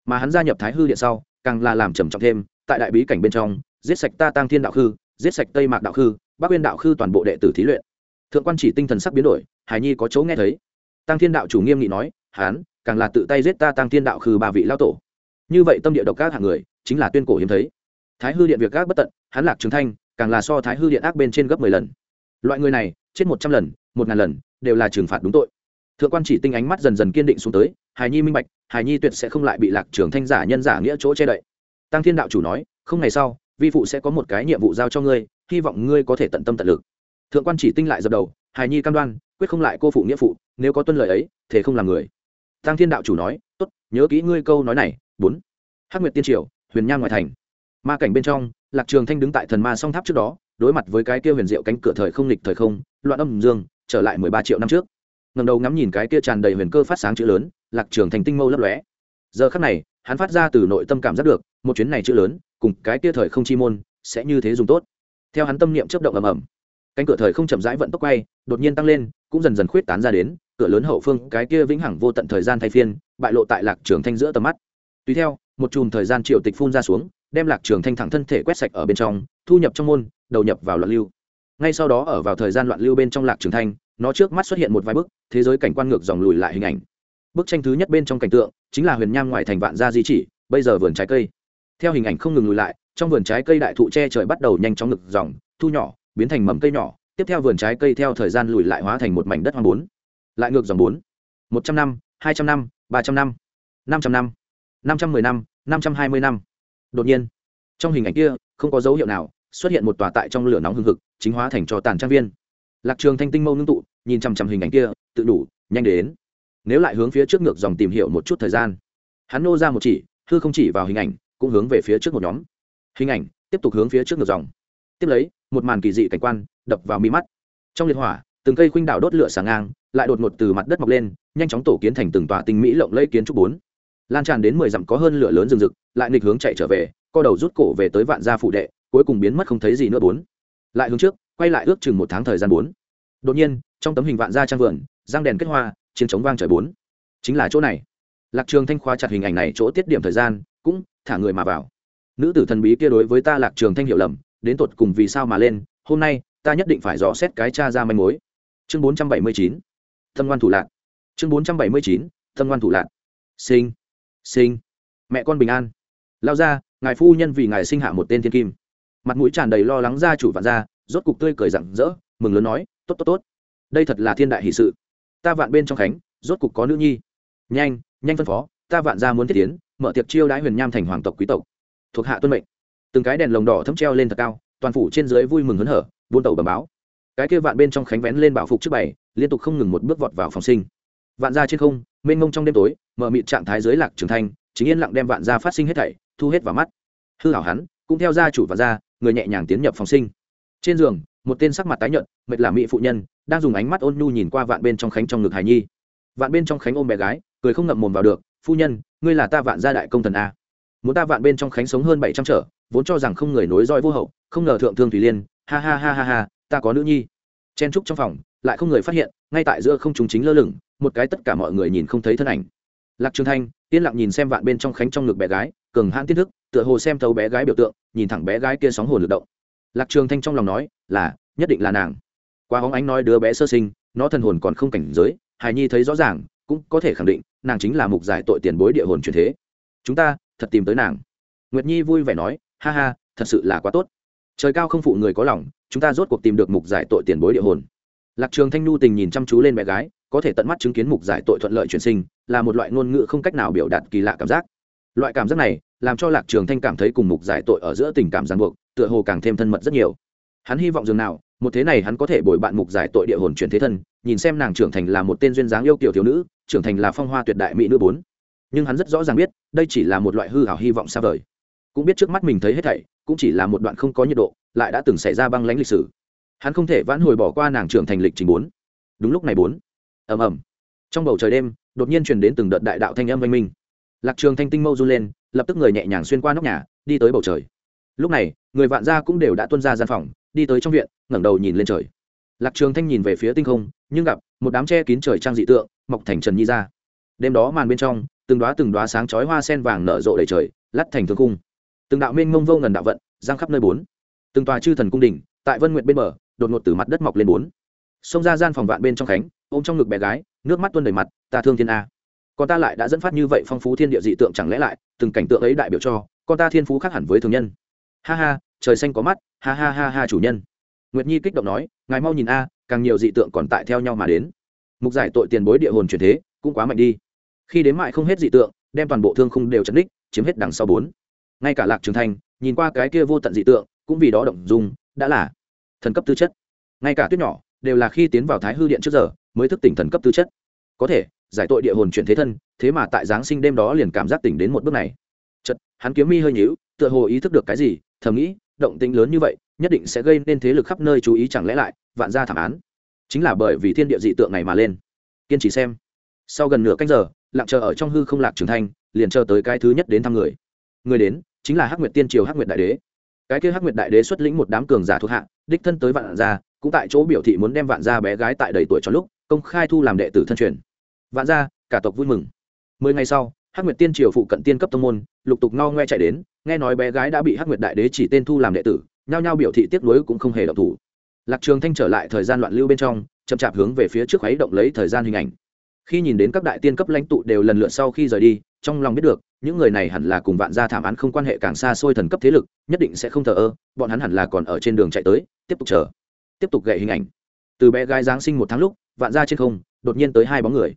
mà hắn gia nhập thái hư điện sau, càng là làm trầm trọng thêm, tại đại bí cảnh bên trong, giết sạch ta tăng thiên đạo khư, giết sạch tây mạc đạo khư, bắc uyên đạo khư toàn bộ đệ tử thí luyện. Thượng quan chỉ tinh thần sắc biến đổi, hải nhi có chỗ nghe thấy. Tăng thiên đạo chủ nghiêm nghị nói, hán, càng là tự tay giết ta tăng thiên đạo khư ba vị lao tổ. Như vậy tâm địa độc các hạng người, chính là tuyên cổ hiếm thấy. Thái hư điện việc gác bất tận, hắn lạc trường thanh, càng là so thái hư điện ác bên trên gấp mười lần. Loại người này, chết một trăm lần, một ngàn lần, đều là trừng phạt đúng tội. Thượng quan chỉ tinh ánh mắt dần dần kiên định xuống tới hài nhi minh bạch hài nhi tuyệt sẽ không lại bị lạc trường thanh giả nhân giả nghĩa chỗ che đậy. Tăng thiên đạo chủ nói, không ngày sau, vi phụ sẽ có một cái nhiệm vụ giao cho ngươi, hy vọng ngươi có thể tận tâm tận lực. Thượng quan chỉ tinh lại dập đầu hài nhi cam đoan, quyết không lại cô phụ nghĩa phụ, nếu có tuân lời ấy, thế không làm người. Tăng thiên đạo chủ nói, tốt, nhớ kỹ ngươi câu nói này, bốn. Hắc nguyệt tiên triều, huyền Nha ngoại thành. Ma cảnh bên trong, lạc trường thanh đứng tại thần ma song tháp trước đó, đối mặt với cái kia huyền diệu cánh cửa thời không lịch thời không, loạn âm dương, trở lại mười ba triệu năm trước ngầm đầu ngắm nhìn cái kia tràn đầy huyền cơ phát sáng chữ lớn, lạc trường thành tinh mâu lấp lóe. Giờ khắc này, hắn phát ra từ nội tâm cảm giác được, một chuyến này chữ lớn, cùng cái kia thời không chi môn, sẽ như thế dùng tốt. Theo hắn tâm niệm chấp động ầm ầm, cánh cửa thời không chậm rãi vận tốc quay, đột nhiên tăng lên, cũng dần dần khuyết tán ra đến, cửa lớn hậu phương, cái kia vĩnh hằng vô tận thời gian thay phiên, bại lộ tại lạc trường thanh giữa tầm mắt. Tùy theo, một chùm thời gian triệu tịch phun ra xuống, đem lạc trường thanh thẳng thân thể quét sạch ở bên trong, thu nhập trong môn, đầu nhập vào loạn lưu. Ngay sau đó ở vào thời gian loạn lưu bên trong lạc trường thanh nó trước mắt xuất hiện một vài bức, thế giới cảnh quan ngược dòng lùi lại hình ảnh. Bức tranh thứ nhất bên trong cảnh tượng chính là huyền nham ngoài thành vạn gia di chỉ, bây giờ vườn trái cây. Theo hình ảnh không ngừng lùi lại, trong vườn trái cây đại thụ che trời bắt đầu nhanh chóng ngực dòng, thu nhỏ, biến thành mầm cây nhỏ, tiếp theo vườn trái cây theo thời gian lùi lại hóa thành một mảnh đất hoang bốn. Lại ngược dòng bốn. Một trăm năm, hai trăm năm, ba trăm năm năm trăm năm năm trăm mười năm năm trăm hai mươi năm. Đột nhiên, trong hình ảnh kia, không có dấu hiệu nào xuất hiện một tòa tại trong lửa nóng hừng hực, chính hóa thành cho tàn trang viên lạc trường thanh tinh mâu ngưng tụ, nhìn chằm chằm hình ảnh kia, tự đủ, nhanh đến. Nếu lại hướng phía trước ngược dòng tìm hiểu một chút thời gian. Hắn nô ra một chỉ, hư không chỉ vào hình ảnh, cũng hướng về phía trước một nhóm. Hình ảnh, tiếp tục hướng phía trước ngược dòng. Tiếp lấy, một màn kỳ dị cảnh quan, đập vào mi mắt. Trong liệt hỏa, từng cây khuynh đảo đốt lửa sáng ngang, lại đột ngột từ mặt đất mọc lên, nhanh chóng tổ kiến thành từng tòa tinh mỹ lộng lẫy kiến trúc bốn. Lan tràn đến mười dặm có hơn lửa lớn rừng rực, lại nghịch hướng chạy trở về, co đầu rút cổ về tới vạn gia phụ đệ, cuối cùng biến mất không thấy gì nữa bốn. Lại hướng trước quay lại ước chừng một tháng thời gian bốn. Đột nhiên, trong tấm hình vạn gia trang vườn giang đèn kết hoa, chiến trống vang trời bốn. Chính là chỗ này. Lạc trường thanh khoa chặt hình ảnh này chỗ tiết điểm thời gian, cũng thả người mà vào. Nữ tử thần bí kia đối với ta lạc trường thanh hiểu lầm, đến tột cùng vì sao mà lên, hôm nay, ta nhất định phải dò xét cái cha ra manh mối. Chương bốn trăm bảy mươi chín tâm ngoan thủ lạc. Chương bốn trăm bảy mươi chín tâm ngoan thủ lạc. Sinh. Sinh. Mẹ con bình an. Lao ra, ngài phu nhân vì ngài sinh hạ một tên thiên kim. Mặt mũi tràn đầy lo lắng gia chủ vạn gia rốt cục tươi cười rặng rỡ, mừng lớn nói, tốt tốt tốt. Đây thật là thiên đại hỷ sự. Ta vạn bên trong khánh, rốt cục có nữ nhi. Nhanh nhanh phân phó, ta vạn gia muốn thiết tiến, mở tiệc chiêu đãi huyền nham thành hoàng tộc quý tộc. Thuộc hạ tuân mệnh. Từng cái đèn lồng đỏ thấm treo lên thật cao, toàn phủ trên dưới vui mừng hớn hở, buôn tàu bầm báo. Cái kia vạn bên trong khánh vén lên bảo phục trước bày, liên tục không ngừng một bước vọt vào phòng sinh. Vạn gia trên không, mênh mông trong đêm tối, mở mịt trạng thái dưới lạc trường thanh, chính yên lặng đem vạn gia phát sinh hết thảy, thu hết vào mắt. Hư hảo hắn, cũng theo gia chủ vạn gia, người nhẹ nhàng tiến nhập phòng sinh trên giường, một tên sắc mặt tái nhợt, mệt là mỹ phụ nhân, đang dùng ánh mắt ôn nhu nhìn qua vạn bên trong khánh trong ngực hải nhi. Vạn bên trong khánh ôm bé gái, cười không ngậm mồm vào được, phu nhân, ngươi là ta vạn gia đại công thần a. Muốn ta vạn bên trong khánh sống hơn bảy trăm trở, vốn cho rằng không người nối roi vô hậu, không ngờ thượng thương thủy liên, ha ha ha ha ha, ta có nữ nhi. Chen trúc trong phòng, lại không người phát hiện, ngay tại giữa không chúng chính lơ lửng, một cái tất cả mọi người nhìn không thấy thân ảnh. Lạc trường thanh, yên lặng nhìn xem vạn bên trong khánh trong ngực bé gái, cường hãn tiết thức, tựa hồ xem thấu bé gái biểu tượng, nhìn thẳng bé gái kia sóng hồn lực động lạc trường thanh trong lòng nói, là, nhất định là nàng. Qua hóng ánh nói đứa bé sơ sinh, nó thần hồn còn không cảnh giới, hài nhi thấy rõ ràng, cũng có thể khẳng định, nàng chính là mục giải tội tiền bối địa hồn truyền thế. Chúng ta, thật tìm tới nàng. Nguyệt nhi vui vẻ nói, ha ha, thật sự là quá tốt. Trời cao không phụ người có lòng, chúng ta rốt cuộc tìm được mục giải tội tiền bối địa hồn. Lạc trường thanh nhu tình nhìn chăm chú lên bé gái, có thể tận mắt chứng kiến mục giải tội thuận lợi chuyển sinh, là một loại ngôn ngữ không cách nào biểu đạt kỳ lạ cảm giác. Loại cảm giác này, làm cho lạc trường thanh cảm thấy cùng mục giải tội ở giữa tình cảm ràng buộc tựa hồ càng thêm thân mật rất nhiều. Hắn hy vọng dường nào, một thế này hắn có thể bồi bạn mục giải tội địa hồn chuyển thế thân, nhìn xem nàng trưởng thành là một tên duyên dáng yêu kiểu thiếu nữ, trưởng thành là phong hoa tuyệt đại mỹ nữ bốn. Nhưng hắn rất rõ ràng biết, đây chỉ là một loại hư hảo hy vọng xa vời. Cũng biết trước mắt mình thấy hết thảy, cũng chỉ là một đoạn không có nhiệt độ, lại đã từng xảy ra băng lãnh lịch sử. Hắn không thể vãn hồi bỏ qua nàng trưởng thành lịch trình bốn. Đúng lúc này bốn. Ầm ầm. Trong bầu trời đêm, đột nhiên truyền đến từng đợt đại đạo thanh âm oanh minh. Lạc trường thanh tinh mâu run lên, lập tức người nhẹ nhàng xuyên qua nóc nhà, đi tới bầu trời lúc này, người vạn gia cũng đều đã tuân ra gian phòng, đi tới trong viện, ngẩng đầu nhìn lên trời. Lạc trường thanh nhìn về phía tinh không, nhưng gặp một đám che kín trời trang dị tượng, mọc thành trần nhi ra. Đêm đó màn bên trong, từng đóa từng đóa sáng chói hoa sen vàng nở rộ đầy trời, lắt thành thương cung từng đạo mênh mông vô ngần đạo vận giang khắp nơi bốn. Từng tòa chư thần cung đỉnh tại vân nguyện bên bờ, đột ngột từ mặt đất mọc lên bốn. Xông ra gian phòng vạn bên trong khánh, ôm trong ngực bé gái, nước mắt tuôn đầy mặt, ta thương thiên a. Con ta lại đã dẫn phát như vậy phong phú thiên địa dị tượng chẳng lẽ lại, từng cảnh tượng ấy đại biểu cho, con ta thiên phú khác hẳn với thường nhân ha ha, trời xanh có mắt, ha ha ha ha chủ nhân. Nguyệt nhi kích động nói, ngài mau nhìn a, càng nhiều dị tượng còn tại theo nhau mà đến. Mục giải tội tiền bối địa hồn truyền thế, cũng quá mạnh đi. Khi đến mại không hết dị tượng, đem toàn bộ thương khung đều chấn đích, chiếm hết đằng sau bốn. Ngay cả lạc trường thành, nhìn qua cái kia vô tận dị tượng, cũng vì đó động dung, đã là thần cấp tư chất. Ngay cả tuyết nhỏ, đều là khi tiến vào thái hư điện trước giờ, mới thức tỉnh thần cấp tư chất. Có thể, giải tội địa hồn chuyển thế thân, thế mà tại giáng sinh đêm đó liền cảm giác tỉnh đến một bước này. Chật hắn kiếm mi hơi nhíu, tựa hồ ý thức được cái gì thầm nghĩ, động tĩnh lớn như vậy, nhất định sẽ gây nên thế lực khắp nơi chú ý chẳng lẽ lại, vạn gia thảm án. Chính là bởi vì thiên địa dị tượng này mà lên. Kiên trì xem. Sau gần nửa canh giờ, lặng chờ ở trong hư không lạc trường thanh, liền chờ tới cái thứ nhất đến thăm người. Người đến, chính là hắc nguyệt tiên triều hắc nguyệt đại đế. Cái kia hắc nguyệt đại đế xuất lĩnh một đám cường giả thuộc hạ, đích thân tới vạn gia, cũng tại chỗ biểu thị muốn đem vạn gia bé gái tại đầy tuổi cho lúc, công khai thu làm đệ tử thân truyền. Vạn gia, cả tộc vui mừng. Mười ngày sau hắc nguyệt tiên triều phụ cận tiên cấp tông môn, lục tục no ngoe chạy đến, nghe nói bé gái đã bị hắc nguyệt đại đế chỉ tên thu làm đệ tử, nhao nhao biểu thị tiếc nuối cũng không hề động thủ. Lạc trường thanh trở lại thời gian loạn lưu bên trong, chậm chạp hướng về phía trước khuấy động lấy thời gian hình ảnh. Khi nhìn đến các đại tiên cấp lãnh tụ đều lần lượt sau khi rời đi, trong lòng biết được, những người này hẳn là cùng vạn gia thảm án không quan hệ càng xa xôi thần cấp thế lực, nhất định sẽ không thờ ơ, bọn hắn hẳn là còn ở trên đường chạy tới, tiếp tục chờ, tiếp tục gậy hình ảnh. Từ bé gái giáng sinh một tháng lúc, vạn gia trên không, đột nhiên tới hai bóng người.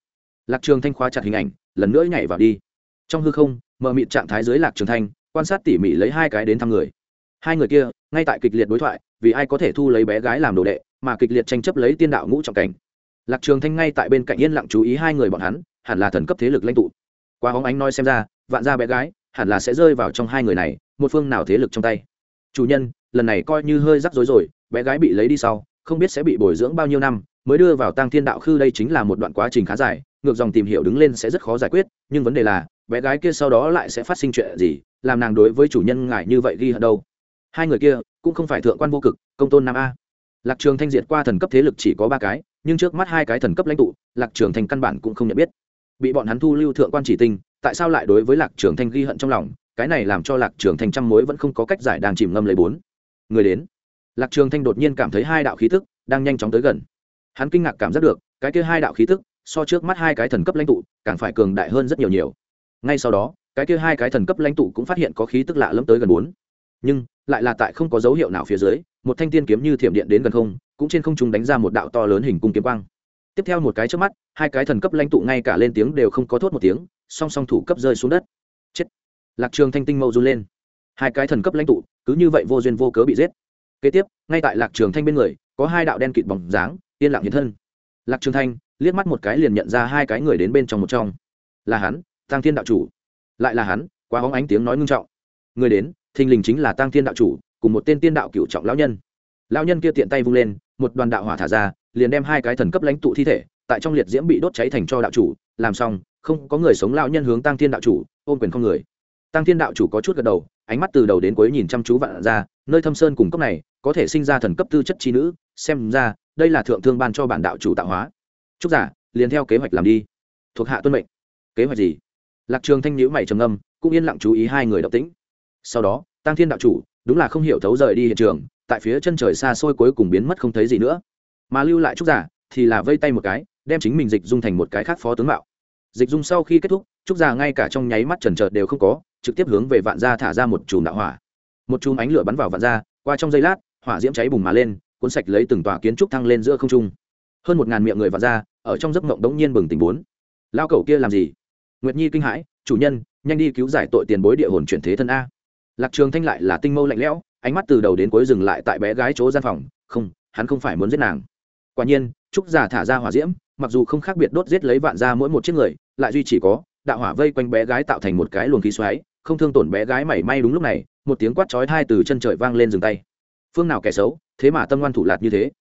Lạc trường thanh khóa chặt hình ảnh, lần nữa nhảy vào đi trong hư không, mờ mịt trạng thái dưới lạc trường thanh, quan sát tỉ mỉ lấy hai cái đến thăm người. Hai người kia, ngay tại kịch liệt đối thoại, vì ai có thể thu lấy bé gái làm đồ đệ, mà kịch liệt tranh chấp lấy tiên đạo ngũ trọng cảnh. Lạc trường thanh ngay tại bên cạnh yên lặng chú ý hai người bọn hắn, hẳn là thần cấp thế lực lãnh tụ. Qua hóng ánh nói xem ra, vạn gia bé gái, hẳn là sẽ rơi vào trong hai người này, một phương nào thế lực trong tay. Chủ nhân, lần này coi như hơi rắc rối rồi, bé gái bị lấy đi sau, không biết sẽ bị bồi dưỡng bao nhiêu năm, mới đưa vào tăng thiên đạo khư đây chính là một đoạn quá trình khá dài, ngược dòng tìm hiểu đứng lên sẽ rất khó giải quyết, nhưng vấn đề là bé gái kia sau đó lại sẽ phát sinh chuyện gì, làm nàng đối với chủ nhân ngài như vậy ghi hận đâu. Hai người kia cũng không phải thượng quan vô cực, công tôn nam a. Lạc trường thanh diệt qua thần cấp thế lực chỉ có ba cái, nhưng trước mắt hai cái thần cấp lãnh tụ, lạc trường thanh căn bản cũng không nhận biết. Bị bọn hắn thu lưu thượng quan chỉ tinh, tại sao lại đối với lạc trường thanh ghi hận trong lòng? Cái này làm cho lạc trường thanh trăm mối vẫn không có cách giải đang chìm ngâm lấy bốn. Người đến. Lạc trường thanh đột nhiên cảm thấy hai đạo khí tức đang nhanh chóng tới gần. Hắn kinh ngạc cảm giác được, cái kia hai đạo khí tức so trước mắt hai cái thần cấp lãnh tụ, càng phải cường đại hơn rất nhiều nhiều ngay sau đó, cái kia hai cái thần cấp lãnh tụ cũng phát hiện có khí tức lạ lẫm tới gần bốn. Nhưng, lại là tại không có dấu hiệu nào phía dưới, một thanh tiên kiếm như thiểm điện đến gần không, cũng trên không trung đánh ra một đạo to lớn hình cung kiếm quang. Tiếp theo một cái trước mắt, hai cái thần cấp lãnh tụ ngay cả lên tiếng đều không có thốt một tiếng, song song thủ cấp rơi xuống đất. Chết! Lạc trường thanh tinh mâu run lên. Hai cái thần cấp lãnh tụ, cứ như vậy vô duyên vô cớ bị giết. Kế tiếp, ngay tại lạc trường thanh bên người, có hai đạo đen kịt bóng dáng, yên lặng hiện thân. Lạc trường thanh liếc mắt một cái liền nhận ra hai cái người đến bên trong một trong. Là hắn tăng thiên đạo chủ. Lại là hắn, quá hóng ánh tiếng nói ngưng trọng. Người đến, thình lình chính là tăng thiên đạo chủ, cùng một tên tiên đạo cựu trọng lão nhân. Lão nhân kia tiện tay vung lên, một đoàn đạo hỏa thả ra, liền đem hai cái thần cấp lãnh tụ thi thể, tại trong liệt diễm bị đốt cháy thành cho đạo chủ. Làm xong, không có người sống, lão nhân hướng tăng thiên đạo chủ, ôm quyền không người. Tăng thiên đạo chủ có chút gật đầu, ánh mắt từ đầu đến cuối nhìn chăm chú vạn ra, nơi thâm sơn cùng cấp này, có thể sinh ra thần cấp tư chất chi nữ, xem ra, đây là thượng thương ban cho bản đạo chủ tạo hóa. Chúc giả, liền theo kế hoạch làm đi. Thuộc hạ tuân mệnh. Kế hoạch gì? Lạc trường thanh nhữ mày trầm âm cũng yên lặng chú ý hai người động tĩnh. Sau đó tăng thiên đạo chủ đúng là không hiểu thấu rời đi hiện trường tại phía chân trời xa xôi cuối cùng biến mất không thấy gì nữa. Mà lưu lại trúc giả thì là vây tay một cái đem chính mình dịch dung thành một cái khác phó tướng mạo. Dịch dung sau khi kết thúc trúc giả ngay cả trong nháy mắt trần trợt đều không có trực tiếp hướng về vạn gia thả ra một chùm đạo hỏa. Một chùm ánh lửa bắn vào vạn gia, qua trong giây lát hỏa diễm cháy bùng mà lên cuốn sạch lấy từng tòa kiến trúc thăng lên giữa không trung. Hơn một ngàn miệng người vạn gia ở trong giấc mộng đống nhiên bừng tỉnh bốn. Lao cẩu kia làm gì? Nguyệt nhi kinh hãi, chủ nhân, nhanh đi cứu giải tội tiền bối địa hồn chuyển thế thân a. Lạc trường thanh lại là tinh mâu lạnh lẽo, ánh mắt từ đầu đến cuối dừng lại tại bé gái chỗ gian phòng, không, hắn không phải muốn giết nàng. Quả nhiên, trúc giả thả ra hỏa diễm, mặc dù không khác biệt đốt giết lấy vạn ra mỗi một chiếc người, lại duy chỉ có đạo hỏa vây quanh bé gái tạo thành một cái luồng khí xoáy, không thương tổn bé gái mảy may đúng lúc này, một tiếng quát chói tai từ chân trời vang lên dừng tay. Phương nào kẻ xấu, thế mà tâm ngoan thủ lạt như thế?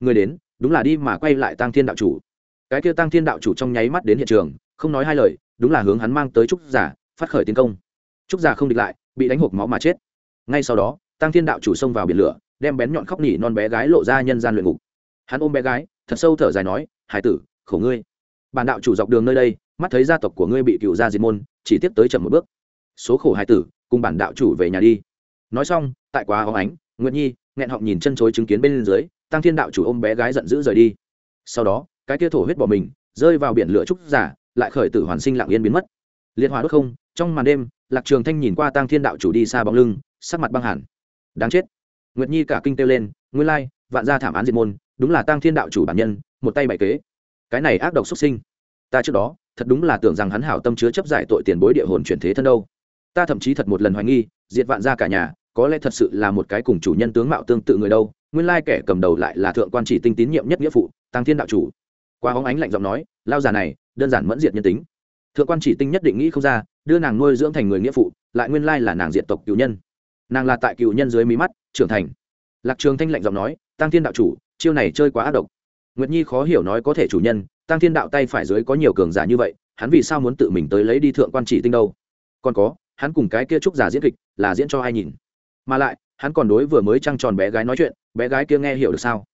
Người đến, đúng là đi mà quay lại tăng thiên đạo chủ. Cái kia tăng thiên đạo chủ trong nháy mắt đến hiện trường, không nói hai lời đúng là hướng hắn mang tới trúc giả, phát khởi tiến công. Trúc giả không địch lại, bị đánh hộp máu mà chết. Ngay sau đó, tăng thiên đạo chủ xông vào biển lửa, đem bén nhọn khóc nỉ non bé gái lộ ra nhân gian luyện ngục. Hắn ôm bé gái, thật sâu thở dài nói, hải tử, khổ ngươi. Bản đạo chủ dọc đường nơi đây, mắt thấy gia tộc của ngươi bị cựu gia diệt môn, chỉ tiếp tới chậm một bước. Số khổ hải tử, cùng bản đạo chủ về nhà đi. Nói xong, tại quá hóng ánh, nguyệt nhi, nghẹn họng nhìn chân chối chứng kiến bên dưới, tăng thiên đạo chủ ôm bé gái giận dữ rời đi. Sau đó, cái kia thổ huyết bỏ mình, rơi vào biển lửa trúc giả lại khởi tử hoàn sinh lặng yên biến mất. Liệt hỏa đốt không, trong màn đêm, lạc trường thanh nhìn qua tăng thiên đạo chủ đi xa bóng lưng, sắc mặt băng hẳn. Đáng chết. Nguyệt nhi cả kinh kêu lên, nguyên lai, vạn gia thảm án diệt môn, đúng là tăng thiên đạo chủ bản nhân, một tay bày kế. Cái này ác độc xuất sinh. Ta trước đó, thật đúng là tưởng rằng hắn hảo tâm chứa chấp giải tội tiền bối địa hồn chuyển thế thân đâu. Ta thậm chí thật một lần hoài nghi, diệt vạn gia cả nhà, có lẽ thật sự là một cái cùng chủ nhân tướng mạo tương tự người đâu. Nguyên lai kẻ cầm đầu lại là thượng quan chỉ tinh tín nhiệm nhất nghĩa phụ tăng thiên đạo chủ. Qua hóng ánh lạnh giọng nói, lao già này đơn giản mẫn diệt nhân tính. Thượng quan chỉ tinh nhất định nghĩ không ra, đưa nàng nuôi dưỡng thành người nghĩa phụ, lại nguyên lai là nàng diện tộc cựu nhân. Nàng là tại cựu nhân dưới mí mắt, trưởng thành. Lạc trường thanh lạnh giọng nói, tăng thiên đạo chủ, chiêu này chơi quá ác độc. Nguyệt nhi khó hiểu nói có thể chủ nhân, tăng thiên đạo tay phải dưới có nhiều cường giả như vậy, hắn vì sao muốn tự mình tới lấy đi thượng quan chỉ tinh đâu? Còn có, hắn cùng cái kia trúc giả diễn kịch là diễn cho ai nhìn? Mà lại, hắn còn đối vừa mới trăng tròn bé gái nói chuyện, bé gái kia nghe hiểu được sao?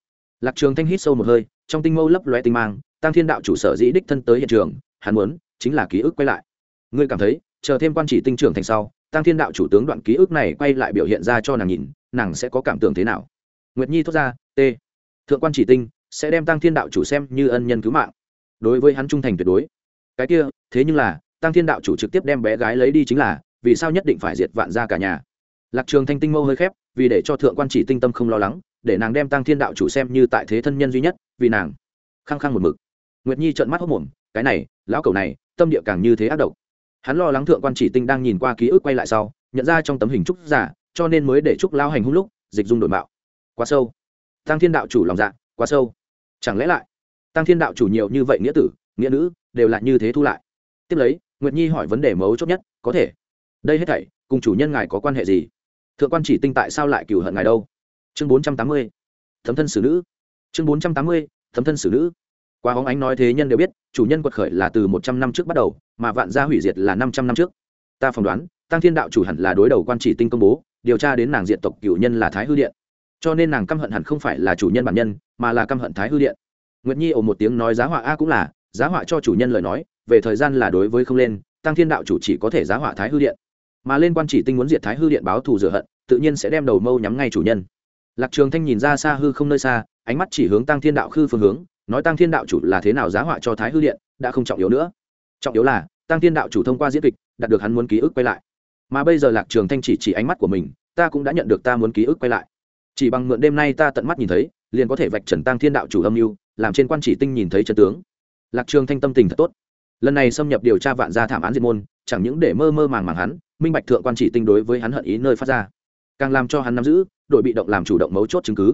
Lạc trường thanh hít sâu một hơi, trong tinh mâu lấp loe tinh mang tăng thiên đạo chủ sở dĩ đích thân tới hiện trường, hắn muốn chính là ký ức quay lại. Ngươi cảm thấy, chờ thêm quan chỉ tinh trưởng thành sau tăng thiên đạo chủ tướng đoạn ký ức này quay lại biểu hiện ra cho nàng nhìn, nàng sẽ có cảm tưởng thế nào? Nguyệt nhi thốt ra, t, thượng quan chỉ tinh sẽ đem tăng thiên đạo chủ xem như ân nhân cứu mạng. Đối với hắn trung thành tuyệt đối. Cái kia, thế nhưng là tăng thiên đạo chủ trực tiếp đem bé gái lấy đi chính là, vì sao nhất định phải diệt vạn ra cả nhà? Lạc trường thanh tinh mâu hơi khép, vì để cho thượng quan chỉ tinh tâm không lo lắng, để nàng đem tăng thiên đạo chủ xem như tại thế thân nhân duy nhất, vì nàng khăng khăng một mực nguyệt nhi trợn mắt hốc mồm, cái này, lão cầu này, tâm địa càng như thế ác độc. Hắn lo lắng thượng quan chỉ tinh đang nhìn qua ký ức quay lại sau, nhận ra trong tấm hình trúc giả, cho nên mới để trúc lao hành hung lúc, dịch dung đổi mạo. Quá sâu. Tăng thiên đạo chủ lòng dạ quá sâu. Chẳng lẽ lại tăng thiên đạo chủ nhiều như vậy nghĩa tử, nghĩa nữ, đều là như thế thu lại? Tiếp lấy, nguyệt nhi hỏi vấn đề mấu chốt nhất, có thể, đây hết thảy, cùng chủ nhân ngài có quan hệ gì? Thượng quan chỉ tinh tại sao lại cừu hận ngài đâu? Chương bốn trăm tám mươi, thấm thân xử nữ. Chương bốn trăm tám mươi, thấm thân xử nữ qua hóng ánh nói thế nhân đều biết, chủ nhân quật khởi là từ một trăm năm trước bắt đầu, mà vạn gia hủy diệt là năm trăm năm trước. Ta phỏng đoán, tăng thiên đạo chủ hẳn là đối đầu quan chỉ tinh công bố, điều tra đến nàng diện tộc cựu nhân là thái hư điện. Cho nên nàng căm hận hẳn không phải là chủ nhân bản nhân, mà là căm hận thái hư điện. Nguyệt nhi ồ một tiếng nói giá họa a cũng là, giá họa cho chủ nhân lời nói, về thời gian là đối với không lên, tăng thiên đạo chủ chỉ có thể giá họa thái hư điện. Mà lên quan chỉ tinh muốn diệt thái hư điện báo thù rửa hận, tự nhiên sẽ đem đầu mâu nhắm ngay chủ nhân. Lạc trường thanh nhìn ra xa hư không nơi xa, ánh mắt chỉ hướng tăng thiên đạo khư phương hướng nói tăng thiên đạo chủ là thế nào giá họa cho thái hư điện đã không trọng yếu nữa trọng yếu là tăng thiên đạo chủ thông qua diễn kịch đạt được hắn muốn ký ức quay lại mà bây giờ lạc trường thanh chỉ chỉ ánh mắt của mình ta cũng đã nhận được ta muốn ký ức quay lại chỉ bằng mượn đêm nay ta tận mắt nhìn thấy liền có thể vạch trần tăng thiên đạo chủ âm mưu làm trên quan chỉ tinh nhìn thấy chân tướng lạc trường thanh tâm tình thật tốt lần này xâm nhập điều tra vạn gia thảm án diệt môn chẳng những để mơ mơ màng màng hắn minh bạch thượng quan chỉ tinh đối với hắn hận ý nơi phát ra càng làm cho hắn nắm giữ đội bị động làm chủ động mấu chốt chứng cứ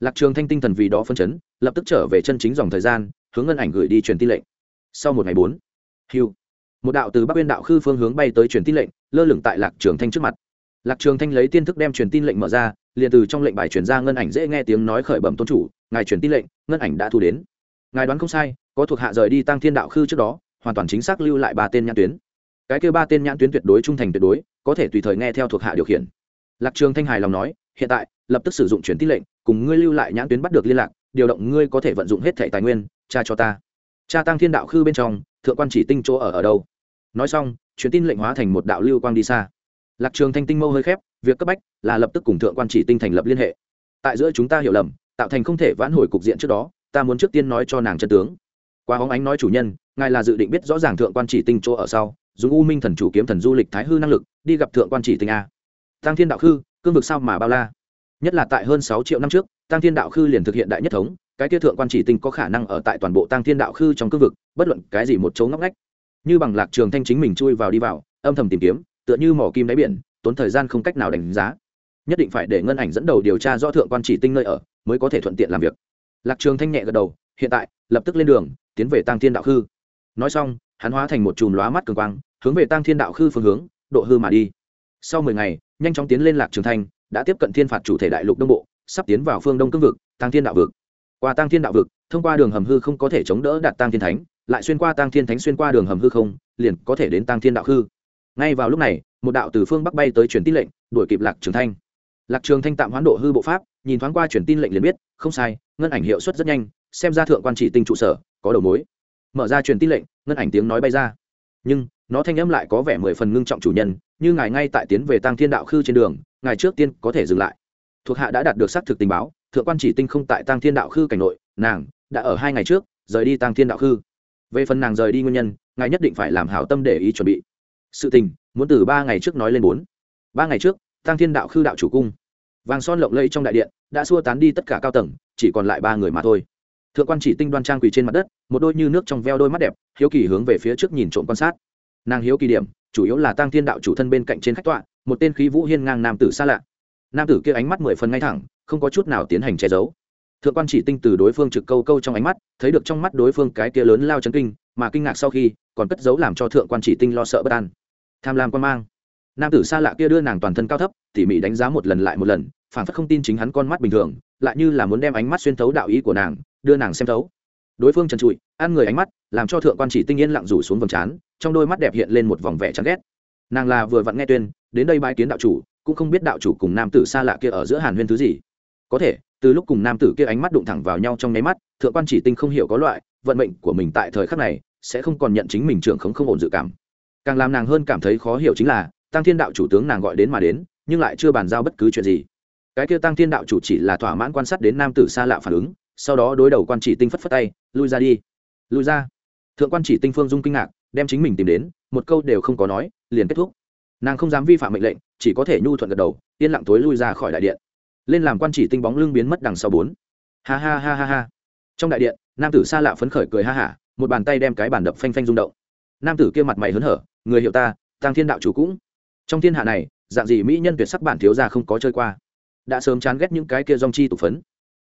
lạc trường thanh tinh thần vì đó phân chấn, lập tức trở về chân chính dòng thời gian, hướng ngân ảnh gửi đi truyền tin lệnh. Sau một ngày bốn, hiu, một đạo từ bắc uyên đạo khư phương hướng bay tới truyền tin lệnh, lơ lửng tại lạc trường thanh trước mặt. Lạc trường thanh lấy tiên thức đem truyền tin lệnh mở ra, liền từ trong lệnh bài truyền ra ngân ảnh dễ nghe tiếng nói khởi bẩm tôn chủ, ngài truyền tin lệnh, ngân ảnh đã thu đến. Ngài đoán không sai, có thuộc hạ rời đi tăng thiên đạo khư trước đó, hoàn toàn chính xác lưu lại ba tên nhãn tuyến. Cái kêu ba tên nhãn tuyến tuyệt đối trung thành tuyệt đối, có thể tùy thời nghe theo thuộc hạ điều khiển. Lạc trường thanh hài lòng nói, hiện tại, lập tức sử dụng truyền tin lệnh cùng ngươi lưu lại nhãn tuyến bắt được liên lạc, điều động ngươi có thể vận dụng hết thẻ tài nguyên cha cho ta. Cha tăng thiên đạo khư bên trong, thượng quan chỉ tinh chỗ ở ở đâu? Nói xong, truyền tin lệnh hóa thành một đạo lưu quang đi xa. Lạc trường thanh tinh mâu hơi khép, việc cấp bách là lập tức cùng thượng quan chỉ tinh thành lập liên hệ. Tại giữa chúng ta hiểu lầm, tạo thành không thể vãn hồi cục diện trước đó, ta muốn trước tiên nói cho nàng chân tướng. Qua hóng ánh nói chủ nhân, ngài là dự định biết rõ ràng thượng quan chỉ tinh chỗ ở sau, dùng u minh thần chủ kiếm thần du lịch thái hư năng lực, đi gặp thượng quan chỉ tinh a. Tăng thiên đạo khư, cương vực sao mà bao la? Nhất là tại hơn sáu triệu năm trước tăng thiên đạo khư liền thực hiện đại nhất thống, cái kia thượng quan chỉ tinh có khả năng ở tại toàn bộ tăng thiên đạo khư trong cương vực, bất luận cái gì một chỗ ngóc ngách. Như bằng lạc trường thanh chính mình chui vào đi vào, âm thầm tìm kiếm, tựa như mỏ kim đáy biển, tốn thời gian không cách nào đánh giá. Nhất định phải để ngân ảnh dẫn đầu điều tra do thượng quan chỉ tinh nơi ở, mới có thể thuận tiện làm việc. Lạc trường thanh nhẹ gật đầu, hiện tại, lập tức lên đường, tiến về tăng thiên đạo khư. Nói xong, hắn hóa thành một chùm lóa mắt cường quang, hướng về tăng thiên đạo khư phương hướng, độ hư mà đi. Sau mười ngày, nhanh chóng tiến lên lạc trường thanh đã tiếp cận thiên phạt chủ thể đại lục đông bộ, sắp tiến vào phương đông cương vực tăng thiên đạo vực. Qua tăng thiên đạo vực, thông qua đường hầm hư không có thể chống đỡ đạt tăng thiên thánh, lại xuyên qua tăng thiên thánh xuyên qua đường hầm hư không, liền có thể đến tăng thiên đạo hư. Ngay vào lúc này, một đạo từ phương bắc bay tới truyền tin lệnh, đuổi kịp lạc trường thanh. Lạc trường thanh tạm hoán độ hư bộ pháp, nhìn thoáng qua truyền tin lệnh liền biết, không sai, ngân ảnh hiệu suất rất nhanh, xem ra thượng quan chỉ tinh trụ sở, có đầu mối. Mở ra truyền tin lệnh, ngân ảnh tiếng nói bay ra. Nhưng, nó thanh âm lại có vẻ mười phần ngưng trọng chủ nhân, như ngài ngay tại tiến về tăng thiên đạo khư trên đường ngài trước tiên có thể dừng lại. Thuộc hạ đã đạt được xác thực tình báo, thượng quan chỉ tinh không tại tăng thiên đạo khư cảnh nội, nàng đã ở hai ngày trước rời đi tăng thiên đạo khư. Về phần nàng rời đi nguyên nhân, ngài nhất định phải làm hảo tâm để ý chuẩn bị. Sự tình, muốn từ ba ngày trước nói lên bốn. Ba ngày trước tăng thiên đạo khư đạo chủ cung, vàng son lộng lẫy trong đại điện, đã xua tán đi tất cả cao tầng, chỉ còn lại ba người mà thôi. Thượng quan chỉ tinh đoan trang quỳ trên mặt đất, một đôi như nước trong veo đôi mắt đẹp, hiếu kỳ hướng về phía trước nhìn trộm quan sát. Nàng hiếu kỳ điểm, chủ yếu là tăng thiên đạo chủ thân bên cạnh trên khách tọa một tên khí vũ hiên ngang nam tử xa lạ. Nam tử kia ánh mắt mười phần ngay thẳng, không có chút nào tiến hành che giấu. Thượng quan chỉ tinh từ đối phương trực câu câu trong ánh mắt, thấy được trong mắt đối phương cái kia lớn lao chấn kinh, mà kinh ngạc sau khi, còn cất giấu làm cho thượng quan chỉ tinh lo sợ bất an. Tham lam quan mang. Nam tử xa lạ kia đưa nàng toàn thân cao thấp, tỉ mỉ đánh giá một lần lại một lần phản phất không tin chính hắn con mắt bình thường, lại như là muốn đem ánh mắt xuyên thấu đạo ý của nàng, đưa nàng xem thấu. Đối phương trần trụi, ăn người ánh mắt, làm cho thượng quan chỉ tinh yên lặng rủ xuống vầng trán, trong đôi mắt đẹp hiện lên một vòng vẻ chán ghét. Nàng là vừa vặn nghe tuyên đến đây bái kiến đạo chủ, cũng không biết đạo chủ cùng nam tử xa lạ kia ở giữa hàn huyên thứ gì. Có thể, từ lúc cùng nam tử kia ánh mắt đụng thẳng vào nhau trong nháy mắt, thượng quan chỉ tinh không hiểu có loại, vận mệnh của mình tại thời khắc này, sẽ không còn nhận chính mình trưởng khống không ổn dự cảm. Càng làm nàng hơn cảm thấy khó hiểu chính là, tăng thiên đạo chủ tướng nàng gọi đến mà đến, nhưng lại chưa bàn giao bất cứ chuyện gì. Cái kia tăng thiên đạo chủ chỉ là thỏa mãn quan sát đến nam tử xa lạ phản ứng, sau đó đối đầu quan chỉ tinh phất phất tay, lui ra đi. Lui ra. Thượng quan chỉ tinh phương dung kinh ngạc, đem chính mình tìm đến, một câu đều không có nói, liền kết thúc nàng không dám vi phạm mệnh lệnh, chỉ có thể nhu thuận gật đầu, yên lặng tối lui ra khỏi đại điện. Lên làm quan chỉ tinh bóng lưng biến mất đằng sau bốn. Ha ha ha ha ha. Trong đại điện, nam tử xa lạ phấn khởi cười ha hả, một bàn tay đem cái bàn đập phanh phanh rung động. Nam tử kia mặt mày hớn hở, người hiệu ta tăng thiên đạo chủ cũng. Trong thiên hạ này, dạng gì mỹ nhân tuyệt sắc bản thiếu gia không có chơi qua. Đã sớm chán ghét những cái kia dong chi tục phấn.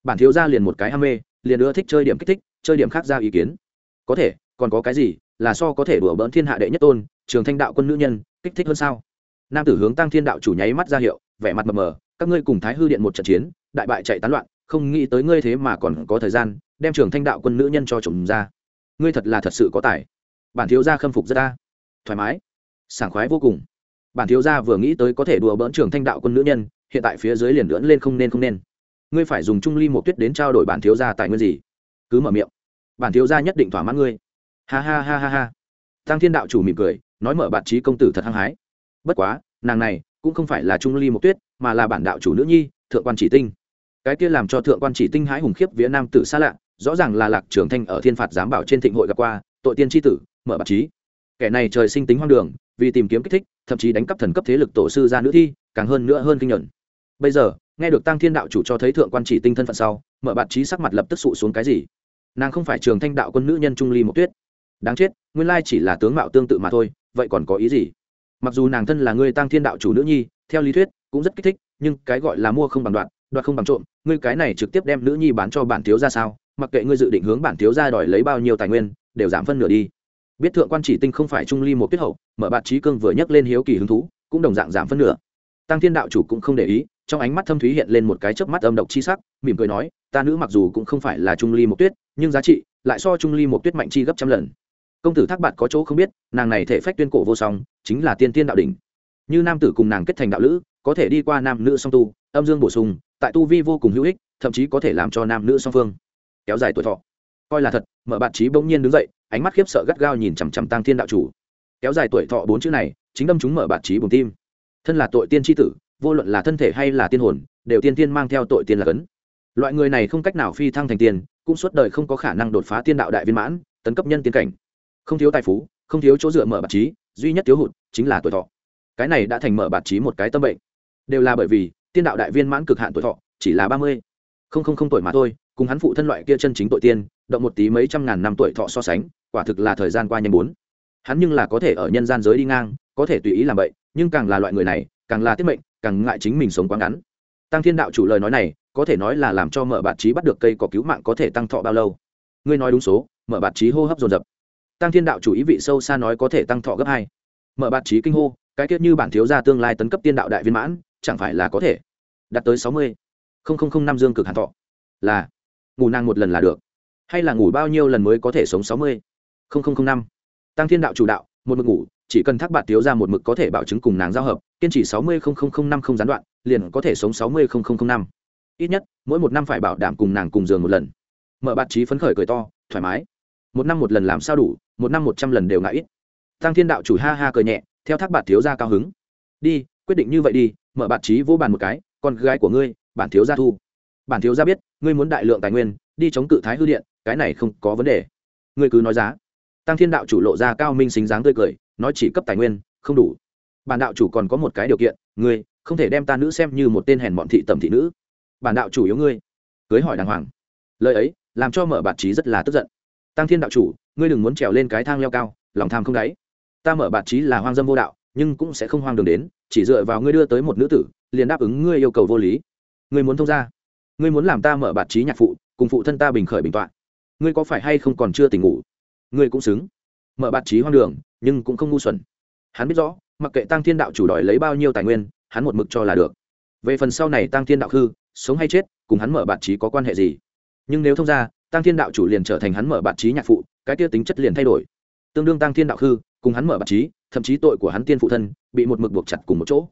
Bản thiếu gia liền một cái ham mê, liền ưa thích chơi điểm kích thích, chơi điểm khác ra ý kiến. Có thể, còn có cái gì là so có thể đùa bỡn thiên hạ đệ nhất tôn, trường thanh đạo quân nữ nhân, kích thích hơn sao? Nam tử hướng tăng thiên đạo chủ nháy mắt ra hiệu, vẻ mặt mờ mờ, các ngươi cùng thái hư điện một trận chiến, đại bại chạy tán loạn, không nghĩ tới ngươi thế mà còn có thời gian, đem trường thanh đạo quân nữ nhân cho chồng ra. Ngươi thật là thật sự có tài. Bản thiếu gia khâm phục rất ta thoải mái. Sảng khoái vô cùng. Bản thiếu gia vừa nghĩ tới có thể đùa bỡn trường thanh đạo quân nữ nhân, hiện tại phía dưới liền lưỡn lên không nên không nên. Ngươi phải dùng trung ly một tuyết đến trao đổi bản thiếu gia tài nguyên gì? Cứ mở miệng. Bản thiếu gia nhất định thỏa mãn ngươi ha ha ha ha ha. Tăng thiên đạo chủ mỉm cười, nói mở bạn trí công tử thật hăng hái. Bất quá, nàng này cũng không phải là trung ly một tuyết, mà là bản đạo chủ nữ nhi, thượng quan chỉ tinh. Cái kia làm cho thượng quan chỉ tinh hái hùng khiếp vía nam tử xa lạ, rõ ràng là lạc trường thanh ở thiên phạt giám bảo trên thịnh hội gặp qua, tội tiên tri tử, mở bạc trí. Kẻ này trời sinh tính hoang đường, vì tìm kiếm kích thích, thậm chí đánh cắp thần cấp thế lực tổ sư ra nữ thi, càng hơn nữa hơn kinh nhuận. Bây giờ, nghe được tăng thiên đạo chủ cho thấy thượng quan chỉ tinh thân phận sau, mở bạc trí sắc mặt lập tức sụ xuống cái gì? Nàng không phải trường thanh đạo quân nữ nhân trung ly một tuyết đáng chết, nguyên lai chỉ là tướng mạo tương tự mà thôi, vậy còn có ý gì? Mặc dù nàng thân là người tăng thiên đạo chủ nữ nhi, theo lý thuyết, cũng rất kích thích, nhưng cái gọi là mua không bằng đoạn đoạt không bằng trộm, ngươi cái này trực tiếp đem nữ nhi bán cho bản thiếu ra sao? Mặc kệ ngươi dự định hướng bản thiếu ra đòi lấy bao nhiêu tài nguyên, đều giảm phân nửa đi. Biết thượng quan chỉ tinh không phải trung ly một tiết hậu, mở bạt trí cương vừa nhắc lên hiếu kỳ hứng thú, cũng đồng dạng giảm phân nửa. Tăng thiên đạo chủ cũng không để ý, trong ánh mắt thâm thúy hiện lên một cái chớp mắt âm độc chi sắc, mỉm cười nói, ta nữ mặc dù cũng không phải là trung ly một tuyết, nhưng giá trị lại so trung ly một tuyết mạnh chi gấp trăm lần công tử thác bạt có chỗ không biết, nàng này thể phách tuyên cổ vô song, chính là tiên tiên đạo đỉnh. Như nam tử cùng nàng kết thành đạo lữ, có thể đi qua nam nữ song tu, âm dương bổ sung, tại tu vi vô cùng hữu ích, thậm chí có thể làm cho nam nữ song phương kéo dài tuổi thọ. Coi là thật, mở bạn trí bỗng nhiên đứng dậy, ánh mắt khiếp sợ gắt gao nhìn chằm chằm tăng thiên đạo chủ. Kéo dài tuổi thọ bốn chữ này, chính đâm chúng mở bạn trí bùng tim. Thân là tội tiên tri tử, vô luận là thân thể hay là tiên hồn, đều tiên tiên mang theo tội tiên là cấn. Loại người này không cách nào phi thăng thành tiên, cũng suốt đời không có khả năng đột phá tiên đạo đại viên mãn, tấn cấp nhân tiên cảnh không thiếu tài phú, không thiếu chỗ dựa mở bạc trí, duy nhất thiếu hụt chính là tuổi thọ. Cái này đã thành mở bạc trí một cái tâm bệnh. Đều là bởi vì, tiên đạo đại viên mãn cực hạn tuổi thọ, chỉ là ba mươi. Không không không tuổi mà thôi, cùng hắn phụ thân loại kia chân chính tội tiên, động một tí mấy trăm ngàn năm tuổi thọ so sánh, quả thực là thời gian qua nhanh bốn. Hắn nhưng là có thể ở nhân gian giới đi ngang, có thể tùy ý làm vậy, nhưng càng là loại người này, càng là tiết mệnh, càng ngại chính mình sống quá ngắn. Tăng thiên đạo chủ lời nói này, có thể nói là làm cho mở bạt trí bắt được cây có cứu mạng có thể tăng thọ bao lâu. Ngươi nói đúng số, mở bạt trí hô hấp dồn dập tăng thiên đạo chủ ý vị sâu xa nói có thể tăng thọ gấp hai. Mở bạt trí kinh hô, cái kết như bản thiếu gia tương lai tấn cấp tiên đạo đại viên mãn, chẳng phải là có thể? Đạt tới sáu mươi. Không không không năm dương cực hàn thọ. Là. Ngủ nàng một lần là được. Hay là ngủ bao nhiêu lần mới có thể sống sáu mươi? Không không không năm. Tăng thiên đạo chủ đạo, một mực ngủ, chỉ cần thác bạt thiếu ra một mực có thể bảo chứng cùng nàng giao hợp, kiên trì sáu mươi năm không gián đoạn, liền có thể sống sáu mươi năm. Ít nhất, mỗi một năm phải bảo đảm cùng nàng cùng giường một lần. Mở bạt trí phấn khởi cười to, thoải mái một năm một lần làm sao đủ, một năm một trăm lần đều ngại ít. Tăng thiên đạo chủ ha ha cười nhẹ, theo thác bạt thiếu ra cao hứng. Đi, quyết định như vậy đi, mở bạt trí vô bàn một cái, con gái của ngươi, bản thiếu gia thu. Bản thiếu gia biết, ngươi muốn đại lượng tài nguyên, đi chống cự thái hư điện, cái này không có vấn đề. Ngươi cứ nói giá. Tăng thiên đạo chủ lộ ra cao minh xính dáng tươi cười, nói chỉ cấp tài nguyên, không đủ. Bản đạo chủ còn có một cái điều kiện, ngươi không thể đem ta nữ xem như một tên hèn bọn thị tầm thị nữ. Bản đạo chủ yếu ngươi. Cưới hỏi đàng hoàng. Lời ấy, làm cho mở bạt trí rất là tức giận tăng thiên đạo chủ ngươi đừng muốn trèo lên cái thang leo cao lòng tham không đáy. Ta mở bạt trí là hoang dâm vô đạo nhưng cũng sẽ không hoang đường đến chỉ dựa vào ngươi đưa tới một nữ tử liền đáp ứng ngươi yêu cầu vô lý. Ngươi muốn thông ra ngươi muốn làm ta mở bạt trí nhạc phụ cùng phụ thân ta bình khởi bình tọa ngươi có phải hay không còn chưa tỉnh ngủ? Ngươi cũng xứng. Mở bạt trí hoang đường nhưng cũng không ngu xuẩn. Hắn biết rõ mặc kệ tăng thiên đạo chủ đòi lấy bao nhiêu tài nguyên hắn một mực cho là được. Về phần sau này tăng thiên đạo hư, sống hay chết cùng hắn mở bạt trí có quan hệ gì? Nhưng nếu thông ra tăng thiên đạo chủ liền trở thành hắn mở bạt trí nhạc phụ cái tiêu tính chất liền thay đổi. Tương đương tăng thiên đạo Hư cùng hắn mở bạt trí thậm chí tội của hắn tiên phụ thân bị một mực buộc chặt cùng một chỗ.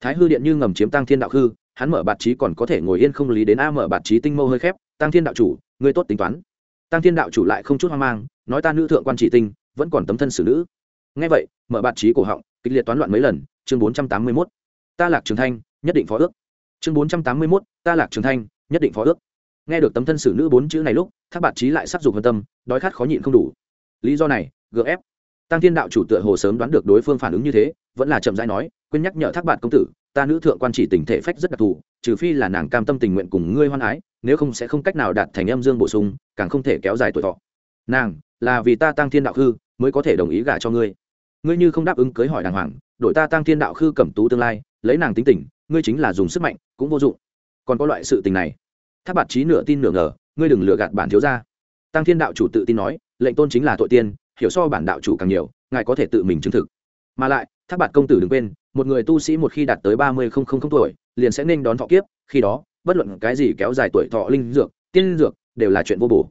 Thái hư điện như ngầm chiếm tăng thiên đạo Hư, hắn mở bạt trí còn có thể ngồi yên không lý đến a mở bạt trí tinh mâu hơi khép tăng thiên đạo chủ người tốt tính toán. Tăng thiên đạo chủ lại không chút hoang mang nói ta nữ thượng quan trị tinh vẫn còn tấm thân xử nữ. Ngay vậy mở bạt trí cổ họng kịch liệt toán loạn mấy lần chương bốn trăm tám mươi mốt. Ta lạc trường thanh nhất định phó ước. Chương bốn trăm tám mươi mốt ta lạc trường thanh nhất định phó ước nghe được tấm thân xử nữ bốn chữ này lúc, thác bạt trí lại sắc dục hơn tâm, đói khát khó nhịn không đủ. Lý do này, gượng ép. Tăng thiên đạo chủ tựa hồ sớm đoán được đối phương phản ứng như thế, vẫn là chậm rãi nói, quên nhắc nhở thác bạt công tử, ta nữ thượng quan chỉ tình thể phách rất đặc thù, trừ phi là nàng cam tâm tình nguyện cùng ngươi hoan ái, nếu không sẽ không cách nào đạt thành âm dương bổ sung, càng không thể kéo dài tuổi thọ. Nàng, là vì ta tăng thiên đạo hư mới có thể đồng ý gả cho ngươi. Ngươi như không đáp ứng cưới hỏi đàng hoàng đội ta tăng thiên đạo khư cẩm tú tương lai, lấy nàng tính tình, ngươi chính là dùng sức mạnh, cũng vô dụng. Còn có loại sự tình này tháp bạt trí nửa tin nửa ngờ, ngươi đừng lừa gạt bản thiếu ra tăng thiên đạo chủ tự tin nói, lệnh tôn chính là tội tiên, hiểu so bản đạo chủ càng nhiều, ngài có thể tự mình chứng thực. Mà lại, tháp bạt công tử đừng quên, một người tu sĩ một khi đạt tới ba mươi tuổi, liền sẽ nên đón thọ kiếp, khi đó, bất luận cái gì kéo dài tuổi thọ linh dược, tiên dược, đều là chuyện vô bổ.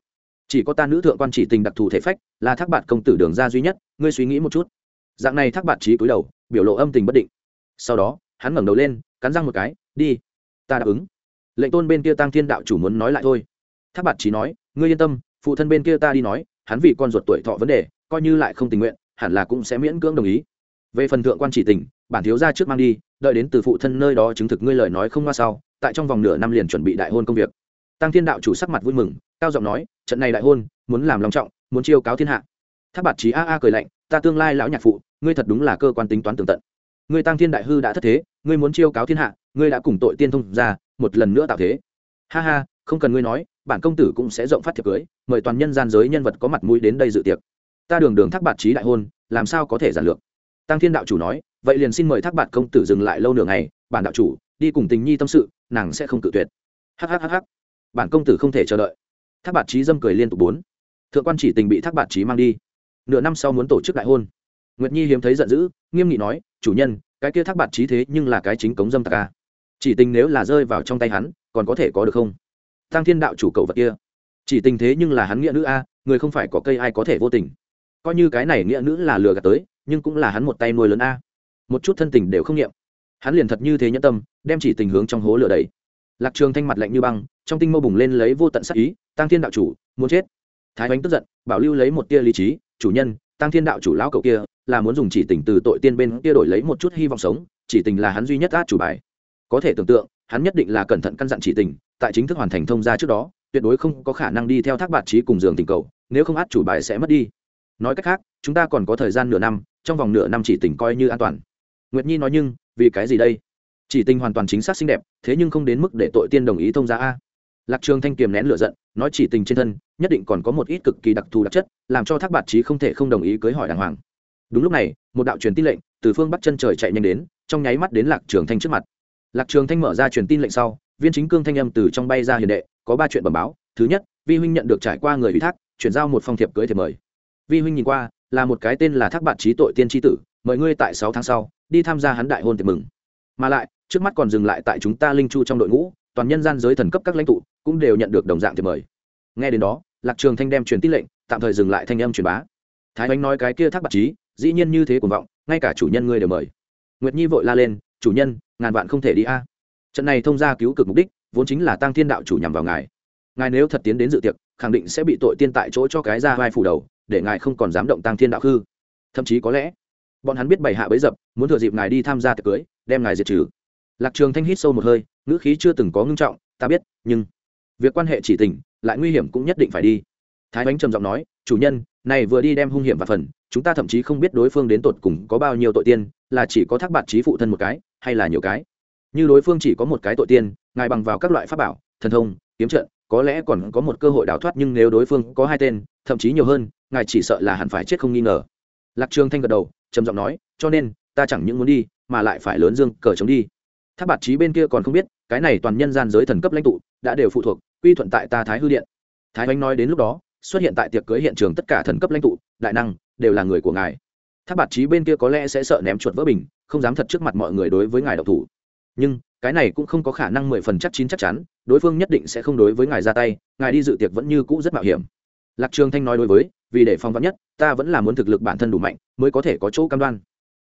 Chỉ có ta nữ thượng quan chỉ tình đặc thù thể phách, là thác bạt công tử đường ra duy nhất, ngươi suy nghĩ một chút. Dạng này thác bạt trí cúi đầu, biểu lộ âm tình bất định. Sau đó, hắn ngẩng đầu lên, cắn răng một cái, đi, ta đáp ứng lệnh tôn bên kia tăng thiên đạo chủ muốn nói lại thôi. Tháp bạt trí nói, ngươi yên tâm, phụ thân bên kia ta đi nói, hắn vì con ruột tuổi thọ vấn đề, coi như lại không tình nguyện, hẳn là cũng sẽ miễn cưỡng đồng ý. Về phần thượng quan chỉ tình, bản thiếu ra trước mang đi, đợi đến từ phụ thân nơi đó chứng thực ngươi lời nói không qua sau, tại trong vòng nửa năm liền chuẩn bị đại hôn công việc. Tăng thiên đạo chủ sắc mặt vui mừng, cao giọng nói, trận này đại hôn, muốn làm lòng trọng, muốn chiêu cáo thiên hạ. Tháp bạt trí a a cười lạnh, ta tương lai lão nhạc phụ, ngươi thật đúng là cơ quan tính toán tường tận. Ngươi tăng thiên đại hư đã thất thế, ngươi muốn chiêu cáo thiên hạ, ngươi đã cùng tội tiên thông ra một lần nữa tạo thế. Ha ha, không cần ngươi nói, bản công tử cũng sẽ rộng phát thiệp cưới, mời toàn nhân gian giới nhân vật có mặt mũi đến đây dự tiệc. Ta đường đường thác bạt trí đại hôn, làm sao có thể giản lược? Tăng thiên đạo chủ nói, vậy liền xin mời thác bạt công tử dừng lại lâu nửa ngày, bản đạo chủ, đi cùng tình nhi tâm sự, nàng sẽ không cự tuyệt. Hhhh bản công tử không thể chờ đợi. Thác bạt trí dâm cười liên tục bốn. Thượng quan chỉ tình bị thác bạt trí mang đi. Nửa năm sau muốn tổ chức đại hôn. Nguyệt nhi hiếm thấy giận dữ, nghiêm nghị nói, chủ nhân, cái kia thác bạt trí thế nhưng là cái chính cống dâm tạc ca à? Chỉ tình nếu là rơi vào trong tay hắn, còn có thể có được không? Tăng thiên đạo chủ cầu vật kia. Chỉ tình thế nhưng là hắn nghĩa nữ a, người không phải có cây ai có thể vô tình. Coi như cái này nghĩa nữ là lừa gạt tới, nhưng cũng là hắn một tay nuôi lớn a. Một chút thân tình đều không nghiệm. Hắn liền thật như thế nhẫn tâm, đem chỉ tình hướng trong hố lửa đầy lạc trường thanh mặt lạnh như băng, trong tinh mâu bùng lên lấy vô tận sắc ý tăng thiên đạo chủ, muốn chết. Thái oánh tức giận, bảo lưu lấy một tia lý trí, chủ nhân tăng thiên đạo chủ lão cậu kia, là muốn dùng chỉ tình từ tội tiên bên kia đổi lấy một chút hy vọng sống, chỉ tình là hắn duy nhất át chủ bài có thể tưởng tượng, hắn nhất định là cẩn thận căn dặn chỉ tình, tại chính thức hoàn thành thông gia trước đó, tuyệt đối không có khả năng đi theo thác bạt trí cùng giường tình cầu, nếu không át chủ bài sẽ mất đi. Nói cách khác, chúng ta còn có thời gian nửa năm, trong vòng nửa năm chỉ tình coi như an toàn. Nguyệt nhi nói nhưng, vì cái gì đây? Chỉ tình hoàn toàn chính xác xinh đẹp, thế nhưng không đến mức để tội tiên đồng ý thông gia a. Lạc trường thanh kiềm nén lửa giận, nói chỉ tình trên thân, nhất định còn có một ít cực kỳ đặc thù đặc chất, làm cho thác bạt trí không thể không đồng ý cưới hỏi đàng hoàng. Đúng lúc này, một đạo truyền tin lệnh từ phương bắc chân trời chạy nhanh đến, trong nháy mắt đến lạc trường thanh trước mặt lạc trường thanh mở ra truyền tin lệnh sau, viên chính cương thanh âm từ trong bay ra hiền đệ, có ba chuyện bẩm báo. Thứ nhất, vi huynh nhận được trải qua người ủy thác, chuyển giao một phong thiệp cưới thiệp mời. Vi huynh nhìn qua, là một cái tên là thác bạn trí tội tiên tri tử, mời ngươi tại sáu tháng sau, đi tham gia hắn đại hôn tiệc mừng. Mà lại, trước mắt còn dừng lại tại chúng ta linh chu trong đội ngũ, toàn nhân gian giới thần cấp các lãnh tụ cũng đều nhận được đồng dạng thiệp mời. Nghe đến đó, lạc trường thanh đem truyền tin lệnh, tạm thời dừng lại thanh âm truyền bá. Thái oanh nói cái kia thác bạn trí dĩ nhiên như thế cuồng vọng, ngay cả chủ nhân ngươi đều mời. Nguyệt nhi vội la lên chủ nhân, ngàn vạn không thể đi a. Trận này thông ra cứu cực mục đích, vốn chính là tăng thiên đạo chủ nhằm vào ngài. Ngài nếu thật tiến đến dự tiệc, khẳng định sẽ bị tội tiên tại chỗ cho cái ra vai phủ đầu, để ngài không còn dám động tăng thiên đạo hư. Thậm chí có lẽ, bọn hắn biết bày hạ bấy dập, muốn thừa dịp ngài đi tham gia tiệc cưới, đem ngài diệt trừ. Lạc trường thanh hít sâu một hơi, ngữ khí chưa từng có ngưng trọng, ta biết, nhưng việc quan hệ chỉ tình, lại nguy hiểm cũng nhất định phải đi. Thái bánh trầm giọng nói, chủ nhân, này vừa đi đem hung hiểm và phần, chúng ta thậm chí không biết đối phương đến tột cùng có bao nhiêu tội tiên, là chỉ có thác bạt trí phụ thân một cái hay là nhiều cái. Như đối phương chỉ có một cái tội tiên, ngài bằng vào các loại pháp bảo, thần thông, kiếm trận, có lẽ còn có một cơ hội đào thoát nhưng nếu đối phương có hai tên, thậm chí nhiều hơn, ngài chỉ sợ là hẳn phải chết không nghi ngờ. Lạc trường thanh gật đầu, trầm giọng nói, cho nên, ta chẳng những muốn đi, mà lại phải lớn dương cờ chống đi. Tháp bạt trí bên kia còn không biết, cái này toàn nhân gian giới thần cấp lãnh tụ, đã đều phụ thuộc, quy thuận tại ta thái hư điện. Thái oanh nói đến lúc đó, xuất hiện tại tiệc cưới hiện trường tất cả thần cấp lãnh tụ, đại năng đều là người của ngài tháp bạt trí bên kia có lẽ sẽ sợ ném chuột vỡ bình, không dám thật trước mặt mọi người đối với ngài độc thủ. Nhưng, cái này cũng không có khả năng mười phần chắc chín chắc chắn, đối phương nhất định sẽ không đối với ngài ra tay, ngài đi dự tiệc vẫn như cũ rất mạo hiểm. Lạc trường thanh nói đối với, vì để phong vắn nhất, ta vẫn là muốn thực lực bản thân đủ mạnh, mới có thể có chỗ cam đoan.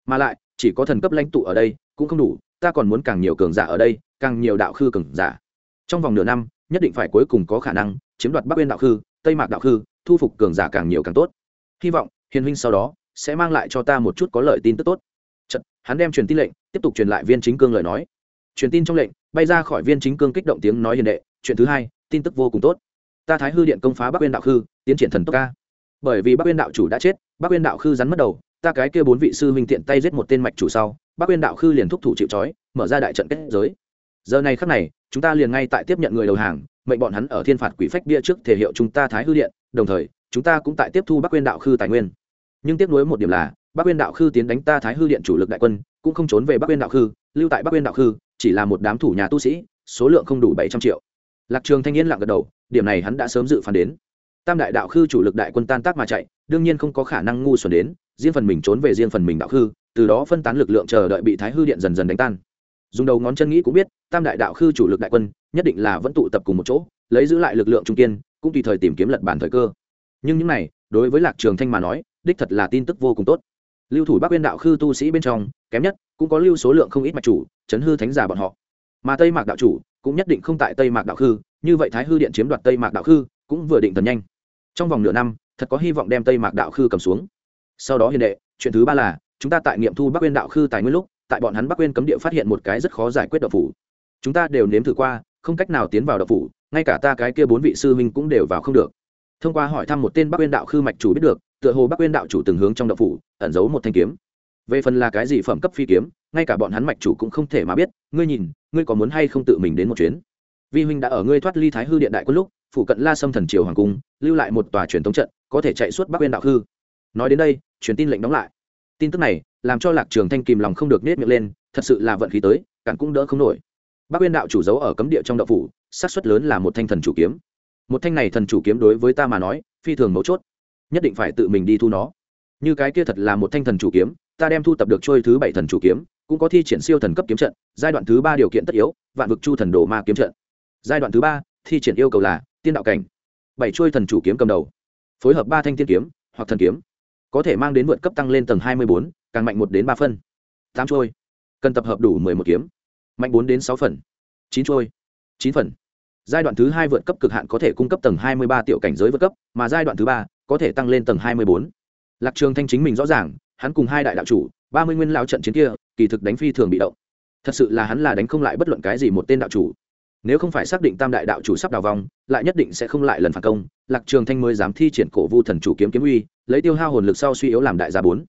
Mà lại, chỉ có thần cấp lãnh tụ ở đây, cũng không đủ, ta còn muốn càng nhiều cường giả ở đây, càng nhiều đạo khư cường giả. Trong vòng nửa năm, nhất định phải cuối cùng có khả năng chiếm đoạt bắc uyên đạo khư, tây mạc đạo khư, thu phục cường giả càng nhiều càng tốt. Hy vọng, hiền huynh sau đó sẽ mang lại cho ta một chút có lợi tin tức tốt. Chật, hắn đem truyền tin lệnh tiếp tục truyền lại viên chính cương lời nói. Truyền tin trong lệnh bay ra khỏi viên chính cương kích động tiếng nói hiền đệ chuyện thứ hai tin tức vô cùng tốt. Ta thái hư điện công phá bắc Uyên đạo khư tiến triển thần tốc ca bởi vì bắc Uyên đạo chủ đã chết bắc Uyên đạo khư rắn mất đầu ta cái kia bốn vị sư huynh tiện tay giết một tên mạch chủ sau bắc Uyên đạo khư liền thúc thủ chịu trói mở ra đại trận kết giới. Giờ này khắc này chúng ta liền ngay tại tiếp nhận người đầu hàng mệnh bọn hắn ở thiên phạt quỷ phách bia trước thể hiệu chúng ta thái hư điện đồng thời chúng ta cũng tại tiếp thu bắc Uyên đạo khư tài nguyên nhưng tiếp nối một điểm là, bắc uyên đạo khư tiến đánh ta thái hư điện chủ lực đại quân, cũng không trốn về bắc uyên đạo khư, lưu tại bắc uyên đạo khư, chỉ là một đám thủ nhà tu sĩ, số lượng không đủ bảy trăm triệu. Lạc trường thanh niên lặng gật đầu, điểm này hắn đã sớm dự phán đến. Tam đại đạo khư chủ lực đại quân tan tác mà chạy, đương nhiên không có khả năng ngu xuẩn đến, riêng phần mình trốn về riêng phần mình đạo khư, từ đó phân tán lực lượng chờ đợi bị thái hư điện dần dần đánh tan. Dùng đầu ngón chân nghĩ cũng biết, tam đại đạo khư chủ lực đại quân, nhất định là vẫn tụ tập cùng một chỗ, lấy giữ lại lực lượng trung kiên, cũng tùy thời tìm kiếm lật bản thời cơ. Nhưng những này, đối với lạc trường thanh mà nói đích thật là tin tức vô cùng tốt. Lưu thủ bắc Uyên đạo khư tu sĩ bên trong, kém nhất, cũng có lưu số lượng không ít mạch chủ, chấn hư thánh giả bọn họ. Mà tây mạc đạo chủ, cũng nhất định không tại tây mạc đạo khư, như vậy thái hư điện chiếm đoạt tây mạc đạo khư, cũng vừa định tần nhanh. Trong vòng nửa năm, thật có hy vọng đem tây mạc đạo khư cầm xuống. Sau đó hiền đệ, chuyện thứ ba là, chúng ta tại nghiệm thu bắc Uyên đạo khư tài nguyên lúc, tại bọn hắn bắc Uyên cấm địa phát hiện một cái rất khó giải quyết đậu phủ. Chúng ta đều nếm thử qua, không cách nào tiến vào đậu phủ, ngay cả ta cái kia bốn vị sư huynh cũng đều vào không được. Thông qua hỏi thăm một tên bắc Uyên đạo khư mạch chủ biết được tựa hồ bắc Uyên đạo chủ từng hướng trong đậu phủ, ẩn giấu một thanh kiếm. Về phần là cái gì phẩm cấp phi kiếm, ngay cả bọn hắn mạch chủ cũng không thể mà biết. Ngươi nhìn, ngươi có muốn hay không tự mình đến một chuyến? Vi huynh đã ở ngươi thoát ly thái hư điện đại quân lúc phụ cận la sâm thần triều hoàng cung, lưu lại một tòa truyền thống trận, có thể chạy suốt bắc Uyên đạo hư. Nói đến đây, truyền tin lệnh đóng lại. Tin tức này, làm cho lạc trường thanh kìm lòng không được nết miệng lên, thật sự là vận khí tới, cản cũng đỡ không nổi. Bắc Uyên đạo chủ giấu ở cấm địa trong đậu phủ, xác suất lớn là một thanh thần chủ kiếm. Một thanh này thần chủ kiếm đối với ta mà nói, phi thường mấu chốt nhất định phải tự mình đi thu nó. Như cái kia thật là một thanh thần chủ kiếm, ta đem thu tập được trôi thứ bảy thần chủ kiếm, cũng có thi triển siêu thần cấp kiếm trận, giai đoạn thứ ba điều kiện tất yếu, vạn vực chu thần đồ ma kiếm trận. Giai đoạn thứ ba, thi triển yêu cầu là tiên đạo cảnh. Bảy trôi thần chủ kiếm cầm đầu. Phối hợp ba thanh tiên kiếm, hoặc thần kiếm. Có thể mang đến vượt cấp tăng lên tầng hai mươi bốn, càng mạnh một đến ba phân. Tám trôi. Cần tập hợp đủ mười một kiếm. Mạnh bốn đến sáu phần. Chín trôi. Chín phần. Giai đoạn thứ hai vượt cấp cực hạn có thể cung cấp tầng hai mươi ba tiểu cảnh giới vượt cấp, mà giai đoạn thứ ba có thể tăng lên tầng hai mươi bốn. Lạc trường thanh chính mình rõ ràng, hắn cùng hai đại đạo chủ, ba mươi nguyên lao trận chiến kia, kỳ thực đánh phi thường bị động. Thật sự là hắn là đánh không lại bất luận cái gì một tên đạo chủ. Nếu không phải xác định tam đại đạo chủ sắp đào vong lại nhất định sẽ không lại lần phản công, lạc trường thanh mới dám thi triển cổ vu thần chủ kiếm kiếm uy, lấy tiêu hao hồn lực sau suy yếu làm đại gia bốn.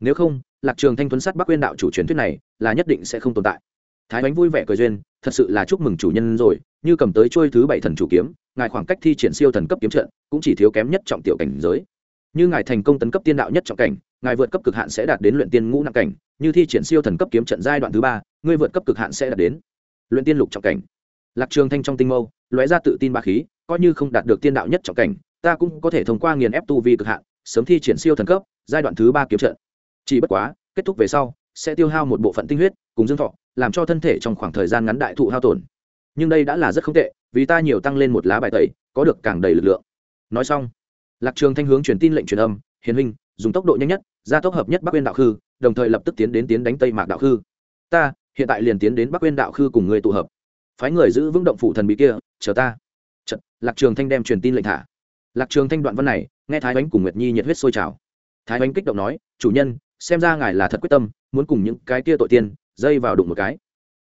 Nếu không, lạc trường thanh tuấn sắt bắc quyên đạo chủ truyền thuyết này, là nhất định sẽ không tồn tại. Thái bánh vui vẻ cười duyên thật sự là chúc mừng chủ nhân rồi, như cầm tới trôi thứ bảy thần chủ kiếm, ngài khoảng cách thi triển siêu thần cấp kiếm trận cũng chỉ thiếu kém nhất trọng tiểu cảnh giới. Như ngài thành công tấn cấp tiên đạo nhất trọng cảnh, ngài vượt cấp cực hạn sẽ đạt đến luyện tiên ngũ nặng cảnh, như thi triển siêu thần cấp kiếm trận giai đoạn thứ ba, ngươi vượt cấp cực hạn sẽ đạt đến luyện tiên lục trọng cảnh. Lạc trường thanh trong tinh mâu, lóe ra tự tin ba khí, coi như không đạt được tiên đạo nhất trọng cảnh, ta cũng có thể thông qua nghiền ép tu vi cực hạn, sớm thi triển siêu thần cấp, giai đoạn thứ ba kiếm trận. Chỉ bất quá, kết thúc về sau, sẽ tiêu hao một bộ phận tinh huyết cùng dương thọ làm cho thân thể trong khoảng thời gian ngắn đại thụ hao tổn. Nhưng đây đã là rất không tệ vì ta nhiều tăng lên một lá bài tẩy có được càng đầy lực lượng. Nói xong lạc trường thanh hướng truyền tin lệnh truyền âm hiền huynh dùng tốc độ nhanh nhất gia tốc hợp nhất bắc uyên đạo khư đồng thời lập tức tiến đến tiến đánh tây mạc đạo khư. Ta hiện tại liền tiến đến bắc uyên đạo khư cùng người tụ hợp. Phái người giữ vững động phủ thần bí kia chờ ta. Chật, lạc trường thanh đem truyền tin lệnh thả. Lạc trường thanh đoạn văn này nghe thái bánh cùng nguyệt nhi nhiệt huyết sôi trào. Thái bánh kích động nói chủ nhân xem ra ngài là thật quyết tâm muốn cùng những cái kia tội tiên dây vào đụng một cái.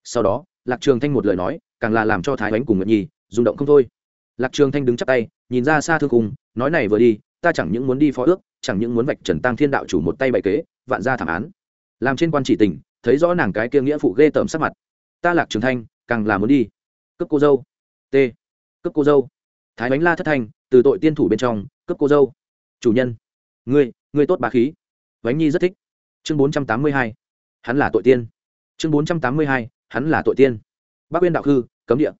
Sau đó, lạc trường thanh một lời nói, càng là làm cho thái ánh cùng nguyệt nhi rung động không thôi. Lạc trường thanh đứng chắp tay, nhìn ra xa thương cùng, nói này vừa đi, ta chẳng những muốn đi phó ước, chẳng những muốn vạch trần tăng thiên đạo chủ một tay bày kế, vạn ra thảm án. Làm trên quan chỉ tình, thấy rõ nàng cái kia nghĩa phụ ghê tởm sắc mặt. Ta lạc trường thanh, càng là muốn đi. Cấp cô dâu. T. Cấp cô dâu. Thái bánh la thất thanh, từ tội tiên thủ bên trong cấp cô dâu. Chủ nhân. Ngươi ngươi tốt bá khí. Bánh nhi rất thích. Chương bốn trăm tám mươi hai. Hắn là tội tiên chương bốn trăm tám mươi hai, hắn là tội tiên. Bác uyên đạo khư, cấm địa.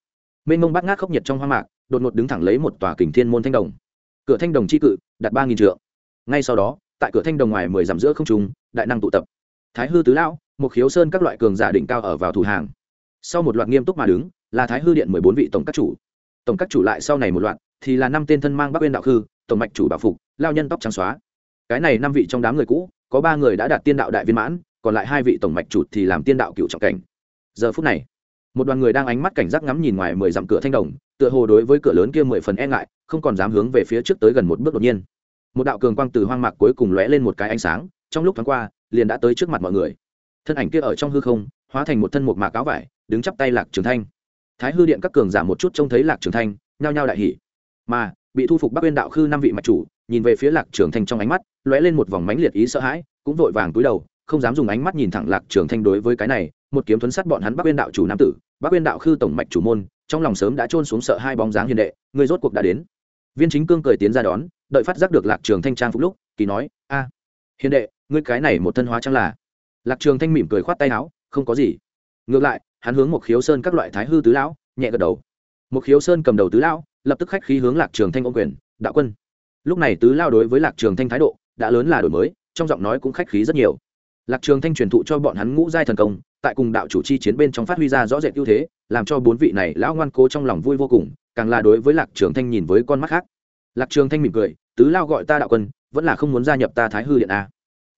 Mênh mông bát ngát khốc nhiệt trong hoang mạc, đột ngột đứng thẳng lấy một tòa kình thiên môn thanh đồng. Cửa thanh đồng c h i cự đặt ba nghìn trượng. Ngay sau đó, tại cửa thanh đồng ngoài mười dặm giữa không trùng đại năng tụ tập. Thái hư tứ lão, một khiếu sơn các loại cường giả đỉnh cao ở vào thủ hàng. Sau một loạt nghiêm túc mà đứng, là thái hư điện mười bốn vị tổng các chủ. Tổng các chủ lại sau này một loạt, thì là năm tên thân mang bắc uyên đạo khư, tổng mạch chủ bảo phục, lao nhân tóc trắng xóa. Cái này năm vị trong đám người cũ, có ba người đã đạt tiên đạo đại viên mãn còn lại hai vị tổng mạch chủ thì làm tiên đạo cựu trọng cảnh. Giờ phút này, một đoàn người đang ánh mắt cảnh giác ngắm nhìn ngoài mười dặm cửa thanh đồng, tựa hồ đối với cửa lớn kia mười phần e ngại, không còn dám hướng về phía trước tới gần một bước đột nhiên. Một đạo cường quang từ hoang mạc cuối cùng lóe lên một cái ánh sáng, trong lúc thoáng qua, liền đã tới trước mặt mọi người. Thân ảnh kia ở trong hư không, hóa thành một thân một mạc áo vải, đứng chắp tay lạc trường thanh. Thái hư điện các cường giả một chút trông thấy lạc trường thanh, nhao nhao đại hỉ. Mà, bị thu phục bắc uyên đạo khư năm vị mạch chủ, nhìn về phía lạc trường thanh trong ánh mắt, lóe lên một vòng mãnh liệt ý sợ hãi, cũng vội vàng cúi đầu không dám dùng ánh mắt nhìn thẳng lạc trường thanh đối với cái này, một kiếm thuấn sát bọn hắn bắc uyên đạo chủ nam tử, bắc uyên đạo khư tổng mạch chủ môn, trong lòng sớm đã trôn xuống sợ hai bóng dáng hiền đệ, người rốt cuộc đã đến. Viên chính cương cười tiến ra đón, đợi phát giác được lạc trường thanh trang phục lúc, kỳ nói, a, hiền đệ, ngươi cái này một thân hóa trang là? Lạc trường thanh mỉm cười khoát tay áo, không có gì. Ngược lại, hắn hướng một khiếu sơn các loại thái hư tứ lão, nhẹ gật đầu. Một khiếu sơn cầm đầu tứ lão, lập tức khách khí hướng lạc trường thanh ôm quyền, đạo quân. Lúc này tứ lao đối với lạc trường thanh thái độ, đã lớn là đổi mới, trong giọng nói cũng khách khí rất nhiều lạc trường thanh truyền thụ cho bọn hắn ngũ giai thần công, tại cùng đạo chủ chi chiến bên trong phát huy ra rõ rệt ưu thế, làm cho bốn vị này lão ngoan cố trong lòng vui vô cùng, càng là đối với lạc trường thanh nhìn với con mắt khác. Lạc trường thanh mỉm cười, tứ lao gọi ta đạo quân, vẫn là không muốn gia nhập ta thái hư điện a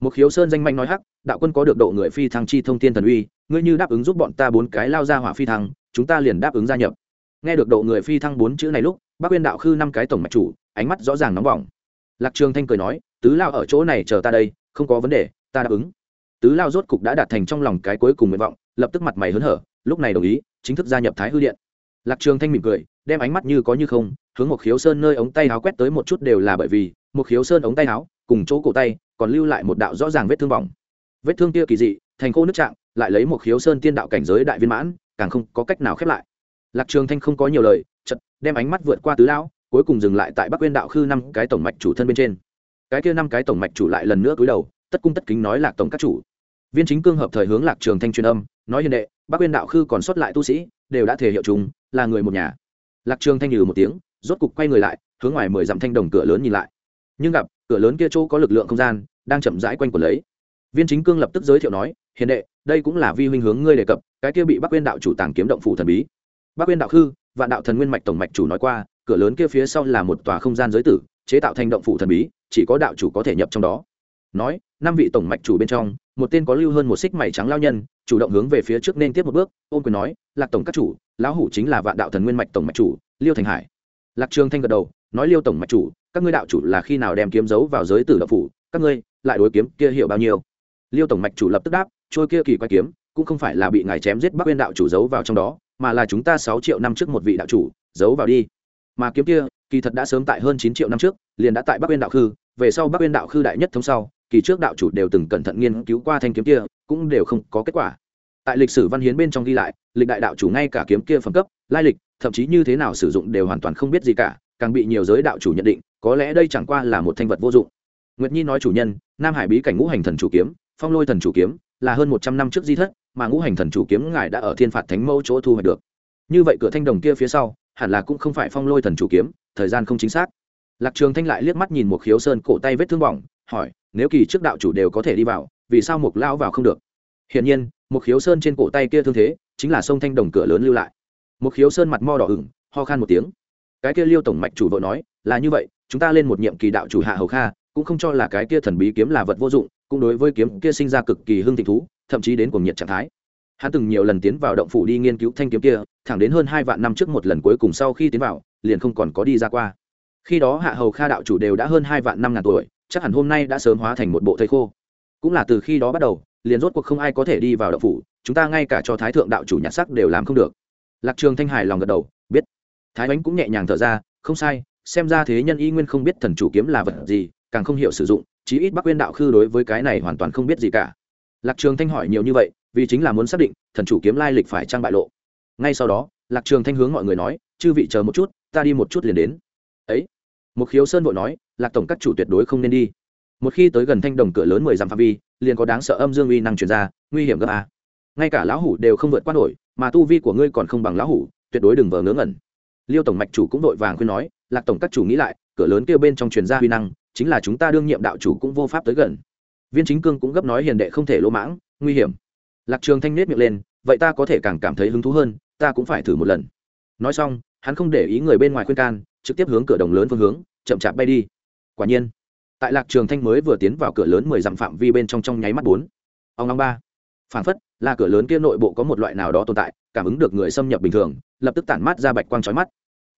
một khiếu sơn danh manh nói hắc, đạo quân có được độ người phi thăng chi thông tiên thần uy, ngươi như đáp ứng giúp bọn ta bốn cái lao ra hỏa phi thăng, chúng ta liền đáp ứng gia nhập. Nghe được độ người phi thăng bốn chữ này lúc bác uyên đạo khư năm cái tổng mạch chủ, ánh mắt rõ ràng nóng bỏng. Lạc trường thanh cười nói, tứ lao ở chỗ này chờ ta đây, không có vấn đề, ta đáp ứng tứ lao rốt cục đã đạt thành trong lòng cái cuối cùng nguyện vọng, lập tức mặt mày hớn hở, lúc này đồng ý, chính thức gia nhập thái hư điện. Lạc trường thanh mỉm cười, đem ánh mắt như có như không, hướng một khiếu sơn nơi ống tay áo quét tới một chút đều là bởi vì một khiếu sơn ống tay áo, cùng chỗ cổ tay, còn lưu lại một đạo rõ ràng vết thương bỏng. Vết thương kia kỳ dị, thành khô nước trạng, lại lấy một khiếu sơn tiên đạo cảnh giới đại viên mãn, càng không có cách nào khép lại. Lạc trường thanh không có nhiều lời chật đem ánh mắt vượt qua tứ lão cuối cùng dừng lại tại bắc Nguyên đạo khư năm cái tổng mạch chủ thân bên trên. Cái kia năm cái tổng mạch chủ lại lần nữa cúi đầu tất cung tất kính nói lạc tổng các chủ. Viên chính cương hợp thời hướng lạc trường thanh truyền âm, nói hiền đệ, bắc quyên đạo khư còn sót lại tu sĩ, đều đã thể hiệu chúng, là người một nhà. Lạc trường thanh nhừ một tiếng, rốt cục quay người lại, hướng ngoài mười dặm thanh đồng cửa lớn nhìn lại. Nhưng gặp, cửa lớn kia chỗ có lực lượng không gian, đang chậm rãi quanh quẩn lấy. Viên chính cương lập tức giới thiệu nói, hiền đệ, đây cũng là vi huynh hướng ngươi đề cập, cái kia bị bắc quyên đạo chủ tàng kiếm động phủ thần bí. Bắc quyên đạo khư, vạn đạo thần nguyên mạch tổng mạch chủ nói qua, cửa lớn kia phía sau là một tòa không gian giới tử, chế tạo thành động phủ thần bí, chỉ có đạo chủ có thể nhập trong đó. Nói năm vị tổng mạch chủ bên trong, một tên có lưu hơn một xích mảy trắng lao nhân, chủ động hướng về phía trước nên tiếp một bước ôm quyền nói, lạc tổng các chủ, lão hủ chính là vạn đạo thần nguyên mạch tổng mạch chủ, liêu thành hải. Lạc trường thanh gật đầu, nói, liêu tổng mạch chủ, các ngươi đạo chủ là khi nào đem kiếm giấu vào giới tử đạo phủ, các ngươi lại đối kiếm kia hiểu bao nhiêu? Liêu tổng mạch chủ lập tức đáp, trôi kia kỳ quái kiếm, cũng không phải là bị ngài chém giết bắc uyên đạo chủ giấu vào trong đó, mà là chúng ta sáu triệu năm trước một vị đạo chủ giấu vào đi. Mà kiếm kia, kỳ thật đã sớm tại hơn chín triệu năm trước, liền đã tại bắc uyên đạo khư, về sau bắc uyên đạo khư đại nhất thống sau kỳ trước đạo chủ đều từng cẩn thận nghiên cứu qua thanh kiếm kia, cũng đều không có kết quả. Tại lịch sử văn hiến bên trong ghi lại, lịch đại đạo chủ ngay cả kiếm kia phẩm cấp, lai lịch, thậm chí như thế nào sử dụng đều hoàn toàn không biết gì cả, càng bị nhiều giới đạo chủ nhận định, có lẽ đây chẳng qua là một thanh vật vô dụng. Nguyệt nhi nói chủ nhân, nam hải bí cảnh ngũ hành thần chủ kiếm, phong lôi thần chủ kiếm, là hơn một trăm năm trước di thất, mà ngũ hành thần chủ kiếm ngài đã ở thiên phạt thánh mẫu chỗ thu hoạch được. Như vậy cửa thanh đồng kia phía sau, hẳn là cũng không phải phong lôi thần chủ kiếm, thời gian không chính xác. Lạc trường thanh lại liếc mắt nhìn một khiếu sơn cổ tay vết thương bỏng hỏi, nếu kỳ trước đạo chủ đều có thể đi vào, vì sao mục lao vào không được? Hiển nhiên một khiếu sơn trên cổ tay kia thương thế, chính là sông thanh đồng cửa lớn lưu lại. Một khiếu sơn mặt mo đỏ ửng, ho khan một tiếng. Cái kia liêu tổng mạch chủ vợ nói, là như vậy, chúng ta lên một nhiệm kỳ đạo chủ hạ hầu kha, cũng không cho là cái kia thần bí kiếm là vật vô dụng, cũng đối với kiếm kia sinh ra cực kỳ hưng thịnh thú, thậm chí đến cuồng nhiệt trạng thái. Hắn từng nhiều lần tiến vào động phủ đi nghiên cứu thanh kiếm kia, thẳng đến hơn hai vạn năm trước một lần cuối cùng sau khi tiến vào, liền không còn có đi ra qua. Khi đó hạ hầu kha đạo chủ đều đã hơn hai vạn năm ngàn tuổi chắc hẳn hôm nay đã sớm hóa thành một bộ thây khô. Cũng là từ khi đó bắt đầu, liền rốt cuộc không ai có thể đi vào động phủ, chúng ta ngay cả cho thái thượng đạo chủ nhặt sắc đều làm không được. Lạc trường thanh hải lòng gật đầu, biết. Thái bánh cũng nhẹ nhàng thở ra, không sai, xem ra thế nhân y nguyên không biết thần chủ kiếm là vật gì, càng không hiểu sử dụng, chí ít bắc quyên đạo khư đối với cái này hoàn toàn không biết gì cả. Lạc trường thanh hỏi nhiều như vậy, vì chính là muốn xác định, thần chủ kiếm lai lịch phải trang bại lộ. Ngay sau đó, lạc trường thanh hướng mọi người nói, chư vị chờ một chút, ta đi một chút liền đến. Ấy? Một khiếu sơn vội nói lạc tổng các chủ tuyệt đối không nên đi. Một khi tới gần thanh đồng cửa lớn mười dặm phạm vi, liền có đáng sợ âm dương uy năng truyền ra, nguy hiểm gấp a. Ngay cả lão hủ đều không vượt qua nổi, mà tu vi của ngươi còn không bằng lão hủ, tuyệt đối đừng vờ ngớ ngẩn. Liêu tổng mạch chủ cũng vội vàng khuyên nói, lạc tổng các chủ nghĩ lại, cửa lớn kia bên trong truyền ra uy năng, chính là chúng ta đương nhiệm đạo chủ cũng vô pháp tới gần. Viên chính cương cũng gấp nói, hiền đệ không thể lỗ mãng, nguy hiểm. Lạc trường thanh nết miệng lên, vậy ta có thể càng cảm thấy hứng thú hơn, ta cũng phải thử một lần. Nói xong, hắn không để ý người bên ngoài khuyên can, trực tiếp hướng cửa đồng lớn phương hướng, chậm chạp bay đi quả nhiên, tại lạc trường thanh mới vừa tiến vào cửa lớn mười dặm phạm vi bên trong trong nháy mắt bốn. Ông long ba. Phản phất, là cửa lớn kia nội bộ có một loại nào đó tồn tại, cảm ứng được người xâm nhập bình thường, lập tức tản mát ra bạch quang chói mắt.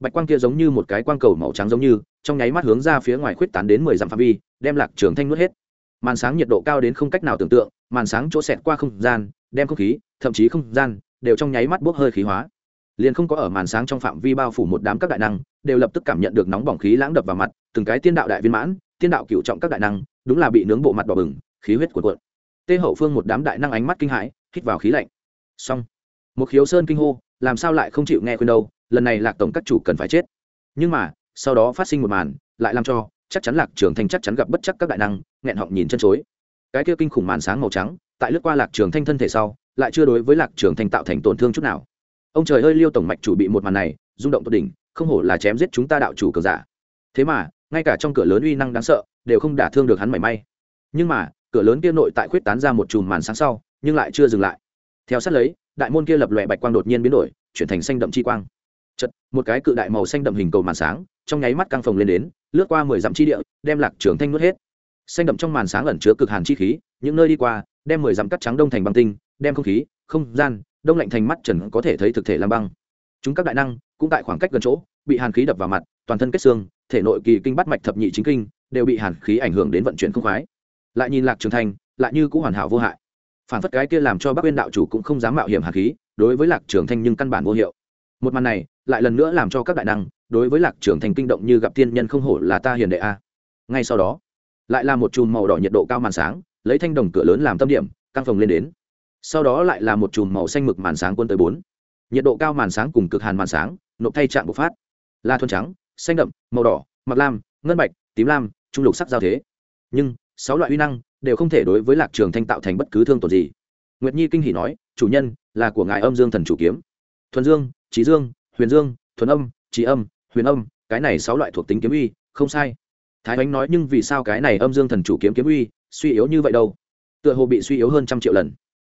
Bạch quang kia giống như một cái quang cầu màu trắng giống như, trong nháy mắt hướng ra phía ngoài khuyết tán đến mười dặm phạm vi, đem lạc trường thanh nuốt hết. Màn sáng nhiệt độ cao đến không cách nào tưởng tượng, màn sáng chỗ xẹt qua không gian, đem không khí, thậm chí không gian, đều trong nháy mắt bốc hơi khí hóa. Liền không có ở màn sáng trong phạm vi bao phủ một đám các đại năng, đều lập tức cảm nhận được nóng bỏng khí lãng đập vào mặt từng cái tiên đạo đại viên mãn, tiên đạo cựu trọng các đại năng, đúng là bị nướng bộ mặt đỏ bừng, khí huyết cuộn cuộn. Tê hậu phương một đám đại năng ánh mắt kinh hãi, hít vào khí lạnh. Xong. Một khiếu sơn kinh hô, làm sao lại không chịu nghe khuyên đâu, lần này lạc tổng các chủ cần phải chết. Nhưng mà, sau đó phát sinh một màn, lại làm cho chắc chắn lạc trường thanh chắc chắn gặp bất chắc các đại năng, nghẹn họng nhìn chân chối. Cái kia kinh khủng màn sáng màu trắng, tại lướt qua lạc trường thanh thân thể sau, lại chưa đối với lạc trường thanh tạo thành tổn thương chút nào. Ông trời ơi, liêu tổng mạch chủ bị một màn này, rung động tột đỉnh, không hổ là chém giết chúng ta đạo chủ cờ giả. Thế mà ngay cả trong cửa lớn uy năng đáng sợ, đều không đả thương được hắn mảy may. Nhưng mà, cửa lớn kia nội tại khuyết tán ra một chùm màn sáng sau, nhưng lại chưa dừng lại. Theo sát lấy, đại môn kia lập lòe bạch quang đột nhiên biến đổi, chuyển thành xanh đậm chi quang. Chật một cái cự đại màu xanh đậm hình cầu màn sáng, trong nháy mắt căng phồng lên đến, lướt qua mười dặm chi địa, đem lạc trường thanh nuốt hết. Xanh đậm trong màn sáng ẩn chứa cực hàn chi khí, những nơi đi qua, đem mười dặm cắt trắng đông thành băng tinh, đem không khí, không gian, đông lạnh thành mắt trần có thể thấy thực thể làm băng. Chúng các đại năng, cũng tại khoảng cách gần chỗ, bị hàn khí đập vào mặt, toàn thân kết xương thể nội kỳ kinh bắt mạch thập nhị chính kinh đều bị hàn khí ảnh hưởng đến vận chuyển không khoái. Lại nhìn lạc trường thanh lại như cũng hoàn hảo vô hại. Phản phất cái kia làm cho bắc uyên đạo chủ cũng không dám mạo hiểm hàn khí, đối với lạc trường thanh nhưng căn bản vô hiệu. Một màn này, lại lần nữa làm cho các đại năng, đối với lạc trường thanh kinh động như gặp tiên nhân không hổ là ta hiền đệ a. Ngay sau đó, lại là một chùm màu đỏ nhiệt độ cao màn sáng, lấy thanh đồng cửa lớn làm tâm điểm, căng phòng lên đến. Sau đó lại là một chùm màu xanh mực màn sáng quân tới bốn. Nhiệt độ cao màn sáng cùng cực hàn màn sáng, nộp thay trạng bộc phát. La thuần trắng xanh đậm, màu đỏ mặc lam, ngân bạch, tím lam, trung lục sắc giao thế. Nhưng, sáu loại uy năng đều không thể đối với lạc trường thanh tạo thành bất cứ thương tổn gì. Nguyệt nhi kinh hỉ nói, chủ nhân, là của ngài âm dương thần chủ kiếm. Thuần dương trí dương, huyền dương, thuần âm trí âm, huyền âm, cái này sáu loại thuộc tính kiếm uy, không sai. Thái ánh nói, nhưng vì sao cái này âm dương thần chủ kiếm kiếm uy suy yếu như vậy đâu? Tựa hồ bị suy yếu hơn trăm triệu lần.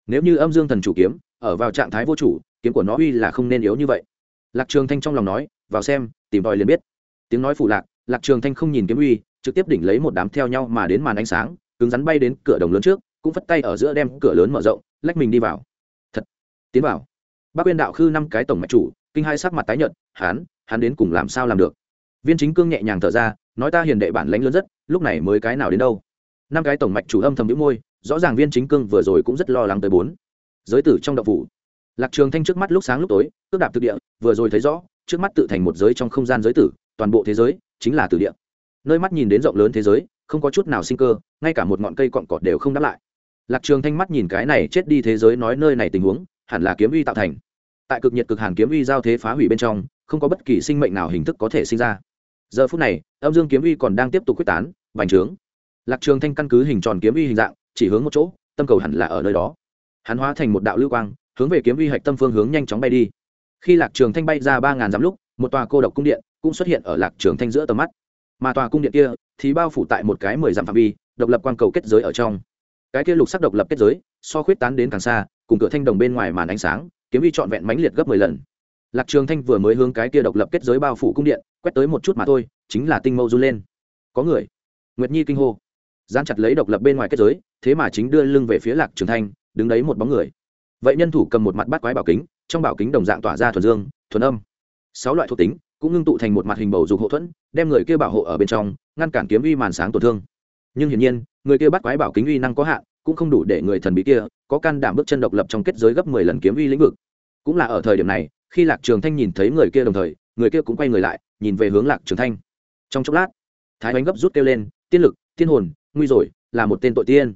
Nếu như âm dương thần chủ kiếm ở vào trạng thái vô chủ, kiếm của nó uy là không nên yếu như vậy. Lạc trường thanh trong lòng nói, vào xem, tìm tòi liền biết tiếng nói phụ lạc lạc trường thanh không nhìn kiếm uy, trực tiếp đỉnh lấy một đám theo nhau mà đến màn ánh sáng, cứng rắn bay đến cửa đồng lớn trước, cũng phất tay ở giữa đem cửa lớn mở rộng, lách mình đi vào. Thật, tiến vào. Bác uyên đạo khư năm cái tổng mạch chủ, kinh hai sắc mặt tái nhợt, hắn hắn đến cùng làm sao làm được? Viên chính cương nhẹ nhàng thở ra, nói ta hiền đệ bản lãnh lớn rất, lúc này mới cái nào đến đâu? Năm cái tổng mạch chủ âm thầm đĩu môi, rõ ràng viên chính cương vừa rồi cũng rất lo lắng tới bốn. Giới tử trong đậu phủ. Lạc trường thanh trước mắt lúc sáng lúc tối, cước đạp thực địa, vừa rồi thấy rõ, trước mắt tự thành một giới trong không gian giới tử toàn bộ thế giới chính là tử địa. Nơi mắt nhìn đến rộng lớn thế giới, không có chút nào sinh cơ, ngay cả một ngọn cây cọn cọt đều không đáp lại. Lạc trường thanh mắt nhìn cái này chết đi thế giới nói nơi này tình huống, hẳn là kiếm uy tạo thành. Tại cực nhiệt cực hàn kiếm uy giao thế phá hủy bên trong, không có bất kỳ sinh mệnh nào hình thức có thể sinh ra. Giờ phút này, âm dương kiếm uy còn đang tiếp tục quyết tán, bành trướng. Lạc trường thanh căn cứ hình tròn kiếm uy hình dạng, chỉ hướng một chỗ, tâm cầu hẳn là ở nơi đó. Hắn hóa thành một đạo lưu quang, hướng về kiếm uy hạch tâm phương hướng nhanh chóng bay đi. Khi lạc trường thanh bay ra ba ngàn dặm lúc, một tòa cô độc cung điện cũng xuất hiện ở lạc trường thanh giữa tầm mắt. Mà tòa cung điện kia thì bao phủ tại một cái mười dặm phạm vi, độc lập quang cầu kết giới ở trong. Cái kia lục sắc độc lập kết giới, so khuyết tán đến càng xa, cùng cửa thanh đồng bên ngoài màn ánh sáng, kiếm vi trọn vẹn mãnh liệt gấp mười lần. Lạc trường thanh vừa mới hướng cái kia độc lập kết giới bao phủ cung điện, quét tới một chút mà thôi, chính là tinh mâu run lên. Có người. Nguyệt nhi kinh hô. Gian chặt lấy độc lập bên ngoài kết giới, thế mà chính đưa lưng về phía lạc trường thanh, đứng đấy một bóng người. Vậy nhân thủ cầm một mặt bát quái bảo kính, trong bảo kính đồng dạng tỏa ra thuần dương, thuần âm. Sáu loại thuộc tính cũng ngưng tụ thành một mặt hình bầu dục hộ thuẫn, đem người kia bảo hộ ở bên trong, ngăn cản kiếm uy màn sáng tổn thương. Nhưng hiển nhiên, người kia bắt quái bảo kính uy năng có hạn, cũng không đủ để người thần bí kia có can đảm bước chân độc lập trong kết giới gấp mười lần kiếm uy lĩnh vực. Cũng là ở thời điểm này, khi lạc trường thanh nhìn thấy người kia đồng thời, người kia cũng quay người lại, nhìn về hướng lạc trường thanh. Trong chốc lát, thái bánh gấp rút kêu lên, tiên lực, tiên hồn, nguy rồi, là một tên tội tiên.